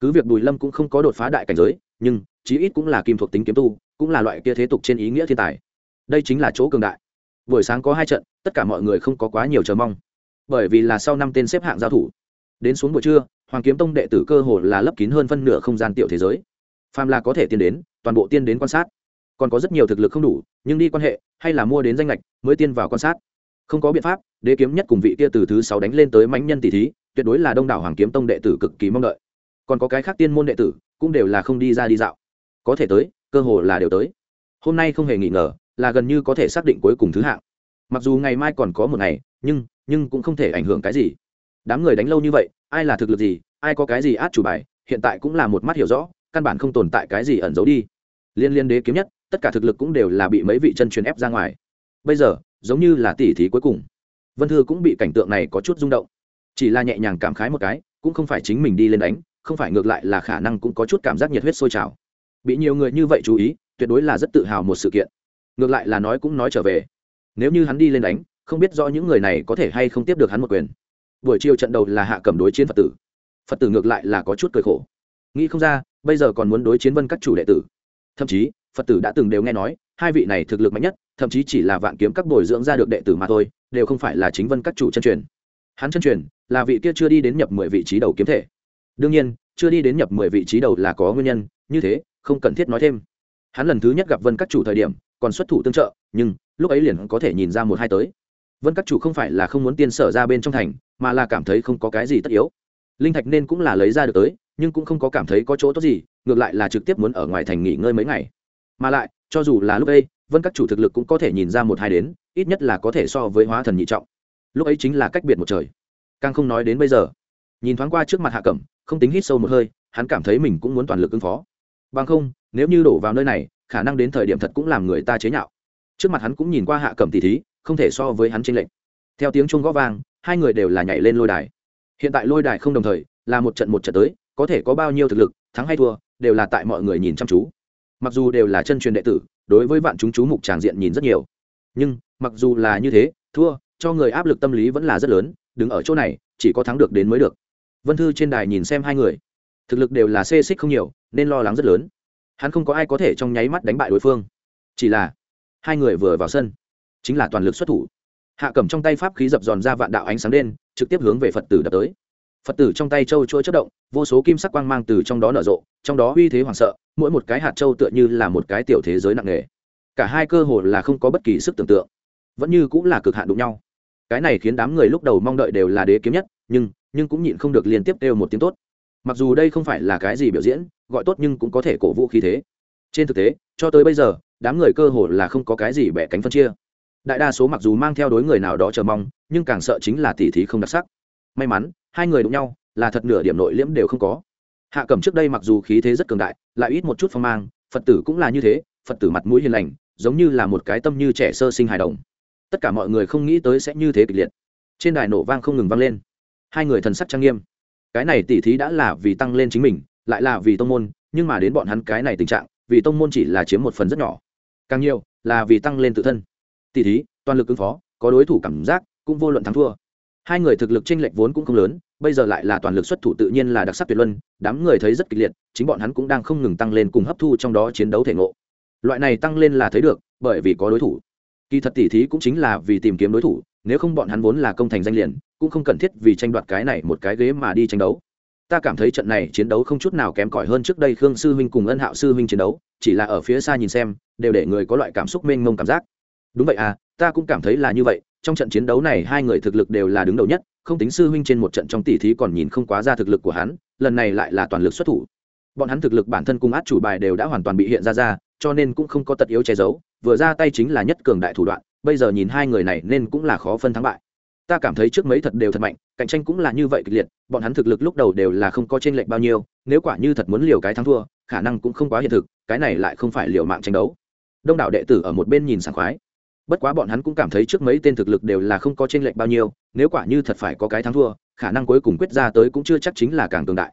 Cứ việc bùi lâm cũng không có đột phá đại cảnh giới, nhưng chí ít cũng là kim thuộc tính kiếm tu, cũng là loại kia thế tục trên ý nghĩa thiên tài đây chính là chỗ cường đại. Buổi sáng có hai trận, tất cả mọi người không có quá nhiều chờ mong. Bởi vì là sau năm tên xếp hạng giao thủ. Đến xuống buổi trưa, hoàng kiếm tông đệ tử cơ hồ là lấp kín hơn phân nửa không gian tiểu thế giới. Phàm là có thể tiên đến, toàn bộ tiên đến quan sát. Còn có rất nhiều thực lực không đủ, nhưng đi quan hệ, hay là mua đến danh lệch mới tiên vào quan sát. Không có biện pháp, đế kiếm nhất cùng vị kia từ thứ sáu đánh lên tới mãnh nhân tỷ thí, tuyệt đối là đông đảo hoàng kiếm tông đệ tử cực kỳ mong đợi. Còn có cái khác tiên môn đệ tử, cũng đều là không đi ra đi dạo. Có thể tới, cơ hồ là đều tới. Hôm nay không hề nghi ngờ là gần như có thể xác định cuối cùng thứ hạng. Mặc dù ngày mai còn có một ngày, nhưng nhưng cũng không thể ảnh hưởng cái gì. Đám người đánh lâu như vậy, ai là thực lực gì, ai có cái gì át chủ bài, hiện tại cũng là một mắt hiểu rõ, căn bản không tồn tại cái gì ẩn giấu đi. Liên liên đế kiếm nhất, tất cả thực lực cũng đều là bị mấy vị chân truyền ép ra ngoài. Bây giờ, giống như là tỉ thí cuối cùng. Vân thư cũng bị cảnh tượng này có chút rung động. Chỉ là nhẹ nhàng cảm khái một cái, cũng không phải chính mình đi lên đánh, không phải ngược lại là khả năng cũng có chút cảm giác nhiệt huyết sôi trào. Bị nhiều người như vậy chú ý, tuyệt đối là rất tự hào một sự kiện ngược lại là nói cũng nói trở về. Nếu như hắn đi lên đánh, không biết rõ những người này có thể hay không tiếp được hắn một quyền. Buổi chiều trận đầu là hạ cầm đối chiến phật tử. Phật tử ngược lại là có chút cười khổ. Nghĩ không ra, bây giờ còn muốn đối chiến vân các chủ đệ tử. Thậm chí, phật tử đã từng đều nghe nói, hai vị này thực lực mạnh nhất, thậm chí chỉ là vạn kiếm các bồi dưỡng ra được đệ tử mà thôi, đều không phải là chính vân các chủ chân truyền. Hắn chân truyền là vị kia chưa đi đến nhập mười vị trí đầu kiếm thể. Đương nhiên, chưa đi đến nhập mười vị trí đầu là có nguyên nhân, như thế, không cần thiết nói thêm. Hắn lần thứ nhất gặp vân các chủ thời điểm còn xuất thủ tương trợ, nhưng lúc ấy liền có thể nhìn ra một hai tới. Vân các chủ không phải là không muốn tiên sở ra bên trong thành, mà là cảm thấy không có cái gì tất yếu. Linh thạch nên cũng là lấy ra được tới, nhưng cũng không có cảm thấy có chỗ tốt gì, ngược lại là trực tiếp muốn ở ngoài thành nghỉ ngơi mấy ngày. Mà lại, cho dù là lúc đây vân các chủ thực lực cũng có thể nhìn ra một hai đến, ít nhất là có thể so với hóa thần nhị trọng. Lúc ấy chính là cách biệt một trời. Càng không nói đến bây giờ. Nhìn thoáng qua trước mặt hạ cẩm, không tính hít sâu một hơi, hắn cảm thấy mình cũng muốn toàn lực ứng phó. Bằng không, nếu như đổ vào nơi này khả năng đến thời điểm thật cũng làm người ta chế nhạo. Trước mặt hắn cũng nhìn qua hạ cầm tỷ thí, không thể so với hắn tranh lệch. Theo tiếng chuông gõ vang, hai người đều là nhảy lên lôi đài. Hiện tại lôi đài không đồng thời, là một trận một trận tới, có thể có bao nhiêu thực lực, thắng hay thua, đều là tại mọi người nhìn chăm chú. Mặc dù đều là chân truyền đệ tử, đối với vạn chúng chú mục tràng diện nhìn rất nhiều. Nhưng, mặc dù là như thế, thua, cho người áp lực tâm lý vẫn là rất lớn, đứng ở chỗ này, chỉ có thắng được đến mới được. Vân thư trên đài nhìn xem hai người. Thực lực đều là xê xích không nhiều, nên lo lắng rất lớn hắn không có ai có thể trong nháy mắt đánh bại đối phương. Chỉ là, hai người vừa vào sân, chính là toàn lực xuất thủ. Hạ cầm trong tay pháp khí dập dòn ra vạn đạo ánh sáng đen, trực tiếp hướng về phật tử đập tới. Phật tử trong tay châu chuỗi chất động, vô số kim sắc quang mang từ trong đó nở rộ, trong đó uy thế hoảng sợ, mỗi một cái hạt châu tựa như là một cái tiểu thế giới nặng nề. Cả hai cơ hồ là không có bất kỳ sức tưởng tượng, vẫn như cũng là cực hạn đụng nhau. Cái này khiến đám người lúc đầu mong đợi đều là đế kiếm nhất, nhưng nhưng cũng nhịn không được liên tiếp kêu một tiếng tốt. Mặc dù đây không phải là cái gì biểu diễn gọi tốt nhưng cũng có thể cổ vũ khí thế. Trên thực tế, cho tới bây giờ, đám người cơ hồ là không có cái gì bẻ cánh phân chia. Đại đa số mặc dù mang theo đối người nào đó chờ mong, nhưng càng sợ chính là tỉ thí không đặc sắc. May mắn, hai người đụng nhau, là thật nửa điểm nội liễm đều không có. Hạ cẩm trước đây mặc dù khí thế rất cường đại, lại ít một chút phong mang, phật tử cũng là như thế, phật tử mặt mũi hiền lành, giống như là một cái tâm như trẻ sơ sinh hài đồng. Tất cả mọi người không nghĩ tới sẽ như thế kịch liệt. Trên đài nổ vang không ngừng vang lên. Hai người thần sắc trang nghiêm. Cái này tỉ thí đã là vì tăng lên chính mình lại là vì tông môn, nhưng mà đến bọn hắn cái này tình trạng, vì tông môn chỉ là chiếm một phần rất nhỏ. Càng nhiều, là vì tăng lên tự thân. Tỉ thí, toàn lực ứng phó, có đối thủ cảm giác, cũng vô luận thắng thua. Hai người thực lực chênh lệch vốn cũng không lớn, bây giờ lại là toàn lực xuất thủ tự nhiên là đặc sắc tuyệt luân, đám người thấy rất kịch liệt, chính bọn hắn cũng đang không ngừng tăng lên cùng hấp thu trong đó chiến đấu thể ngộ. Loại này tăng lên là thấy được, bởi vì có đối thủ. Kỳ thật tỉ thí cũng chính là vì tìm kiếm đối thủ, nếu không bọn hắn vốn là công thành danh liền, cũng không cần thiết vì tranh đoạt cái này một cái ghế mà đi tranh đấu ta cảm thấy trận này chiến đấu không chút nào kém cỏi hơn trước đây khương sư huynh cùng ân hạo sư huynh chiến đấu, chỉ là ở phía xa nhìn xem, đều để người có loại cảm xúc mênh mông cảm giác. Đúng vậy à ta cũng cảm thấy là như vậy, trong trận chiến đấu này hai người thực lực đều là đứng đầu nhất, không tính sư huynh trên một trận trong tỷ thí còn nhìn không quá ra thực lực của hắn, lần này lại là toàn lực xuất thủ. Bọn hắn thực lực bản thân cùng át chủ bài đều đã hoàn toàn bị hiện ra ra, cho nên cũng không có tật yếu che giấu, vừa ra tay chính là nhất cường đại thủ đoạn, bây giờ nhìn hai người này nên cũng là khó phân thắng bại ta cảm thấy trước mấy thật đều thật mạnh, cạnh tranh cũng là như vậy kịch liệt, bọn hắn thực lực lúc đầu đều là không có t r ê n lệch bao nhiêu, nếu quả như thật muốn liều cái thắng thua, khả năng cũng không quá hiện thực, cái này lại không phải liều mạng tranh đấu. Đông đảo đệ tử ở một bên nhìn sảng khoái. Bất quá bọn hắn cũng cảm thấy trước mấy tên thực lực đều là không có t r ê n lệch bao nhiêu, nếu quả như thật phải có cái thắng thua, khả năng cuối cùng quyết ra tới cũng chưa chắc chính là càng tương đại.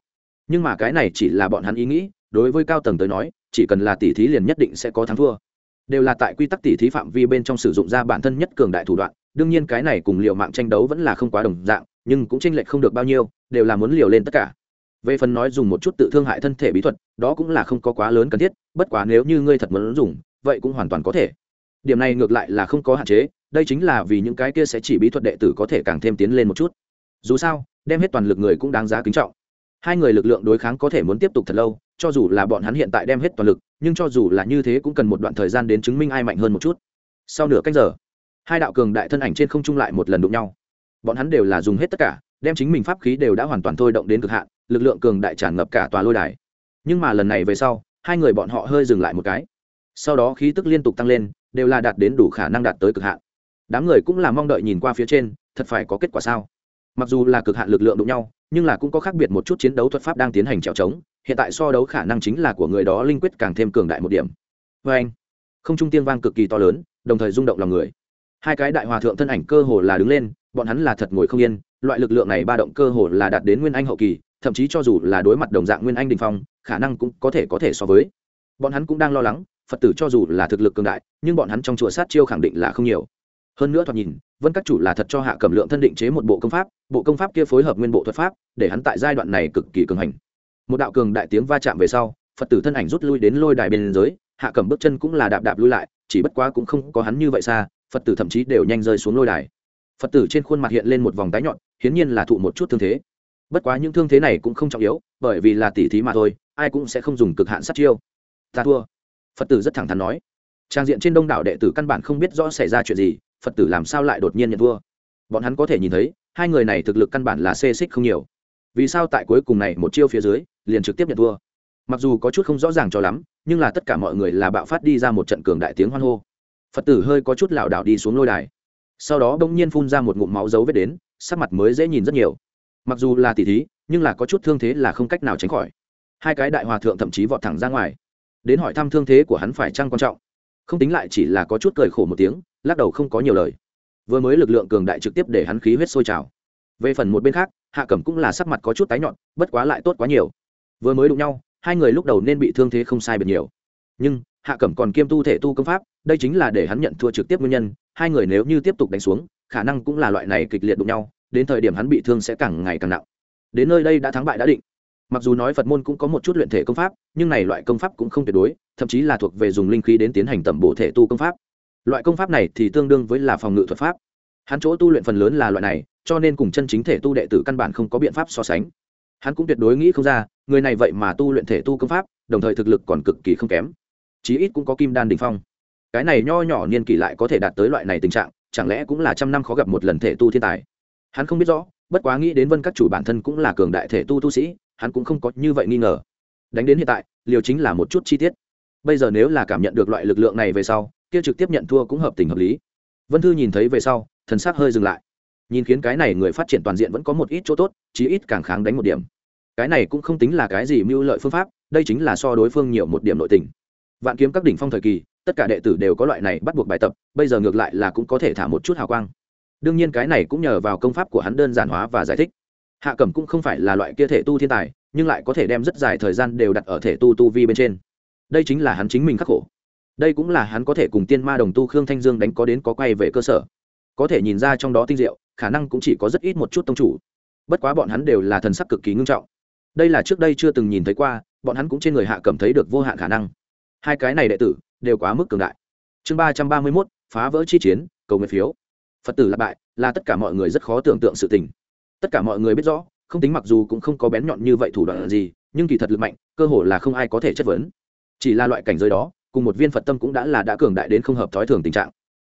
Nhưng mà cái này chỉ là bọn hắn ý nghĩ, đối với cao tầng tới nói, chỉ cần là tỷ thí liền nhất định sẽ có thắng thua. Đều là tại quy tắc tỷ thí phạm vi bên trong sử dụng ra bản thân nhất cường đại thủ đoạn đương nhiên cái này cùng liều mạng tranh đấu vẫn là không quá đồng dạng, nhưng cũng tranh lệch không được bao nhiêu, đều là muốn liều lên tất cả. Về phần nói dùng một chút tự thương hại thân thể bí thuật, đó cũng là không có quá lớn cần thiết, bất quá nếu như ngươi thật muốn dùng, vậy cũng hoàn toàn có thể. Điểm này ngược lại là không có hạn chế, đây chính là vì những cái kia sẽ chỉ bí thuật đệ tử có thể càng thêm tiến lên một chút. Dù sao, đem hết toàn lực người cũng đáng giá kính trọng. Hai người lực lượng đối kháng có thể muốn tiếp tục thật lâu, cho dù là bọn hắn hiện tại đem hết toàn lực, nhưng cho dù là như thế cũng cần một đoạn thời gian đến chứng minh ai mạnh hơn một chút. Sau nửa cách giờ hai đạo cường đại thân ảnh trên không trung lại một lần đụng nhau. Bọn hắn đều là dùng hết tất cả, đem chính mình pháp khí đều đã hoàn toàn thôi động đến cực hạn, lực lượng cường đại tràn ngập cả tòa lôi đài. Nhưng mà lần này về sau, hai người bọn họ hơi dừng lại một cái. Sau đó khí tức liên tục tăng lên, đều là đạt đến đủ khả năng đạt tới cực hạn. Đám người cũng là mong đợi nhìn qua phía trên, thật phải có kết quả sao? Mặc dù là cực hạn lực lượng đụng nhau, nhưng là cũng có khác biệt một chút chiến đấu thuật pháp đang tiến hành trèo trống, hiện tại so đấu khả năng chính là của người đó linh quyết càng thêm cường đại một điểm. Vê anh không trung tiên vang cực kỳ to lớn, đồng thời rung động lòng người hai cái đại hòa thượng thân ảnh cơ hồ là đứng lên, bọn hắn là thật ngồi không yên, loại lực lượng này ba động cơ hồ là đạt đến nguyên anh hậu kỳ, thậm chí cho dù là đối mặt đồng dạng nguyên anh đình phong, khả năng cũng có thể có thể so với. Bọn hắn cũng đang lo lắng, phật tử cho dù là thực lực cường đại, nhưng bọn hắn trong chùa sát chiêu khẳng định là không nhiều. Hơn nữa thoạt nhìn, vân các chủ là thật cho hạ cầm lượng thân định chế một bộ công pháp, bộ công pháp kia phối hợp nguyên bộ thuật pháp, để hắn tại giai đoạn này cực kỳ cường hành. Một đạo cường đại tiếng va chạm về sau, phật tử thân ảnh rút lui đến lôi đài bên dưới, hạ cầm bước chân cũng là đạp đạp lui lại, chỉ bất quá cũng không có hắn như vậy xa phật tử thậm chí đều nhanh rơi xuống lôi đài. Phật tử trên khuôn mặt hiện lên một vòng tái nhọn hiến nhiên là thụ một chút thương thế. Bất quá những thương thế này cũng không trọng yếu, bởi vì là tỉ thí mà thôi, ai cũng sẽ không dùng cực hạn sát chiêu. Ta thua. Phật tử rất thẳng thắn nói. Trang diện trên đông đảo đệ tử căn bản không biết rõ xảy ra chuyện gì, phật tử làm sao lại đột nhiên nhận thua? Bọn hắn có thể nhìn thấy, hai người này thực lực căn bản là xê xích không nhiều. Vì sao tại cuối cùng này một chiêu phía dưới, liền trực tiếp nhận thua? Mặc dù có chút không rõ ràng cho lắm, nhưng là tất cả mọi người là bạo phát đi ra một trận cường đại tiếng hoan hô phật tử hơi có chút lảo đảo đi xuống lôi đài sau đó bỗng nhiên phun ra một ngụm máu dấu vết đến sắc mặt mới dễ nhìn rất nhiều mặc dù là tỉ thí nhưng là có chút thương thế là không cách nào tránh khỏi hai cái đại hòa thượng thậm chí vọt thẳng ra ngoài đến hỏi thăm thương thế của hắn phải chăng quan trọng không tính lại chỉ là có chút cười khổ một tiếng lắc đầu không có nhiều lời vừa mới lực lượng cường đại trực tiếp để hắn khí huyết sôi trào về phần một bên khác hạ cẩm cũng là sắc mặt có chút tái nhọn bất quá lại tốt quá nhiều vừa mới đụng nhau hai người lúc đầu nên bị thương thế không sai biệt nhiều nhưng hạ cẩm còn kiêm tu thể tu công pháp, đây chính là để hắn nhận thua trực tiếp nguyên nhân, hai người nếu như tiếp tục đánh xuống, khả năng cũng là loại này kịch liệt đụng nhau, đến thời điểm hắn bị thương sẽ càng ngày càng nặng. Đến nơi đây đã thắng bại đã định. Mặc dù nói phật môn cũng có một chút luyện thể công pháp, nhưng này loại công pháp cũng không tuyệt đối, thậm chí là thuộc về dùng linh khí đến tiến hành tẩm bổ thể tu công pháp. Loại công pháp này thì tương đương với là phòng ngự thuật pháp. Hắn chỗ tu luyện phần lớn là loại này, cho nên cùng chân chính thể tu đệ tử căn bản không có biện pháp so sánh. Hắn cũng tuyệt đối nghĩ không ra, người này vậy mà tu luyện thể tu công pháp, đồng thời thực lực còn cực kỳ không kém chí ít cũng có kim đan đình phong. Cái này nho nhỏ niên kỷ lại có thể đạt tới loại này tình trạng, chẳng lẽ cũng là trăm năm khó gặp một lần thể tu thiên tài? Hắn không biết rõ, bất quá nghĩ đến vân các chủ bản thân cũng là cường đại thể tu tu sĩ, hắn cũng không có như vậy nghi ngờ. Đánh đến hiện tại, liều chính là một chút chi tiết. Bây giờ nếu là cảm nhận được loại lực lượng này về sau, kia trực tiếp nhận thua cũng hợp tình hợp lý. Vân thư nhìn thấy về sau, thần sắc hơi dừng lại. Nhìn khiến cái này người phát triển toàn diện vẫn có một ít chỗ tốt, chí ít càng kháng đánh một điểm. Cái này cũng không tính là cái gì mưu lợi phương pháp, đây chính là so đối phương nhiều một điểm nội tình vạn kiếm các đỉnh phong thời kỳ, tất cả đệ tử đều có loại này bắt buộc bài tập, bây giờ ngược lại là cũng có thể thả một chút hào quang. Đương nhiên cái này cũng nhờ vào công pháp của hắn đơn giản hóa và giải thích. Hạ cẩm cũng không phải là loại kia thể tu thiên tài, nhưng lại có thể đem rất dài thời gian đều đặt ở thể tu tu vi bên trên. Đây chính là hắn chính mình khắc khổ. Đây cũng là hắn có thể cùng tiên ma đồng tu khương thanh dương đánh có đến có quay về cơ sở. Có thể nhìn ra trong đó tinh diệu, khả năng cũng chỉ có rất ít một chút tông chủ. Bất quá bọn hắn đều là thần sắc cực kỳ ngưng trọng. Đây là trước đây chưa từng nhìn thấy qua, bọn hắn cũng trên người hạ cẩm thấy được vô hạn khả năng hai cái này đệ tử đều quá mức cường đại. Chương ba trăm ba mươi mốt, phá vỡ chi chiến, cầu nguyện phiếu. Phật tử là bại, là tất cả mọi người rất khó tưởng tượng sự tình. Tất cả mọi người biết rõ, không tính mặc dù cũng không có bén nhọn như vậy thủ đoạn gì, nhưng kỳ thật lực mạnh, cơ hồ là không ai có thể chất vấn. Chỉ là loại cảnh giới đó, cùng một viên phật tâm cũng đã là đã cường đại đến không hợp thói thường tình trạng.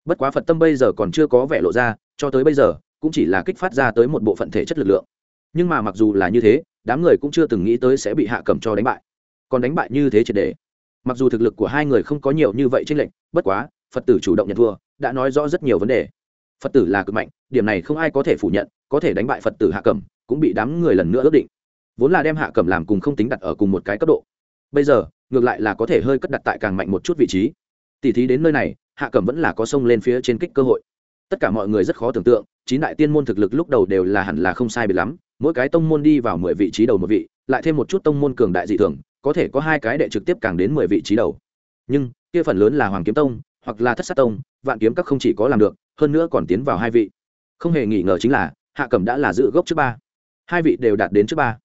Bất quá phật tâm bây giờ còn chưa có vẻ lộ ra, cho tới bây giờ, cũng chỉ là kích phát ra tới một bộ phận thể chất lực lượng. Nhưng mà mặc dù là như thế, đám người cũng chưa từng nghĩ tới sẽ bị hạ cầm cho đánh bại. Còn đánh bại như thế triệt đề mặc dù thực lực của hai người không có nhiều như vậy trên lệnh bất quá, phật tử chủ động nhận thua, đã nói rõ rất nhiều vấn đề. Phật tử là cực mạnh, điểm này không ai có thể phủ nhận, có thể đánh bại phật tử hạ cẩm, cũng bị đám người lần nữa ước định. Vốn là đem hạ cẩm làm cùng không tính đặt ở cùng một cái cấp độ. Bây giờ, ngược lại là có thể hơi cất đặt tại càng mạnh một chút vị trí. Tỉ thí đến nơi này, hạ cẩm vẫn là có sông lên phía trên kích cơ hội. Tất cả mọi người rất khó tưởng tượng, chín đại tiên môn thực lực lúc đầu đều là hẳn là không sai biệt lắm, mỗi cái tông môn đi vào mười vị trí đầu một vị, lại thêm một chút tông môn cường đại dị thường có thể có hai cái đệ trực tiếp càng đến mười vị trí đầu. Nhưng, kia phần lớn là hoàng kiếm tông, hoặc là thất sát tông, vạn kiếm các không chỉ có làm được, hơn nữa còn tiến vào hai vị. Không hề nghi ngờ chính là, hạ cẩm đã là giữ gốc trước ba. Hai vị đều đạt đến trước ba.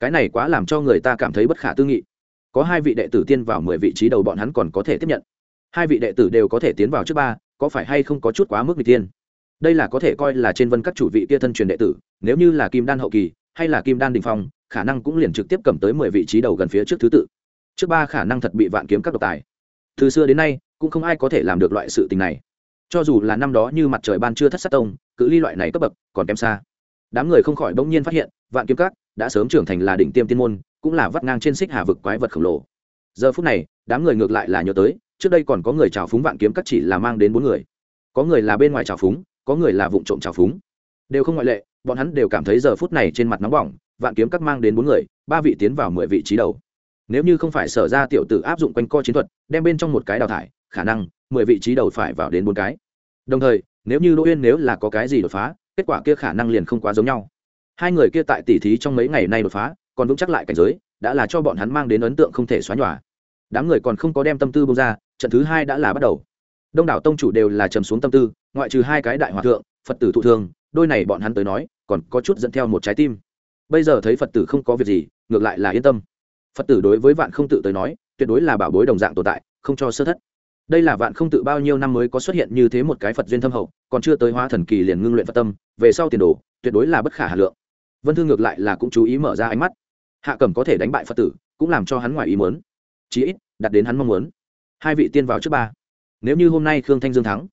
Cái này quá làm cho người ta cảm thấy bất khả tư nghị. Có hai vị đệ tử tiên vào mười vị trí đầu bọn hắn còn có thể tiếp nhận. Hai vị đệ tử đều có thể tiến vào trước ba, có phải hay không có chút quá mức vị tiên đây là có thể coi là trên vân các chủ vị kia thân truyền đệ tử, nếu như là kim đan hậu kỳ, hay là kim đan đình phong khả năng cũng liền trực tiếp cầm tới mười vị trí đầu gần phía trước thứ tự. Trước ba khả năng thật bị vạn kiếm các độc tài. Từ xưa đến nay, cũng không ai có thể làm được loại sự tình này. Cho dù là năm đó như mặt trời ban chưa thất sát tông, cự ly loại này cấp bậc còn kém xa. Đám người không khỏi bỗng nhiên phát hiện, vạn kiếm các đã sớm trưởng thành là đỉnh tiêm tiên môn, cũng là vắt ngang trên xích hà vực quái vật khổng lồ. Giờ phút này, đám người ngược lại là nhớ tới, trước đây còn có người trào phúng vạn kiếm các chỉ là mang đến bốn người. Có người là bên ngoài trào phúng, có người là vụ trộm trào phúng. Đều không ngoại lệ, bọn hắn đều cảm thấy giờ phút này trên mặt nóng bỏng vạn kiếm các mang đến bốn người, ba vị tiến vào mười vị trí đầu. Nếu như không phải sở ra tiểu tử áp dụng quanh co chiến thuật, đem bên trong một cái đào thải, khả năng, mười vị trí đầu phải vào đến bốn cái. Đồng thời, nếu như đỗ uyên nếu là có cái gì đột phá, kết quả kia khả năng liền không quá giống nhau. Hai người kia tại tỉ thí trong mấy ngày nay đột phá, còn vững chắc lại cảnh giới, đã là cho bọn hắn mang đến ấn tượng không thể xóa nhòa. Đám người còn không có đem tâm tư bông ra, trận thứ hai đã là bắt đầu. Đông đảo tông chủ đều là trầm xuống tâm tư, ngoại trừ hai cái đại hòa thượng, phật tử thụ thương đôi này bọn hắn tới nói, còn có chút dẫn theo một trái tim bây giờ thấy phật tử không có việc gì, ngược lại là yên tâm. Phật tử đối với vạn không tự tới nói, tuyệt đối là bảo bối đồng dạng tồn tại, không cho sơ thất. Đây là vạn không tự bao nhiêu năm mới có xuất hiện như thế một cái phật duyên thâm hậu, còn chưa tới hóa thần kỳ liền ngưng luyện phật tâm, về sau tiền đồ, tuyệt đối là bất khả hà lượng. Vân thương ngược lại là cũng chú ý mở ra ánh mắt. Hạ cẩm có thể đánh bại phật tử, cũng làm cho hắn ngoài ý muốn. Chí ít đặt đến hắn mong muốn. Hai vị tiên vào trước ba. Nếu như hôm nay khương thanh dương thắng.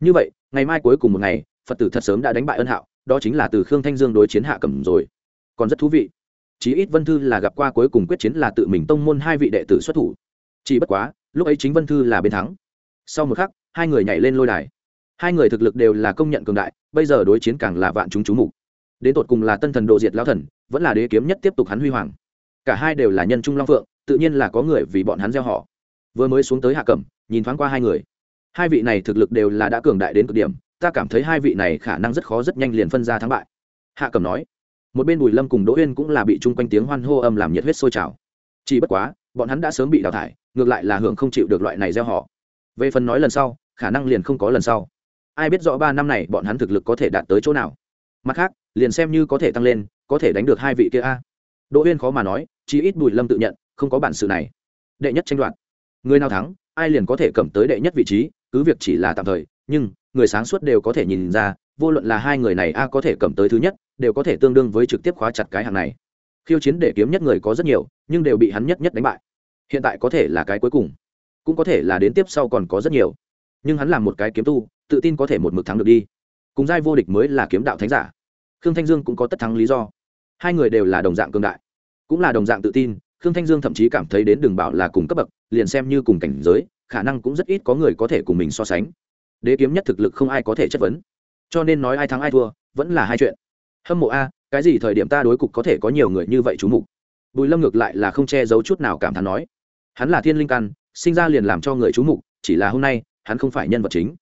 Như vậy, ngày mai cuối cùng một ngày, phật tử thật sớm đã đánh bại ân hạo, đó chính là từ khương thanh dương đối chiến hạ cẩm rồi còn rất thú vị. Chí ít vân thư là gặp qua cuối cùng quyết chiến là tự mình tông môn hai vị đệ tử xuất thủ. Chỉ bất quá, lúc ấy chính vân thư là bên thắng. Sau một khắc, hai người nhảy lên lôi đài. Hai người thực lực đều là công nhận cường đại, bây giờ đối chiến càng là vạn chúng chú mục. Đến tột cùng là tân thần độ diệt lao thần, vẫn là đế kiếm nhất tiếp tục hắn huy hoàng. Cả hai đều là nhân trung long phượng, tự nhiên là có người vì bọn hắn gieo họ. Vừa mới xuống tới hạ cẩm, nhìn thoáng qua hai người. Hai vị này thực lực đều là đã cường đại đến cực điểm, ta cảm thấy hai vị này khả năng rất khó rất nhanh liền phân ra thắng bại. Hạ cẩm nói một bên bùi lâm cùng đỗ uyên cũng là bị chung quanh tiếng hoan hô âm làm nhiệt huyết sôi trào chỉ bất quá bọn hắn đã sớm bị đào thải ngược lại là hưởng không chịu được loại này gieo họ về phần nói lần sau khả năng liền không có lần sau ai biết rõ ba năm này bọn hắn thực lực có thể đạt tới chỗ nào mặt khác liền xem như có thể tăng lên có thể đánh được hai vị kia a đỗ uyên khó mà nói chí ít bùi lâm tự nhận không có bản sự này đệ nhất tranh đoạt người nào thắng ai liền có thể cầm tới đệ nhất vị trí cứ việc chỉ là tạm thời nhưng người sáng suốt đều có thể nhìn ra vô luận là hai người này a có thể cầm tới thứ nhất đều có thể tương đương với trực tiếp khóa chặt cái hàng này. Khiêu chiến để kiếm nhất người có rất nhiều, nhưng đều bị hắn nhất nhất đánh bại. Hiện tại có thể là cái cuối cùng, cũng có thể là đến tiếp sau còn có rất nhiều. Nhưng hắn làm một cái kiếm tu, tự tin có thể một mực thắng được đi. Cùng giai vô địch mới là kiếm đạo thánh giả. Khương thanh dương cũng có tất thắng lý do. Hai người đều là đồng dạng cương đại, cũng là đồng dạng tự tin. Khương thanh dương thậm chí cảm thấy đến đường bảo là cùng cấp bậc, liền xem như cùng cảnh giới, khả năng cũng rất ít có người có thể cùng mình so sánh. Đế kiếm nhất thực lực không ai có thể chất vấn. Cho nên nói ai thắng ai thua, vẫn là hai chuyện hâm mộ a, cái gì thời điểm ta đối cục có thể có nhiều người như vậy chú mục? Bùi lâm ngược lại là không che giấu chút nào cảm thán nói. Hắn là thiên linh căn, sinh ra liền làm cho người chú mục, chỉ là hôm nay, hắn không phải nhân vật chính.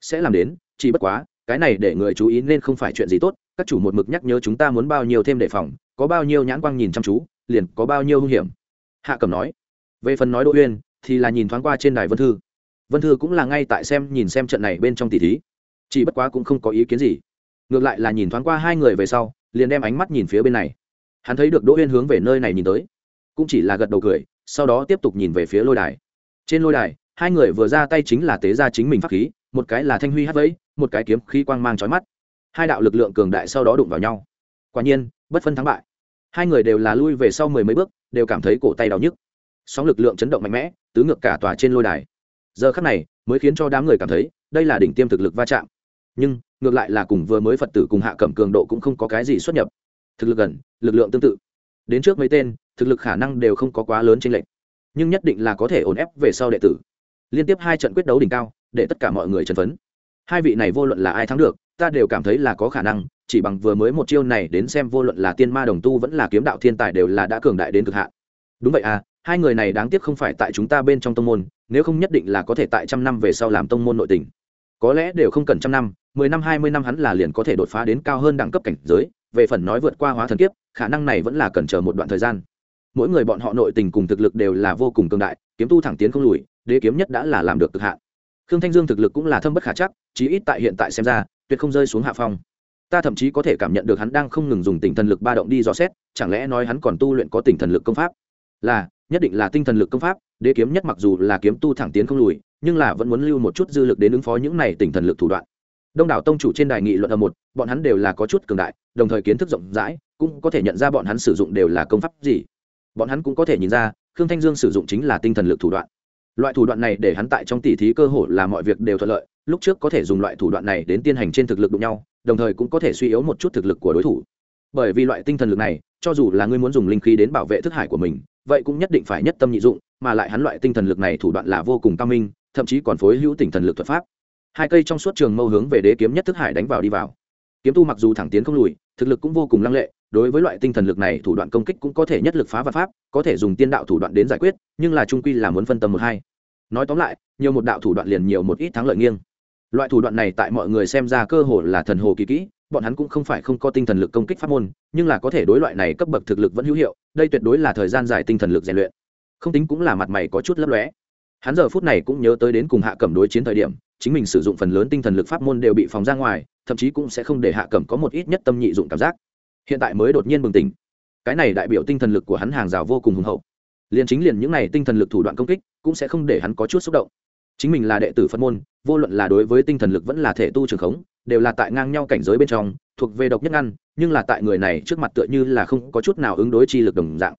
Sẽ làm đến, chỉ bất quá, cái này để người chú ý nên không phải chuyện gì tốt, các chủ một mực nhắc nhớ chúng ta muốn bao nhiêu thêm đề phòng, có bao nhiêu nhãn quang nhìn chăm chú, liền có bao nhiêu hung hiểm. Hạ cầm nói. Về phần nói đỗ uyên, thì là nhìn thoáng qua trên đài vân thư. Vân thư cũng là ngay tại xem, nhìn xem trận này bên trong tỷ thí. Chỉ bất quá cũng không có ý kiến gì ngược lại là nhìn thoáng qua hai người về sau, liền đem ánh mắt nhìn phía bên này. Hắn thấy được đỗ uyên hướng về nơi này nhìn tới, cũng chỉ là gật đầu cười, sau đó tiếp tục nhìn về phía lôi đài. Trên lôi đài, hai người vừa ra tay chính là tế ra chính mình pháp khí, một cái là thanh huy hát vẫy, một cái kiếm khí quang mang trói mắt. Hai đạo lực lượng cường đại sau đó đụng vào nhau. Quả nhiên, bất phân thắng bại. Hai người đều là lui về sau mười mấy bước, đều cảm thấy cổ tay đau nhức. Sóng lực lượng chấn động mạnh mẽ, tứ ngược cả tòa trên lôi đài. Giờ khắc này, mới khiến cho đám người cảm thấy, đây là đỉnh tiêm thực lực va chạm. Nhưng ngược lại là cùng vừa mới phật tử cùng hạ cẩm cường độ cũng không có cái gì xuất nhập. Thực lực gần, lực lượng tương tự. Đến trước mấy tên, thực lực khả năng đều không có quá lớn trên lệnh nhưng nhất định là có thể ổn ép về sau đệ tử. Liên tiếp hai trận quyết đấu đỉnh cao, để tất cả mọi người chân phấn. Hai vị này vô luận là ai thắng được, ta đều cảm thấy là có khả năng, chỉ bằng vừa mới một chiêu này đến xem vô luận là tiên ma đồng tu vẫn là kiếm đạo thiên tài đều là đã cường đại đến cực hạn. Đúng vậy à hai người này đáng tiếc không phải tại chúng ta bên trong tông môn, nếu không nhất định là có thể tại trăm năm về sau làm tông môn nội tình có lẽ đều không cần trăm năm, mười năm, hai mươi năm hắn là liền có thể đột phá đến cao hơn đẳng cấp cảnh giới, về phần nói vượt qua hóa thần kiếp, khả năng này vẫn là cần chờ một đoạn thời gian. Mỗi người bọn họ nội tình cùng thực lực đều là vô cùng cường đại, kiếm tu thẳng tiến không lùi, đế kiếm nhất đã là làm được cực hạn. Khương thanh dương thực lực cũng là thâm bất khả chắc, chí ít tại hiện tại xem ra, tuyệt không rơi xuống hạ phong. Ta thậm chí có thể cảm nhận được hắn đang không ngừng dùng tinh thần lực ba động đi dò xét, chẳng lẽ nói hắn còn tu luyện có tinh thần lực công pháp? Là, nhất định là tinh thần lực công pháp, đế kiếm nhất mặc dù là kiếm tu thẳng tiến không lùi nhưng là vẫn muốn lưu một chút dư lực đến ứng phó những này tinh thần lực thủ đoạn. Đông đảo tông chủ trên đài nghị luận ở một, bọn hắn đều là có chút cường đại, đồng thời kiến thức rộng rãi, cũng có thể nhận ra bọn hắn sử dụng đều là công pháp gì. Bọn hắn cũng có thể nhìn ra, khương thanh dương sử dụng chính là tinh thần lực thủ đoạn. Loại thủ đoạn này để hắn tại trong tỉ thí cơ hội là mọi việc đều thuận lợi, lúc trước có thể dùng loại thủ đoạn này đến tiến hành trên thực lực đụng nhau, đồng thời cũng có thể suy yếu một chút thực lực của đối thủ. Bởi vì loại tinh thần lực này, cho dù là ngươi muốn dùng linh khí đến bảo vệ thức hải của mình, vậy cũng nhất định phải nhất tâm nhị dụng, mà lại hắn loại tinh thần lực này thủ đoạn là vô cùng cao minh thậm chí còn phối hữu tinh thần lực thuật pháp. Hai cây trong suốt trường mâu hướng về đế kiếm nhất thức hải đánh vào đi vào. Kiếm tu mặc dù thẳng tiến không lùi, thực lực cũng vô cùng lăng lệ, đối với loại tinh thần lực này, thủ đoạn công kích cũng có thể nhất lực phá vật pháp, có thể dùng tiên đạo thủ đoạn đến giải quyết, nhưng là trung quy là muốn phân tâm một hai. Nói tóm lại, nhiều một đạo thủ đoạn liền nhiều một ít thắng lợi nghiêng. Loại thủ đoạn này tại mọi người xem ra cơ hồ là thần hồ kỳ kỹ, bọn hắn cũng không phải không có tinh thần lực công kích pháp môn, nhưng là có thể đối loại này cấp bậc thực lực vẫn hữu hiệu, đây tuyệt đối là thời gian dài tinh thần lực rèn luyện. Không tính cũng là mặt mày có chút lấp lóe hắn giờ phút này cũng nhớ tới đến cùng hạ cẩm đối chiến thời điểm, chính mình sử dụng phần lớn tinh thần lực pháp môn đều bị phóng ra ngoài, thậm chí cũng sẽ không để hạ cẩm có một ít nhất tâm nhị dụng cảm giác. Hiện tại mới đột nhiên bừng tỉnh. Cái này đại biểu tinh thần lực của hắn hàng rào vô cùng hùng hậu. Liền chính liền những này tinh thần lực thủ đoạn công kích, cũng sẽ không để hắn có chút xúc động. Chính mình là đệ tử phân môn, vô luận là đối với tinh thần lực vẫn là thể tu trường khống, đều là tại ngang nhau cảnh giới bên trong, thuộc về độc nhất ngăn, nhưng là tại người này trước mặt tựa như là không có chút nào ứng đối chi lực đồng dạng.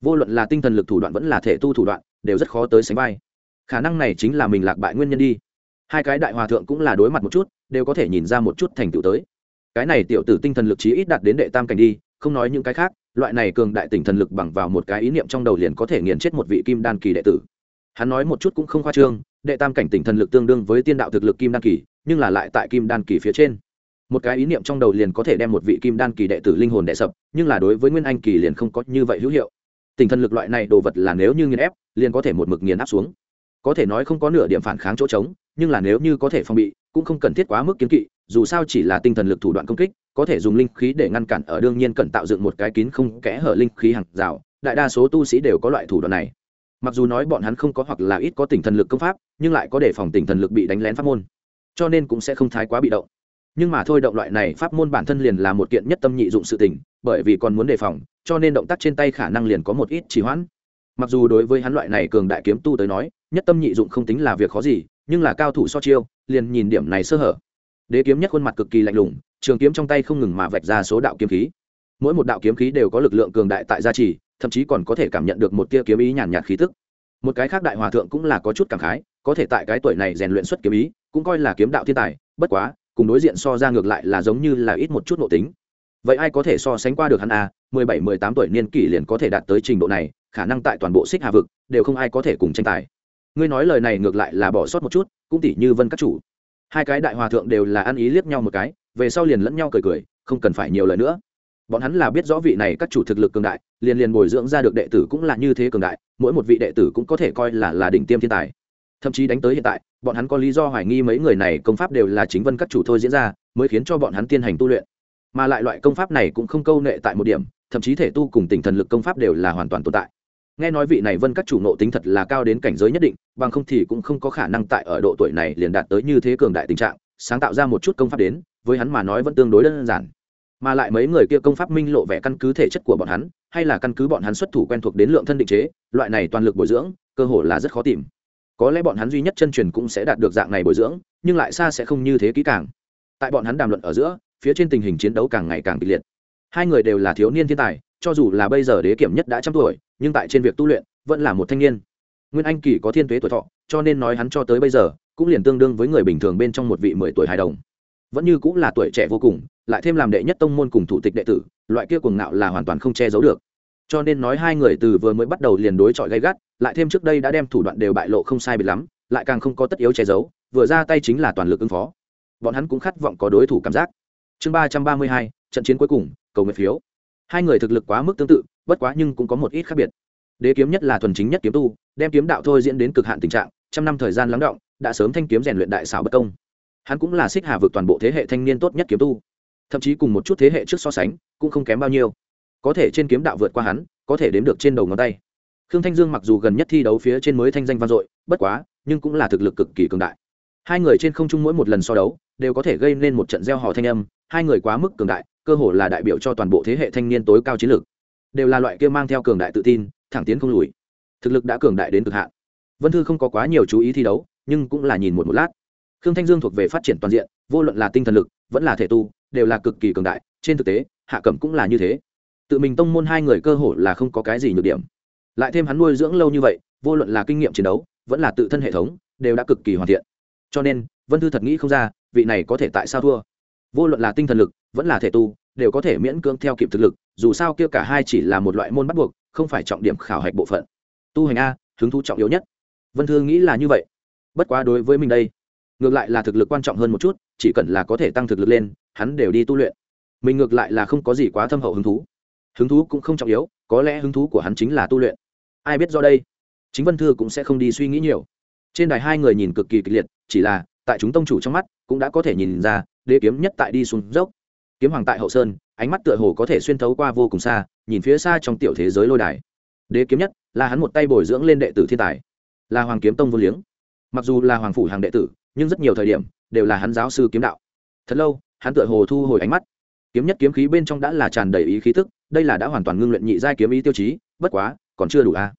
Vô luận là tinh thần lực thủ đoạn vẫn là thể tu thủ đoạn, đều rất khó tới sánh vai khả năng này chính là mình lạc bại nguyên nhân đi. Hai cái đại hòa thượng cũng là đối mặt một chút, đều có thể nhìn ra một chút thành tựu tới. Cái này tiểu tử tinh thần lực chí ít đạt đến đệ tam cảnh đi, không nói những cái khác, loại này cường đại tỉnh thần lực bằng vào một cái ý niệm trong đầu liền có thể nghiền chết một vị kim đan kỳ đệ tử. Hắn nói một chút cũng không khoa trương, đệ tam cảnh tỉnh thần lực tương đương với tiên đạo thực lực kim đan kỳ, nhưng là lại tại kim đan kỳ phía trên. Một cái ý niệm trong đầu liền có thể đem một vị kim đan kỳ đệ tử linh hồn đệ sập, nhưng là đối với nguyên anh kỳ liền không có như vậy hữu hiệu. Tỉnh thần lực loại này đồ vật là nếu như nghiền ép, liền có thể một mực nghiền áp xuống có thể nói không có nửa điểm phản kháng chỗ trống, nhưng là nếu như có thể phòng bị, cũng không cần thiết quá mức kiến kỵ, dù sao chỉ là tinh thần lực thủ đoạn công kích, có thể dùng linh khí để ngăn cản ở đương nhiên cần tạo dựng một cái kín không kẽ hở linh khí hàng rào, đại đa số tu sĩ đều có loại thủ đoạn này. Mặc dù nói bọn hắn không có hoặc là ít có tinh thần lực công pháp, nhưng lại có đề phòng tinh thần lực bị đánh lén pháp môn, cho nên cũng sẽ không thái quá bị động. Nhưng mà thôi động loại này pháp môn bản thân liền là một kiện nhất tâm nhị dụng sự tình, bởi vì còn muốn đề phòng, cho nên động tác trên tay khả năng liền có một ít trì hoãn. Mặc dù đối với hắn loại này cường đại kiếm tu tới nói nhất tâm nhị dụng không tính là việc khó gì, nhưng là cao thủ so chiêu, liền nhìn điểm này sơ hở. Đế kiếm nhất khuôn mặt cực kỳ lạnh lùng, trường kiếm trong tay không ngừng mà vạch ra số đạo kiếm khí. Mỗi một đạo kiếm khí đều có lực lượng cường đại tại gia trì, thậm chí còn có thể cảm nhận được một tia kiếm ý nhàn nhạt khí tức. Một cái khác đại hòa thượng cũng là có chút cảm khái, có thể tại cái tuổi này rèn luyện xuất kiếm ý, cũng coi là kiếm đạo thiên tài, bất quá, cùng đối diện so ra ngược lại là giống như là ít một chút nội tính. Vậy ai có thể so sánh qua được hắn a? Mười bảy, mười tám tuổi niên kỷ liền có thể đạt tới trình độ này, khả năng tại toàn bộ xích hà vực, đều không ai có thể cùng tranh tài ngươi nói lời này ngược lại là bỏ sót một chút, cũng tỷ như vân các chủ. Hai cái đại hòa thượng đều là ăn ý liếc nhau một cái, về sau liền lẫn nhau cười cười, không cần phải nhiều lời nữa. Bọn hắn là biết rõ vị này các chủ thực lực cường đại, liền liền bồi dưỡng ra được đệ tử cũng là như thế cường đại, mỗi một vị đệ tử cũng có thể coi là là đỉnh tiêm thiên tài. Thậm chí đánh tới hiện tại, bọn hắn có lý do hoài nghi mấy người này công pháp đều là chính vân các chủ thôi diễn ra, mới khiến cho bọn hắn tiên hành tu luyện. Mà lại loại công pháp này cũng không câu nệ tại một điểm, thậm chí thể tu cùng tỉnh thần lực công pháp đều là hoàn toàn tồn tại nghe nói vị này vân các chủ nộ tính thật là cao đến cảnh giới nhất định, bằng không thì cũng không có khả năng tại ở độ tuổi này liền đạt tới như thế cường đại tình trạng, sáng tạo ra một chút công pháp đến, với hắn mà nói vẫn tương đối đơn giản. Mà lại mấy người kia công pháp minh lộ vẻ căn cứ thể chất của bọn hắn, hay là căn cứ bọn hắn xuất thủ quen thuộc đến lượng thân định chế, loại này toàn lực bồi dưỡng, cơ hội là rất khó tìm. Có lẽ bọn hắn duy nhất chân truyền cũng sẽ đạt được dạng này bồi dưỡng, nhưng lại xa sẽ không như thế kỹ càng. Tại bọn hắn đàm luận ở giữa, phía trên tình hình chiến đấu càng ngày càng kịch liệt hai người đều là thiếu niên thiên tài, cho dù là bây giờ đế kiểm nhất đã trăm tuổi, nhưng tại trên việc tu luyện, vẫn là một thanh niên. Nguyên anh kỳ có thiên tuế tuổi thọ, cho nên nói hắn cho tới bây giờ, cũng liền tương đương với người bình thường bên trong một vị mười tuổi hài đồng. Vẫn như cũng là tuổi trẻ vô cùng, lại thêm làm đệ nhất tông môn cùng thủ tịch đệ tử, loại kia cuồng ngạo là hoàn toàn không che giấu được. Cho nên nói hai người từ vừa mới bắt đầu liền đối chọi gay gắt, lại thêm trước đây đã đem thủ đoạn đều bại lộ không sai biệt lắm, lại càng không có tất yếu che giấu, vừa ra tay chính là toàn lực ứng phó. Bọn hắn cũng khát vọng có đối thủ cảm giác. Chương ba trăm ba mươi hai trận chiến cuối cùng, cầu nguyện phiếu. Hai người thực lực quá mức tương tự, bất quá nhưng cũng có một ít khác biệt. Đế kiếm nhất là thuần chính nhất kiếm tu, đem kiếm đạo thôi diễn đến cực hạn tình trạng, trăm năm thời gian lắng động, đã sớm thanh kiếm rèn luyện đại xảo bất công. Hắn cũng là xích hà vực toàn bộ thế hệ thanh niên tốt nhất kiếm tu. Thậm chí cùng một chút thế hệ trước so sánh, cũng không kém bao nhiêu. Có thể trên kiếm đạo vượt qua hắn, có thể đếm được trên đầu ngón tay. Khương thanh dương mặc dù gần nhất thi đấu phía trên mới thanh danh vang dội, bất quá, nhưng cũng là thực lực cực kỳ cường đại. Hai người trên không trung mỗi một lần so đấu, đều có thể gây nên một trận gieo hò thanh âm, hai người quá mức cường đại cơ hồ là đại biểu cho toàn bộ thế hệ thanh niên tối cao chiến lược. Đều là loại kia mang theo cường đại tự tin, thẳng tiến không lùi. Thực lực đã cường đại đến cực hạn. Vân thư không có quá nhiều chú ý thi đấu, nhưng cũng là nhìn một một lát. Khương thanh dương thuộc về phát triển toàn diện, vô luận là tinh thần lực, vẫn là thể tu, đều là cực kỳ cường đại. Trên thực tế, hạ cẩm cũng là như thế. Tự mình tông môn hai người cơ hồ là không có cái gì nhược điểm. Lại thêm hắn nuôi dưỡng lâu như vậy, vô luận là kinh nghiệm chiến đấu, vẫn là tự thân hệ thống, đều đã cực kỳ hoàn thiện. Cho nên, vân thư thật nghĩ không ra, vị này có thể tại sao thua vô luận là tinh thần lực, vẫn là thể tu, đều có thể miễn cưỡng theo kịp thực lực, dù sao kia cả hai chỉ là một loại môn bắt buộc, không phải trọng điểm khảo hạch bộ phận. Tu hành a, hứng thú trọng yếu nhất. Vân thư nghĩ là như vậy. Bất quá đối với mình đây, ngược lại là thực lực quan trọng hơn một chút, chỉ cần là có thể tăng thực lực lên, hắn đều đi tu luyện. Mình ngược lại là không có gì quá thâm hậu hứng thú. Hứng thú cũng không trọng yếu, có lẽ hứng thú của hắn chính là tu luyện. Ai biết do đây, chính vân thư cũng sẽ không đi suy nghĩ nhiều. Trên đài hai người nhìn cực kỳ kịch liệt, chỉ là, tại chúng tông chủ trong mắt, cũng đã có thể nhìn ra đế kiếm nhất tại đi xuống dốc. Kiếm hoàng tại hậu sơn, ánh mắt tựa hồ có thể xuyên thấu qua vô cùng xa, nhìn phía xa trong tiểu thế giới lôi đài. Đế kiếm nhất, là hắn một tay bồi dưỡng lên đệ tử thiên tài. Là hoàng kiếm tông vô liếng. Mặc dù là hoàng phủ hàng đệ tử, nhưng rất nhiều thời điểm, đều là hắn giáo sư kiếm đạo. Thật lâu, hắn tựa hồ thu hồi ánh mắt. Kiếm nhất kiếm khí bên trong đã là tràn đầy ý khí tức, đây là đã hoàn toàn ngưng luyện nhị giai kiếm ý tiêu chí, bất quá, còn chưa đủ a.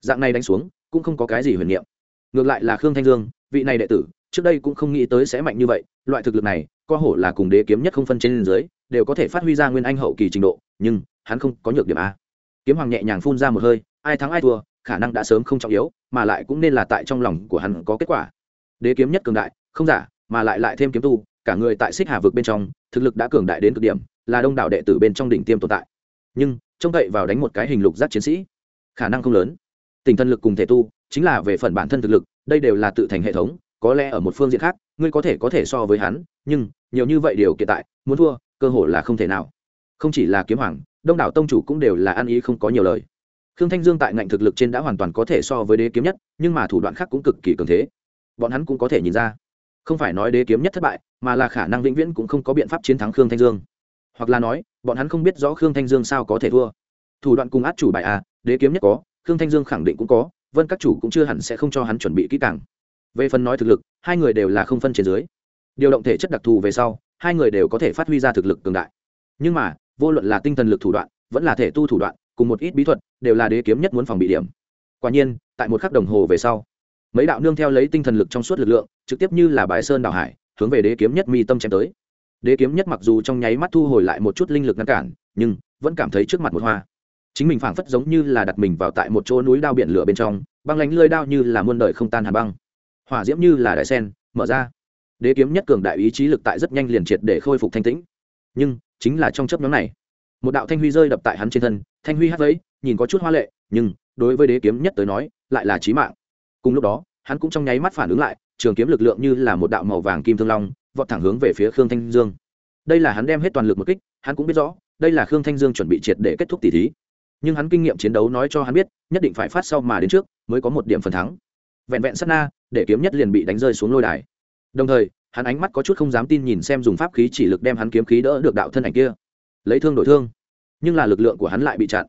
Dạng này đánh xuống, cũng không có cái gì huyền niệm. Ngược lại là khương thanh dương, vị này đệ tử, trước đây cũng không nghĩ tới sẽ mạnh như vậy, loại thực lực này co hổ là cùng đế kiếm nhất không phân trên dưới, đều có thể phát huy ra nguyên anh hậu kỳ trình độ, nhưng hắn không có nhược điểm a. Kiếm hoàng nhẹ nhàng phun ra một hơi, ai thắng ai thua, khả năng đã sớm không trọng yếu, mà lại cũng nên là tại trong lòng của hắn có kết quả. Đế kiếm nhất cường đại, không giả, mà lại lại thêm kiếm tu, cả người tại xích hà vực bên trong, thực lực đã cường đại đến cực điểm, là đông đảo đệ tử bên trong đỉnh tiêm tồn tại. Nhưng, trông cậy vào đánh một cái hình lục giác chiến sĩ, khả năng không lớn. Tình thân lực cùng thể tu, chính là về phần bản thân thực lực, đây đều là tự thành hệ thống, có lẽ ở một phương diện khác, ngươi có thể có thể so với hắn, nhưng nhiều như vậy điều kiện tại, muốn thua, cơ hội là không thể nào. Không chỉ là kiếm hoàng, đông đảo tông chủ cũng đều là ăn ý không có nhiều lời. Khương thanh dương tại ngạnh thực lực trên đã hoàn toàn có thể so với đế kiếm nhất, nhưng mà thủ đoạn khác cũng cực kỳ cường thế. Bọn hắn cũng có thể nhìn ra, không phải nói đế kiếm nhất thất bại, mà là khả năng vĩnh viễn cũng không có biện pháp chiến thắng khương thanh dương. Hoặc là nói, bọn hắn không biết rõ khương thanh dương sao có thể thua. Thủ đoạn cùng át chủ bài à đế kiếm nhất có, khương thanh dương khẳng định cũng có, vân các chủ cũng chưa hẳn sẽ không cho hắn chuẩn bị kỹ càng. Về phần nói thực lực, hai người đều là không phân trên dưới điều động thể chất đặc thù về sau, hai người đều có thể phát huy ra thực lực cường đại. Nhưng mà, vô luận là tinh thần lực thủ đoạn, vẫn là thể tu thủ đoạn, cùng một ít bí thuật, đều là đế kiếm nhất muốn phòng bị điểm. Quả nhiên, tại một khắc đồng hồ về sau, mấy đạo nương theo lấy tinh thần lực trong suốt lực lượng, trực tiếp như là bài sơn đảo hải, hướng về đế kiếm nhất mi tâm chém tới. Đế kiếm nhất mặc dù trong nháy mắt thu hồi lại một chút linh lực ngăn cản, nhưng vẫn cảm thấy trước mặt một hoa. Chính mình phảng phất giống như là đặt mình vào tại một chỗ núi đao biển lửa bên trong, băng lánh lơi đao như là muôn đời không tan hà băng. Hỏa diễm như là đại sen, mở ra đế kiếm nhất cường đại ý chí lực tại rất nhanh liền triệt để khôi phục thanh tĩnh. Nhưng, chính là trong chấp nhóm này, một đạo thanh huy rơi đập tại hắn trên thân, thanh huy hát vẫy, nhìn có chút hoa lệ, nhưng, đối với đế kiếm nhất tới nói, lại là trí mạng. Cùng lúc đó, hắn cũng trong nháy mắt phản ứng lại, trường kiếm lực lượng như là một đạo màu vàng kim thương long, vọt thẳng hướng về phía khương thanh dương. Đây là hắn đem hết toàn lực một kích, hắn cũng biết rõ, đây là khương thanh dương chuẩn bị triệt để kết thúc tỷ thí. Nhưng hắn kinh nghiệm chiến đấu nói cho hắn biết, nhất định phải phát sau mà đến trước, mới có một điểm phần thắng. Vẹn vẹn sát na, để kiếm nhất liền bị đánh rơi xuống lôi đài đồng thời, hắn ánh mắt có chút không dám tin nhìn xem dùng pháp khí chỉ lực đem hắn kiếm khí đỡ được đạo thân ảnh kia. Lấy thương đổi thương. Nhưng là lực lượng của hắn lại bị chặn.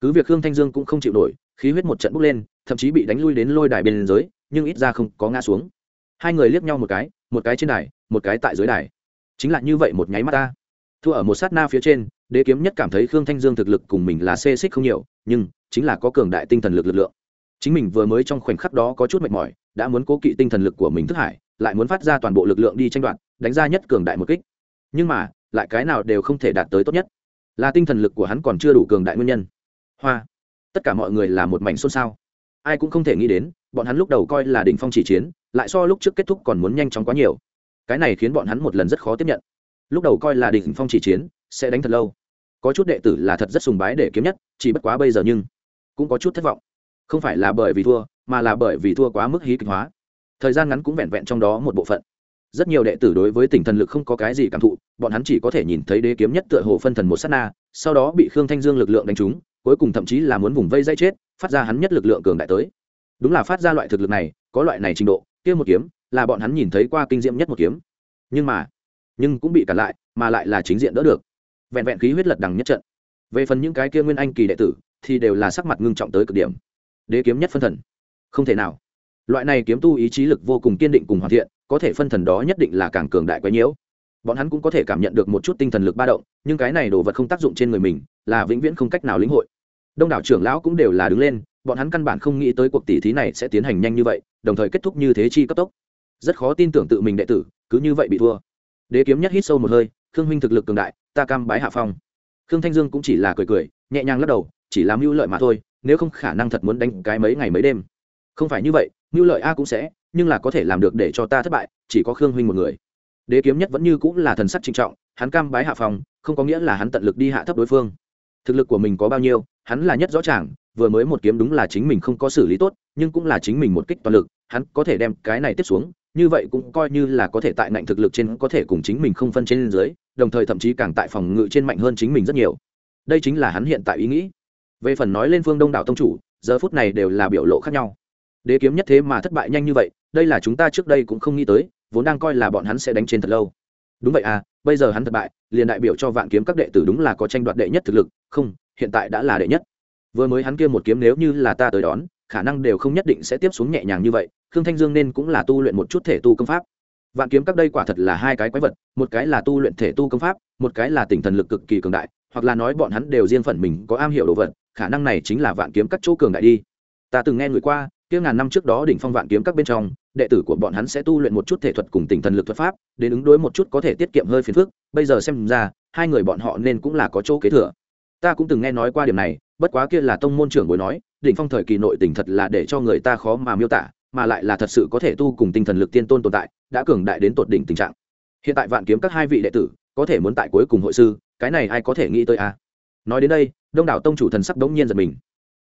Cứ việc khương thanh dương cũng không chịu nổi, khí huyết một trận bốc lên, thậm chí bị đánh lui đến lôi đài bên dưới, nhưng ít ra không có ngã xuống. Hai người liếc nhau một cái một cái trên đài, một cái tại dưới đài. Chính là như vậy một nháy mắt ta. Thua ở một sát na phía trên, đế kiếm nhất cảm thấy khương thanh dương thực lực cùng mình là xê xích không nhiều, nhưng chính là có cường đại tinh thần lực lực lượng. Chính mình vừa mới trong khoảnh khắc đó có chút mệt mỏi, đã muốn cố kỵ tinh thần lực của mình thức hải lại muốn phát ra toàn bộ lực lượng đi tranh đoạt, đánh ra nhất cường đại một kích. Nhưng mà, lại cái nào đều không thể đạt tới tốt nhất. Là tinh thần lực của hắn còn chưa đủ cường đại nguyên nhân. Hoa, tất cả mọi người là một mảnh xôn xao. Ai cũng không thể nghĩ đến, bọn hắn lúc đầu coi là đỉnh phong chỉ chiến, lại so lúc trước kết thúc còn muốn nhanh chóng quá nhiều. Cái này khiến bọn hắn một lần rất khó tiếp nhận. Lúc đầu coi là đỉnh phong chỉ chiến, sẽ đánh thật lâu. Có chút đệ tử là thật rất sùng bái để kiếm nhất, chỉ bất quá bây giờ nhưng cũng có chút thất vọng. Không phải là bởi vì thua, mà là bởi vì thua quá mức hí kịch hóa thời gian ngắn cũng vẹn vẹn trong đó một bộ phận. Rất nhiều đệ tử đối với tỉnh thần lực không có cái gì cảm thụ, bọn hắn chỉ có thể nhìn thấy đế kiếm nhất tựa hồ phân thần một s á t na, sau đó bị khương thanh dương lực lượng đánh trúng, cuối cùng thậm chí là muốn vùng vây dây chết, phát ra hắn nhất lực lượng cường đại tới. Đúng là phát ra loại thực lực này, có loại này trình độ, kia một kiếm, là bọn hắn nhìn thấy qua kinh diễm nhất một kiếm. Nhưng mà, nhưng cũng bị cản lại, mà lại là chính diện đỡ được. Vẹn vẹn khí huyết lật đằng nhất trận. Về phần những cái kia nguyên anh kỳ đệ tử, thì đều là sắc mặt ngưng trọng tới cực điểm. Đế kiếm nhất phân thần. Không thể nào loại này kiếm tu ý chí lực vô cùng kiên định cùng hoàn thiện, có thể phân thần đó nhất định là càng cường đại quá nhiễu. Bọn hắn cũng có thể cảm nhận được một chút tinh thần lực ba động, nhưng cái này đồ vật không tác dụng trên người mình, là vĩnh viễn không cách nào lĩnh hội. Đông đảo trưởng lão cũng đều là đứng lên, bọn hắn căn bản không nghĩ tới cuộc tỷ thí này sẽ tiến hành nhanh như vậy, đồng thời kết thúc như thế chi cấp tốc. Rất khó tin tưởng tự mình đệ tử, cứ như vậy bị thua. Đế kiếm nhất hít sâu một hơi, khương huynh thực lực cường đại, ta cam bái hạ phong. Khương thanh dương cũng chỉ là cười cười, nhẹ nhàng lắc đầu, chỉ làm mưu lợi mà thôi, nếu không khả năng thật muốn đánh cái mấy ngày mấy đêm không phải như vậy, ngưu lợi a cũng sẽ, nhưng là có thể làm được để cho ta thất bại, chỉ có khương huynh một người. Đế kiếm nhất vẫn như cũng là thần sắc trinh trọng, hắn cam bái hạ phòng không có nghĩa là hắn tận lực đi hạ thấp đối phương. Thực lực của mình có bao nhiêu, hắn là nhất rõ ràng, vừa mới một kiếm đúng là chính mình không có xử lý tốt, nhưng cũng là chính mình một kích toàn lực, hắn có thể đem cái này tiếp xuống, như vậy cũng coi như là có thể tại ngạnh thực lực trên có thể cùng chính mình không phân trên dưới, đồng thời thậm chí càng tại phòng ngự trên mạnh hơn chính mình rất nhiều. Đây chính là hắn hiện tại ý nghĩ. Về phần nói lên phương đông đảo tông chủ, giờ phút này đều là biểu lộ khác nhau đế kiếm nhất thế mà thất bại nhanh như vậy, đây là chúng ta trước đây cũng không nghĩ tới, vốn đang coi là bọn hắn sẽ đánh trên thật lâu. Đúng vậy à bây giờ hắn thất bại, liền đại biểu cho vạn kiếm các đệ tử đúng là có tranh đoạt đệ nhất thực lực, không, hiện tại đã là đệ nhất. Vừa mới hắn kia một kiếm nếu như là ta tới đón, khả năng đều không nhất định sẽ tiếp xuống nhẹ nhàng như vậy, khương thanh dương nên cũng là tu luyện một chút thể tu công pháp. Vạn kiếm các đây quả thật là hai cái quái vật, một cái là tu luyện thể tu công pháp, một cái là tinh thần lực cực kỳ cường đại, hoặc là nói bọn hắn đều riêng phần mình có am hiểu đồ vật, khả năng này chính là vạn kiếm các chỗ cường đại đi. Ta từng nghe người qua kia ngàn năm trước đó đỉnh phong vạn kiếm các bên trong, đệ tử của bọn hắn sẽ tu luyện một chút thể thuật cùng tinh thần lực thuật pháp, đến ứng đối một chút có thể tiết kiệm hơi phiền phức. Bây giờ xem ra, hai người bọn họ nên cũng là có chỗ kế thừa. Ta cũng từng nghe nói qua điểm này, bất quá kia là tông môn trưởng bối nói, đỉnh phong thời kỳ nội tình thật là để cho người ta khó mà miêu tả, mà lại là thật sự có thể tu cùng tinh thần lực tiên tôn tồn tại, đã cường đại đến tột đỉnh tình trạng. Hiện tại vạn kiếm các hai vị đệ tử, có thể muốn tại cuối cùng hội sư, cái này ai có thể nghĩ tới a à? nói đến đây, đông đảo tông chủ thần sắc đống nhiên giật mình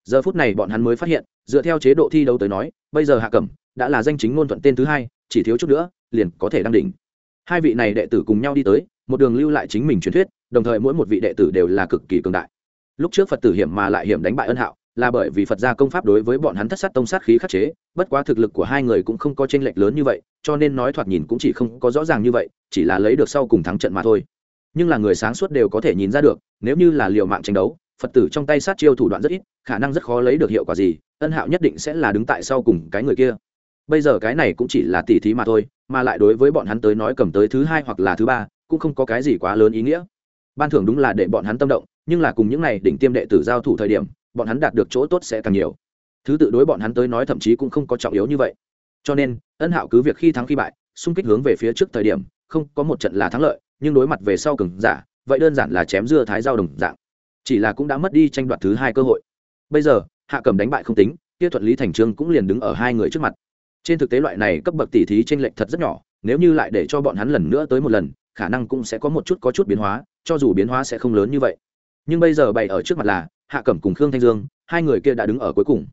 giờ phút này bọn hắn mới phát hiện, dựa theo chế độ thi đấu tới nói, bây giờ hạ cẩm đã là danh chính ngôn thuận tên thứ hai, chỉ thiếu chút nữa, liền có thể đăng đỉnh. Hai vị này đệ tử cùng nhau đi tới, một đường lưu lại chính mình truyền thuyết, đồng thời mỗi một vị đệ tử đều là cực kỳ cường đại. Lúc trước phật tử hiểm mà lại hiểm đánh bại ân hạo, là bởi vì phật gia công pháp đối với bọn hắn thất sát tông sát khí khắc chế, bất quá thực lực của hai người cũng không có tranh lệch lớn như vậy, cho nên nói thoạt nhìn cũng chỉ không có rõ ràng như vậy, chỉ là lấy được sau cùng thắng trận mà thôi. Nhưng là người sáng suốt đều có thể nhìn ra được, nếu như là liều mạng tranh đấu phật tử trong tay sát chiêu thủ đoạn rất ít, khả năng rất khó lấy được hiệu quả gì, ân hạo nhất định sẽ là đứng tại sau cùng cái người kia. Bây giờ cái này cũng chỉ là tỉ thí mà thôi, mà lại đối với bọn hắn tới nói cầm tới thứ hai hoặc là thứ ba, cũng không có cái gì quá lớn ý nghĩa. Ban thưởng đúng là để bọn hắn tâm động, nhưng là cùng những n à y đỉnh tiêm đệ tử giao thủ thời điểm, bọn hắn đạt được chỗ tốt sẽ càng nhiều. Thứ tự đối bọn hắn tới nói thậm chí cũng không có trọng yếu như vậy. Cho nên, ân hạo cứ việc khi thắng khi bại, xung kích hướng về phía trước thời điểm, không có một trận là thắng lợi, nhưng đối mặt về sau cường giả, vậy đơn giản là chém dưa thái dao đồng dạng chỉ là cũng đã mất đi tranh đoạt thứ hai cơ hội. Bây giờ, hạ cầm đánh bại không tính, kia thuận lý thành trương cũng liền đứng ở hai người trước mặt. Trên thực tế loại này cấp bậc tỷ thí tranh lệch thật rất nhỏ, nếu như lại để cho bọn hắn lần nữa tới một lần, khả năng cũng sẽ có một chút có chút biến hóa, cho dù biến hóa sẽ không lớn như vậy. Nhưng bây giờ bày ở trước mặt là, hạ cẩm cùng khương thanh dương, hai người kia đã đứng ở cuối cùng.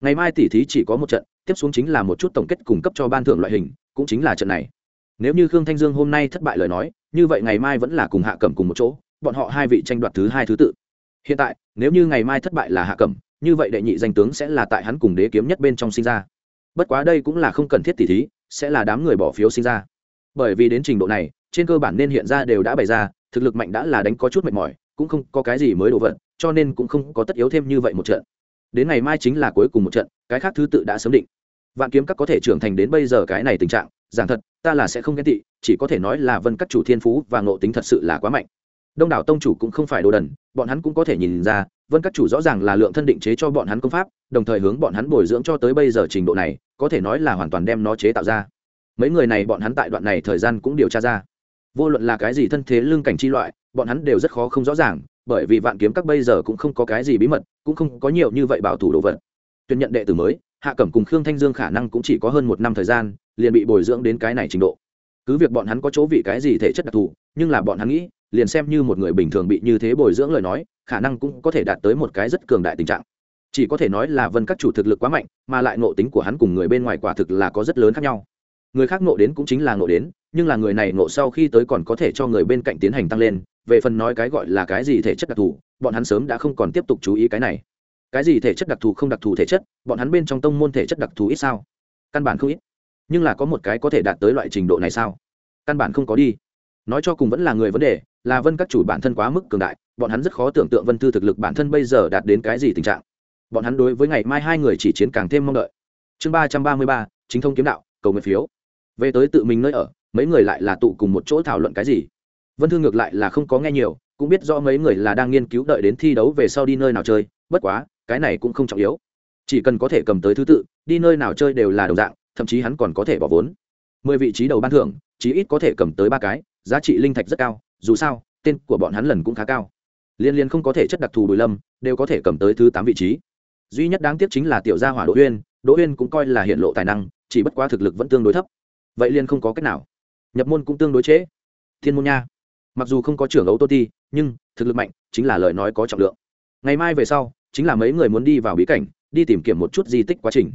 Ngày mai tỷ thí chỉ có một trận, tiếp xuống chính là một chút tổng kết cung cấp cho ban thưởng loại hình, cũng chính là trận này. Nếu như khương thanh dương hôm nay thất bại lời nói, như vậy ngày mai vẫn là cùng hạ cẩm cùng một chỗ, bọn họ hai vị tranh đoạt thứ hai thứ tự hiện tại, nếu như ngày mai thất bại là hạ cẩm, như vậy đệ nhị danh tướng sẽ là tại hắn cùng đế kiếm nhất bên trong sinh ra. Bất quá đây cũng là không cần thiết tỷ thí, sẽ là đám người bỏ phiếu sinh ra. Bởi vì đến trình độ này, trên cơ bản nên hiện ra đều đã bày ra, thực lực mạnh đã là đánh có chút mệt mỏi, cũng không có cái gì mới đổ vận, cho nên cũng không có tất yếu thêm như vậy một trận. Đến ngày mai chính là cuối cùng một trận, cái khác thứ tự đã sớm định. Vạn kiếm các có thể trưởng thành đến bây giờ cái này tình trạng, giảng thật, ta là sẽ không ghen tị, chỉ có thể nói là vân các chủ thiên phú và ngộ tính thật sự là quá mạnh đông đảo tông chủ cũng không phải đồ đần, bọn hắn cũng có thể nhìn ra, vân các chủ rõ ràng là lượng thân định chế cho bọn hắn công pháp, đồng thời hướng bọn hắn bồi dưỡng cho tới bây giờ trình độ này, có thể nói là hoàn toàn đem nó chế tạo ra. Mấy người này bọn hắn tại đoạn này thời gian cũng điều tra ra. Vô luận là cái gì thân thế lương cảnh chi loại, bọn hắn đều rất khó không rõ ràng, bởi vì vạn kiếm các bây giờ cũng không có cái gì bí mật, cũng không có nhiều như vậy bảo thủ đồ vật. Tuyển nhận đệ tử mới, hạ cẩm cùng khương thanh dương khả năng cũng chỉ có hơn một năm thời gian, liền bị bồi dưỡng đến cái này trình độ. Cứ việc bọn hắn có chỗ vị cái gì thể chất đặc thù, nhưng là bọn hắn nghĩ liền xem như một người bình thường bị như thế bồi dưỡng lời nói, khả năng cũng có thể đạt tới một cái rất cường đại tình trạng. Chỉ có thể nói là vân các chủ thực lực quá mạnh, mà lại nộ tính của hắn cùng người bên ngoài quả thực là có rất lớn khác nhau. Người khác nộ đến cũng chính là nộ đến, nhưng là người này nộ sau khi tới còn có thể cho người bên cạnh tiến hành tăng lên, về phần nói cái gọi là cái gì thể chất đặc thù, bọn hắn sớm đã không còn tiếp tục chú ý cái này. Cái gì thể chất đặc thù không đặc thù thể chất, bọn hắn bên trong tông môn thể chất đặc thù ít sao? Căn bản không ít. Nhưng là có một cái có thể đạt tới loại trình độ này sao? Căn bản không có đi. Nói cho cùng vẫn là người vấn đề là vân các chủ bản thân quá mức cường đại, bọn hắn rất khó tưởng tượng vân thư thực lực bản thân bây giờ đạt đến cái gì tình trạng. Bọn hắn đối với ngày mai hai người chỉ chiến càng thêm mong đợi. Chương ba trăm ba mươi ba, chính thông kiếm đạo, cầu nguyện phiếu. Về tới tự mình nơi ở, mấy người lại là tụ cùng một chỗ thảo luận cái gì? Vân thư ngược lại là không có nghe nhiều, cũng biết do mấy người là đang nghiên cứu đợi đến thi đấu về sau đi nơi nào chơi, bất quá, cái này cũng không trọng yếu. Chỉ cần có thể cầm tới thứ tự, đi nơi nào chơi đều là đồng dạng, thậm chí hắn còn có thể bỏ vốn. Mười vị trí đầu ban thưởng, chí ít có thể cầm tới ba cái, giá trị linh thạch rất cao dù sao, tên của bọn hắn lần cũng khá cao. Liên liên không có thể chất đặc thù bùi lâm, đều có thể cầm tới thứ tám vị trí. Duy nhất đáng tiếc chính là tiểu gia hỏa đỗ uyên đỗ uyên cũng coi là hiện lộ tài năng, chỉ bất quá thực lực vẫn tương đối thấp. Vậy liên không có cách nào. Nhập môn cũng tương đối chế. thiên môn nha. Mặc dù không có trưởng ấu tô ti, nhưng thực lực mạnh chính là lời nói có trọng lượng. Ngày mai về sau, chính là mấy người muốn đi vào bí cảnh, đi tìm kiếm một chút di tích quá trình.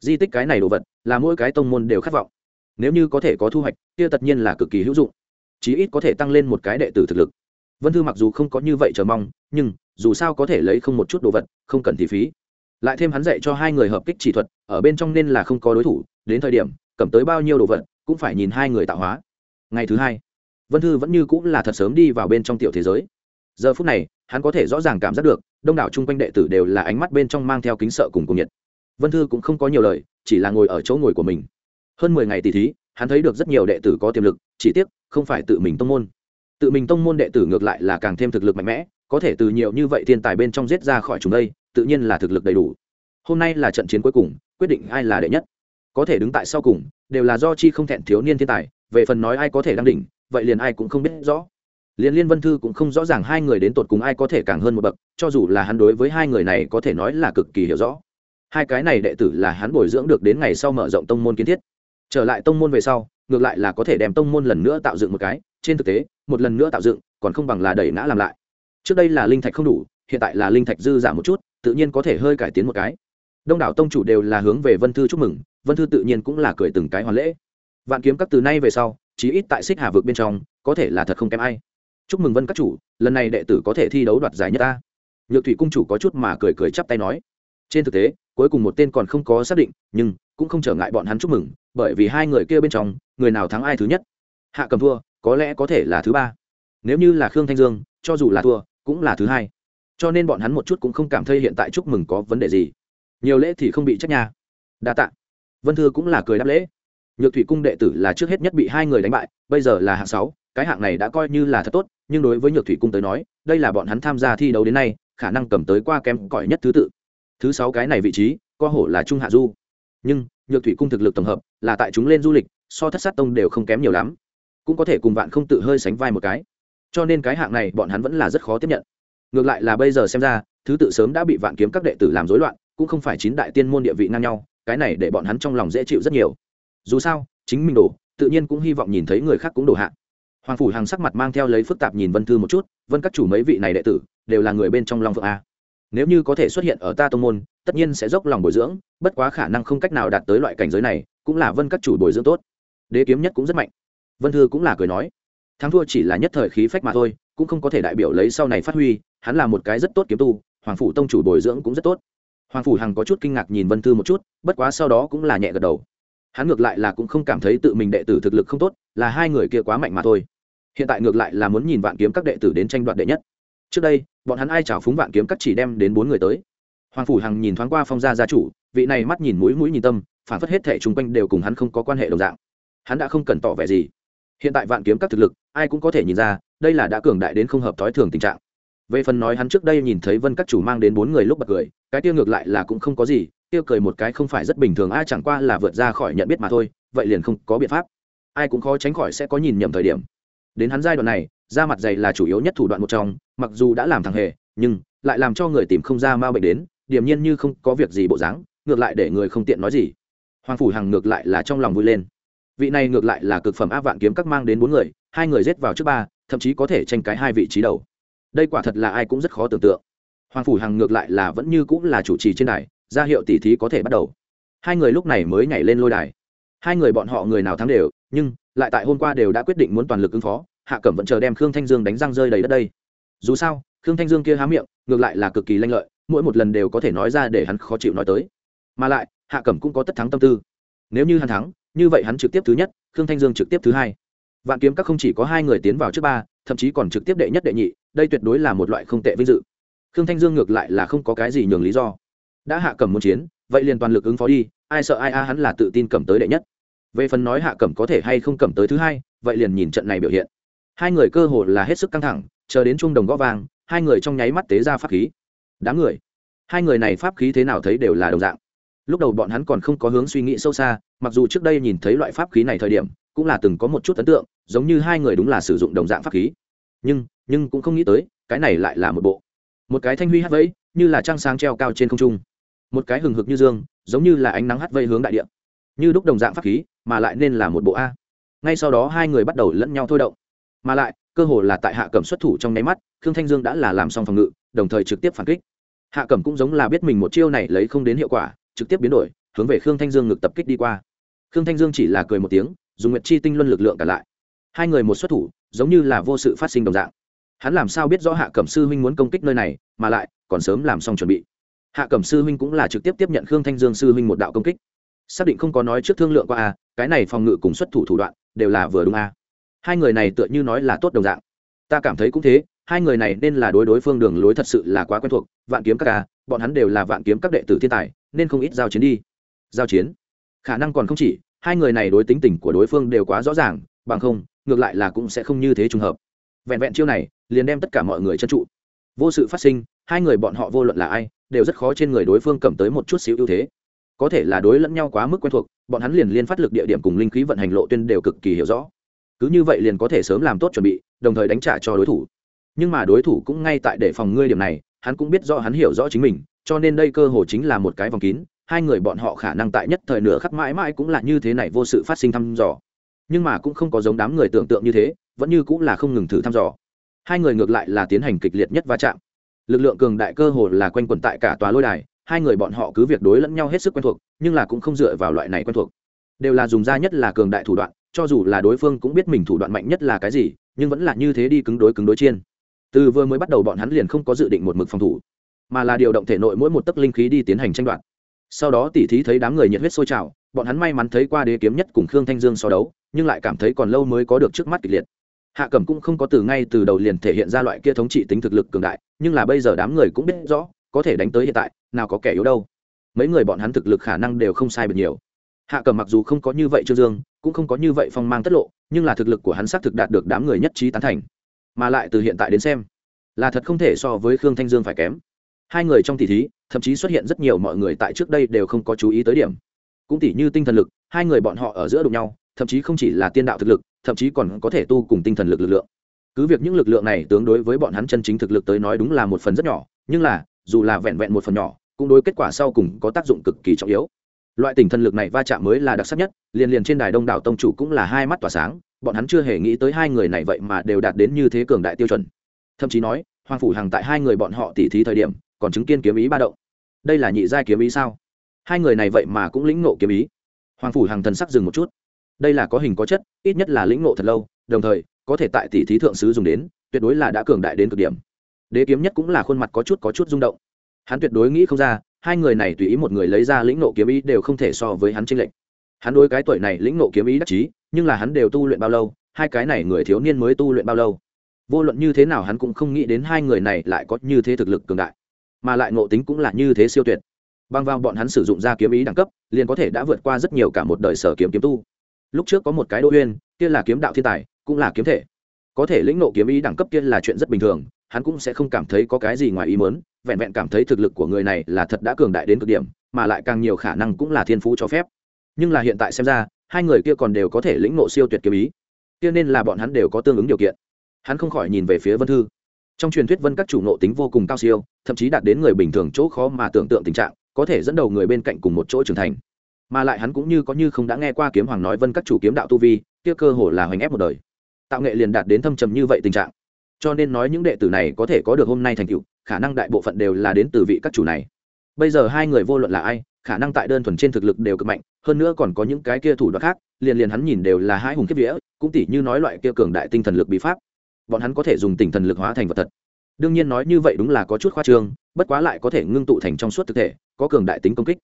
Di tích cái này đồ vật là mỗi cái tông môn đều khát vọng. Nếu như có thể có thu hoạch, kia tất nhiên là cực kỳ hữu dụng chí ít có thể tăng lên một cái đệ tử thực lực. Vân thư mặc dù không có như vậy chờ mong, nhưng, dù sao có thể lấy không một chút đồ vật, không cần thì phí. Lại thêm hắn dạy cho hai người hợp kích chỉ thuật, ở bên trong nên là không có đối thủ, đến thời điểm, cầm tới bao nhiêu đồ vật, cũng phải nhìn hai người tạo hóa. Ngày thứ hai, vân thư vẫn như cũng là thật sớm đi vào bên trong tiểu thế giới. Giờ phút này, hắn có thể rõ ràng cảm giác được, đông đảo chung quanh đệ tử đều là ánh mắt bên trong mang theo kính sợ cùng cùng nhiệt. Vân thư cũng không có nhiều lời, chỉ là ngồi ở chỗ ngồi của mình. Hơn mười ngày tỷ thí hắn thấy được rất nhiều đệ tử có tiềm lực, chỉ tiếc, không phải tự mình tông môn. Tự mình tông môn đệ tử ngược lại là càng thêm thực lực mạnh mẽ, có thể từ nhiều như vậy thiên tài bên trong giết ra khỏi chúng đây, tự nhiên là thực lực đầy đủ. Hôm nay là trận chiến cuối cùng, quyết định ai là đệ nhất. Có thể đứng tại sau cùng, đều là do chi không thẹn thiếu niên thiên tài, về phần nói ai có thể đăng đỉnh, vậy liền ai cũng không biết rõ. Liền liên vân thư cũng không rõ ràng hai người đến tột cùng ai có thể càng hơn một bậc, cho dù là hắn đối với hai người này có thể nói là cực kỳ hiểu rõ. Hai cái này đệ tử là hắn bồi dưỡng được đến ngày sau mở rộng tông môn kiến thiết trở lại tông môn về sau, ngược lại là có thể đem tông môn lần nữa tạo dựng một cái, trên thực tế, một lần nữa tạo dựng, còn không bằng là đẩy ngã làm lại. Trước đây là linh thạch không đủ, hiện tại là linh thạch dư giảm một chút, tự nhiên có thể hơi cải tiến một cái. Đông đảo tông chủ đều là hướng về vân thư chúc mừng, vân thư tự nhiên cũng là cười từng cái hoàn lễ. Vạn kiếm các từ nay về sau, chí ít tại xích hà vực bên trong, có thể là thật không kém ai. Chúc mừng vân các chủ, lần này đệ tử có thể thi đấu đoạt giải nhất ta nhược thủy cung chủ có chút mà cười cười chắp tay nói. Trên thực tế cuối cùng một tên còn không có xác định, nhưng cũng không trở ngại bọn hắn chúc mừng, bởi vì hai người kia bên trong, người nào thắng ai thứ nhất? Hạ cầm thua có lẽ có thể là thứ ba. Nếu như là khương thanh dương, cho dù là thua, cũng là thứ hai. Cho nên bọn hắn một chút cũng không cảm thấy hiện tại chúc mừng có vấn đề gì. Nhiều lễ thì không bị trách nhà đa tạ. Vân thư cũng là cười đáp lễ. Nhược thủy cung đệ tử là trước hết nhất bị hai người đánh bại, bây giờ là hạng sáu, cái hạng này đã coi như là thật tốt, nhưng đối với nhược thủy cung tới nói, đây là bọn hắn tham gia thi đấu đến nay, khả năng cầm tới qua kém cỏi nhất thứ tự thứ sáu cái này vị trí co hổ là trung hạ du. Nhưng, nhược thủy cung thực lực tổng hợp là tại chúng lên du lịch, so thất sát tông đều không kém nhiều lắm. Cũng có thể cùng bạn không tự hơi sánh vai một cái. Cho nên cái hạng này bọn hắn vẫn là rất khó tiếp nhận. Ngược lại là bây giờ xem ra, thứ tự sớm đã bị vạn kiếm các đệ tử làm rối loạn, cũng không phải chín đại tiên môn địa vị ngang nhau, cái này để bọn hắn trong lòng dễ chịu rất nhiều. Dù sao, chính mình đổ, tự nhiên cũng hy vọng nhìn thấy người khác cũng đổ hạ. Hoàng phủ hàng sắc mặt mang theo lấy phức tạp nhìn vân thư một chút, vân các chủ mấy vị này đệ tử, đều là người bên trong long phượng a nếu như có thể xuất hiện ở ta Tông môn, tất nhiên sẽ dốc lòng bồi dưỡng, bất quá khả năng không cách nào đạt tới loại cảnh giới này, cũng là vân các chủ bồi dưỡng tốt. Đế kiếm nhất cũng rất mạnh. Vân thư cũng là cười nói, thắng thua chỉ là nhất thời khí phách mà thôi, cũng không có thể đại biểu lấy sau này phát huy, hắn là một cái rất tốt kiếm tu, hoàng phủ tông chủ bồi dưỡng cũng rất tốt. Hoàng phủ hằng có chút kinh ngạc nhìn vân thư một chút, bất quá sau đó cũng là nhẹ gật đầu. Hắn ngược lại là cũng không cảm thấy tự mình đệ tử thực lực không tốt, là hai người kia quá mạnh mà thôi. Hiện tại ngược lại là muốn nhìn vạn kiếm các đệ tử đến tranh đoạt đệ nhất trước đây, bọn hắn ai chào phúng vạn kiếm cắt chỉ đem đến bốn người tới. Hoàng phủ hằng nhìn thoáng qua phong gia gia chủ, vị này mắt nhìn mũi mũi nhìn tâm, phản phất hết thẻ chung quanh đều cùng hắn không có quan hệ đồng dạng. Hắn đã không cần tỏ vẻ gì. Hiện tại vạn kiếm các thực lực, ai cũng có thể nhìn ra, đây là đã cường đại đến không hợp thói thường tình trạng. Về phần nói hắn trước đây nhìn thấy vân các chủ mang đến bốn người lúc bật cười, cái tiêu ngược lại là cũng không có gì tiêu cười một cái không phải rất bình thường, ai chẳng qua là vượt ra khỏi nhận biết mà thôi, vậy liền không có biện pháp. Ai cũng khó tránh khỏi sẽ có nhìn nhầm thời điểm. Đến hắn giai đoạn này da mặt dày là chủ yếu nhất thủ đoạn một trong, mặc dù đã làm thằng hề, nhưng lại làm cho người tìm không ra ma bệnh đến điểm nhiên như không có việc gì bộ dáng, ngược lại để người không tiện nói gì. Hoàng phủ hằng ngược lại là trong lòng vui lên. Vị này ngược lại là cực phẩm áp vạn kiếm các mang đến bốn người, hai người rết vào trước ba, thậm chí có thể tranh cái hai vị trí đầu. Đây quả thật là ai cũng rất khó tưởng tượng. Hoàng phủ hằng ngược lại là vẫn như cũng là chủ trì trên đài, ra hiệu tỷ thí có thể bắt đầu. Hai người lúc này mới nhảy lên lôi đài. Hai người bọn họ người nào thắng đều, nhưng lại tại hôm qua đều đã quyết định muốn toàn lực ứng phó hạ cẩm vẫn chờ đem khương thanh dương đánh răng rơi đầy đất đây. Dù sao, khương thanh dương kia há miệng, ngược lại là cực kỳ lanh lợi, mỗi một lần đều có thể nói ra để hắn khó chịu nói tới. Mà lại, hạ cẩm cũng có tất thắng tâm tư. Nếu như hắn thắng, như vậy hắn trực tiếp thứ nhất, khương thanh dương trực tiếp thứ hai. Vạn kiếm các không chỉ có hai người tiến vào trước ba, thậm chí còn trực tiếp đệ nhất đệ nhị, đây tuyệt đối là một loại không tệ vinh dự. Khương thanh dương ngược lại là không có cái gì nhường lý do. Đã hạ cẩm muốn chiến, vậy liền toàn lực ứng phó đi, ai sợ ai a hắn là tự tin cầm tới đệ nhất. Về phần nói hạ cẩm có thể hay không cầm tới thứ hai, vậy liền nhìn trận này biểu hiện hai người cơ hồ là hết sức căng thẳng, chờ đến trung đồng gõ vàng hai người trong nháy mắt tế ra pháp khí. Đám người. Hai người này pháp khí thế nào thấy đều là đồng dạng. Lúc đầu bọn hắn còn không có hướng suy nghĩ sâu xa, mặc dù trước đây nhìn thấy loại pháp khí này thời điểm, cũng là từng có một chút ấn tượng, giống như hai người đúng là sử dụng đồng dạng pháp khí. Nhưng nhưng cũng không nghĩ tới, cái này lại là một bộ. Một cái thanh huy hát vẫy, như là trăng sáng treo cao trên không trung. Một cái hừng hực như dương, giống như là ánh nắng hát vây hướng đại địa. Như đúc đồng dạng pháp khí, mà lại nên là một bộ a. Ngay sau đó hai người bắt đầu lẫn nhau thôi động mà lại, cơ hồ là tại hạ cẩm xuất thủ trong nháy mắt, khương thanh dương đã là làm xong phòng ngự, đồng thời trực tiếp phản kích. Hạ cẩm cũng giống là biết mình một chiêu này lấy không đến hiệu quả, trực tiếp biến đổi, hướng về khương thanh dương ngực tập kích đi qua. Khương thanh dương chỉ là cười một tiếng, dùng nguyệt chi tinh luân lực lượng cả lại. Hai người một xuất thủ, giống như là vô sự phát sinh đồng dạng. Hắn làm sao biết rõ hạ cẩm sư huynh muốn công kích nơi này, mà lại, còn sớm làm xong chuẩn bị. Hạ cẩm sư huynh cũng là trực tiếp tiếp nhận khương thanh dương sư huynh một đạo công kích. Xác định không có nói trước thương lượng qua a cái này phòng ngự cùng xuất thủ thủ đoạn, đều là vừa đúng a hai người này tựa như nói là tốt đồng dạng. Ta cảm thấy cũng thế, hai người này nên là đối đối phương đường lối thật sự là quá quen thuộc, vạn kiếm các ca, bọn hắn đều là vạn kiếm các đệ tử thiên tài, nên không ít giao chiến đi. Giao chiến? Khả năng còn không chỉ, hai người này đối tính tình của đối phương đều quá rõ ràng, bằng không, ngược lại là cũng sẽ không như thế trùng hợp. Vẹn vẹn chiêu này, liền đem tất cả mọi người chân trụ. Vô sự phát sinh, hai người bọn họ vô luận là ai, đều rất khó trên người đối phương cầm tới một chút xíu ưu thế. Có thể là đối lẫn nhau quá mức quen thuộc, bọn hắn liền liên phát lực địa điểm cùng linh khí vận hành lộ tuyên đều cực kỳ hiểu rõ cứ như vậy liền có thể sớm làm tốt chuẩn bị, đồng thời đánh trả cho đối thủ. Nhưng mà đối thủ cũng ngay tại để phòng ngươi điểm này, hắn cũng biết rõ hắn hiểu rõ chính mình, cho nên đây cơ hồ chính là một cái vòng kín, hai người bọn họ khả năng tại nhất thời nửa khắc mãi mãi cũng là như thế này vô sự phát sinh thăm dò. Nhưng mà cũng không có giống đám người tưởng tượng như thế, vẫn như cũng là không ngừng thử thăm dò. Hai người ngược lại là tiến hành kịch liệt nhất va chạm. Lực lượng cường đại cơ hồ là quanh quẩn tại cả tòa lôi đài, hai người bọn họ cứ việc đối lẫn nhau hết sức quen thuộc, nhưng là cũng không dựa vào loại này quen thuộc. Đều là dùng ra nhất là cường đại thủ đoạn cho dù là đối phương cũng biết mình thủ đoạn mạnh nhất là cái gì, nhưng vẫn là như thế đi cứng đối cứng đối chiên. Từ vừa mới bắt đầu bọn hắn liền không có dự định một mực phòng thủ, mà là điều động thể nội mỗi một tấc linh khí đi tiến hành tranh đoạt. Sau đó tỉ thí thấy đám người nhiệt huyết sôi trào, bọn hắn may mắn thấy qua đế kiếm nhất cùng khương thanh dương so đấu, nhưng lại cảm thấy còn lâu mới có được trước mắt kịch liệt. Hạ cẩm cũng không có từ ngay từ đầu liền thể hiện ra loại kia thống trị tính thực lực cường đại, nhưng là bây giờ đám người cũng biết rõ, có thể đánh tới hiện tại, nào có kẻ yếu đâu. Mấy người bọn hắn thực lực khả năng đều không sai biệt nhiều. Hạ cẩm mặc dù không có như vậy trương dương cũng không có như vậy phong mang tất lộ, nhưng là thực lực của hắn xác thực đạt được đám người nhất trí tán thành. Mà lại từ hiện tại đến xem, là thật không thể so với khương thanh dương phải kém. Hai người trong tỷ thí, thậm chí xuất hiện rất nhiều mọi người tại trước đây đều không có chú ý tới điểm. Cũng tỷ như tinh thần lực, hai người bọn họ ở giữa đụng nhau, thậm chí không chỉ là tiên đạo thực lực, thậm chí còn có thể tu cùng tinh thần lực lực lượng. Cứ việc những lực lượng này tương đối với bọn hắn chân chính thực lực tới nói đúng là một phần rất nhỏ, nhưng là, dù là vẹn vẹn một phần nhỏ, cũng đối kết quả sau cùng có tác dụng cực kỳ trọng yếu loại tình thần lực này va chạm mới là đặc sắc nhất, liền liền trên đài đông đảo tông chủ cũng là hai mắt tỏa sáng, bọn hắn chưa hề nghĩ tới hai người này vậy mà đều đạt đến như thế cường đại tiêu chuẩn. Thậm chí nói, hoàng phủ hàng tại hai người bọn họ tỉ thí thời điểm, còn chứng kiên kiếm ý ba động. Đây là nhị giai kiếm ý sao? Hai người này vậy mà cũng lĩnh ngộ kiếm ý. Hoàng phủ hàng thần sắc dừng một chút. Đây là có hình có chất, ít nhất là lĩnh ngộ thật lâu, đồng thời, có thể tại tỷ thí thượng sứ dùng đến, tuyệt đối là đã cường đại đến cực điểm. Đế kiếm nhất cũng là khuôn mặt có chút có chút rung động. Hắn tuyệt đối nghĩ không ra hai người này tùy ý một người lấy ra lĩnh nộ kiếm ý đều không thể so với hắn trinh lệch. Hắn đối cái tuổi này lĩnh nộ kiếm ý đắc chí, nhưng là hắn đều tu luyện bao lâu, hai cái này người thiếu niên mới tu luyện bao lâu? Vô luận như thế nào hắn cũng không nghĩ đến hai người này lại có như thế thực lực cường đại, mà lại ngộ tính cũng là như thế siêu tuyệt. Bằng vào bọn hắn sử dụng ra kiếm ý đẳng cấp, liền có thể đã vượt qua rất nhiều cả một đời sở kiếm kiếm tu. Lúc trước có một cái đỗ uyên kia là kiếm đạo thiên tài, cũng là kiếm thể. Có thể lĩnh nộ kiếm ý đẳng cấp kia là chuyện rất bình thường, hắn cũng sẽ không cảm thấy có cái gì ngoài ý mớn vẹn vẹn cảm thấy thực lực của người này là thật đã cường đại đến cực điểm, mà lại càng nhiều khả năng cũng là thiên phú cho phép. Nhưng là hiện tại xem ra, hai người kia còn đều có thể lĩnh nộ siêu tuyệt kiếm ý. Kia nên là bọn hắn đều có tương ứng điều kiện. Hắn không khỏi nhìn về phía vân thư. Trong truyền thuyết vân các chủ nộ tính vô cùng cao siêu, thậm chí đạt đến người bình thường chỗ khó mà tưởng tượng tình trạng, có thể dẫn đầu người bên cạnh cùng một chỗ trưởng thành. Mà lại hắn cũng như có như không đã nghe qua kiếm hoàng nói vân các chủ kiếm đạo tu vi, kia cơ hồ là hoành ép một đời. Tạo nghệ liền đạt đến thâm trầm như vậy tình trạng. Cho nên nói những đệ tử này có thể có được hôm nay thành tựu khả năng đại bộ phận đều là đến từ vị các chủ này. Bây giờ hai người vô luận là ai, khả năng tại đơn thuần trên thực lực đều cực mạnh, hơn nữa còn có những cái kia thủ đoạn khác, liền liền hắn nhìn đều là hai hùng kiếp vía, cũng tỉ như nói loại kia cường đại tinh thần lực bí pháp. Bọn hắn có thể dùng tinh thần lực hóa thành vật thật. Đương nhiên nói như vậy đúng là có chút khoa trương, bất quá lại có thể ngưng tụ thành trong suốt thực thể, có cường đại tính công kích.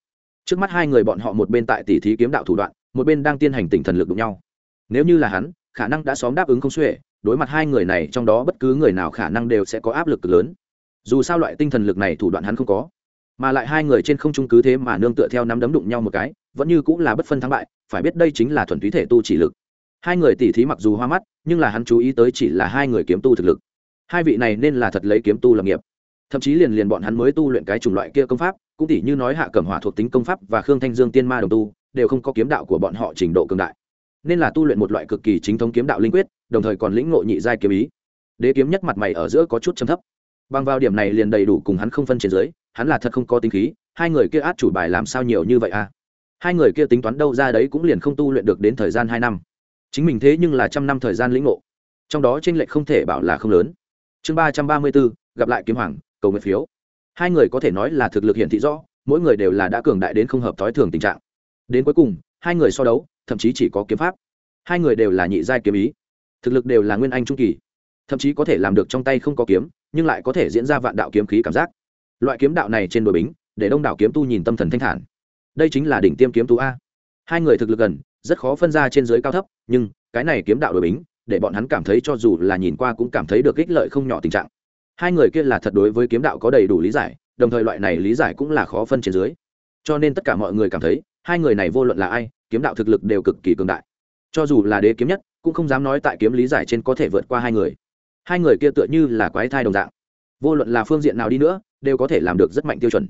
Trước mắt hai người bọn họ một bên tại tỉ thí kiếm đạo thủ đoạn, một bên đang tiến hành tinh thần lực đụng nhau. Nếu như là hắn, khả năng đã xóm đáp ứng không xuể, đối mặt hai người này trong đó bất cứ người nào khả năng đều sẽ có áp lực lớn dù sao loại tinh thần lực này thủ đoạn hắn không có, mà lại hai người trên không trung cứ thế mà nương tựa theo nắm đấm đụng nhau một cái, vẫn như cũng là bất phân thắng bại, phải biết đây chính là thuần túy thể tu chỉ lực. Hai người tỉ thí mặc dù hoa mắt, nhưng là hắn chú ý tới chỉ là hai người kiếm tu thực lực. Hai vị này nên là thật lấy kiếm tu lập nghiệp. Thậm chí liền liền bọn hắn mới tu luyện cái chủng loại kia công pháp, cũng tỉ như nói hạ cẩm hỏa thuộc tính công pháp và khương thanh dương tiên ma đồng tu, đều không có kiếm đạo của bọn họ trình độ cường đại. Nên là tu luyện một loại cực kỳ chính thống kiếm đạo linh quyết, đồng thời còn lĩnh ngộ nhị giai kiếm ý. Đế kiếm nhất mặt mày ở giữa có chút châm thấp bằng vào điểm này liền đầy đủ cùng hắn không phân trên dưới, hắn là thật không có tính khí, hai người kia át chủ bài làm sao nhiều như vậy à? Hai người kia tính toán đâu ra đấy cũng liền không tu luyện được đến thời gian hai năm. Chính mình thế nhưng là trăm năm thời gian lĩnh ngộ. Trong đó tranh lệch không thể bảo là không lớn. Chương ba trăm ba mươi bốn, gặp lại kiếm hoàng, cầu nguyện phiếu. Hai người có thể nói là thực lực hiển thị rõ, mỗi người đều là đã cường đại đến không hợp thói thường tình trạng. Đến cuối cùng, hai người so đấu, thậm chí chỉ có kiếm pháp. Hai người đều là nhị giai kiếm ý. Thực lực đều là nguyên anh trung kỳ. Thậm chí có thể làm được trong tay không có kiếm nhưng lại có thể diễn ra vạn đạo kiếm khí cảm giác. Loại kiếm đạo này trên đồi bính, để đông đảo kiếm tu nhìn tâm thần thanh thản. Đây chính là đỉnh tiêm kiếm tu a. Hai người thực lực gần, rất khó phân ra trên dưới cao thấp, nhưng cái này kiếm đạo đồi bính, để bọn hắn cảm thấy cho dù là nhìn qua cũng cảm thấy được ích lợi không nhỏ tình trạng. Hai người kia là thật đối với kiếm đạo có đầy đủ lý giải, đồng thời loại này lý giải cũng là khó phân trên dưới. Cho nên tất cả mọi người cảm thấy, hai người này vô luận là ai, kiếm đạo thực lực đều cực kỳ cường đại. Cho dù là đế kiếm nhất, cũng không dám nói tại kiếm lý giải trên có thể vượt qua hai người hai người kia tựa như là quái thai đồng dạng. Vô luận là phương diện nào đi nữa, đều có thể làm được rất mạnh tiêu chuẩn.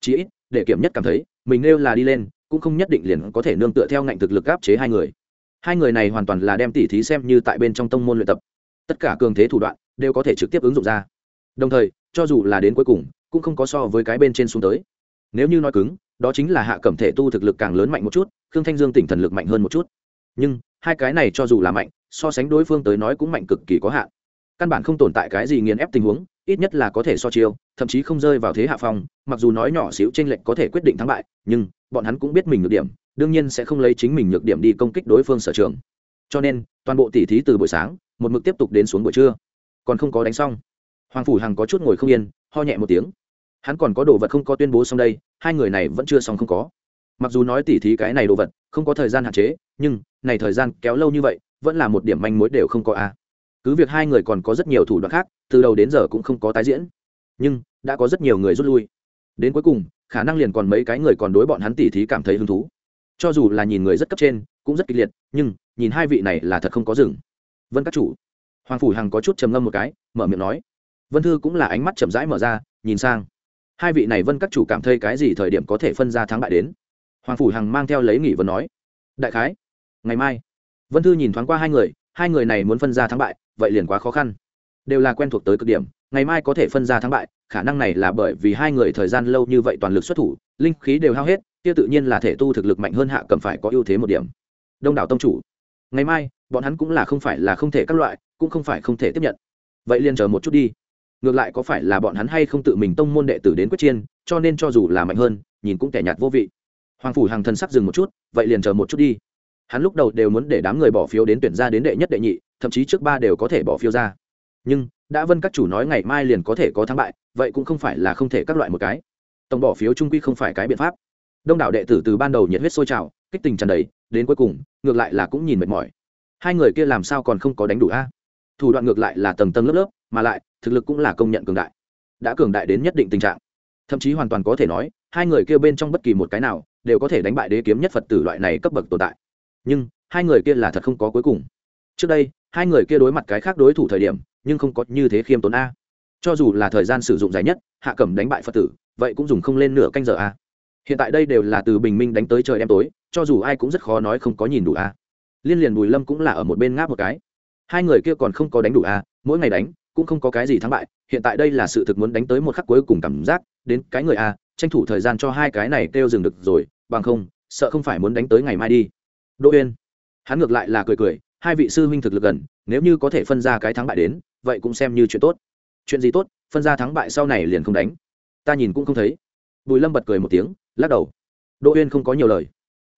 Chí ít, để kiểm nhất cảm thấy, mình nêu là đi lên, cũng không nhất định liền có thể nương tựa theo ngạnh thực lực áp chế hai người. Hai người này hoàn toàn là đem tỉ thí xem như tại bên trong tông môn luyện tập. Tất cả cường thế thủ đoạn, đều có thể trực tiếp ứng dụng ra. Đồng thời, cho dù là đến cuối cùng, cũng không có so với cái bên trên xuống tới. Nếu như nói cứng, đó chính là hạ cẩm thể tu thực lực càng lớn mạnh một chút, khương thanh dương tỉnh thần lực mạnh hơn một chút. Nhưng, hai cái này cho dù là mạnh, so sánh đối phương tới nói cũng mạnh cực kỳ có hạn căn bản không tồn tại cái gì nghiền ép tình huống, ít nhất là có thể so chiêu, thậm chí không rơi vào thế hạ phong, mặc dù nói nhỏ xíu tranh lệch có thể quyết định thắng bại, nhưng bọn hắn cũng biết mình nhược điểm, đương nhiên sẽ không lấy chính mình nhược điểm đi công kích đối phương sở trường. Cho nên, toàn bộ tỉ thí từ buổi sáng, một mực tiếp tục đến xuống buổi trưa. Còn không có đánh xong. Hoàng phủ hằng có chút ngồi không yên, ho nhẹ một tiếng. Hắn còn có đồ vật không có tuyên bố xong đây, hai người này vẫn chưa xong không có. Mặc dù nói tỉ thí cái này đồ vật không có thời gian hạn chế, nhưng, này thời gian kéo lâu như vậy, vẫn là một điểm manh mối đều không có a cứ việc hai người còn có rất nhiều thủ đoạn khác, từ đầu đến giờ cũng không có tái diễn. Nhưng, đã có rất nhiều người rút lui. Đến cuối cùng, khả năng liền còn mấy cái người còn đối bọn hắn tỉ thí cảm thấy hứng thú. Cho dù là nhìn người rất cấp trên, cũng rất kịch liệt, nhưng, nhìn hai vị này là thật không có rừng vân các chủ. Hoàng phủ hằng có chút trầm ngâm một cái, mở miệng nói. Vân thư cũng là ánh mắt chậm rãi mở ra, nhìn sang. Hai vị này vân các chủ cảm thấy cái gì thời điểm có thể phân ra thắng bại đến. Hoàng phủ hằng mang theo lấy nghỉ vân nói. Đại khái, ngày mai. Vân thư nhìn thoáng qua hai người hai người này muốn phân ra thắng bại vậy liền quá khó khăn. Đều là quen thuộc tới cực điểm, ngày mai có thể phân ra thắng bại, khả năng này là bởi vì hai người thời gian lâu như vậy toàn lực xuất thủ, linh khí đều hao hết, kia tự nhiên là thể tu thực lực mạnh hơn hạ cầm phải có ưu thế một điểm. Đông đảo tông chủ, ngày mai, bọn hắn cũng là không phải là không thể các loại, cũng không phải không thể tiếp nhận. Vậy liền chờ một chút đi. Ngược lại có phải là bọn hắn hay không tự mình tông môn đệ tử đến quyết chiên, cho nên cho dù là mạnh hơn, nhìn cũng tẻ nhạt vô vị. Hoàng phủ hàng thân sắc dừng một chút, vậy liền chờ một chút đi. Hắn lúc đầu đều muốn để đám người bỏ phiếu đến tuyển ra đến đệ nhất đệ nhị thậm chí trước ba đều có thể bỏ phiếu ra. Nhưng, đã vân các chủ nói ngày mai liền có thể có thắng bại, vậy cũng không phải là không thể các loại một cái. Tổng bỏ phiếu trung quy không phải cái biện pháp. Đông đảo đệ tử từ ban đầu nhiệt huyết sôi trào, kích tình tràn đầy, đến cuối cùng, ngược lại là cũng nhìn mệt mỏi. Hai người kia làm sao còn không có đánh đủ a? Thủ đoạn ngược lại là tầng tầng lớp lớp, mà lại, thực lực cũng là công nhận cường đại. Đã cường đại đến nhất định tình trạng. Thậm chí hoàn toàn có thể nói, hai người kia bên trong bất kỳ một cái nào, đều có thể đánh bại đế kiếm nhất phật tử loại này cấp bậc tồn tại. Nhưng, hai người kia là thật không có cuối cùng. Trước đây hai người kia đối mặt cái khác đối thủ thời điểm, nhưng không có như thế khiêm tốn a. Cho dù là thời gian sử dụng dài nhất, hạ cẩm đánh bại phật tử, vậy cũng dùng không lên nửa canh giờ a. Hiện tại đây đều là từ bình minh đánh tới trời đêm tối, cho dù ai cũng rất khó nói không có nhìn đủ a. Liên liền bùi lâm cũng là ở một bên ngáp một cái. Hai người kia còn không có đánh đủ a, mỗi ngày đánh, cũng không có cái gì thắng bại, hiện tại đây là sự thực muốn đánh tới một khắc cuối cùng cảm giác, đến cái người a, tranh thủ thời gian cho hai cái này kêu dừng được rồi, bằng không, sợ không phải muốn đánh tới ngày mai đi. Đỗ uyên. Hắn ngược lại là cười cười hai vị sư huynh thực lực gần, nếu như có thể phân ra cái thắng bại đến, vậy cũng xem như chuyện tốt. Chuyện gì tốt, phân ra thắng bại sau này liền không đánh. Ta nhìn cũng không thấy. Bùi lâm bật cười một tiếng, lắc đầu. Đỗ uyên không có nhiều lời.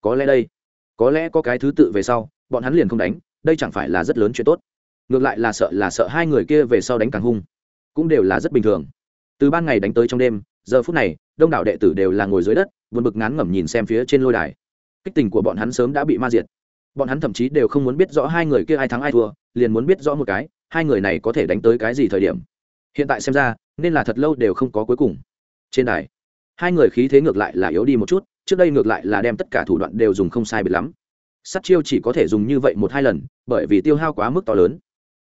Có lẽ đây, có lẽ có cái thứ tự về sau, bọn hắn liền không đánh, đây chẳng phải là rất lớn chuyện tốt. Ngược lại là sợ là sợ hai người kia về sau đánh càng hung. Cũng đều là rất bình thường. Từ ban ngày đánh tới trong đêm, giờ phút này, đông đảo đệ tử đều là ngồi dưới đất vượt bực ngán ngẩm nhìn xem phía trên lôi đài. Kích tình của bọn hắn sớm đã bị ma diệt bọn hắn thậm chí đều không muốn biết rõ hai người kia ai thắng ai thua, liền muốn biết rõ một cái, hai người này có thể đánh tới cái gì thời điểm. Hiện tại xem ra, nên là thật lâu đều không có cuối cùng. Trên đài, hai người khí thế ngược lại là yếu đi một chút, trước đây ngược lại là đem tất cả thủ đoạn đều dùng không sai biệt lắm. Sắt chiêu chỉ có thể dùng như vậy một hai lần, bởi vì tiêu hao quá mức to lớn.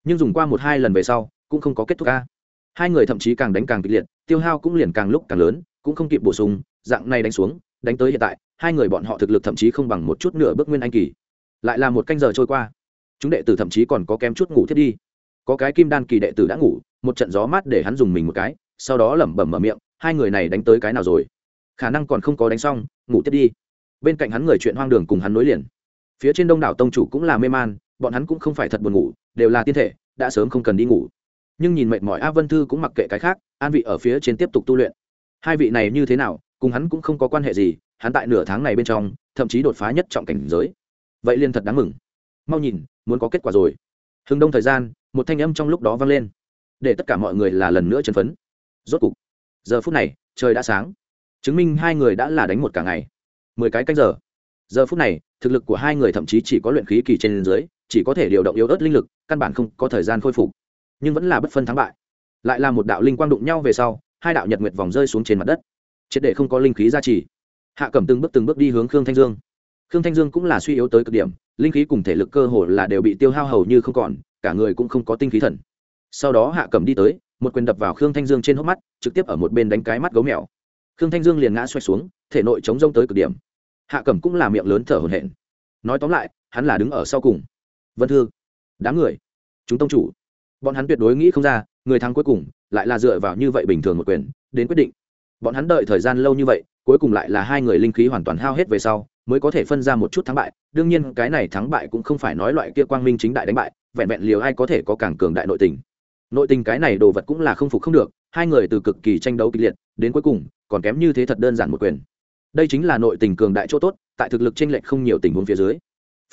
Nhưng dùng qua một hai lần về sau, cũng không có kết thúc ca. Hai người thậm chí càng đánh càng kịch liệt, tiêu hao cũng liền càng lúc càng lớn, cũng không kịp bổ sung, dạng này đánh xuống, đánh tới hiện tại, hai người bọn họ thực lực thậm chí không bằng một chút nửa bước nguyên anh kỳ lại là một canh giờ trôi qua. Chúng đệ tử thậm chí còn có kém chút ngủ thiết đi. Có cái kim đan kỳ đệ tử đã ngủ, một trận gió mát để hắn dùng mình một cái, sau đó lẩm bẩm mở miệng, hai người này đánh tới cái nào rồi? Khả năng còn không có đánh xong, ngủ tiếp đi. Bên cạnh hắn người chuyện hoang đường cùng hắn nối liền. Phía trên đông đảo tông chủ cũng là mê man, bọn hắn cũng không phải thật buồn ngủ, đều là tiên thể, đã sớm không cần đi ngủ. Nhưng nhìn mệt mỏi a vân thư cũng mặc kệ cái khác, an vị ở phía trên tiếp tục tu luyện. Hai vị này như thế nào, cùng hắn cũng không có quan hệ gì, hắn tại nửa tháng này bên trong, thậm chí đột phá nhất trọng cảnh giới vậy liên thật đáng mừng. Mau nhìn, muốn có kết quả rồi. Hừng đông thời gian, một thanh âm trong lúc đó vang lên. Để tất cả mọi người là lần nữa chân phấn. Rốt cục, giờ phút này, trời đã sáng. Chứng minh hai người đã là đánh một cả ngày. Mười cái canh giờ. Giờ phút này, thực lực của hai người thậm chí chỉ có luyện khí kỳ trên dưới, chỉ có thể điều động yếu ớt linh lực, căn bản không có thời gian khôi phục. Nhưng vẫn là bất phân thắng bại. Lại là một đạo linh quang đụng nhau về sau, hai đạo nhật nguyệt vòng rơi xuống trên mặt đất. Triệt để không có linh khí gia trì. Hạ cẩm từng bước từng bước đi hướng khương thanh dương khương thanh dương cũng là suy yếu tới cực điểm, linh khí cùng thể lực cơ hồ là đều bị tiêu hao hầu như không còn, cả người cũng không có tinh khí thần. Sau đó hạ cẩm đi tới, một quyền đập vào khương thanh dương trên hốc mắt, trực tiếp ở một bên đánh cái mắt gấu mèo. Khương thanh dương liền ngã xoay xuống, thể nội chống rông tới cực điểm. Hạ cẩm cũng là miệng lớn thở hổn hển. Nói tóm lại, hắn là đứng ở sau cùng. Vân thư, đám người, chúng tông chủ. Bọn hắn tuyệt đối nghĩ không ra, người thắng cuối cùng lại là dựa vào như vậy bình thường một quyền, đến quyết định. Bọn hắn đợi thời gian lâu như vậy, cuối cùng lại là hai người linh khí hoàn toàn hao hết về sau mới có thể phân ra một chút thắng bại. Đương nhiên, cái này thắng bại cũng không phải nói loại kia quang minh chính đại đánh bại, vẹn vẹn liều ai có thể có càng cường đại nội tình. Nội tình cái này đồ vật cũng là không phục không được, hai người từ cực kỳ tranh đấu kịch liệt, đến cuối cùng, còn kém như thế thật đơn giản một quyền. Đây chính là nội tình cường đại chỗ tốt, tại thực lực tranh lệch không nhiều tình huống phía dưới.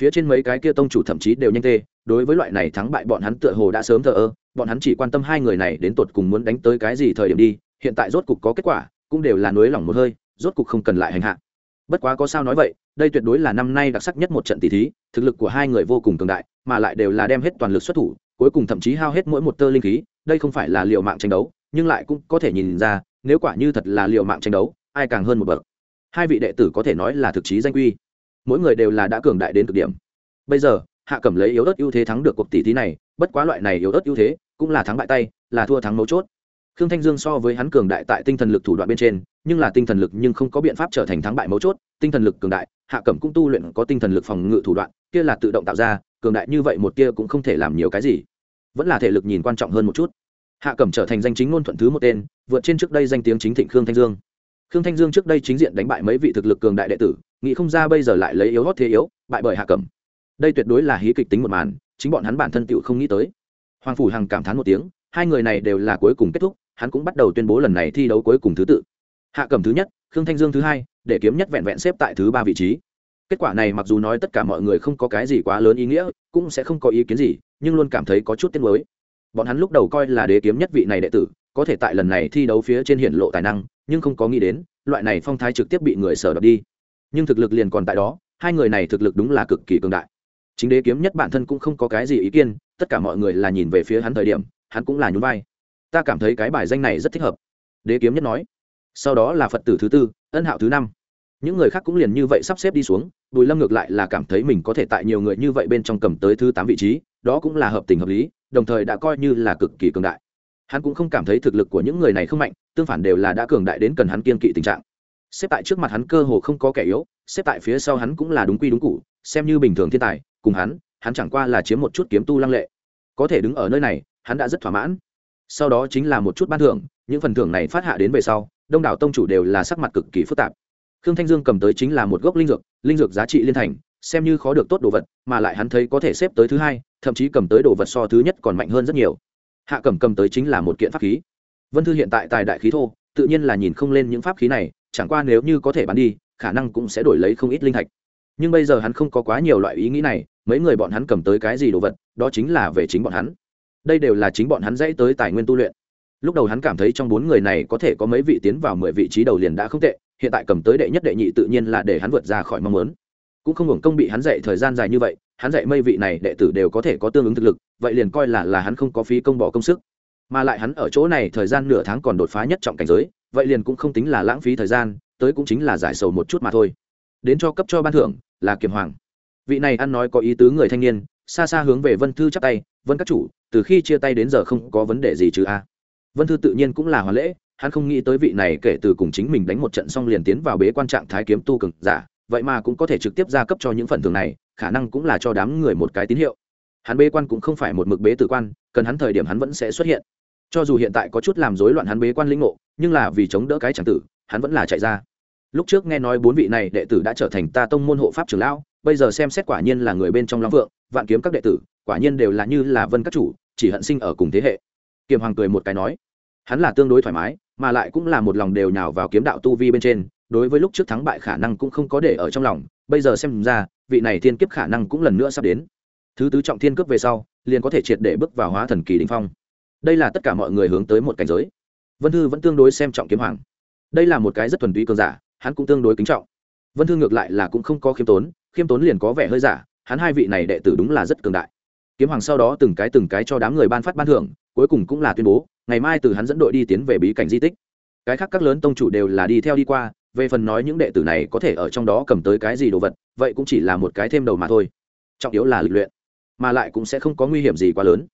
Phía trên mấy cái kia tông chủ thậm chí đều nhanh tê, đối với loại này thắng bại bọn hắn tựa hồ đã sớm thờ ơ, bọn hắn chỉ quan tâm hai người này đến tột cùng muốn đánh tới cái gì thời điểm đi, hiện tại rốt cục có kết quả, cũng đều là nới lỏng một hơi, rốt cục không cần lại hành hạ. Bất quá có sao nói vậy đây tuyệt đối là năm nay đặc sắc nhất một trận tỷ thí, thực lực của hai người vô cùng cường đại, mà lại đều là đem hết toàn lực xuất thủ, cuối cùng thậm chí hao hết mỗi một tơ linh khí, đây không phải là liệu mạng tranh đấu, nhưng lại cũng có thể nhìn ra, nếu quả như thật là liệu mạng tranh đấu, ai càng hơn một bậc. Hai vị đệ tử có thể nói là thực chí danh quy. Mỗi người đều là đã cường đại đến cực điểm. Bây giờ, hạ cẩm lấy yếu ớt ưu thế thắng được cuộc tỷ thí này, bất quá loại này yếu ớt ưu thế cũng là thắng bại tay, là thua thắng mấu chốt khương thanh dương so với hắn cường đại tại tinh thần lực thủ đoạn bên trên, nhưng là tinh thần lực nhưng không có biện pháp trở thành thắng bại mấu chốt, tinh thần lực cường đại, hạ cẩm cũng tu luyện có tinh thần lực phòng ngự thủ đoạn, kia là tự động tạo ra, cường đại như vậy một kia cũng không thể làm nhiều cái gì. Vẫn là thể lực nhìn quan trọng hơn một chút. Hạ cẩm trở thành danh chính ngôn thuận thứ một tên, vượt trên trước đây danh tiếng chính thịnh khương thanh dương. Khương thanh dương trước đây chính diện đánh bại mấy vị thực lực cường đại đệ tử, nghĩ không ra bây giờ lại lấy yếu hót thế yếu, bại bởi hạ cẩm. Đây tuyệt đối là hí kịch tính một màn, chính bọn hắn bản thân tựu không nghĩ tới. Hoàng phủ hằng cảm thán một tiếng, hai người này đều là cuối cùng kết thúc hắn cũng bắt đầu tuyên bố lần này thi đấu cuối cùng thứ tự. Hạ cẩm thứ nhất, khương thanh dương thứ hai, để kiếm nhất vẹn vẹn xếp tại thứ ba vị trí. Kết quả này mặc dù nói tất cả mọi người không có cái gì quá lớn ý nghĩa, cũng sẽ không có ý kiến gì, nhưng luôn cảm thấy có chút tiếc nuối. Bọn hắn lúc đầu coi là đế kiếm nhất vị này đệ tử, có thể tại lần này thi đấu phía trên hiển lộ tài năng, nhưng không có nghĩ đến, loại này phong thái trực tiếp bị người sở đập đi. Nhưng thực lực liền còn tại đó, hai người này thực lực đúng là cực kỳ cường đại. Chính đế kiếm nhất bản thân cũng không có cái gì ý kiến, tất cả mọi người là nhìn về phía hắn thời điểm, hắn cũng là nhún vai ta cảm thấy cái bài danh này rất thích hợp. Đế kiếm nhất nói. Sau đó là phật tử thứ tư, ân hạo thứ năm. Những người khác cũng liền như vậy sắp xếp đi xuống, bùi lâm ngược lại là cảm thấy mình có thể tại nhiều người như vậy bên trong cầm tới thứ tám vị trí, đó cũng là hợp tình hợp lý, đồng thời đã coi như là cực kỳ cường đại. Hắn cũng không cảm thấy thực lực của những người này không mạnh, tương phản đều là đã cường đại đến cần hắn kiên kỵ tình trạng. Xếp tại trước mặt hắn cơ hồ không có kẻ yếu, xếp tại phía sau hắn cũng là đúng quy đúng cụ, xem như bình thường thiên tài, cùng hắn hắn chẳng qua là chiếm một chút kiếm tu lăng lệ. Có thể đứng ở nơi này, hắn đã rất thỏa mãn sau đó chính là một chút ban thưởng, những phần thưởng này phát hạ đến về sau, đông đảo tông chủ đều là sắc mặt cực kỳ phức tạp. Khương thanh dương cầm tới chính là một gốc linh dược linh dược giá trị liên thành, xem như khó được tốt đồ vật, mà lại hắn thấy có thể xếp tới thứ hai, thậm chí cầm tới đồ vật so thứ nhất còn mạnh hơn rất nhiều. Hạ cầm cầm tới chính là một kiện pháp khí. Vân thư hiện tại tài đại khí thô, tự nhiên là nhìn không lên những pháp khí này, chẳng qua nếu như có thể bán đi, khả năng cũng sẽ đổi lấy không ít linh thạch. Nhưng bây giờ hắn không có quá nhiều loại ý nghĩ này, mấy người bọn hắn cầm tới cái gì đồ vật, đó chính là về chính bọn hắn đây đều là chính bọn hắn dãy tới tài nguyên tu luyện. Lúc đầu hắn cảm thấy trong bốn người này có thể có mấy vị tiến vào mười vị trí đầu liền đã không tệ, hiện tại cầm tới đệ nhất đệ nhị tự nhiên là để hắn vượt ra khỏi mong muốn. Cũng không hưởng công bị hắn dạy thời gian dài như vậy, hắn dạy mây vị này đệ tử đều có thể có tương ứng thực lực, vậy liền coi là là hắn không có phí công bỏ công sức. Mà lại hắn ở chỗ này thời gian nửa tháng còn đột phá nhất trọng cảnh giới, vậy liền cũng không tính là lãng phí thời gian, tới cũng chính là giải sầu một chút mà thôi. Đến cho cấp cho ban thưởng, là kiềm hoàng. Vị này ăn nói có ý tứ người thanh niên, xa xa hướng về vân thư chắp tay, vân các chủ từ khi chia tay đến giờ không có vấn đề gì chứ a. Vân thư tự nhiên cũng là hoàn lễ, hắn không nghĩ tới vị này kể từ cùng chính mình đánh một trận xong liền tiến vào bế quan trạng thái kiếm tu cực giả, vậy mà cũng có thể trực tiếp ra cấp cho những phần thưởng này, khả năng cũng là cho đám người một cái tín hiệu. Hắn bế quan cũng không phải một mực bế tử quan, cần hắn thời điểm hắn vẫn sẽ xuất hiện. Cho dù hiện tại có chút làm rối loạn hắn bế quan linh ngộ, nhưng là vì chống đỡ cái c tử, hắn vẫn là chạy ra. Lúc trước nghe nói bốn vị này đệ tử đã trở thành ta tông môn hộ pháp trưởng lão, bây giờ xem xét quả nhiên là người bên trong long vượng vạn kiếm các đệ tử quả nhiên đều là như là vân các chủ, chỉ hận sinh ở cùng thế hệ. Kiềm hoàng cười một cái nói, hắn là tương đối thoải mái, mà lại cũng là một lòng đều nhào vào kiếm đạo tu vi bên trên, đối với lúc trước thắng bại khả năng cũng không có để ở trong lòng, bây giờ xem ra, vị này thiên kiếp khả năng cũng lần nữa sắp đến. Thứ tứ trọng thiên cướp về sau, liền có thể triệt để bước vào hóa thần kỳ đình phong. Đây là tất cả mọi người hướng tới một cảnh giới. Vân thư vẫn tương đối xem trọng kiếm hoàng. Đây là một cái rất thuần túy cường giả, hắn cũng tương đối kính trọng. Vân thư ngược lại là cũng không có khiêm tốn khiêm tốn liền có vẻ hơi giả, hắn hai vị này đệ tử đúng là rất cường đại kiếm hoàng sau đó từng cái từng cái cho đám người ban phát ban thưởng, cuối cùng cũng là tuyên bố, ngày mai từ hắn dẫn đội đi tiến về bí cảnh di tích. Cái khác các lớn tông chủ đều là đi theo đi qua, về phần nói những đệ tử này có thể ở trong đó cầm tới cái gì đồ vật, vậy cũng chỉ là một cái thêm đầu mà thôi. Trọng yếu là lịch luyện, mà lại cũng sẽ không có nguy hiểm gì quá lớn.